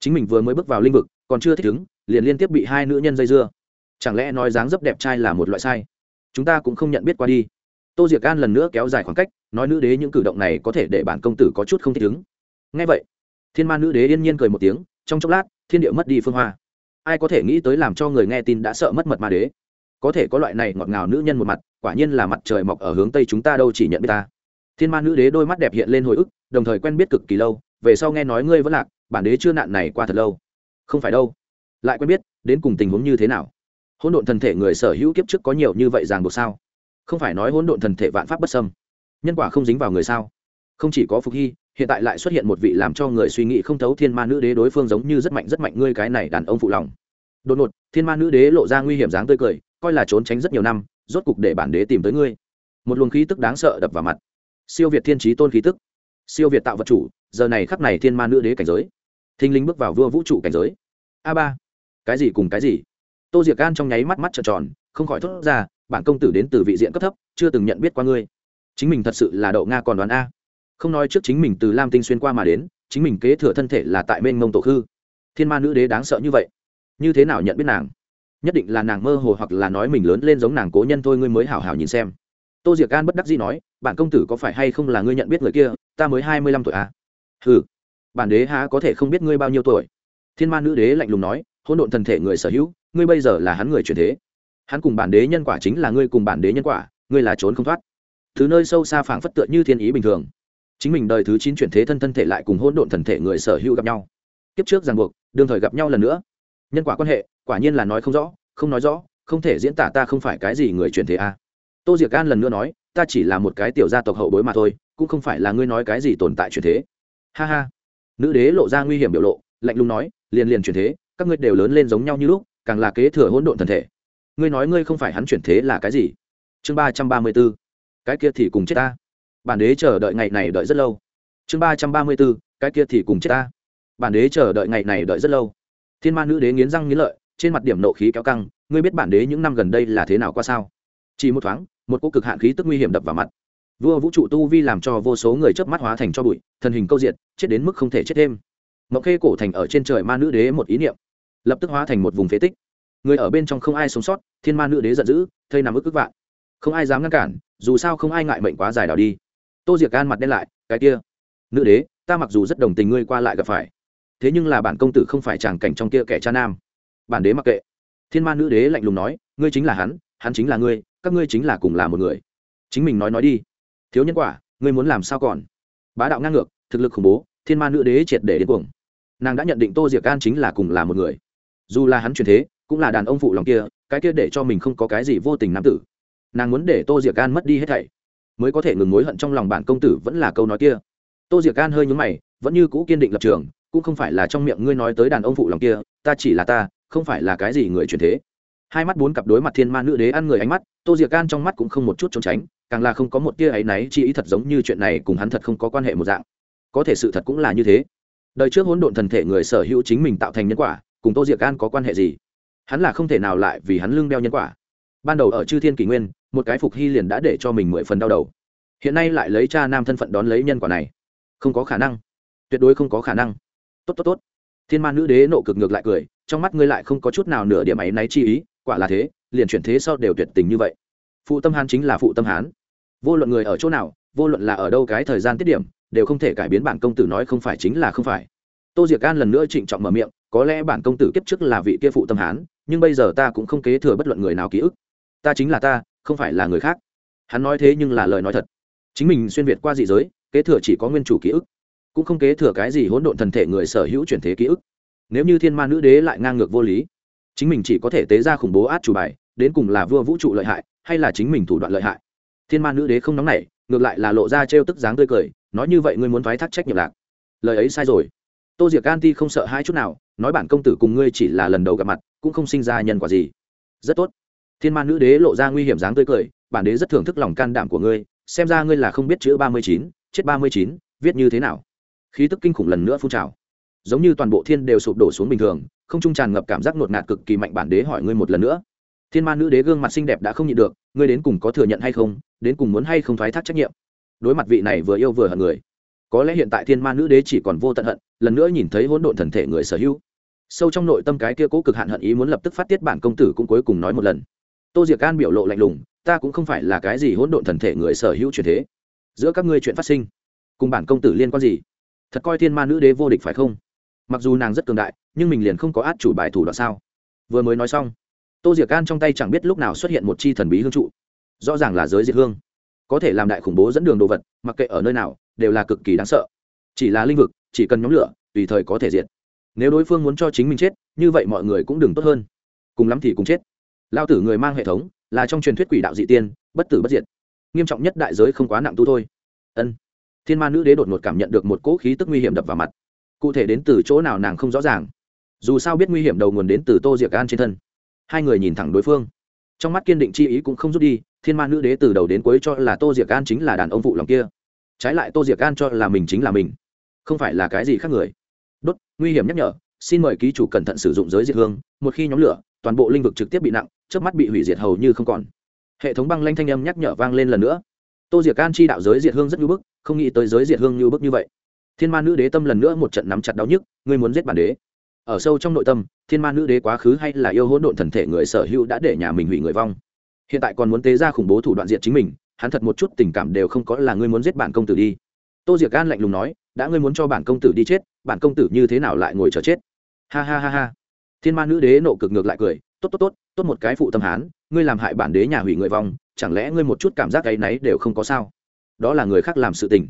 Chính mình vừa mới bước vào l i n h vực, còn chưa thích ứng, liền liên tiếp bị hai nữ nhân dây dưa. Chẳng lẽ nói dáng dấp đẹp trai là một loại sai? Chúng ta cũng không nhận biết qua đi tô diệc an lần nữa kéo dài khoảng cách, nói nữ đế những cử động này có thể để bản công tử có chút không thích ứng. Ngay vậy, thiên ma nữ đế yên nhiên cười một tiếng, trong chốc lát, thiên địa mất đi phương hoa. Ai có thể nghĩ tới làm cho người nghe tin đã sợ mất mật ma đế? Có thể có loại này ngọt ngào nữ nhân một mặt, quả nhiên là mặt trời mọc ở hướng tây chúng ta đâu chỉ nhận biết ta. Thiên ma nữ đế đôi mắt đẹp hiện lên hồi ức, đồng thời quen biết cực kỳ lâu, về sau nghe nói ngươi vẫn lạc, bản đế chưa nạn này qua thật lâu. Không phải đâu. Lại quen biết, đến cùng tình huống như thế nào? Hỗn độn thần thể người sở hữu kiếp trước có nhiều như vậy ràng buộc sao? Không phải nói hỗn độn thần thể vạn pháp bất sâm nhân quả không dính vào người sao? Không chỉ có phục hy, hiện tại lại xuất hiện một vị làm cho người suy nghĩ không thấu thiên ma nữ đế đối phương giống như rất mạnh rất mạnh, ngươi cái này đàn ông phụ lòng. Đột ngột, thiên ma nữ đế lộ ra nguy hiểm dáng tươi cười, coi là trốn tránh rất nhiều năm, rốt cục để bản đế tìm tới ngươi. Một luồng khí tức đáng sợ đập vào mặt. Siêu việt thiên trí tôn khí tức. Siêu việt tạo vật chủ, giờ này khắc này thiên ma nữ đế cảnh giới. Thinh linh bước vào vua vũ trụ cảnh giới. A ba. Cái gì cùng cái gì? Tô diệc gan trong nháy mắt mắt trợn tròn, không khỏi thốt ra bản công tử đến từ vị diện cấp thấp, chưa từng nhận biết qua ngươi. Chính mình thật sự là đậu nga còn đoán a. Không nói trước chính mình từ lam tinh xuyên qua mà đến, chính mình kế thừa thân thể là tại bên ngông tổ khư. Thiên ma nữ đế đáng sợ như vậy, như thế nào nhận biết nàng? Nhất định là nàng mơ hồ hoặc là nói mình lớn lên giống nàng cố nhân thôi ngươi mới hảo hảo nhìn xem. Tô diệc gan bất đắc dĩ nói, bản công tử có phải hay không là ngươi nhận biết người kia, ta mới hai mươi lăm tuổi à? ừ bản đế há có thể không biết ngươi bao nhiêu tuổi? Thiên ma nữ đế lạnh lùng nói, hỗn độn thần thể người sở hữu, ngươi bây giờ là hắn người truyền thế hắn cùng bản đế nhân quả chính là ngươi cùng bản đế nhân quả, ngươi là trốn không thoát. Thứ nơi sâu xa phảng phất tựa như thiên ý bình thường. Chính mình đời thứ chín chuyển thế thân thân thể lại cùng hỗn độn thần thể người sở hữu gặp nhau. Kiếp trước ràng buộc, đương thời gặp nhau lần nữa. Nhân quả quan hệ, quả nhiên là nói không rõ, không nói rõ, không thể diễn tả ta không phải cái gì người chuyển thế a. À. tô diệc an lần nữa nói, ta chỉ là một cái tiểu gia tộc hậu bối mà thôi, cũng không phải là ngươi nói cái gì tồn tại chuyển thế. Ha ha. Nữ đế lộ ra nguy hiểm biểu lộ, lạnh lùng nói, liền liền chuyển thế, các ngươi đều lớn lên giống nhau như lúc, càng là kế thừa hỗn độn thần thể ngươi nói ngươi không phải hắn chuyển thế là cái gì? Chương ba trăm ba mươi b ố cái kia thì cùng chết ta. Bản đế chờ đợi ngày này đợi rất lâu. Chương ba trăm ba mươi b ố cái kia thì cùng chết ta. Bản đế chờ đợi ngày này đợi rất lâu. Thiên ma nữ đế nghiến răng nghiến lợi, trên mặt điểm nộ khí kéo căng, ngươi biết bản đế những năm gần đây là thế nào qua sao? Chỉ một thoáng, một cô cực hạn khí tức nguy hiểm đập vào mặt. Vua vũ trụ tu vi làm cho vô số người chớp mắt hóa thành cho bụi, thần hình câu diện chết đến mức không thể chết thêm. Mộng khê cổ thành ở trên trời ma nữ đế một ý niệm, lập tức hóa thành một vùng phế tích người ở bên trong không ai sống sót, thiên ma nữ đế giận dữ, thây nằm ức ức vạn. Không ai dám ngăn cản, dù sao không ai ngại mệnh quá dài đào đi. Tô diệc gan mặt đen lại, cái kia, nữ đế, ta mặc dù rất đồng tình ngươi qua lại gặp phải, thế nhưng là bản công tử không phải chàng cảnh trong kia kẻ cha nam. Bản đế mặc kệ. Thiên ma nữ đế lạnh lùng nói, ngươi chính là hắn hắn chính là ngươi, các ngươi chính là cùng là một người. Chính mình nói nói đi. Thiếu nhân quả, ngươi muốn làm sao còn? Bá đạo ngang ngược, thực lực khủng bố, thiên ma nữ đế triệt để đến cuồng. Nàng đã nhận định tô diệc Gan chính là cùng là một người. Dù là hắn truyền thế cũng là đàn ông phụ lòng kia, cái kia để cho mình không có cái gì vô tình nam tử. Nàng muốn để tô diệc gan mất đi hết thảy, mới có thể ngừng mối hận trong lòng bản công tử vẫn là câu nói kia. Tô diệc gan hơi nhúng mày, vẫn như cũ kiên định lập trường, cũng không phải là trong miệng ngươi nói tới đàn ông phụ lòng kia, ta chỉ là ta, không phải là cái gì người truyền thế. Hai mắt bốn cặp đối mặt thiên ma nữ đế ăn người ánh mắt, tô diệc gan trong mắt cũng không một chút trốn tránh, càng là không có một tia áy náy chi ý thật giống như chuyện này cùng hắn thật không có quan hệ một dạng. Có thể sự thật cũng là như thế. Đời trước hỗn độn thần thể người sở hữu chính mình tạo thành nhân quả, cùng tô diệc gan có quan hệ gì? Hắn là không thể nào lại vì hắn lưng đeo nhân quả. Ban đầu ở chư thiên kỷ nguyên, một cái phục hy liền đã để cho mình mười phần đau đầu. Hiện nay lại lấy cha nam thân phận đón lấy nhân quả này. Không có khả năng. Tuyệt đối không có khả năng. Tốt tốt tốt. Thiên man nữ đế nộ cực ngược lại cười, trong mắt ngươi lại không có chút nào nửa điểm ấy náy chi ý, quả là thế, liền chuyển thế sau đều tuyệt tình như vậy. Phụ tâm hán chính là phụ tâm hán. Vô luận người ở chỗ nào, vô luận là ở đâu cái thời gian tiết điểm, đều không thể cải biến bản công tử nói không phải chính là không phải. Tô diệc an lần nữa trịnh trọng mở miệng có lẽ bản công tử kiếp trước là vị kia phụ tâm hán, nhưng bây giờ ta cũng không kế thừa bất luận người nào ký ức. Ta chính là ta, không phải là người khác. Hắn nói thế nhưng là lời nói thật. Chính mình xuyên việt qua dị giới, kế thừa chỉ có nguyên chủ ký ức, cũng không kế thừa cái gì hỗn độn thần thể người sở hữu chuyển thế ký ức. Nếu như thiên ma nữ đế lại ngang ngược vô lý, chính mình chỉ có thể tế ra khủng bố át chủ bài, đến cùng là vua vũ trụ lợi hại, hay là chính mình thủ đoạn lợi hại. Thiên ma nữ đế không nóng nảy, ngược lại là lộ ra trêu tức dáng tươi cười, nói như vậy ngươi muốn thoái thác trách nhiệm lạc. Lời ấy sai rồi. Tô diệc an ti không sợ hai chút nào nói bản công tử cùng ngươi chỉ là lần đầu gặp mặt, cũng không sinh ra nhân quả gì. Rất tốt. Thiên ma nữ đế lộ ra nguy hiểm dáng tươi cười, bản đế rất thưởng thức lòng can đảm của ngươi, xem ra ngươi là không biết chữ ba mươi chín, chết ba mươi chín, viết như thế nào. Khí tức kinh khủng lần nữa phun trào. Giống như toàn bộ thiên đều sụp đổ xuống bình thường, không trung tràn ngập cảm giác ngột ngạt cực kỳ mạnh bản đế hỏi ngươi một lần nữa. Thiên ma nữ đế gương mặt xinh đẹp đã không nhịn được, ngươi đến cùng có thừa nhận hay không, đến cùng muốn hay không thoái thác trách nhiệm? Đối mặt vị này vừa yêu vừa hận người, có lẽ hiện tại thiên ma nữ đế chỉ còn vô tận hận, lần nữa nhìn thấy hỗn độn thần thể người sở hữu sâu trong nội tâm cái kia cố cực hạn hận ý muốn lập tức phát tiết bản công tử cũng cuối cùng nói một lần. Tô diệc an biểu lộ lạnh lùng, ta cũng không phải là cái gì hỗn độn thần thể người sở hữu truyền thế. Giữa các ngươi chuyện phát sinh, cùng bản công tử liên quan gì? Thật coi thiên ma nữ đế vô địch phải không? Mặc dù nàng rất cường đại, nhưng mình liền không có át chủ bài thủ đoạn sao? Vừa mới nói xong, tô diệc an trong tay chẳng biết lúc nào xuất hiện một chi thần bí hương trụ. Rõ ràng là giới diệt hương. Có thể làm đại khủng bố dẫn đường đồ vật, mặc kệ ở nơi nào, đều là cực kỳ đáng sợ. Chỉ là linh vực, chỉ cần nhóm lửa, tùy thời có thể diệt nếu đối phương muốn cho chính mình chết, như vậy mọi người cũng đừng tốt hơn. Cùng lắm thì cùng chết. Lao tử người mang hệ thống, là trong truyền thuyết quỷ đạo dị tiên, bất tử bất diệt. Nghiêm trọng nhất đại giới không quá nặng tu thôi. Ân. Thiên ma nữ đế đột ngột cảm nhận được một cỗ khí tức nguy hiểm đập vào mặt. Cụ thể đến từ chỗ nào nàng không rõ ràng. Dù sao biết nguy hiểm đầu nguồn đến từ tô diệc an trên thân. Hai người nhìn thẳng đối phương. Trong mắt kiên định chi ý cũng không rút đi, thiên ma nữ đế từ đầu đến cuối cho là tô diệc an chính là đàn ông phụ lòng kia. Trái lại tô diệc an cho là mình chính là mình, không phải là cái gì khác người đốt, nguy hiểm nhắc nhở, xin mời ký chủ cẩn thận sử dụng giới diệt hương, một khi nhóm lửa, toàn bộ linh vực trực tiếp bị nặng trước mắt bị hủy diệt hầu như không còn. Hệ thống băng lanh thanh âm nhắc nhở vang lên lần nữa. Tô diệc an chi đạo giới diệt hương rất nhu bức, không nghĩ tới giới diệt hương nhu bức như vậy. Thiên ma nữ đế tâm lần nữa một trận nắm chặt đau nhức, ngươi muốn giết bản đế. Ở sâu trong nội tâm, thiên ma nữ đế quá khứ hay là yêu hỗn độn thần thể người sở hữu đã để nhà mình hủy người vong. Hiện tại còn muốn tế ra khủng bố thủ đoạn diệt chính mình, hắn thật một chút tình cảm đều không có là ngươi muốn giết bản công tử đi. Tô diệc an lạnh lùng nói đã ngươi muốn cho bản công tử đi chết, bản công tử như thế nào lại ngồi chờ chết? Ha ha ha ha. Thiên ma nữ đế nộ cực ngược lại cười, tốt tốt tốt tốt một cái phụ tâm hán, ngươi làm hại bản đế nhà hủy người vong, chẳng lẽ ngươi một chút cảm giác cái náy đều không có sao? Đó là người khác làm sự tình.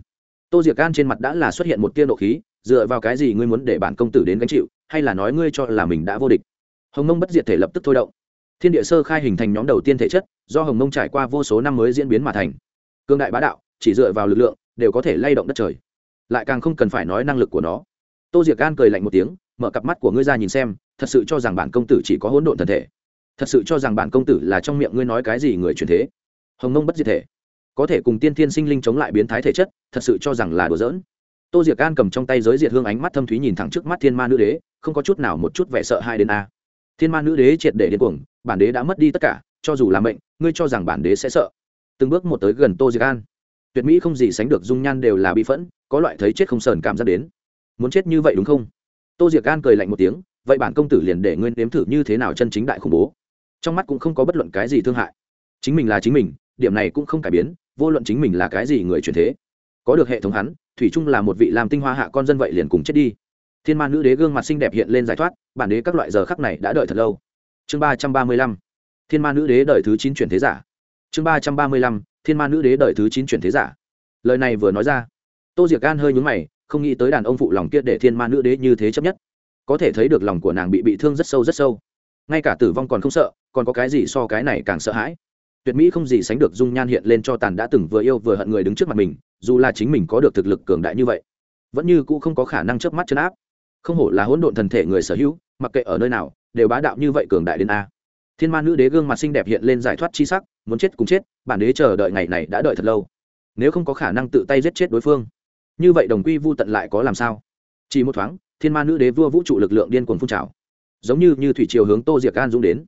Tô diệc an trên mặt đã là xuất hiện một tia nộ khí, dựa vào cái gì ngươi muốn để bản công tử đến gánh chịu, hay là nói ngươi cho là mình đã vô địch? Hồng mông bất diệt thể lập tức thôi động. Thiên địa sơ khai hình thành nhóm đầu tiên thể chất, do hồng mông trải qua vô số năm mới diễn biến mà thành. Cương đại bá đạo, chỉ dựa vào lực lượng, đều có thể lay động đất trời lại càng không cần phải nói năng lực của nó. Tô diệc gan cười lạnh một tiếng, mở cặp mắt của ngươi ra nhìn xem, thật sự cho rằng bản công tử chỉ có hỗn độn thân thể. Thật sự cho rằng bản công tử là trong miệng ngươi nói cái gì người truyền thế. Hồng mông bất diệt thể. Có thể cùng tiên thiên sinh linh chống lại biến thái thể chất, thật sự cho rằng là đùa giỡn. Tô diệc gan cầm trong tay giới diệt hương ánh mắt thâm thúy nhìn thẳng trước mắt thiên ma nữ đế, không có chút nào một chút vẻ sợ hai đến a. Thiên ma nữ đế triệt để điên cuồng, bản đế đã mất đi tất cả, cho dù là mệnh, ngươi cho rằng bản đế sẽ sợ. Từng bước một tới gần tô diệc gan tuyệt mỹ không gì sánh được dung nhan đều là bi phẫn, có loại thấy chết không sờn cảm giác đến. Muốn chết như vậy đúng không? Tô diệc gan cười lạnh một tiếng, vậy bản công tử liền để nguyên nếm thử như thế nào chân chính đại khủng bố. Trong mắt cũng không có bất luận cái gì thương hại. Chính mình là chính mình, điểm này cũng không cải biến, vô luận chính mình là cái gì người truyền thế. Có được hệ thống hắn, thủy trung là một vị làm tinh hoa hạ con dân vậy liền cùng chết đi. Thiên ma nữ đế gương mặt xinh đẹp hiện lên giải thoát, bản đế các loại giờ khắc này đã đợi thật lâu. Chương ba trăm ba mươi lăm. Thiên ma nữ đế đợi thứ chín chuyển thế giả. Chương ba trăm ba mươi lăm thiên ma nữ đế đợi thứ chín chuyển thế giả. Lời này vừa nói ra, tô diệc gan hơi nhúng mày, không nghĩ tới đàn ông phụ lòng kia để thiên ma nữ đế như thế chấp nhất. Có thể thấy được lòng của nàng bị bị thương rất sâu rất sâu. Ngay cả tử vong còn không sợ, còn có cái gì so cái này càng sợ hãi. Tuyệt mỹ không gì sánh được dung nhan hiện lên cho tàn đã từng vừa yêu vừa hận người đứng trước mặt mình, dù là chính mình có được thực lực cường đại như vậy, vẫn như cũ không có khả năng chớp mắt chấn áp. Không hổ là hỗn độn thần thể người sở hữu, mặc kệ ở nơi nào, đều bá đạo như vậy cường đại đến a thiên ma nữ đế gương mặt xinh đẹp hiện lên giải thoát chi sắc, muốn chết cùng chết, bản đế chờ đợi ngày này đã đợi thật lâu. Nếu không có khả năng tự tay giết chết đối phương. Như vậy đồng quy vu tận lại có làm sao? Chỉ một thoáng, thiên ma nữ đế vua vũ trụ lực lượng điên cuồng phun trào. Giống như như thủy triều hướng tô diệc an dũng đến.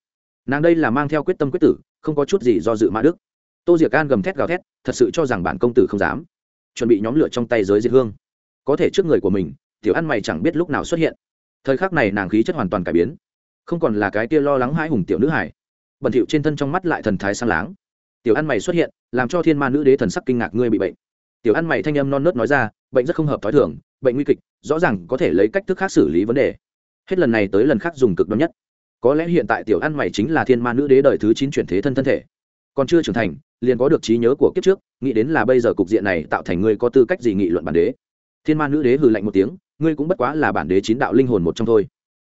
Nàng đây là mang theo quyết tâm quyết tử, không có chút gì do dự mã đức. Tô diệc an gầm thét gào thét, thật sự cho rằng bản công tử không dám. Chuẩn bị nhóm lửa trong tay giới diệt hương. Có thể trước người của mình, tiểu ăn mày chẳng biết lúc nào xuất hiện. Thời khắc này nàng khí chất hoàn toàn cải biến không còn là cái kia lo lắng hãi hùng tiểu nữ hải bẩn thỉu trên thân trong mắt lại thần thái sang láng. Tiểu ăn mày xuất hiện, làm cho thiên ma nữ đế thần sắc kinh ngạc ngươi bị bệnh. Tiểu ăn mày thanh âm non nớt nói ra, bệnh rất không hợp t h ó i thường, bệnh nguy kịch, rõ ràng có thể lấy cách thức khác xử lý vấn đề. Hết lần này tới lần khác dùng cực đoan nhất. Có lẽ hiện tại tiểu ăn mày chính là thiên ma nữ đế đời thứ chín chuyển thế thân thân thể. Còn chưa trưởng thành, liền có được trí nhớ của kiếp trước, nghĩ đến là bây giờ cục diện này tạo thành ngươi có tư cách gì nghị luận bản đế. Thiên ma nữ đế hừ lạnh một tiếng, ngươi cũng bất quá là bản đế chín đạo linh hồn một trong thôi.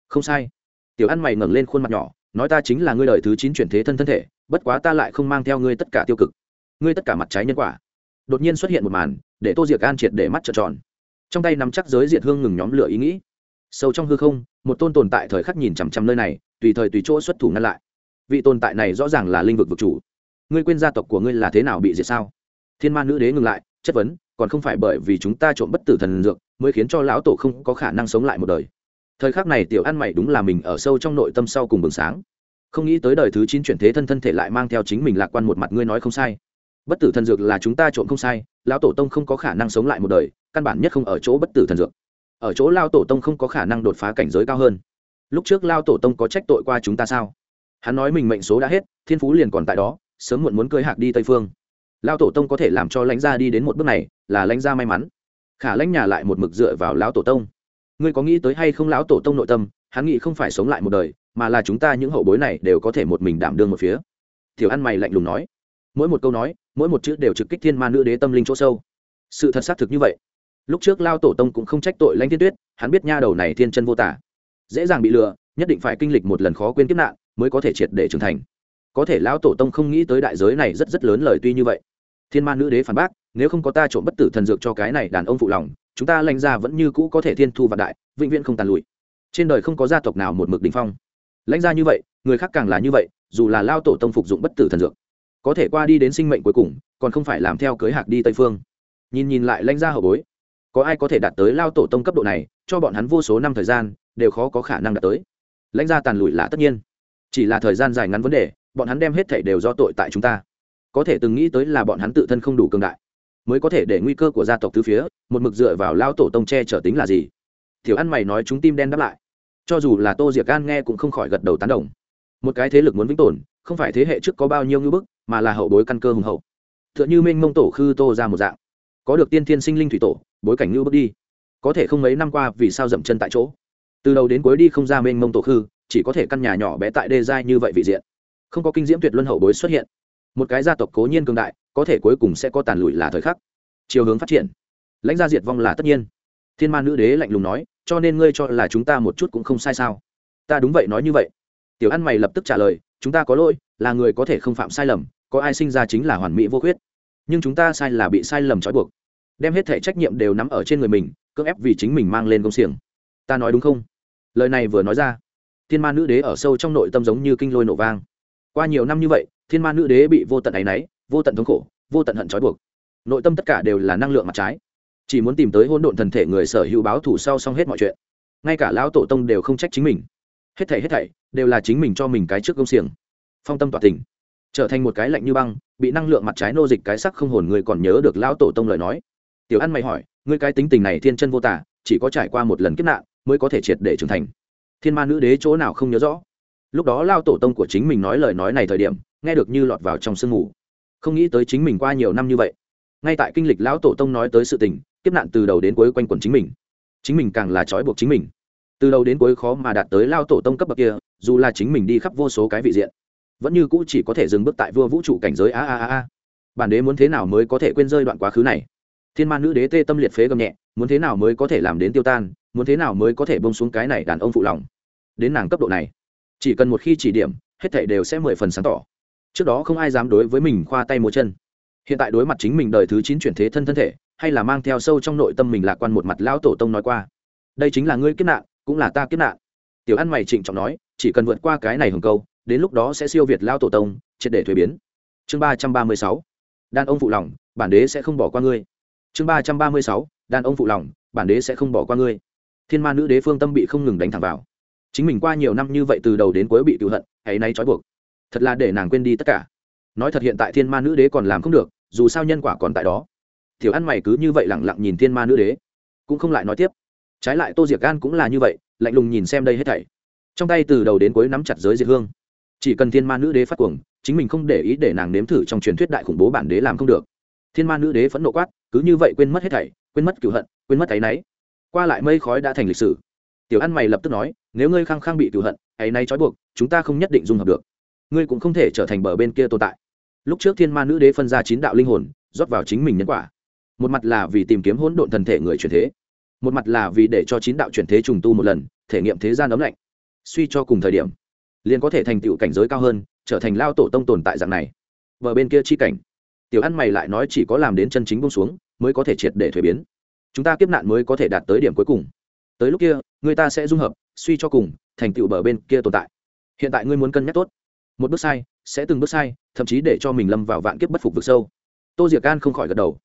Không sai tiểu ăn mày ngẩng lên khuôn mặt nhỏ, nói ta chính là ngươi đời thứ chín chuyển thế thân thân thể, bất quá ta lại không mang theo ngươi tất cả tiêu cực. Ngươi tất cả mặt trái nhân quả. Đột nhiên xuất hiện một màn, để tô diệc an triệt để mắt trợn tròn. Trong tay nắm chắc giới diệt hương ngừng nhóm lửa ý nghĩ. Sâu trong hư không, một tôn tồn tại thời khắc nhìn chằm chằm nơi này, tùy thời tùy chỗ xuất thủ ngăn lại. Vị tồn tại này rõ ràng là linh vực vực chủ. Ngươi quên gia tộc của ngươi là thế nào bị diệt sao? Thiên ma nữ đế ngừng lại, chất vấn, còn không phải bởi vì chúng ta trộm bất tử thần dược, mới khiến cho lão tổ không có khả năng sống lại một đời thời khắc này tiểu ăn mày đúng là mình ở sâu trong nội tâm sau cùng bừng sáng. Không nghĩ tới đời thứ chín chuyển thế thân thân thể lại mang theo chính mình lạc quan một mặt ngươi nói không sai. Bất tử thần dược là chúng ta trộm không sai, lão tổ tông không có khả năng sống lại một đời, căn bản nhất không ở chỗ bất tử thần dược. Ở chỗ lao tổ tông không có khả năng đột phá cảnh giới cao hơn. Lúc trước lao tổ tông có trách tội qua chúng ta sao? Hắn nói mình mệnh số đã hết, thiên phú liền còn tại đó, sớm muộn muốn cưới hạc đi tây phương. Lao tổ tông có thể làm cho lãnh gia đi đến một bước này, là lãnh gia may mắn. Khả lãnh nhà lại một mực dựa vào lão tổ tông ngươi có nghĩ tới hay không lão tổ tông nội tâm, hắn nghĩ không phải sống lại một đời, mà là chúng ta những hậu bối này đều có thể một mình đảm đương một phía. Thiểu ăn mày lạnh lùng nói. Mỗi một câu nói, mỗi một chữ đều trực kích thiên ma nữ đế tâm linh chỗ sâu. Sự thật xác thực như vậy. Lúc trước lao tổ tông cũng không trách tội lanh thiên tuyết, hắn biết nha đầu này thiên chân vô tả. Dễ dàng bị lừa, nhất định phải kinh lịch một lần khó quên kiếp nạn, mới có thể triệt để trưởng thành. Có thể lão tổ tông không nghĩ tới đại giới này rất rất lớn lời tuy như vậy. Thiên ma nữ đế phản bác, nếu không có ta trộm bất tử thần dược cho cái này đàn ông phụ lòng chúng ta lãnh gia vẫn như cũ có thể thiên thu vạn đại, vĩnh viễn không tàn lụi. Trên đời không có gia tộc nào một mực đình phong. Lãnh gia như vậy, người khác càng là như vậy, dù là lao tổ tông phục dụng bất tử thần dược, có thể qua đi đến sinh mệnh cuối cùng, còn không phải làm theo cưới hạc đi tây phương. Nhìn nhìn lại lãnh gia hậu bối, có ai có thể đạt tới lao tổ tông cấp độ này, cho bọn hắn vô số năm thời gian, đều khó có khả năng đạt tới. Lãnh gia tàn lụi là tất nhiên, chỉ là thời gian dài ngắn vấn đề, bọn hắn đem hết thảy đều do tội tại chúng ta. Có thể từng nghĩ tới là bọn hắn tự thân không đủ cường đại mới có thể để nguy cơ của gia tộc tứ phía, một mực dựa vào lao tổ tông che trở tính là gì? Thiểu ăn mày nói chúng tim đen đáp lại. Cho dù là tô diệc gan nghe cũng không khỏi gật đầu tán đồng. Một cái thế lực muốn vĩnh tồn, không phải thế hệ trước có bao nhiêu ngưỡng bức, mà là hậu bối căn cơ hùng hậu. T h ư ợ n h ư minh mông tổ khư tô ra một dạng. Có được tiên thiên sinh linh thủy tổ, bối cảnh ngưỡng bước đi. Có thể không mấy năm qua vì sao dậm chân tại chỗ. Từ đầu đến cuối đi không ra mênh mông tổ khư, chỉ có thể căn nhà nhỏ bé tại đê giai như vậy vị diện. Không có kinh diễm tuyệt luân hậu bối xuất hiện. Một cái gia tộc cố nhiên cường đại có thể cuối cùng sẽ có tàn lụi là thời khắc. Chiều hướng phát triển. Lãnh gia diệt vong là tất nhiên. Thiên ma nữ đế lạnh lùng nói, cho nên ngươi cho là chúng ta một chút cũng không sai sao? Ta đúng vậy nói như vậy. Tiểu ăn mày lập tức trả lời, chúng ta có lỗi, là người có thể không phạm sai lầm, có ai sinh ra chính là hoàn mỹ vô khuyết. Nhưng chúng ta sai là bị sai lầm trói buộc. Đem hết thể trách nhiệm đều nắm ở trên người mình, cưỡng ép vì chính mình mang lên công xiềng. Ta nói đúng không? Lời này vừa nói ra, thiên ma nữ đế ở sâu trong nội tâm giống như kinh lôi nổ vang. Qua nhiều năm như vậy, thiên ma nữ đế bị vô tận áy náy vô tận thống khổ, vô tận hận trói buộc. Nội tâm tất cả đều là năng lượng mặt trái. Chỉ muốn tìm tới hỗn độn thần thể người sở hữu báo thủ sau xong hết mọi chuyện. Ngay cả lão tổ tông đều không trách chính mình. Hết thảy hết thảy đều là chính mình cho mình cái trước công xiềng. Phong tâm tỏa tình. Trở thành một cái lạnh như băng, bị năng lượng mặt trái nô dịch cái sắc không hồn người còn nhớ được lão tổ tông lời nói. Tiểu ăn mày hỏi, ngươi cái tính tình này thiên chân vô tả, chỉ có trải qua một lần kiếp nạn mới có thể triệt để trưởng thành. Thiên ma nữ đế chỗ nào không nhớ rõ. Lúc đó lao tổ tông của chính mình nói lời nói này thời điểm, nghe được như lọt vào trong sương mù không nghĩ tới chính mình qua nhiều năm như vậy. Ngay tại kinh lịch lão tổ tông nói tới sự tình, kiếp nạn từ đầu đến cuối quanh quẩn chính mình. Chính mình càng là trói buộc chính mình. Từ đầu đến cuối khó mà đạt tới lao tổ tông cấp bậc kia, dù là chính mình đi khắp vô số cái vị diện, vẫn như cũ chỉ có thể dừng bước tại vua vũ trụ cảnh giới a a a a. Bản đế muốn thế nào mới có thể quên rơi đoạn quá khứ này? Thiên man nữ đế tê tâm liệt phế gầm nhẹ, muốn thế nào mới có thể làm đến tiêu tan, muốn thế nào mới có thể bông xuống cái này đàn ông phụ lòng? Đến nàng cấp độ này, chỉ cần một khi chỉ điểm, hết thảy đều sẽ mười phần sáng tỏ trước đó không ai dám đối với mình khoa tay múa chân. Hiện tại đối mặt chính mình đời thứ chín chuyển thế thân thân thể, hay là mang theo sâu trong nội tâm mình lạc quan một mặt lão tổ tông nói qua. Đây chính là ngươi kiếp nạn, cũng là ta kiếp nạn. Tiểu ăn mày trịnh trọng nói, chỉ cần vượt qua cái này hừng câu, đến lúc đó sẽ siêu việt lao tổ tông, triệt để thuế biến. Chương ba trăm ba mươi sáu. Đàn ông phụ lòng, bản đế sẽ không bỏ qua ngươi. Chương ba trăm ba mươi sáu. Đàn ông phụ lòng, bản đế sẽ không bỏ qua ngươi. Thiên ma nữ đế phương tâm bị không ngừng đánh thẳng vào. Chính mình qua nhiều năm như vậy từ đầu đến cuối bị cựu hận, hãy nay trói buộc thật là để nàng quên đi tất cả. Nói thật hiện tại thiên ma nữ đế còn làm không được, dù sao nhân quả còn tại đó. Tiểu ăn mày cứ như vậy lẳng lặng nhìn thiên ma nữ đế. Cũng không lại nói tiếp. Trái lại tô diệc gan cũng là như vậy, lạnh lùng nhìn xem đây hết thảy. Trong tay từ đầu đến cuối nắm chặt giới diệt hương. Chỉ cần thiên ma nữ đế phát cuồng, chính mình không để ý để nàng nếm thử trong truyền thuyết đại khủng bố bản đế làm không được. Thiên ma nữ đế phẫn nộ quát, cứ như vậy quên mất hết thảy, quên mất cựu hận, quên mất áy náy. Qua lại mây khói đã thành lịch sử. Tiểu ăn mày lập tức nói, nếu ngươi khăng khăng bị cựu hận, áy náy trói buộc, chúng ta không nhất định dung hợp được ngươi cũng không thể trở thành bờ bên kia tồn tại. Lúc trước thiên ma nữ đế phân ra chín đạo linh hồn, rót vào chính mình nhân quả. Một mặt là vì tìm kiếm hỗn độn thần thể người chuyển thế, một mặt là vì để cho chín đạo chuyển thế trùng tu một lần, thể nghiệm thế gian ấm lạnh. Suy cho cùng thời điểm, liền có thể thành tựu cảnh giới cao hơn, trở thành lao tổ tông tồn tại dạng này. Bờ bên kia chi cảnh, tiểu ăn mày lại nói chỉ có làm đến chân chính bông xuống, mới có thể triệt để thuế biến. Chúng ta kiếp nạn mới có thể đạt tới điểm cuối cùng. Tới lúc kia, người ta sẽ dung hợp, suy cho cùng, thành tựu bờ bên kia tồn tại. Hiện tại ngươi muốn cân nhắc tốt một bước sai, sẽ từng bước sai, thậm chí để cho mình lâm vào vạn kiếp bất phục vực sâu. Tô diệc An không khỏi gật đầu.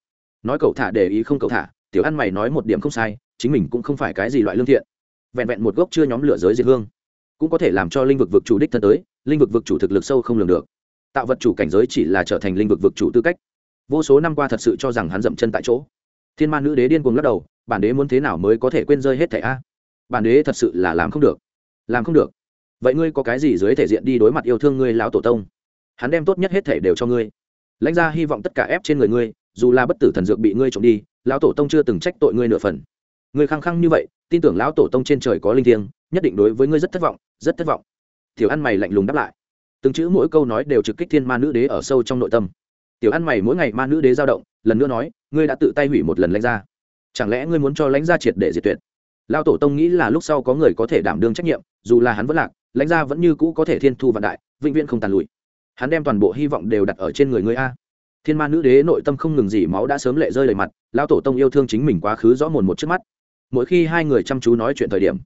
Nói cậu thả để ý không cậu thả, tiểu ăn mày nói một điểm không sai, chính mình cũng không phải cái gì loại lương thiện. Vẹn vẹn một gốc chưa nhóm lửa giới diệt hương, cũng có thể làm cho linh vực vực chủ đích thân tới, linh vực vực chủ thực lực sâu không lường được. Tạo vật chủ cảnh giới chỉ là trở thành linh vực vực chủ tư cách. Vô số năm qua thật sự cho rằng hắn dậm chân tại chỗ. Thiên man nữ đế điên cuồng lắc đầu, bản đế muốn thế nào mới có thể quên rơi hết thẻ a? Bản đế thật sự là làm không được. Làm không được vậy ngươi có cái gì dưới thể diện đi đối mặt yêu thương ngươi lão tổ tông? Hắn đem tốt nhất hết thể đều cho ngươi. Lãnh gia hy vọng tất cả ép trên người ngươi, dù là bất tử thần dược bị ngươi trộm đi, lão tổ tông chưa từng trách tội ngươi nửa phần. Ngươi khăng khăng như vậy, tin tưởng lão tổ tông trên trời có linh thiêng, nhất định đối với ngươi rất thất vọng, rất thất vọng. Tiểu ăn mày lạnh lùng đáp lại. Từng chữ mỗi câu nói đều trực kích thiên ma nữ đế ở sâu trong nội tâm. Tiểu ăn mày mỗi ngày ma nữ đế dao động, lần nữa nói, ngươi đã tự tay hủy một lần lãnh gia. chẳng lẽ ngươi muốn cho lãnh gia triệt để diệt tuyệt? Lão tổ tông nghĩ là lúc sau có người có thể đảm đương trách nhiệm, dù là hắn vẫn lạc lãnh gia vẫn như cũ có thể thiên thu vạn đại, vĩnh viễn không tàn lụi. Hắn đem toàn bộ hy vọng đều đặt ở trên người ngươi a. Thiên ma nữ đế nội tâm không ngừng gì máu đã sớm lệ rơi đầy mặt lao tổ tông yêu thương chính mình quá khứ rõ mồn một trước mắt. Mỗi khi hai người chăm chú nói chuyện thời điểm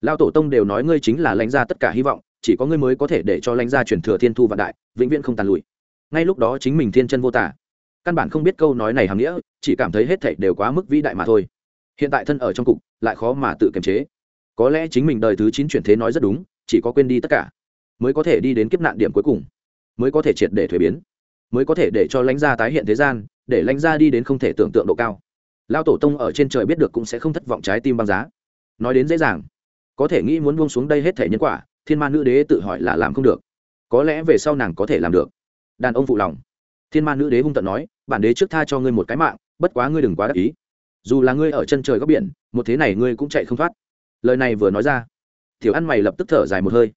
lao tổ tông đều nói ngươi chính là lãnh gia tất cả hy vọng, chỉ có ngươi mới có thể để cho lãnh gia truyền thừa thiên thu vạn đại, vĩnh viễn không tàn lụi. Ngay lúc đó chính mình thiên chân vô tả. Căn bản không biết câu nói này hàm nghĩa, chỉ cảm thấy hết thảy đều quá mức vĩ đại mà thôi. Hiện tại thân ở trong cục, lại khó mà tự kiềm chế. Có lẽ chính mình đời thứ chín chuyển thế nói rất đúng chỉ có quên đi tất cả, mới có thể đi đến kiếp nạn điểm cuối cùng, mới có thể triệt để thuế biến, mới có thể để cho lãnh gia tái hiện thế gian, để lãnh gia đi đến không thể tưởng tượng độ cao. Lao tổ tông ở trên trời biết được cũng sẽ không thất vọng trái tim băng giá. Nói đến dễ dàng, có thể nghĩ muốn buông xuống đây hết thể nhân quả, thiên ma nữ đế tự hỏi là làm không được. Có lẽ về sau nàng có thể làm được. Đàn ông phụ lòng. Thiên ma nữ đế hung tận nói, bản đế trước tha cho ngươi một cái mạng, bất quá ngươi đừng quá đắc ý. Dù là ngươi ở chân trời góc biển, một thế này ngươi cũng chạy không thoát. Lời này vừa nói ra thiểu ăn mày lập tức thở dài một hơi.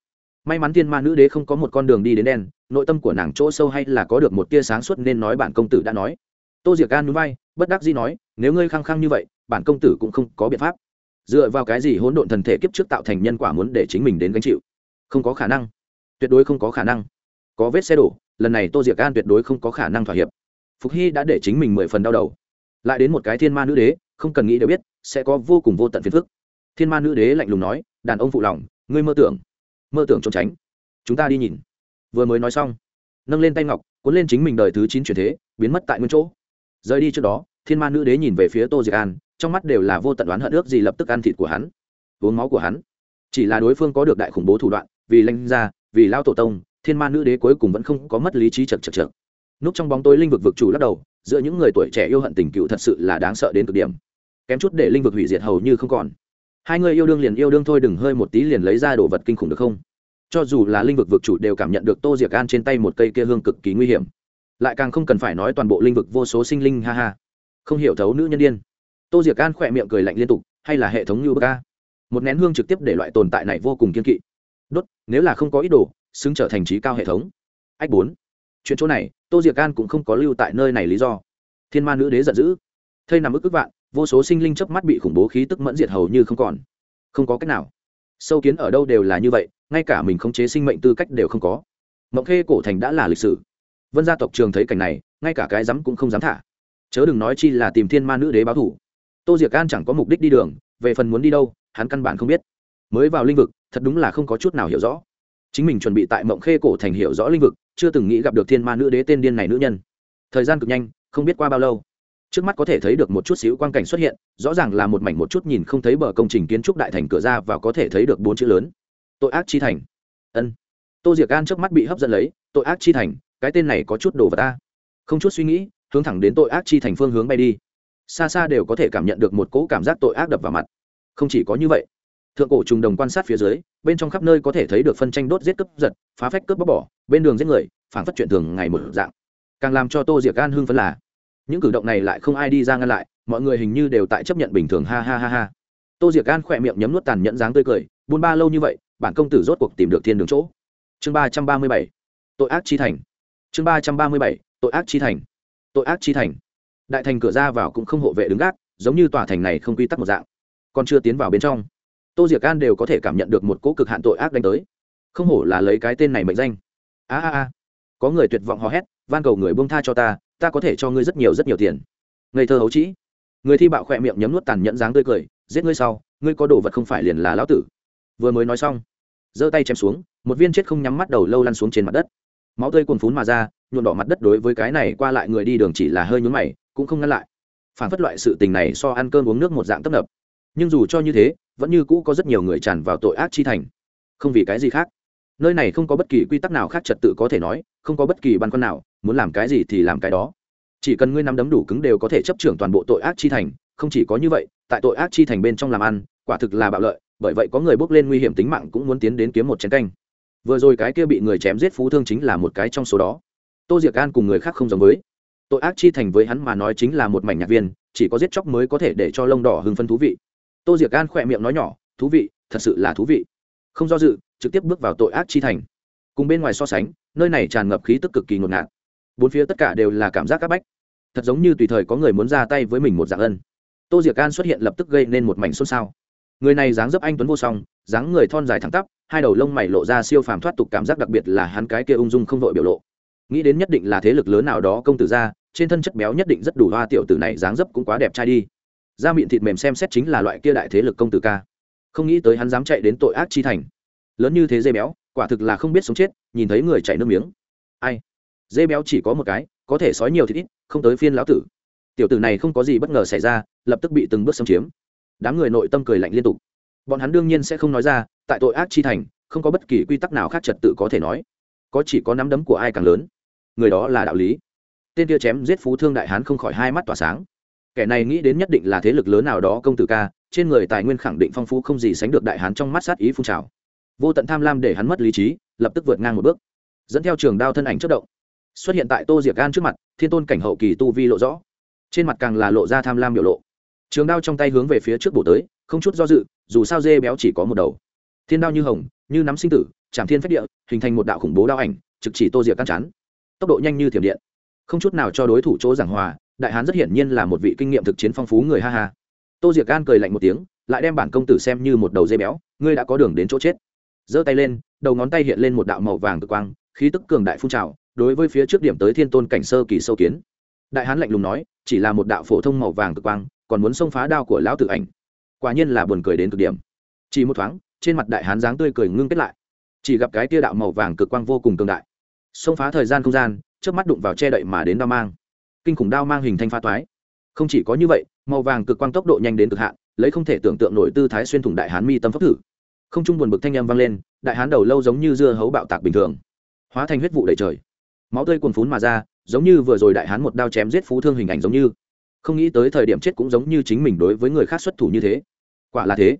May mắn thiên ma nữ đế không có một con đường đi đến đen, nội tâm của nàng chỗ sâu hay là có được một tia sáng suốt nên nói bản công tử đã nói. Tô diệc gan núi bay, bất đắc dĩ nói, nếu ngươi khăng khăng như vậy, bản công tử cũng không có biện pháp. Dựa vào cái gì hỗn độn thần thể kiếp trước tạo thành nhân quả muốn để chính mình đến gánh chịu? Không có khả năng. Tuyệt đối không có khả năng. Có vết xe đổ, lần này tô diệc an tuyệt đối không có khả năng thỏa hiệp. Phục hy đã để chính mình mười phần đau đầu. Lại đến một cái thiên ma nữ đế, không cần nghĩ đều biết, sẽ có vô cùng vô tận phiền phức thiên ma nữ đế lạnh lùng nói, đàn ông phụ lòng, ngươi mơ tưởng mơ tưởng trốn tránh. Chúng ta đi nhìn. Vừa mới nói xong, nâng lên tay ngọc, cuốn lên chính mình đời thứ chín chuyển thế, biến mất tại nguyên chỗ. Rời đi trước đó, thiên ma nữ đế nhìn về phía tô diệc an, trong mắt đều là vô tận đoán hận ước gì lập tức ăn thịt của hắn, uống máu của hắn. Chỉ là đối phương có được đại khủng bố thủ đoạn, vì lanh ra vì lao tổ tông, thiên ma nữ đế cuối cùng vẫn không có mất lý trí chật chật chật núp trong bóng tối linh vực vực chủ lắc đầu, giữa những người tuổi trẻ yêu hận tình cựu thật sự là đáng sợ đến cực điểm. Kém chút để linh vực hủy diệt hầu như không còn hai người yêu đương liền yêu đương thôi, đừng hơi một tí liền lấy ra đồ vật kinh khủng được không? Cho dù là linh vực vực chủ đều cảm nhận được tô diệc an trên tay một cây kia hương cực kỳ nguy hiểm. Lại càng không cần phải nói toàn bộ linh vực vô số sinh linh, ha ha. Không hiểu thấu nữ nhân đ i ê n tô diệc an khỏe miệng cười lạnh liên tục, hay là hệ thống như bờ ca? Một nén hương trực tiếp để loại tồn tại này vô cùng kiên kỵ. Đốt, nếu là không có ý đồ, xứng trở thành trí cao hệ thống. Ách bốn. Chuyện chỗ này, tô diệc an cũng không có lưu tại nơi này lý do. Thiên ma nữ đế giận dữ. Thây nằm ức ức vạn vô số sinh linh chớp mắt bị khủng bố khí tức mẫn diệt hầu như không còn. Không có cách nào. Sâu kiến ở đâu đều là như vậy, ngay cả mình khống chế sinh mệnh tư cách đều không có. Mộng khê cổ thành đã là lịch sử. Vân gia tộc trường thấy cảnh này, ngay cả cái rắm cũng không dám thả. Chớ đừng nói chi là tìm thiên ma nữ đế báo thủ tô diệc an chẳng có mục đích đi đường, về phần muốn đi đâu, hắn căn bản không biết. Mới vào l i n h vực, thật đúng là không có chút nào hiểu rõ. Chính mình chuẩn bị tại mộng khê cổ thành hiểu rõ l i n h vực, chưa từng nghĩ gặp được thiên ma nữ đế tên điên này nữ nhân. Thời gian cực nhanh, không biết qua bao lâu trước mắt có thể thấy được một chút xíu quang cảnh xuất hiện, rõ ràng là một mảnh một chút nhìn không thấy bờ công trình kiến trúc đại thành cửa ra và có thể thấy được bốn chữ lớn. Tội ác chi thành. Ân. Tô diệc an trước mắt bị hấp dẫn lấy, tội ác chi thành, cái tên này có chút đồ vào ta. Không chút suy nghĩ, hướng thẳng đến tội ác chi thành phương hướng bay đi. Xa xa đều có thể cảm nhận được một cỗ cảm giác tội ác đập vào mặt. Không chỉ có như vậy, thượng cổ trùng đồng quan sát phía dưới, bên trong khắp nơi có thể thấy được phân tranh đốt giết cướp giật, phá phách cướp bóc bỏ, bên đường giết người phản phát chuyện thường ngày một dạng. Càng làm cho tô diệc gan hưng phấn là những cử động này lại không ai đi ra ngăn lại, mọi người hình như đều tại chấp nhận bình thường, ha ha ha ha. Tô diệc gan khỏe miệng nhấm nuốt tàn nhẫn dáng tươi cười, buôn ba lâu như vậy, bản công tử rốt cuộc tìm được thiên đường chỗ. Chương ba trăm ba mươi bảy, tội ác chi thành. Chương ba trăm ba mươi bảy, tội ác chi thành. Tội ác chi thành. Đại thành cửa ra vào cũng không hộ vệ đứng gác, giống như tòa thành này không quy tắc một dạng. Còn chưa tiến vào bên trong, tô diệc an đều có thể cảm nhận được một cỗ cực hạn tội ác đánh tới. Không hổ là lấy cái tên này mệnh danh. A a a. Có người tuyệt vọng hò hét, van cầu người buông tha cho ta ta có thể cho ngươi rất nhiều rất nhiều tiền. Ngây thơ hấu trĩ. Người thi bạo khỏe miệng nhấm nuốt tàn nhẫn dáng tươi cười, giết ngươi sau, ngươi có đồ vật không phải liền là lão tử. Vừa mới nói xong, giơ tay chém xuống, một viên chết không nhắm mắt đầu lâu lăn xuống trên mặt đất. Máu tươi cuồn phún mà ra, nhuộm đỏ mặt đất đối với cái này qua lại người đi đường chỉ là hơi nhún mày, cũng không ngăn lại. Phản phất loại sự tình này so ăn cơm uống nước một dạng tấp nập. Nhưng dù cho như thế, vẫn như cũ có rất nhiều người tràn vào tội ác chi thành. Không vì cái gì khác. Nơi này không có bất kỳ quy tắc nào khác trật tự có thể nói, không có bất kỳ băn khoăn nào muốn làm cái gì thì làm cái đó. Chỉ cần ngươi nắm đấm đủ cứng đều có thể chấp trưởng toàn bộ tội ác chi thành, không chỉ có như vậy, tại tội ác chi thành bên trong làm ăn, quả thực là bạo lợi, bởi vậy có người bước lên nguy hiểm tính mạng cũng muốn tiến đến kiếm một chén canh. Vừa rồi cái kia bị người chém giết phú thương chính là một cái trong số đó. Tô diệc an cùng người khác không giống với. Tội ác chi thành với hắn mà nói chính là một mảnh nhạc viên, chỉ có giết chóc mới có thể để cho lông đỏ hưng phân thú vị. Tô diệc an khỏe miệng nói nhỏ, thú vị, thật sự là thú vị. Không do dự, trực tiếp bước vào tội ác chi thành. Cùng bên ngoài so sánh, nơi này tràn ngập khí tức cực kỳ ngột ngạt bốn phía tất cả đều là cảm giác c áp bách. Thật giống như tùy thời có người muốn ra tay với mình một dạng ân. Tô diệc an xuất hiện lập tức gây nên một mảnh xôn xao. Người này dáng dấp anh tuấn vô song, dáng người thon dài thẳng tắp, hai đầu lông mày lộ ra siêu phàm thoát tục cảm giác đặc biệt là hắn cái kia ung dung không vội biểu lộ. Nghĩ đến nhất định là thế lực lớn nào đó công tử ra, trên thân chất béo nhất định rất đủ hoa tiểu tử này dáng dấp cũng quá đẹp trai đi. Da miệng thịt mềm xem xét chính là loại kia đại thế lực công tử ca. Không nghĩ tới hắn dám chạy đến tội ác chi thành. Lớn như thế dây béo, quả thực là không biết sống chết, nhìn thấy người chảy nước miếng. Ai? Dê béo chỉ có một cái, có thể sói nhiều thì ít, không tới phiên lão tử. Tiểu tử này không có gì bất ngờ xảy ra, lập tức bị từng bước xâm chiếm. Đám người nội tâm cười lạnh liên tục. Bọn hắn đương nhiên sẽ không nói ra, tại tội ác chi thành, không có bất kỳ quy tắc nào khác trật tự có thể nói. Có chỉ có nắm đấm của ai càng lớn. Người đó là đạo lý. Tên kia chém giết phú thương đại hán không khỏi hai mắt tỏa sáng. Kẻ này nghĩ đến nhất định là thế lực lớn nào đó công tử ca, trên người tài nguyên khẳng định phong phú không gì sánh được đại hán trong mắt sát ý phun trào. Vô tận tham lam để hắn mất lý trí, lập tức vượt ngang một bước. Dẫn theo trường đao thân ảnh chất động xuất hiện tại tô diệc gan trước mặt, thiên tôn cảnh hậu kỳ tu vi lộ rõ. Trên mặt càng là lộ ra tham lam biểu lộ. Trường đao trong tay hướng về phía trước bổ tới, không chút do dự, dù sao dê béo chỉ có một đầu. Thiên đao như hồng, như nắm sinh tử, chạm thiên phách địa, hình thành một đạo khủng bố đao ảnh, trực chỉ tô diệc căng chắn tốc độ nhanh như thiểm điện. Không chút nào cho đối thủ chỗ giảng hòa, đại hán rất hiển nhiên là một vị kinh nghiệm thực chiến phong phú người, ha ha. Tô diệc gan cười lạnh một tiếng, lại đem bản công tử xem như một đầu dê béo, ngươi đã có đường đến chỗ chết. Giơ tay lên, đầu ngón tay hiện lên một đạo màu vàng cực quang, khí tức cường đại phun trào đối với phía trước điểm tới thiên tôn cảnh sơ kỳ sâu kiến. Đại hán lạnh lùng nói, chỉ là một đạo phổ thông màu vàng cực quang, còn muốn xông phá đao của lão tử ảnh. Quả nhiên là buồn cười đến cực điểm. Chỉ một thoáng, trên mặt đại hán dáng tươi cười ngưng kết lại. Chỉ gặp cái tia đạo màu vàng cực quang vô cùng cường đại. Xông phá thời gian không gian trước mắt đụng vào che đậy mà đến đao mang. Kinh khủng đao mang hình thanh pha toái. Không chỉ có như vậy, màu vàng cực quang tốc độ nhanh đến cực hạn, lấy không thể tưởng tượng nổi tư thái xuyên thủng đại hán mi tâm pháp thử. Không trung buồn bực thanh âm vang lên, đại hán đầu lâu giống như dưa hấu bạo tạc bình thường. Hóa thành huyết vụ đầy trời máu tươi cuồn phún mà ra, giống như vừa rồi đại hán một đao chém giết phú thương hình ảnh giống như. Không nghĩ tới thời điểm chết cũng giống như chính mình đối với người khác xuất thủ như thế. Quả là thế.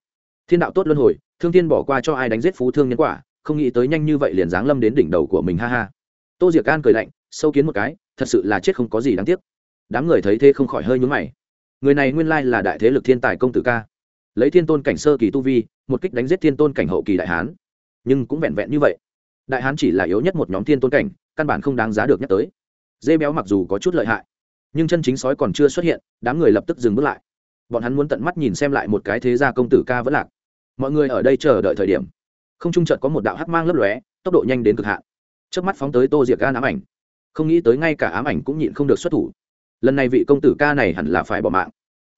Thiên đạo tốt luân hồi, thương thiên bỏ qua cho ai đánh giết phú thương nhân quả, không nghĩ tới nhanh như vậy liền giáng lâm đến đỉnh đầu của mình, ha ha. Tô diệc An cười lạnh, sâu kiến một cái, thật sự là chết không có gì đáng tiếc. Đám người thấy thế không khỏi hơi nhúng mày. Người này nguyên lai là đại thế lực thiên tài công tử ca. Lấy thiên tôn cảnh sơ kỳ tu vi, một kích đánh giết thiên tôn cảnh hậu kỳ đại hán. Nhưng cũng vẹn vẹn như vậy. Đại hán chỉ là yếu nhất một nhóm thiên tôn cảnh căn bản không đáng giá được nhắc tới. Dê béo mặc dù có chút lợi hại, nhưng chân chính sói còn chưa xuất hiện, đám người lập tức dừng bước lại. Bọn hắn muốn tận mắt nhìn xem lại một cái thế gia công tử ca vẫn lạc. Mọi người ở đây chờ đợi thời điểm, không trung chợt có một đạo hắc mang lấp lóe, tốc độ nhanh đến cực hạn. Trước mắt phóng tới tô diệc gan ám ảnh. Không nghĩ tới ngay cả ám ảnh cũng nhịn không được xuất thủ. Lần này vị công tử ca này hẳn là phải bỏ mạng.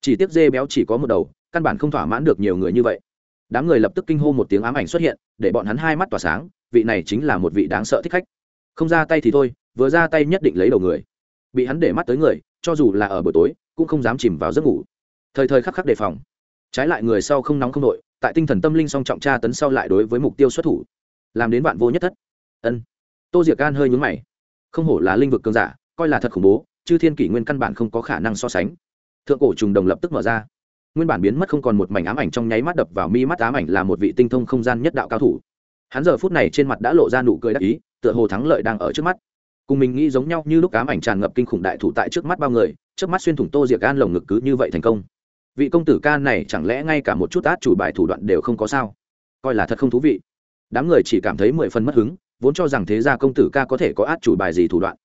Chỉ tiếc dê béo chỉ có một đầu, căn bản không thỏa mãn được nhiều người như vậy. Đám người lập tức kinh hô một tiếng ám ảnh xuất hiện, để bọn hắn hai mắt tỏa sáng, vị này chính là một vị đáng sợ thích khách không ra tay thì thôi, vừa ra tay nhất định lấy đầu người. Bị hắn để mắt tới người, cho dù là ở buổi tối, cũng không dám chìm vào giấc ngủ. Thời thời khắc khắc đề phòng. Trái lại người sau không nóng không nội tại tinh thần tâm linh song trọng tra tấn sau lại đối với mục tiêu xuất thủ. Làm đến bạn vô nhất thất. Ân. Tô diệc gan hơi nhúng mày. Không hổ là linh vực cường giả, coi là thật khủng bố, chư thiên kỷ nguyên căn bản không có khả năng so sánh. Thượng cổ trùng đồng lập tức mở ra. Nguyên bản biến mất không còn một mảnh ám ảnh trong nháy mắt đập vào mi mắt ám ảnh là một vị tinh thông không gian nhất đạo cao thủ hắn giờ phút này trên mặt đã lộ ra nụ cười đắc ý, tựa hồ thắng lợi đang ở trước mắt. Cùng mình nghĩ giống nhau như lúc ám ảnh tràn ngập kinh khủng đại thủ tại trước mắt bao người, trước mắt xuyên thủng tô diệc gan lồng ngực cứ như vậy thành công. Vị công tử ca này chẳng lẽ ngay cả một chút át chủ bài thủ đoạn đều không có sao? Coi là thật không thú vị. Đám người chỉ cảm thấy mười phần mất hứng, vốn cho rằng thế gia công tử ca có thể có át chủ bài gì thủ đoạn.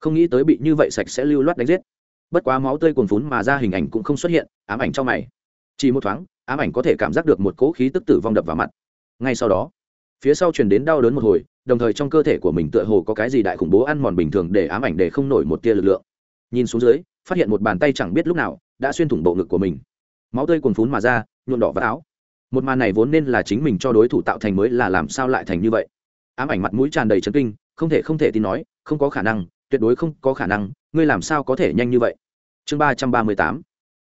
Không nghĩ tới bị như vậy sạch sẽ lưu loát đánh giết. Bất quá máu tươi cuồn phún mà ra hình ảnh cũng không xuất hiện, ám ảnh trong mày. Chỉ một thoáng, ám ảnh có thể cảm giác được một cỗ khí tức tử vong đập vào mặt. Ngay sau đó phía sau truyền đến đau đớn một hồi, đồng thời trong cơ thể của mình tựa hồ có cái gì đại khủng bố ăn mòn bình thường để ám ảnh để không nổi một tia lực lượng. Nhìn xuống dưới, phát hiện một bàn tay chẳng biết lúc nào đã xuyên thủng bộ ngực của mình. Máu tươi cuồn phún mà ra, nhuộm đỏ vào áo. Một màn này vốn nên là chính mình cho đối thủ tạo thành mới là làm sao lại thành như vậy? Ám ảnh mặt mũi tràn đầy chấn kinh, không thể không thể tin nói, không có khả năng, tuyệt đối không có khả năng, ngươi làm sao có thể nhanh như vậy? Chương ba trăm ba mươi tám.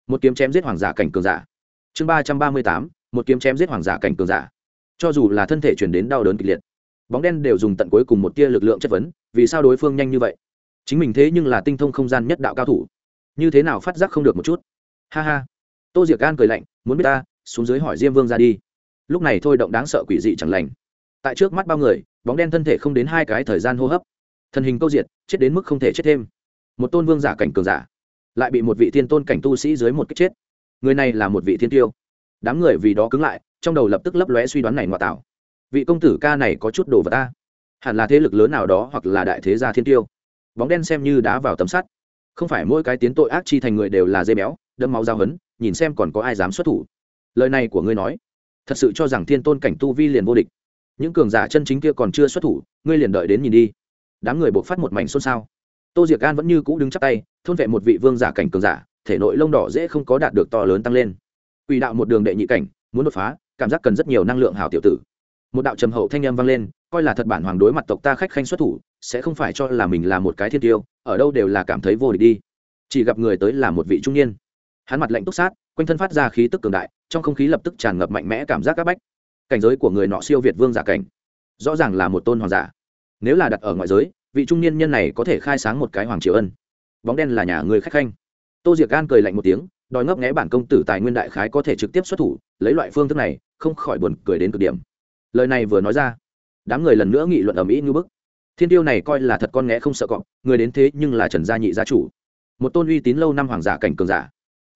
Một kiếm chém giết hoàng giả cảnh cường giả. Chương ba trăm ba mươi tám. Một kiếm chém giết hoàng giả cảnh cường giả cho dù là thân thể chuyển đến đau đớn kịch liệt, bóng đen đều dùng tận cuối cùng một tia lực lượng chất vấn, vì sao đối phương nhanh như vậy? Chính mình thế nhưng là tinh thông không gian nhất đạo cao thủ. Như thế nào phát giác không được một chút? Ha ha. Tô diệc gan cười lạnh, muốn biết ta, xuống dưới hỏi diêm vương ra đi. Lúc này thôi động đáng sợ quỷ dị chẳng lành. Tại trước mắt bao người, bóng đen thân thể không đến hai cái thời gian hô hấp. Thân hình câu diệt, chết đến mức không thể chết thêm. Một tôn vương giả cảnh cường giả, lại bị một vị thiên tôn cảnh tu sĩ dưới một cách chết. Người này là một vị thiên tiêu. Đám người vì đó cứng lại trong đầu lập tức lấp lóe suy đoán này ngoại tạo. Vị công tử ca này có chút đồ vật ta. Hẳn là thế lực lớn nào đó hoặc là đại thế gia thiên tiêu. Bóng đen xem như đá vào tấm sắt. Không phải mỗi cái tiến tội ác chi thành người đều là dây béo đâm máu dao hấn, nhìn xem còn có ai dám xuất thủ. Lời này của ngươi nói, thật sự cho rằng thiên tôn cảnh tu vi liền vô địch. Những cường giả chân chính kia còn chưa xuất thủ, ngươi liền đợi đến nhìn đi. Đám người buộc phát một mảnh xôn xao. Tô diệc an vẫn như cũ đứng chắc tay, thôn vệ một vị vương giả cảnh cường giả, thể nội lông đỏ dễ không có đạt được to lớn tăng lên. Quỷ đạo một đường đệ nhị cảnh, muốn đột phá cảm giác cần rất nhiều năng lượng hảo tiểu tử. Một đạo trầm hậu thanh âm vang lên, coi là thật bản hoàng đối mặt tộc ta khách khanh xuất thủ, sẽ không phải cho là mình là một cái thiên tiêu, ở đâu đều là cảm thấy vô địch đi. Chỉ gặp người tới là một vị trung niên. Hắn mặt lạnh túc sát, quanh thân phát ra khí tức cường đại, trong không khí lập tức tràn ngập mạnh mẽ cảm giác áp bách. Cảnh giới của người nọ siêu việt vương giả cảnh, rõ ràng là một tôn hoàng giả. Nếu là đặt ở ngoại giới, vị trung niên nhân này có thể khai sáng một cái hoàng triều ân. Bóng đen là nhà người khách khanh. Tô diệc gan cười lạnh một tiếng đòi ngấp nghé bản công tử tài nguyên đại khái có thể trực tiếp xuất thủ, lấy loại phương thức này, không khỏi buồn cười đến cực điểm. Lời này vừa nói ra, đám người lần nữa nghị luận ở mỹ như bức. Thiên tiêu này coi là thật con nghé không sợ cọp, người đến thế nhưng là trần gia nhị gia chủ. Một tôn uy tín lâu năm hoàng giả cảnh cường giả.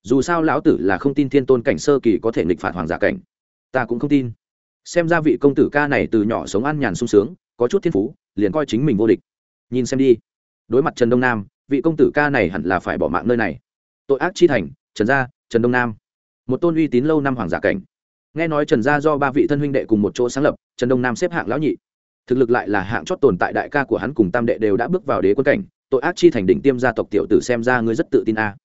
Dù sao lão tử là không tin thiên tôn cảnh sơ kỳ có thể nghịch phạt hoàng giả cảnh. Ta cũng không tin. Xem ra vị công tử ca này từ nhỏ sống ăn nhàn sung sướng, có chút thiên phú, liền coi chính mình vô địch. Nhìn xem đi. Đối mặt trần đông nam, vị công tử ca này hẳn là phải bỏ mạng nơi này. Tội ác chi thành trần gia, trần đông nam. Một tôn uy tín lâu năm hoàng giả cảnh. Nghe nói trần gia do ba vị thân huynh đệ cùng một chỗ sáng lập, trần đông nam xếp hạng lão nhị. Thực lực lại là hạng chót tồn tại đại ca của hắn cùng tam đệ đều đã bước vào đế quân cảnh, tội ác chi thành đỉnh tiêm gia tộc tiểu tử xem ra ngươi rất tự tin a. À.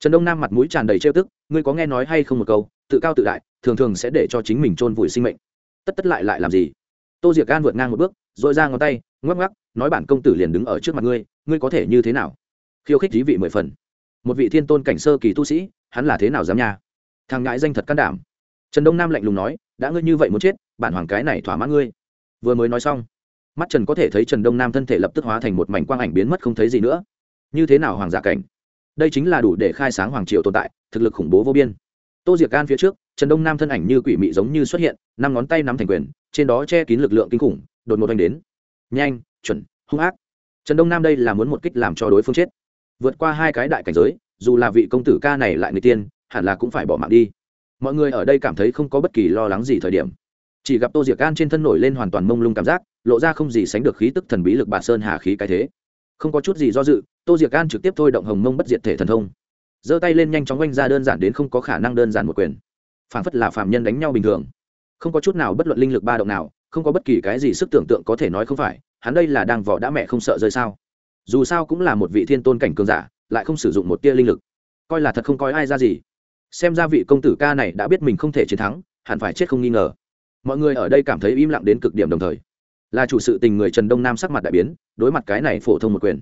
Trần đông nam mặt mũi tràn đầy trêu tức, ngươi có nghe nói hay không một câu, tự cao tự đại, thường thường sẽ để cho chính mình chôn vùi sinh mệnh. Tất tất lại lại làm gì? Tô diệc gan vượt ngang một bước dội ra ngón tay, ngoắc ngoắc, nói bản công tử liền đứng ở trước mặt ngươi ngươi có thể như thế nào? Khiêu khích dí vị mười phần. Một vị thiên tôn cảnh sơ kỳ tu sĩ hắn là thế nào dám nha? Thằng ngãi danh thật can đảm. Trần đông nam lạnh lùng nói, đã ngươi như vậy muốn chết, bản hoàng cái này thỏa mãn ngươi. Vừa mới nói xong, mắt trần có thể thấy trần đông nam thân thể lập tức hóa thành một mảnh quang ảnh biến mất không thấy gì nữa. Như thế nào hoàng giả cảnh? Đây chính là đủ để khai sáng hoàng triều tồn tại, thực lực khủng bố vô biên. Tô diệc gan phía trước, trần đông nam thân ảnh như quỷ mị giống như xuất hiện, năm ngón tay nắm thành quyền, trên đó che kín lực lượng kinh khủng, đột ngột oanh đến. Nhanh, chuẩn, hung ác. Trần đông nam đây là muốn một kích làm cho đối phương chết. Vượt qua hai cái đại cảnh giới dù là vị công tử ca này lại người tiên, hẳn là cũng phải bỏ mạng đi. Mọi người ở đây cảm thấy không có bất kỳ lo lắng gì thời điểm. Chỉ gặp tô diệc an trên thân nổi lên hoàn toàn mông lung cảm giác, lộ ra không gì sánh được khí tức thần bí lực bà sơn hà khí cái thế. Không có chút gì do dự, tô diệc an trực tiếp thôi động hồng mông bất diệt thể thần thông. Giơ tay lên nhanh chóng oanh ra đơn giản đến không có khả năng đơn giản một quyền. Phản phất là phạm nhân đánh nhau bình thường. Không có chút nào bất luận linh lực ba động nào, không có bất kỳ cái gì sức tưởng tượng có thể nói không phải, hắn đây là đang vỏ đã mẹ không sợ rơi sao. Dù sao cũng là một vị thiên tôn cảnh cường giả lại không sử dụng một tia linh lực. Coi là thật không coi ai ra gì. Xem ra vị công tử ca này đã biết mình không thể chiến thắng, hẳn phải chết không nghi ngờ. Mọi người ở đây cảm thấy im lặng đến cực điểm đồng thời. Là chủ sự tình người trần đông nam sắc mặt đại biến, đối mặt cái này phổ thông một quyền.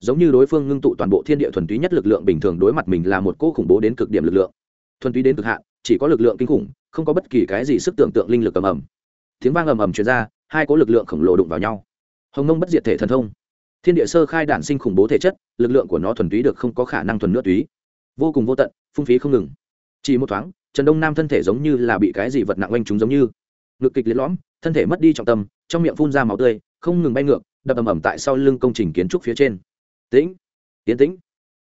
Giống như đối phương ngưng tụ toàn bộ thiên địa thuần túy nhất lực lượng bình thường đối mặt mình là một cỗ khủng bố đến cực điểm lực lượng. Thuần túy đến cực hạn, chỉ có lực lượng kinh khủng, không có bất kỳ cái gì sức tưởng tượng linh lực ầm ầm. Tiếng vang ầm ầm truyền ra, hai cỗ lực lượng khổng lồ đụng vào nhau. Hồng nông bất diệt thể thần thông thiên địa sơ khai đản sinh khủng bố thể chất, lực lượng của nó thuần túy được không có khả năng thuần nữa túy. Vô cùng vô tận, phung phí không ngừng. Chỉ một thoáng, trần đông nam thân thể giống như là bị cái gì vật nặng oanh chúng giống như. Ngực kịch liệt lõm, thân thể mất đi trọng tâm, trong miệng phun ra máu tươi, không ngừng bay ngược, đập ầm ầm tại sau lưng công trình kiến trúc phía trên. Tĩnh tiến tĩnh.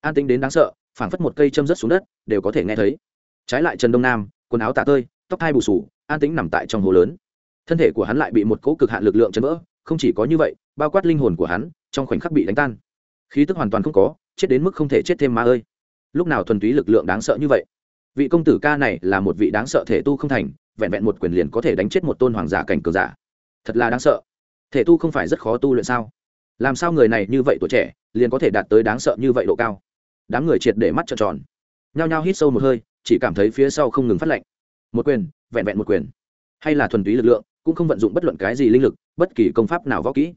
An tĩnh đến đáng sợ, phảng phất một cây châm rớt xuống đất, đều có thể nghe thấy. Trái lại trần đông nam, quần áo tả tơi, tóc hai bù sù, an tĩnh nằm tại trong hồ lớn. Thân thể của hắn lại bị một cỗ cực hạn lực lượng chấn vỡ không chỉ có như vậy, bao quát linh hồn của hắn, trong khoảnh khắc bị đánh tan. Khí tức hoàn toàn không có, chết đến mức không thể chết thêm mà ơi. Lúc nào thuần túy lực lượng đáng sợ như vậy? Vị công tử ca này là một vị đáng sợ thể tu không thành, vẹn vẹn một quyền liền có thể đánh chết một tôn hoàng giả cảnh cường giả. Thật là đáng sợ. Thể tu không phải rất khó tu luyện sao? Làm sao người này như vậy tuổi trẻ, liền có thể đạt tới đáng sợ như vậy độ cao? Đám người triệt để mắt trợn tròn. Nhao nhao hít sâu một hơi, chỉ cảm thấy phía sau không ngừng phát lạnh một quyền, vẹn vẹn một quyền. Hay là thuần túy lực lượng, cũng không vận dụng bất luận cái gì linh lực bất kỳ công pháp nào võ kỹ.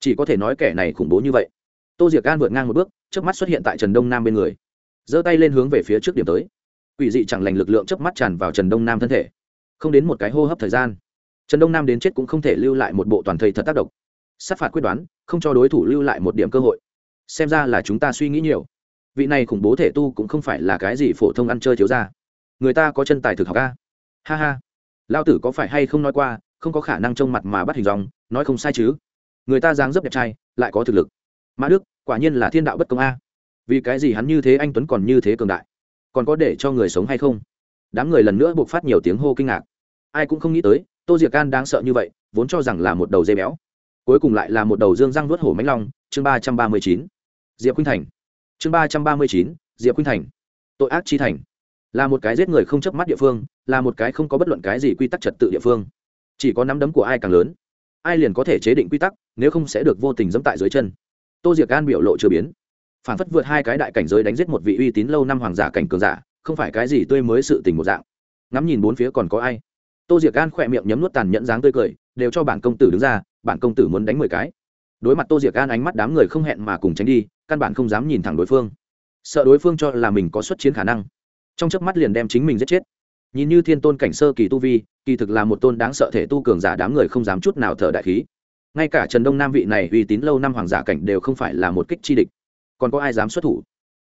Chỉ có thể nói kẻ này khủng bố như vậy. Tô diệc gan vượt ngang một bước trước mắt xuất hiện tại trần đông nam bên người. Giơ tay lên hướng về phía trước điểm tới. Quỷ dị chẳng lành lực lượng chớp mắt tràn vào trần đông nam thân thể. Không đến một cái hô hấp thời gian, trần đông nam đến chết cũng không thể lưu lại một bộ toàn thầy thật tác động sát phạt quyết đoán, không cho đối thủ lưu lại một điểm cơ hội. Xem ra là chúng ta suy nghĩ nhiều. Vị này khủng bố thể tu cũng không phải là cái gì phổ thông ăn chơi thiếu ra người ta có chân tài thực học ca ha ha. Lao tử có phải hay không nói qua không có khả năng trông mặt mà bắt hình dòng nói không sai chứ. Người ta dáng dấp đẹp trai, lại có thực lực. Mã đức, quả nhiên là thiên đạo bất công a. Vì cái gì hắn như thế anh tuấn còn như thế cường đại? Còn có để cho người sống hay không? Đám người lần nữa buộc phát nhiều tiếng hô kinh ngạc. Ai cũng không nghĩ tới, tô diệc can đáng sợ như vậy, vốn cho rằng là một đầu dây béo. Cuối cùng lại là một đầu dương răng vuốt hổ mánh long, chương ba trăm ba mươi chín. Diệp khuynh thành. Chương ba trăm ba mươi chín, diệp khuynh thành. Tội ác chi thành. Là một cái giết người không chớp mắt địa phương, là một cái không có bất luận cái gì quy tắc trật tự địa phương chỉ có nắm đấm của ai càng lớn, ai liền có thể chế định quy tắc, nếu không sẽ được vô tình dẫm tại dưới chân. Tô diệc an biểu lộ chưa biến. Phản phất vượt hai cái đại cảnh giới đánh giết một vị uy tín lâu năm hoàng giả cảnh cường giả, không phải cái gì tươi mới sự tình một dạng. Ngắm nhìn bốn phía còn có ai? Tô diệc gan khỏe miệng nhấm nuốt tàn nhẫn dáng tươi cười, đều cho bản công tử đứng ra, bản công tử muốn đánh mười cái. Đối mặt tô diệc gan ánh mắt đám người không hẹn mà cùng tránh đi, căn bản không dám nhìn thẳng đối phương. Sợ đối phương cho là mình có xuất chiến khả năng. Trong chớp mắt liền đem chính mình giết chết. Nhìn như thiên tôn cảnh sơ kỳ tu vi kỳ thực là một tôn đáng sợ thể tu cường giả đám người không dám chút nào thở đại khí. Ngay cả trần đông nam vị này uy tín lâu năm hoàng giả cảnh đều không phải là một kích chi địch. Còn có ai dám xuất thủ?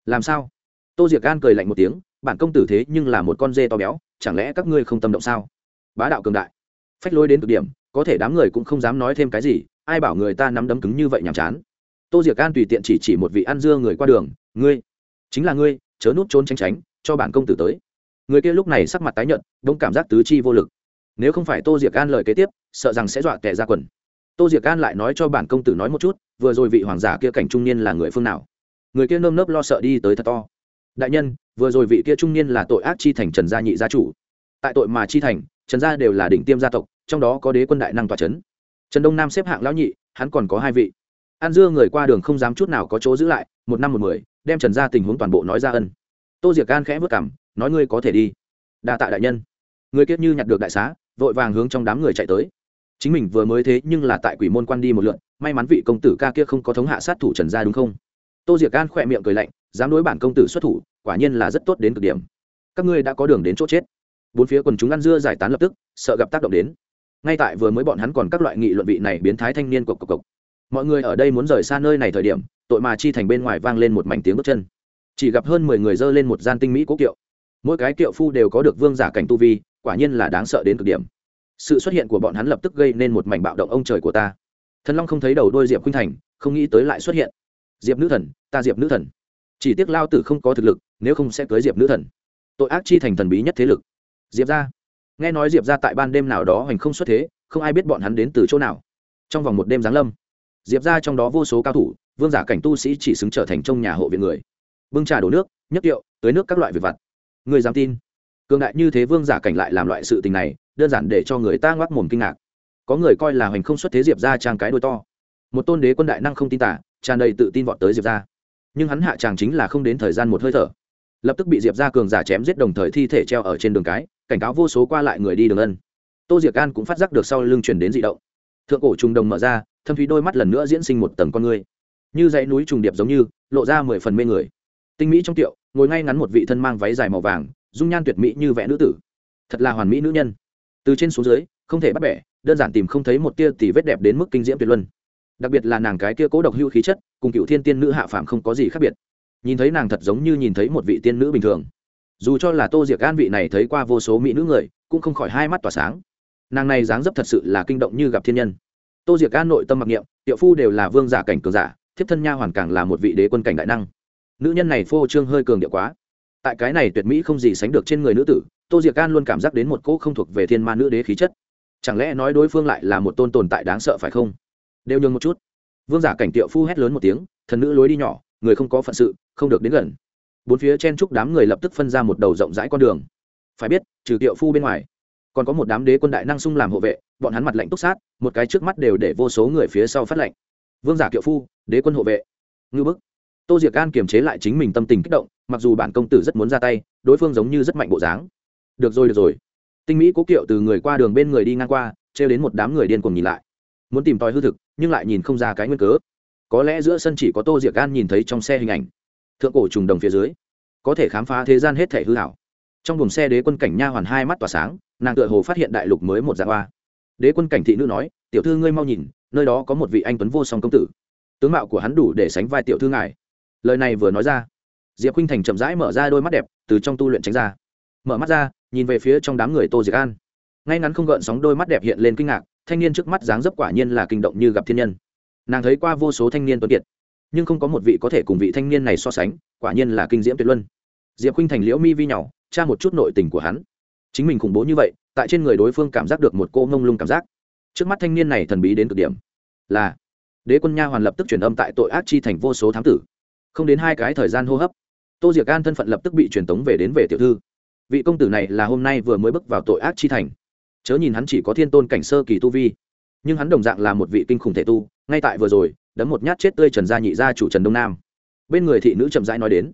Làm sao? Tô diệc gan cười lạnh một tiếng, bản công tử thế nhưng là một con dê to béo, chẳng lẽ các ngươi không tâm động sao? Bá đạo cường đại. Phách lối đến cực điểm, có thể đám người cũng không dám nói thêm cái gì, ai bảo người ta nắm đấm cứng như vậy nhàm chán? Tô diệc gan tùy tiện chỉ chỉ một vị ăn dưa người qua đường, ngươi, chính là ngươi, chớ núp trốn tránh tránh, cho bản công tử tới. Người kia lúc này sắc mặt tái nhợt, đông cảm giác tứ chi vô lực nếu không phải tô diệc gan lời kế tiếp, sợ rằng sẽ dọa tệ ra quần. Tô diệc gan lại nói cho bản công tử nói một chút, vừa rồi vị hoàng giả kia cảnh trung niên là người phương nào? Người kia nơm nớp lo sợ đi tới thật to. Đại nhân, vừa rồi vị kia trung niên là tội ác chi thành trần gia nhị gia chủ. Tại tội mà chi thành, trần gia đều là đỉnh tiêm gia tộc, trong đó có đế quân đại năng tòa trấn trần đông nam xếp hạng lão nhị, hắn còn có hai vị. An dưa người qua đường không dám chút nào có chỗ giữ lại, một năm một mười, đem trần gia tình huống toàn bộ nói ra ân. Tô diệc gan khẽ vất cảm nói ngươi có thể đi. Đa tạ đại nhân. Người kiết như nhặt được đại xá vội vàng hướng trong đám người chạy tới. Chính mình vừa mới thế nhưng là tại quỷ môn quan đi một lượn, may mắn vị công tử ca kia không có thống hạ sát thủ trần gia đúng không? Tô diệc gan khỏe miệng cười lạnh, dám đối bản công tử xuất thủ, quả nhiên là rất tốt đến cực điểm. Các ngươi đã có đường đến chỗ chết. Bốn phía quần chúng ăn dưa giải tán lập tức, sợ gặp tác động đến. Ngay tại vừa mới bọn hắn còn các loại nghị luận vị này biến thái thanh niên cộc cộc cộc. Mọi người ở đây muốn rời xa nơi này thời điểm, tội mà chi thành bên ngoài vang lên một mảnh tiếng bước chân. Chỉ gặp hơn mười người dơ lên một gian tinh mỹ cố kiệu. Mỗi cái kiệu phu đều có được vương giả cảnh tu vi quả nhiên là đáng sợ đến cực điểm. Sự xuất hiện của bọn hắn lập tức gây nên một mảnh bạo động ông trời của ta. Thần long không thấy đầu đôi diệp khuynh thành, không nghĩ tới lại xuất hiện. Diệp nữ thần, ta diệp nữ thần. Chỉ tiếc lao tử không có thực lực, nếu không sẽ cưới diệp nữ thần. Tội ác chi thành thần bí nhất thế lực. Diệp ra nghe nói diệp ra tại ban đêm nào đó hoành không xuất thế, không ai biết bọn hắn đến từ chỗ nào. Trong vòng một đêm giáng lâm, diệp ra trong đó vô số cao thủ, vương giả cảnh tu sĩ chỉ xứng trở thành trong nhà hộ viện người. Bưng trà đổ nước nhất điệu tới nước các loại việc vặt. Người dám tin? Cường đại như thế vương giả cảnh lại làm loại sự tình này, đơn giản để cho người ta ngoác mồm kinh ngạc. Có người coi là hoành không xuất thế diệp ra trang cái đôi to. Một tôn đế quân đại năng không tin tả, tràn đầy tự tin vọt tới diệp ra nhưng hắn hạ tràng chính là không đến thời gian một hơi thở. Lập tức bị diệp ra cường giả chém giết đồng thời thi thể treo ở trên đường cái, cảnh cáo vô số qua lại người đi đường ân. Tô diệc an cũng phát giác được sau lưng chuyển đến d ị động. Thượng cổ trùng đồng mở ra, thâm thúy đôi mắt lần nữa diễn sinh một tầng con người. Như dãy núi trùng điệp giống như, lộ ra mười phần mê người. Tinh mỹ trong tiệu, ngồi ngay ngắn một vị thân mang váy dài màu vàng dung nhan tuyệt mỹ như vẽ nữ tử. Thật là hoàn mỹ nữ nhân. Từ trên xuống dưới, không thể bắt bẻ, đơn giản tìm không thấy một tia tỉ vết đẹp đến mức kinh diễm tuyệt luân. Đặc biệt là nàng cái kia cố độc hữu khí chất, cùng cựu thiên tiên nữ hạ phàm không có gì khác biệt. Nhìn thấy nàng thật giống như nhìn thấy một vị tiên nữ bình thường. Dù cho là tô diệc an vị này thấy qua vô số mỹ nữ người, cũng không khỏi hai mắt tỏa sáng. Nàng này dáng dấp thật sự là kinh động như gặp thiên nhân. Tô diệc an nội tâm mặc niệm, tiệu phu đều là vương giả cảnh cường giả, thiếp thân nha hoàn càng là một vị đế quân cảnh đại năng. Nữ nhân này phô trương hơi cường điệu quá tại cái này tuyệt mỹ không gì sánh được trên người nữ tử, tô diệc Can luôn cảm giác đến một cỗ không thuộc về thiên ma nữ đế khí chất. Chẳng lẽ nói đối phương lại là một tôn tồn tại đáng sợ phải không? Đều nhường một chút. Vương giả cảnh tiệu phu hét lớn một tiếng, thần nữ lối đi nhỏ, người không có phận sự, không được đến gần. Bốn phía chen chúc đám người lập tức phân ra một đầu rộng rãi con đường. Phải biết, trừ tiệu phu bên ngoài, còn có một đám đế quân đại năng sung làm hộ vệ, bọn hắn mặt lạnh túc sát, một cái trước mắt đều để vô số người phía sau phát lệnh. vương giả kiệu phu, đế quân hộ vệ. Ngư bức tô diệc an kiềm chế lại chính mình tâm tình kích động, mặc dù bản công tử rất muốn ra tay, đối phương giống như rất mạnh bộ dáng. Được rồi được rồi. Tinh mỹ cố kiệu từ người qua đường bên người đi ngang qua, trêu đến một đám người điên cùng nhìn lại. Muốn tìm tòi hư thực, nhưng lại nhìn không ra cái nguyên cớ. Có lẽ giữa sân chỉ có tô diệc an nhìn thấy trong xe hình ảnh. Thượng cổ trùng đồng phía dưới, có thể khám phá thế gian hết thể hư hảo trong buồng xe đế quân cảnh nha hoàn hai mắt tỏa sáng, nàng tựa hồ phát hiện đại lục mới một dạng hoa đế quân cảnh thị nữ nói, tiểu thư ngươi mau nhìn, nơi đó có một vị anh tuấn vô song công tử. Tướng mạo của hắn đủ để sánh vai tiểu thư ngài lời này vừa nói ra, diệp khinh thành chậm rãi mở ra đôi mắt đẹp, từ trong tu luyện tránh ra. Mở mắt ra, nhìn về phía trong đám người tô diệc an. Ngay ngắn không gợn sóng đôi mắt đẹp hiện lên kinh ngạc, thanh niên trước mắt dáng dấp quả nhiên là kinh động như gặp thiên nhân. Nàng thấy qua vô số thanh niên tuấn kiệt, nhưng không có một vị có thể cùng vị thanh niên này so sánh, quả nhiên là kinh diễm tuyệt luân. Diệp khinh thành liễu mi vi nhỏ, tra một chút nội tình của hắn. Chính mình khủng bố như vậy, tại trên người đối phương cảm giác được một cô ngông lung cảm giác. Trước mắt thanh niên này thần bí đến cực điểm. Là, đế quân nha hoàn lập tức truyền âm tại tội ác chi thành vô số thám tử không đến hai cái thời gian hô hấp, tô diệc an thân phận lập tức bị truyền tống về đến về tiểu thư. Vị công tử này là hôm nay vừa mới bước vào tội ác chi thành. Chớ nhìn hắn chỉ có thiên tôn cảnh sơ kỳ tu vi, nhưng hắn đồng dạng là một vị kinh khủng thể tu, ngay tại vừa rồi, đấm một nhát chết tươi trần gia nhị gia chủ trần đông nam. Bên người thị nữ chậm rãi nói đến,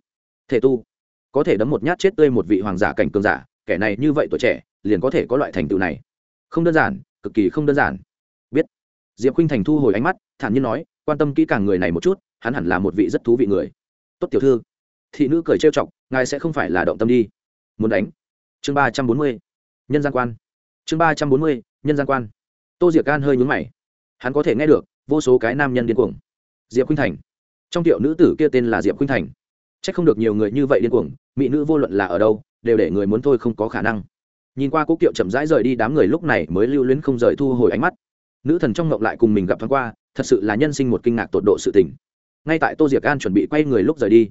thể tu, có thể đấm một nhát chết tươi một vị hoàng giả cảnh cường giả, kẻ này như vậy tuổi trẻ, liền có thể có loại thành tựu này. Không đơn giản, cực kỳ không đơn giản. Biết. Diệp khinh thành thu hồi ánh mắt, thản nhiên nói, quan tâm kỹ càng người này một chút hắn hẳn là một vị rất thú vị người. Tốt tiểu thư, thị nữ cười trêu chọc, ngài sẽ không phải là động tâm đi. Muốn đánh. Chương ba trăm bốn mươi. Nhân gian quan. Chương ba trăm bốn mươi, nhân gian quan. Tô diệc gan hơi nhúng mày. Hắn có thể nghe được vô số cái nam nhân điên cuồng. Diệp khuynh thành. Trong tiểu nữ tử kia tên là diệp khuynh thành. C h ắ c không được nhiều người như vậy điên cuồng, mỹ nữ vô luận là ở đâu, đều để người muốn thôi không có khả năng. Nhìn qua cố kiệu chậm rãi rời đi đám người lúc này mới lưu luyến không rời thu hồi ánh mắt. Nữ thần trong ngộng lại cùng mình gặp thoáng qua, thật sự là nhân sinh một kinh ngạc tột độ sự tình ngay tại tô diệc an chuẩn bị quay người lúc rời đi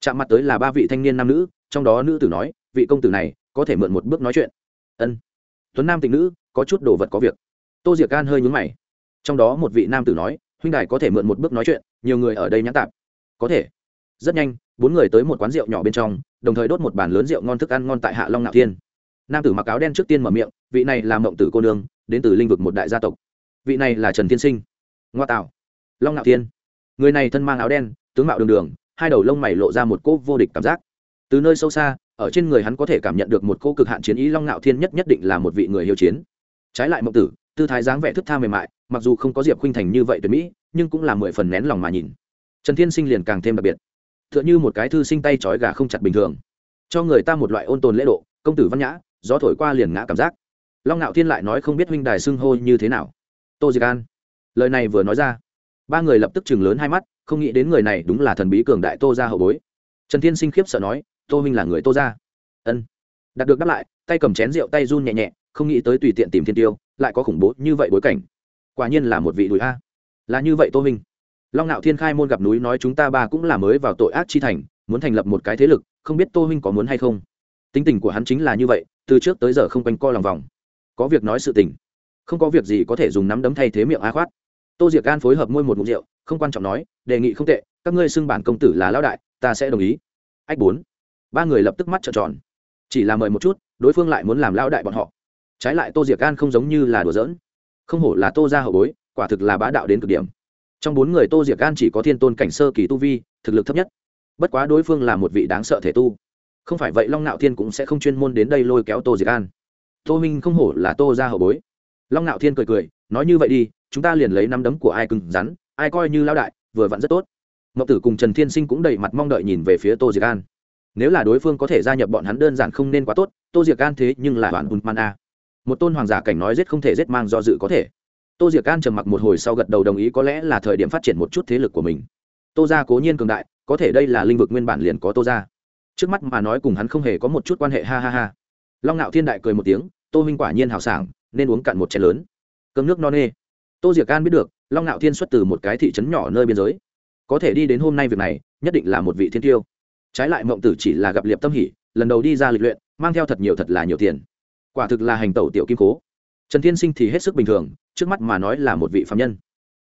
chạm mặt tới là ba vị thanh niên nam nữ trong đó nữ tử nói vị công tử này có thể mượn một bước nói chuyện ân tuấn nam tình nữ có chút đồ vật có việc tô diệc an hơi nhún mày trong đó một vị nam tử nói huynh đài có thể mượn một bước nói chuyện nhiều người ở đây nhãn tạp có thể rất nhanh bốn người tới một quán rượu nhỏ bên trong đồng thời đốt một bàn lớn rượu ngon thức ăn ngon tại hạ long ngạo thiên nam tử mặc áo đen trước tiên mở miệng vị này là mộng tử cô nương đến từ linh vực một đại gia tộc vị này là trần tiên sinh ngoa tạo long ngạo thiên người này thân mang áo đen, tướng mạo đường đường, hai đầu lông mày lộ ra một cỗ vô địch cảm giác. Từ nơi sâu xa, ở trên người hắn có thể cảm nhận được một cỗ cực hạn chiến ý long ngạo thiên nhất nhất định là một vị người hiếu chiến. Trái lại mộng tử, tư thái dáng vẻ thức tha mềm mại, mặc dù không có diệp khuynh thành như vậy tuyệt mỹ, nhưng cũng là mười phần nén lòng mà nhìn. Trần thiên sinh liền càng thêm đặc biệt. T h ư ợ n h ư một cái thư sinh tay trói gà không chặt bình thường. Cho người ta một loại ôn tồn lễ độ, công tử văn nhã, gió thổi qua liền ngã cảm giác. Long ngạo thiên lại nói không biết huynh đài xưng hô như thế nào. Tô diệc an, lời này vừa nói ra ba người lập tức chừng lớn hai mắt, không nghĩ đến người này đúng là thần bí cường đại tô gia hậu bối. Trần thiên sinh khiếp sợ nói, tô minh là người tô gia? Ân. Đạt được đáp lại, tay cầm chén rượu tay run nhẹ nhẹ, không nghĩ tới tùy tiện tìm thiên tiêu, lại có khủng bố như vậy bối cảnh. Quả nhiên là một vị đùi a. Là như vậy tô minh long nạo thiên khai môn gặp núi nói chúng ta ba cũng là mới vào tội ác chi thành, muốn thành lập một cái thế lực, không biết tô minh có muốn hay không. Tính tình của hắn chính là như vậy, từ trước tới giờ không quanh co lòng vòng. Có việc nói sự tình. Không có việc gì có thể dùng nắm đấm thay thế miệng a khoát tô diệc gan phối hợp môi một mục rượu, không quan trọng nói, đề nghị không tệ, các ngươi xưng bản công tử là lão đại, ta sẽ đồng ý. Ách bốn. Ba người lập tức mắt trợn tròn. Chỉ là mời một chút, đối phương lại muốn làm lão đại bọn họ. Trái lại tô diệc gan không giống như là đùa giỡn. Không hổ là tô ra hậu bối, quả thực là bá đạo đến cực điểm. Trong bốn người tô diệc gan chỉ có thiên tôn cảnh sơ kỳ tu vi, thực lực thấp nhất. Bất quá đối phương là một vị đáng sợ thể tu. Không phải vậy long nạo thiên cũng sẽ không chuyên môn đến đây lôi kéo tô diệc gan tô minh không hổ là tô ra hậu bối. Long nạo thiên cười cười, nói như vậy đi chúng ta liền lấy năm đấm của ai cứng rắn, ai coi như lão đại, vừa vặn rất tốt. Mậu tử cùng trần thiên sinh cũng đầy mặt mong đợi nhìn về phía tô diệc an. Nếu là đối phương có thể gia nhập bọn hắn đơn giản không nên quá tốt, tô diệc an thế nhưng là hoàn bùn man a. Một tôn hoàng giả cảnh nói giết không thể giết mang do dự có thể. Tô diệc an trầm mặc một hồi sau gật đầu đồng ý có lẽ là thời điểm phát triển một chút thế lực của mình. Tô gia cố nhiên cường đại, có thể đây là lĩnh vực nguyên bản liền có tô gia. Trước mắt mà nói cùng hắn không hề có một chút quan hệ, ha ha ha. Long ngạo thiên đại cười một tiếng, tô minh quả nhiên hào sảng, nên uống cạn một chén lớn. Cơm nước no nê tô diệc an biết được, long ngạo thiên xuất từ một cái thị trấn nhỏ nơi biên giới. Có thể đi đến hôm nay việc này, nhất định là một vị thiên tiêu. Trái lại mộng tử chỉ là gặp liệp tâm hỉ, lần đầu đi ra lịch luyện, mang theo thật nhiều thật là nhiều tiền. Quả thực là hành tẩu tiểu kim cố trần thiên sinh thì hết sức bình thường, trước mắt mà nói là một vị phạm nhân.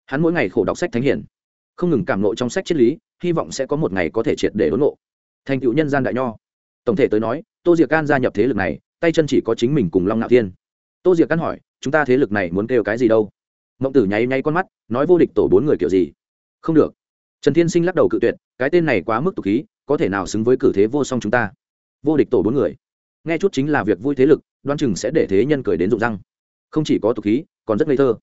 Hắn mỗi ngày khổ đọc sách thánh hiển. Không ngừng cảm nộ trong sách triết lý, hy vọng sẽ có một ngày có thể triệt để đốn nộ thành cựu nhân gian đại nho. Tổng thể tới nói, tô diệc can gia nhập thế lực này, tay chân chỉ có chính mình cùng long ngạo thiên. Tô diệc can hỏi, chúng ta thế lực này muốn kêu cái gì đâu? Mộng tử nháy nháy con mắt, nói vô địch tổ bốn người kiểu gì? Không được. Trần thiên sinh lắc đầu cự tuyệt, cái tên này quá mức tục khí, có thể nào xứng với cử thế vô song chúng ta? Vô địch tổ bốn người. Nghe chút chính là việc vui thế lực đoan chừng sẽ để thế nhân cười đến rụng răng. Không chỉ có tục khí, còn rất ngây thơ.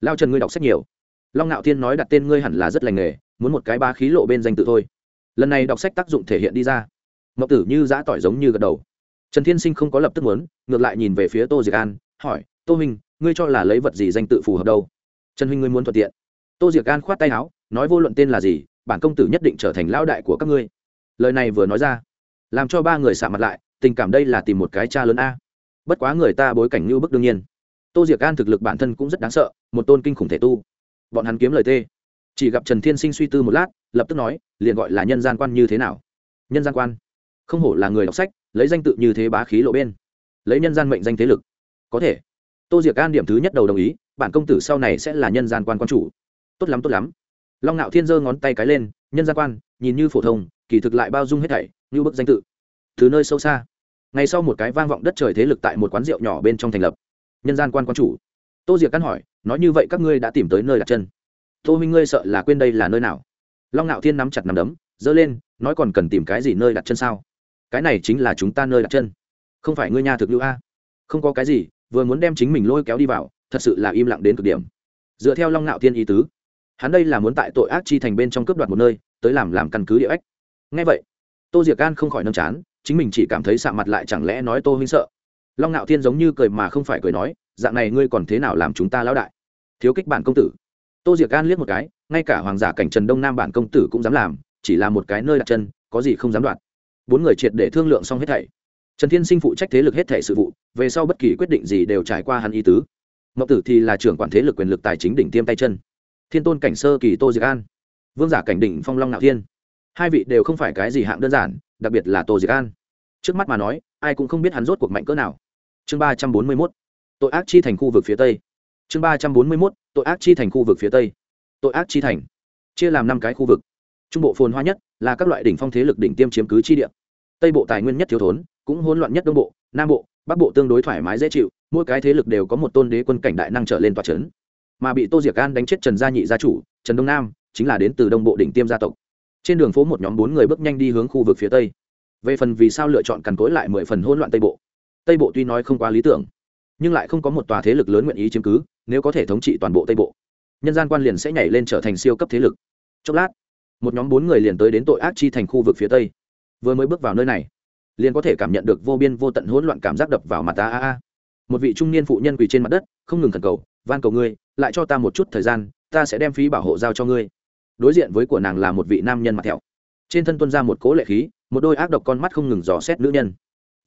Lao trần ngươi đọc sách nhiều. Long ngạo thiên nói đặt tên ngươi hẳn là rất lành nghề, muốn một cái ba khí lộ bên danh tự thôi. Lần này đọc sách tác dụng thể hiện đi ra. Mộng tử như giã tỏi giống như gật đầu. Trần thiên sinh không có lập tức muốn, ngược lại nhìn về phía tô diệc an, hỏi, tô minh ngươi cho là lấy vật gì danh tự phù hợp đâu? Trần huynh ngươi muốn thuận tiện. Tô diệc gan khoát tay áo, nói vô luận tên là gì, bản công tử nhất định trở thành lão đại của các ngươi. Lời này vừa nói ra, làm cho ba người xạ mặt lại, tình cảm đây là tìm một cái cha lớn a. Bất quá người ta bối cảnh như bức đương nhiên. Tô diệc gan thực lực bản thân cũng rất đáng sợ, một tôn kinh khủng thể tu. Bọn hắn kiếm lời tê. Chỉ gặp trần thiên sinh suy tư một lát, lập tức nói, liền gọi là nhân gian quan như thế nào? Nhân gian quan? Không hổ là người đọc sách, lấy danh tự như thế bá khí lộ bên. Lấy nhân gian mệnh danh thế lực. Có thể tô diệc an điểm thứ nhất đầu đồng ý, bản công tử sau này sẽ là nhân gian quan quan chủ. Tốt lắm tốt lắm. Long ngạo thiên giơ ngón tay cái lên, nhân gian quan, nhìn như phổ thông, kỳ thực lại bao dung hết thảy, như bức danh tự. Từ nơi sâu xa, ngay sau một cái vang vọng đất trời thế lực tại một quán rượu nhỏ bên trong thành lập. Nhân gian quan quan chủ. Tô diệc căn hỏi, nói như vậy các ngươi đã tìm tới nơi đặt chân. Tô minh ngươi sợ là quên đây là nơi nào? Long ngạo thiên nắm chặt nắm đấm, giơ lên, nói còn cần tìm cái gì nơi đặt chân sao? Cái này chính là chúng ta nơi đặt chân. Không phải ngươi nhà thực lưu a? Không có cái gì vừa muốn đem chính mình lôi kéo đi vào, thật sự là im lặng đến cực điểm. Dựa theo long ngạo thiên ý tứ, hắn đây là muốn tại tội ác chi thành bên trong cướp đoạt một nơi, tới làm làm căn cứ địa ếch ngay vậy, tô diệc gan không khỏi nâm chán, chính mình chỉ cảm thấy sạ mặt lại chẳng lẽ nói tô huynh sợ. Long ngạo thiên giống như cười mà không phải cười nói, dạng này ngươi còn thế nào làm chúng ta lão đại? Thiếu kích bản công tử. Tô diệc gan liếc một cái, ngay cả hoàng giả cảnh trần đông nam bản công tử cũng dám làm, chỉ là một cái nơi đặt chân, có gì không dám đoạt. Bốn người triệt để thương lượng xong hết thảy. Trần thiên sinh phụ trách thế lực hết thảy sự vụ về sau bất kỳ quyết định gì đều trải qua hắn ý tứ. Mậu tử thì là trưởng quản thế lực quyền lực tài chính đỉnh tiêm tay chân. Thiên tôn cảnh sơ kỳ tô diệc an. Vương giả cảnh đỉnh phong long nạo thiên. Hai vị đều không phải cái gì hạng đơn giản, đặc biệt là tô diệc an. Trước mắt mà nói, ai cũng không biết hắn rốt cuộc mạnh cỡ nào. Chương ba trăm bốn mươi mốt. Tội ác chi thành khu vực phía tây. Chương ba trăm bốn mươi mốt. Tội ác chi thành khu vực phía tây. Tội ác chi thành. Chia làm năm cái khu vực. Trung bộ phồn hoa nhất là các loại đỉnh phong thế lực đỉnh tiêm chiếm cứ chi địa. Tây bộ tài nguyên nhất thiếu thốn, cũng hỗn loạn nhất đông bộ nam bộ, bắc bộ tương đối thoải mái dễ chịu, mỗi cái thế lực đều có một tôn đế quân cảnh đại năng trở lên tòa c h ấ n mà bị tô diệc an đánh chết trần gia nhị gia chủ, trần đông nam, chính là đến từ đông bộ đỉnh tiêm gia tộc. Trên đường phố một nhóm bốn người bước nhanh đi hướng khu vực phía tây. Về phần vì sao lựa chọn cằn cối lại mười phần hỗn loạn tây bộ? Tây bộ tuy nói không quá lý tưởng, nhưng lại không có một tòa thế lực lớn nguyện ý chiếm cứ, nếu có thể thống trị toàn bộ tây bộ, nhân gian quan liền sẽ nhảy lên trở thành siêu cấp thế lực. Chốc lát, một nhóm bốn người liền tới đến tội ác chi thành khu vực phía tây. Vừa mới bước vào nơi này liền có thể cảm nhận được vô biên vô tận hỗn loạn cảm giác đập vào mặt ta, a a một vị trung niên phụ nhân quỳ trên mặt đất, không ngừng thần cầu, van cầu ngươi, lại cho ta một chút thời gian, ta sẽ đem phí bảo hộ giao cho ngươi. Đối diện với của nàng là một vị nam nhân mặt thẹo. Trên thân tuân ra một cố lệ khí, một đôi ác độc con mắt không ngừng dò xét nữ nhân.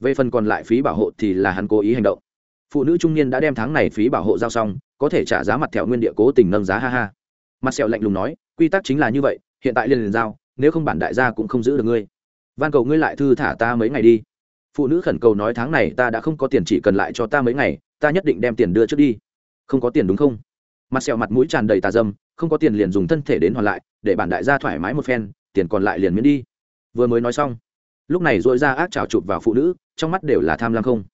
Về phần còn lại phí bảo hộ thì là hắn cố ý hành động. Phụ nữ trung niên đã đem tháng này phí bảo hộ giao xong, có thể trả giá mặt thẹo nguyên địa cố tình nâng giá, ha ha. Mặt sẹo lạnh lùng nói, quy tắc chính là như vậy, hiện tại liền liền giao, nếu không bản đại gia cũng không giữ được ngươi van cầu ngươi lại thư thả ta mấy ngày đi. Phụ nữ khẩn cầu nói tháng này ta đã không có tiền chỉ cần lại cho ta mấy ngày, ta nhất định đem tiền đưa trước đi. Không có tiền đúng không? Mặt sẹo mặt mũi tràn đầy tà dâm, không có tiền liền dùng thân thể đến hoàn lại, để bản đại gia thoải mái một phen, tiền còn lại liền miễn đi. Vừa mới nói xong, lúc này dội ra ác trào chụp vào phụ nữ, trong mắt đều là tham lam không.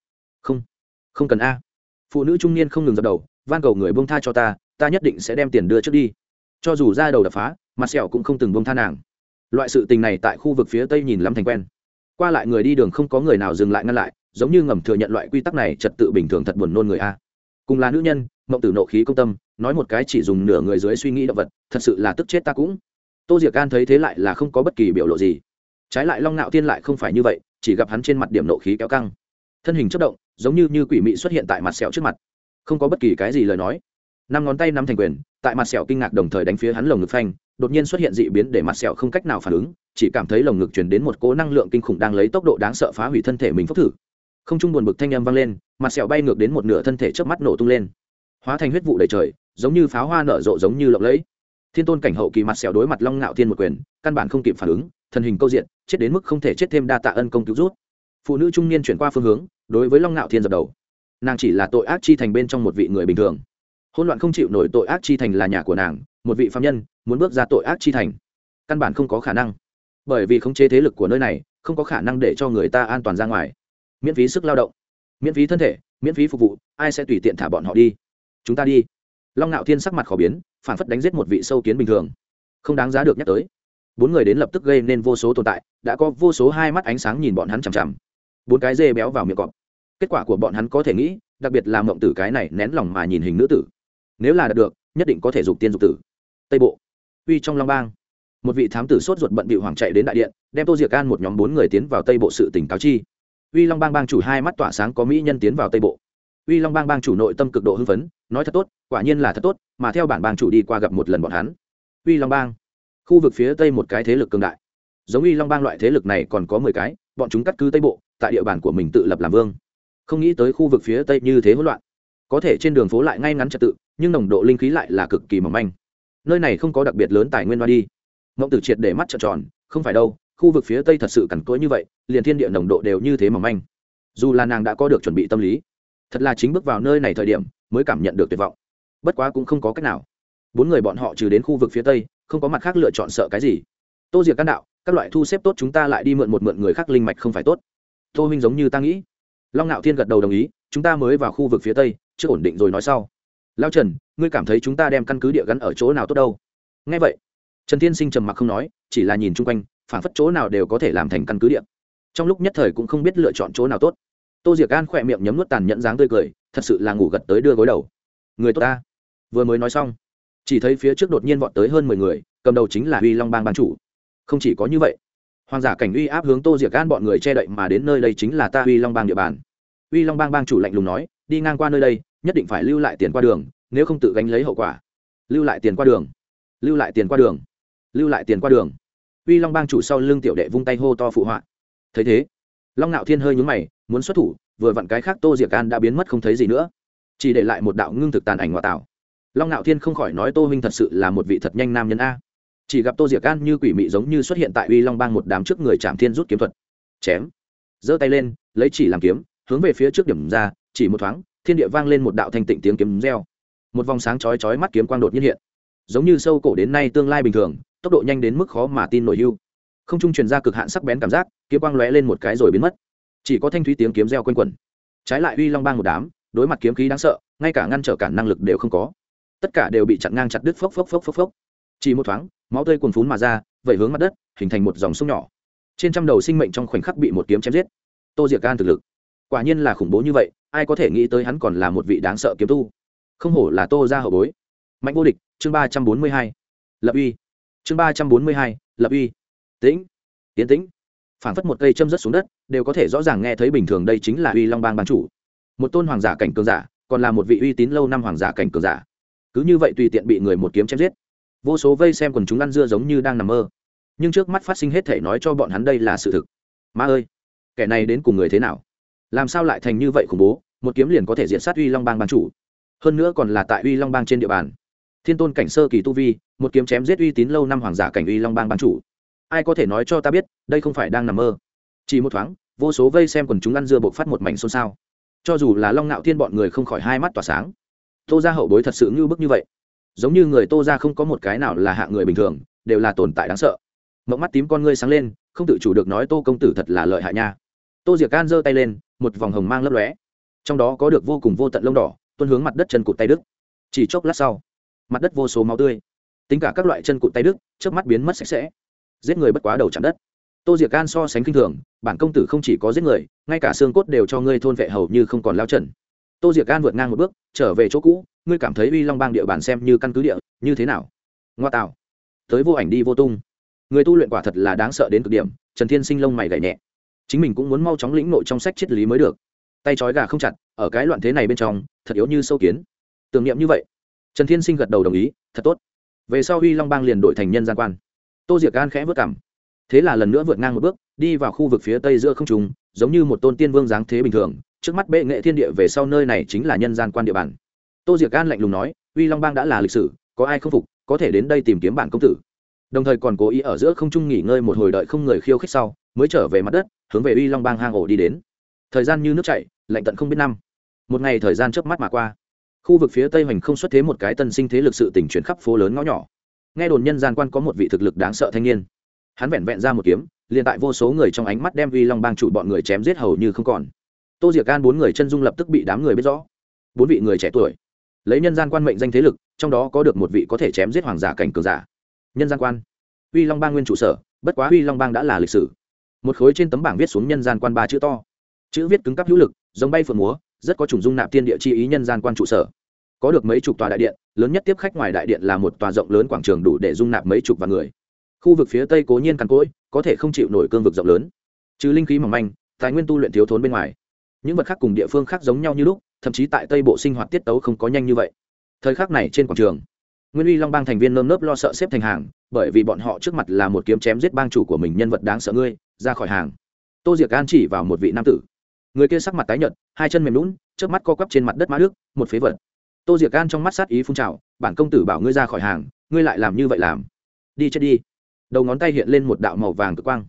Không không cần a. Phụ nữ trung niên không ngừng dập đầu, van cầu người bông tha cho ta ta nhất định sẽ đem tiền đưa trước đi. Cho dù ra đầu đập phá, mặt sẹo cũng không từng bông tha nàng loại sự tình này tại khu vực phía tây nhìn lắm thành quen. Qua lại người đi đường không có người nào dừng lại ngăn lại, giống như ngầm thừa nhận loại quy tắc này trật tự bình thường thật buồn nôn người a. Cùng là nữ nhân, mộng tử nộ khí công tâm, nói một cái chỉ dùng nửa người dưới suy nghĩ động vật, thật sự là tức chết ta cũng. Tô diệc An thấy thế lại là không có bất kỳ biểu lộ gì. Trái lại long Nạo tiên lại không phải như vậy, chỉ gặp hắn trên mặt điểm nộ khí kéo căng. Thân hình chất động, giống như như quỷ mị xuất hiện tại mặt sẹo trước mặt. Không có bất kỳ cái gì lời nói. Năm ngón tay năm thành quyền, tại mặt sẹo kinh ngạc đồng thời đánh phía hắn lồng ngực phanh đột nhiên xuất hiện dị biến để mặt sẹo không cách nào phản ứng, chỉ cảm thấy lồng ngực chuyển đến một cố năng lượng kinh khủng đang lấy tốc độ đáng sợ phá hủy thân thể mình phốc thử. Không trung buồn bực thanh âm vang lên, mặt sẹo bay ngược đến một nửa thân thể trước mắt nổ tung lên. Hóa thành huyết vụ đầy trời, giống như pháo hoa nở rộ giống như lộng lẫy. Thiên tôn cảnh hậu kỳ mặt sẹo đối mặt long ngạo thiên một quyền, căn bản không kịp phản ứng, thân hình câu diện, chết đến mức không thể chết thêm đa tạ ân công cứu rút phụ nữ trung niên chuyển qua phương hướng, đối với long ngạo thiên dập đầu. Nàng chỉ là tội ác chi thành bên trong một vị người bình thường. Hỗn loạn không chịu nổi tội ác chi thành là nhà của nàng một vị phạm nhân muốn bước ra tội ác chi thành. Căn bản không có khả năng. Bởi vì khống chế thế lực của nơi này, không có khả năng để cho người ta an toàn ra ngoài. Miễn phí sức lao động, miễn phí thân thể, miễn phí phục vụ, ai sẽ tùy tiện thả bọn họ đi? Chúng ta đi. Long ngạo thiên sắc mặt khó biến, phản phất đánh giết một vị sâu kiến bình thường. Không đáng giá được nhắc tới. Bốn người đến lập tức gây nên vô số tồn tại, đã có vô số hai mắt ánh sáng nhìn bọn hắn chằm chằm. Bốn cái dê béo vào miệng cọp. Kết quả của bọn hắn có thể nghĩ, đặc biệt là mộng tử cái này nén lòng mà nhìn hình nữ tử. Nếu là đạt được, nhất định có thể dục tiên dục tử tây bộ. Uy trong long bang, một vị thám tử sốt ruột bận bị hoàng chạy đến đại điện, đem tô diệc an một nhóm bốn người tiến vào tây bộ sự tỉnh cáo chi. Uy long bang bang chủ hai mắt tỏa sáng có mỹ nhân tiến vào tây bộ. Uy long bang bang chủ nội tâm cực độ hưng phấn, nói thật tốt, quả nhiên là thật tốt, mà theo bản bang chủ đi qua gặp một lần bọn hắn. Uy long bang, khu vực phía tây một cái thế lực cường đại. Giống uy long bang loại thế lực này còn có mười cái, bọn chúng cắt cứ tây bộ, tại địa bàn của mình tự lập làm vương. Không nghĩ tới khu vực phía tây như thế hỗn loạn. Có thể trên đường phố lại ngay ngắn trật tự, nhưng nồng độ linh khí lại là cực kỳ mỏng manh nơi này không có đặc biệt lớn tài nguyên hoa đi. Mộng tử triệt để mắt trợn tròn, không phải đâu, khu vực phía tây thật sự cằn cỗi như vậy, liền thiên địa nồng độ đều như thế mỏng manh. Dù là nàng đã có được chuẩn bị tâm lý, thật là chính bước vào nơi này thời điểm mới cảm nhận được tuyệt vọng. Bất quá cũng không có cách nào. Bốn người bọn họ trừ đến khu vực phía tây, không có mặt khác lựa chọn sợ cái gì. Tô diệt can đạo, các loại thu xếp tốt chúng ta lại đi mượn một mượn người khác linh mạch không phải tốt. Tô huynh giống như ta nghĩ. Long ngạo thiên gật đầu đồng ý, chúng ta mới vào khu vực phía tây chưa ổn định rồi nói sau lao trần, ngươi cảm thấy chúng ta đem căn cứ địa gắn ở chỗ nào tốt đâu? Ngay vậy, trần thiên sinh trầm mặc không nói, chỉ là nhìn chung quanh, phản phất chỗ nào đều có thể làm thành căn cứ địa. Trong lúc nhất thời cũng không biết lựa chọn chỗ nào tốt. Tô diệc gan khỏe miệng nhấm nuốt tàn nhẫn dáng tươi cười, thật sự là ngủ gật tới đưa gối đầu. Người tốt ta. Vừa mới nói xong, chỉ thấy phía trước đột nhiên vọt tới hơn mười người, cầm đầu chính là uy long bang ban chủ. Không chỉ có như vậy, hoàng giả cảnh uy áp hướng tô diệc gan bọn người che đậy mà đến nơi đây chính là ta uy long bang địa bàn. Uy long bang bang chủ lạnh lùng nói, đi ngang qua nơi đây nhất định phải lưu lại tiền qua đường, nếu không tự gánh lấy hậu quả. Lưu lại tiền qua đường. Lưu lại tiền qua đường. Lưu lại tiền qua đường. Uy long bang chủ sau lưng tiểu đệ vung tay hô to phụ họa. Thấy thế, long ngạo thiên hơi nhúng mày, muốn xuất thủ, vừa vặn cái khác tô diệc an đã biến mất không thấy gì nữa. Chỉ để lại một đạo ngưng thực tàn ảnh ngoại tảo long ngạo thiên không khỏi nói tô huynh thật sự là một vị thật nhanh nam nhân a. Chỉ gặp tô diệc an như quỷ mị giống như xuất hiện tại uy long bang một đám trước người trạm thiên rút kiếm thuật. Chém. Giơ tay lên, lấy chỉ làm kiếm, hướng về phía trước điểm ra, chỉ một thoáng thiên địa vang lên một đạo thanh tịnh tiếng kiếm reo. Một vòng sáng chói chói mắt kiếm quang đột nhiên hiện. Giống như sâu cổ đến nay tương lai bình thường, tốc độ nhanh đến mức khó mà tin nổi hưu. Không trung truyền ra cực hạn sắc bén cảm giác, kiếm quang lóe lên một cái rồi biến mất. Chỉ có thanh thúy tiếng kiếm reo quanh quẩn. Trái lại uy long bang một đám, đối mặt kiếm khí đáng sợ, ngay cả ngăn trở cản năng lực đều không có. Tất cả đều bị chặn ngang chặt đứt phốc phốc phốc phốc phốc. Chỉ một thoáng, máu tươi cuồn phún mà ra, vẩy hướng mặt đất, hình thành một dòng sông nhỏ. Trên trăm đầu sinh mệnh trong khoảnh khắc bị một kiếm chém giết. Tô diệc can thực lực quả nhiên là khủng bố như vậy, ai có thể nghĩ tới hắn còn là một vị đáng sợ kiếm tu. Không hổ là tô ra hậu bối. Mạnh vô địch, chương ba trăm bốn mươi hai. Lập uy. Chương ba trăm bốn mươi hai, lập uy. Tĩnh. Tiến tĩnh. Phảng phất một cây châm rớt xuống đất, đều có thể rõ ràng nghe thấy bình thường đây chính là uy long bang ban chủ. Một tôn hoàng giả cảnh cường giả, còn là một vị uy tín lâu năm hoàng giả cảnh cường giả. Cứ như vậy tùy tiện bị người một kiếm chém giết. Vô số vây xem quần chúng ăn dưa giống như đang nằm mơ. Nhưng trước mắt phát sinh hết thể nói cho bọn hắn đây là sự thực. Ma ơi, kẻ này đến cùng người thế nào? Làm sao lại thành như vậy khủng bố? Một kiếm liền có thể diện sát uy long bang ban chủ. Hơn nữa còn là tại uy long bang trên địa bàn. Thiên tôn cảnh sơ kỳ tu vi, một kiếm chém giết uy tín lâu năm hoàng giả cảnh uy long bang ban chủ. Ai có thể nói cho ta biết, đây không phải đang nằm mơ? Chỉ một thoáng, vô số vây xem quần chúng ăn dưa bộc phát một mảnh xôn xao. Cho dù là long ngạo thiên bọn người không khỏi hai mắt tỏa sáng. Tô ra hậu bối thật sự ngưu bức như vậy. Giống như người tô ra không có một cái nào là hạ người bình thường, đều là tồn tại đáng sợ. Mộng mắt tím con ngươi sáng lên, không tự chủ được nói tô công tử thật là lợi hại nha. Tô diệc can giơ tay lên một vòng hồng mang lấp lóe. Trong đó có được vô cùng vô tận lông đỏ, tuôn hướng mặt đất chân cụt tay đức chỉ chốc lát sau, mặt đất vô số máu tươi, tính cả các loại chân cụt tay đức trước mắt biến mất sạch sẽ. Giết người bất quá đầu chạm đất. Tô diệc can so sánh k i n h thường, bản công tử không chỉ có giết người, ngay cả xương cốt đều cho ngươi thôn vệ hầu như không còn lao trần. Tô diệc can vượt ngang một bước, trở về chỗ cũ, ngươi cảm thấy uy long bang địa bàn xem như căn cứ địa, như thế nào? Ngoa tạo. Tới vô ảnh đi vô tung. Người tu luyện quả thật là đáng sợ đến cực điểm, trần thiên sinh lông mày gậy nhẹ chính mình cũng muốn mau chóng lĩnh nội trong sách triết lý mới được. Tay trói gà không chặt, ở cái loạn thế này bên trong, thật yếu như sâu kiến. Tưởng niệm như vậy, trần thiên sinh gật đầu đồng ý, thật tốt. Về sau huy long bang liền đổi thành nhân gian quan. Tô diệc gan khẽ vất cảm. Thế là lần nữa vượt ngang một bước, đi vào khu vực phía tây giữa không trùng giống như một tôn tiên vương dáng thế bình thường, trước mắt bệ nghệ thiên địa về sau nơi này chính là nhân gian quan địa bàn. Tô diệc gan lạnh lùng nói uy long bang đã là lịch sử, có ai không phục, có thể đến đây tìm kiếm bản công tử đồng thời còn cố ý ở giữa không trung nghỉ ngơi một hồi đợi không người khiêu khích sau, mới trở về mặt đất, hướng về uy long bang hang ổ đi đến. Thời gian như nước chảy, lạnh tận không biết năm. Một ngày thời gian chớp mắt mà qua. Khu vực phía tây hoành không xuất thế một cái tân sinh thế lực sự tỉnh chuyển khắp phố lớn ngõ nhỏ. Nghe đồn nhân gian quan có một vị thực lực đáng sợ thanh niên. Hắn vẹn vẹn ra một kiếm, liền tại vô số người trong ánh mắt đem vi long bang chủ bọn người chém giết hầu như không còn. Tô diệc An bốn người chân dung lập tức bị đám người biết rõ. Bốn vị người trẻ tuổi, lấy nhân gian quan mệnh danh thế lực, trong đó có được một vị có thể chém giết hoàng giả cảnh cường giả nhân gian quan. Uy long bang nguyên trụ sở, bất quá uy long bang đã là lịch sử. Một khối trên tấm bảng viết xuống nhân gian quan ba chữ to. Chữ viết cứng cắp hữu lực, giống bay phượng múa, rất có chủng dung nạp tiên địa chi ý nhân gian quan trụ sở. Có được mấy chục tòa đại điện, lớn nhất tiếp khách ngoài đại điện là một tòa rộng lớn quảng trường đủ để dung nạp mấy chục vạn người. Khu vực phía tây cố nhiên cằn cỗi, có thể không chịu nổi cương vực rộng lớn. Trừ linh khí mỏng manh, tài nguyên tu luyện thiếu thốn bên ngoài. Những vật khác cùng địa phương khác giống nhau như lúc, thậm chí tại tây bộ sinh hoạt tiết tấu không có nhanh như vậy. Thời khắc này trên quảng trường nguyên uy long bang thành viên nơm nớp lo sợ xếp thành hàng, bởi vì bọn họ trước mặt là một kiếm chém giết bang chủ của mình nhân vật đáng sợ ngươi, ra khỏi hàng. Tô diệc an chỉ vào một vị nam tử. Người kia sắc mặt tái nhợt, hai chân mềm lún trước mắt co quắp trên mặt đất mã đức, một phế vật. Tô diệc An trong mắt sát ý phun trào, bản công tử bảo ngươi ra khỏi hàng, ngươi lại làm như vậy làm. Đi chết đi. Đầu ngón tay hiện lên một đạo màu vàng cực quang.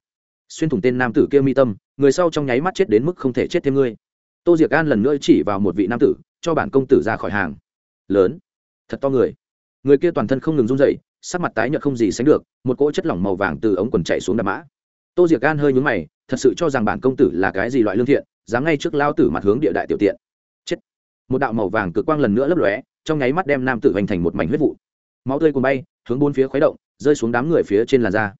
Xuyên thủng tên nam tử kia mi tâm, người sau trong nháy mắt chết đến mức không thể chết thêm ngươi. Tô diệc An lần nữa chỉ vào một vị nam tử, cho bản công tử ra khỏi hàng. Lớn, thật to người người kia toàn thân không ngừng run dậy sắc mặt tái nhợt không gì sánh được, một cỗ chất lỏng màu vàng từ ống quần chạy xuống đạp mã. Tô diệc gan hơi nhúng mày, thật sự cho rằng bản công tử là cái gì loại lương thiện, dám ngay trước lao tử mặt hướng địa đại tiểu tiện. Chết. Một đạo màu vàng cực quang lần nữa lấp lóe, trong nháy mắt đem nam tử hoành thành một mảnh huyết vụ. Máu tươi cùng bay, hướng bốn phía khuấy động, rơi xuống đám người phía trên làn da.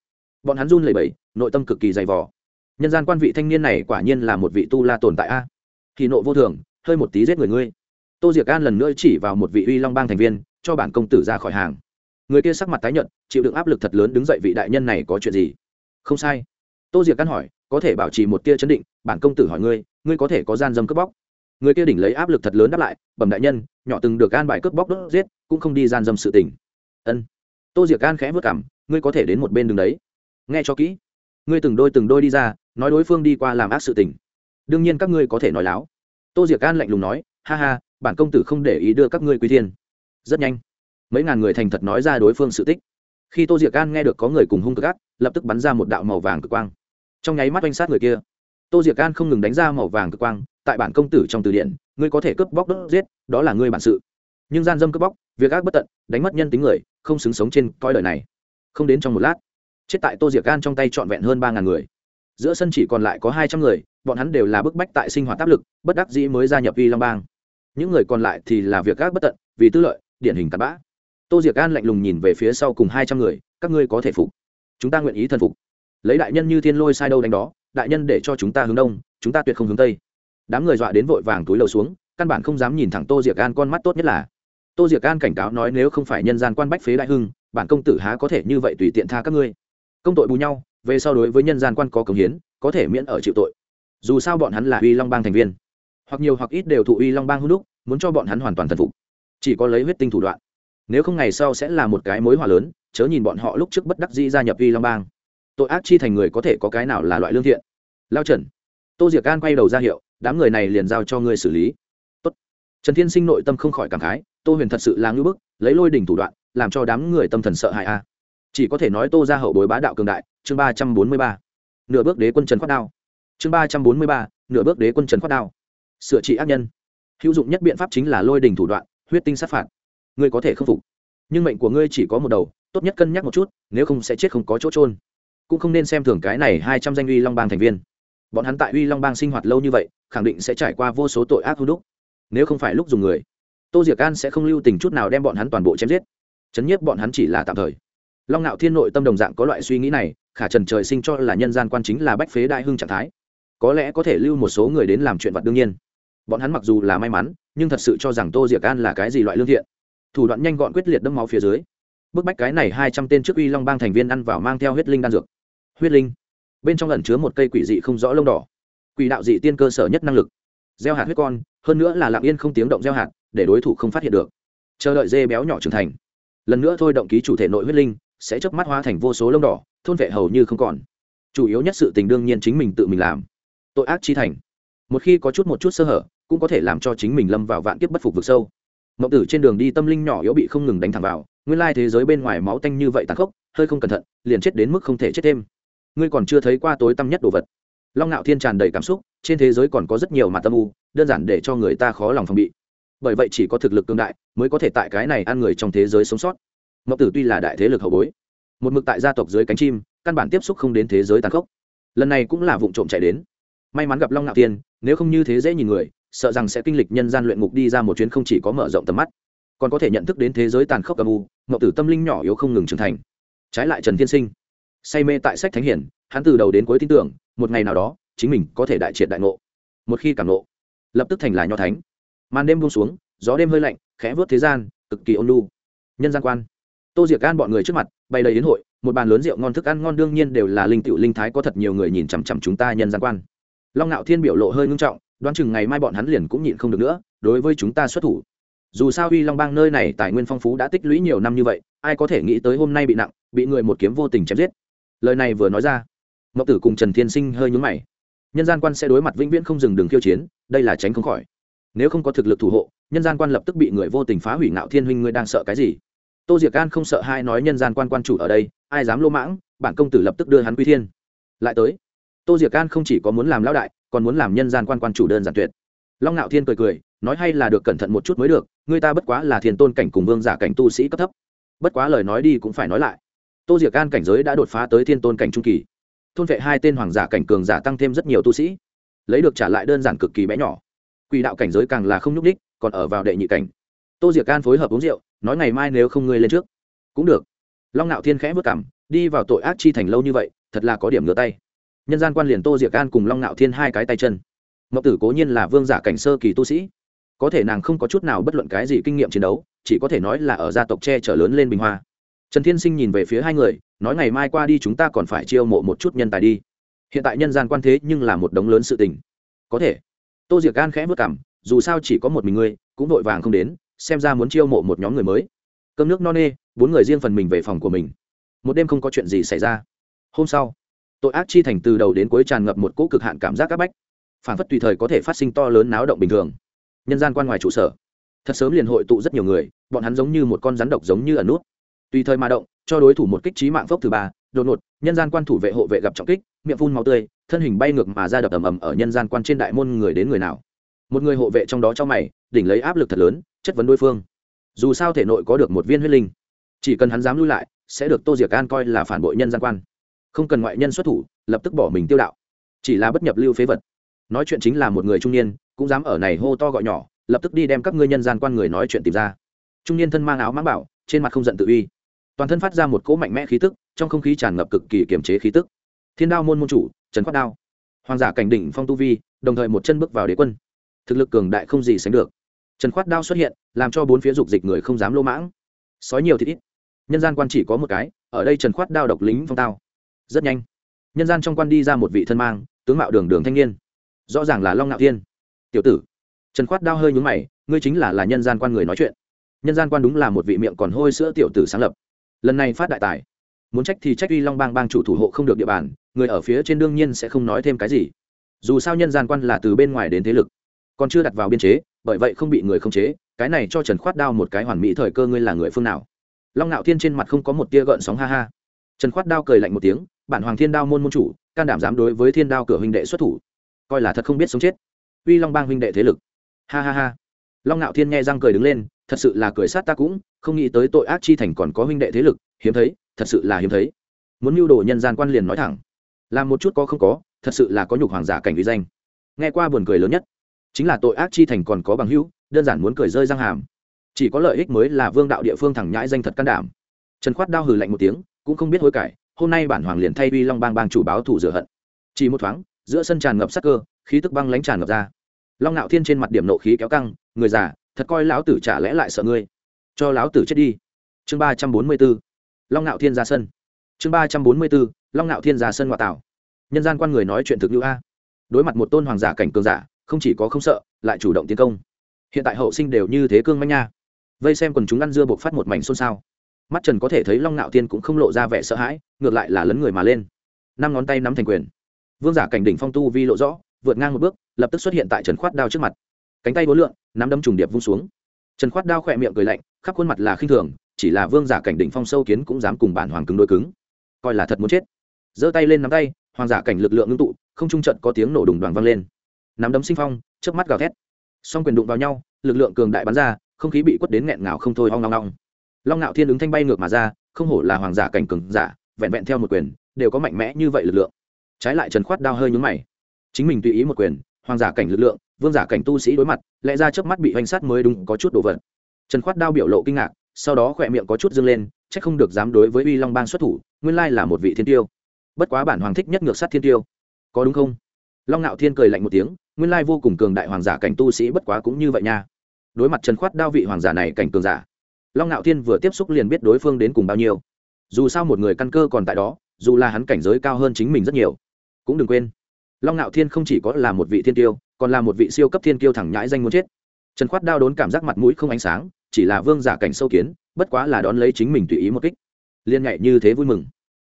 Bọn hắn run lẩy bẩy, nội tâm cực kỳ dày vò. Nhân gian quan vị thanh niên này quả nhiên là một vị tu la tồn tại a. Thì nộ vô thường, hơi một tí giết người ngươi. Tô diệc an lần nữa chỉ vào một vị uy long bang thành viên cho bản công tử ra khỏi hàng. Người kia sắc mặt tái nhận chịu đựng áp lực thật lớn đứng dậy vị đại nhân này có chuyện gì? Không sai. Tô diệc an hỏi, có thể bảo trì một tia chấn định, bản công tử hỏi ngươi ngươi có thể có gian dâm cướp bóc? Người kia đỉnh lấy áp lực thật lớn đáp lại, bẩm đại nhân, nhỏ từng được an bài cướp bóc đốt giết, cũng không đi gian dâm sự tình. Ân. Tô diệc an khẽ vất cảm ngươi có thể đến một bên đường đấy. Nghe cho kỹ. Ngươi từng đôi từng đôi đi ra, nói đối phương đi qua làm ác sự tình. Đương nhiên các ngươi có thể nói láo. Tô diệc an lạnh lùng nói, ha ha, bản công tử không để ý đưa các ngươi quý thiên rất nhanh. Mấy ngàn người thành thật nói ra đối phương sự tích. Khi tô diệc an nghe được có người cùng hung cực ác, lập tức bắn ra một đạo màu vàng cực quang. Trong nháy mắt oanh sát người kia. Tô diệc an không ngừng đánh ra màu vàng cực quang, tại bản công tử trong từ điển, ngươi có thể cướp bóc đốt giết, đó là ngươi bản sự. Nhưng gian dâm cướp bóc, việc ác bất tận, đánh mất nhân tính người, không xứng sống trên coi lời này. Không đến trong một lát, chết tại tô diệc an trong tay trọn vẹn hơn ba ngàn người. Giữa sân chỉ còn lại có hai trăm người, bọn hắn đều là bức bách tại sinh hoạt áp lực, bất đắc dĩ mới gia nhập vi long bang. Những người còn lại thì là việc ác bất tận, vì tư lợi điển hình tạt bã. Tô diệc an lạnh lùng nhìn về phía sau cùng hai trăm người, các ngươi có thể phục. Chúng ta nguyện ý thần phục. Lấy đại nhân như thiên lôi sai đâu đánh đó, đại nhân để cho chúng ta hướng đông, chúng ta tuyệt không hướng tây. Đám người dọa đến vội vàng túi lầu xuống, căn bản không dám nhìn thẳng tô diệc an con mắt tốt nhất là. Tô diệc an cảnh cáo nói nếu không phải nhân gian quan bách phế đại hưng, bản công tử há có thể như vậy tùy tiện tha các ngươi. Công tội bù nhau, về sau đối với nhân gian quan có cống hiến, có thể miễn ở chịu tội. Dù sao bọn hắn là uy long bang thành viên. Hoặc nhiều hoặc ít đều thụ uy long bang hữu đúc, muốn cho bọn hắn hoàn toàn thần phục chỉ có lấy huyết tinh thủ đoạn. Nếu không ngày sau sẽ là một cái mối hòa lớn, chớ nhìn bọn họ lúc trước bất đắc dĩ gia nhập uy long bang. Tội ác chi thành người có thể có cái nào là loại lương thiện? Lao trần. Tô diệc An quay đầu ra hiệu, đám người này liền giao cho ngươi xử lý. Tốt. trần thiên sinh nội tâm không khỏi cảm khái, tô huyền thật sự là ngưỡng bức, lấy lôi đỉnh thủ đoạn, làm cho đám người tâm thần sợ hãi a. Chỉ có thể nói tô ra hậu bối bá đạo cường đại, chương ba trăm bốn mươi ba. Nửa bước đế quân trần khoát đao. Chương ba trăm bốn mươi ba, nửa bước đế quân trần khoát đao. Sửa trị ác nhân. Hữu dụng nhất biện pháp chính là lôi đỉnh thủ đoạn huyết tinh sát phạt. Ngươi có thể khâm phục, nhưng mệnh của ngươi chỉ có một đầu, tốt nhất cân nhắc một chút, nếu không sẽ chết không có chỗ trôn cũng không nên xem thường cái này hai trăm danh uy long bang thành viên. Bọn hắn tại uy long bang sinh hoạt lâu như vậy, khẳng định sẽ trải qua vô số tội ác hữu đúc. Nếu không phải lúc dùng người, tô diệc an sẽ không lưu tình chút nào đem bọn hắn toàn bộ chém giết. Chấn nhiếp bọn hắn chỉ là tạm thời. Long ngạo thiên nội tâm đồng dạng có loại suy nghĩ này, khả trần trời sinh cho là nhân gian quan chính là bách phế đại hưng trạng thái. Có lẽ có thể lưu một số người đến làm chuyện vật đương nhiên bọn hắn mặc dù là may mắn, nhưng thật sự cho rằng tô diệc an là cái gì loại lương thiện. Thủ đoạn nhanh gọn quyết liệt đâm máu phía dưới. Bức bách cái này hai trăm tên trước uy long bang thành viên ăn vào mang theo huyết linh đan dược. Huyết linh. Bên trong ẩn chứa một cây quỷ dị không rõ lông đỏ. Quỷ đạo dị tiên cơ sở nhất năng lực. Gieo hạt huyết con, hơn nữa là lặng yên không tiếng động gieo hạt, để đối thủ không phát hiện được. Chờ đợi dê béo nhỏ trưởng thành. Lần nữa thôi động ký chủ thể nội huyết linh, sẽ chớp mắt hóa thành vô số lông đỏ, thôn vệ hầu như không còn. Chủ yếu nhất sự tình đương nhiên chính mình tự mình làm. Tội ác chi thành một khi có chút một chút sơ hở, cũng có thể làm cho chính mình lâm vào vạn kiếp bất phục vực sâu. Mộng tử trên đường đi tâm linh nhỏ yếu bị không ngừng đánh thẳng vào, nguyên lai thế giới bên ngoài máu tanh như vậy tàn khốc, hơi không cẩn thận, liền chết đến mức không thể chết thêm. Ngươi còn chưa thấy qua tối tăm nhất đồ vật. Long ngạo thiên tràn đầy cảm xúc, trên thế giới còn có rất nhiều mặt tâm u, đơn giản để cho người ta khó lòng phòng bị. Bởi vậy chỉ có thực lực cương đại mới có thể tại cái này ăn người trong thế giới sống sót. Mộng tử tuy là đại thế lực hậu bối, một mực tại gia tộc dưới cánh chim, căn bản tiếp xúc không đến thế giới tàn khốc. Lần này cũng là vụ trộm chạy đến may mắn gặp long ngạo thiên nếu không như thế dễ nhìn người, sợ rằng sẽ kinh lịch nhân gian luyện ngục đi ra một chuyến không chỉ có mở rộng tầm mắt, còn có thể nhận thức đến thế giới tàn khốc âm u ngậu tử tâm linh nhỏ yếu không ngừng trưởng thành. Trái lại trần thiên sinh, say mê tại sách thánh hiển, hắn từ đầu đến cuối tin tưởng, một ngày nào đó, chính mình có thể đại triệt đại ngộ. Một khi cảm ngộ, lập tức thành là nho thánh. Màn đêm buông xuống, gió đêm hơi lạnh, khẽ vớt thế gian, cực kỳ ôn lu nhân gian quan. Tô diệc gan bọn người trước mặt, bày đầy đến hội, một bàn lớn rượu ngon thức ăn ngon đương nhiên đều là linh tựu linh thái có thật nhiều người nhìn chằm chằm chúng ta nhân gian quan long ngạo thiên biểu lộ hơi ngưng trọng, đoán chừng ngày mai bọn hắn liền cũng nhịn không được nữa, đối với chúng ta xuất thủ. Dù sao huy long bang nơi này tài nguyên phong phú đã tích lũy nhiều năm như vậy, ai có thể nghĩ tới hôm nay bị nặng, bị người một kiếm vô tình chém giết. Lời này vừa nói ra, ngọc tử cùng trần thiên sinh hơi nhúng mày. Nhân gian quan sẽ đối mặt vĩnh viễn không dừng đường khiêu chiến, đây là tránh không khỏi. Nếu không có thực lực thủ hộ, nhân gian quan lập tức bị người vô tình phá hủy ngạo thiên huynh ngươi đang sợ cái gì? Tô diệc an không sợ hai nói nhân gian quan quan chủ ở đây, ai dám lô mãng, bản công tử lập tức đưa hắn quy thiên. Lại tới tô diệc Can không chỉ có muốn làm lão đại, còn muốn làm nhân gian quan quan chủ đơn giản tuyệt. Long ngạo thiên cười cười, nói hay là được cẩn thận một chút mới được, người ta bất quá là thiền tôn cảnh cùng vương giả cảnh tu sĩ cấp thấp. Bất quá lời nói đi cũng phải nói lại. Tô diệc Can cảnh giới đã đột phá tới thiên tôn cảnh trung kỳ. Thôn vệ hai tên hoàng giả cảnh cường giả tăng thêm rất nhiều tu sĩ. Lấy được trả lại đơn giản cực kỳ bé nhỏ. Quỷ đạo cảnh giới càng là không nhúc ních còn ở vào đệ nhị cảnh. Tô diệc Can phối hợp uống rượu, nói ngày mai nếu không ngươi lên trước. Cũng được. Long ngạo thiên khẽ vất cảm, đi vào tội ác chi thành lâu như vậy, thật là có điểm ngửa tay nhân gian quan liền tô diệc an cùng long ngạo thiên hai cái tay chân ngọc tử cố nhiên là vương giả cảnh sơ kỳ tu sĩ có thể nàng không có chút nào bất luận cái gì kinh nghiệm chiến đấu chỉ có thể nói là ở gia tộc tre trở lớn lên bình hoa trần thiên sinh nhìn về phía hai người nói ngày mai qua đi chúng ta còn phải chiêu mộ một chút nhân tài đi hiện tại nhân gian quan thế nhưng là một đống lớn sự tình có thể tô diệc gan khẽ vất cảm dù sao chỉ có một mình ngươi cũng vội vàng không đến xem ra muốn chiêu mộ một nhóm người mới cơm nước no nê, bốn người riêng phần mình về phòng của mình một đêm không có chuyện gì xảy ra hôm sau tội ác chi thành từ đầu đến cuối tràn ngập một cỗ cực hạn cảm giác áp bách. Phản phất tùy thời có thể phát sinh to lớn náo động bình thường. Nhân gian quan ngoài trụ sở. Thật sớm liền hội tụ rất nhiều người, bọn hắn giống như một con rắn độc giống như ẩn nút. Tùy thời mà động, cho đối thủ một kích trí mạng phốc thứ ba, đột ngột, nhân gian quan thủ vệ hộ vệ gặp trọng kích, miệng phun màu tươi, thân hình bay ngược mà ra đập ầm ầm ở nhân gian quan trên đại môn người đến người nào. Một người hộ vệ trong đó cho mày, đỉnh lấy áp lực thật lớn, chất vấn đối phương. Dù sao thể nội có được một viên huyết linh, chỉ cần hắn dám lui lại, sẽ được tô diệc an coi là phản bội nhân gian quan không cần ngoại nhân xuất thủ, lập tức bỏ mình tiêu đạo. Chỉ là bất nhập lưu phế vật. Nói chuyện chính là một người trung niên, cũng dám ở này hô to gọi nhỏ, lập tức đi đem các ngươi nhân gian quan người nói chuyện tìm ra. Trung niên thân mang áo mãng bảo, trên mặt không giận tự uy. Toàn thân phát ra một cỗ mạnh mẽ khí tức, trong không khí tràn ngập cực kỳ kiềm chế khí tức. Thiên đao môn môn chủ, trần Quát đao. Hoàng giả cảnh đỉnh phong tu vi, đồng thời một chân bước vào đế quân. Thực lực cường đại không gì sánh được. Trần khoát đao xuất hiện, làm cho bốn phía dục dịch người không dám lô mãng. Sói nhiều thì ít. Nhân gian quan chỉ có một cái, ở đây trần khoát đao độc lính phong tao rất nhanh. Nhân gian trong quan đi ra một vị thân mang, tướng mạo đường đường thanh niên. Rõ ràng là long ngạo thiên. Tiểu tử. Trần khoát đao hơi nhúng mày, ngươi chính là là nhân gian quan người nói chuyện. Nhân gian quan đúng là một vị miệng còn hôi sữa tiểu tử sáng lập. Lần này phát đại tài. Muốn trách thì trách uy long bang bang chủ thủ hộ không được địa bàn, người ở phía trên đương nhiên sẽ không nói thêm cái gì. Dù sao nhân gian quan là từ bên ngoài đến thế lực, còn chưa đặt vào biên chế, bởi vậy không bị người khống chế, cái này cho trần khoát đao một cái hoàn mỹ thời cơ ngươi là người phương nào. Long ngạo thiên trên mặt không có một tia gợn sóng ha ha. Trần khoát đao cười lạnh một tiếng bản hoàng thiên đao môn môn chủ, can đảm dám đối với thiên đao cửa huynh đệ xuất thủ. Coi là thật không biết sống chết. Uy long bang huynh đệ thế lực. Ha ha ha. Long ngạo thiên nghe răng cười đứng lên, thật sự là cười sát ta cũng, không nghĩ tới tội ác chi thành còn có huynh đệ thế lực, hiếm thấy, thật sự là hiếm thấy. Muốn mưu đồ nhân gian quan liền nói thẳng. Làm một chút có không có, thật sự là có nhục hoàng giả cảnh uy danh. Nghe qua buồn cười lớn nhất, chính là tội ác chi thành còn có bằng hữu, đơn giản muốn cười rơi răng hàm. Chỉ có lợi ích mới là vương đạo địa phương thẳng nhãi danh thật can đảm. Trần khoát đao hừ lạnh một tiếng, cũng không biết hối cải hôm nay bản hoàng liền thay uy long bang bang chủ báo thủ rửa hận. Chỉ một thoáng, giữa sân tràn ngập sắc cơ, khí tức băng lánh tràn ngập ra. Long ngạo thiên trên mặt điểm nộ khí kéo căng, người già, thật coi lão tử trả lẽ lại sợ ngươi? Cho lão tử chết đi. Chương ba trăm bốn mươi b ố long ngạo thiên ra sân. Chương ba trăm bốn mươi b ố long ngạo thiên ra sân ngoại tảo. Nhân gian quan người nói chuyện thực như a. Đối mặt một tôn hoàng giả cảnh cường giả, không chỉ có không sợ, lại chủ động tiến công. Hiện tại hậu sinh đều như thế cương manh nha. Vây xem quần chúng ăn dưa buộc phát một mảnh xôn xao mắt trần có thể thấy long ngạo thiên cũng không lộ ra vẻ sợ hãi ngược lại là lấn người mà lên năm ngón tay nắm thành quyền vương giả cảnh đỉnh phong tu vi lộ rõ vượt ngang một bước lập tức xuất hiện tại trần khoát đao trước mặt cánh tay vốn lượn nắm đấm trùng điệp vung xuống trần khoát đao khỏe miệng cười lạnh khắp khuôn mặt là khinh thường chỉ là vương giả cảnh đỉnh phong sâu kiến cũng dám cùng bản hoàng cứng đôi cứng coi là thật muốn chết giơ tay lên nắm tay hoàng giả cảnh lực lượng ngưng tụ không trung trận có tiếng nổ đùng đoàn vang lên nắm đấm sinh phong trước mắt gào thét song quyền đụng vào nhau lực lượng cường đại bắn ra không khí bị quất đến nghẹn ngào không thôi ong long long long ngạo thiên ứng thanh bay ngược mà ra, không hổ là hoàng giả cảnh cường giả, vẹn vẹn theo một quyền, đều có mạnh mẽ như vậy lực lượng. Trái lại trần khoát đao hơi nhúng mày. Chính mình tùy ý một quyền, hoàng giả cảnh lực lượng, vương giả cảnh tu sĩ đối mặt, lẽ ra trước mắt bị hoành sát mới đúng, có chút đồ vật. Trần khoát đao biểu lộ kinh ngạc, sau đó khỏe miệng có chút dâng lên c h ắ c không được dám đối với uy long bang xuất thủ, nguyên lai là một vị thiên tiêu. Bất quá bản hoàng thích nhất ngược sát thiên tiêu. Có đúng không? Long ngạo thiên cười lạnh một tiếng, nguyên lai vô cùng cường đại hoàng giả cảnh tu sĩ bất quá cũng như vậy nha. Đối mặt trần khoát đao vị hoàng giả này cảnh cường giả long ngạo thiên vừa tiếp xúc liền biết đối phương đến cùng bao nhiêu. Dù sao một người căn cơ còn tại đó, dù là hắn cảnh giới cao hơn chính mình rất nhiều, cũng đừng quên. Long ngạo thiên không chỉ có là một vị thiên tiêu, còn là một vị siêu cấp thiên tiêu thẳng nhãi danh muốn chết. Trần khoát đao đốn cảm giác mặt mũi không ánh sáng, chỉ là vương giả cảnh sâu kiến, bất quá là đón lấy chính mình tùy ý một kích. Liên nhạy như thế vui mừng.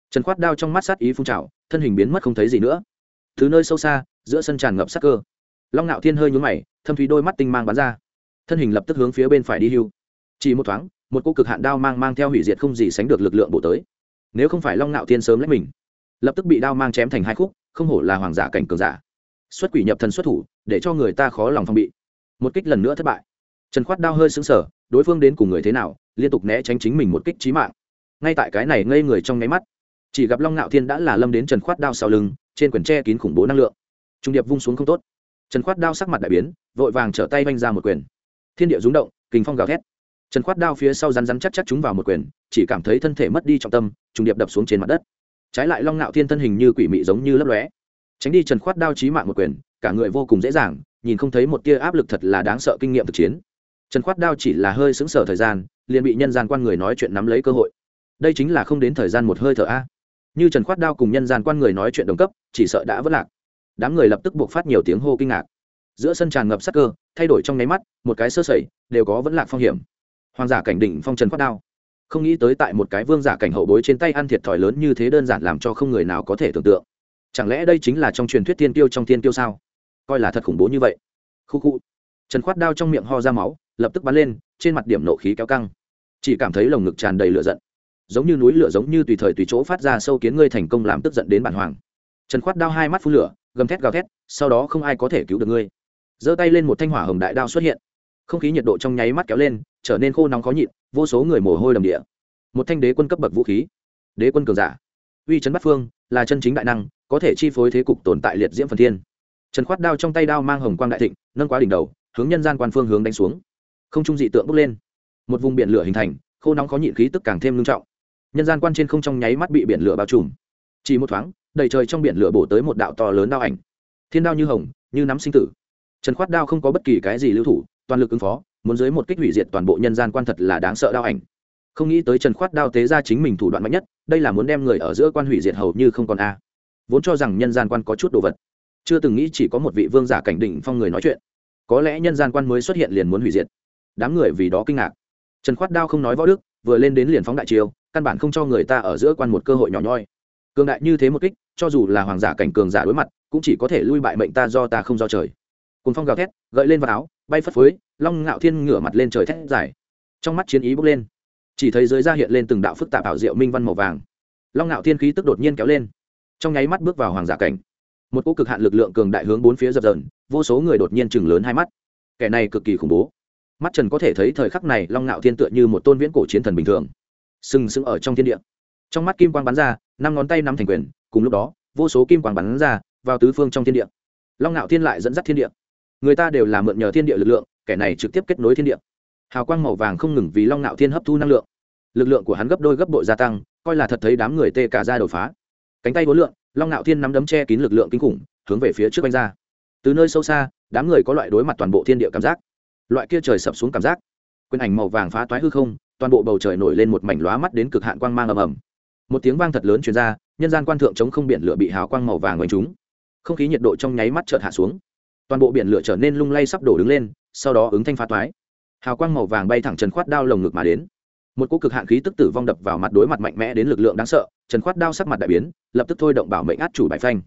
Trần khoát đao trong mắt sát ý phun trào, thân hình biến mất không thấy gì nữa. Thứ nơi sâu xa, giữa sân tràn ngập sắc cơ. Long ngạo thiên hơi nhún mày, thâm thúy đôi mắt tinh mang bắn ra. Thân hình lập tức hướng phía bên phải đi hưu chỉ một thoáng, một cô cực hạn đao mang mang theo hủy diệt không gì sánh được lực lượng bộ tới. Nếu không phải long nạo thiên sớm lấy mình, lập tức bị đao mang chém thành hai khúc, không hổ là hoàng giả cảnh cường giả. Xuất quỷ nhập thần xuất thủ, để cho người ta khó lòng phòng bị. Một kích lần nữa thất bại. Trần khoát đao hơi xứng sở đối phương đến cùng người thế nào, liên tục né tránh chính mình một kích trí mạng. Ngay tại cái này ngây người trong nháy mắt, chỉ gặp long ngạo thiên đã là lâm đến trần khoát đao sau lưng, trên quyển tre kín khủng bố năng lượng. Trung điệp vung xuống không tốt. Trần khoát đao sắc mặt đại biến, vội vàng trở tay vanh ra một quyền. Thiên địa rúng động kình phong gào thét trần khoát đao phía sau rắn rắn chắc chắc chúng vào một quyền, chỉ cảm thấy thân thể mất đi trọng tâm, trùng điệp đập xuống trên mặt đất. Trái lại long ngạo thiên thân hình như quỷ mị giống như lấp lóe. Tránh đi trần khoát đao chí mạng một quyền, cả người vô cùng dễ dàng, nhìn không thấy một tia áp lực thật là đáng sợ kinh nghiệm thực chiến. Trần khoát đao chỉ là hơi xứng sở thời gian, liền bị nhân gian quan người nói chuyện nắm lấy cơ hội. Đây chính là không đến thời gian một hơi thở a. Như trần khoát đao cùng nhân gian quan người nói chuyện đồng cấp, chỉ sợ đã vất lạc. Đám người lập tức buộc phát nhiều tiếng hô kinh ngạc. Giữa sân tràn ngập sắc cơ, thay đổi trong nháy mắt, một cái sơ sẩy, đều có vẫn lạc phong hiểm hoàng giả cảnh đỉnh phong trần khoát đao. Không nghĩ tới tại một cái vương giả cảnh hậu bối trên tay ăn thiệt thòi lớn như thế đơn giản làm cho không người nào có thể tưởng tượng. Chẳng lẽ đây chính là trong truyền thuyết tiên tiêu trong tiên tiêu sao? Coi là thật khủng bố như vậy. Khu khu. Trần khoát đao trong miệng ho ra máu, lập tức bắn lên, trên mặt điểm nộ khí kéo căng. Chỉ cảm thấy lồng ngực tràn đầy lửa giận. Giống như núi lửa giống như tùy thời tùy chỗ phát ra sâu kiến ngươi thành công làm tức giận đến bản hoàng. Trần khoát đao hai mắt phun lửa, gầm thét gào thét, sau đó không ai có thể cứu được ngươi. Giơ tay lên một thanh hỏa hồng đại đao xuất hiện. Không khí nhiệt độ trong nháy mắt kéo lên trở nên khô nóng khó nhịn, vô số người mồ hôi đầm địa. Một thanh đế quân cấp bậc vũ khí. Đế quân cường giả. Uy chấn bắt phương, là chân chính đại năng, có thể chi phối thế cục tồn tại liệt diễm phần thiên. Trần khoát đao trong tay đao mang hồng quang đại thịnh, nâng quá đỉnh đầu, hướng nhân gian quan phương hướng đánh xuống. Không trung dị tượng bốc lên. Một vùng biển lửa hình thành, khô nóng khó nhịn khí tức càng thêm nghiêm trọng. Nhân gian quan trên không trong nháy mắt bị biển lửa bao trùm. Chỉ một thoáng, đầy trời trong biển lửa bổ tới một đạo to lớn đao ảnh. Thiên đao như hồng, như nắm sinh tử. Trần khoát đao không có bất kỳ cái gì lưu thủ, toàn lực ứng phó muốn dưới một kích hủy diệt toàn bộ nhân gian quan thật là đáng sợ đao ảnh. Không nghĩ tới trần khoát đao tế ra chính mình thủ đoạn mạnh nhất, đây là muốn đem người ở giữa quan hủy diệt hầu như không còn a. Vốn cho rằng nhân gian quan có chút đồ vật, chưa từng nghĩ chỉ có một vị vương giả cảnh đỉnh phong người nói chuyện. Có lẽ nhân gian quan mới xuất hiện liền muốn hủy diệt. Đám người vì đó kinh ngạc. Trần khoát đao không nói võ đức, vừa lên đến liền phóng đại chiêu, căn bản không cho người ta ở giữa quan một cơ hội nhỏ nhoi. Cường đại như thế một kích, cho dù là hoàng giả cảnh cường giả đối mặt, cũng chỉ có thể lui bại mệnh ta do ta không do trời. Cùng phong gào thét, gợi lên vào áo, bay phất phới long ngạo thiên ngửa mặt lên trời thét dài. Trong mắt chiến ý bốc lên. Chỉ thấy dưới da hiện lên từng đạo phức tạp ảo diệu minh văn màu vàng. Long ngạo thiên khí tức đột nhiên kéo lên. Trong nháy mắt bước vào hoàng giả cảnh. Một cỗ cực hạn lực lượng cường đại hướng bốn phía dập dần vô số người đột nhiên chừng lớn hai mắt. Kẻ này cực kỳ khủng bố. Mắt trần có thể thấy thời khắc này long ngạo thiên tựa như một tôn viễn cổ chiến thần bình thường. Sừng sững ở trong thiên địa. Trong mắt kim quang bắn ra, năm ngón tay năm thành quyền, cùng lúc đó, vô số kim quang bắn ra vào tứ phương trong thiên địa. Long ngạo thiên lại dẫn dắt thiên địa. Người ta đều là mượn nhờ thiên địa lực lượng kẻ này trực tiếp kết nối thiên địa. Hào quang màu vàng không ngừng vì long nạo thiên hấp thu năng lượng. Lực lượng của hắn gấp đôi gấp bội gia tăng, coi là thật thấy đám người tê cả ra đột phá. Cánh tay vốn lượng long nạo thiên nắm đấm che kín lực lượng kinh khủng, hướng về phía trước anh ra. Từ nơi sâu xa, đám người có loại đối mặt toàn bộ thiên địa cảm giác. Loại kia trời sập xuống cảm giác. Quyền ảnh màu vàng phá toái hư không, toàn bộ bầu trời nổi lên một mảnh lóa mắt đến cực hạn quang mang ầm ầm. Một tiếng vang thật lớn truyền ra, nhân gian quan thượng chống không biển lửa bị hào quang màu vàng quanh chúng không khí nhiệt độ trong nháy mắt chợt hạ xuống toàn bộ biển lửa trở nên lung lay sắp đổ đứng lên, sau đó ứng thanh phá toái. Hào quang màu vàng bay thẳng trần khoát đao lồng ngực mà đến. Một cỗ cực hạn khí tức tử vong đập vào mặt đối mặt mạnh mẽ đến lực lượng đáng sợ, trần khoát đao sắc mặt đại biến, lập tức thôi động bảo mệnh át chủ bài phanh.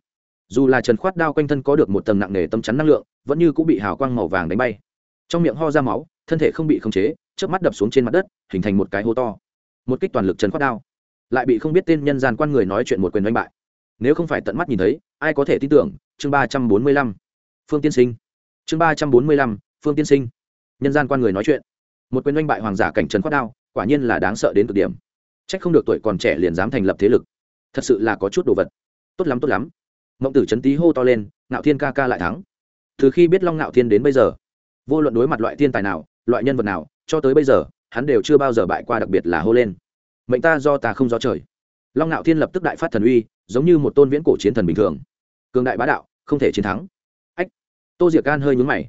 Dù là trần khoát đao quanh thân có được một tầng nặng nề tâm chắn năng lượng, vẫn như cũng bị hào quang màu vàng đánh bay. Trong miệng ho ra máu, thân thể không bị khống chế trước mắt đập xuống trên mặt đất, hình thành một cái hố to. Một kích toàn lực trần khoát đao. Lại bị không biết tên nhân gian quan người nói chuyện một quyền đánh bại. Nếu không phải tận mắt nhìn thấy, ai có thể tin tưởng, chương ba trăm bốn mươi lăm phương tiên sinh. Chương ba trăm bốn mươi lăm, phương tiên sinh. Nhân gian quan người nói chuyện. Một quyền đánh bại hoàng giả cảnh trần khoát đao, quả nhiên là đáng sợ đến cực điểm. C h ắ c không được tuổi còn trẻ liền dám thành lập thế lực. Thật sự là có chút đồ vật. Tốt lắm tốt lắm. Mộng tử trấn tý hô to lên, ngạo thiên ca ca lại thắng. Từ khi biết long ngạo thiên đến bây giờ, vô luận đối mặt loại thiên tài nào, loại nhân vật nào, cho tới bây giờ, hắn đều chưa bao giờ bại qua đặc biệt là hô lên. Mệnh ta do ta không do trời. Long ngạo thiên lập tức đại phát thần uy, giống như một tôn viễn cổ chiến thần bình thường. Cường đại bá đạo, không thể chiến thắng tô diệc gan hơi nhúng mày.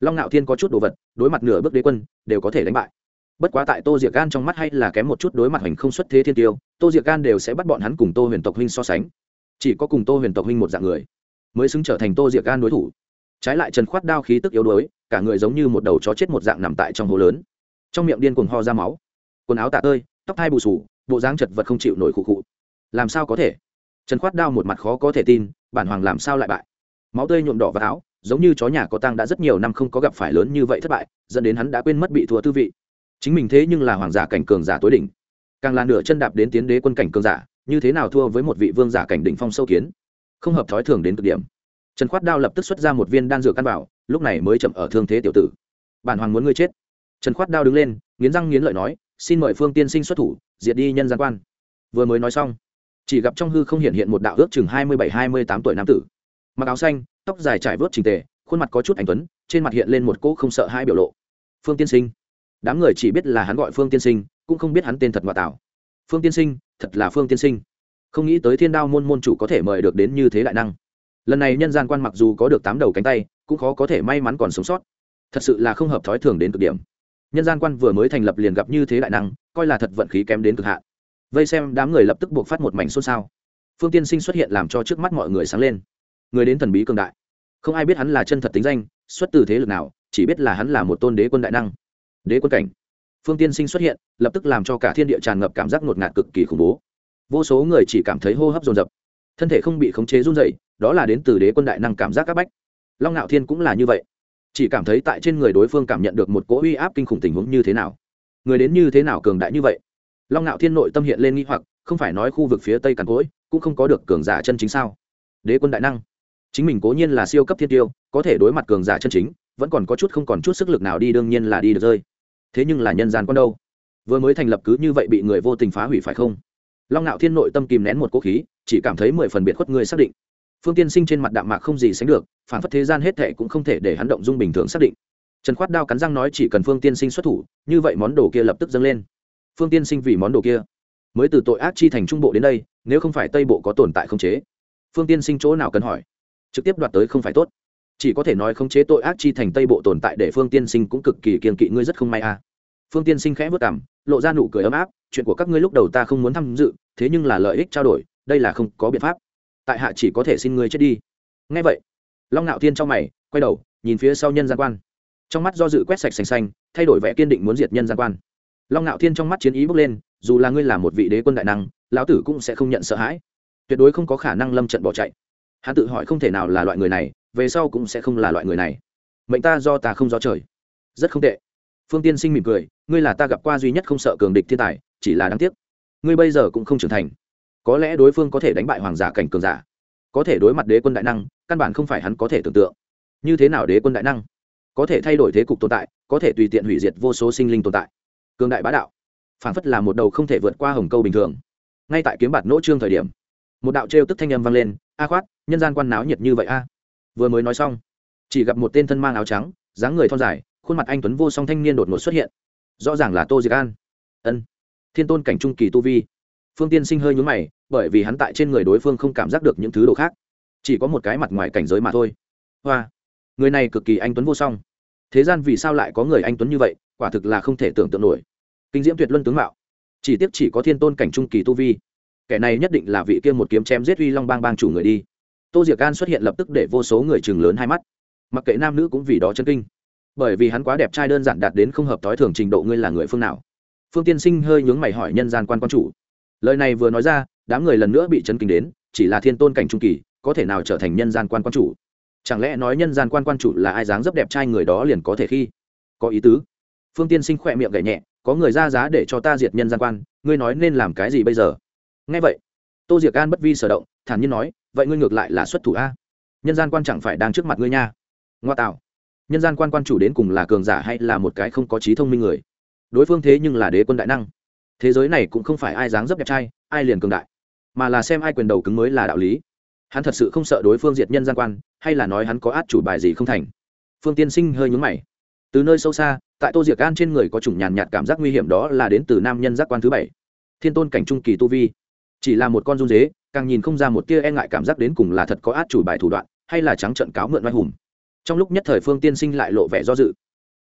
Long ngạo thiên có chút đồ vật, đối mặt nửa bước đế quân, đều có thể đánh bại. Bất quá tại tô diệc gan trong mắt hay là kém một chút đối mặt hành không xuất thế thiên tiêu, tô diệc gan đều sẽ bắt bọn hắn cùng tô huyền tộc huynh so sánh. Chỉ có cùng tô huyền tộc huynh một dạng người, mới xứng trở thành tô diệc gan đối thủ. Trái lại trần khoát đao khí tức yếu đuối, cả người giống như một đầu chó chết một dạng nằm tại trong hố lớn. Trong miệng điên cuồng ho ra máu. Quần áo tạ tơi, tóc thai bù sù bộ dáng chật vật không chịu nổi khụ khụ. Làm sao có thể? Trần khoát đao một mặt khó có thể tin, bản hoàng làm sao lại bại? Máu tươi nhuộm đỏ vào áo giống như chó nhà có tăng đã rất nhiều năm không có gặp phải lớn như vậy thất bại, dẫn đến hắn đã quên mất bị thua tư vị. Chính mình thế nhưng là hoàng giả cảnh cường giả tối đỉnh. Càng là nửa chân đạp đến tiến đế quân cảnh cường giả, như thế nào thua với một vị vương giả cảnh đỉnh phong sâu kiến? Không hợp thói thường đến cực điểm. Trần khoát đao lập tức xuất ra một viên đan dược căn bảo, lúc này mới chậm ở thương thế tiểu tử. Bản hoàng muốn ngươi chết. Trần khoát đao đứng lên, nghiến răng nghiến lợi nói, xin mời phương tiên sinh xuất thủ, diệt đi nhân gian quan. Vừa mới nói xong, chỉ gặp trong hư không hiện hiện một đạo ước chừng hai mươi bảy, hai mươi tám tuổi nam tử. Mặc áo xanh tóc dài trải vớt trình tề, khuôn mặt có chút anh tuấn, trên mặt hiện lên một cỗ không sợ hai biểu lộ. Phương tiên sinh. Đám người chỉ biết là hắn gọi phương tiên sinh, cũng không biết hắn tên thật ngoại tảo. Phương tiên sinh, thật là phương tiên sinh. Không nghĩ tới thiên đao môn môn chủ có thể mời được đến như thế đại năng. Lần này nhân gian quan mặc dù có được tám đầu cánh tay, cũng khó có thể may mắn còn sống sót. Thật sự là không hợp thói thường đến cực điểm. Nhân gian quan vừa mới thành lập liền gặp như thế đại năng, coi là thật vận khí kém đến cực hạn. Vây xem đám người lập tức buộc phát một mảnh xôn xao. Phương tiên sinh xuất hiện làm cho trước mắt mọi người sáng lên người đến thần bí cường đại. Không ai biết hắn là chân thật tính danh, xuất từ thế lực nào, chỉ biết là hắn là một tôn đế quân đại năng. Đế quân cảnh. Phương tiên sinh xuất hiện, lập tức làm cho cả thiên địa tràn ngập cảm giác ngột ngạt cực kỳ khủng bố. Vô số người chỉ cảm thấy hô hấp dồn dập. Thân thể không bị khống chế run dậy đó là đến từ đế quân đại năng cảm giác áp bách. Long ngạo thiên cũng là như vậy. Chỉ cảm thấy tại trên người đối phương cảm nhận được một cỗ uy áp kinh khủng tình huống như thế nào. Người đến như thế nào cường đại như vậy? Long ngạo thiên nội tâm hiện lên nghi hoặc, không phải nói khu vực phía tây càn cỗi, cũng không có được cường giả chân chính sao? Đế quân đại năng chính mình cố nhiên là siêu cấp thiên tiêu, có thể đối mặt cường giả chân chính, vẫn còn có chút không còn chút sức lực nào đi, đương nhiên là đi được rơi. Thế nhưng là nhân gian con đâu? Vừa mới thành lập cứ như vậy bị người vô tình phá hủy phải không? Long ngạo thiên nội tâm kìm nén một cố khí, chỉ cảm thấy mười phần biệt khuất người xác định. Phương tiên sinh trên mặt đạm mạc không gì sánh được, phản phất thế gian hết thệ cũng không thể để hắn động dung bình thường xác định. Trần khoát đao cắn răng nói chỉ cần phương tiên sinh xuất thủ, như vậy món đồ kia lập tức dâng lên. Phương tiên sinh vì món đồ kia mới từ tội ác chi thành trung bộ đến đây, nếu không phải tây bộ có tồn tại không chế. Phương tiên sinh chỗ nào cần hỏi? Trực tiếp đoạt tới không phải tốt. Chỉ có thể nói khống chế tội ác chi thành tây bộ tồn tại để phương tiên sinh cũng cực kỳ kiên kỵ, ngươi rất không may à. phương tiên sinh khẽ vất cảm, lộ ra nụ cười ấm áp, chuyện của các ngươi lúc đầu ta không muốn tham dự, thế nhưng là lợi ích trao đổi, đây là không có biện pháp. Tại hạ chỉ có thể xin ngươi chết đi. Ngay vậy, long ngạo thiên trong mày, quay đầu, nhìn phía sau nhân gian quan. Trong mắt do dự quét sạch xanh xanh, thay đổi vẻ kiên định muốn diệt nhân gian quan. Long ngạo thiên trong mắt chiến ý bước lên, dù là ngươi là một vị đế quân đại năng, lão tử cũng sẽ không nhận sợ hãi. Tuyệt đối không có khả năng lâm trận bỏ chạy hắn tự hỏi không thể nào là loại người này, về sau cũng sẽ không là loại người này. Mệnh ta do ta không do trời. Rất không tệ. Phương tiên sinh mỉm cười, ngươi là ta gặp qua duy nhất không sợ cường địch thiên tài, chỉ là đáng tiếc. Ngươi bây giờ cũng không trưởng thành. Có lẽ đối phương có thể đánh bại hoàng giả cảnh cường giả. Có thể đối mặt đế quân đại năng, căn bản không phải hắn có thể tưởng tượng. Như thế nào đế quân đại năng? Có thể thay đổi thế cục tồn tại, có thể tùy tiện hủy diệt vô số sinh linh tồn tại. Cường đại bá đạo. Phản phất là một đầu không thể vượt qua hồng câu bình thường. Ngay tại kiếm bạt nỗ trương thời điểm, một đạo trêu tức thanh âm vang lên, a khoát nhân gian quan náo nhiệt như vậy a. Vừa mới nói xong, chỉ gặp một tên thân mang áo trắng, dáng người thon dài, khuôn mặt anh tuấn vô song thanh niên đột ngột xuất hiện. Rõ ràng là tô diệc an. Ân, thiên tôn cảnh trung kỳ tu vi. Phương tiên sinh hơi nhún mày, bởi vì hắn tại trên người đối phương không cảm giác được những thứ đồ khác. Chỉ có một cái mặt ngoài cảnh giới mà thôi. Hoa, người này cực kỳ anh tuấn vô song. Thế gian vì sao lại có người anh tuấn như vậy, quả thực là không thể tưởng tượng nổi. Kinh diễm tuyệt luân tướng mạo. Chỉ tiếc chỉ có thiên tôn cảnh trung kỳ tu vi. Kẻ này nhất định là vị kia một kiếm chém giết uy long bang bang chủ người đi tô diệc an xuất hiện lập tức để vô số người chừng lớn hai mắt. Mặc kệ nam nữ cũng vì đó chân kinh. Bởi vì hắn quá đẹp trai đơn giản đạt đến không hợp t thường trình độ ngươi là người phương nào. Phương tiên sinh hơi nhướng mày hỏi nhân gian quan quan chủ. Lời này vừa nói ra, đám người lần nữa bị chấn kinh đến, chỉ là thiên tôn cảnh trung kỳ, có thể nào trở thành nhân gian quan quan chủ? Chẳng lẽ nói nhân gian quan quan chủ là ai dáng dấp đẹp trai người đó liền có thể khi? Có ý tứ. Phương tiên sinh khỏe miệng gậy nhẹ, có người ra giá để cho ta diệt nhân gian quan, ngươi nói nên làm cái gì bây giờ? Ngay vậy, tô diệc an bất vi sở động, thản nhiên nói vậy ngươi ngược lại là xuất thủ a. Nhân gian quan chẳng phải đang trước mặt ngươi nha. Ngoa tạo. Nhân gian quan quan chủ đến cùng là cường giả hay là một cái không có trí thông minh người? Đối phương thế nhưng là đế quân đại năng. Thế giới này cũng không phải ai dáng dấp đẹp trai, ai liền cường đại, mà là xem ai quyền đầu cứng mới là đạo lý. Hắn thật sự không sợ đối phương diệt nhân gian quan, hay là nói hắn có át chủ bài gì không thành? Phương tiên sinh hơi nhúng mày. Từ nơi sâu xa, tại tô diệc gan trên người có chủng nhàn nhạt cảm giác nguy hiểm đó là đến từ nam nhân giác quan thứ bảy. Thiên tôn cảnh trung kỳ tu vi chỉ là một con run dế, càng nhìn không ra một tia e ngại cảm giác đến cùng là thật có át chủ bài thủ đoạn, hay là trắng trận cáo mượn oai hùng. Trong lúc nhất thời phương tiên sinh lại lộ vẻ do dự.